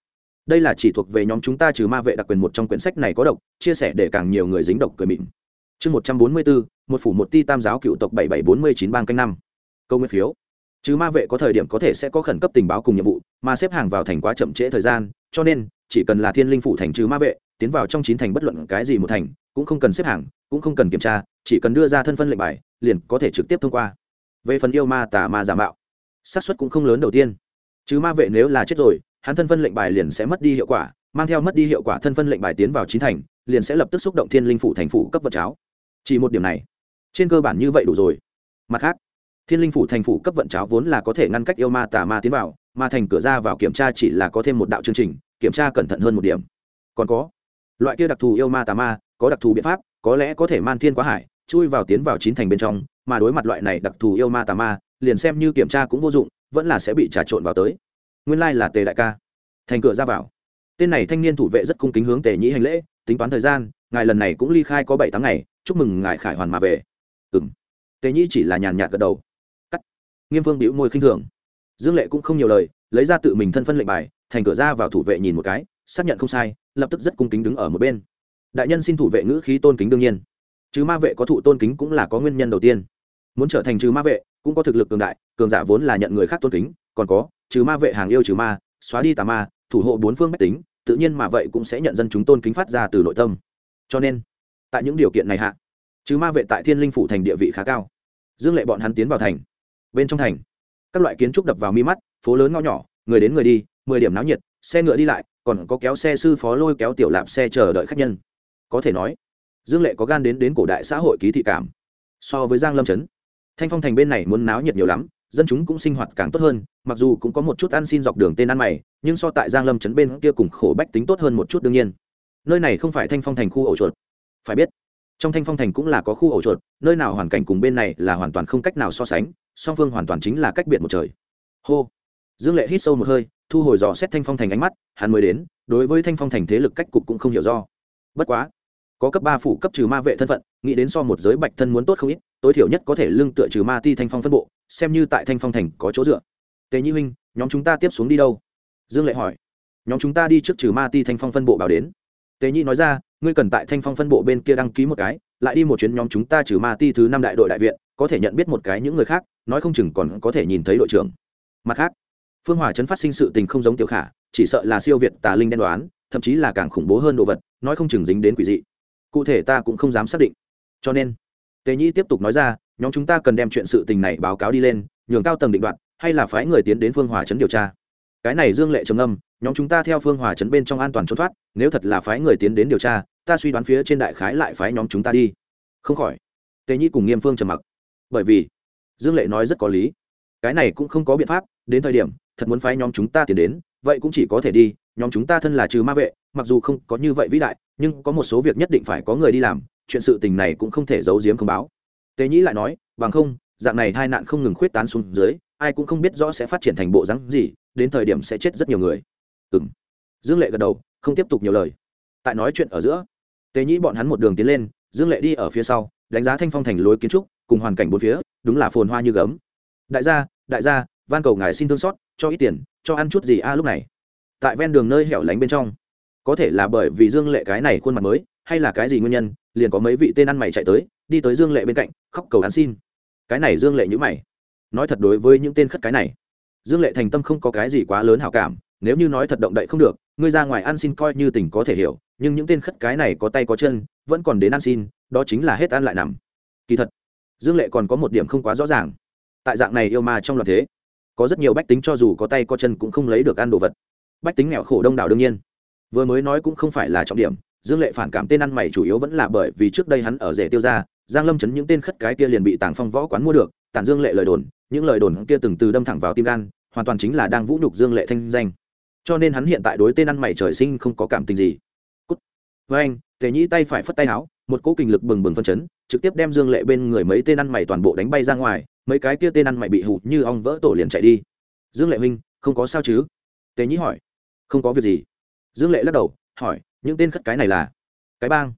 đây là chỉ thuộc về nhóm chúng ta trừ ma vệ đặc quyền một trong quyển sách này có độc, chia sẻ để càng nhiều người dính độc cười mịn. Chương một trăm bốn mươi bốn, một phủ một ti tam giáo cựu tộc bảy bảy bốn mươi chín bang canh năm. Câu nguyên phiếu. Chứ ma vệ có thời điểm có thể sẽ có khẩn cấp tình báo cùng nhiệm vụ, mà xếp hàng vào thành quá chậm trễ thời gian, cho nên, chỉ cần là thiên linh phủ thành trừ ma vệ, tiến vào trong chín thành bất luận cái gì một thành, cũng không cần xếp hàng, cũng không cần kiểm tra, chỉ cần đưa ra thân phân lệnh bài, liền có thể trực tiếp thông qua. Về phần yêu ma, tà ma, giả mạo, xác suất cũng không lớn đầu tiên. Chứ ma vệ nếu là chết rồi hắn thân phân lệnh bài liền sẽ mất đi hiệu quả, mang theo mất đi hiệu quả thân phân lệnh bài tiến vào chín thành, liền sẽ lập tức xúc động thiên linh phủ thành phủ cấp vật cháo. Chỉ một điểm này, trên cơ bản như vậy đủ rồi. Mặt khác, thiên linh phủ thành phủ cấp vận cháo vốn là có thể ngăn cách yêu ma tà ma tiến vào, mà thành cửa ra vào kiểm tra chỉ là có thêm một đạo chương trình, kiểm tra cẩn thận hơn một điểm. Còn có, loại kia đặc thù yêu ma tà ma, có đặc thù biện pháp, có lẽ có thể man thiên quá hải, chui vào tiến vào chín thành bên trong, mà đối mặt loại này đặc thù yêu ma tà ma, liền xem như kiểm tra cũng vô dụng, vẫn là sẽ bị trà trộn vào tới nguyên lai là tề đại ca. Thành cửa ra vào. Tên này thanh niên thủ vệ rất cung kính hướng tề nhĩ hành lễ, tính toán thời gian, ngài lần này cũng ly khai có bảy tháng ngày, chúc mừng ngài khải hoàn mà về. Ừ m tề nhĩ chỉ là nhàn nhạt gật đầu. Cắt. Nghiêm vương đĩu môi khinh thường. Dương lệ cũng không nhiều lời, lấy ra tự mình thân phân lệnh bài, thành cửa ra vào thủ vệ nhìn một cái, xác nhận không sai, lập tức rất cung kính đứng ở một bên. Đại nhân xin thủ vệ ngữ khí tôn kính đương nhiên. Chứ ma vệ có thụ tôn kính cũng là có nguyên nhân đầu tiên. Muốn trở thành trừ ma vệ, cũng có thực lực cường đại, cường giả vốn là nhận người khác tôn kính, còn có trừ ma vệ hàng yêu trừ ma, xóa đi tà ma, thủ hộ bốn phương bách tính, tự nhiên mà vậy cũng sẽ nhận dân chúng tôn kính phát ra từ nội tâm. Cho nên, tại những điều kiện này hạ, trừ ma vệ tại thiên linh phủ thành địa vị khá cao. Dương lệ bọn hắn tiến vào thành. Bên trong thành, các loại kiến trúc đập vào mi mắt, phố lớn ngõ nhỏ, người đến người đi, mười điểm náo nhiệt, xe ngựa đi lại, còn có kéo xe sư phó lôi kéo tiểu lạp xe chờ đợi khách nhân. Có thể nói, dương lệ có gan đến đến cổ đại xã hội ký thị cảm, so với giang lâm trấn. Thanh phong thành bên này muốn náo nhiệt nhiều lắm dân chúng cũng sinh hoạt càng tốt hơn, mặc dù cũng có một chút ăn xin dọc đường tên ăn mày, nhưng so tại giang lâm trấn bên kia cùng khổ bách tính tốt hơn một chút đương nhiên. Nơi này không phải thanh phong thành khu ổ chuột. Phải biết, trong thanh phong thành cũng là có khu ổ chuột, nơi nào hoàn cảnh cùng bên này là hoàn toàn không cách nào so sánh, song phương hoàn toàn chính là cách biệt một trời. Hô. Dương lệ hít sâu một hơi, thu hồi dò xét thanh phong thành ánh mắt, hắn mới đến, đối với thanh phong thành thế lực cách cục cũng không hiểu do. Bất quá, có cấp ba phủ cấp trừ ma vệ thân phận, nghĩ đến so một giới bạch thân muốn tốt không ít, tối thiểu nhất có thể lương tựa trừ ma ti thanh phong phân bộ xem như tại thanh phong thành có chỗ dựa tề nhi huynh nhóm chúng ta tiếp xuống đi đâu dương lệ hỏi nhóm chúng ta đi trước trừ ma ti thanh phong phân bộ bảo đến tề nhi nói ra ngươi cần tại thanh phong phân bộ bên kia đăng ký một cái lại đi một chuyến nhóm chúng ta trừ ma ti thứ năm đại đội đại viện có thể nhận biết một cái những người khác nói không chừng còn có thể nhìn thấy đội trưởng mặt khác phương hòa chấn phát sinh sự tình không giống tiểu khả chỉ sợ là siêu việt tà linh đen đoán thậm chí là càng khủng bố hơn đồ vật nói không chừng dính đến quỷ dị cụ thể ta cũng không dám xác định cho nên tề nhĩ tiếp tục nói ra nhóm chúng ta cần đem chuyện sự tình này báo cáo đi lên, nhường cao tầng định đoạn hay là phái người tiến đến phương hòa trấn điều tra. Cái này dương lệ trầm âm nhóm chúng ta theo phương hòa trấn bên trong an toàn trốn thoát, nếu thật là phái người tiến đến điều tra, ta suy đoán phía trên đại khái lại phái nhóm chúng ta đi. Không khỏi. Tề nhi cùng nghiêm phương trầm mặc. Bởi vì, dương lệ nói rất có lý. Cái này cũng không có biện pháp, đến thời điểm, thật muốn phái nhóm chúng ta tiến đến, vậy cũng chỉ có thể đi, nhóm chúng ta thân là trừ ma vệ, mặc dù không có như vậy vĩ đại, nhưng có một số việc nhất định phải có người đi làm, chuyện sự tình này cũng không thể giấu giếm không báo tế nhĩ lại nói, bằng không, dạng này tai nạn không ngừng khuyết tán xuống dưới, ai cũng không biết rõ sẽ phát triển thành bộ rắn gì, đến thời điểm sẽ chết rất nhiều người. Ừ m dương lệ gật đầu, không tiếp tục nhiều lời. Tại nói chuyện ở giữa Tế nhĩ bọn hắn một đường tiến lên, dương lệ đi ở phía sau, đánh giá thanh phong thành lối kiến trúc, cùng hoàn cảnh bốn phía, đúng là phồn hoa như gấm. Đại gia đại gia, van cầu ngài xin thương xót, cho ít tiền, cho ăn chút gì a à lúc này. Tại ven đường nơi hẻo lánh bên trong, có thể là bởi vì dương lệ cái này khuôn mặt mới hay là cái gì nguyên nhân, liền có mấy vị tên ăn mày chạy tới, đi tới dương lệ bên cạnh, khóc cầu hắn xin. Cái này dương lệ nhữ mày. Nói thật đối với những tên khất cái này, dương lệ thành tâm không có cái gì quá lớn hảo cảm, nếu như nói thật động đậy không được, ngươi ra ngoài ăn xin coi như tình có thể hiểu, nhưng những tên khất cái này có tay có chân, vẫn còn đến ăn xin, đó chính là hết ăn lại nằm. Kỳ thật, dương lệ còn có một điểm không quá rõ ràng. Tại dạng này yêu ma trong loạt thế, có rất nhiều bách tính cho dù có tay có chân cũng không lấy được ăn đồ vật. Bách tính nghèo khổ đông đảo đương nhiên. Vừa mới nói cũng không phải là trọng điểm dương lệ phản cảm tên ăn mày chủ yếu vẫn là bởi vì trước đây hắn ở rể tiêu ra giang lâm chấn những tên khất cái kia liền bị tàng phong võ quán mua được, tản dương lệ lời đồn, những lời đồn kia từng từ đâm thẳng vào tim gan, hoàn toàn chính là đang vũ nhục dương lệ thanh danh. Cho nên hắn hiện tại đối tên ăn mày trời sinh không có cảm tình gì. Cút. với anh, tề nhĩ tay phải phất tay áo, một cỗ kinh lực bừng bừng phân chấn, trực tiếp đem dương lệ bên người mấy tên ăn mày toàn bộ đánh bay ra ngoài, mấy cái kia tên ăn mày bị hụt như ong vỡ tổ liền chạy đi. Dương lệ huynh, không có sao chứ? Tề nhĩ hỏi. Không có việc gì. Dương lệ lắc đầu, hỏi những tên khất cái này là cái bang.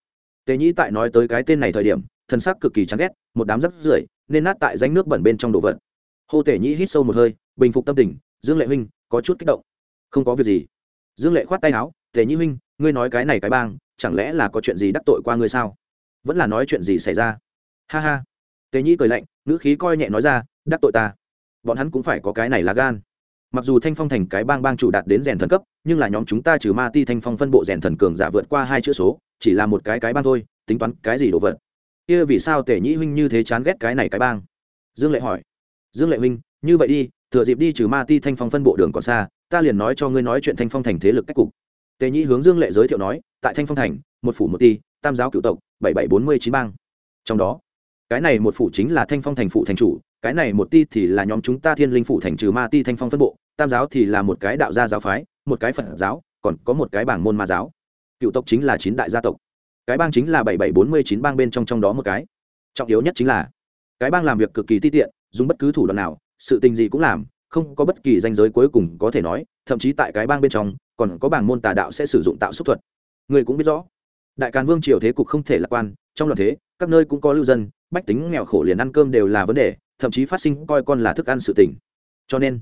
Tề nhĩ tại nói tới cái tên này thời điểm thân xác cực kỳ chán ghét, một đám rắc rưởi, nên nát tại ránh nước bẩn bên trong đồ vật. Hô tề nhĩ hít sâu một hơi, bình phục tâm tình, dương lệ huynh, có chút kích động. Không có việc gì. Dương lệ khoát tay áo, tề nhĩ huynh, ngươi nói cái này cái bang, chẳng lẽ là có chuyện gì đắc tội qua ngươi sao? Vẫn là nói chuyện gì xảy ra? Ha ha. Tề nhĩ cười lạnh, ngữ khí coi nhẹ nói ra, đắc tội ta. Bọn hắn cũng phải có cái này là gan mặc dù thanh phong thành cái bang bang chủ đạt đến rèn thần cấp, nhưng là nhóm chúng ta trừ ma ti thanh phong phân bộ rèn thần cường giả vượt qua hai chữ số, chỉ là một cái cái bang thôi, tính toán cái gì đồ vật. Kia vì sao tể nhĩ huynh như thế chán ghét cái này cái bang? Dương lệ hỏi. Dương lệ huynh, như vậy đi, thừa dịp đi trừ ma ti thanh phong phân bộ đường còn xa, ta liền nói cho ngươi nói chuyện thanh phong thành thế lực cách cục. Tề nhĩ hướng dương lệ giới thiệu nói, tại thanh phong thành, một phủ một ti, tam giáo cựu tộc, bảy bảy bốn mươi chín bang. Trong đó, cái này một phủ chính là thanh phong thành phủ thành chủ cái này một ti thì là nhóm chúng ta thiên linh phủ thành trừ ma ti thanh phong phân bộ, tam giáo thì là một cái đạo gia giáo phái, một cái phật giáo, còn có một cái bảng môn ma giáo. Cựu tộc chính là chín đại gia tộc. Cái bang chính là bảy bảy bốn mươi chín bang bên trong trong đó một cái. Trọng yếu nhất chính là, cái bang làm việc cực kỳ ti tiện, dùng bất cứ thủ đoạn nào, sự tình gì cũng làm, không có bất kỳ danh giới cuối cùng có thể nói, thậm chí tại cái bang bên trong, còn có bảng môn tà đạo sẽ sử dụng tạo xúc thuật. Người cũng biết rõ, đại càn vương triều thế cục không thể lạc quan, trong loạn thế, các nơi cũng có lưu dân, bách tính nghèo khổ liền ăn cơm đều là vấn đề thậm chí phát sinh coi con là thức ăn sự tình. Cho nên,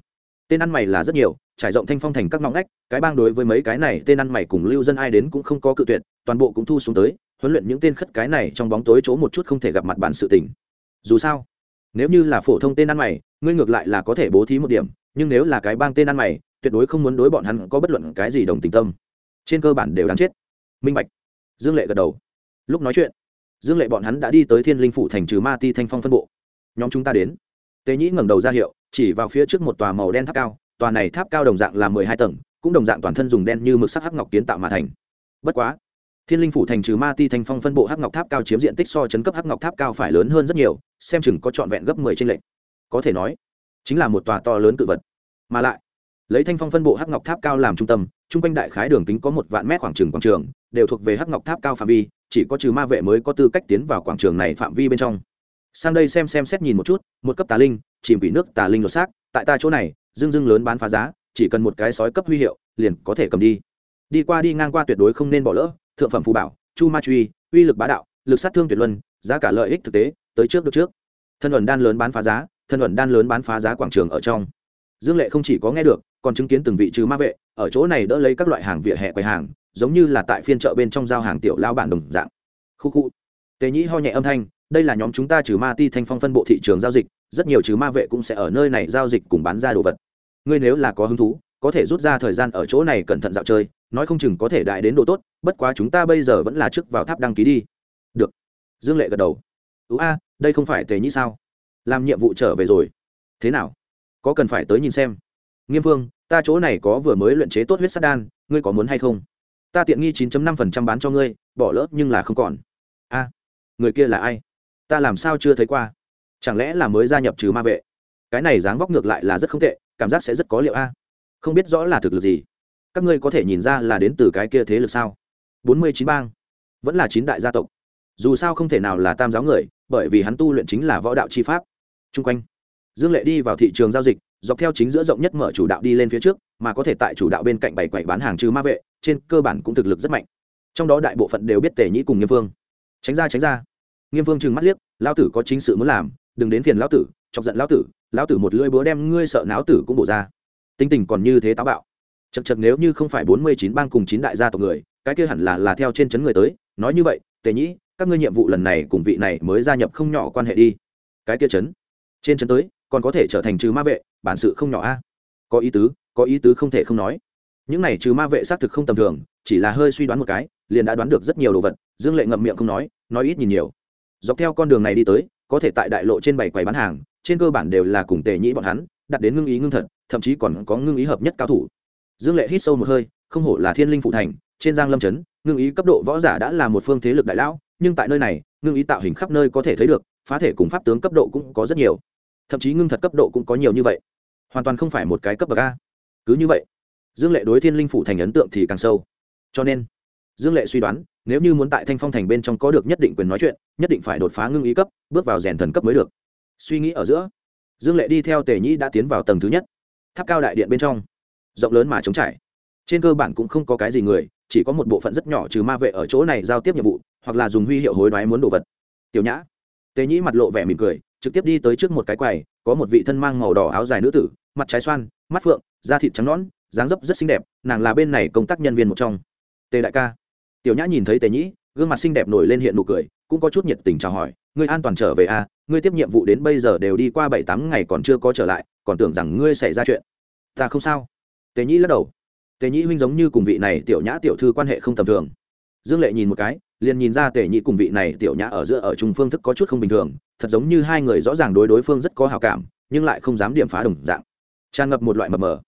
tên ăn mày là rất nhiều, trải rộng thanh phong thành các ngõ ngách, cái bang đối với mấy cái này tên ăn mày cùng lưu dân ai đến cũng không có cự tuyệt, toàn bộ cũng thu xuống tới, huấn luyện những tên khất cái này trong bóng tối chỗ một chút không thể gặp mặt bản sự tình. Dù sao, nếu như là phổ thông tên ăn mày, ngươi ngược lại là có thể bố thí một điểm, nhưng nếu là cái bang tên ăn mày, tuyệt đối không muốn đối bọn hắn có bất luận cái gì đồng tình tâm. Trên cơ bản đều đáng chết. Minh bạch. Dương lệ gật đầu. Lúc nói chuyện, dương lệ bọn hắn đã đi tới thiên linh phủ thành trừ ma ti thanh phong phân bộ nhóm chúng ta đến. Tề nhĩ ngẩng đầu ra hiệu, chỉ vào phía trước một tòa màu đen tháp cao, tòa này tháp cao đồng dạng là mười hai tầng, cũng đồng dạng toàn thân dùng đen như mực sắc hắc ngọc kiến tạo mà thành. Bất quá, thiên linh phủ thành trừ ma ti thanh phong phân bộ hắc ngọc tháp cao chiếm diện tích so chấn cấp hắc ngọc tháp cao phải lớn hơn rất nhiều, xem chừng có trọn vẹn gấp mười trên lệnh có thể nói, chính là một tòa to lớn cự vật. Mà lại, lấy thanh phong phân bộ hắc ngọc tháp cao làm trung tâm, chung quanh đại khái đường kính có một vạn mét khoảng trường quảng trường, đều thuộc về hắc ngọc tháp cao phạm vi, chỉ có trừ ma vệ mới có tư cách tiến vào quảng trường này phạm vi bên trong sang đây xem xem xét nhìn một chút, một cấp tà linh, chìm quỷ nước tà linh lột xác, tại ta chỗ này dưng dưng lớn bán phá giá, chỉ cần một cái sói cấp huy hiệu, liền có thể cầm đi. Đi qua đi ngang qua tuyệt đối không nên bỏ lỡ, thượng phẩm phù bảo, chu ma truy, uy lực bá đạo, lực sát thương tuyệt luân, giá cả lợi ích thực tế, tới trước được trước. Thân ẩn đan lớn bán phá giá, thân ẩn đan lớn bán phá giá quảng trường ở trong. Dương lệ không chỉ có nghe được, còn chứng kiến từng vị trừ ma vệ, ở chỗ này đỡ lấy các loại hàng vỉa hè quầy hàng, giống như là tại phiên chợ bên trong giao hàng tiểu lao bản đồng dạng. Khu khu. Tề nhĩ ho nhẹ âm thanh đây là nhóm chúng ta trừ ma ti thanh phong phân bộ thị trường giao dịch, rất nhiều trừ ma vệ cũng sẽ ở nơi này giao dịch cùng bán ra đồ vật. Ngươi nếu là có hứng thú, có thể rút ra thời gian ở chỗ này cẩn thận dạo chơi, nói không chừng có thể đại đến độ tốt, bất quá chúng ta bây giờ vẫn là trước vào tháp đăng ký đi. Được. Dương lệ gật đầu. Ứ a, đây không phải tề nhĩ sao? Làm nhiệm vụ trở về rồi. Thế nào? Có cần phải tới nhìn xem? Nghiêm vương, ta chỗ này có vừa mới luyện chế tốt huyết sát đan, ngươi có muốn hay không? Ta tiện nghi 9.5% bán cho ngươi, bỏ lỡ nhưng là không còn. A, người kia là ai? Ta làm sao chưa thấy qua? Chẳng lẽ là mới gia nhập trừ ma vệ? Cái này dáng vóc ngược lại là rất không tệ, cảm giác sẽ rất có liệu a. Không biết rõ là thực lực gì. Các ngươi có thể nhìn ra là đến từ cái kia thế lực sao? Bốn mươi chín bang. Vẫn là chín đại gia tộc. Dù sao không thể nào là tam giáo người, bởi vì hắn tu luyện chính là võ đạo chi pháp. Chung quanh, dương lệ đi vào thị trường giao dịch, dọc theo chính giữa rộng nhất mở chủ đạo đi lên phía trước, mà có thể tại chủ đạo bên cạnh bảy quầy bán hàng trừ ma vệ, trên cơ bản cũng thực lực rất mạnh. Trong đó đại bộ phận đều biết tề nhĩ cùng nghiêm vương. Tránh ra tránh ra nghiêm vương trừng mắt liếc, lão tử có chính sự muốn làm, đừng đến phiền lão tử, chọc giận lão tử lão tử một lưỡi búa đem ngươi sợ náo tử cũng bổ ra. Tính tình còn như thế táo bạo. Chật chật nếu như không phải bốn mươi chín bang cùng chín đại gia tộc người, cái kia hẳn là là theo trên chấn người tới, nói như vậy, tề nhĩ, các ngươi nhiệm vụ lần này cùng vị này mới gia nhập không nhỏ quan hệ đi. Cái kia chấn trên chấn tới, còn có thể trở thành trừ ma vệ, bản sự không nhỏ a. Có ý tứ, có ý tứ không thể không nói. Những này trừ ma vệ xác thực không tầm thường, chỉ là hơi suy đoán một cái, liền đã đoán được rất nhiều đồ vật, dương lệ ngậm miệng không nói nói ít nhìn nhiều dọc theo con đường này đi tới, có thể tại đại lộ trên bảy quầy bán hàng, trên cơ bản đều là cùng tề nhĩ bọn hắn, đặt đến ngưng ý ngưng thật, thậm chí còn có ngưng ý hợp nhất cao thủ. Dương lệ hít sâu một hơi, không hổ là thiên linh phụ thành, trên giang lâm trấn, ngưng ý cấp độ võ giả đã là một phương thế lực đại lão, nhưng tại nơi này, ngưng ý tạo hình khắp nơi có thể thấy được, phá thể cùng pháp tướng cấp độ cũng có rất nhiều. Thậm chí ngưng thật cấp độ cũng có nhiều như vậy. Hoàn toàn không phải một cái cấp bậc a. Cứ như vậy, dương lệ đối thiên linh phủ thành ấn tượng thì càng sâu. Cho nên, dương lệ suy đoán nếu như muốn tại thanh phong thành bên trong có được nhất định quyền nói chuyện, nhất định phải đột phá ngưng ý cấp, bước vào rèn thần cấp mới được. Suy nghĩ ở giữa, dương lệ đi theo tề nhĩ đã tiến vào tầng thứ nhất, tháp cao đại điện bên trong, rộng lớn mà trống trải. Trên cơ bản cũng không có cái gì người, chỉ có một bộ phận rất nhỏ trừ ma vệ ở chỗ này giao tiếp nhiệm vụ, hoặc là dùng huy hiệu hối đoái muốn đồ vật. Tiểu nhã, tề nhĩ mặt lộ vẻ mỉm cười, trực tiếp đi tới trước một cái quầy, có một vị thân mang màu đỏ áo dài nữ tử, mặt trái xoan, mắt phượng, da thịt trắng nõn, dáng dấp rất xinh đẹp, nàng là bên này công tác nhân viên một trong. Tề đại ca tiểu nhã nhìn thấy tề nhĩ, gương mặt xinh đẹp nổi lên hiện nụ cười, cũng có chút nhiệt tình chào hỏi, ngươi an toàn trở về à ngươi tiếp nhiệm vụ đến bây giờ đều đi qua bảy tám ngày còn chưa có trở lại, còn tưởng rằng ngươi xảy ra chuyện. Ta không sao. Tề nhĩ lắc đầu. Tề nhĩ huynh giống như cùng vị này tiểu nhã tiểu thư quan hệ không tầm thường. Dương lệ nhìn một cái, liền nhìn ra tề nhĩ cùng vị này tiểu nhã ở giữa ở trung phương thức có chút không bình thường, thật giống như hai người rõ ràng đối đối phương rất có hào cảm, nhưng lại không dám điểm phá đồng dạng. Tràn ngập một loại mập mờ.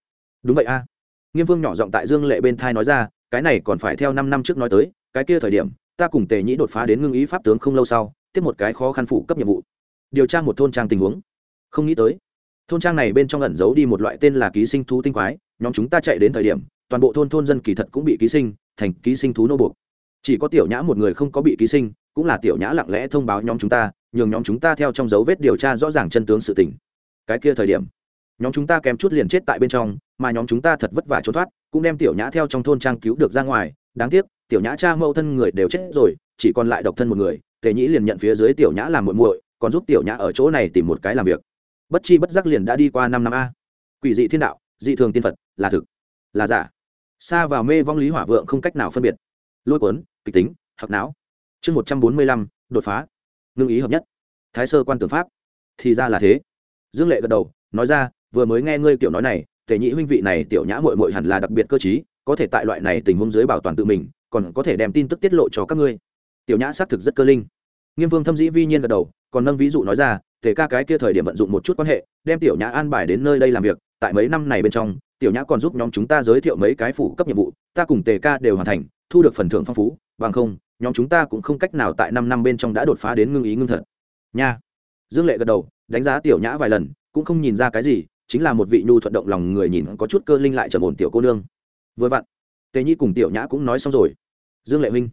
Đúng vậy a. Nghiêm vương nhỏ giọng tại dương lệ bên thai nói ra cái này còn phải theo năm năm trước nói tới, cái kia thời điểm, ta cùng tề nhĩ đột phá đến ngưng ý pháp tướng không lâu sau, tiếp một cái khó khăn phụ cấp nhiệm vụ. Điều tra một thôn trang tình huống. Không nghĩ tới, thôn trang này bên trong ẩn giấu đi một loại tên là ký sinh thú tinh quái, nhóm chúng ta chạy đến thời điểm, toàn bộ thôn thôn dân kỳ thật cũng bị ký sinh, thành ký sinh thú nô buộc. Chỉ có tiểu nhã một người không có bị ký sinh, cũng là tiểu nhã lặng lẽ thông báo nhóm chúng ta, nhường nhóm chúng ta theo trong dấu vết điều tra rõ ràng chân tướng sự tình. Cái kia thời điểm nhóm chúng ta kém chút liền chết tại bên trong, mà nhóm chúng ta thật vất vả trốn thoát, cũng đem tiểu nhã theo trong thôn trang cứu được ra ngoài. Đáng tiếc, tiểu nhã cha mẫu thân người đều chết rồi, chỉ còn lại độc thân một người. Tề nhĩ liền nhận phía dưới tiểu nhã làm muội muội, còn giúp tiểu nhã ở chỗ này tìm một cái làm việc. Bất chi bất giác liền đã đi qua năm năm a. Quỷ dị thiên đạo, dị thường tiên phật, là thực, là giả. Xa vào mê vong lý hỏa vượng không cách nào phân biệt. Lôi cuốn, kịch tính hoặc não. Chương một trăm bốn mươi lăm, đột phá. Ngưng ý hợp nhất. Thái sơ quan tưởng pháp. Thì ra là thế. Dương lệ gật đầu, nói ra vừa mới nghe ngươi kiểu nói này thể nhị huynh vị này tiểu nhã mội mội hẳn là đặc biệt cơ trí, có thể tại loại này tình huống dưới bảo toàn tự mình còn có thể đem tin tức tiết lộ cho các ngươi. Tiểu nhã xác thực rất cơ linh. Nghiêm vương thâm dĩ vi nhiên gật đầu còn nâng ví dụ nói ra thể ca cái kia thời điểm vận dụng một chút quan hệ đem tiểu nhã an bài đến nơi đây làm việc tại mấy năm này bên trong tiểu nhã còn giúp nhóm chúng ta giới thiệu mấy cái phủ cấp nhiệm vụ ta cùng tề ca đều hoàn thành thu được phần thưởng phong phú bằng không nhóm chúng ta cũng không cách nào tại năm năm bên trong đã đột phá đến ngưng ý ngưng thật. Nha. Dương lệ gật đầu đánh giá tiểu nhã vài lần cũng không nhìn ra cái gì chính là một vị nhu thuận động lòng người nhìn có chút cơ linh lại trầm ổn tiểu cô nương. Vừa vặn, tề nhi cùng tiểu nhã cũng nói xong rồi. Dương lệ minh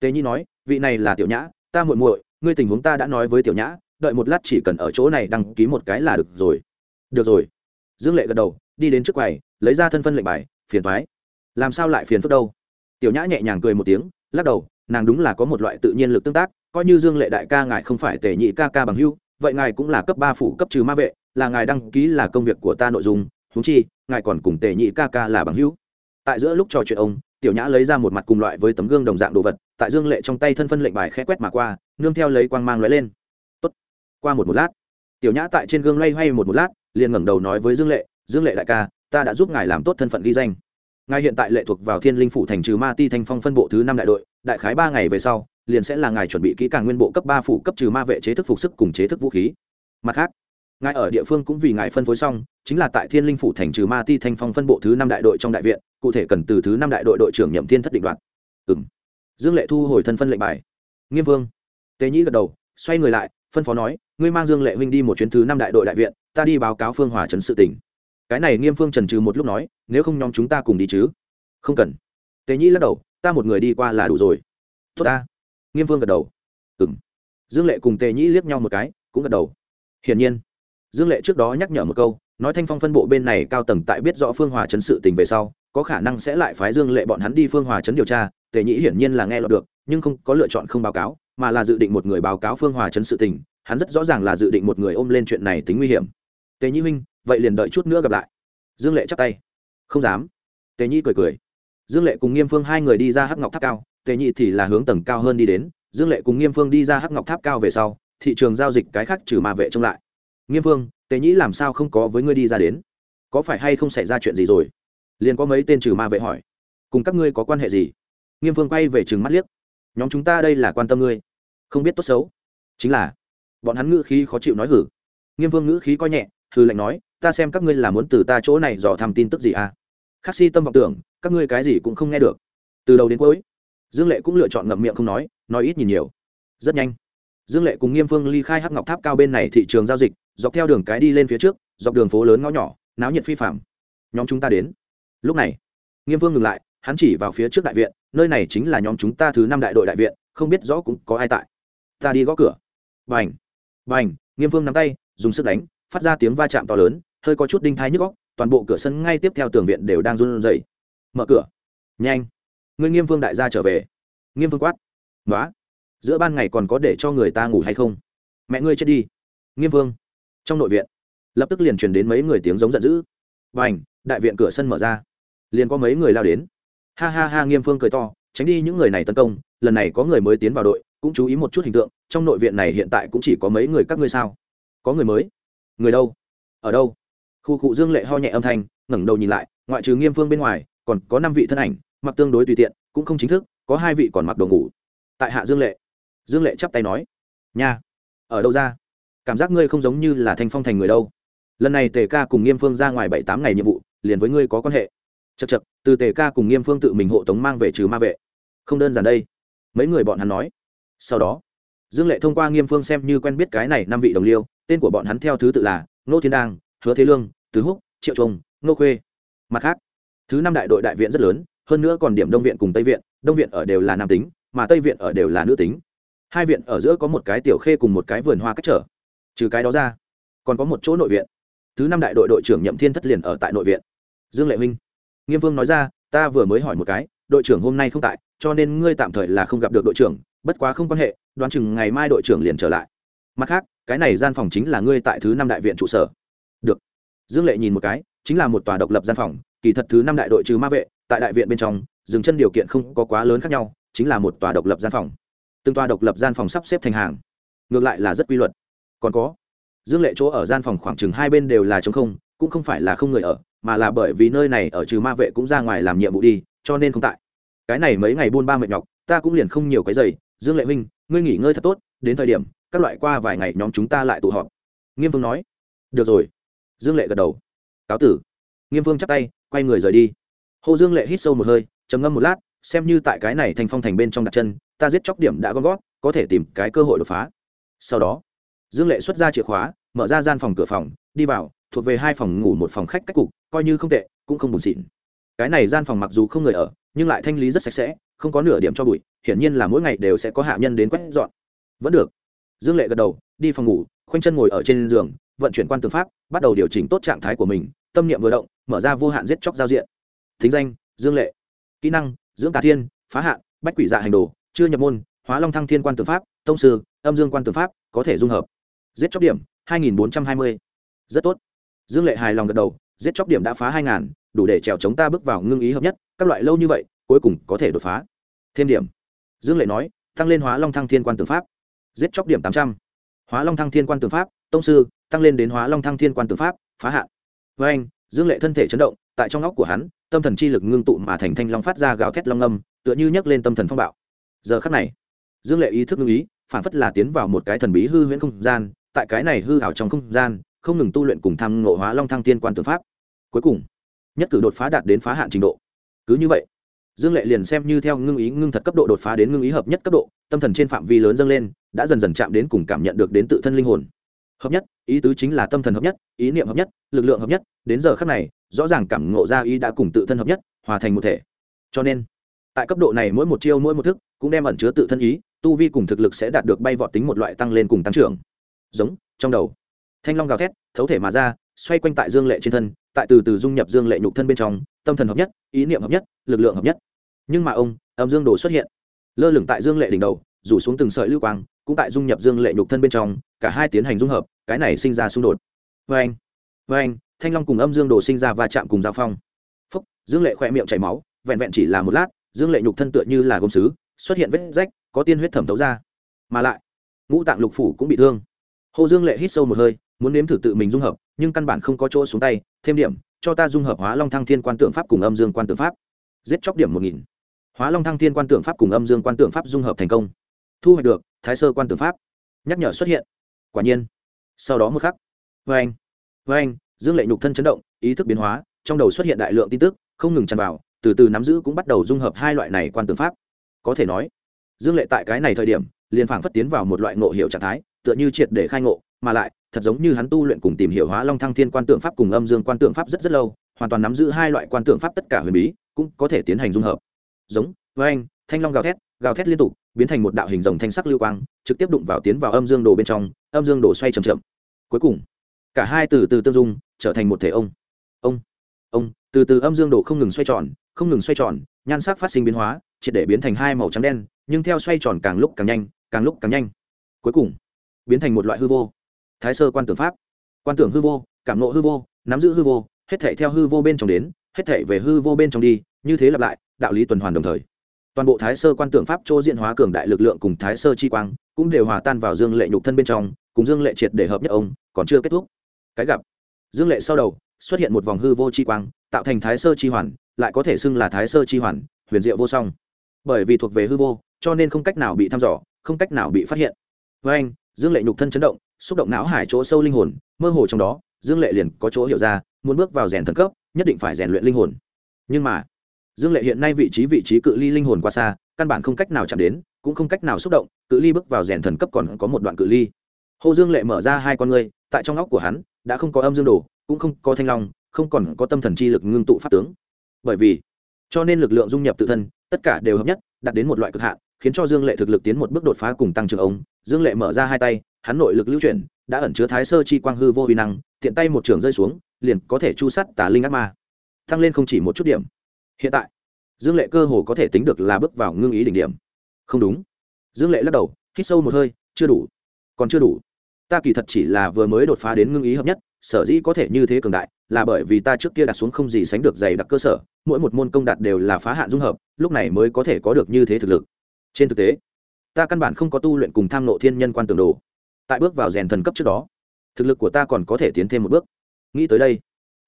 tề nhi nói, vị này là tiểu nhã, ta muội muội, ngươi tình huống ta đã nói với tiểu nhã, đợi một lát chỉ cần ở chỗ này đăng ký một cái là được rồi. Được rồi. Dương lệ gật đầu, đi đến trước quầy, lấy ra thân phân lệnh bài, phiền thoái làm sao lại phiền phức đâu? Tiểu nhã nhẹ nhàng cười một tiếng, lắc đầu, nàng đúng là có một loại tự nhiên lực tương tác, coi như dương lệ đại ca ngài không phải tề nhị ca ca bằng hưu, vậy ngài cũng là cấp ba phủ cấp trừ ma vệ là ngài đăng ký là công việc của ta nội dung húng chi, ngài còn cùng tề nhị ca ca là bằng hữu. Tại giữa lúc trò chuyện ông, tiểu nhã lấy ra một mặt cùng loại với tấm gương đồng dạng đồ vật, tại dương lệ trong tay thân phân lệnh bài khẽ quét mà qua, nương theo lấy quang mang lóe lên. Tốt. qua một một lát, tiểu nhã tại trên gương loay hoay một một lát, liền ngẩng đầu nói với dương lệ dương lệ đại ca, ta đã giúp ngài làm tốt thân phận ghi danh. Ngài hiện tại lệ thuộc vào thiên linh phủ thành trừ ma ti thanh phong phân bộ thứ năm đại đội, đại khái ba ngày về sau, liền sẽ là ngài chuẩn bị kỹ càng nguyên bộ cấp ba phủ cấp trừ ma vệ chế thức phục sức cùng chế thức vũ khí. Mặt khác ngài ở địa phương cũng vì ngài phân phối xong, chính là tại thiên linh phủ thành trừ ma ti thanh phong phân bộ thứ năm đại đội trong đại viện, cụ thể cần từ thứ năm đại đội đội trưởng nhậm thiên thất định đoạt. Ừng dương lệ thu hồi thân phân lệnh bài. Nghiêm vương. Tế nhĩ gật đầu, xoay người lại, phân phó nói, ngươi mang dương lệ huynh đi một chuyến thứ năm đại đội đại viện, ta đi báo cáo phương hòa trấn sự tỉnh cái này nghiêm phương trần trừ một lúc nói, nếu không nhóm chúng ta cùng đi chứ? Không cần. Tế nhĩ lắc đầu, ta một người đi qua là đủ rồi. Tốt ta. Nghiêm phương gật đầu. Ừng dương lệ cùng tề nhĩ liếc nhau một cái, cũng gật đầu. Hiển nhiên dương lệ trước đó nhắc nhở một câu, nói thanh phong phân bộ bên này cao tầng tại biết rõ phương hòa chấn sự tình về sau, có khả năng sẽ lại phái dương lệ bọn hắn đi phương hòa chấn điều tra, tề nhĩ hiển nhiên là nghe lọt được, nhưng không có lựa chọn không báo cáo, mà là dự định một người báo cáo phương hòa chấn sự tình, hắn rất rõ ràng là dự định một người ôm lên chuyện này tính nguy hiểm. Tề nhĩ huynh, vậy liền đợi chút nữa gặp lại. Dương lệ chắp tay. Không dám. Tề nhĩ cười cười. Dương lệ cùng nghiêm phương hai người đi ra hắc ngọc tháp cao, tề nhĩ thì là hướng tầng cao hơn đi đến. Dương lệ cùng nghiêm phương đi ra hắc ngọc tháp cao về sau, thị trường giao dịch cái khác trừ ma vệ trông lại nghiêm Vương, tề nhĩ làm sao không có với ngươi đi ra đến? Có phải hay không xảy ra chuyện gì rồi? Liền có mấy tên trừ ma vệ hỏi. Cùng các ngươi có quan hệ gì? Nghiêm Vương quay về trừng mắt liếc. Nhóm chúng ta đây là quan tâm ngươi. Không biết tốt xấu. Chính là bọn hắn ngữ khí khó chịu nói hử. Nghiêm Vương ngữ khí coi nhẹ hư lệnh nói ta xem các ngươi là muốn từ ta chỗ này dò thăm tin tức gì à? Khắc si tâm vọng tưởng các ngươi cái gì cũng không nghe được. Từ đầu đến cuối dương lệ cũng lựa chọn ngậm miệng không nói nói ít nhìn nhiều. Rất nhanh dương lệ cùng nghiêm phương ly khai hắc ngọc tháp cao bên này thị trường giao dịch dọc theo đường cái đi lên phía trước, dọc đường phố lớn ngõ nhỏ, náo nhiệt phi phạm nhóm chúng ta đến. Lúc này, nghiêm vương ngừng lại, hắn chỉ vào phía trước đại viện, nơi này chính là nhóm chúng ta thứ năm đại đội đại viện, không biết rõ cũng có ai tại. Ta đi gõ cửa. Bành bành, nghiêm vương nắm tay, dùng sức đánh, phát ra tiếng va chạm to lớn, hơi có chút đinh thái nhức góc toàn bộ cửa sân ngay tiếp theo tường viện đều đang run rẩy. Mở cửa. Nhanh. Ngươi nghiêm vương đại gia trở về. Nghiêm vương quát. Nói giữa ban ngày còn có để cho người ta ngủ hay không? Mẹ ngươi chết đi. Nghiêm vương trong nội viện. Lập tức liền truyền đến mấy người tiếng giống giận dữ. Và ảnh đại viện cửa sân mở ra. Liền có mấy người lao đến. Ha ha ha, nghiêm phương cười to, tránh đi những người này tấn công, lần này có người mới tiến vào đội, cũng chú ý một chút hình tượng, trong nội viện này hiện tại cũng chỉ có mấy người các ngươi sao? Có người mới? Người đâu? Ở đâu? Khu cụ dương lệ ho nhẹ âm thanh, ngẩng đầu nhìn lại, ngoại trừ nghiêm phương bên ngoài, còn có năm vị thân ảnh, mặc tương đối tùy tiện, cũng không chính thức, có hai vị còn mặc đồ ngủ. Tại hạ dương lệ. Dương lệ chắp tay nói, nha, ở đâu ra? Cảm giác ngươi không giống như là thanh phong thành người đâu. Lần này tề ca cùng nghiêm phương ra ngoài bảy tám ngày nhiệm vụ, liền với ngươi có quan hệ. Chật chật từ tề ca cùng nghiêm phương tự mình hộ tống mang về trừ ma vệ. Không đơn giản đây. Mấy người bọn hắn nói. Sau đó, dương lệ thông qua nghiêm phương xem như quen biết cái này năm vị đồng liêu, tên của bọn hắn theo thứ tự là nô thiên đang hứa thế lương tứ húc, triệu trung nô khuê. Mặt khác, thứ năm đại đội đại viện rất lớn, hơn nữa còn điểm đông viện cùng tây viện, đông viện ở đều là nam tính, mà tây viện ở đều là nữ tính. Hai viện ở giữa có một cái tiểu khê cùng một cái vườn hoa cách trở trừ cái đó ra, còn có một chỗ nội viện. Thứ năm đại đội đội trưởng nhậm thiên thất liền ở tại nội viện. Dương lệ huynh nghiêm vương nói ra, ta vừa mới hỏi một cái, đội trưởng hôm nay không tại, cho nên ngươi tạm thời là không gặp được đội trưởng, bất quá không quan hệ, đoán chừng ngày mai đội trưởng liền trở lại. Mặt khác, cái này gian phòng chính là ngươi tại thứ năm đại viện trụ sở. Được. Dương lệ nhìn một cái, chính là một tòa độc lập gian phòng, kỳ thật thứ năm đại đội trừ ma vệ, tại đại viện bên trong, dừng chân điều kiện không có quá lớn khác nhau, chính là một tòa độc lập gian phòng. Từng tòa độc lập gian phòng sắp xếp thành hàng. Ngược lại là rất quy luật còn có. Dương lệ chỗ ở gian phòng khoảng chừng hai bên đều là t không, cũng không phải là không người ở, mà là bởi vì nơi này ở trừ ma vệ cũng ra ngoài làm nhiệm vụ đi, cho nên không tại. Cái này mấy ngày buôn ba mệt nhọc, ta cũng liền không nhiều cái giày. Dương lệ minh ngươi nghỉ ngơi thật tốt, đến thời điểm, các loại qua vài ngày nhóm chúng ta lại tụ họp. Nghiêm vương nói. Được rồi. Dương lệ gật đầu. Cáo tử. Nghiêm vương chắp tay, quay người rời đi. Hồ dương lệ hít sâu một hơi, trầm ngâm một lát, xem như tại cái này thành phong thành bên trong đặt chân, ta giết chóc điểm đã gom gót có thể tìm cái cơ hội đột phá. Sau đó dương lệ xuất ra chìa khóa, mở ra gian phòng cửa phòng, đi vào, thuộc về hai phòng ngủ một phòng khách cách cục, coi như không tệ, cũng không buồn xịn. Cái này gian phòng mặc dù không người ở, nhưng lại thanh lý rất sạch sẽ, không có nửa điểm cho bụi, hiển nhiên là mỗi ngày đều sẽ có hạ nhân đến quét dọn. Vẫn được. Dương lệ gật đầu, đi phòng ngủ, khoanh chân ngồi ở trên giường, vận chuyển quan tư pháp, bắt đầu điều chỉnh tốt trạng thái của mình, tâm niệm vừa động, mở ra vô hạn giết chóc giao diện. Thính danh, dương lệ. Kỹ năng, dưỡng tà thiên, phá hạn, bách quỷ dạ hành đồ, chưa nhập môn, hóa long thăng thiên quan tư pháp, tông sư, âm dương quan tư pháp, có thể dung hợp giết chóc điểm, hai nghìn bốn trăm hai mươi. Rất tốt. Dương lệ hài lòng gật đầu, giết chóc điểm đã phá hai ngàn đủ để trèo chống ta bước vào ngưng ý hợp nhất, các loại lâu như vậy, cuối cùng có thể đột phá. Thêm điểm. Dương lệ nói, tăng lên hóa long thăng thiên quan tư pháp. Giết chóc điểm tám trăm. Hóa long thăng thiên quan tư pháp, tông sư, tăng lên đến hóa long thăng thiên quan tư pháp, phá hạn. Với anh, dương lệ thân thể chấn động, tại trong óc của hắn, tâm thần chi lực ngưng tụ mà thành thanh long phát ra gào thét long âm, tựa như nhấc lên tâm thần phong bạo. Giờ khắc này, dương lệ ý thức ngưng ý, phản phất là tiến vào một cái thần bí hư huyễn không gian tại cái này hư hảo trong không gian, không ngừng tu luyện cùng tham ngộ hóa long thăng tiên quan tư pháp. Cuối cùng, nhất cử đột phá đạt đến phá hạn trình độ. Cứ như vậy, dương lệ liền xem như theo ngưng ý ngưng thật cấp độ đột phá đến ngưng ý hợp nhất cấp độ, tâm thần trên phạm vi lớn dâng lên, đã dần dần chạm đến cùng cảm nhận được đến tự thân linh hồn. Hợp nhất, ý tứ chính là tâm thần hợp nhất, ý niệm hợp nhất, lực lượng hợp nhất, đến giờ khác này, rõ ràng cảm ngộ ra ý đã cùng tự thân hợp nhất, hòa thành một thể. Cho nên, tại cấp độ này mỗi một chiêu mỗi một thức, cũng đem ẩn chứa tự thân ý, tu vi cùng thực lực sẽ đạt được bay vọt tính một loại tăng lên cùng tăng trưởng giống, trong đầu. Thanh long gào thét, thấu thể mà ra, xoay quanh tại dương lệ trên thân, tại từ từ dung nhập dương lệ nhục thân bên trong, tâm thần hợp nhất, ý niệm hợp nhất, lực lượng hợp nhất. Nhưng mà ông, âm dương đồ xuất hiện. Lơ lửng tại dương lệ đỉnh đầu, rủ xuống từng sợi lưu quang, cũng tại dung nhập dương lệ nhục thân bên trong, cả hai tiến hành dung hợp, cái này sinh ra xung đột. Vê anh vê anh thanh long cùng âm dương đồ sinh ra va chạm cùng giao phong. Phúc, dương lệ khỏe miệng chảy máu, vẹn vẹn chỉ là một lát, dương lệ nhục thân tựa như là gốm sứ, xuất hiện vết rách, có tiên huyết thẩm thấu ra. Mà lại, ngũ tạng lục phủ cũng bị thương hồ dương lệ hít sâu một hơi, muốn nếm thử tự mình dung hợp, nhưng căn bản không có chỗ xuống tay. Thêm điểm, cho ta dung hợp hóa long thăng thiên quan tượng pháp cùng âm dương quan tượng pháp. Giết chóc điểm một nghìn. Hóa long thăng thiên quan tượng pháp cùng âm dương quan tượng pháp dung hợp thành công. Thu hoạch được thái sơ quan tượng pháp. Nhắc nhở xuất hiện. Quả nhiên. Sau đó một khắc. Vê anh vê anh dương lệ nhục thân chấn động, ý thức biến hóa, trong đầu xuất hiện đại lượng tin tức, không ngừng tràn vào, từ từ nắm giữ cũng bắt đầu dung hợp hai loại này quan tượng pháp. Có thể nói, dương lệ tại cái này thời điểm, liền phảng phất tiến vào một loại ngộ hiệu trạng thái tựa như triệt để khai ngộ, mà lại, thật giống như hắn tu luyện cùng tìm hiểu hóa long thăng thiên quan tượng pháp cùng âm dương quan tượng pháp rất rất lâu, hoàn toàn nắm giữ hai loại quan tượng pháp tất cả huyền bí, cũng có thể tiến hành dung hợp. Giống với anh thanh long gào thét gào thét liên tục, biến thành một đạo hình rồng thanh sắc lưu quang, trực tiếp đụng vào tiến vào âm dương đồ bên trong, âm dương đồ xoay chậm chậm. Cuối cùng, cả hai từ từ tương dung, trở thành một thể ông. Ông ông, từ từ âm dương đồ không ngừng xoay tròn, không ngừng xoay tròn, nhan sắc phát sinh biến hóa, triệt để biến thành hai màu trắng đen, nhưng theo xoay tròn càng lúc càng nhanh, càng lúc càng nhanh. Cuối cùng biến thành một loại hư vô. Thái sơ quan tưởng pháp. Quan tưởng hư vô, cảm nộ hư vô, nắm giữ hư vô, hết thể theo hư vô bên trong đến, hết thể về hư vô bên trong đi, như thế lặp lại, đạo lý tuần hoàn đồng thời. Toàn bộ thái sơ quan tưởng pháp chỗ diện hóa cường đại lực lượng cùng thái sơ chi quang, cũng đều hòa tan vào dương lệ nhục thân bên trong, cùng dương lệ triệt để hợp nhất ông, còn chưa kết thúc. Cái gặp, dương lệ sau đầu, xuất hiện một vòng hư vô chi quang, tạo thành thái sơ chi hoàn, lại có thể xưng là thái sơ chi hoàn, huyền diệu vô song. Bởi vì thuộc về hư vô, cho nên không cách nào bị thăm dò, không cách nào bị phát hiện. Với anh dương lệ nhục thân chấn động, xúc động não hải chỗ sâu linh hồn, mơ hồ trong đó, dương lệ liền có chỗ hiểu ra, muốn bước vào rèn thần cấp, nhất định phải rèn luyện linh hồn. Nhưng mà, dương lệ hiện nay vị trí vị trí cự ly linh hồn qua xa, căn bản không cách nào chạm đến, cũng không cách nào xúc động, cự ly bước vào rèn thần cấp còn có một đoạn cự ly. Hồ dương lệ mở ra hai con ngươi, tại trong óc của hắn, đã không có âm dương đồ, cũng không có thanh long, không còn có tâm thần chi lực ngưng tụ pháp tướng. Bởi vì, cho nên lực lượng dung nhập tự thân, tất cả đều hợp nhất, đạt đến một loại cực hạn khiến cho dương lệ thực lực tiến một bước đột phá cùng tăng trưởng ống dương lệ mở ra hai tay, hắn nội lực lưu chuyển, đã ẩn chứa thái sơ chi quang hư vô vi năng, tiện tay một trường rơi xuống, liền có thể chu sắt tà linh ác ma. Tăng lên không chỉ một chút điểm. Hiện tại, dương lệ cơ hồ có thể tính được là bước vào ngưng ý đỉnh điểm. Không đúng. Dương lệ lắc đầu, hít sâu một hơi, chưa đủ. Còn chưa đủ. Ta kỳ thật chỉ là vừa mới đột phá đến ngưng ý hợp nhất, sở dĩ có thể như thế cường đại, là bởi vì ta trước kia đặt xuống không gì sánh được dày đặc cơ sở, mỗi một môn công đạt đều là phá hạn dung hợp, lúc này mới có thể có được như thế thực lực trên thực tế, ta căn bản không có tu luyện cùng tham nộ thiên nhân quan tường đồ. Tại bước vào rèn thần cấp trước đó, thực lực của ta còn có thể tiến thêm một bước. Nghĩ tới đây,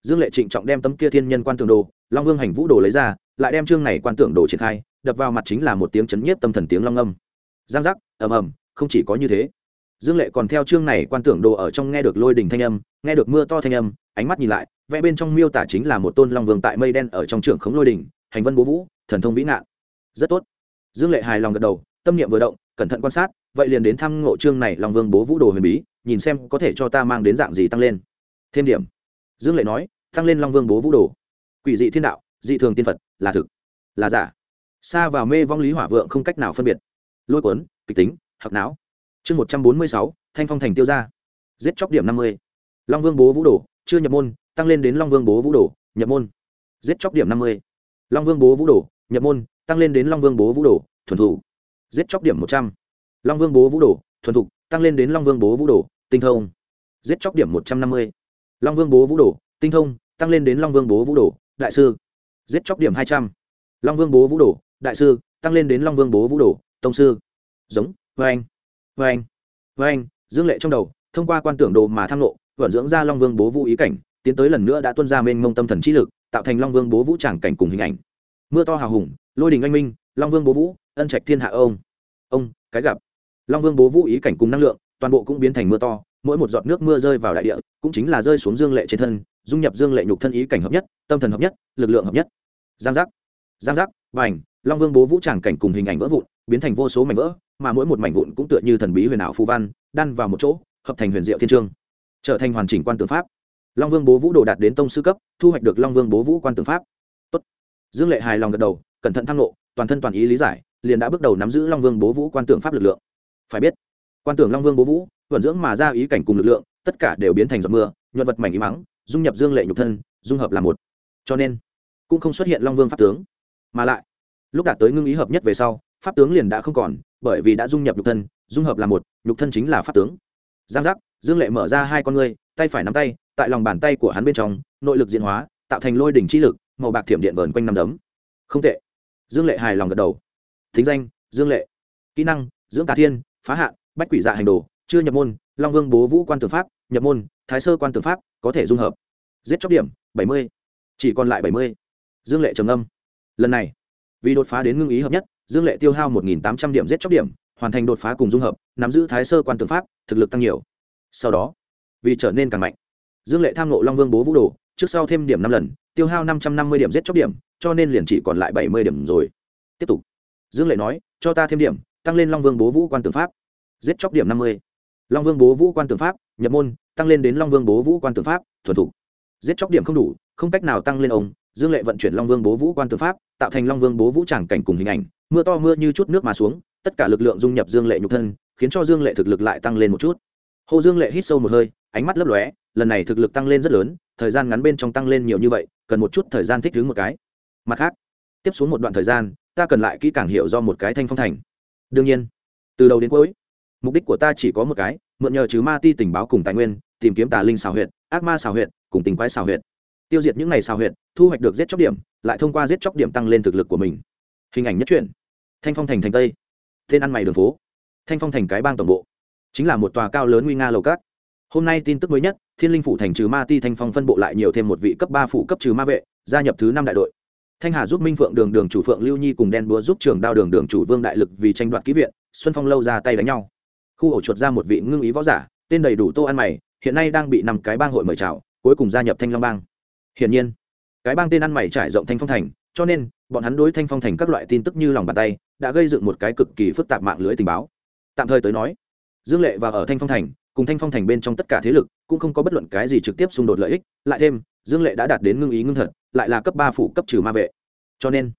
dương lệ trịnh trọng đem tấm kia thiên nhân quan tường đồ, long vương hành vũ đồ lấy ra, lại đem chương này quan tưởng đồ triển khai, đập vào mặt chính là một tiếng chấn nhiếp tâm thần tiếng long âm giang giác, ầm ầm, không chỉ có như thế. Dương lệ còn theo chương này quan tưởng đồ ở trong nghe được lôi đình thanh âm, nghe được mưa to thanh âm, ánh mắt nhìn lại, vẽ bên trong miêu tả chính là một tôn long vương tại mây đen ở trong trường khống lôi đình, hành vân bố vũ, thần thông vĩ ngạn. Rất tốt dương lệ hài lòng gật đầu, tâm niệm vừa động, cẩn thận quan sát, vậy liền đến thăm ngộ trương này long vương bố vũ đồ huyền bí, nhìn xem có thể cho ta mang đến dạng gì tăng lên. Thêm điểm. Dương lệ nói, tăng lên long vương bố vũ đồ. Quỷ dị thiên đạo, dị thường tiên phật, là thực, là giả. Xa vào mê vong lý hỏa vượng không cách nào phân biệt. Lôi cuốn, kịch tính hoặc não. Chương một trăm bốn mươi sáu, thanh phong thành tiêu ra giết chóc điểm năm mươi. Long vương bố vũ đồ, chưa nhập môn, tăng lên đến long vương bố vũ đồ, nhập môn. Giết chóc điểm năm mươi. Long vương bố vũ đồ, nhập môn tăng lên đến long vương bố vũ đồ, thuần thủ giết chóc điểm một trăm. Long vương bố vũ đồ, thuần thục, tăng lên đến long vương bố vũ đồ, tinh thông. Giết chóc điểm một trăm năm mươi. Long vương bố vũ đồ, tinh thông, tăng lên đến long vương bố vũ đồ, đại sư. Giết chóc điểm hai trăm. Long vương bố vũ đồ, đại sư, tăng lên đến long vương bố vũ đồ, tông sư. Giống vê anh vê anh vê anh dương lệ trong đầu, thông qua quan tưởng đồ mà tham lộ vận dưỡng ra long vương bố vũ ý cảnh, tiến tới lần nữa đã tuân ra mênh mông tâm thần trí lực, tạo thành long vương bố vũ tràng cảnh cùng hình ảnh. Mưa to hào hùng lôi đình anh minh, long vương bố vũ, ân trạch thiên hạ ông. Ông, cái gặp. Long vương bố vũ ý cảnh cùng năng lượng, toàn bộ cũng biến thành mưa to, mỗi một giọt nước mưa rơi vào đại địa, cũng chính là rơi xuống dương lệ trên thân, dung nhập dương lệ nhục thân ý cảnh hợp nhất, tâm thần hợp nhất, lực lượng hợp nhất. Giang giác. Giang giác và ảnh long vương bố vũ tràng cảnh cùng hình ảnh vỡ vụn, biến thành vô số mảnh vỡ, mà mỗi một mảnh vụn cũng tựa như thần bí huyền ảo phù văn, đan vào một chỗ, hợp thành huyền diệu thiên trương. Trở thành hoàn chỉnh quan tượng pháp. Long vương bố vũ đồ đạt đến tông sư cấp, thu hoạch được long vương bố vũ quan tượng pháp. Tốt. dương lệ hài lòng gật đầu cẩn thận thăng lộ toàn thân toàn ý lý giải, liền đã bước đầu nắm giữ long vương bố vũ quan tưởng pháp lực lượng. Phải biết, quan tưởng long vương bố vũ, vận dưỡng mà ra ý cảnh cùng lực lượng, tất cả đều biến thành giọt mưa, nhuận vật mảnh ý mắng, dung nhập dương lệ nhục thân, dung hợp là một. Cho nên, cũng không xuất hiện long vương pháp tướng. Mà lại, lúc đạt tới ngưng ý hợp nhất về sau, pháp tướng liền đã không còn, bởi vì đã dung nhập nhục thân, dung hợp là một, nhục thân chính là pháp tướng. Giang giác, dương lệ mở ra hai con ngươi, tay phải nắm tay, tại lòng bàn tay của hắn bên trong, nội lực diễn hóa, tạo thành lôi đỉnh chi lực, màu bạc thiểm điện vờn quanh năm đấm. Không tệ dương lệ hài lòng gật đầu. Thính danh, dương lệ. Kỹ năng, dưỡng tà thiên, phá hạn bách quỷ dạ hành đồ, chưa nhập môn, long vương bố vũ quan tư pháp, nhập môn, thái sơ quan tư pháp, có thể dung hợp. Giết chóc điểm, bảy mươi. Chỉ còn lại bảy mươi. Dương lệ trầm âm lần này, vì đột phá đến ngưng ý hợp nhất, dương lệ tiêu hao một tám trăm điểm giết chóc điểm, hoàn thành đột phá cùng dung hợp, nắm giữ thái sơ quan tư pháp, thực lực tăng nhiều. Sau đó, vì trở nên càng mạnh, dương lệ tham nộ long vương bố vũ đồ, trước sau thêm điểm năm lần tiêu hao năm trăm năm mươi điểm giết chóc điểm cho nên liền chỉ còn lại bảy mươi điểm rồi. Tiếp tục. Dương lệ nói cho ta thêm điểm tăng lên long vương bố vũ quan tư pháp. Giết chóc điểm năm mươi. Long vương bố vũ quan tư pháp nhập môn tăng lên đến long vương bố vũ quan tư pháp thuần thủ, giết chóc điểm không đủ không cách nào tăng lên ông dương lệ vận chuyển long vương bố vũ quan tư pháp tạo thành long vương bố vũ tràng cảnh cùng hình ảnh mưa to mưa như chút nước mà xuống tất cả lực lượng dung nhập dương lệ nhục thân khiến cho dương lệ thực lực lại tăng lên một chút. Hồ dương lệ hít sâu một hơi ánh mắt lấp lóe lần này thực lực tăng lên rất lớn thời gian ngắn bên trong tăng lên nhiều như vậy, cần một chút thời gian thích ứng một cái. Mặt khác, tiếp xuống một đoạn thời gian, ta cần lại kỹ càng hiểu do một cái thanh phong thành. Đương nhiên, từ đầu đến cuối, mục đích của ta chỉ có một cái, mượn nhờ chứ ma ti tình báo cùng tài nguyên, tìm kiếm tà linh xào huyện ác ma xào huyện cùng tình quái xào huyện tiêu diệt những ngày xào huyện thu hoạch được giết chóc điểm, lại thông qua giết chóc điểm tăng lên thực lực của mình. Hình ảnh nhất truyện, thanh phong thành thành tây tên ăn mày đường phố. Thanh phong thành cái bang tổng bộ, chính là một tòa cao lớn nguy nga lầu cát hôm nay tin tức mới nhất, thiên linh phủ thành trừ ma ti thanh phong phân bộ lại nhiều thêm một vị cấp ba phủ cấp trừ ma vệ, gia nhập thứ năm đại đội. Thanh hà giúp minh phượng đường đường chủ phượng lưu nhi cùng đen búa giúp trường đao đường đường chủ vương đại lực vì tranh đoạt ký viện, xuân phong lâu ra tay đánh nhau. Khu ổ chuột ra một vị ngưng ý võ giả, tên đầy đủ tô ăn mày, hiện nay đang bị nằm cái bang hội mời chào, cuối cùng gia nhập thanh long bang. Hiển nhiên, cái bang tên ăn mày trải rộng thanh phong thành, cho nên, bọn hắn đối thanh phong thành các loại tin tức như lòng bàn tay, đã gây dựng một cái cực kỳ phức tạp mạng lưới tình báo. Tạm thời tới nói, dương lệ và ở thanh phong thành cùng thanh phong thành bên trong tất cả thế lực cũng không có bất luận cái gì trực tiếp xung đột lợi ích, lại thêm, dương lệ đã đạt đến ngưng ý ngưng thật, lại là cấp ba phủ cấp trừ ma vệ. Cho nên,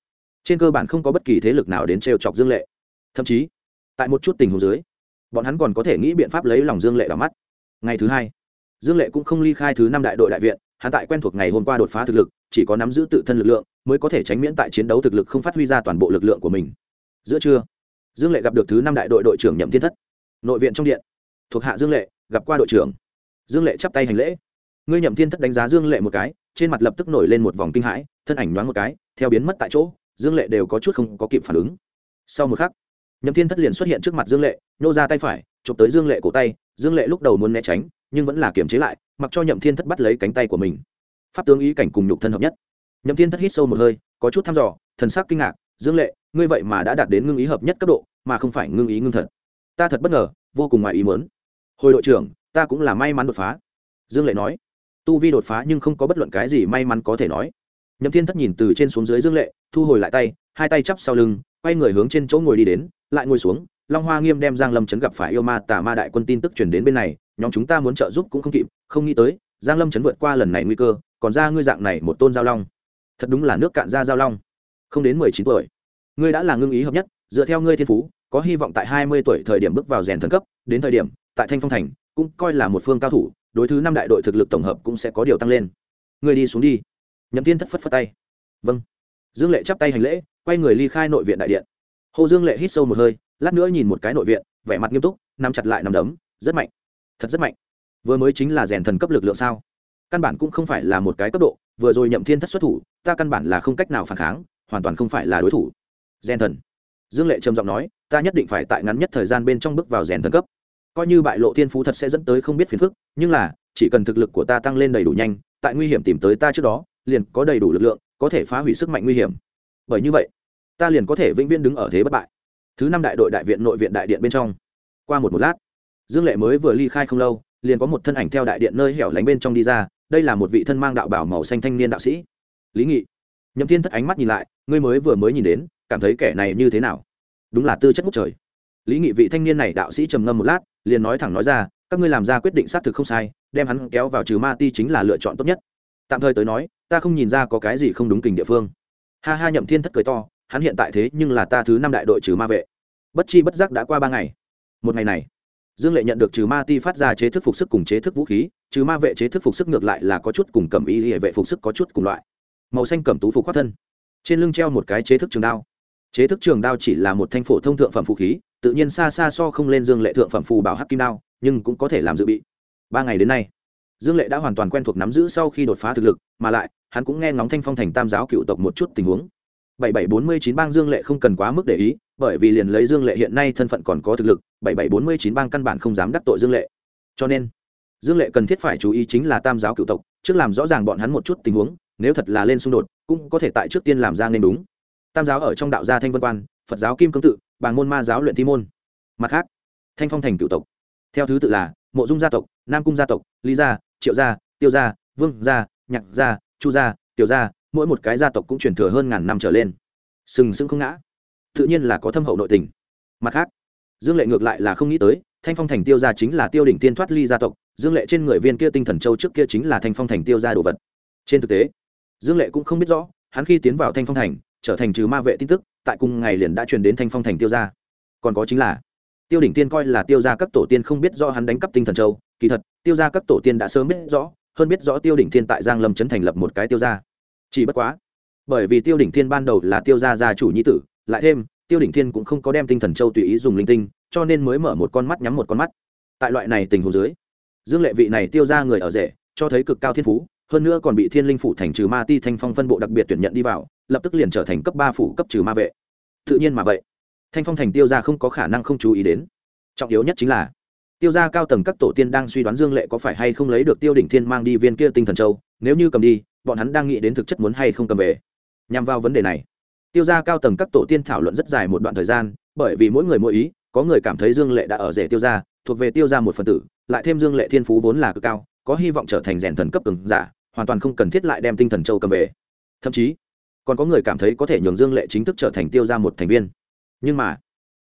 trên cơ bản không có bất kỳ thế lực nào đến trêu chọc dương lệ. Thậm chí, tại một chút tình huống dưới, bọn hắn còn có thể nghĩ biện pháp lấy lòng dương lệ vào mắt. Ngày thứ hai, dương lệ cũng không ly khai thứ năm đại đội đại viện, hắn tại quen thuộc ngày hôm qua đột phá thực lực, chỉ có nắm giữ tự thân lực lượng, mới có thể tránh miễn tại chiến đấu thực lực không phát huy ra toàn bộ lực lượng của mình. Giữa trưa, dương lệ gặp được thứ năm đại đội đội trưởng nhậm thiên thất. Nội viện trong điện thuộc hạ dương lệ, gặp qua đội trưởng. Dương lệ chắp tay hành lễ. Ngươi nhậm thiên thất đánh giá dương lệ một cái, trên mặt lập tức nổi lên một vòng kinh hãi, thân ảnh nhoáng một cái, theo biến mất tại chỗ, dương lệ đều có chút không có kịp phản ứng. Sau một khắc, nhậm thiên thất liền xuất hiện trước mặt dương lệ, nhô ra tay phải, chụp tới dương lệ cổ tay, dương lệ lúc đầu muốn né tránh, nhưng vẫn là kiềm chế lại, mặc cho nhậm thiên thất bắt lấy cánh tay của mình. Pháp tướng ý cảnh cùng nhục thân hợp nhất. Nhậm thiên thất hít sâu một hơi, có chút thăm dò, thần sắc kinh ngạc, dương lệ, ngươi vậy mà đã đạt đến ngưng ý hợp nhất cấp độ, mà không phải ngưng ý ngưng thật. Ta thật bất ngờ, vô cùng ngoài ý muốn hồi đội trưởng, ta cũng là may mắn đột phá. Dương lệ nói. Tu vi đột phá nhưng không có bất luận cái gì may mắn có thể nói. Nhậm thiên thất nhìn từ trên xuống dưới dương lệ, thu hồi lại tay, hai tay chắp sau lưng, quay người hướng trên chỗ ngồi đi đến, lại ngồi xuống. Long hoa nghiêm đem giang lâm chấn gặp phải yêu ma tà ma đại quân tin tức truyền đến bên này, nhóm chúng ta muốn trợ giúp cũng không kịp, không nghĩ tới, giang lâm chấn vượt qua lần này nguy cơ, còn ra ngươi dạng này một tôn giao long. Thật đúng là nước cạn ra giao long. Không đến mười chín tuổi. Ngươi đã là ngưng ý hợp nhất, dựa theo ngươi thiên phú, có hy vọng tại hai mươi tuổi thời điểm bước vào rèn thần cấp, đến thời điểm tại thanh phong thành, cũng coi là một phương cao thủ, đối thứ năm đại đội thực lực tổng hợp cũng sẽ có điều tăng lên. Người đi xuống đi. Nhậm tiên thất phất phất tay. Vâng. Dương lệ chắp tay hành lễ, quay người ly khai nội viện đại điện. Hồ dương lệ hít sâu một hơi, lát nữa nhìn một cái nội viện, vẻ mặt nghiêm túc, nắm chặt lại nắm đấm, rất mạnh. Thật rất mạnh. Vừa mới chính là rèn thần cấp lực lượng sao? Căn bản cũng không phải là một cái cấp độ, vừa rồi nhậm thiên thất xuất thủ, ta căn bản là không cách nào phản kháng, hoàn toàn không phải là đối thủ. Rèn thần. Dương lệ trầm giọng nói, ta nhất định phải tại ngắn nhất thời gian bên trong bước vào rèn thần cấp coi như bại lộ thiên phú thật sẽ dẫn tới không biết phiền phức, nhưng là, chỉ cần thực lực của ta tăng lên đầy đủ nhanh, tại nguy hiểm tìm tới ta trước đó, liền có đầy đủ lực lượng, có thể phá hủy sức mạnh nguy hiểm. Bởi như vậy, ta liền có thể vĩnh viễn đứng ở thế bất bại. Thứ năm đại đội đại viện nội viện đại điện bên trong. Qua một một lát, dương lệ mới vừa ly khai không lâu, liền có một thân ảnh theo đại điện nơi hẻo lánh bên trong đi ra, đây là một vị thân mang đạo bảo màu xanh thanh niên đạo sĩ. Lý nghị, nhậm thiên thất ánh mắt nhìn lại, ngươi mới vừa mới nhìn đến, cảm thấy kẻ này như thế nào? Đúng là tư chất ngút trời. Lý nghị vị thanh niên này đạo sĩ trầm ngâm một lát liền nói thẳng nói ra, các ngươi làm ra quyết định xác thực không sai, đem hắn kéo vào trừ ma ti chính là lựa chọn tốt nhất. Tạm thời tới nói, ta không nhìn ra có cái gì không đúng kình địa phương. Ha ha nhậm thiên thất cười to, hắn hiện tại thế nhưng là ta thứ năm đại đội trừ ma vệ. Bất chi bất giác đã qua ba ngày. Một ngày này, dương lệ nhận được trừ ma ti phát ra chế thức phục sức cùng chế thức vũ khí, trừ ma vệ chế thức phục sức ngược lại là có chút cùng cầm y hệ vệ phục sức có chút cùng loại. Màu xanh cầm tú phục khoác thân. Trên lưng treo một cái chế thức trường đao. Chế thức trường đao chỉ là một thanh phổ thông thượng phẩm vũ khí tự nhiên xa xa so không lên dương lệ thượng phẩm phù bảo hắc kim đao, nhưng cũng có thể làm dự bị. Ba ngày đến nay, dương lệ đã hoàn toàn quen thuộc nắm giữ sau khi đột phá thực lực, mà lại, hắn cũng nghe ngóng thanh phong thành tam giáo cựu tộc một chút tình huống. Bảy bảy bốn mươi chín bang dương lệ không cần quá mức để ý, bởi vì liền lấy dương lệ hiện nay thân phận còn có thực lực, bảy bảy bốn mươi chín bang căn bản không dám đắc tội dương lệ. Cho nên, dương lệ cần thiết phải chú ý chính là tam giáo cựu tộc, trước làm rõ ràng bọn hắn một chút tình huống, nếu thật là lên xung đột, cũng có thể tại trước tiên làm ra nên đúng. Tam giáo ở trong đạo gia thanh vân quan phật giáo kim cương tự, bàng môn ma giáo luyện thi môn. Mặt khác, thanh phong thành cựu tộc. Theo thứ tự là, mộ dung gia tộc, nam cung gia tộc, lý gia, triệu gia, tiêu gia, vương gia, nhạc gia, chu gia, tiểu gia, mỗi một cái gia tộc cũng truyền thừa hơn ngàn năm trở lên. Sừng sững không ngã. Tự nhiên là có thâm hậu nội tình. Mặt khác, dương lệ ngược lại là không nghĩ tới, thanh phong thành tiêu gia chính là tiêu đỉnh tiên thoát ly gia tộc, dương lệ trên người viên kia tinh thần châu trước kia chính là thanh phong thành tiêu gia đồ vật. Trên thực tế, dương lệ cũng không biết rõ, hắn khi tiến vào thanh phong thành, trở thành trừ ma vệ tin tức tại cùng ngày liền đã truyền đến thanh phong thành tiêu gia. Còn có chính là, tiêu đỉnh tiên coi là tiêu gia các tổ tiên không biết do hắn đánh cắp tinh thần châu. Kỳ thật, tiêu gia các tổ tiên đã sớm biết rõ, hơn biết rõ tiêu đỉnh thiên tại giang lâm trấn thành lập một cái tiêu gia. Chỉ bất quá, bởi vì tiêu đỉnh thiên ban đầu là tiêu gia gia chủ nhi tử, lại thêm, tiêu đỉnh thiên cũng không có đem tinh thần châu tùy ý dùng linh tinh, cho nên mới mở một con mắt nhắm một con mắt. Tại loại này tình huống dưới, dương lệ vị này tiêu ra người ở rể, cho thấy cực cao thiên phú hơn nữa còn bị thiên linh phủ thành trừ ma ti thanh phong phân bộ đặc biệt tuyển nhận đi vào, lập tức liền trở thành cấp ba phủ cấp trừ ma vệ. Tự nhiên mà vậy, thanh phong thành tiêu ra không có khả năng không chú ý đến. Trọng yếu nhất chính là, tiêu ra cao tầng các tổ tiên đang suy đoán dương lệ có phải hay không lấy được tiêu đỉnh thiên mang đi viên kia tinh thần châu, nếu như cầm đi, bọn hắn đang nghĩ đến thực chất muốn hay không cầm về. Nhằm vào vấn đề này, tiêu ra cao tầng các tổ tiên thảo luận rất dài một đoạn thời gian, bởi vì mỗi người mỗi ý, có người cảm thấy dương lệ đã ở rể tiêu ra thuộc về tiêu ra một phần tử, lại thêm dương lệ thiên phú vốn là cực cao, có hy vọng trở thành rèn thần cấp từng giả hoàn toàn không cần thiết lại đem tinh thần châu cầm về. Thậm chí, còn có người cảm thấy có thể nhường dương lệ chính thức trở thành tiêu ra một thành viên. Nhưng mà,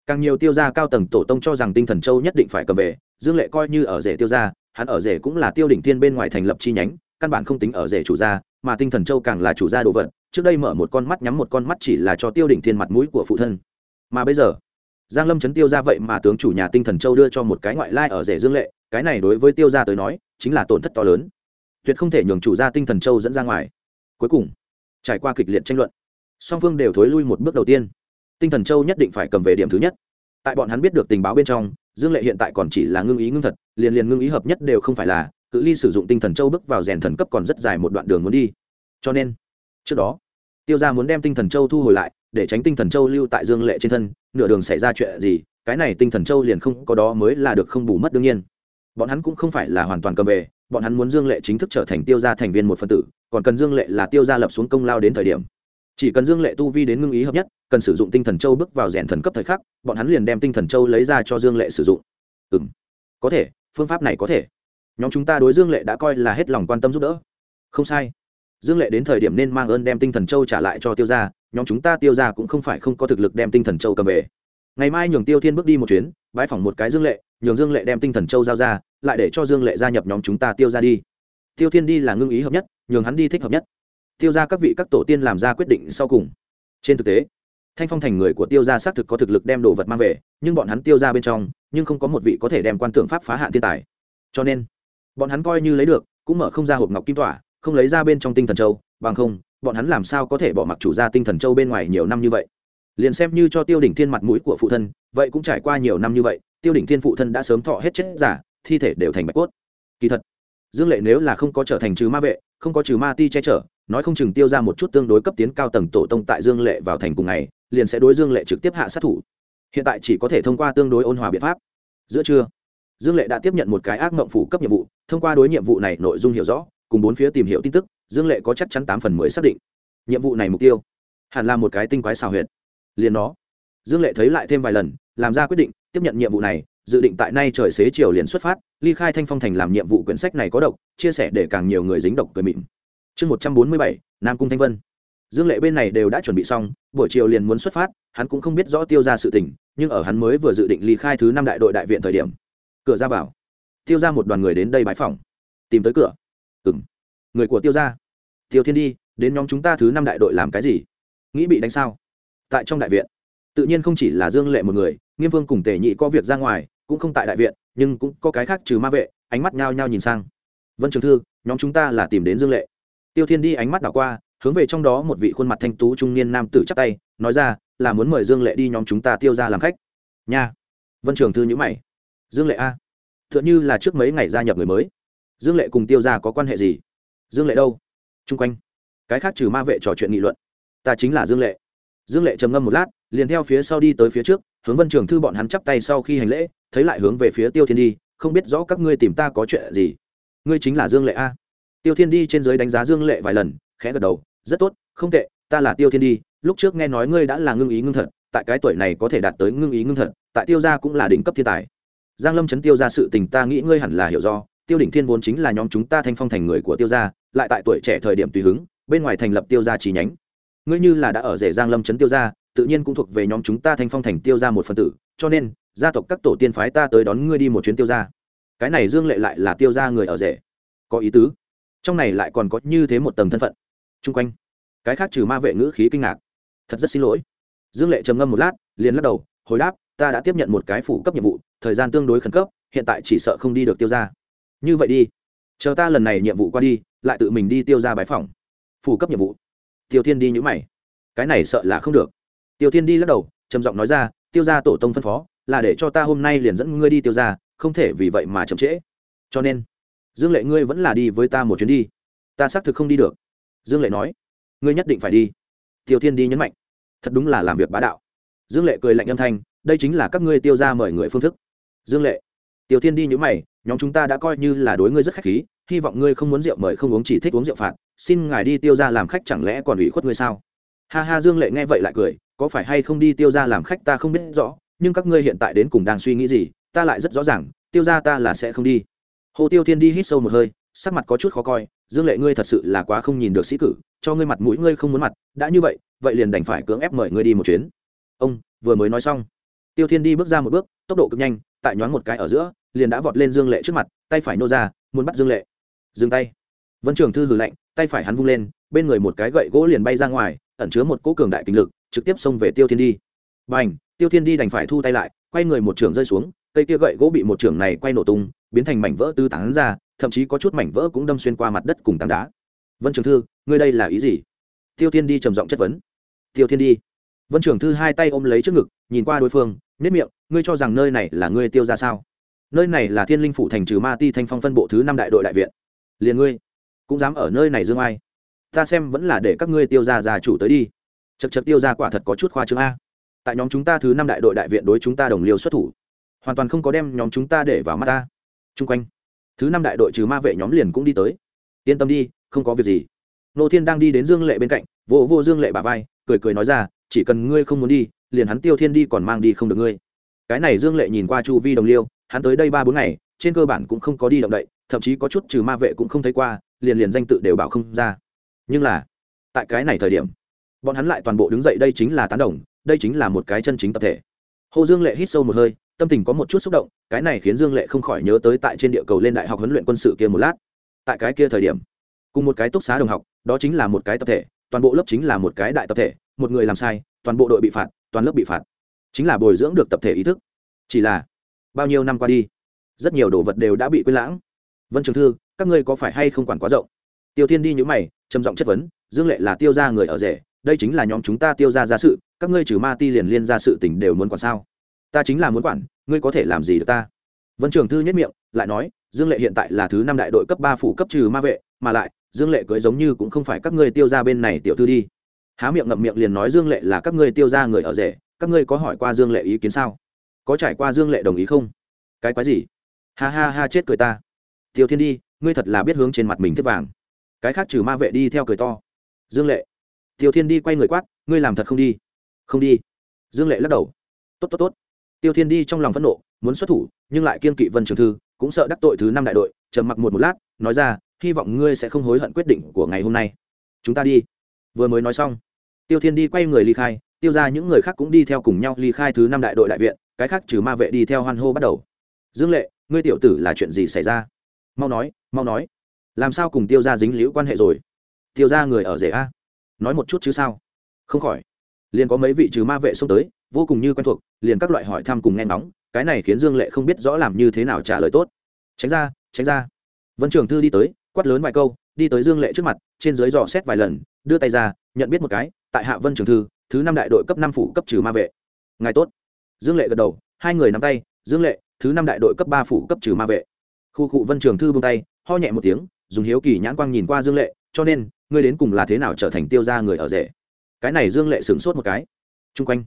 càng nhiều tiêu gia cao tầng tổ tông cho rằng tinh thần châu nhất định phải cầm về, dương lệ coi như ở rể tiêu gia, hắn ở rể cũng là tiêu đỉnh thiên bên ngoài thành lập chi nhánh, căn bản không tính ở rể chủ gia, mà tinh thần châu càng là chủ gia đồ vật, trước đây mở một con mắt nhắm một con mắt chỉ là cho tiêu đỉnh thiên mặt mũi của phụ thân. Mà bây giờ, giang lâm chấn tiêu ra vậy mà tướng chủ nhà tinh thần châu đưa cho một cái ngoại lai ở rể dương lệ, cái này đối với tiêu gia tới nói, chính là tổn thất to lớn tuyệt không thể nhường chủ gia tinh thần châu dẫn ra ngoài. Cuối cùng, trải qua kịch liệt tranh luận, song phương đều thối lui một bước đầu tiên. Tinh thần châu nhất định phải cầm về điểm thứ nhất. Tại bọn hắn biết được tình báo bên trong, dương lệ hiện tại còn chỉ là ngưng ý ngưng thật, liền liền ngưng ý hợp nhất đều không phải là, cự ly sử dụng tinh thần châu bước vào rèn thần cấp còn rất dài một đoạn đường muốn đi. Cho nên, trước đó, tiêu gia muốn đem tinh thần châu thu hồi lại, để tránh tinh thần châu lưu tại dương lệ trên thân, nửa đường xảy ra chuyện gì, cái này tinh thần châu liền không có đó mới là được không bù mất đương nhiên. Bọn hắn cũng không phải là hoàn toàn cầm về bọn hắn muốn dương lệ chính thức trở thành tiêu gia thành viên một phân tử, còn cần dương lệ là tiêu gia lập xuống công lao đến thời điểm. Chỉ cần dương lệ tu vi đến ngưng ý hợp nhất, cần sử dụng tinh thần châu bước vào rèn thần cấp thời khắc, bọn hắn liền đem tinh thần châu lấy ra cho dương lệ sử dụng. Ừ m có thể, phương pháp này có thể. Nhóm chúng ta đối dương lệ đã coi là hết lòng quan tâm giúp đỡ. Không sai. Dương lệ đến thời điểm nên mang ơn đem tinh thần châu trả lại cho tiêu g i a nhóm chúng ta tiêu g i a cũng không phải không có thực lực đem tinh thần châu cầm về. Ngày mai nhường tiêu thiên bước đi một chuyến bãi phỏng một cái dương lệ nhường dương lệ đem tinh thần châu giao ra, lại để cho dương lệ gia nhập nhóm chúng ta tiêu ra đi. Tiêu thiên đi là ngưng ý hợp nhất, nhường hắn đi thích hợp nhất. Tiêu ra các vị các tổ tiên làm ra quyết định sau cùng. Trên thực tế, thanh phong thành người của tiêu gia xác thực có thực lực đem đồ vật mang về, nhưng bọn hắn tiêu ra bên trong, nhưng không có một vị có thể đem quan tưởng pháp phá hạn thiên tài. Cho nên, bọn hắn coi như lấy được, cũng mở không ra hộp ngọc kim tỏa, không lấy ra bên trong tinh thần châu, bằng không, bọn hắn làm sao có thể bỏ mặc chủ ra tinh thần châu bên ngoài nhiều năm như vậy? Liền xem như cho tiêu đỉnh thiên mặt mũi của phụ thân, vậy cũng trải qua nhiều năm như vậy tiêu đỉnh thiên phụ thân đã sớm thọ hết chết giả, thi thể đều thành bạch cốt. Kỳ thật, dương lệ nếu là không có trở thành trừ ma vệ, không có trừ ma ti che chở, nói không chừng tiêu ra một chút tương đối cấp tiến cao tầng tổ tông tại dương lệ vào thành cùng ngày, liền sẽ đối dương lệ trực tiếp hạ sát thủ. Hiện tại chỉ có thể thông qua tương đối ôn hòa biện pháp. Giữa trưa, dương lệ đã tiếp nhận một cái ác mộng phủ cấp nhiệm vụ, thông qua đối nhiệm vụ này nội dung hiểu rõ, cùng bốn phía tìm hiểu tin tức, dương lệ có chắc chắn tám phần mười xác định. Nhiệm vụ này mục tiêu, hẳn là một cái tinh quái xào huyệt. Liền nó dương lệ thấy lại thêm vài lần, làm ra quyết định tiếp nhận nhiệm vụ này, dự định tại nay trời xế chiều liền xuất phát, ly khai thanh phong thành làm nhiệm vụ quyển sách này có độc, chia sẻ để càng nhiều người dính độc cười mịn. Chương một trăm bốn mươi bảy, nam cung thanh vân. Dương lệ bên này đều đã chuẩn bị xong, buổi chiều liền muốn xuất phát, hắn cũng không biết rõ tiêu ra sự tình, nhưng ở hắn mới vừa dự định ly khai thứ năm đại đội đại viện thời điểm, cửa ra vào. Tiêu ra một đoàn người đến đây bãi phòng tìm tới cửa. Ừ m người của tiêu ra tiêu thiên đi, đến nhóm chúng ta thứ năm đại đội làm cái gì? Nghĩ bị đánh sao? Tại trong đại viện. Tự nhiên không chỉ là dương lệ một người nghiêm vương cùng tề nhị có việc ra ngoài, cũng không tại đại viện, nhưng cũng có cái khác trừ ma vệ, ánh mắt nhao nhao nhìn sang. Vân trường thư, nhóm chúng ta là tìm đến dương lệ. Tiêu thiên đi ánh mắt đảo qua, hướng về trong đó một vị khuôn mặt thanh tú trung niên nam tử chắp tay, nói ra, là muốn mời dương lệ đi nhóm chúng ta tiêu ra làm khách. Nha. Vân trường thư nhữ mày. Dương lệ a? T h ư ợ n h ư là trước mấy ngày gia nhập người mới. Dương lệ cùng tiêu ra có quan hệ gì? Dương lệ đâu? T r u n g quanh. Cái khác trừ ma vệ trò chuyện nghị luận. Ta chính là dương lệ. Dương lệ trầm ngâm một lát liền theo phía sau đi tới phía trước, hướng vân trường thư bọn hắn chắp tay sau khi hành lễ, thấy lại hướng về phía tiêu thiên đi, không biết rõ các ngươi tìm ta có chuyện gì. Ngươi chính là dương lệ a. Tiêu thiên đi trên giới đánh giá dương lệ vài lần, khẽ gật đầu, rất tốt, không tệ, ta là tiêu thiên đi, lúc trước nghe nói ngươi đã là ngưng ý ngưng thật, tại cái tuổi này có thể đạt tới ngưng ý ngưng thật, tại tiêu gia cũng là đỉnh cấp thiên tài. Giang lâm chấn tiêu ra sự tình ta nghĩ ngươi hẳn là hiểu do, tiêu đỉnh thiên vốn chính là nhóm chúng ta thanh phong thành người của tiêu gia, lại tại tuổi trẻ thời điểm tùy hứng, bên ngoài thành lập tiêu gia chi nhánh. Ngươi như là đã ở rể giang lâm chấn tiêu gia tự nhiên cũng thuộc về nhóm chúng ta thanh phong thành tiêu gia một phần tử, cho nên, gia tộc các tổ tiên phái ta tới đón ngươi đi một chuyến tiêu gia cái này dương lệ lại là tiêu gia người ở rể. Có ý tứ. Trong này lại còn có như thế một tầng thân phận. Chung quanh, cái khác trừ ma vệ ngữ khí kinh ngạc. Thật rất xin lỗi. Dương lệ trầm ngâm một lát, liền lắc đầu, hồi đáp, ta đã tiếp nhận một cái phủ cấp nhiệm vụ, thời gian tương đối khẩn cấp, hiện tại chỉ sợ không đi được tiêu ra. Như vậy đi. Chờ ta lần này nhiệm vụ qua đi, lại tự mình đi tiêu ra bái phòng phủ cấp nhiệm vụ. Tiêu thiên đi nhữ mày. Cái này sợ là không được tiêu thiên đi lắc đầu, trầm giọng nói ra, tiêu ra tổ tông phân phó, là để cho ta hôm nay liền dẫn ngươi đi tiêu ra không thể vì vậy mà chậm trễ. Cho nên, dương lệ ngươi vẫn là đi với ta một chuyến đi. Ta xác thực không đi được. Dương lệ nói. Ngươi nhất định phải đi. Tiêu thiên đi nhấn mạnh. Thật đúng là làm việc bá đạo. Dương lệ cười lạnh âm thanh, đây chính là các ngươi tiêu ra mời người phương thức. Dương lệ. Tiêu thiên đi nhữ mày, nhóm chúng ta đã coi như là đối ngươi rất khách khí, hy vọng ngươi không muốn rượu mời không uống chỉ thích uống rượu phạt, xin ngài đi tiêu ra làm khách chẳng lẽ còn ủy khuất ngươi sao? Ha ha, dương lệ nghe vậy lại cười, có phải hay không đi tiêu ra làm khách ta không biết rõ, nhưng các ngươi hiện tại đến cùng đang suy nghĩ gì, ta lại rất rõ ràng, tiêu ra ta là sẽ không đi. Hồ tiêu thiên đi hít sâu một hơi, sắc mặt có chút khó coi, dương lệ ngươi thật sự là quá không nhìn được sĩ cử, cho ngươi mặt mũi ngươi không muốn mặt, đã như vậy vậy liền đành phải cưỡng ép mời ngươi đi một chuyến. Ông, vừa mới nói xong. Tiêu thiên đi bước ra một bước, tốc độ cực nhanh, tại nhoáng một cái ở giữa, liền đã vọt lên dương lệ trước mặt, tay phải nô ra, muốn bắt dương lệ. Dừng tay. Vân trường thư hừ lạnh, tay phải hắn vung lên, bên người một cái gậy gỗ liền bay ra ngoài ẩn chứa một cỗ cường đại kinh lực, trực tiếp xông về tiêu thiên đi. B à n h tiêu thiên đi đành phải thu tay lại, quay người một trường rơi xuống, cây kia gậy gỗ bị một trường này quay nổ tung, biến thành mảnh vỡ tư tán ra, thậm chí có chút mảnh vỡ cũng đâm xuyên qua mặt đất cùng tảng đá. Vân trường thư, ngươi đây là ý gì? Tiêu thiên đi trầm giọng chất vấn. Tiêu thiên đi. Vân trường thư hai tay ôm lấy trước ngực, nhìn qua đối phương nếp miệng, ngươi cho rằng nơi này là ngươi tiêu ra sao? Nơi này là thiên linh phủ thành trừ ma ti thanh phong phân bộ thứ năm đại đội đại viện. Liền ngươi, cũng dám ở nơi này dương ai? Ta xem vẫn là để các ngươi tiêu ra già chủ tới đi. Chật chật tiêu ra quả thật có chút khoa chương a. Tại nhóm chúng ta thứ năm đại đội đại viện đối chúng ta đồng liêu xuất thủ, hoàn toàn không có đem nhóm chúng ta để vào mắt ta. Chung quanh, thứ năm đại đội trừ ma vệ nhóm liền cũng đi tới. Yên tâm đi, không có việc gì. Nô thiên đang đi đến dương lệ bên cạnh, vô vô dương lệ bà vai, cười cười nói ra, chỉ cần ngươi không muốn đi, liền hắn tiêu thiên đi còn mang đi không được ngươi. Cái này dương lệ nhìn qua chu vi đồng liêu, hắn tới đây ba bốn ngày, trên cơ bản cũng không có đi động đậy, thậm chí có chút trừ ma vệ cũng không thấy qua, liền liền danh tự đều bảo không ra nhưng là, tại cái này thời điểm, bọn hắn lại toàn bộ đứng dậy, đây chính là tán đồng, đây chính là một cái chân chính tập thể. Hồ dương lệ hít sâu một hơi, tâm tình có một chút xúc động, cái này khiến dương lệ không khỏi nhớ tới tại trên địa cầu lên đại học huấn luyện quân sự kia một lát. Tại cái kia thời điểm, cùng một cái túc xá đồng học, đó chính là một cái tập thể, toàn bộ lớp chính là một cái đại tập thể, một người làm sai, toàn bộ đội bị phạt, toàn lớp bị phạt. Chính là bồi dưỡng được tập thể ý thức. Chỉ là, bao nhiêu năm qua đi, rất nhiều đồ vật đều đã bị quên lãng. Vân trường thư, các ngươi có phải hay không quản quá rộng? Tiêu thiên đi nhữ mày, trầm giọng chất vấn, dương lệ là tiêu ra người ở rể, đây chính là nhóm chúng ta tiêu ra ra sự, các ngươi trừ ma ti liền liên ra sự tình đều muốn quản sao? Ta chính là muốn quản, ngươi có thể làm gì được ta? Vân trường thư nhất miệng, lại nói, dương lệ hiện tại là thứ năm đại đội cấp ba phủ cấp trừ ma vệ, mà lại, dương lệ cưới giống như cũng không phải các ngươi tiêu ra bên này tiểu thư đi. Há miệng ngậm miệng liền nói, dương lệ là các ngươi tiêu ra người ở rể, các ngươi có hỏi qua dương lệ ý kiến sao? Có trải qua dương lệ đồng ý không? Cái quái gì? Ha ha ha, chết cười ta. Tiêu thiên đi, ngươi thật là biết hướng trên mặt mình thiết vàng cái khác trừ ma vệ đi theo cười to. Dương lệ, tiêu thiên đi quay người quát, ngươi làm thật không đi? Không đi. Dương lệ lắc đầu. Tốt tốt tốt. Tiêu thiên đi trong lòng phẫn nộ, muốn xuất thủ, nhưng lại kiên kỵ vân trường thư, cũng sợ đắc tội thứ năm đại đội, trầm mặc một một lát, nói ra, hy vọng ngươi sẽ không hối hận quyết định của ngày hôm nay. Chúng ta đi. Vừa mới nói xong, tiêu thiên đi quay người ly khai, tiêu ra những người khác cũng đi theo cùng nhau ly khai thứ năm đại đội đại viện, cái khác trừ ma vệ đi theo hoan hô bắt đầu. Dương lệ, ngươi tiểu tử là chuyện gì xảy ra? Mau nói mau nói làm sao cùng tiêu ra dính liễu quan hệ rồi? Tiêu ra người ở rể a? Nói một chút chứ sao? Không khỏi. Liền có mấy vị trừ ma vệ xông tới, vô cùng như quen thuộc, liền các loại hỏi thăm cùng nghe nóng cái này khiến dương lệ không biết rõ làm như thế nào trả lời tốt. Tránh ra tránh ra. Vân trường thư đi tới, quát lớn vài câu, đi tới dương lệ trước mặt, trên dưới dò xét vài lần, đưa tay ra, nhận biết một cái, tại hạ vân trường thư, thứ năm đại đội cấp năm phủ cấp trừ ma vệ. Ngài tốt. Dương lệ gật đầu, hai người nắm tay, dương lệ, thứ năm đại đội cấp ba phủ cấp trừ ma vệ. Khu cụ vân trường thư bung tay, ho nhẹ một tiếng dùng hiếu kỳ nhãn quang nhìn qua dương lệ, cho nên, ngươi đến cùng là thế nào trở thành tiêu ra người ở rể? Cái này dương lệ sửng sốt một cái. Chung quanh,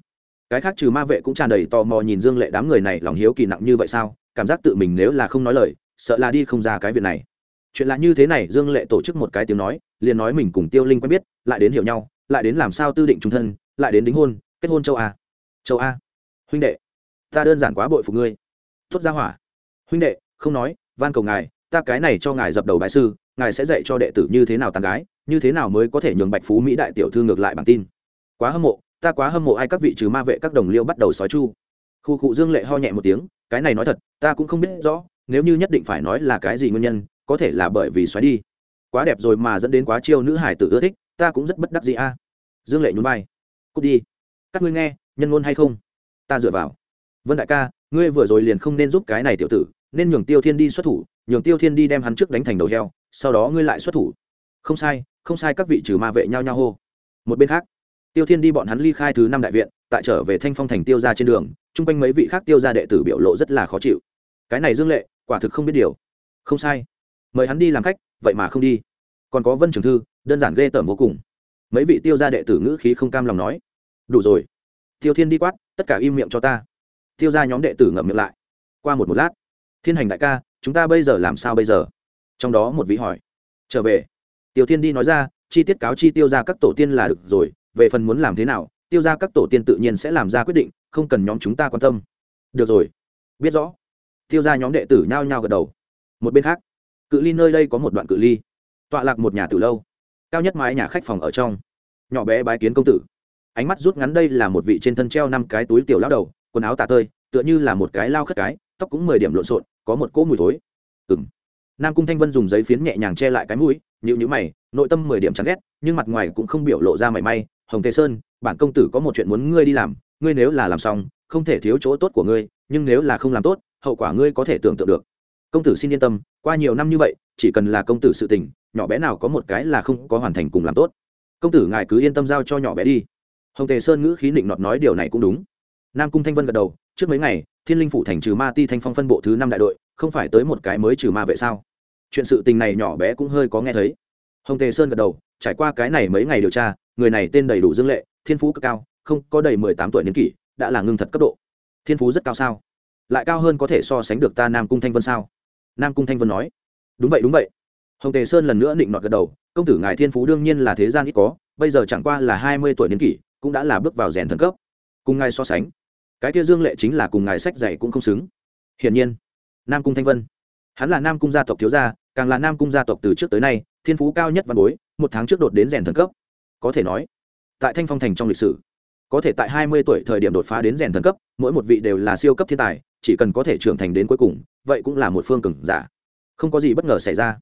cái khác trừ ma vệ cũng tràn đầy tò mò nhìn dương lệ đám người này lòng hiếu kỳ nặng như vậy sao? Cảm giác tự mình nếu là không nói lời, sợ là đi không ra cái việc này. Chuyện là như thế này, dương lệ tổ chức một cái tiếng nói, liền nói mình cùng tiêu linh quen biết, lại đến hiểu nhau, lại đến làm sao tư định trung thân, lại đến đính hôn, kết hôn châu a. Châu a. Huynh đệ, ta đơn giản quá bội phục ngươi. Tuất ra hỏa. Huynh đệ, không nói, van cầu ngài ta cái này cho ngài dập đầu bái sư, ngài sẽ dạy cho đệ tử như thế nào tàn gái, như thế nào mới có thể nhường bạch phú mỹ đại tiểu thư ngược lại bản tin. Quá hâm mộ, ta quá hâm mộ ai các vị trừ ma vệ các đồng liêu bắt đầu sói chu. Khu cụ dương lệ ho nhẹ một tiếng, cái này nói thật, ta cũng không biết rõ, nếu như nhất định phải nói là cái gì nguyên nhân, có thể là bởi vì xoáy đi. Quá đẹp rồi mà dẫn đến quá chiêu nữ hải tử ưa thích, ta cũng rất bất đắc gì a. Dương lệ nhún vai. Cút đi. Các ngươi nghe, nhân ngôn hay không? Ta dựa vào. Vân đại ca, ngươi vừa rồi liền không nên giúp cái này tiểu tử, nên nhường tiêu thiên đi xuất thủ nhường tiêu thiên đi đem hắn trước đánh thành đầu heo, sau đó ngươi lại xuất thủ. Không sai không sai, các vị trừ ma vệ nhau nhau hô. Một bên khác, tiêu thiên đi bọn hắn ly khai thứ năm đại viện, tại trở về thanh phong thành tiêu ra trên đường, chung quanh mấy vị khác tiêu ra đệ tử biểu lộ rất là khó chịu. Cái này dương lệ, quả thực không biết điều. Không sai. Mời hắn đi làm khách, vậy mà không đi. Còn có vân trường thư, đơn giản ghê tởm vô cùng. Mấy vị tiêu ra đệ tử ngữ khí không cam lòng nói. Đủ rồi. Tiêu thiên đi quát, tất cả im miệng cho ta. Tiêu ra nhóm đệ tử ngậm miệng lại. Qua một một lát thiên hành đại ca, chúng ta bây giờ làm sao bây giờ? Trong đó một vị hỏi. Trở về. Tiêu thiên đi nói ra, chi tiết cáo chi tiêu ra các tổ tiên là được rồi, về phần muốn làm thế nào, tiêu ra các tổ tiên tự nhiên sẽ làm ra quyết định, không cần nhóm chúng ta quan tâm. Được rồi. Biết rõ. Tiêu ra nhóm đệ tử nhao nhao gật đầu. Một bên khác, cự ly nơi đây có một đoạn cự ly. Tọa lạc một nhà từ lâu. Cao nhất mái nhà khách phòng ở trong. Nhỏ bé bái kiến công tử. Ánh mắt rút ngắn đây là một vị trên thân treo năm cái túi tiểu lao đầu, quần áo tà tơi, tựa như là một cái lao khất cái, tóc cũng mười điểm lộn xộn có một cỗ mùi thối. Ừng nam cung thanh vân dùng giấy phiến nhẹ nhàng che lại cái mũi nhịu nhữ mày, nội tâm mười điểm chán ghét, nhưng mặt ngoài cũng không biểu lộ ra mảy may. Hồng tề sơn, bản công tử có một chuyện muốn ngươi đi làm, ngươi nếu là làm xong, không thể thiếu chỗ tốt của ngươi, nhưng nếu là không làm tốt, hậu quả ngươi có thể tưởng tượng được. Công tử xin yên tâm, qua nhiều năm như vậy, chỉ cần là công tử sự tình, nhỏ bé nào có một cái là không có hoàn thành cùng làm tốt. Công tử ngài cứ yên tâm giao cho nhỏ bé đi. Hồng tề sơn ngữ khí định nọt nói điều này cũng đúng. Nam cung thanh vân gật đầu, trước mấy ngày thiên linh phủ thành trừ ma ti thanh phong phân bộ thứ năm đại đội, không phải tới một cái mới trừ ma vệ sao? Chuyện sự tình này nhỏ bé cũng hơi có nghe thấy. Hồng tề sơn gật đầu, trải qua cái này mấy ngày điều tra, người này tên đầy đủ dương lệ, thiên phú cực cao, không có đầy mười tám tuổi niên kỷ, đã là ngưng thật cấp độ. Thiên phú rất cao sao? Lại cao hơn có thể so sánh được ta nam cung thanh vân sao? Nam cung thanh vân nói. Đúng vậy đúng vậy. Hồng tề sơn lần nữa định nọt gật đầu, công tử ngài thiên phú đương nhiên là thế gian ít có, bây giờ chẳng qua là hai mươi tuổi niên kỷ, cũng đã là bước vào rèn thần cấp. Cùng ngài so sánh cái kia dương lệ chính là cùng ngài sách dạy cũng không xứng. Hiển nhiên, nam cung thanh vân, hắn là nam cung gia tộc thiếu gia, càng là nam cung gia tộc từ trước tới nay, thiên phú cao nhất văn bối, một tháng trước đột đến rèn thần cấp. Có thể nói, tại thanh phong thành trong lịch sử, có thể tại hai mươi tuổi thời điểm đột phá đến rèn thần cấp, mỗi một vị đều là siêu cấp thiên tài, chỉ cần có thể trưởng thành đến cuối cùng, vậy cũng là một phương cừng giả. Không có gì bất ngờ xảy ra.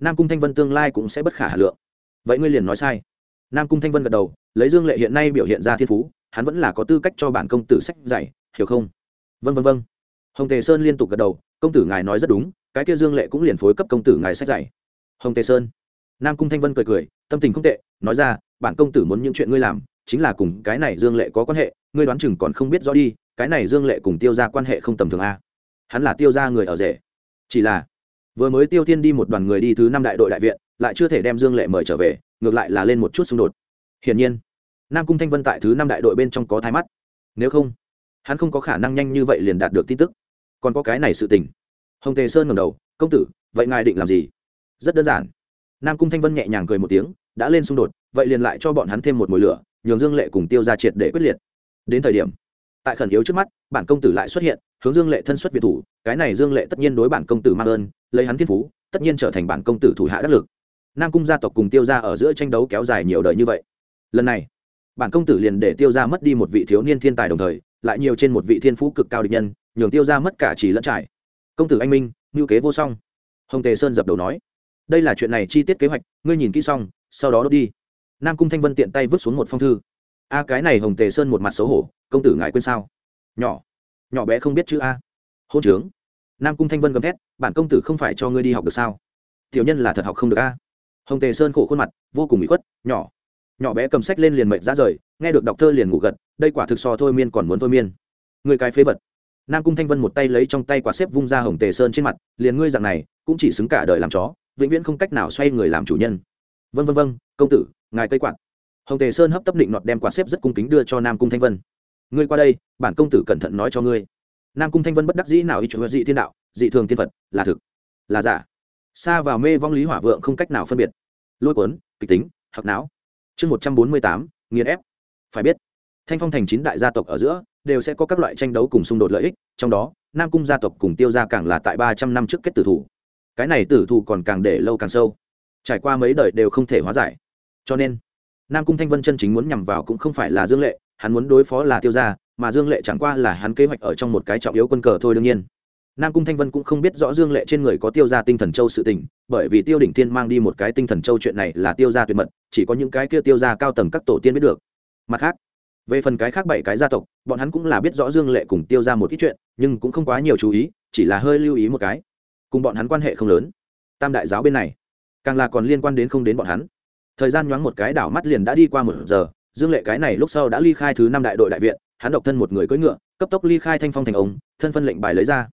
Nam cung thanh vân tương lai cũng sẽ bất khả hà lượng. Vậy ngươi liền nói sai. Nam cung thanh vân gật đầu, lấy dương lệ hiện nay biểu hiện ra thiên phú hắn vẫn là có tư cách cho bản công tử sách dạy, hiểu không? Vân vân vân hồng tề sơn liên tục gật đầu, công tử ngài nói rất đúng, cái kia dương lệ cũng liền phối cấp công tử ngài sách dạy. Hồng tề sơn. Nam cung thanh vân cười cười, tâm tình không tệ, nói ra, bản công tử muốn những chuyện ngươi làm, chính là cùng cái này dương lệ có quan hệ, ngươi đoán chừng còn không biết rõ đi, cái này dương lệ cùng tiêu ra quan hệ không tầm thường a. Hắn là tiêu ra người ở rể. Chỉ là, vừa mới tiêu thiên đi một đoàn người đi thứ năm đại đội đại viện, lại chưa thể đem dương lệ mời trở về, ngược lại là lên một chút xung đột. Hiển nhiên nam cung thanh vân tại thứ năm đại đội bên trong có thái mắt. Nếu không, hắn không có khả năng nhanh như vậy liền đạt được tin tức. Còn có cái này sự tình. Hồng tề sơn ngầm đầu, công tử, vậy ngài định làm gì? Rất đơn giản. Nam cung thanh vân nhẹ nhàng cười một tiếng, đã lên xung đột, vậy liền lại cho bọn hắn thêm một mồi lửa, nhường dương lệ cùng tiêu ra triệt để quyết liệt. Đến thời điểm, tại khẩn yếu trước mắt, bản công tử lại xuất hiện, hướng dương lệ thân xuất việt thủ, cái này dương lệ tất nhiên đối bản công tử mang ơn, lấy hắn thiên phú, tất nhiên trở thành bản công tử thủ hạ đắc lực. Nam cung gia tộc cùng tiêu ra ở giữa tranh đấu kéo dài nhiều đời như vậy. Lần này bản công tử liền để tiêu ra mất đi một vị thiếu niên thiên tài đồng thời, lại nhiều trên một vị thiên phú cực cao địch nhân, nhường tiêu ra mất cả chỉ lẫn trải. Công tử anh minh, ngưu kế vô song. Hồng tề sơn dập đầu nói, đây là chuyện này chi tiết kế hoạch, ngươi nhìn kỹ xong, sau đó đốt đi. Nam cung thanh vân tiện tay vứt xuống một phong thư. A, cái này hồng tề sơn một mặt xấu hổ, công tử ngài quên sao? Nhỏ nhỏ bé không biết chữ a. Hôn trướng. Nam cung thanh vân gầm thét, bản công tử không phải cho ngươi đi học được sao? Tiểu nhân là thật học không được a. Hồng tề sơn khổ khuôn mặt, vô cùng bị khuất, nhỏ nhỏ bé cầm sách lên liền mệnh ra rời, nghe được đọc thơ liền ngủ gật, đây quả thực so thôi miên còn muốn thôi miên. Người cái phế vật. Nam cung thanh vân một tay lấy trong tay quả xếp vung ra hồng tề sơn trên mặt, liền ngươi dạng này, cũng chỉ xứng cả đời làm chó, vĩnh viễn không cách nào xoay người làm chủ nhân. Vân vân vân công tử, ngài cây quạt. Hồng tề sơn hấp tấp định nọt đem quạt xếp rất cung kính đưa cho nam cung thanh vân. Ngươi qua đây, bản công tử cẩn thận nói cho ngươi. Nam cung thanh vân bất đắc dĩ nào y chuẩn dị thiên đạo, dị thường thiên phật, là thực, là giả. Xa vào mê vong lý hỏa vượng không cách nào phân biệt. Lôi cuốn, kịch tính hoặc não chương một trăm bốn mươi tám, nghiền ép. Phải biết, thanh phong thành chín đại gia tộc ở giữa đều sẽ có các loại tranh đấu cùng xung đột lợi ích, trong đó, nam cung gia tộc cùng tiêu gia càng là tại ba trăm năm trước kết tử thủ. Cái này tử thủ còn càng để lâu càng sâu. Trải qua mấy đời đều không thể hóa giải. Cho nên, nam cung thanh vân chân chính muốn nhằm vào cũng không phải là dương lệ, hắn muốn đối phó là tiêu gia, mà dương lệ chẳng qua là hắn kế hoạch ở trong một cái trọng yếu quân cờ thôi đương nhiên nam cung thanh vân cũng không biết rõ dương lệ trên người có tiêu ra tinh thần châu sự tình, bởi vì tiêu đỉnh tiên mang đi một cái tinh thần châu chuyện này là tiêu ra tuyệt mật, chỉ có những cái kia tiêu ra cao tầng các tổ tiên biết được. Mặt khác, về phần cái khác bảy cái gia tộc, bọn hắn cũng là biết rõ dương lệ cùng tiêu ra một ít chuyện, nhưng cũng không quá nhiều chú ý, chỉ là hơi lưu ý một cái. Cùng bọn hắn quan hệ không lớn. Tam đại giáo bên này, càng là còn liên quan đến không đến bọn hắn. Thời gian nhoáng một cái đảo mắt liền đã đi qua một giờ, dương lệ cái này lúc sau đã ly khai thứ năm đại đội đại viện, hắn độc thân một người cưỡi ngựa, cấp tốc ly khai thanh phong thành ông, thân phân lệnh bài lấy ra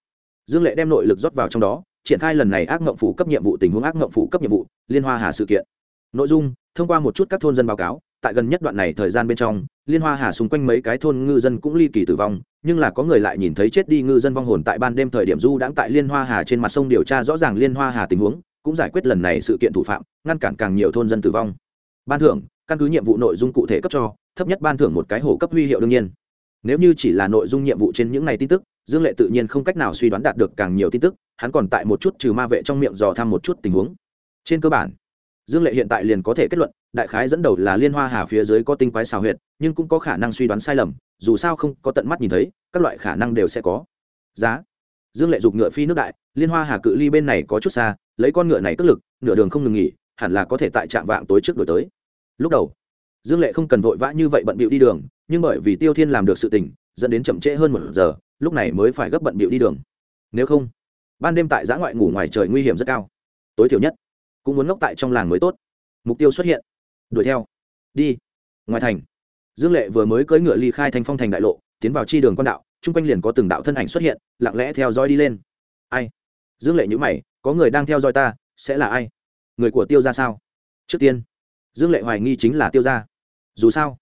dương lệ đem nội lực rót vào trong đó, triển khai lần này ác ngộng phủ cấp nhiệm vụ tình huống ác ngộng phủ cấp nhiệm vụ, liên hoa hà sự kiện. Nội dung, thông qua một chút các thôn dân báo cáo, tại gần nhất đoạn này thời gian bên trong, liên hoa hà xung quanh mấy cái thôn ngư dân cũng ly kỳ tử vong, nhưng là có người lại nhìn thấy chết đi ngư dân vong hồn tại ban đêm thời điểm du đãng tại liên hoa hà trên mặt sông điều tra rõ ràng liên hoa hà tình huống, cũng giải quyết lần này sự kiện thủ phạm, ngăn cản càng nhiều thôn dân tử vong. Ban thưởng, căn cứ nhiệm vụ nội dung cụ thể cấp cho, thấp nhất ban thưởng một cái hổ cấp huy hiệu đương nhiên nếu như chỉ là nội dung nhiệm vụ trên những này tin tức, dương lệ tự nhiên không cách nào suy đoán đạt được càng nhiều tin tức, hắn còn tại một chút trừ ma vệ trong miệng dò thăm một chút tình huống. Trên cơ bản, dương lệ hiện tại liền có thể kết luận, đại khái dẫn đầu là liên hoa hà phía dưới có tinh quái xào huyệt, nhưng cũng có khả năng suy đoán sai lầm, dù sao không có tận mắt nhìn thấy, các loại khả năng đều sẽ có. Giá. Dương lệ giục ngựa phi nước đại, liên hoa hà cự ly bên này có chút xa, lấy con ngựa này tức lực, nửa đường không ngừng nghỉ, hẳn là có thể tại trạm vạng tối trước đổi tới. Lúc đầu, dương lệ không cần vội vã như vậy bận bịu đi đường nhưng bởi vì tiêu thiên làm được sự tình, dẫn đến chậm trễ hơn một giờ, lúc này mới phải gấp bận bịu đi đường. Nếu không, ban đêm tại giã ngoại ngủ ngoài trời nguy hiểm rất cao. Tối thiểu nhất, cũng muốn ngốc tại trong làng mới tốt. Mục tiêu xuất hiện. Đuổi theo. Đi. Ngoài thành. Dương lệ vừa mới cưỡi ngựa ly khai thành phong thành đại lộ, tiến vào chi đường quan đạo, chung quanh liền có từng đạo thân ảnh xuất hiện, lặng lẽ theo dõi đi lên. Ai? Dương lệ nhữ mày, có người đang theo dõi ta, sẽ là ai? Người của tiêu ra sao? Trước tiên, dương lệ hoài nghi chính là tiêu ra dù sao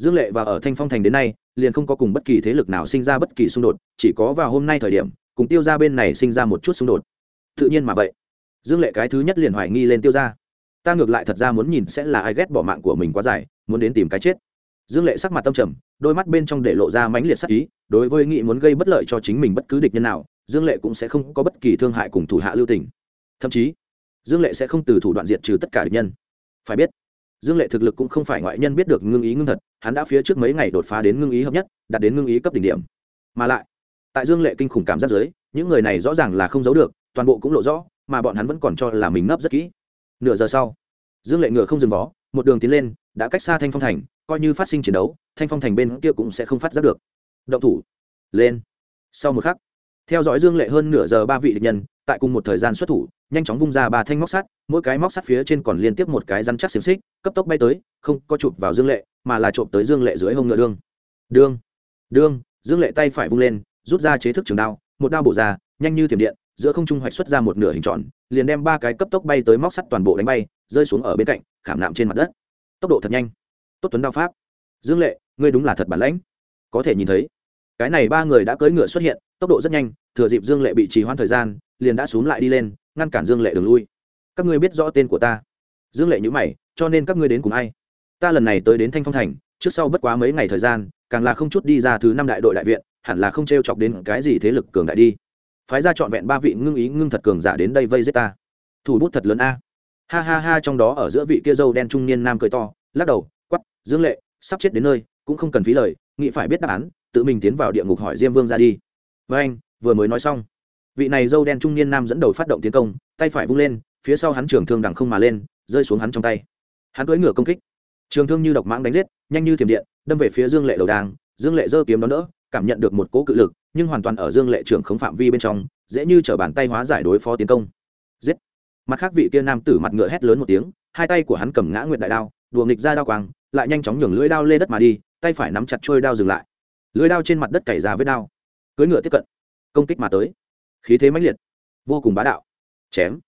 dương lệ và ở thanh phong thành đến nay, liền không có cùng bất kỳ thế lực nào sinh ra bất kỳ xung đột, chỉ có vào hôm nay thời điểm, cùng tiêu ra bên này sinh ra một chút xung đột. Tự nhiên mà vậy. Dương lệ cái thứ nhất liền hoài nghi lên tiêu ra ta ngược lại thật ra muốn nhìn sẽ là ai ghét bỏ mạng của mình quá dài, muốn đến tìm cái chết. Dương lệ sắc mặt tâm trầm, đôi mắt bên trong để lộ ra mãnh liệt sắc ý, đối với nghị muốn gây bất lợi cho chính mình bất cứ địch nhân nào, dương lệ cũng sẽ không có bất kỳ thương hại cùng thủ hạ lưu tình. Thậm chí, dương lệ sẽ không từ thủ đoạn diệt trừ tất cả địch nhân. Phải biết dương lệ thực lực cũng không phải ngoại nhân biết được ngưng ý ngưng thật, hắn đã phía trước mấy ngày đột phá đến ngưng ý hợp nhất, đạt đến ngưng ý cấp đỉnh điểm. Mà lại, tại dương lệ kinh khủng cảm giác giới những người này rõ ràng là không giấu được, toàn bộ cũng lộ rõ, mà bọn hắn vẫn còn cho là mình nấp rất kỹ. Nửa giờ sau, dương lệ ngựa không dừng vó, một đường tiến lên, đã cách xa thanh phong thành, coi như phát sinh chiến đấu, thanh phong thành bên kia cũng sẽ không phát giác được. Động thủ. Lên. Sau một khắc, theo dõi dương lệ hơn nửa giờ ba vị địch nhân tại cùng một thời gian xuất thủ, nhanh chóng vung ra ba thanh móc sắt, mỗi cái móc sắt phía trên còn liên tiếp một cái rắn chắc xiềng xích, cấp tốc bay tới, không có chụp vào dương lệ, mà là trộm tới dương lệ dưới hông ngựa đương. Đương đương, dương lệ tay phải vung lên, rút ra chế thức trường đao, một đao bổ ra, nhanh như tiềm điện, giữa không trung hoạch xuất ra một nửa hình tròn, liền đem ba cái cấp tốc bay tới móc sắt toàn bộ đánh bay, rơi xuống ở bên cạnh, khảm nạm trên mặt đất. Tốc độ thật nhanh. Tốt tuấn đao pháp. Dương lệ, ngươi đúng là thật bản lãnh. Có thể nhìn thấy, cái này ba người đã cưỡi ngựa xuất hiện, tốc độ rất nhanh, thừa dịp dương lệ bị trì hoãn thời gian liền đã xuống lại đi lên, ngăn cản dương lệ đường lui. Các ngươi biết rõ tên của ta. Dương lệ nhữ mày, cho nên các ngươi đến cùng ai? Ta lần này tới đến thanh phong thành, trước sau bất quá mấy ngày thời gian, càng là không chút đi ra thứ năm đại đội đại viện, hẳn là không t r e o chọc đến cái gì thế lực cường đại đi. Phái ra trọn vẹn ba vị ngưng ý, ngưng thật cường giả đến đây vây giết ta. Thủ bút thật lớn a. Ha ha ha, trong đó ở giữa vị kia dâu đen trung niên nam cười to, lắc đầu quắp dương lệ, sắp chết đến nơi, cũng không cần phí lời, nghĩ phải biết đáp án, tự mình tiến vào địa ngục hỏi diêm vương ra đi. Với anh vừa mới nói xong vị này dâu đen trung niên nam dẫn đầu phát động tiến công, tay phải vung lên, phía sau hắn trường thương đằng không mà lên, rơi xuống hắn trong tay. Hắn cưỡi ngựa công kích. Trường thương như độc mãng đánh giết, nhanh như thiểm điện, đâm về phía dương lệ đầu đàng, dương lệ giơ kiếm đón đỡ, cảm nhận được một cố cự lực, nhưng hoàn toàn ở dương lệ trưởng khống phạm vi bên trong, dễ như chở bàn tay hóa giải đối phó tiến công. Giết. Mặt khác vị kia nam tử mặt ngựa hét lớn một tiếng, hai tay của hắn cầm ngã nguyệt đại đao, đùa nghịch ra đao quang, lại nhanh chóng nhường lưỡi đao lê đất mà đi, tay phải nắm chặt trôi đao dừng lại. Lưỡi đao trên mặt đất cày ra vết đao. Cưỡi ngựa tiếp cận. Công kích mà tới khí thế mãnh liệt, vô cùng bá đạo. Chém.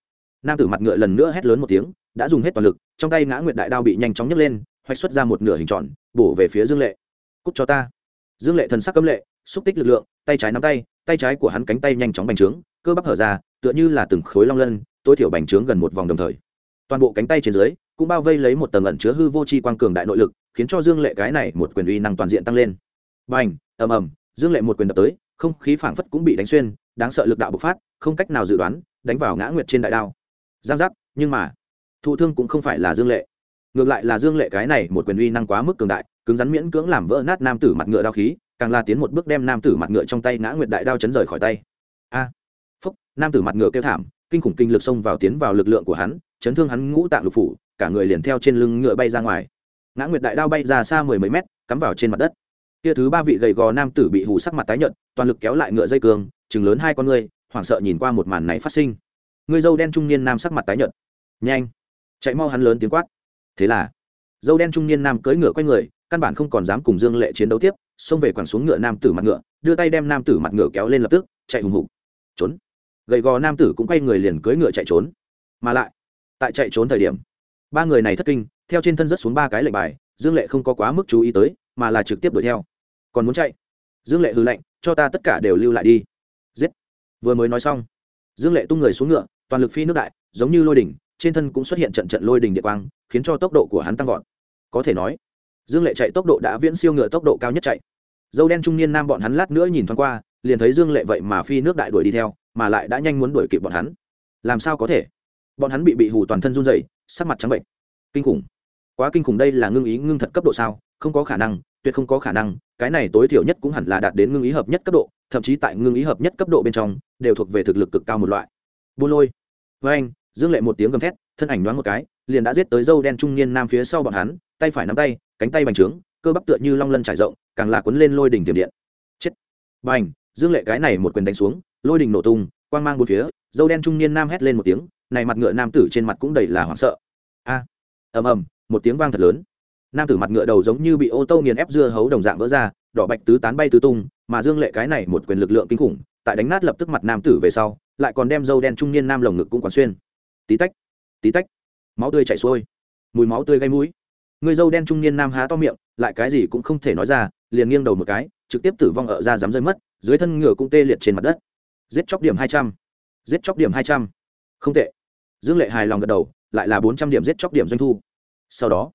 Nam tử mặt ngựa lần nữa hét lớn một tiếng, đã dùng hết toàn lực, trong tay ngã nguyệt đại đao bị nhanh chóng nhấc lên, hoạch xuất ra một nửa hình tròn, bổ về phía dương lệ. Cúc cho ta. Dương lệ thần sắc cấm lệ, xúc tích lực lượng, tay trái nắm tay tay trái của hắn cánh tay nhanh chóng bành trướng, cơ bắp hở ra, tựa như là từng khối long lân, tối thiểu bành trướng gần một vòng đồng thời. Toàn bộ cánh tay trên dưới cũng bao vây lấy một tầng ẩn chứa hư vô c quang cường đại nội lực, khiến cho dương lệ cái này một quyền uy năng toàn diện tăng lên. B à n h ầm ầm, dương lệ một quyền đập tới, không khí phảng phất cũng bị đánh xuyên đáng sợ lực đạo bộc phát, không cách nào dự đoán, đánh vào ngã nguyệt trên đại đao. Giang giác, nhưng mà, thụ thương cũng không phải là dương lệ. Ngược lại là dương lệ cái này một quyền uy năng quá mức cường đại, cứng rắn miễn cưỡng làm vỡ nát nam tử mặt ngựa đao khí, càng la tiến một bước đem nam tử mặt ngựa trong tay ngã nguyệt đại đao chấn rời khỏi tay. A, phúc, nam tử mặt ngựa kêu thảm, kinh khủng kinh lực xông vào tiến vào lực lượng của hắn, chấn thương hắn ngũ tạng lục phủ, cả người liền theo trên lưng ngựa bay ra ngoài. Ngã nguyệt đại đao bay ra xa mười mấy mét, cắm vào trên mặt đất. Kia thứ ba vị gầy gò nam tử bị hù sắc mặt tái nhợt, toàn lực kéo lại ngựa dây cường chừng lớn hai con ngươi, hoảng sợ nhìn qua một màn này phát sinh. Người dâu đen trung niên nam sắc mặt tái nhợt. Nhanh, chạy mau hắn lớn tiếng quát. Thế là, dâu đen trung niên nam cưỡi ngựa quay người, căn bản không còn dám cùng dương lệ chiến đấu tiếp, xông về quẳng xuống ngựa nam tử mặt ngựa, đưa tay đem nam tử mặt ngựa kéo lên lập tức, chạy hùng hục. Trốn. Gầy gò nam tử cũng quay người liền cưỡi ngựa chạy trốn. Mà lại, tại chạy trốn thời điểm, ba người này thất kinh, theo trên thân rất xuống ba cái lệnh bài, dương lệ không có quá mức chú ý tới, mà là trực tiếp đuổi theo. Còn muốn chạy? Dương lệ hư lệnh cho ta tất cả đều lưu lại đi vừa mới nói xong, dương lệ tung người xuống ngựa, toàn lực phi nước đại, giống như lôi đỉnh, trên thân cũng xuất hiện trận trận lôi đỉnh địa quang, khiến cho tốc độ của hắn tăng vọt. Có thể nói, dương lệ chạy tốc độ đã viễn siêu ngựa tốc độ cao nhất chạy. Dâu đen trung niên nam bọn hắn lát nữa nhìn thoáng qua, liền thấy dương lệ vậy mà phi nước đại đuổi đi theo, mà lại đã nhanh muốn đuổi kịp bọn hắn. Làm sao có thể? Bọn hắn bị bị hù toàn thân run dày sắc mặt trắng bệnh. Kinh khủng. Quá kinh khủng đây là ngưng ý ngưng thật cấp độ sao? Không có khả năng, tuyệt không có khả năng cái này tối thiểu nhất cũng hẳn là đạt đến ngưng ý hợp nhất cấp độ, thậm chí tại ngưng ý hợp nhất cấp độ bên trong, đều thuộc về thực lực cực cao một loại. Buôn lôi. Với anh, dương lệ một tiếng gầm thét, thân ảnh đoán một cái, liền đã giết tới dâu đen trung niên nam phía sau bọn hắn, tay phải nắm tay, cánh tay bành trướng, cơ bắp tựa như long lân trải rộng, càng là quấn lên lôi đỉnh tiềm điện. Chết. Bành dương lệ cái này một quyền đánh xuống, lôi đỉnh nổ tung, quang mang bốn phía, dâu đen trung niên nam hét lên một tiếng, này mặt ngựa nam tử trên mặt cũng đầy là hoảng sợ. A. Ầm ầm, một tiếng vang thật lớn nam tử mặt ngựa đầu giống như bị ô tô nghiền ép dưa hấu đồng dạng vỡ ra, đỏ bạch tứ tán bay tứ tung, mà dương lệ cái này một quyền lực lượng kinh khủng, tại đánh nát lập tức mặt nam tử về sau, lại còn đem dâu đen trung niên nam lồng ngực cũng quán xuyên. Tí tách tí tách, máu tươi chảy xuôi, mùi máu tươi gây mũi. Người dâu đen trung niên nam há to miệng, lại cái gì cũng không thể nói ra, liền nghiêng đầu một cái, trực tiếp tử vong ở ra dám rơi mất, dưới thân ngựa cũng tê liệt trên mặt đất. Giết chóc điểm hai trăm, giết chóc điểm hai trăm. Không tệ. Dương lệ hài lòng gật đầu, lại là bốn trăm điểm giết chóc điểm doanh thu. Sau đó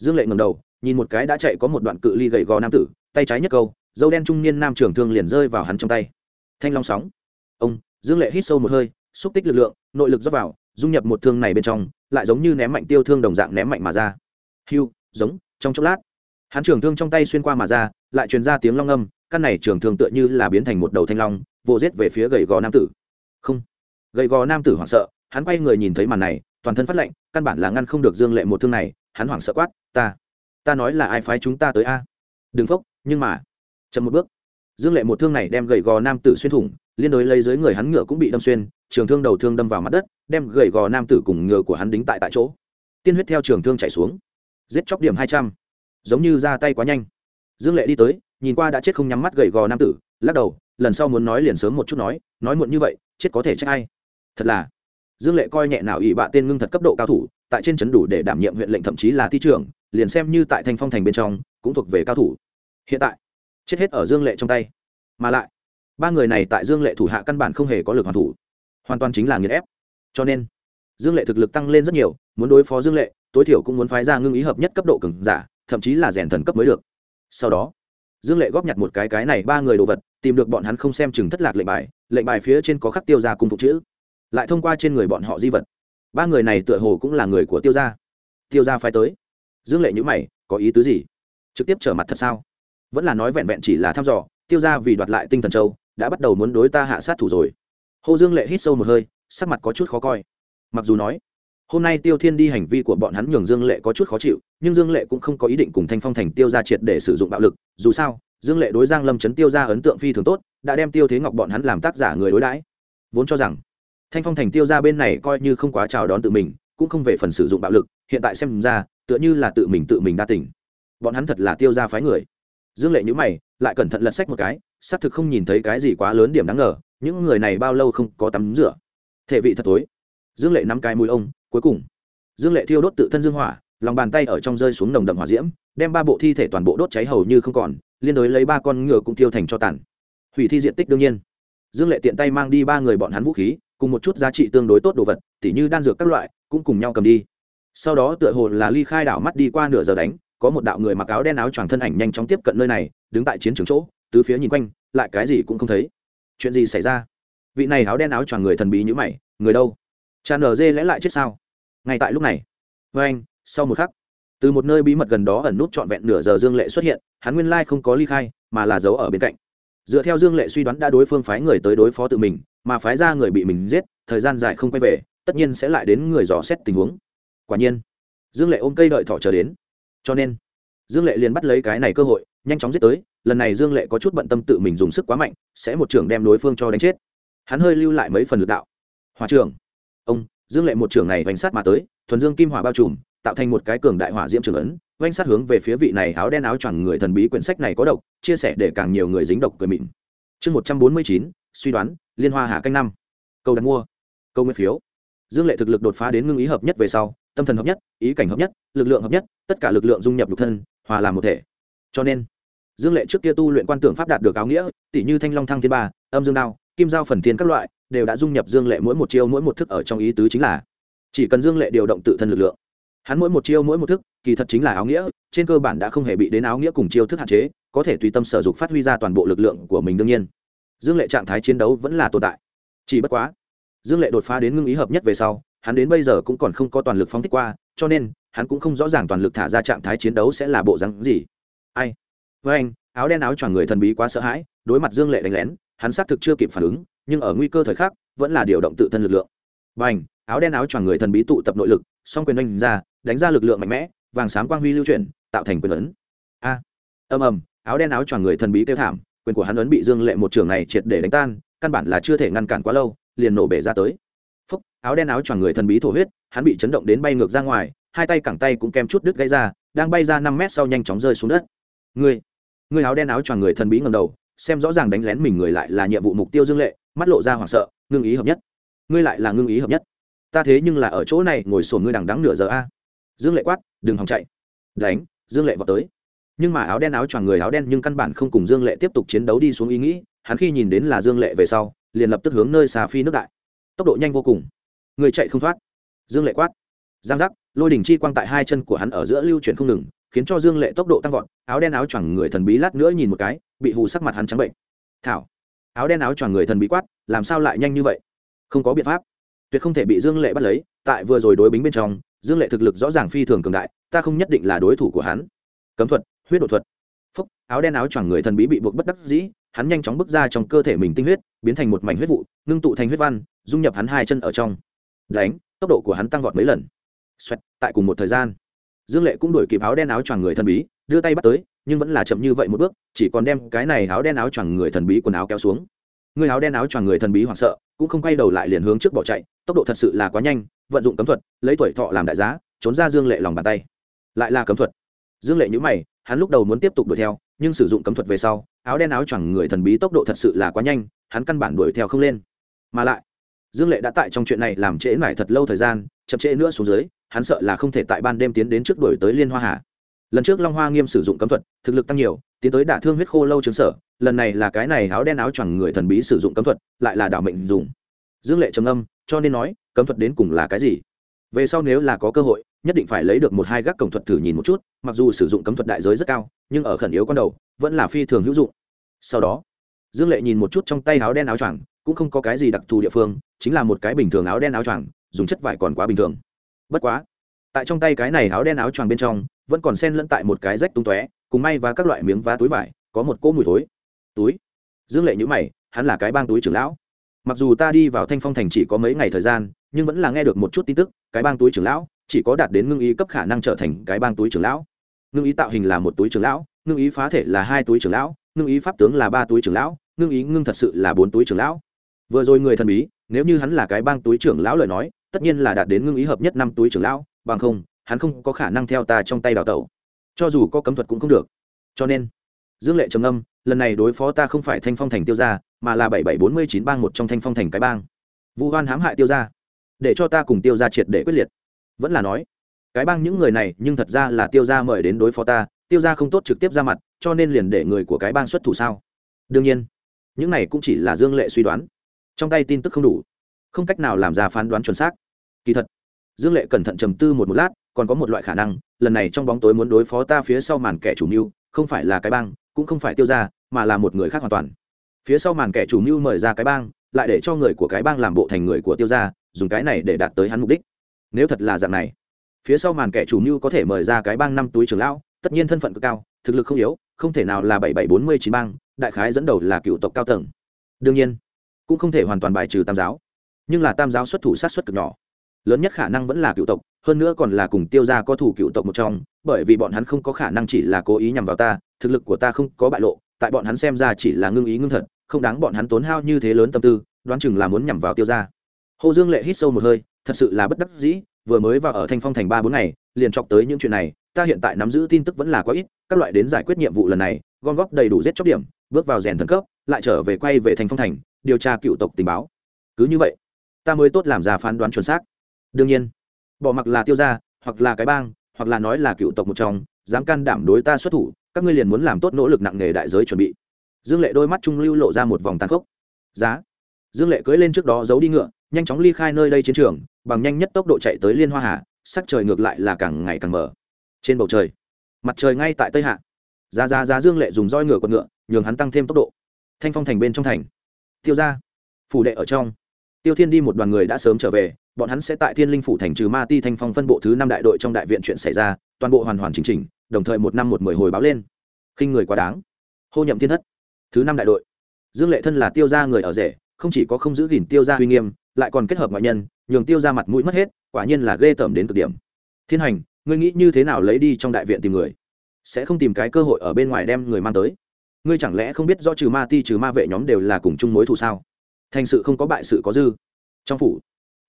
dương lệ ngầm đầu, nhìn một cái đã chạy có một đoạn cự ly gậy gò nam tử, tay trái nhất câu, dâu đen trung niên nam trưởng thương liền rơi vào hắn trong tay. Thanh long sóng. Ông, dương lệ hít sâu một hơi, xúc tích lực lượng, nội lực dốc vào, dung nhập một thương này bên trong, lại giống như ném mạnh tiêu thương đồng dạng ném mạnh mà ra. Hiu giống, trong chốc lát. Hắn trưởng thương trong tay xuyên qua mà ra, lại truyền ra tiếng long âm căn này trưởng thương tựa như là biến thành một đầu thanh long, vồ giết về phía gậy gò nam tử. Không. Gậy gò nam tử hoảng sợ, hắn quay người nhìn thấy màn này, toàn thân phát lệnh căn bản là ngăn không được dương lệ một thương này hắn hoảng sợ quát, ta ta nói là ai phái chúng ta tới a? Đừng phốc, nhưng mà, chậm một bước. Dương lệ một thương này đem gậy gò nam tử xuyên thủng, liên đối lấy dưới người hắn ngựa cũng bị đâm xuyên, trường thương đầu thương đâm vào mặt đất, đem gậy gò nam tử cùng ngựa của hắn đính tại tại chỗ. Tiên huyết theo trường thương chảy xuống, giết chóc điểm hai trăm, giống như ra tay quá nhanh. Dương lệ đi tới, nhìn qua đã chết không nhắm mắt gậy gò nam tử, lắc đầu, lần sau muốn nói liền sớm một chút nói nói muộn như vậy, chết có thể trách ai. Thật là, dương lệ coi nhẹ nào ỵ bạ tên ngưng thật cấp độ cao thủ tại trên trấn đủ để đảm nhiệm huyện lệnh thậm chí là thi trưởng, liền xem như tại thanh phong thành bên trong, cũng thuộc về cao thủ. Hiện tại, chết hết ở dương lệ trong tay. Mà lại, ba người này tại dương lệ thủ hạ căn bản không hề có lực hoàn thủ. Hoàn toàn chính là nghiền ép. Cho nên, dương lệ thực lực tăng lên rất nhiều, muốn đối phó dương lệ, tối thiểu cũng muốn phái ra ngưng ý hợp nhất cấp độ cứng giả, thậm chí là rèn thần cấp mới được. Sau đó, dương lệ góp nhặt một cái cái này ba người đồ vật, tìm được bọn hắn không xem chừng thất lạc lệnh bài lệnh bài phía trên có khắc tiêu ra cùng phục chữ. Lại thông qua trên người bọn họ di vật ba người này tựa hồ cũng là người của tiêu gia. Tiêu gia phái tới. Dương lệ nhữ mày, có ý tứ gì? Trực tiếp trở mặt thật sao? Vẫn là nói vẹn vẹn chỉ là thăm dò, tiêu gia vì đoạt lại tinh thần châu, đã bắt đầu muốn đối ta hạ sát thủ rồi. Hồ dương lệ hít sâu một hơi, sắc mặt có chút khó coi. Mặc dù nói, hôm nay tiêu thiên đi hành vi của bọn hắn nhường dương lệ có chút khó chịu, nhưng dương lệ cũng không có ý định cùng thanh phong thành tiêu ra triệt để sử dụng bạo lực. Dù sao, dương lệ đối giang lâm chấn tiêu ra ấn tượng phi thường tốt, đã đem tiêu thế ngọc bọn hắn làm tác giả người đối đãi. Vốn cho rằng thanh phong thành tiêu ra bên này coi như không quá chào đón tự mình, cũng không về phần sử dụng bạo lực, hiện tại xem ra, tựa như là tự mình tự mình đa tỉnh bọn hắn thật là tiêu ra phái người. Dương lệ nhữ mày, lại cẩn thận lật sách một cái, xác thực không nhìn thấy cái gì quá lớn điểm đáng ngờ, những người này bao lâu không có tắm rửa. Thể vị thật tối. Dương lệ nắm cái mũi ông, cuối cùng. Dương lệ thiêu đốt tự thân dương hỏa, lòng bàn tay ở trong rơi xuống nồng đậm hỏa diễm, đem ba bộ thi thể toàn bộ đốt cháy hầu như không còn, liên đối lấy ba con ngựa cũng tiêu thành cho tàn. Hủy thi diện tích đương nhiên. Dương lệ tiện tay mang đi ba người bọn hắn vũ khí cùng một chút giá trị tương đối tốt đồ vật, tỉ như đan dược các loại, cũng cùng nhau cầm đi. Sau đó tựa hồ là ly khai đảo mắt đi qua nửa giờ đánh, có một đạo người mặc áo đen áo choàng thân ảnh nhanh chóng tiếp cận nơi này, đứng tại chiến trường chỗ, tứ phía nhìn quanh, lại cái gì cũng không thấy. Chuyện gì xảy ra? Vị này áo đen áo choàng người thần bí như mày, người đâu? Cha nở dê lẽ lại chết sao? Ngay tại lúc này. Với anh, sau một khắc, từ một nơi bí mật gần đó ẩn nút trọn vẹn nửa giờ dương lệ xuất hiện, hắn nguyên lai không có ly khai, mà là giấu ở bên cạnh. Dựa theo dương lệ suy đoán đã đối phương phái người tới đối phó tự mình mà phái ra người bị mình giết, thời gian dài không quay về, tất nhiên sẽ lại đến người dò xét tình huống. Quả nhiên, dương lệ ôm cây đợi thỏ chờ đến. Cho nên, dương lệ liền bắt lấy cái này cơ hội, nhanh chóng giết tới, lần này dương lệ có chút bận tâm tự mình dùng sức quá mạnh, sẽ một trưởng đem đối phương cho đánh chết. Hắn hơi lưu lại mấy phần lực đạo. Hòa trưởng. Ông, dương lệ một trưởng này vành sát mà tới, thuần dương kim hỏa bao trùm, tạo thành một cái cường đại hỏa diễm trường ấn vanh sát hướng về phía vị này áo đen áo choàng người thần bí quyển sách này có độc, chia sẻ để càng nhiều người dính độc cười mịn. Chương một trăm bốn mươi chín suy đoán, liên hoa hạ canh năm. Câu đặt mua. Câu nguyên phiếu. Dương lệ thực lực đột phá đến ngưng ý hợp nhất về sau, tâm thần hợp nhất, ý cảnh hợp nhất, lực lượng hợp nhất, tất cả lực lượng dung nhập lục thân, hòa làm một thể. Cho nên, dương lệ trước kia tu luyện quan tưởng pháp đạt được áo nghĩa, tỷ như thanh long thăng thiên ba, âm dương đao, kim giao phần thiên các loại, đều đã dung nhập dương lệ mỗi một chiêu mỗi một thức ở trong ý tứ chính là chỉ cần dương lệ điều động tự thân lực lượng. Hắn mỗi một chiêu mỗi một thức, kỳ thật chính là áo nghĩa, trên cơ bản đã không hề bị đến áo nghĩa cùng chiêu thức hạn chế, có thể tùy tâm sở dục phát huy ra toàn bộ lực lượng của mình đương nhiên dương lệ trạng thái chiến đấu vẫn là tồn tại. Chỉ bất quá dương lệ đột phá đến ngưng ý hợp nhất về sau hắn đến bây giờ cũng còn không có toàn lực phóng thích qua cho nên hắn cũng không rõ ràng toàn lực thả ra trạng thái chiến đấu sẽ là bộ rắn gì. Ai? Với anh áo đen áo choàng người thần bí quá sợ hãi đối mặt dương lệ đánh lén hắn xác thực chưa kịp phản ứng nhưng ở nguy cơ thời khắc vẫn là điều động tự thân lực lượng. Và anh áo đen áo choàng người thần bí tụ tập nội lực song quyền đánh ra đánh ra lực lượng mạnh mẽ vàng sáng quang huy lưu chuyển tạo thành quyền ấn. A. À, ầm ầm áo đen áo choàng người thần bí kêu thảm quyền của hắn ấn bị dương lệ một trường này triệt để đánh tan, căn bản là chưa thể ngăn cản quá lâu, liền nổ bể ra tới. Phúc, áo đen áo choàng người thần bí thổ huyết, hắn bị chấn động đến bay ngược ra ngoài, hai tay cẳng tay cũng kem chút đứt gãy ra, đang bay ra năm mét sau nhanh chóng rơi xuống đất. Người người áo đen áo choàng người thần bí ngầm đầu, xem rõ ràng đánh lén mình người lại là nhiệm vụ mục tiêu dương lệ, mắt lộ ra hoảng sợ, ngưng ý hợp nhất. Ngươi lại là ngưng ý hợp nhất. Ta thế nhưng là ở chỗ này ngồi sổn ngươi đằng đắng nửa giờ a. Dương lệ quát, đừng hòng chạy. Đánh, dương lệ vào tới nhưng mà áo đen áo choàng người áo đen nhưng căn bản không cùng dương lệ tiếp tục chiến đấu đi xuống ý nghĩ, hắn khi nhìn đến là dương lệ về sau, liền lập tức hướng nơi xà phi nước đại. Tốc độ nhanh vô cùng. Người chạy không thoát. Dương lệ quát. Giang giác, lôi đỉnh chi quang tại hai chân của hắn ở giữa lưu chuyển không ngừng, khiến cho dương lệ tốc độ tăng vọt, áo đen áo choàng người thần bí lát nữa nhìn một cái, bị hù sắc mặt hắn trắng bệnh. Thảo, áo đen áo choàng người thần bí quát, làm sao lại nhanh như vậy? Không có biện pháp. Tuyệt không thể bị dương lệ bắt lấy, tại vừa rồi đối bính bên trong, dương lệ thực lực rõ ràng phi thường cường đại, ta không nhất định là đối thủ của hắn. Cấm thuật huyết đột thuật. Phúc áo đen áo choàng người thần bí bị buộc bất đắc dĩ hắn nhanh chóng bước ra trong cơ thể mình tinh huyết biến thành một mảnh huyết vụ ngưng tụ thành huyết văn dung nhập hắn hai chân ở trong. Đánh tốc độ của hắn tăng vọt mấy lần. Xoẹt, tại cùng một thời gian. Dương lệ cũng đuổi kịp áo đen áo choàng người thần bí đưa tay bắt tới nhưng vẫn là chậm như vậy một bước chỉ còn đem cái này áo đen áo choàng người thần bí quần áo kéo xuống. Người áo đen áo choàng người thần bí hoảng sợ cũng không quay đầu lại liền hướng trước bỏ chạy tốc độ thật sự là quá nhanh vận dụng cấm thuật lấy tuổi thọ làm đại giá trốn ra dương lệ lòng bàn tay. Lại là cấm thuật. Dương lệ nhữ mày hắn lúc đầu muốn tiếp tục đuổi theo, nhưng sử dụng cấm thuật về sau, áo đen áo choàng người thần bí tốc độ thật sự là quá nhanh, hắn căn bản đuổi theo không lên. Mà lại, dương lệ đã tại trong chuyện này làm trễ mải thật lâu thời gian, chậm trễ nữa xuống dưới, hắn sợ là không thể tại ban đêm tiến đến trước đuổi tới liên hoa hà. Lần trước long hoa nghiêm sử dụng cấm thuật, thực lực tăng nhiều, tiến tới đả thương huyết khô lâu chứng sở, lần này là cái này áo đen áo choàng người thần bí sử dụng cấm thuật, lại là đảo mệnh dùng. Dương lệ trầm âm cho nên nói, cấm thuật đến cùng là cái gì? Về sau nếu là có cơ hội nhất định phải lấy được một hai gác cổng thuật thử nhìn một chút, mặc dù sử dụng cấm thuật đại giới rất cao, nhưng ở khẩn yếu con đầu, vẫn là phi thường hữu dụng. Sau đó, dương lệ nhìn một chút trong tay áo đen áo choàng, cũng không có cái gì đặc thù địa phương, chính là một cái bình thường áo đen áo choàng, dùng chất vải còn quá bình thường. Bất quá, tại trong tay cái này áo đen áo choàng bên trong, vẫn còn sen lẫn tại một cái rách tung tóe, cùng may và các loại miếng vá túi vải, có một cỗ mùi thối. Túi? Dương lệ nhữ mày, hắn là cái bang túi trưởng lão. Mặc dù ta đi vào thanh phong thành chỉ có mấy ngày thời gian, nhưng vẫn là nghe được một chút tin tức, cái bang túi trưởng lão chỉ có đạt đến ngưng ý cấp khả năng trở thành cái bang túi trưởng lão. Ngưng ý tạo hình là một túi trưởng lão, ngưng ý phá thể là hai túi trưởng lão, ngưng ý pháp tướng là ba túi trưởng lão, ngưng ý ngưng thật sự là bốn túi trưởng lão. Vừa rồi người thần bí, nếu như hắn là cái bang túi trưởng lão lời nói, tất nhiên là đạt đến ngưng ý hợp nhất năm túi trưởng lão, bằng không, hắn không có khả năng theo ta trong tay đào tẩu. Cho dù có cấm thuật cũng không được. Cho nên, dương lệ trầm âm lần này đối phó ta không phải thanh phong thành tiêu gia, mà là bảy bảy bốn mươi chín bang một trong thanh phong thành cái bang. Vu hoan hãm hại tiêu gia. Để cho ta cùng tiêu gia triệt để quyết liệt vẫn là nói, cái bang những người này nhưng thật ra là tiêu gia mời đến đối phó ta, tiêu gia không tốt trực tiếp ra mặt, cho nên liền để người của cái bang xuất thủ sao? Đương nhiên, những này cũng chỉ là dương lệ suy đoán. Trong tay tin tức không đủ, không cách nào làm ra phán đoán chuẩn xác. Kỳ thật, dương lệ cẩn thận trầm tư một một lát, còn có một loại khả năng, lần này trong bóng tối muốn đối phó ta phía sau màn kẻ chủ mưu, không phải là cái bang, cũng không phải tiêu ra mà là một người khác hoàn toàn. Phía sau màn kẻ chủ mưu mời ra cái bang, lại để cho người của cái bang làm bộ thành người của tiêu ra dùng cái này để đạt tới hắn mục đích nếu thật là dạng này, phía sau màn kẻ chủ mưu có thể mời ra cái bang năm túi trưởng lão, tất nhiên thân phận cực cao, thực lực không yếu, không thể nào là bảy bảy bốn mươi chín bang, đại khái dẫn đầu là cựu tộc cao tầng. Đương nhiên, cũng không thể hoàn toàn bài trừ tam giáo, nhưng là tam giáo xuất thủ sát xuất cực nhỏ, lớn nhất khả năng vẫn là cựu tộc, hơn nữa còn là cùng tiêu gia có thủ cựu tộc một trong, bởi vì bọn hắn không có khả năng chỉ là cố ý nhằm vào ta, thực lực của ta không có bại lộ, tại bọn hắn xem ra chỉ là ngưng ý ngưng thật, không đáng bọn hắn tốn hao như thế lớn tâm tư, đoán chừng là muốn nhằm vào tiêu gia. Hồ dương lệ hít sâu một hơi thật sự là bất đắc dĩ, vừa mới vào ở thanh phong thành ba bốn ngày, liền chọc tới những chuyện này, ta hiện tại nắm giữ tin tức vẫn là quá ít, các loại đến giải quyết nhiệm vụ lần này, gom góp đầy đủ giết chóc điểm, bước vào rèn thần cấp, lại trở về quay về thành phong thành, điều tra cựu tộc tình báo. Cứ như vậy, ta mới tốt làm ra phán đoán chuẩn xác. Đương nhiên, bỏ mặc là tiêu gia, hoặc là cái bang, hoặc là nói là cựu tộc một trong, dám can đảm đối ta xuất thủ, các ngươi liền muốn làm tốt nỗ lực nặng nề đại giới chuẩn bị. Dương lệ đôi mắt trung lưu lộ ra một vòng tàn khốc. Giá. Dương lệ cưỡi lên trước đó giấu đi ngựa nhanh chóng ly khai nơi đây chiến trường bằng nhanh nhất tốc độ chạy tới liên hoa hà sắc trời ngược lại là càng ngày càng mở. Trên bầu trời mặt trời ngay tại tây hạ. Giá giá giá dương lệ dùng roi ngựa con ngựa nhường hắn tăng thêm tốc độ. Thanh phong thành bên trong thành. Tiêu ra phủ đệ ở trong. Tiêu thiên đi một đoàn người đã sớm trở về bọn hắn sẽ tại thiên linh phủ thành trừ ma ti thanh phong phân bộ thứ năm đại đội trong đại viện chuyện xảy ra toàn bộ hoàn hoàn chính trình, đồng thời một năm một mười hồi báo lên. Khinh người quá đáng. Hô nhậm thiên thất. Thứ năm đại đội. Dương lệ thân là tiêu gia người ở rể không chỉ có không giữ gìn tiêu gia uy nghiêm lại còn kết hợp ngoại nhân, nhường tiêu gia mặt mũi mất hết, quả nhiên là ghê tởm đến cực điểm. Thiên hành, ngươi nghĩ như thế nào lấy đi trong đại viện tìm người? Sẽ không tìm cái cơ hội ở bên ngoài đem người mang tới. Ngươi chẳng lẽ không biết do trừ ma ti trừ ma vệ nhóm đều là cùng chung mối thù sao? Thành sự không có bại sự có dư. Trong phủ,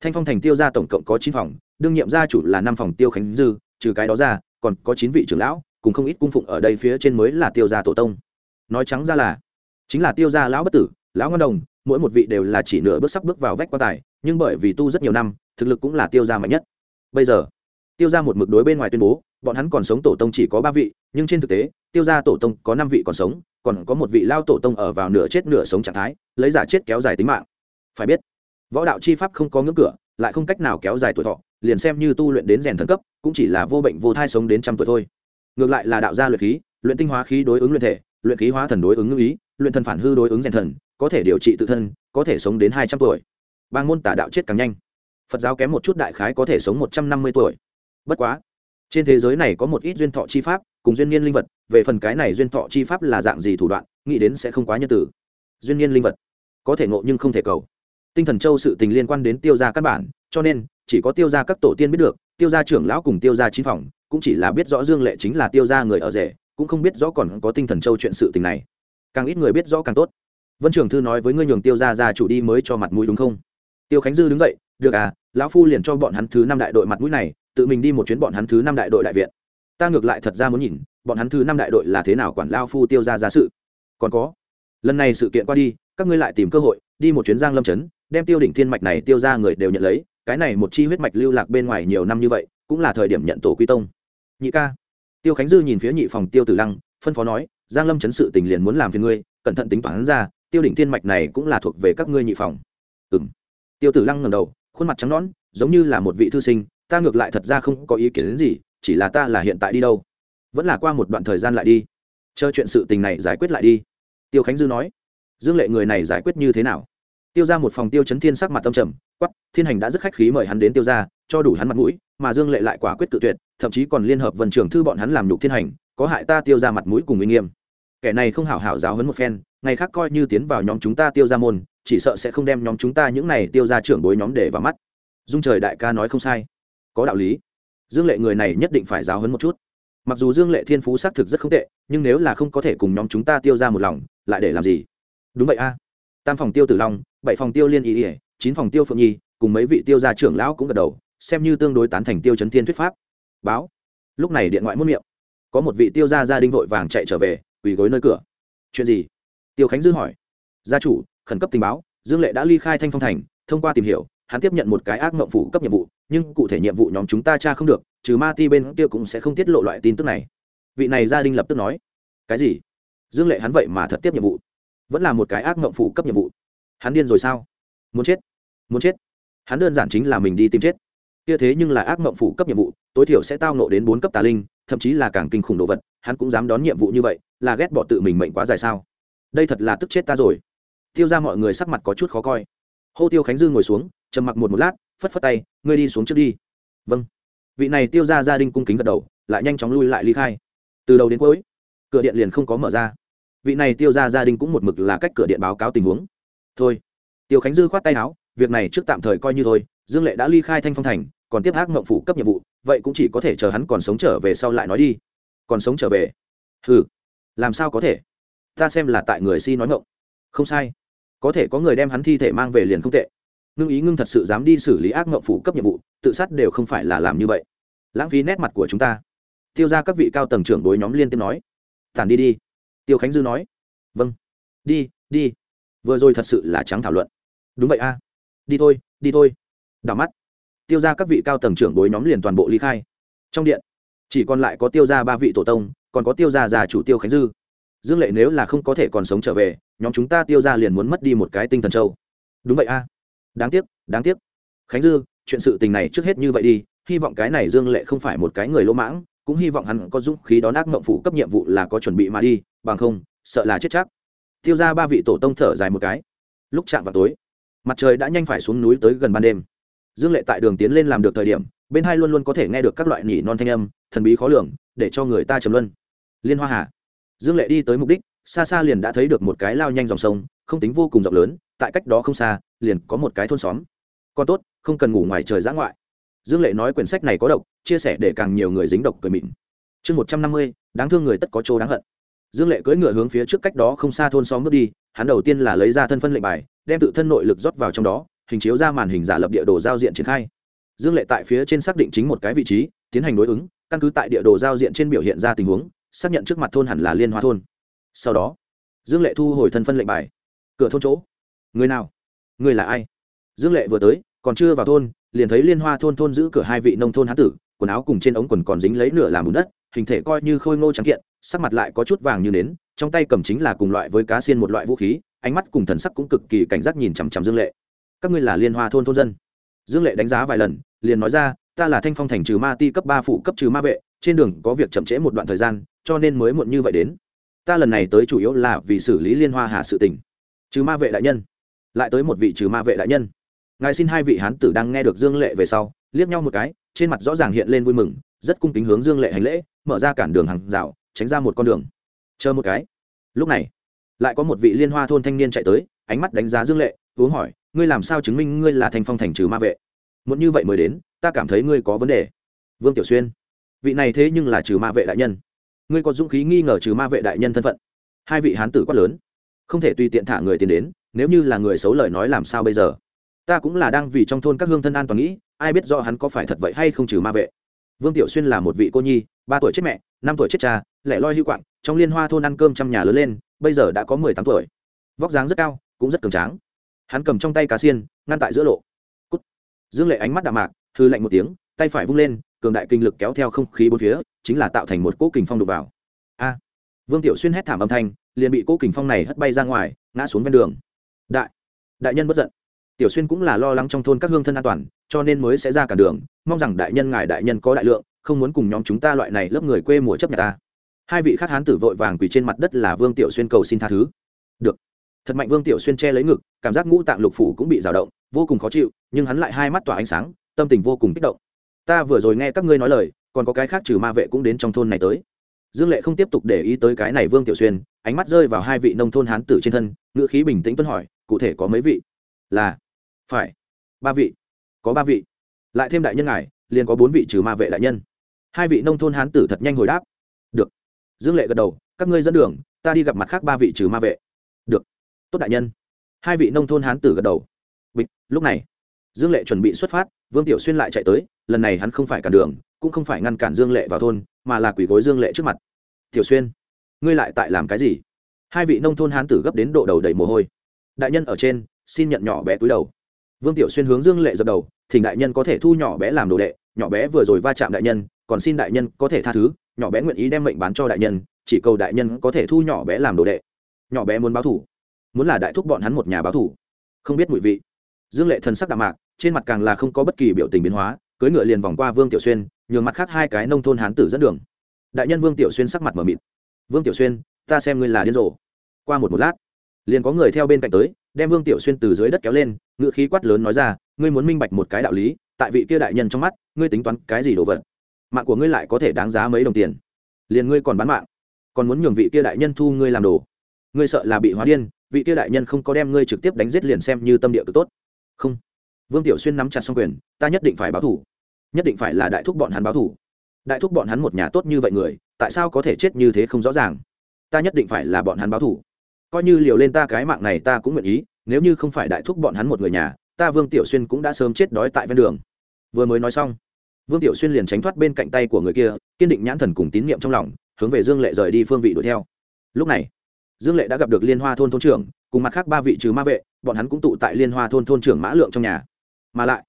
thanh phong thành tiêu gia tổng cộng có chín phòng, đương nhiệm gia chủ là năm phòng tiêu khánh dư, trừ cái đó ra, còn có chín vị trưởng lão, cùng không ít cung phụng ở đây phía trên mới là tiêu gia tổ tông. Nói trắng ra là, chính là tiêu gia lão bất tử, lão ngân đồng mỗi một vị đều là chỉ nửa bước sắp bước vào vách quan tài, nhưng bởi vì tu rất nhiều năm, thực lực cũng là tiêu gia mạnh nhất. Bây giờ, tiêu gia một mực đối bên ngoài tuyên bố, bọn hắn còn sống tổ tông chỉ có ba vị, nhưng trên thực tế, tiêu gia tổ tông có năm vị còn sống, còn có một vị lao tổ tông ở vào nửa chết nửa sống trạng thái, lấy giả chết kéo dài tính mạng. Phải biết, võ đạo chi pháp không có ngưỡng cửa, lại không cách nào kéo dài tuổi thọ, liền xem như tu luyện đến rèn thần cấp, cũng chỉ là vô bệnh vô thai sống đến trăm tuổi thôi. Ngược lại là đạo gia luyện khí, luyện tinh hóa khí đối ứng luyện thể, luyện khí hóa thần đối ứng ngữ ý, luyện thần phản hư đối ứng rèn thần có thể điều trị tự thân, có thể sống đến hai trăm tuổi. Bang môn tả đạo chết càng nhanh. Phật giáo kém một chút đại khái có thể sống một trăm năm mươi tuổi. Bất quá, trên thế giới này có một ít duyên thọ chi pháp cùng duyên niên linh vật, về phần cái này duyên thọ chi pháp là dạng gì thủ đoạn, nghĩ đến sẽ không quá nhân tử. Duyên niên linh vật, có thể ngộ nhưng không thể cầu. Tinh thần châu sự tình liên quan đến tiêu gia căn bản, cho nên, chỉ có tiêu gia các tổ tiên biết được, tiêu gia trưởng lão cùng tiêu gia chính phòng, cũng chỉ là biết rõ dương lệ chính là tiêu gia người ở rể, cũng không biết rõ còn có tinh thần châu chuyện sự tình này. Càng ít người biết rõ càng tốt vân trưởng thư nói với ngươi nhường tiêu gia ra chủ đi mới cho mặt mũi đúng không? Tiêu khánh dư đứng dậy, được à lão phu liền cho bọn hắn thứ năm đại đội mặt mũi này, tự mình đi một chuyến bọn hắn thứ năm đại đội đại viện. Ta ngược lại thật ra muốn nhìn, bọn hắn thứ năm đại đội là thế nào quản lao phu tiêu ra ra sự. Còn có, lần này sự kiện qua đi, các ngươi lại tìm cơ hội, đi một chuyến giang lâm chấn đem tiêu đỉnh thiên mạch này tiêu ra người đều nhận lấy, cái này một chi huyết mạch lưu lạc bên ngoài nhiều năm như vậy, cũng là thời điểm nhận tổ quy tông. Nhị ca, tiêu khánh dư nhìn phía nhị phòng tiêu tử lăng, phân phó nói, giang lâm chấn sự tình liền muốn làm phiền ngươi, cẩn thận tính toán ra tiêu đỉnh thiên mạch này cũng là thuộc về các ngươi nhị phòng. Ừm. Tiêu tử lăng ngẩng đầu, khuôn mặt trắng nõn, giống như là một vị thư sinh, ta ngược lại thật ra không có ý kiến đến gì, chỉ là ta là hiện tại đi đâu. Vẫn là qua một đoạn thời gian lại đi. Chờ chuyện sự tình này giải quyết lại đi. Tiêu khánh dư nói. Dương lệ người này giải quyết như thế nào? Tiêu ra một phòng tiêu chấn thiên sắc mặt tâm trầm quắp thiên hành đã rất khách khí mời hắn đến tiêu ra, cho đủ hắn mặt mũi, mà dương lệ lại quả quyết tự tuyệt, thậm chí còn liên hợp vần trưởng thư bọn hắn làm nhục thiên hành, có hại ta tiêu ra mặt mũi cùng uy nghiêm kẻ này không hảo hảo giáo hấn một phen, ngày khác coi như tiến vào nhóm chúng ta tiêu ra môn, chỉ sợ sẽ không đem nhóm chúng ta những này tiêu ra trưởng bối nhóm để vào mắt. Dung trời đại ca nói không sai. Có đạo lý. Dương lệ người này nhất định phải giáo hấn một chút. Mặc dù dương lệ thiên phú xác thực rất không tệ, nhưng nếu là không có thể cùng nhóm chúng ta tiêu ra một lòng, lại để làm gì? Đúng vậy a. Tam phòng tiêu tử long, bảy phòng tiêu liên ý ỉa chín phòng tiêu phượng nhi, cùng mấy vị tiêu gia trưởng lão cũng gật đầu, xem như tương đối tán thành tiêu chấn thiên thuyết pháp. Báo. Lúc này điện ngoại muôn miệng. Có một vị tiêu gia gia đình vội vàng chạy trở về quỳ gối nơi cửa. Chuyện gì? Tiêu khánh dư hỏi. Gia chủ, khẩn cấp tình báo, dương lệ đã ly khai thanh phong thành, thông qua tìm hiểu, hắn tiếp nhận một cái ác mộng phủ cấp nhiệm vụ, nhưng cụ thể nhiệm vụ nhóm chúng ta tra không được, trừ ma ti bên kia cũng sẽ không tiết lộ loại tin tức này. Vị này gia đình lập tức nói. Cái gì? Dương lệ hắn vậy mà thật tiếp nhiệm vụ? Vẫn là một cái ác mộng phủ cấp nhiệm vụ. Hắn điên rồi sao? Muốn chết? Muốn chết? Hắn đơn giản chính là mình đi tìm chết. Kia thế nhưng là ác mộng phủ cấp nhiệm vụ, tối thiểu sẽ tao nộ đến bốn cấp tà linh thậm chí là càng kinh khủng đồ vật, hắn cũng dám đón nhiệm vụ như vậy, là ghét bỏ tự mình mệnh quá dài sao? Đây thật là tức chết ta rồi. Tiêu ra mọi người sắc mặt có chút khó coi. Hô tiêu khánh dư ngồi xuống, trầm mặc một một lát, phất phất tay, ngươi đi xuống trước đi. Vâng. Vị này tiêu ra gia đình cung kính gật đầu, lại nhanh chóng lui lại ly khai. Từ đầu đến cuối, cửa điện liền không có mở ra. Vị này tiêu ra gia đình cũng một mực là cách cửa điện báo cáo tình huống. Thôi. Tiêu khánh dư khoát tay áo, việc này trước tạm thời coi như thôi, dương lệ đã ly khai thanh phong thành còn tiếp ác mộng phủ cấp nhiệm vụ, vậy cũng chỉ có thể chờ hắn còn sống trở về sau lại nói đi. Còn sống trở về? Ừ làm sao có thể? Ta xem là tại người si nói ngộng không sai. Có thể có người đem hắn thi thể mang về liền không tệ. Ngưng ý ngưng thật sự dám đi xử lý ác mộng phủ cấp nhiệm vụ, tự sát đều không phải là làm như vậy. Lãng phí nét mặt của chúng ta. Tiêu ra các vị cao tầng trưởng đối nhóm liên tiếp nói. Tản đi đi. Tiêu khánh dư nói. Vâng. Đi đi. Vừa rồi thật sự là trắng thảo luận. Đúng vậy a. Đi thôi đi thôi. Đảo mắt tiêu ra các vị cao tầng trưởng đối nhóm liền toàn bộ ly khai. Trong điện, chỉ còn lại có tiêu ra ba vị tổ tông, còn có tiêu ra già chủ tiêu khánh dư. Dương lệ nếu là không có thể còn sống trở về, nhóm chúng ta tiêu ra liền muốn mất đi một cái tinh thần châu. Đúng vậy a. Đáng tiếc đáng tiếc. Khánh dư, chuyện sự tình này trước hết như vậy đi, hy vọng cái này dương lệ không phải một cái người lỗ mãng, cũng hy vọng hắn có dũng khí đón ác mộng phủ cấp nhiệm vụ là có chuẩn bị mà đi, bằng không, sợ là chết chắc. Tiêu ra ba vị tổ tông thở dài một cái. Lúc chạm vào tối, mặt trời đã nhanh phải xuống núi tới gần ban đêm dương lệ tại đường tiến lên làm được thời điểm, bên hai luôn luôn có thể nghe được các loại nhỉ non thanh âm, thần bí khó lường, để cho người ta trầm luân. Liên hoa hà. Dương lệ đi tới mục đích, xa xa liền đã thấy được một cái lao nhanh dòng sông, không tính vô cùng rộng lớn, tại cách đó không xa, liền có một cái thôn xóm. Còn tốt, không cần ngủ ngoài trời giã ngoại. Dương lệ nói quyển sách này có độc, chia sẻ để càng nhiều người dính độc cười mịn. Chương một trăm năm mươi, đáng thương người tất có chỗ đáng hận. Dương lệ cưỡi ngựa hướng phía trước cách đó không xa thôn xóm bước đi, hắn đầu tiên là lấy ra thân phân lệnh bài, đem tự thân nội lực rót vào trong đó hình chiếu ra màn hình giả lập địa đồ giao diện triển khai. Dương lệ tại phía trên xác định chính một cái vị trí, tiến hành đối ứng, căn cứ tại địa đồ giao diện trên biểu hiện ra tình huống, xác nhận trước mặt thôn hẳn là liên hoa thôn. Sau đó, dương lệ thu hồi thân phân lệnh bài. Cửa thôn chỗ. Người nào? Người là ai? Dương lệ vừa tới, còn chưa vào thôn, liền thấy liên hoa thôn thôn giữ cửa hai vị nông thôn hán tử, quần áo cùng trên ống quần còn dính lấy nửa làm bùn đất, hình thể coi như khôi ngô trắng kiện, sắc mặt lại có chút vàng như nến, trong tay cầm chính là cùng loại với cá xiên một loại vũ khí, ánh mắt cùng thần sắc cũng cực kỳ cảnh giác nhìn chằm chằm dương lệ các ngươi là liên hoa thôn thôn dân. Dương lệ đánh giá vài lần, liền nói ra, ta là thanh phong thành trừ ma ti cấp ba phụ cấp trừ ma vệ, trên đường có việc chậm trễ một đoạn thời gian, cho nên mới muộn như vậy đến. Ta lần này tới chủ yếu là vì xử lý liên hoa hà sự tình. Trừ ma vệ đại nhân. Lại tới một vị trừ ma vệ đại nhân. Ngài xin hai vị hán tử đang nghe được dương lệ về sau, liếc nhau một cái, trên mặt rõ ràng hiện lên vui mừng, rất cung kính hướng dương lệ hành lễ, mở ra cản đường hàng rào, tránh ra một con đường. Chờ một cái. Lúc này, lại có một vị liên hoa thôn thanh niên chạy tới, ánh mắt đánh giá dương lệ uống hỏi ngươi làm sao chứng minh ngươi là thanh phong thành trừ ma vệ? Muốn như vậy mới đến, ta cảm thấy ngươi có vấn đề. Vương tiểu xuyên, vị này thế nhưng là trừ ma vệ đại nhân. Ngươi có dũng khí nghi ngờ trừ ma vệ đại nhân thân phận. Hai vị hán tử quát lớn. Không thể tùy tiện thả người tiền đến, nếu như là người xấu lời nói làm sao bây giờ? Ta cũng là đang vì trong thôn các hương thân an toàn nghĩ, ai biết do hắn có phải thật vậy hay không trừ ma vệ. Vương tiểu xuyên là một vị cô nhi, ba tuổi chết mẹ, năm tuổi chết cha, lẻ loi hư quạng, trong liên hoa thôn ăn cơm trăm nhà lớn lên, bây giờ đã có mười tám tuổi. Vóc dáng rất cao, cũng rất cường tráng hắn cầm trong tay cá xiên, ngăn tại giữa lộ. Cút. dương lệ ánh mắt đạm mạc, hư lạnh một tiếng, tay phải vung lên, cường đại kinh lực kéo theo không khí bốn phía, chính là tạo thành một cỗ kình phong đục vào. A. Vương tiểu xuyên hét thảm âm thanh, liền bị cỗ kình phong này hất bay ra ngoài, ngã xuống ven đường. Đại. Đại nhân bất giận. Tiểu xuyên cũng là lo lắng trong thôn các hương thân an toàn, cho nên mới sẽ ra cả đường, mong rằng đại nhân ngài đại nhân có đại lượng, không muốn cùng nhóm chúng ta loại này lớp người quê mùa chấp nhà ta. Hai vị khác hán tử vội vàng quỳ trên mặt đất là vương tiểu xuyên cầu xin tha thứ. Được thật mạnh vương tiểu xuyên che lấy ngực, cảm giác ngũ tạng lục phủ cũng bị rào động, vô cùng khó chịu, nhưng hắn lại hai mắt tỏa ánh sáng, tâm tình vô cùng kích động. Ta vừa rồi nghe các ngươi nói lời, còn có cái khác trừ ma vệ cũng đến trong thôn này tới. Dương lệ không tiếp tục để ý tới cái này vương tiểu xuyên, ánh mắt rơi vào hai vị nông thôn hán tử trên thân, ngữ khí bình tĩnh tuân hỏi, cụ thể có mấy vị? Là, phải, ba vị, có ba vị. Lại thêm đại nhân ngài, liền có bốn vị trừ ma vệ đại nhân. Hai vị nông thôn hán tử thật nhanh hồi đáp. Được. Dương lệ gật đầu, các ngươi dẫn đường, ta đi gặp mặt khác ba vị trừ ma vệ. Được tốt đại nhân. Hai vị nông thôn hán tử gật đầu. Bịch, lúc này, dương lệ chuẩn bị xuất phát, vương tiểu xuyên lại chạy tới, lần này hắn không phải cản đường, cũng không phải ngăn cản dương lệ vào thôn, mà là quỷ gối dương lệ trước mặt. Tiểu xuyên, ngươi lại tại làm cái gì? Hai vị nông thôn hán tử gấp đến độ đầu đầy mồ hôi. Đại nhân ở trên, xin nhận nhỏ bé túi đầu. Vương tiểu xuyên hướng dương lệ dập đầu, thỉnh đại nhân có thể thu nhỏ bé làm đồ đệ, nhỏ bé vừa rồi va chạm đại nhân, còn xin đại nhân có thể tha thứ, nhỏ bé nguyện ý đem mệnh bán cho đại nhân, chỉ cầu đại nhân có thể thu nhỏ bé làm đồ đệ. Nhỏ bé muốn báo thủ muốn là đại thúc bọn hắn một nhà báo thủ. Không biết mùi vị. Dương lệ thần sắc đạm mạc, trên mặt càng là không có bất kỳ biểu tình biến hóa, cưỡi ngựa liền vòng qua vương tiểu xuyên, nhường mặt khác hai cái nông thôn hán tử dẫn đường. Đại nhân vương tiểu xuyên sắc mặt m ở mịt. Vương tiểu xuyên, ta xem ngươi là điên rồ. Qua một một lát, liền có người theo bên cạnh tới, đem vương tiểu xuyên từ dưới đất kéo lên ngự khí quát lớn nói ra, ngươi muốn minh bạch một cái đạo lý, tại vị kia đại nhân trong mắt, ngươi tính toán cái gì đồ vật? Mạng của ngươi lại có thể đáng giá mấy đồng tiền. Liền ngươi còn bán mạng, còn muốn nhường vị kia đại nhân thu ngươi làm đồ. Ngươi sợ là bị hóa điên vị kia đại nhân không có đem ngươi trực tiếp đánh giết liền xem như tâm địa cực tốt. Không. Vương tiểu xuyên nắm chặt xong quyền, ta nhất định phải báo thủ. Nhất định phải là đại thúc bọn hắn báo thủ. Đại thúc bọn hắn một nhà tốt như vậy người, tại sao có thể chết như thế không rõ ràng? Ta nhất định phải là bọn hắn báo thủ. Coi như liều lên ta cái mạng này ta cũng nguyện ý, nếu như không phải đại thúc bọn hắn một người nhà, ta vương tiểu xuyên cũng đã sớm chết đói tại ven đường. Vừa mới nói xong, vương tiểu xuyên liền tránh thoát bên cạnh tay của người kia, kiên định nhãn thần cùng tín nhiệm trong lòng, hướng về dương lệ rời đi phương vị đuổi theo. Lúc này dương lệ đã gặp được liên hoa thôn thôn trưởng, cùng mặt khác ba vị trừ ma vệ, bọn hắn cũng tụ tại liên hoa thôn thôn trưởng mã lượng trong nhà. Mà lại,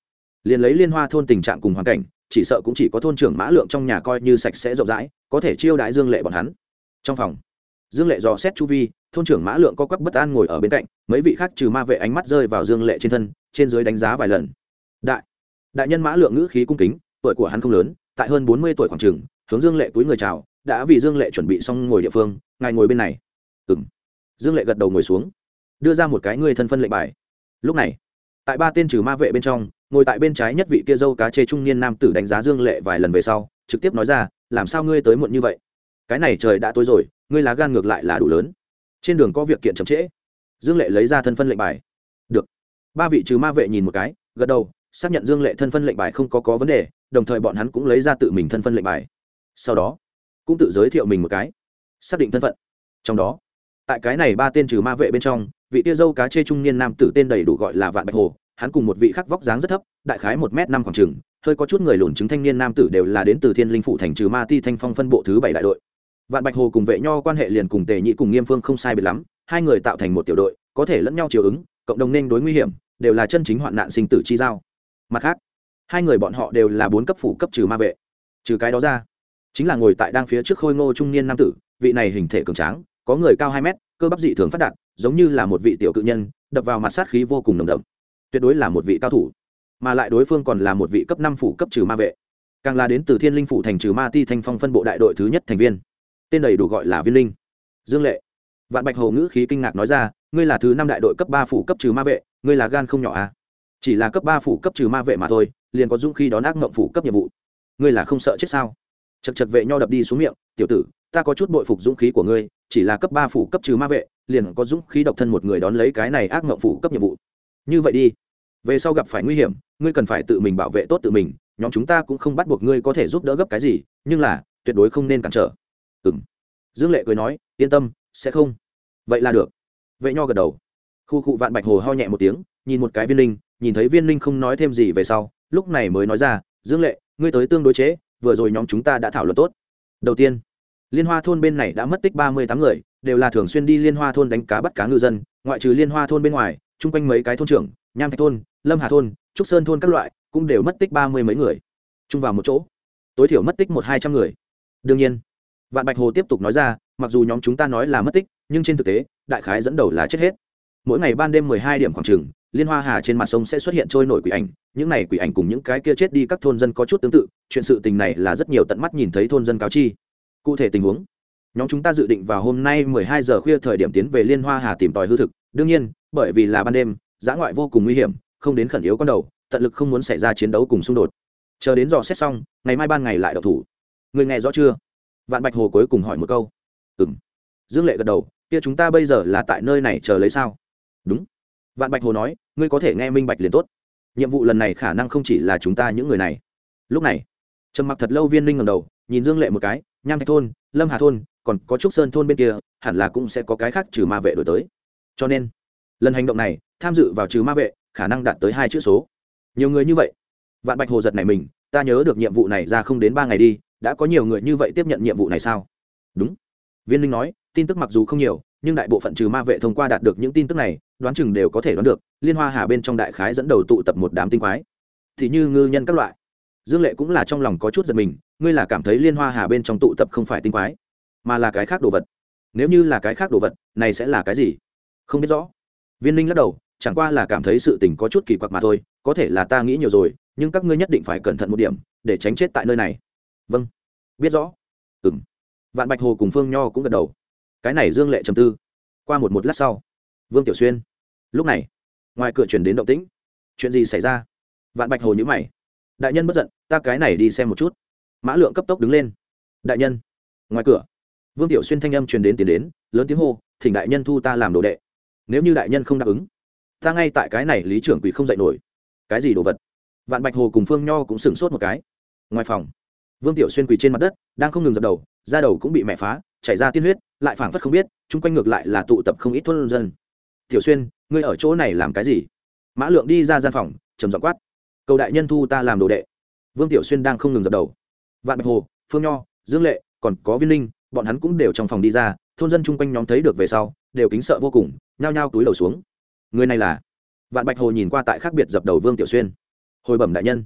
liền lấy liên hoa thôn tình trạng cùng hoàn cảnh, chỉ sợ cũng chỉ có thôn trưởng mã lượng trong nhà coi như sạch sẽ rộng rãi, có thể chiêu đãi dương lệ bọn hắn. Trong phòng, dương lệ dò xét chu vi, thôn trưởng mã lượng co quắp bất an ngồi ở bên cạnh, mấy vị khác trừ ma vệ ánh mắt rơi vào dương lệ trên thân, trên dưới đánh giá vài lần. Đại đại nhân mã lượng ngữ khí cung kính, tuổi của hắn không lớn, tại hơn bốn mươi tuổi khoảng trường, hướng dương lệ túi người chào, đã vì dương lệ chuẩn bị xong ngồi địa phương, ngài ngồi bên này ừ m dương lệ gật đầu ngồi xuống, đưa ra một cái người thân phân lệnh bài. Lúc này, tại ba tên trừ ma vệ bên trong, ngồi tại bên trái nhất vị kia dâu cá chê trung niên nam tử đánh giá dương lệ vài lần về sau, trực tiếp nói ra, làm sao ngươi tới muộn như vậy? Cái này trời đã tối rồi, ngươi lá gan ngược lại là đủ lớn. Trên đường có việc kiện chậm trễ. Dương lệ lấy ra thân phân lệnh bài. Được. Ba vị trừ ma vệ nhìn một cái, gật đầu, xác nhận dương lệ thân phân lệnh bài không có có vấn đề, đồng thời bọn hắn cũng lấy ra tự mình thân phân lệnh bài. Sau đó, cũng tự giới thiệu mình một cái, xác định thân phận. Trong đó tại cái này ba tên trừ ma vệ bên trong, vị tia dâu cá chê trung niên nam tử tên đầy đủ gọi là vạn bạch hồ, hắn cùng một vị khắc vóc dáng rất thấp, đại khái một m năm khoảng trừng hơi có chút người lùn chứng thanh niên nam tử đều là đến từ thiên linh phụ thành trừ ma ti thanh phong phân bộ thứ bảy đại đội. Vạn bạch hồ cùng vệ nho quan hệ liền cùng tề nhị cùng nghiêm phương không sai biệt lắm, hai người tạo thành một tiểu đội, có thể lẫn nhau chiều ứng, cộng đồng nên đối nguy hiểm, đều là chân chính hoạn nạn sinh tử chi giao. Mặt khác, hai người bọn họ đều là bốn cấp phủ cấp trừ ma vệ. Trừ cái đó ra, chính là ngồi tại đang phía trước khôi ngô trung niên nam tử, vị này hình thể cường tráng có người cao hai mét, cơ bắp dị thường phát đạt, giống như là một vị tiểu cự nhân, đập vào mặt sát khí vô cùng nồng đậm. Tuyệt đối là một vị cao thủ, mà lại đối phương còn là một vị cấp năm phủ cấp trừ ma vệ. Càng là đến từ thiên linh phủ thành trừ ma ti thanh phong phân bộ đại đội thứ nhất thành viên. Tên đầy đủ gọi là viên linh. Dương lệ. Vạn bạch hồ ngữ khí kinh ngạc nói ra, ngươi là thứ năm đại đội cấp ba phủ cấp trừ ma vệ, ngươi là gan không nhỏ à? Chỉ là cấp ba phủ cấp trừ ma vệ mà thôi, liền có dũng khi đón ác mộng phủ cấp nhiệm vụ. Ngươi là không sợ chết sao? Chật chật vệ nho đập đi xuống miệng, tiểu tử ta có chút bội phục dũng khí của ngươi, chỉ là cấp ba phủ cấp trừ ma vệ, liền có dũng khí độc thân một người đón lấy cái này ác mộng phủ cấp nhiệm vụ. Như vậy đi. Về sau gặp phải nguy hiểm, ngươi cần phải tự mình bảo vệ tốt tự mình, nhóm chúng ta cũng không bắt buộc ngươi có thể giúp đỡ gấp cái gì, nhưng là, tuyệt đối không nên cản trở. Ừng dương lệ cười nói, yên tâm, sẽ không. Vậy là được. Vệ nho gật đầu. Khu cụ vạn bạch hồ ho nhẹ một tiếng, nhìn một cái viên linh, nhìn thấy viên linh không nói thêm gì về sau, lúc này mới nói ra, dương lệ, ngươi tới tương đối chế, vừa rồi nhóm chúng ta đã thảo luận tốt. Đầu tiên liên hoa thôn bên này đã mất tích ba mươi tám người, đều là thường xuyên đi liên hoa thôn đánh cá bắt cá ngư dân, ngoại trừ liên hoa thôn bên ngoài, chung quanh mấy cái thôn trưởng, nham thạch thôn, lâm hà thôn, trúc sơn thôn các loại, cũng đều mất tích ba mươi mấy người. Chung vào một chỗ, tối thiểu mất tích một hai trăm người. Đương nhiên, vạn bạch hồ tiếp tục nói ra, mặc dù nhóm chúng ta nói là mất tích, nhưng trên thực tế, đại khái dẫn đầu là chết hết. Mỗi ngày ban đêm mười hai điểm khoảng trừng liên hoa hà trên mặt sông sẽ xuất hiện trôi nổi quỷ ảnh, những này quỷ ảnh cùng những cái kia chết đi các thôn dân có chút tương tự, chuyện sự tình này là rất nhiều tận mắt nhìn thấy thôn dân cáo chi cụ thể tình huống, nhóm chúng ta dự định vào hôm nay mười hai giờ khuya thời điểm tiến về liên hoa hà tìm tòi hư thực. Đương nhiên, bởi vì là ban đêm, giã ngoại vô cùng nguy hiểm, không đến khẩn yếu con đầu, tận lực không muốn xảy ra chiến đấu cùng xung đột. Chờ đến dò xét xong, ngày mai ban ngày lại đậu thủ. Người nghe rõ chưa? Vạn bạch hồ cuối cùng hỏi một câu. Ừ m dương lệ gật đầu, kia chúng ta bây giờ là tại nơi này chờ lấy sao? Đúng. Vạn bạch hồ nói, ngươi có thể nghe minh bạch liền tốt. Nhiệm vụ lần này khả năng không chỉ là chúng ta những người này. Lúc này, trầm mặc thật lâu viên linh ngầm đầu, nhìn dương lệ một cái nham thạch thôn, lâm hà thôn, còn có trúc sơn thôn bên kia, hẳn là cũng sẽ có cái khác trừ ma vệ đổi tới. Cho nên, lần hành động này, tham dự vào trừ ma vệ, khả năng đạt tới hai chữ số. Nhiều người như vậy. Vạn bạch hồ giật này mình, ta nhớ được nhiệm vụ này ra không đến ba ngày đi, đã có nhiều người như vậy tiếp nhận nhiệm vụ này sao? Đúng. Viên linh nói, tin tức mặc dù không nhiều, nhưng đại bộ phận trừ ma vệ thông qua đạt được những tin tức này, đoán chừng đều có thể đoán được, liên hoa hà bên trong đại khái dẫn đầu tụ tập một đám tinh quái. Thì như ngư nhân các loại. Dương lệ cũng là trong lòng có chút giật mình ngươi là cảm thấy liên hoa hà bên trong tụ tập không phải tinh quái, mà là cái khác đồ vật. Nếu như là cái khác đồ vật, này sẽ là cái gì? Không biết rõ. Viên linh lắc đầu, chẳng qua là cảm thấy sự tình có chút kỳ quặc mà thôi, có thể là ta nghĩ nhiều rồi, nhưng các ngươi nhất định phải cẩn thận một điểm, để tránh chết tại nơi này. Vâng. Biết rõ. Ừ m vạn bạch hồ cùng phương nho cũng gật đầu. Cái này dương lệ trầm tư. Qua một một lát sau, vương tiểu xuyên. Lúc này, ngoài cửa chuyển đến động tĩnh. Chuyện gì xảy ra? Vạn bạch hồ nhữ mày. Đại nhân bất giận, ta cái này đi xem một chút mã lượng cấp tốc đứng lên. Đại nhân. Ngoài cửa, vương tiểu xuyên thanh âm truyền đến tiền đến, lớn tiếng hô, thỉnh đại nhân thu ta làm đồ đệ. Nếu như đại nhân không đáp ứng, ta ngay tại cái này lý trưởng quỷ không dạy nổi. Cái gì đồ vật? Vạn bạch hồ cùng phương nho cũng sửng sốt một cái. Ngoài phòng, vương tiểu xuyên quỳ trên mặt đất, đang không ngừng dập đầu, da đầu cũng bị mẹ phá, chảy ra tiên huyết, lại phảng phất không biết, chung quanh ngược lại là tụ tập không ít thôn dân. Tiểu xuyên, ngươi ở chỗ này làm cái gì? Mã lượng đi ra gian phòng, trầm giọng quát, cầu đại nhân thu ta làm đồ đệ. Vương tiểu xuyên đang không ngừng dập đầu vạn bạch hồ, phương nho, dương lệ, còn có viên linh bọn hắn cũng đều trong phòng đi ra, thôn dân chung quanh nhóm thấy được về sau, đều kính sợ vô cùng, nhao nhao túi đầu xuống. Người này là? Vạn bạch hồ nhìn qua tại khác biệt dập đầu vương tiểu xuyên. Hồi bẩm đại nhân.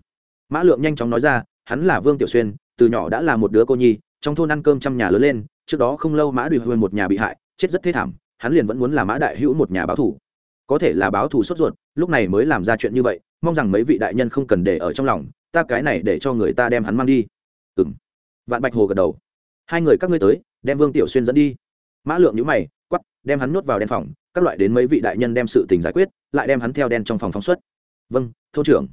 Mã lượng nhanh chóng nói ra, hắn là vương tiểu xuyên, từ nhỏ đã là một đứa cô nhi, trong thôn ăn cơm trăm nhà lớn lên, trước đó không lâu mã đùi huên một nhà bị hại, chết rất thê thảm, hắn liền vẫn muốn là mã đại hữu một nhà báo thủ có thể là báo thù sốt ruột, lúc này mới làm ra chuyện như vậy, mong rằng mấy vị đại nhân không cần để ở trong lòng, ta cái này để cho người ta đem hắn mang đi ừ m vạn bạch hồ gật đầu. Hai người các ngươi tới, đem vương tiểu xuyên dẫn đi. Mã lượng nhữ mày quắp đem hắn nhốt vào đen phòng, các loại đến mấy vị đại nhân đem sự tình giải quyết, lại đem hắn theo đen trong phòng phóng xuất. Vâng thôn trưởng.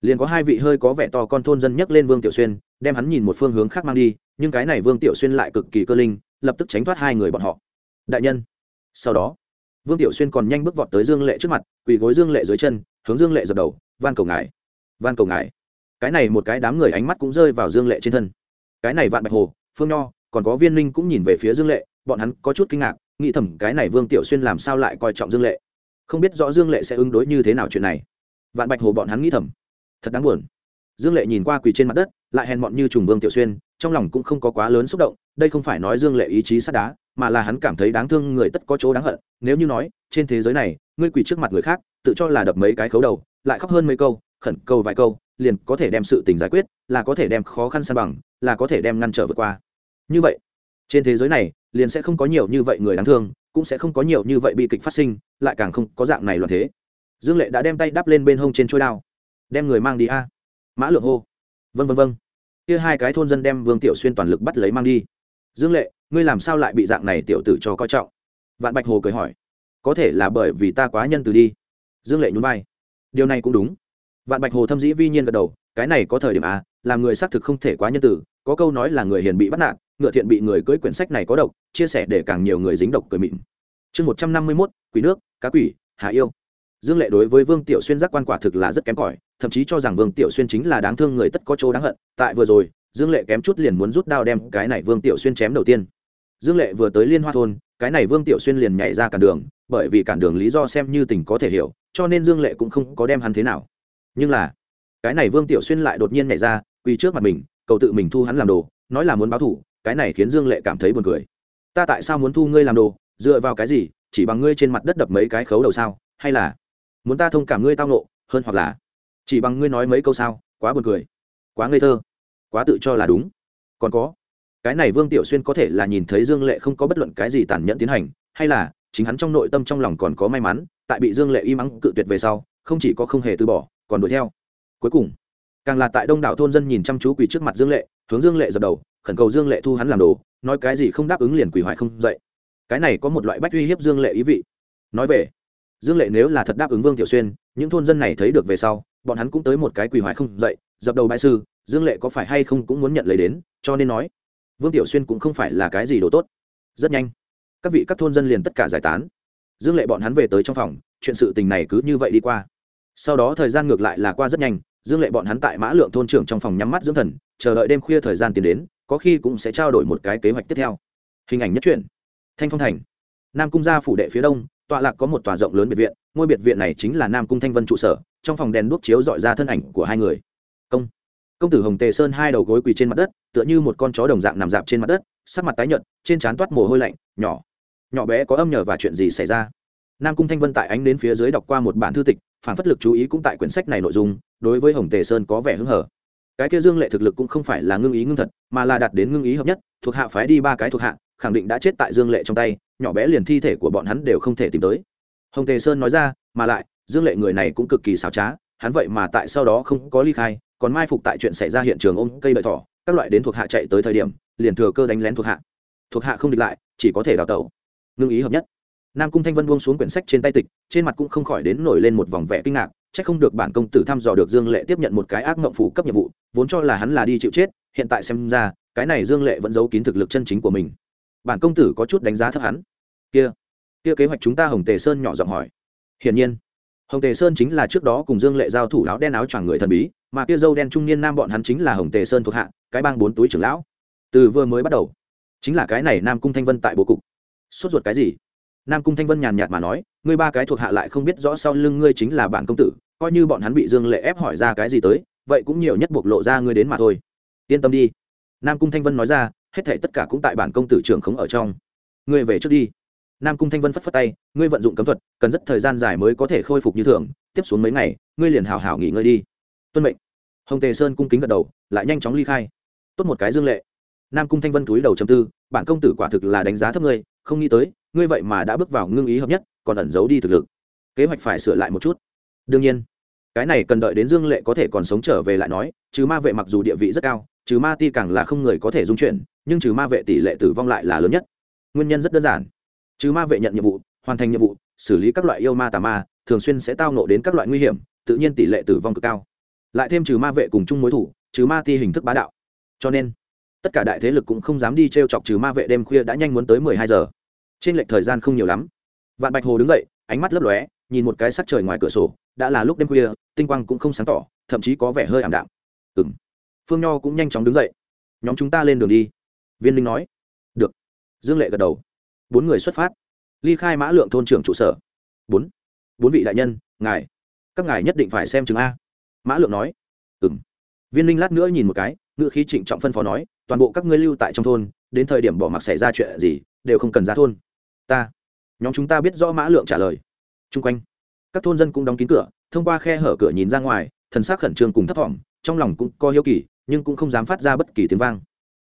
Liền có hai vị hơi có vẻ to con thôn dân nhấc lên vương tiểu xuyên, đem hắn nhìn một phương hướng khác mang đi, nhưng cái này vương tiểu xuyên lại cực kỳ cơ linh, lập tức tránh thoát hai người bọn họ. Đại nhân. Sau đó, vương tiểu xuyên còn nhanh bước vọt tới dương lệ trước mặt, quỳ gối dương lệ dưới chân, hướng dương lệ dập đầu, van cầu ngài, van cầu ngài cái này một cái đám người ánh mắt cũng rơi vào dương lệ trên thân. Cái này vạn bạch hồ, phương nho, còn có viên Ninh cũng nhìn về phía dương lệ, bọn hắn có chút kinh ngạc, nghĩ thầm cái này vương tiểu xuyên làm sao lại coi trọng dương lệ. Không biết rõ dương lệ sẽ ứng đối như thế nào chuyện này. Vạn bạch hồ bọn hắn nghĩ thầm. Thật đáng buồn. Dương lệ nhìn qua quỳ trên mặt đất, lại hèn mọn như trùng vương tiểu xuyên, trong lòng cũng không có quá lớn xúc động, đây không phải nói dương lệ ý chí sắt đá, mà là hắn cảm thấy đáng thương người tất có chỗ đáng hận. Nếu như nói, trên thế giới này, ngươi quỳ trước mặt người khác, tự cho là đập mấy cái khấu đầu, lại khóc hơn mấy câu, khẩn câu vài câu liền có thể đem sự tình giải quyết, là có thể đem khó khăn san bằng, là có thể đem ngăn trở vượt qua. Như vậy, trên thế giới này, liền sẽ không có nhiều như vậy người đáng thương, cũng sẽ không có nhiều như vậy bi kịch phát sinh, lại càng không có dạng này loạn thế. Dương lệ đã đem tay đắp lên bên hông trên trôi đao. Đem người mang đi a. Mã lượng hô. Vân vân vân kia hai cái thôn dân đem vương tiểu xuyên toàn lực bắt lấy mang đi. Dương lệ, ngươi làm sao lại bị dạng này tiểu tử cho coi trọng? Vạn bạch hồ cười hỏi. Có thể là bởi vì ta quá nhân từ đi. Dương lệ nhún vai. Điều này cũng đúng vạn bạch hồ thâm dĩ vi nhiên gật đầu, cái này có thời điểm à làm người xác thực không thể quá nhân tử có câu nói là người hiền bị bắt nạt, ngựa thiện bị người cưỡi quyển sách này có độc, chia sẻ để càng nhiều người dính độc cười mịn. Chương một trăm năm mươi mốt, quỷ nước, cá quỷ, hà yêu. Dương lệ đối với vương tiểu xuyên giác quan quả thực là rất kém cỏi, thậm chí cho rằng vương tiểu xuyên chính là đáng thương người tất có chỗ đáng hận, tại vừa rồi, dương lệ kém chút liền muốn rút đao đem cái này vương tiểu xuyên chém đầu tiên. Dương lệ vừa tới liên hoa thôn, cái này vương tiểu xuyên liền nhảy ra cản đường, bởi vì cản đường lý do xem như tình có thể hiểu, cho nên dương lệ cũng không có đem hắn thế nào nhưng là, cái này vương tiểu xuyên lại đột nhiên nhảy ra, quỳ trước mặt mình, cầu tự mình thu hắn làm đồ, nói là muốn báo thủ, cái này khiến dương lệ cảm thấy buồn cười. Ta tại sao muốn thu ngươi làm đồ, dựa vào cái gì, chỉ bằng ngươi trên mặt đất đập mấy cái khấu đầu sao, hay là muốn ta thông cảm ngươi tao nộ hơn hoặc là chỉ bằng ngươi nói mấy câu sao, quá buồn cười, quá ngây thơ, quá tự cho là đúng. Còn có, cái này vương tiểu xuyên có thể là nhìn thấy dương lệ không có bất luận cái gì tàn nhẫn tiến hành, hay là chính hắn trong nội tâm trong lòng còn có may mắn, tại bị dương lệ y mắng cự tuyệt về sau, không chỉ có không hề từ bỏ còn đuổi theo. Cuối cùng, càng là tại đông đảo thôn dân nhìn chăm chú quỳ trước mặt dương lệ, hướng dương lệ dập đầu, khẩn cầu dương lệ thu hắn làm đồ, nói cái gì không đáp ứng liền quỳ hoài không dậy. Cái này có một loại bách uy hiếp dương lệ ý vị. Nói về, dương lệ nếu là thật đáp ứng vương tiểu xuyên, những thôn dân này thấy được về sau, bọn hắn cũng tới một cái quỳ hoài không dậy, dập đầu bại sư, dương lệ có phải hay không cũng muốn nhận lấy đến, cho nên nói, vương tiểu xuyên cũng không phải là cái gì đồ tốt. Rất nhanh, các vị các thôn dân liền tất cả giải tán. Dương lệ bọn hắn về tới trong phòng, chuyện sự tình này cứ như vậy đi qua sau đó thời gian ngược lại là qua rất nhanh, dương lệ bọn hắn tại mã lượng thôn trưởng trong phòng nhắm mắt dưỡng thần, chờ đợi đêm khuya thời gian tiến đến, có khi cũng sẽ trao đổi một cái kế hoạch tiếp theo. Hình ảnh nhất truyện. Thanh phong thành. Nam cung gia phủ đệ phía đông, tọa lạc có một tòa rộng lớn biệt viện, ngôi biệt viện này chính là nam cung thanh vân trụ sở, trong phòng đèn đuốc chiếu dọi ra thân ảnh của hai người. Công. Công tử hồng tề sơn hai đầu gối quỳ trên mặt đất, tựa như một con chó đồng dạng nằm dạp trên mặt đất, sắc mặt tái nhợt, trên trán toát mồ hôi lạnh, nhỏ. Nhỏ bé có âm nhờ và chuyện gì xảy ra? Nam cung thanh vân tại ánh đến phía dưới đọc qua một bản thư tịch phản phất lực chú ý cũng tại quyển sách này nội dung, đối với hồng tề sơn có vẻ hứng hở. Cái kia dương lệ thực lực cũng không phải là ngưng ý ngưng thật, mà là đạt đến ngưng ý hợp nhất, thuộc hạ phái đi ba cái thuộc hạ, khẳng định đã chết tại dương lệ trong tay, nhỏ bé liền thi thể của bọn hắn đều không thể tìm tới. Hồng tề sơn nói ra, mà lại, dương lệ người này cũng cực kỳ xảo trá, hắn vậy mà tại sau đó không có ly khai, còn mai phục tại chuyện xảy ra hiện trường ôm cây đợi thỏ, các loại đến thuộc hạ chạy tới thời điểm, liền thừa cơ đánh lén thuộc hạ. Thuộc hạ không địch lại, chỉ có thể đào tẩu. Ngưng ý hợp nhất nam cung thanh vân buông xuống quyển sách trên tay tịch, trên mặt cũng không khỏi đến nổi lên một vòng vẻ kinh ngạc c h ắ c không được bản công tử thăm dò được dương lệ tiếp nhận một cái ác mộng phủ cấp nhiệm vụ, vốn cho là hắn là đi chịu chết, hiện tại xem ra, cái này dương lệ vẫn giấu kín thực lực chân chính của mình. Bản công tử có chút đánh giá thấp hắn. Kia kia kế hoạch chúng ta hồng tề sơn nhỏ giọng hỏi. Hiển nhiên, hồng tề sơn chính là trước đó cùng dương lệ giao thủ áo đen áo choàng người thần bí, mà kia dâu đen trung niên nam bọn hắn chính là hồng tề sơn thuộc hạ, cái bang bốn túi trưởng lão. Từ vừa mới bắt đầu, chính là cái này nam cung thanh vân tại bố cục. Sốt ruột cái gì? Nam cung thanh vân nhàn nhạt mà nói, ngươi ba cái thuộc hạ lại không biết rõ sau lưng ngươi chính là bản công tử, coi như bọn hắn bị dương lệ ép hỏi ra cái gì tới, vậy cũng nhiều nhất bộc lộ ra ngươi đến mà thôi. Yên tâm đi. Nam cung thanh vân nói ra, hết thể tất cả cũng tại bản công tử trưởng khống ở trong. Ngươi về trước đi. Nam cung thanh vân phất phất tay, ngươi vận dụng cấm thuật, cần rất thời gian dài mới có thể khôi phục như thường, tiếp xuống mấy ngày, ngươi liền hào hào nghỉ ngơi đi. Tuân mệnh. Hồng tề sơn cung kính gật đầu, lại nhanh chóng ly khai. Tốt một cái dương lệ. Nam cung thanh vân túi đầu chầm tư, bản công tử quả thực là đánh giá thấp ngươi, không nghĩ tới ngươi vậy mà đã bước vào ngưng ý hợp nhất, còn ẩn giấu đi thực lực. Kế hoạch phải sửa lại một chút. Đương nhiên, cái này cần đợi đến dương lệ có thể còn sống trở về lại nói, trừ ma vệ mặc dù địa vị rất cao, trừ ma ti càng là không người có thể dung chuyển, nhưng trừ ma vệ tỷ lệ tử vong lại là lớn nhất. Nguyên nhân rất đơn giản. Trừ ma vệ nhận nhiệm vụ, hoàn thành nhiệm vụ, xử lý các loại yêu ma tà ma, thường xuyên sẽ tao nộ đến các loại nguy hiểm, tự nhiên tỷ lệ tử vong cực cao. Lại thêm trừ ma vệ cùng chung mối thủ, trừ ma ti hình thức bá đạo. Cho nên, tất cả đại thế lực cũng không dám đi t r e o chọc trừ ma vệ đêm khuya đã nhanh muốn tới mười hai giờ trên lệch thời gian không nhiều lắm. Vạn bạch hồ đứng dậy, ánh mắt lấp lóe, nhìn một cái sắc trời ngoài cửa sổ, đã là lúc đêm khuya, tinh quang cũng không sáng tỏ, thậm chí có vẻ hơi ảm đạm. Ừng phương nho cũng nhanh chóng đứng dậy. Nhóm chúng ta lên đường đi. Viên linh nói. Được. Dương lệ gật đầu. Bốn người xuất phát. Ly khai mã lượng thôn trưởng trụ sở. Bốn. Bốn vị đại nhân, ngài. Các ngài nhất định phải xem chừng a. Mã lượng nói. Ừ m viên linh lát nữa nhìn một cái, ngữ khí trịnh trọng phân phó nói, toàn bộ các ngươi lưu tại trong thôn, đến thời điểm bỏ mặc xảy ra chuyện gì, đều không cần ra thôn ta. Nhóm chúng ta biết rõ mã lượng trả lời. Chung quanh, các thôn dân cũng đóng kín cửa, thông qua khe hở cửa nhìn ra ngoài, thần s ắ c khẩn trương cùng thấp t trong lòng cũng có hiếu kỳ, nhưng cũng không dám phát ra bất kỳ tiếng vang.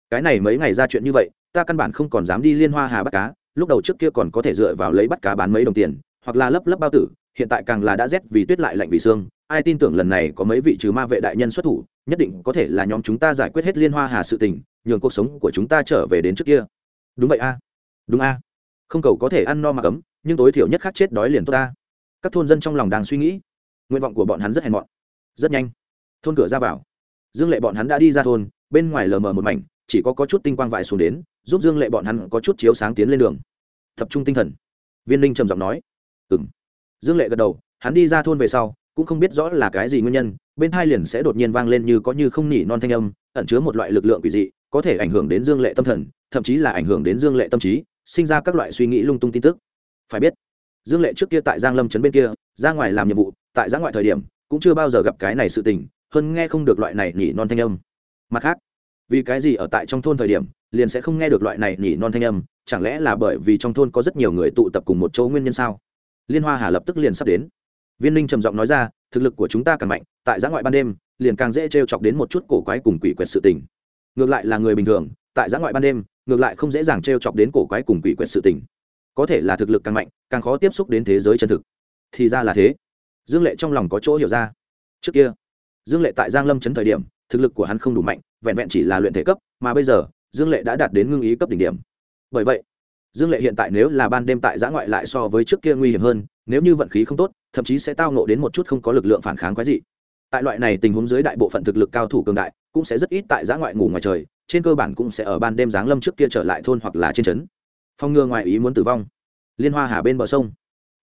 Cái này mấy ngày ra chuyện như vậy, ta căn bản không còn dám đi liên hoa hà bắt cá, lúc đầu trước kia còn có thể dựa vào lấy bắt cá bán mấy đồng tiền, hoặc là lấp lấp bao tử, hiện tại càng là đã rét vì tuyết lại lạnh vì xương ai tin tưởng lần này có mấy vị trừ ma vệ đại nhân xuất thủ, nhất định có thể là nhóm chúng ta giải quyết hết liên hoa hà sự tình, nhường cuộc sống của chúng ta trở về đến trước kia. Đúng vậy a. Đúng a không cầu có thể ăn no mà cấm nhưng tối thiểu nhất khắc chết đói liền tốt ta. Các thôn dân trong lòng đang suy nghĩ. Nguyện vọng của bọn hắn rất hèn mọn. Rất nhanh thôn cửa ra vào. Dương lệ bọn hắn đã đi ra thôn bên ngoài lờ mờ một mảnh chỉ có, có chút tinh quang vải xuống đến giúp dương lệ bọn hắn có chút chiếu sáng tiến lên đường. Tập trung tinh thần. Viên ninh trầm giọng nói. Ừ m dương lệ gật đầu hắn đi ra thôn về sau cũng không biết rõ là cái gì nguyên nhân bên hai liền sẽ đột nhiên vang lên như có như không nỉ non thanh âm ẩn chứa một loại lực lượng quỷ dị có thể ảnh hưởng đến dương lệ tâm thần thậm chí là ảnh hưởng đến dương lệ tâm trí sinh ra các loại suy nghĩ lung tung tin tức. Phải biết, dương lệ trước kia tại giang lâm trấn bên kia, ra ngoài làm nhiệm vụ, tại giã ngoại thời điểm, cũng chưa bao giờ gặp cái này sự tình, hơn nghe không được loại này nhỉ non thanh âm. Mặt khác, vì cái gì ở tại trong thôn thời điểm, liền sẽ không nghe được loại này nhỉ non thanh âm, chẳng lẽ là bởi vì trong thôn có rất nhiều người tụ tập cùng một chỗ nguyên nhân sao? Liên hoa hà lập tức liền sắp đến. Viên ninh trầm giọng nói ra, thực lực của chúng ta càng mạnh, tại giã ngoại ban đêm, liền càng dễ t r e o chọc đến một chút cổ quái cùng quỷ quyệt sự tình. Ngược lại là người bình thường tại giã ngoại ban đêm, ngược lại không dễ dàng t r e o chọc đến cổ quái cùng quỷ quyệt sự tình. Có thể là thực lực càng mạnh, càng khó tiếp xúc đến thế giới chân thực. Thì ra là thế. Dương lệ trong lòng có chỗ hiểu ra. Trước kia, dương lệ tại giang lâm chấn thời điểm, thực lực của hắn không đủ mạnh, vẹn vẹn chỉ là luyện thể cấp, mà bây giờ, dương lệ đã đạt đến ngưng ý cấp đỉnh điểm. Bởi vậy, dương lệ hiện tại nếu là ban đêm tại giã ngoại lại so với trước kia nguy hiểm hơn, nếu như vận khí không tốt, thậm chí sẽ tao nộ đến một chút không có lực lượng phản kháng quái dị. Tại loại này tình huống dưới đại bộ phận thực lực cao thủ cường đại cũng sẽ rất ít tại giã ngoại ngủ ngoài trời, trên cơ bản cũng sẽ ở ban đêm giáng lâm trước kia trở lại thôn hoặc là trên trấn. Phong ngừa ngoài ý muốn tử vong. Liên hoa hà bên bờ sông.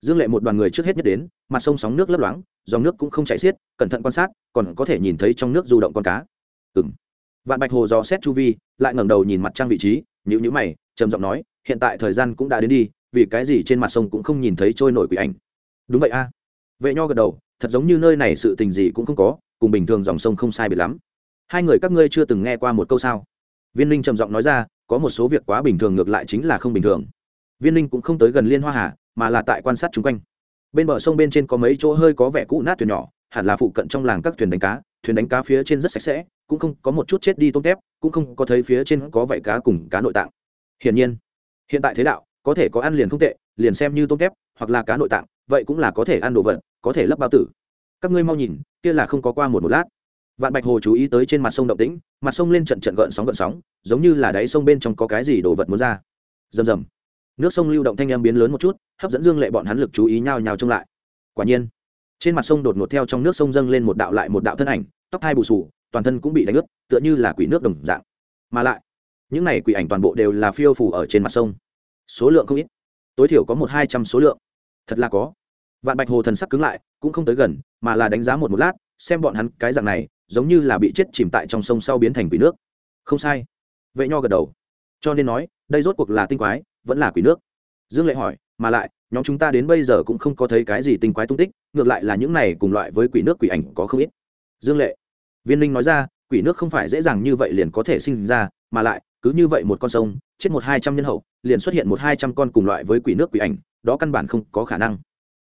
Dương lệ một đoàn người trước hết nhất đến, mặt sông sóng nước lấp loáng, dòng nước cũng không chảy xiết, cẩn thận quan sát, còn có thể nhìn thấy trong nước du động con cá. Ừ m vạn bạch hồ dò xét chu vi, lại ngẩng đầu nhìn mặt trăng vị trí nhữ nhữ mày, trầm giọng nói, hiện tại thời gian cũng đã đến đi, vì cái gì trên mặt sông cũng không nhìn thấy trôi nổi quỷ ảnh? Đúng vậy a. Vệ nho gật đầu, thật giống như nơi này sự tình gì cũng không có, cùng bình thường dòng sông không sai biệt lắm hai người các ngươi chưa từng nghe qua một câu sao? Viên linh trầm giọng nói ra, có một số việc quá bình thường ngược lại chính là không bình thường. Viên linh cũng không tới gần liên hoa hà, mà là tại quan sát chung quanh. Bên bờ sông bên trên có mấy chỗ hơi có vẻ cũ nát thuyền nhỏ, hẳn là phụ cận trong làng các thuyền đánh cá. Thuyền đánh cá phía trên rất sạch sẽ, cũng không có một chút chết đi tôm tép, cũng không có thấy phía trên có vảy cá cùng cá nội tạng. Hiển nhiên, hiện tại thế đạo, có thể có ăn liền không tệ, liền xem như tôm tép, hoặc là cá nội tạng, vậy cũng là có thể ăn đồ vật, có thể lấp bao tử. Các ngươi mau nhìn, kia là không có qua một một lát vạn bạch hồ chú ý tới trên mặt sông động tĩnh, mặt sông lên trận trận gợn sóng gợn sóng, giống như là đáy sông bên trong có cái gì đồ vật muốn ra. Rầm rầm. Nước sông lưu động thanh em biến lớn một chút, hấp dẫn dương lệ bọn hắn lực chú ý nhao nhào trông lại. Quả nhiên, trên mặt sông đột ngột theo trong nước sông dâng lên một đạo lại một đạo thân ảnh, tóc hai bù sù toàn thân cũng bị đánh ướt, tựa như là quỷ nước đồng dạng. Mà lại, những này quỷ ảnh toàn bộ đều là phiêu phủ ở trên mặt sông. Số lượng không ít. Tối thiểu có một hai trăm số lượng. Thật là có. Vạn bạch hồ thần sắc cứng lại, cũng không tới gần, mà là đánh giá một một lát, xem bọn hắn cái dạng này giống như là bị chết chìm tại trong sông sau biến thành quỷ nước. Không sai. Vệ nho gật đầu. Cho nên nói, đây rốt cuộc là tinh quái, vẫn là quỷ nước. Dương lệ hỏi, mà lại, nhóm chúng ta đến bây giờ cũng không có thấy cái gì tinh quái tung tích, ngược lại là những này cùng loại với quỷ nước quỷ ảnh có không ít. Dương lệ. Viên linh nói ra, quỷ nước không phải dễ dàng như vậy liền có thể sinh ra, mà lại, cứ như vậy một con sông, chết một hai trăm nhân hậu, liền xuất hiện một hai trăm con cùng loại với quỷ nước quỷ ảnh, đó căn bản không có khả năng.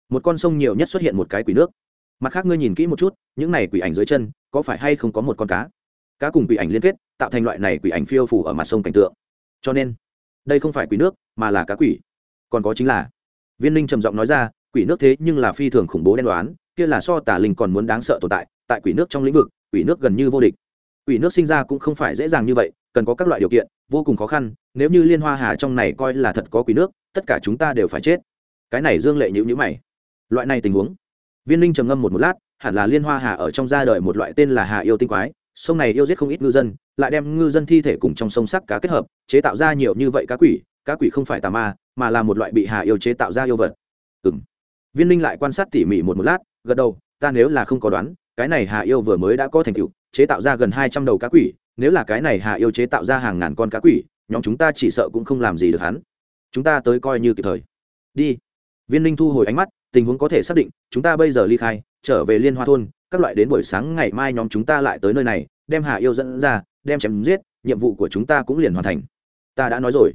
Một con sông nhiều nhất xuất hiện một cái quỷ nước mặt khác ngươi nhìn kỹ một chút, những này quỷ ảnh dưới chân, có phải hay không có một con cá? Cá cùng quỷ ảnh liên kết, tạo thành loại này quỷ ảnh phiêu phủ ở mặt sông cảnh tượng. Cho nên, đây không phải quỷ nước, mà là cá quỷ. Còn có chính là, viên linh trầm giọng nói ra, quỷ nước thế nhưng là phi thường khủng bố đen đoán, kia là so tả linh còn muốn đáng sợ tồn tại tại quỷ nước trong lĩnh vực, quỷ nước gần như vô địch. Quỷ nước sinh ra cũng không phải dễ dàng như vậy, cần có các loại điều kiện, vô cùng khó khăn, nếu như liên hoa hà trong này coi là thật có quỷ nước, tất cả chúng ta đều phải chết. Cái này dương lệ nhữ nhữ mày. Loại này tình huống viên linh trầm ngâm một một lát, hẳn là liên hoa hà ở trong ra đời một loại tên là hà yêu tinh quái, sông này yêu giết không ít ngư dân, lại đem ngư dân thi thể cùng trong sông sắc cá kết hợp, chế tạo ra nhiều như vậy cá quỷ cá quỷ không phải tà ma, mà là một loại bị hà yêu chế tạo ra yêu vật. Ừ m viên linh lại quan sát tỉ mỉ một một lát, gật đầu, ta nếu là không có đoán, cái này hà yêu vừa mới đã có thành tựu, chế tạo ra gần hai trăm đầu cá quỷ, nếu là cái này hà yêu chế tạo ra hàng ngàn con cá quỷ, nhóm chúng ta chỉ sợ cũng không làm gì được hắn. Chúng ta tới coi như kịp thời. Đi. Viên linh thu hồi ánh mắt tình huống có thể xác định, chúng ta bây giờ ly khai, trở về liên hoa thôn, các loại đến buổi sáng ngày mai nhóm chúng ta lại tới nơi này, đem hà yêu dẫn ra, đem chém giết, nhiệm vụ của chúng ta cũng liền hoàn thành. Ta đã nói rồi.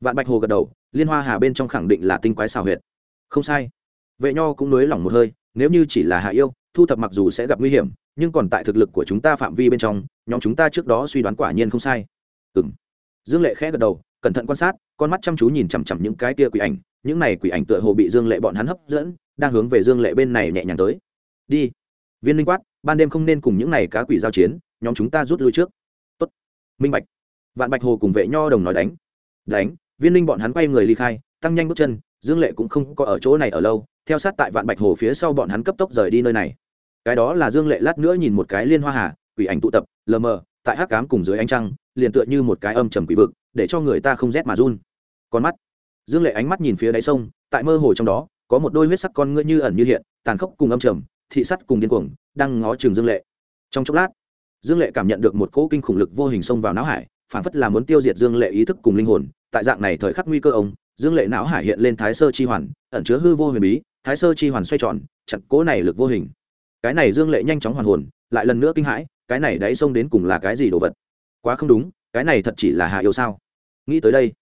Vạn bạch hồ gật đầu, liên hoa hà bên trong khẳng định là tinh quái xào huyệt. Không sai. Vệ nho cũng nới lỏng một hơi, nếu như chỉ là hạ yêu, thu thập mặc dù sẽ gặp nguy hiểm, nhưng còn tại thực lực của chúng ta phạm vi bên trong, nhóm chúng ta trước đó suy đoán quả nhiên không sai. Ừ m dương lệ khẽ gật đầu cẩn thận quan sát, con mắt chăm chú nhìn chằm chằm những cái kia quỷ ảnh, những này quỷ ảnh tựa hồ bị dương lệ bọn hắn hấp dẫn, đang hướng về dương lệ bên này nhẹ nhàng tới. Đi. Viên linh quát, ban đêm không nên cùng những này cá quỷ giao chiến, nhóm chúng ta rút lui trước. Tốt. Minh bạch. Vạn bạch hồ cùng vệ nho đồng nói đánh. Đánh, viên linh bọn hắn quay người ly khai, tăng nhanh bước chân, dương lệ cũng không có ở chỗ này ở lâu, theo sát tại vạn bạch hồ phía sau bọn hắn cấp tốc rời đi nơi này. Cái đó là dương lệ lát nữa nhìn một cái liên hoa hà, quỷ ảnh tụ tập, lờ mờ, tại hắc cám cùng dưới ánh trăng liền tựa như một cái âm trầm quỷ vực, để cho người ta không rét mà run. Con mắt. Dương lệ ánh mắt nhìn phía đáy sông, tại mơ hồ trong đó, có một đôi huyết sắc con ngươi như ẩn như hiện, tàn khốc cùng âm trầm, thị sắt cùng điên cuồng, đang ngó trường dương lệ. Trong chốc lát, dương lệ cảm nhận được một cỗ kinh khủng lực vô hình xông vào não hải, phản phất là muốn tiêu diệt dương lệ ý thức cùng linh hồn. Tại dạng này thời khắc nguy cơ ông, dương lệ não hải hiện lên thái sơ chi hoàn, ẩn chứa hư vô huyền bí, thái sơ chi hoàn xoay tròn, chặt cỗ này lực vô hình. Cái này dương lệ nhanh chóng hoàn hồn, lại lần nữa kinh hãi, cái này đáy sông đến cùng là cái gì đồ vật? Quá không đúng, cái này thật chỉ là hạ yêu sao. Nghĩ tới đây,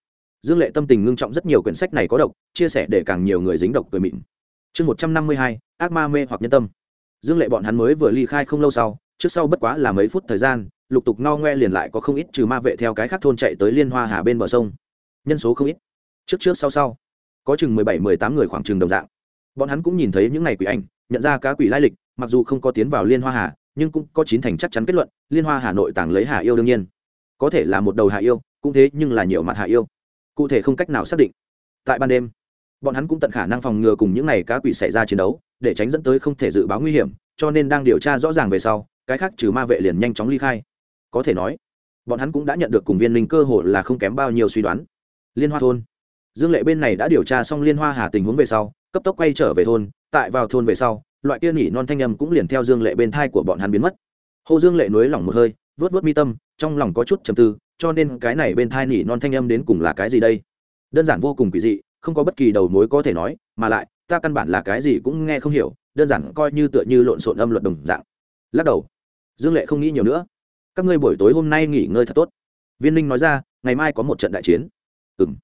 dương lệ tâm tình ngưng trọng rất nhiều quyển sách này có độc, chia sẻ để càng nhiều người dính độc cười mịn. Chương một trăm năm mươi hai, ác ma mê hoặc nhân tâm. Dương lệ bọn hắn mới vừa ly khai không lâu sau, trước sau bất quá là mấy phút thời gian, lục tục no ngoe liền lại có không ít trừ ma vệ theo cái khác thôn chạy tới liên hoa hà bên bờ sông. Nhân số không ít. Trước trước sau sau, có chừng mười bảy, mười tám người khoảng chừng đồng dạng. Bọn hắn cũng nhìn thấy những ngày quỷ ảnh, nhận ra cá quỷ lai lịch, mặc dù không có tiến vào liên hoa hà nhưng cũng có chín thành chắc chắn kết luận, liên hoa hà nội tàng lấy hà yêu đương nhiên. Có thể là một đầu hà yêu, cũng thế nhưng là nhiều mặt hà yêu. Cụ thể không cách nào xác định. Tại ban đêm, bọn hắn cũng tận khả năng phòng ngừa cùng những ngày cá quỷ xảy ra chiến đấu, để tránh dẫn tới không thể dự báo nguy hiểm, cho nên đang điều tra rõ ràng về sau, cái khác trừ ma vệ liền nhanh chóng ly khai. Có thể nói, bọn hắn cũng đã nhận được cùng viên linh cơ hội là không kém bao nhiêu suy đoán. Liên hoa thôn. Dương lệ bên này đã điều tra xong liên hoa hà tình huống về sau, cấp tốc quay trở về thôn, tại vào thôn về sau loại kia nỉ non thanh âm cũng liền theo dương lệ bên thai của bọn hắn biến mất. Hồ dương lệ nối lỏng một hơi, vớt vớt mi tâm, trong lòng có chút trầm tư, cho nên cái này bên thai nỉ non thanh âm đến cùng là cái gì đây? Đơn giản vô cùng quỷ dị, không có bất kỳ đầu mối có thể nói, mà lại, ta căn bản là cái gì cũng nghe không hiểu, đơn giản coi như tựa như lộn xộn âm luật đồng dạng. Lắc đầu. Dương lệ không nghĩ nhiều nữa. Các ngươi buổi tối hôm nay nghỉ ngơi thật tốt. Viên ninh nói ra, ngày mai có một trận đại chiến. Ừ m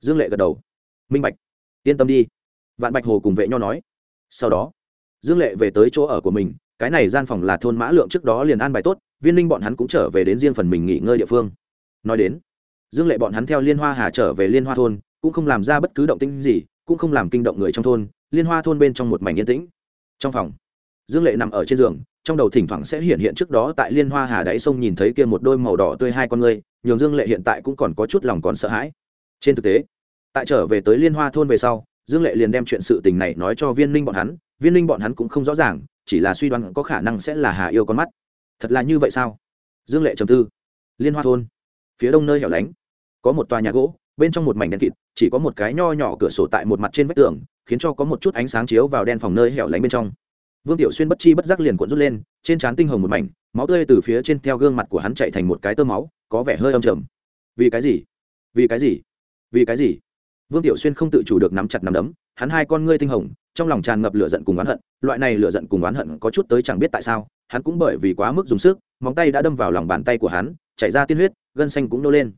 dương lệ gật đầu. Minh bạch. Yên tâm đi. Vạn bạch hồ cùng vệ nho nói. Sau đó dương lệ về tới chỗ ở của mình, cái này gian phòng là thôn mã lượng trước đó liền an bài tốt, viên ninh bọn hắn cũng trở về đến riêng phần mình nghỉ ngơi địa phương. Nói đến, dương lệ bọn hắn theo liên hoa hà trở về liên hoa thôn, cũng không làm ra bất cứ động tĩnh gì, cũng không làm kinh động người trong thôn, liên hoa thôn bên trong một mảnh yên tĩnh. Trong phòng, dương lệ nằm ở trên giường, trong đầu thỉnh thoảng sẽ hiện hiện trước đó tại liên hoa hà đáy sông nhìn thấy kia một đôi màu đỏ tươi hai con ngươi, nhường dương lệ hiện tại cũng còn có chút lòng còn sợ hãi. Trên thực tế, tại trở về tới liên hoa thôn về sau, dương lệ liền đem chuyện sự tình này nói cho viên ninh bọn hắn viên linh bọn hắn cũng không rõ ràng, chỉ là suy đoán có khả năng sẽ là hà yêu con mắt. Thật là như vậy sao? Dương lệ trầm tư. Liên hoa thôn. Phía đông nơi hẻo lánh, có một tòa nhà gỗ, bên trong một mảnh đen kịt, chỉ có một cái nho nhỏ cửa sổ tại một mặt trên vách tường, khiến cho có một chút ánh sáng chiếu vào đen phòng nơi hẻo lánh bên trong. Vương tiểu xuyên bất chi bất giác liền cuộn rút lên, trên trán tinh hồng một mảnh, máu tươi từ phía trên theo gương mặt của hắn chạy thành một cái tơ máu, có vẻ hơi âm trầm. Vì cái gì? Vì cái gì? Vì cái gì? Vương tiểu xuyên không tự chủ được nắm chặt nắm đấm, hắn hai con ngươi tinh hồng trong lòng tràn ngập lửa giận cùng oán hận, loại này lửa giận cùng oán hận có chút tới chẳng biết tại sao, hắn cũng bởi vì quá mức dùng sức, móng tay đã đâm vào lòng bàn tay của hắn, chảy ra tiên huyết, gân xanh cũng nô lên.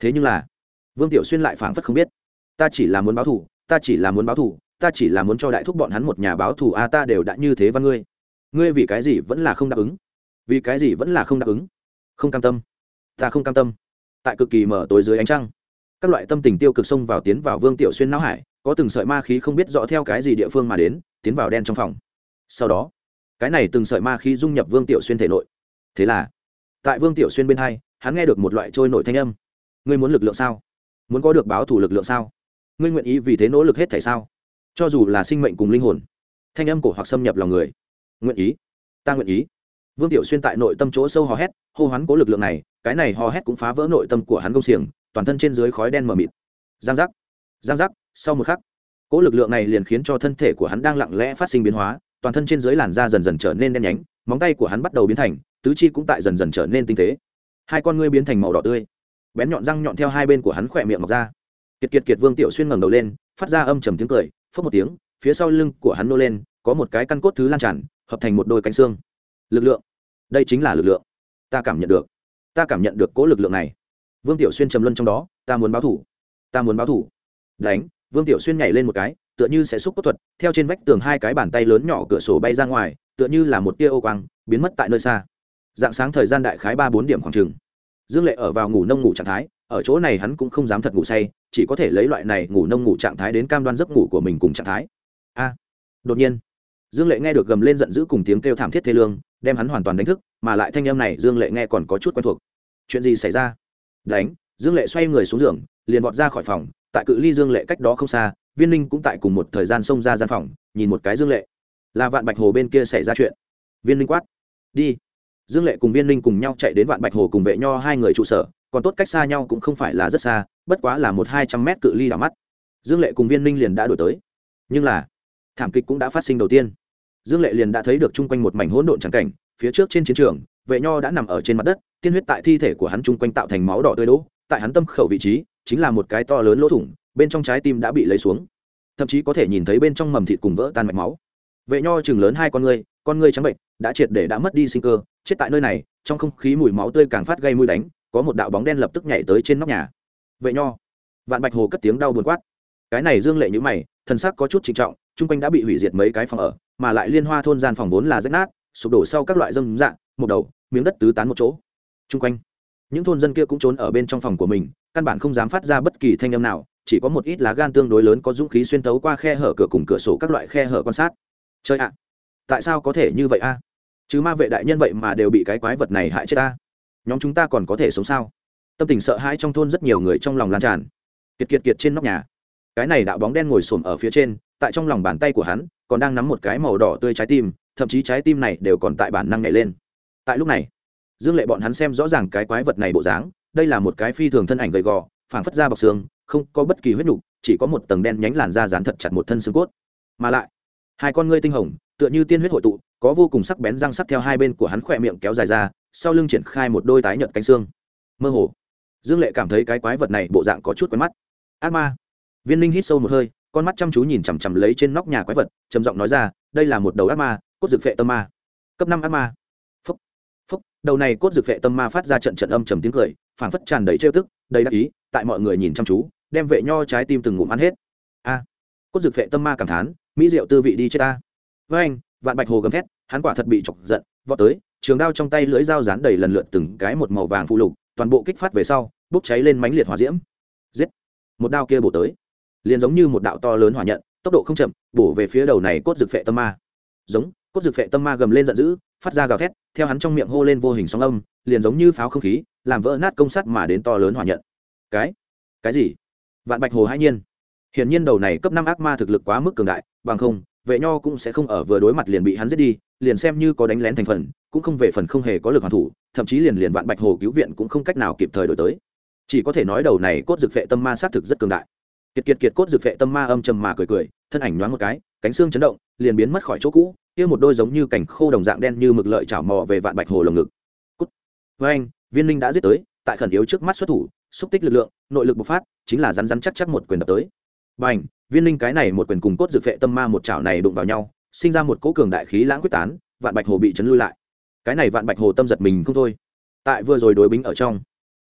Thế nhưng là, vương tiểu xuyên lại phảng phất không biết, ta chỉ là muốn báo thù, ta chỉ là muốn báo thù, ta chỉ là muốn cho đại thúc bọn hắn một nhà báo thù, a, ta đều đã như thế văn ngươi. Ngươi vì cái gì vẫn là không đáp ứng? Vì cái gì vẫn là không đáp ứng? Không cam tâm. Ta không cam tâm. Tại cực kỳ mở tối dưới ánh trăng, các loại tâm tình tiêu cực xông vào tiến vào vương tiểu xuyên não hải có từng sợi ma khí không biết rõ theo cái gì địa phương mà đến, tiến vào đen trong phòng. Sau đó, cái này từng sợi ma khí dung nhập vương tiểu xuyên thể nội. Thế là, tại vương tiểu xuyên bên hai, hắn nghe được một loại trôi nổi thanh âm. Ngươi muốn lực lượng sao? Muốn có được báo thủ lực lượng sao? Ngươi nguyện ý vì thế nỗ lực hết thể sao? Cho dù là sinh mệnh cùng linh hồn. Thanh âm cổ hoặc xâm nhập lòng người. Nguyện ý. Ta nguyện ý. Vương tiểu xuyên tại nội tâm chỗ sâu hò hét, hô hoán cố lực lượng này, cái này hò hét cũng phá vỡ nội tâm của hắn công xiềng, toàn thân trên dưới khói đen mờ mịt. Giang giác. Giang giác sau một khắc, cố lực lượng này liền khiến cho thân thể của hắn đang lặng lẽ phát sinh biến hóa, toàn thân trên dưới làn da dần dần trở nên đen nhánh, móng tay của hắn bắt đầu biến thành, tứ chi cũng tại dần dần trở nên tinh tế. Hai con ngươi biến thành màu đỏ tươi, bén nhọn răng nhọn theo hai bên của hắn khỏe miệng mọc ra. Kiệt kiệt kiệt vương tiểu xuyên ngẩng đầu lên, phát ra âm trầm tiếng cười phớt một tiếng, phía sau lưng của hắn nô lên, có một cái căn cốt thứ lan tràn, hợp thành một đôi cánh xương. Lực lượng. Đây chính là lực lượng. Ta cảm nhận được. Ta cảm nhận được cố lực lượng này. Vương tiểu xuyên trầm luân trong đó, ta muốn báo thủ. Ta muốn báo thủ. Đánh vương tiểu xuyên nhảy lên một cái, tựa như sẽ xúc cốt thuật, theo trên vách tường hai cái bàn tay lớn nhỏ cửa sổ bay ra ngoài, tựa như là một tia ô quang, biến mất tại nơi xa. Dạng sáng thời gian đại khái ba bốn điểm khoảng trừng dương lệ ở vào ngủ nông ngủ trạng thái, ở chỗ này hắn cũng không dám thật ngủ say, chỉ có thể lấy loại này ngủ nông ngủ trạng thái đến cam đoan giấc ngủ của mình cùng trạng thái. A, đột nhiên, dương lệ nghe được gầm lên giận dữ cùng tiếng kêu thảm thiết thê lương, đem hắn hoàn toàn đánh thức, mà lại thanh âm này dương lệ nghe còn có chút quen thuộc. Chuyện gì xảy ra? Đánh, dương lệ xoay người xuống giường, liền vọt ra khỏi phòng tại cự ly dương lệ cách đó không xa, viên ninh cũng tại cùng một thời gian xông ra gian phòng, nhìn một cái dương lệ. Là vạn bạch hồ bên kia xảy ra chuyện. Viên ninh quát. Đi. Dương lệ cùng viên ninh cùng nhau chạy đến vạn bạch hồ cùng vệ nho hai người trụ sở, còn tốt cách xa nhau cũng không phải là rất xa, bất quá là một hai trăm mét cự ly đảo mắt. Dương lệ cùng viên ninh liền đã đổi tới. Nhưng là, thảm kịch cũng đã phát sinh đầu tiên. Dương lệ liền đã thấy được chung quanh một mảnh hỗn độn trắng cảnh, phía trước trên chiến trường, vệ nho đã nằm ở trên mặt đất, tiên huyết tại thi thể của hắn chung quanh tạo thành máu đỏ tươi đỗ, tại hắn tâm khẩu vị trí chính là một cái to lớn lỗ thủng, bên trong trái tim đã bị lấy xuống. Thậm chí có thể nhìn thấy bên trong mầm thịt cùng vỡ tan mạch máu. Vệ nho chừng lớn hai con ngươi con ngươi trắng bệnh đã triệt để đã mất đi sinh cơ, chết tại nơi này, trong không khí mùi máu tươi càng phát gây mũi đánh, có một đạo bóng đen lập tức nhảy tới trên nóc nhà. Vệ nho, vạn bạch hồ cất tiếng đau buồn quát. Cái này dương lệ nhữ mày thân sắc có chút trịnh trọng, chung quanh đã bị hủy diệt mấy cái phòng ở, mà lại liên hoa thôn gian phòng vốn là rách nát, sụp đổ sau các loại dâm dạng một đầu, miếng đất tứ tán một chỗ. Chung quanh, những thôn dân kia cũng trốn ở bên trong phòng của mình căn bản không dám phát ra bất kỳ thanh âm nào, chỉ có một ít lá gan tương đối lớn có dũng khí xuyên tấu qua khe hở cửa cùng cửa sổ các loại khe hở quan sát. Chơi ạ, tại sao có thể như vậy a? Chứ ma vệ đại nhân vậy mà đều bị cái quái vật này hại chết ta. Nhóm chúng ta còn có thể sống sao? Tâm tình sợ hãi trong thôn rất nhiều người trong lòng lan tràn. Kiệt kiệt kiệt trên nóc nhà. Cái này đạo bóng đen ngồi xổm ở phía trên, tại trong lòng bàn tay của hắn, còn đang nắm một cái màu đỏ tươi trái tim, thậm chí trái tim này đều còn tại bản năng nhảy lên. Tại lúc này, dương lệ bọn hắn xem rõ ràng cái quái vật này bộ dáng đây là một cái phi thường thân ảnh gầy gò, phảng phất ra bọc xương, không có bất kỳ huyết nhục, chỉ có một tầng đen nhánh làn da dán thật chặt một thân xương cốt. Mà lại, hai con ngươi tinh hồng, tựa như tiên huyết hội tụ, có vô cùng sắc bén răng sắc theo hai bên của hắn khỏe miệng kéo dài ra, sau lưng triển khai một đôi tái nhợt cánh xương. Mơ hồ, dương lệ cảm thấy cái quái vật này bộ dạng có chút quen mắt. Ác ma. Viên linh hít sâu một hơi, con mắt chăm chú nhìn chằm chằm lấy trên nóc nhà quái vật, trầm giọng nói ra, đây là một đầu ác ma, cốt dược phệ tâm ma. Cấp năm ác ma. Phúc. Phúc. Đầu này cốt dược phệ tâm ma phát ra trận trận âm trầm tiếng cười phảng phất tràn đầy trêu tức, đầy đắc ý, tại mọi người nhìn chăm chú, đem vệ nho trái tim từng ngụm ăn hết. A. Cốt dược phệ tâm ma cảm thán, mỹ diệu tư vị đi chết ta. Với anh, vạn bạch hồ gầm thét, hắn quả thật bị chọc giận, vọt tới, trường đao trong tay lưỡi dao dán đầy lần lượt từng cái một màu vàng phụ lục, toàn bộ kích phát về sau, bốc cháy lên mánh liệt hỏa diễm. Giết! Một đao kia bổ tới, liền giống như một đạo to lớn hỏa nhận, tốc độ không chậm, bổ về phía đầu này cốt dược phệ tâm ma. Giống, cốt dược phệ tâm ma gầm lên giận dữ, phát ra gào thét, theo hắn trong miệng hô lên vô hình sóng âm, liền giống như pháo không khí làm vỡ nát công sắt mà đến to lớn hỏa nhận. Cái? Cái gì? Vạn bạch hồ hãi nhiên. Hiển nhiên đầu này cấp năm ác ma thực lực quá mức cường đại, bằng không, vệ nho cũng sẽ không ở vừa đối mặt liền bị hắn giết đi, liền xem như có đánh lén thành phần, cũng không về phần không hề có lực hoàn thủ, thậm chí liền liền vạn bạch hồ cứu viện cũng không cách nào kịp thời đổi tới. Chỉ có thể nói đầu này cốt dược phệ tâm ma xác thực rất cường đại. Kiệt kiệt kiệt cốt dược phệ tâm ma âm trầm mà cười cười, thân ảnh nhoáng một cái, cánh xương chấn động, liền biến mất khỏi chỗ cũ, kia một đôi giống như cảnh khô đồng dạng đen như mực lợi chảo mò về vạn bạch hồ lồng ngực. Cút. Với anh viên linh đã giết tới, tại khẩn yếu trước mắt xuất thủ, xúc tích lực lượng, nội lực bộc phát, chính là rắn rắn chắc chắc một quyền đập tới. Bành, viên linh cái này một quyền cùng cốt dược vệ tâm ma một chảo này đụng vào nhau, sinh ra một cỗ cường đại khí lãng quyết tán, vạn bạch hồ bị chấn lui lại. Cái này vạn bạch hồ tâm giật mình không thôi. Tại vừa rồi đối bính ở trong,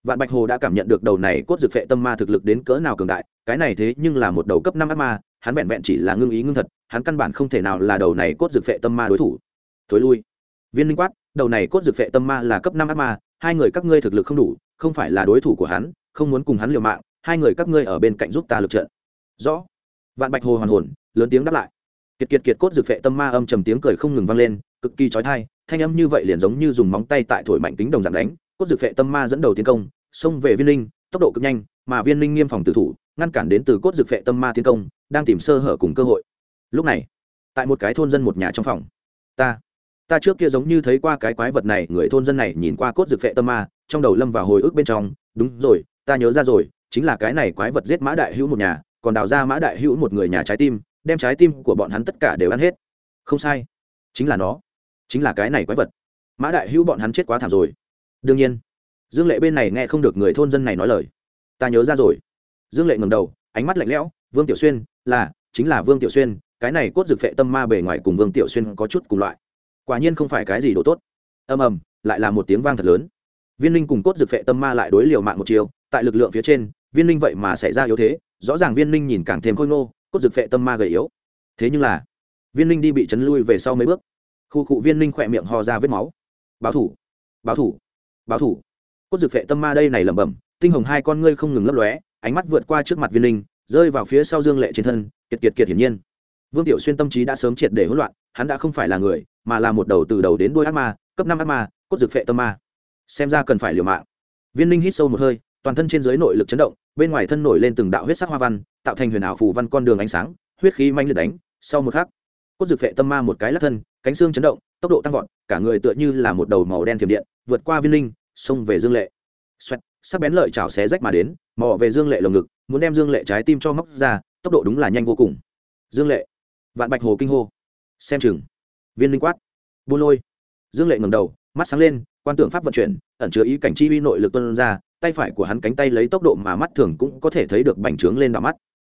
vạn bạch hồ đã cảm nhận được đầu này cốt dược vệ tâm ma thực lực đến cỡ nào cường đại, cái này thế nhưng là một đầu cấp năm ác ma, hắn vẹn vẹn chỉ là ngưng ý ngưng thật, hắn căn bản không thể nào là đầu này cốt dược vệ tâm ma đối thủ. Thối lui. Viên linh quát, đầu này cốt dược vệ tâm ma là cấp năm ác ma hai người các ngươi thực lực không đủ, không phải là đối thủ của hắn, không muốn cùng hắn liều mạng, hai người các ngươi ở bên cạnh giúp ta lực trận. Rõ. Vạn bạch hồ hoàn hồn, lớn tiếng đáp lại. Kiệt kiệt kiệt cốt dược phệ tâm ma âm trầm tiếng cười không ngừng vang lên, cực kỳ trói thai thanh âm như vậy liền giống như dùng móng tay tại thổi mạnh tính đồng dạng đánh, cốt dược phệ tâm ma dẫn đầu tiến công, xông về viên linh, tốc độ cực nhanh, mà viên linh nghiêm phòng tử thủ, ngăn cản đến từ cốt dược phệ tâm ma tiến công, đang tìm sơ hở cùng cơ hội. Lúc này, tại một cái thôn dân một nhà trong phòng, ta ta trước kia giống như thấy qua cái quái vật này, người thôn dân này nhìn qua cốt dược vệ tâm ma, trong đầu lâm vào hồi ức bên trong. Đúng rồi, ta nhớ ra rồi, chính là cái này quái vật giết mã đại hữu một nhà, còn đào ra mã đại hữu một người nhà trái tim, đem trái tim của bọn hắn tất cả đều ăn hết. Không sai, chính là nó, chính là cái này quái vật. Mã đại hữu bọn hắn chết quá thảm rồi. Đương nhiên, dương lệ bên này nghe không được người thôn dân này nói lời. Ta nhớ ra rồi. Dương lệ ngầm đầu, ánh mắt lạnh lẽo, vương tiểu xuyên, là, chính là vương tiểu xuyên, cái này cốt dược phệ tâm ma bề ngoài cùng vương tiểu xuyên có chút cùng loại quả nhiên không phải cái gì đồ tốt. Ầm ầm, lại là một tiếng vang thật lớn. Viên linh cùng cốt dược phệ tâm ma lại đối liều mạng một chiều, tại lực lượng phía trên, viên linh vậy mà xảy ra yếu thế, rõ ràng viên linh nhìn càng thêm khôi ngô, cốt dược phệ tâm ma gầy yếu. Thế nhưng là, viên linh đi bị chấn lui về sau mấy bước. Khu cụ viên linh khỏe miệng ho ra vết máu. Báo thủ báo thủ báo thủ. Cốt dược phệ tâm ma đây này lẩm bẩm, tinh hồng hai con ngươi không ngừng lấp lóe, ánh mắt vượt qua trước mặt viên linh, rơi vào phía sau dương lệ trên thân, kiệt kiệt kiệt hiển nhiên. Vương tiểu xuyên tâm trí đã sớm triệt để hỗn loạn hắn đã không phải là người, mà là một đầu từ đầu đến đuôi ác ma, cấp năm ác ma, cốt dược phệ tâm ma. Xem ra cần phải liều mạng. Viên linh hít sâu một hơi, toàn thân trên dưới nội lực chấn động, bên ngoài thân nổi lên từng đạo huyết sắc hoa văn, tạo thành huyền ảo phù văn con đường ánh sáng, huyết khí manh liệt đánh. Sau một khắc, cốt dược phệ tâm ma một cái lắc thân, cánh xương chấn động, tốc độ tăng vọt, cả người tựa như là một đầu màu đen thiểm điện, vượt qua viên linh xông về dương lệ. Xoẹt, sắc bén lợi chảo xé rách mà đến, mò về dương lệ lồng ngực, muốn đem dương lệ trái tim cho móc ra, tốc độ đúng là nhanh vô cùng. Dương lệ, vạn bạch hồ kinh hô xem chừng. Viên linh quát. Buôn lôi. Dương lệ ngầm đầu, mắt sáng lên, quan tưởng pháp vận chuyển, ẩn chứa ý cảnh chi uy nội lực tuân ra, tay phải của hắn cánh tay lấy tốc độ mà mắt thường cũng có thể thấy được bành trướng lên đỏ mắt.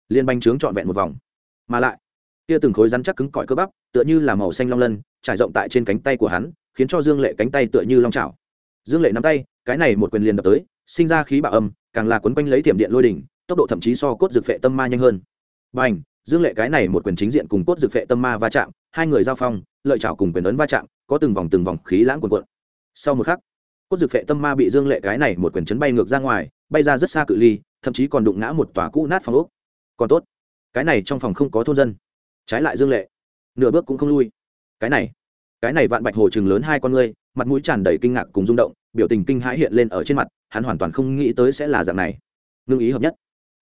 Liên bành trướng trọn vẹn một vòng. Mà lại, kia từng khối rắn chắc cứng cỏi cơ bắp, tựa như là màu xanh long lân, trải rộng tại trên cánh tay của hắn, khiến cho dương lệ cánh tay tựa như long trào dương lệ nắm tay, cái này một quyền liền đập tới, sinh ra khí bạo âm, càng là quấn quanh lấy tiệm điện lôi đỉnh, tốc độ thậm chí so cốt dược phệ tâm ma nhanh hơn. B à n h dương lệ cái này một quyền chính diện cùng cốt dược phệ tâm ma va chạm hai người giao phong, lợi chảo cùng quyền ấn va chạm, có từng vòng từng vòng khí lãng cuồn cuộn. Sau một khắc, cốt dược phệ tâm ma bị dương lệ cái này một quyền chấn bay ngược ra ngoài, bay ra rất xa cự ly, thậm chí còn đụng ngã một tòa cũ nát phòng ốc. Còn tốt, cái này trong phòng không có thôn dân. Trái lại dương lệ, nửa bước cũng không lui. Cái này cái này vạn bạch hồ chừng lớn hai con ngươi, mặt mũi tràn đầy kinh ngạc cùng rung động, biểu tình kinh hãi hiện lên ở trên mặt, hắn hoàn toàn không nghĩ tới sẽ là dạng này. Ngưng ý hợp nhất.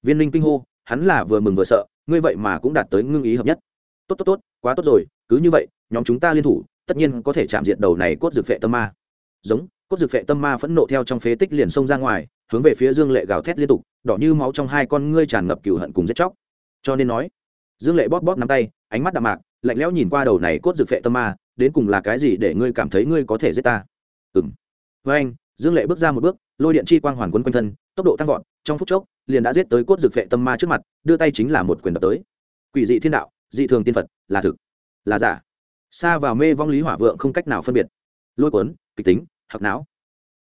Viên linh kinh hô, hắn là vừa mừng vừa sợ, ngươi vậy mà cũng đạt tới ngưng ý hợp nhất. Tốt tốt tốt, quá tốt rồi cứ như vậy, nhóm chúng ta liên thủ, tất nhiên có thể chạm diện đầu này cốt dược vệ tâm ma. Giống, cốt dược vệ tâm ma phẫn nộ theo trong phế tích liền xông ra ngoài, hướng về phía dương lệ gào thét liên tục, đỏ như máu trong hai con ngươi tràn ngập cừu hận cùng giết chóc. Cho nên nói, dương lệ bóp bóp nắm tay, ánh mắt đạm mạc, lạnh lẽo nhìn qua đầu này cốt dược vệ tâm ma, đến cùng là cái gì để ngươi cảm thấy ngươi có thể giết ta? Ừ m với anh, dương lệ bước ra một bước, lôi điện chi quang hoàn quân quanh thân, tốc độ tăng vọt, trong phút chốc, liền đã giết tới cốt dược vệ tâm ma trước mặt, đưa tay chính là một quyền đập tới. Quỷ dị thiên đạo, dị thường tiên phật, là thực là giả. Xa vào mê vong lý hỏa vượng không cách nào phân biệt. Lôi cuốn, kịch tính hoặc não.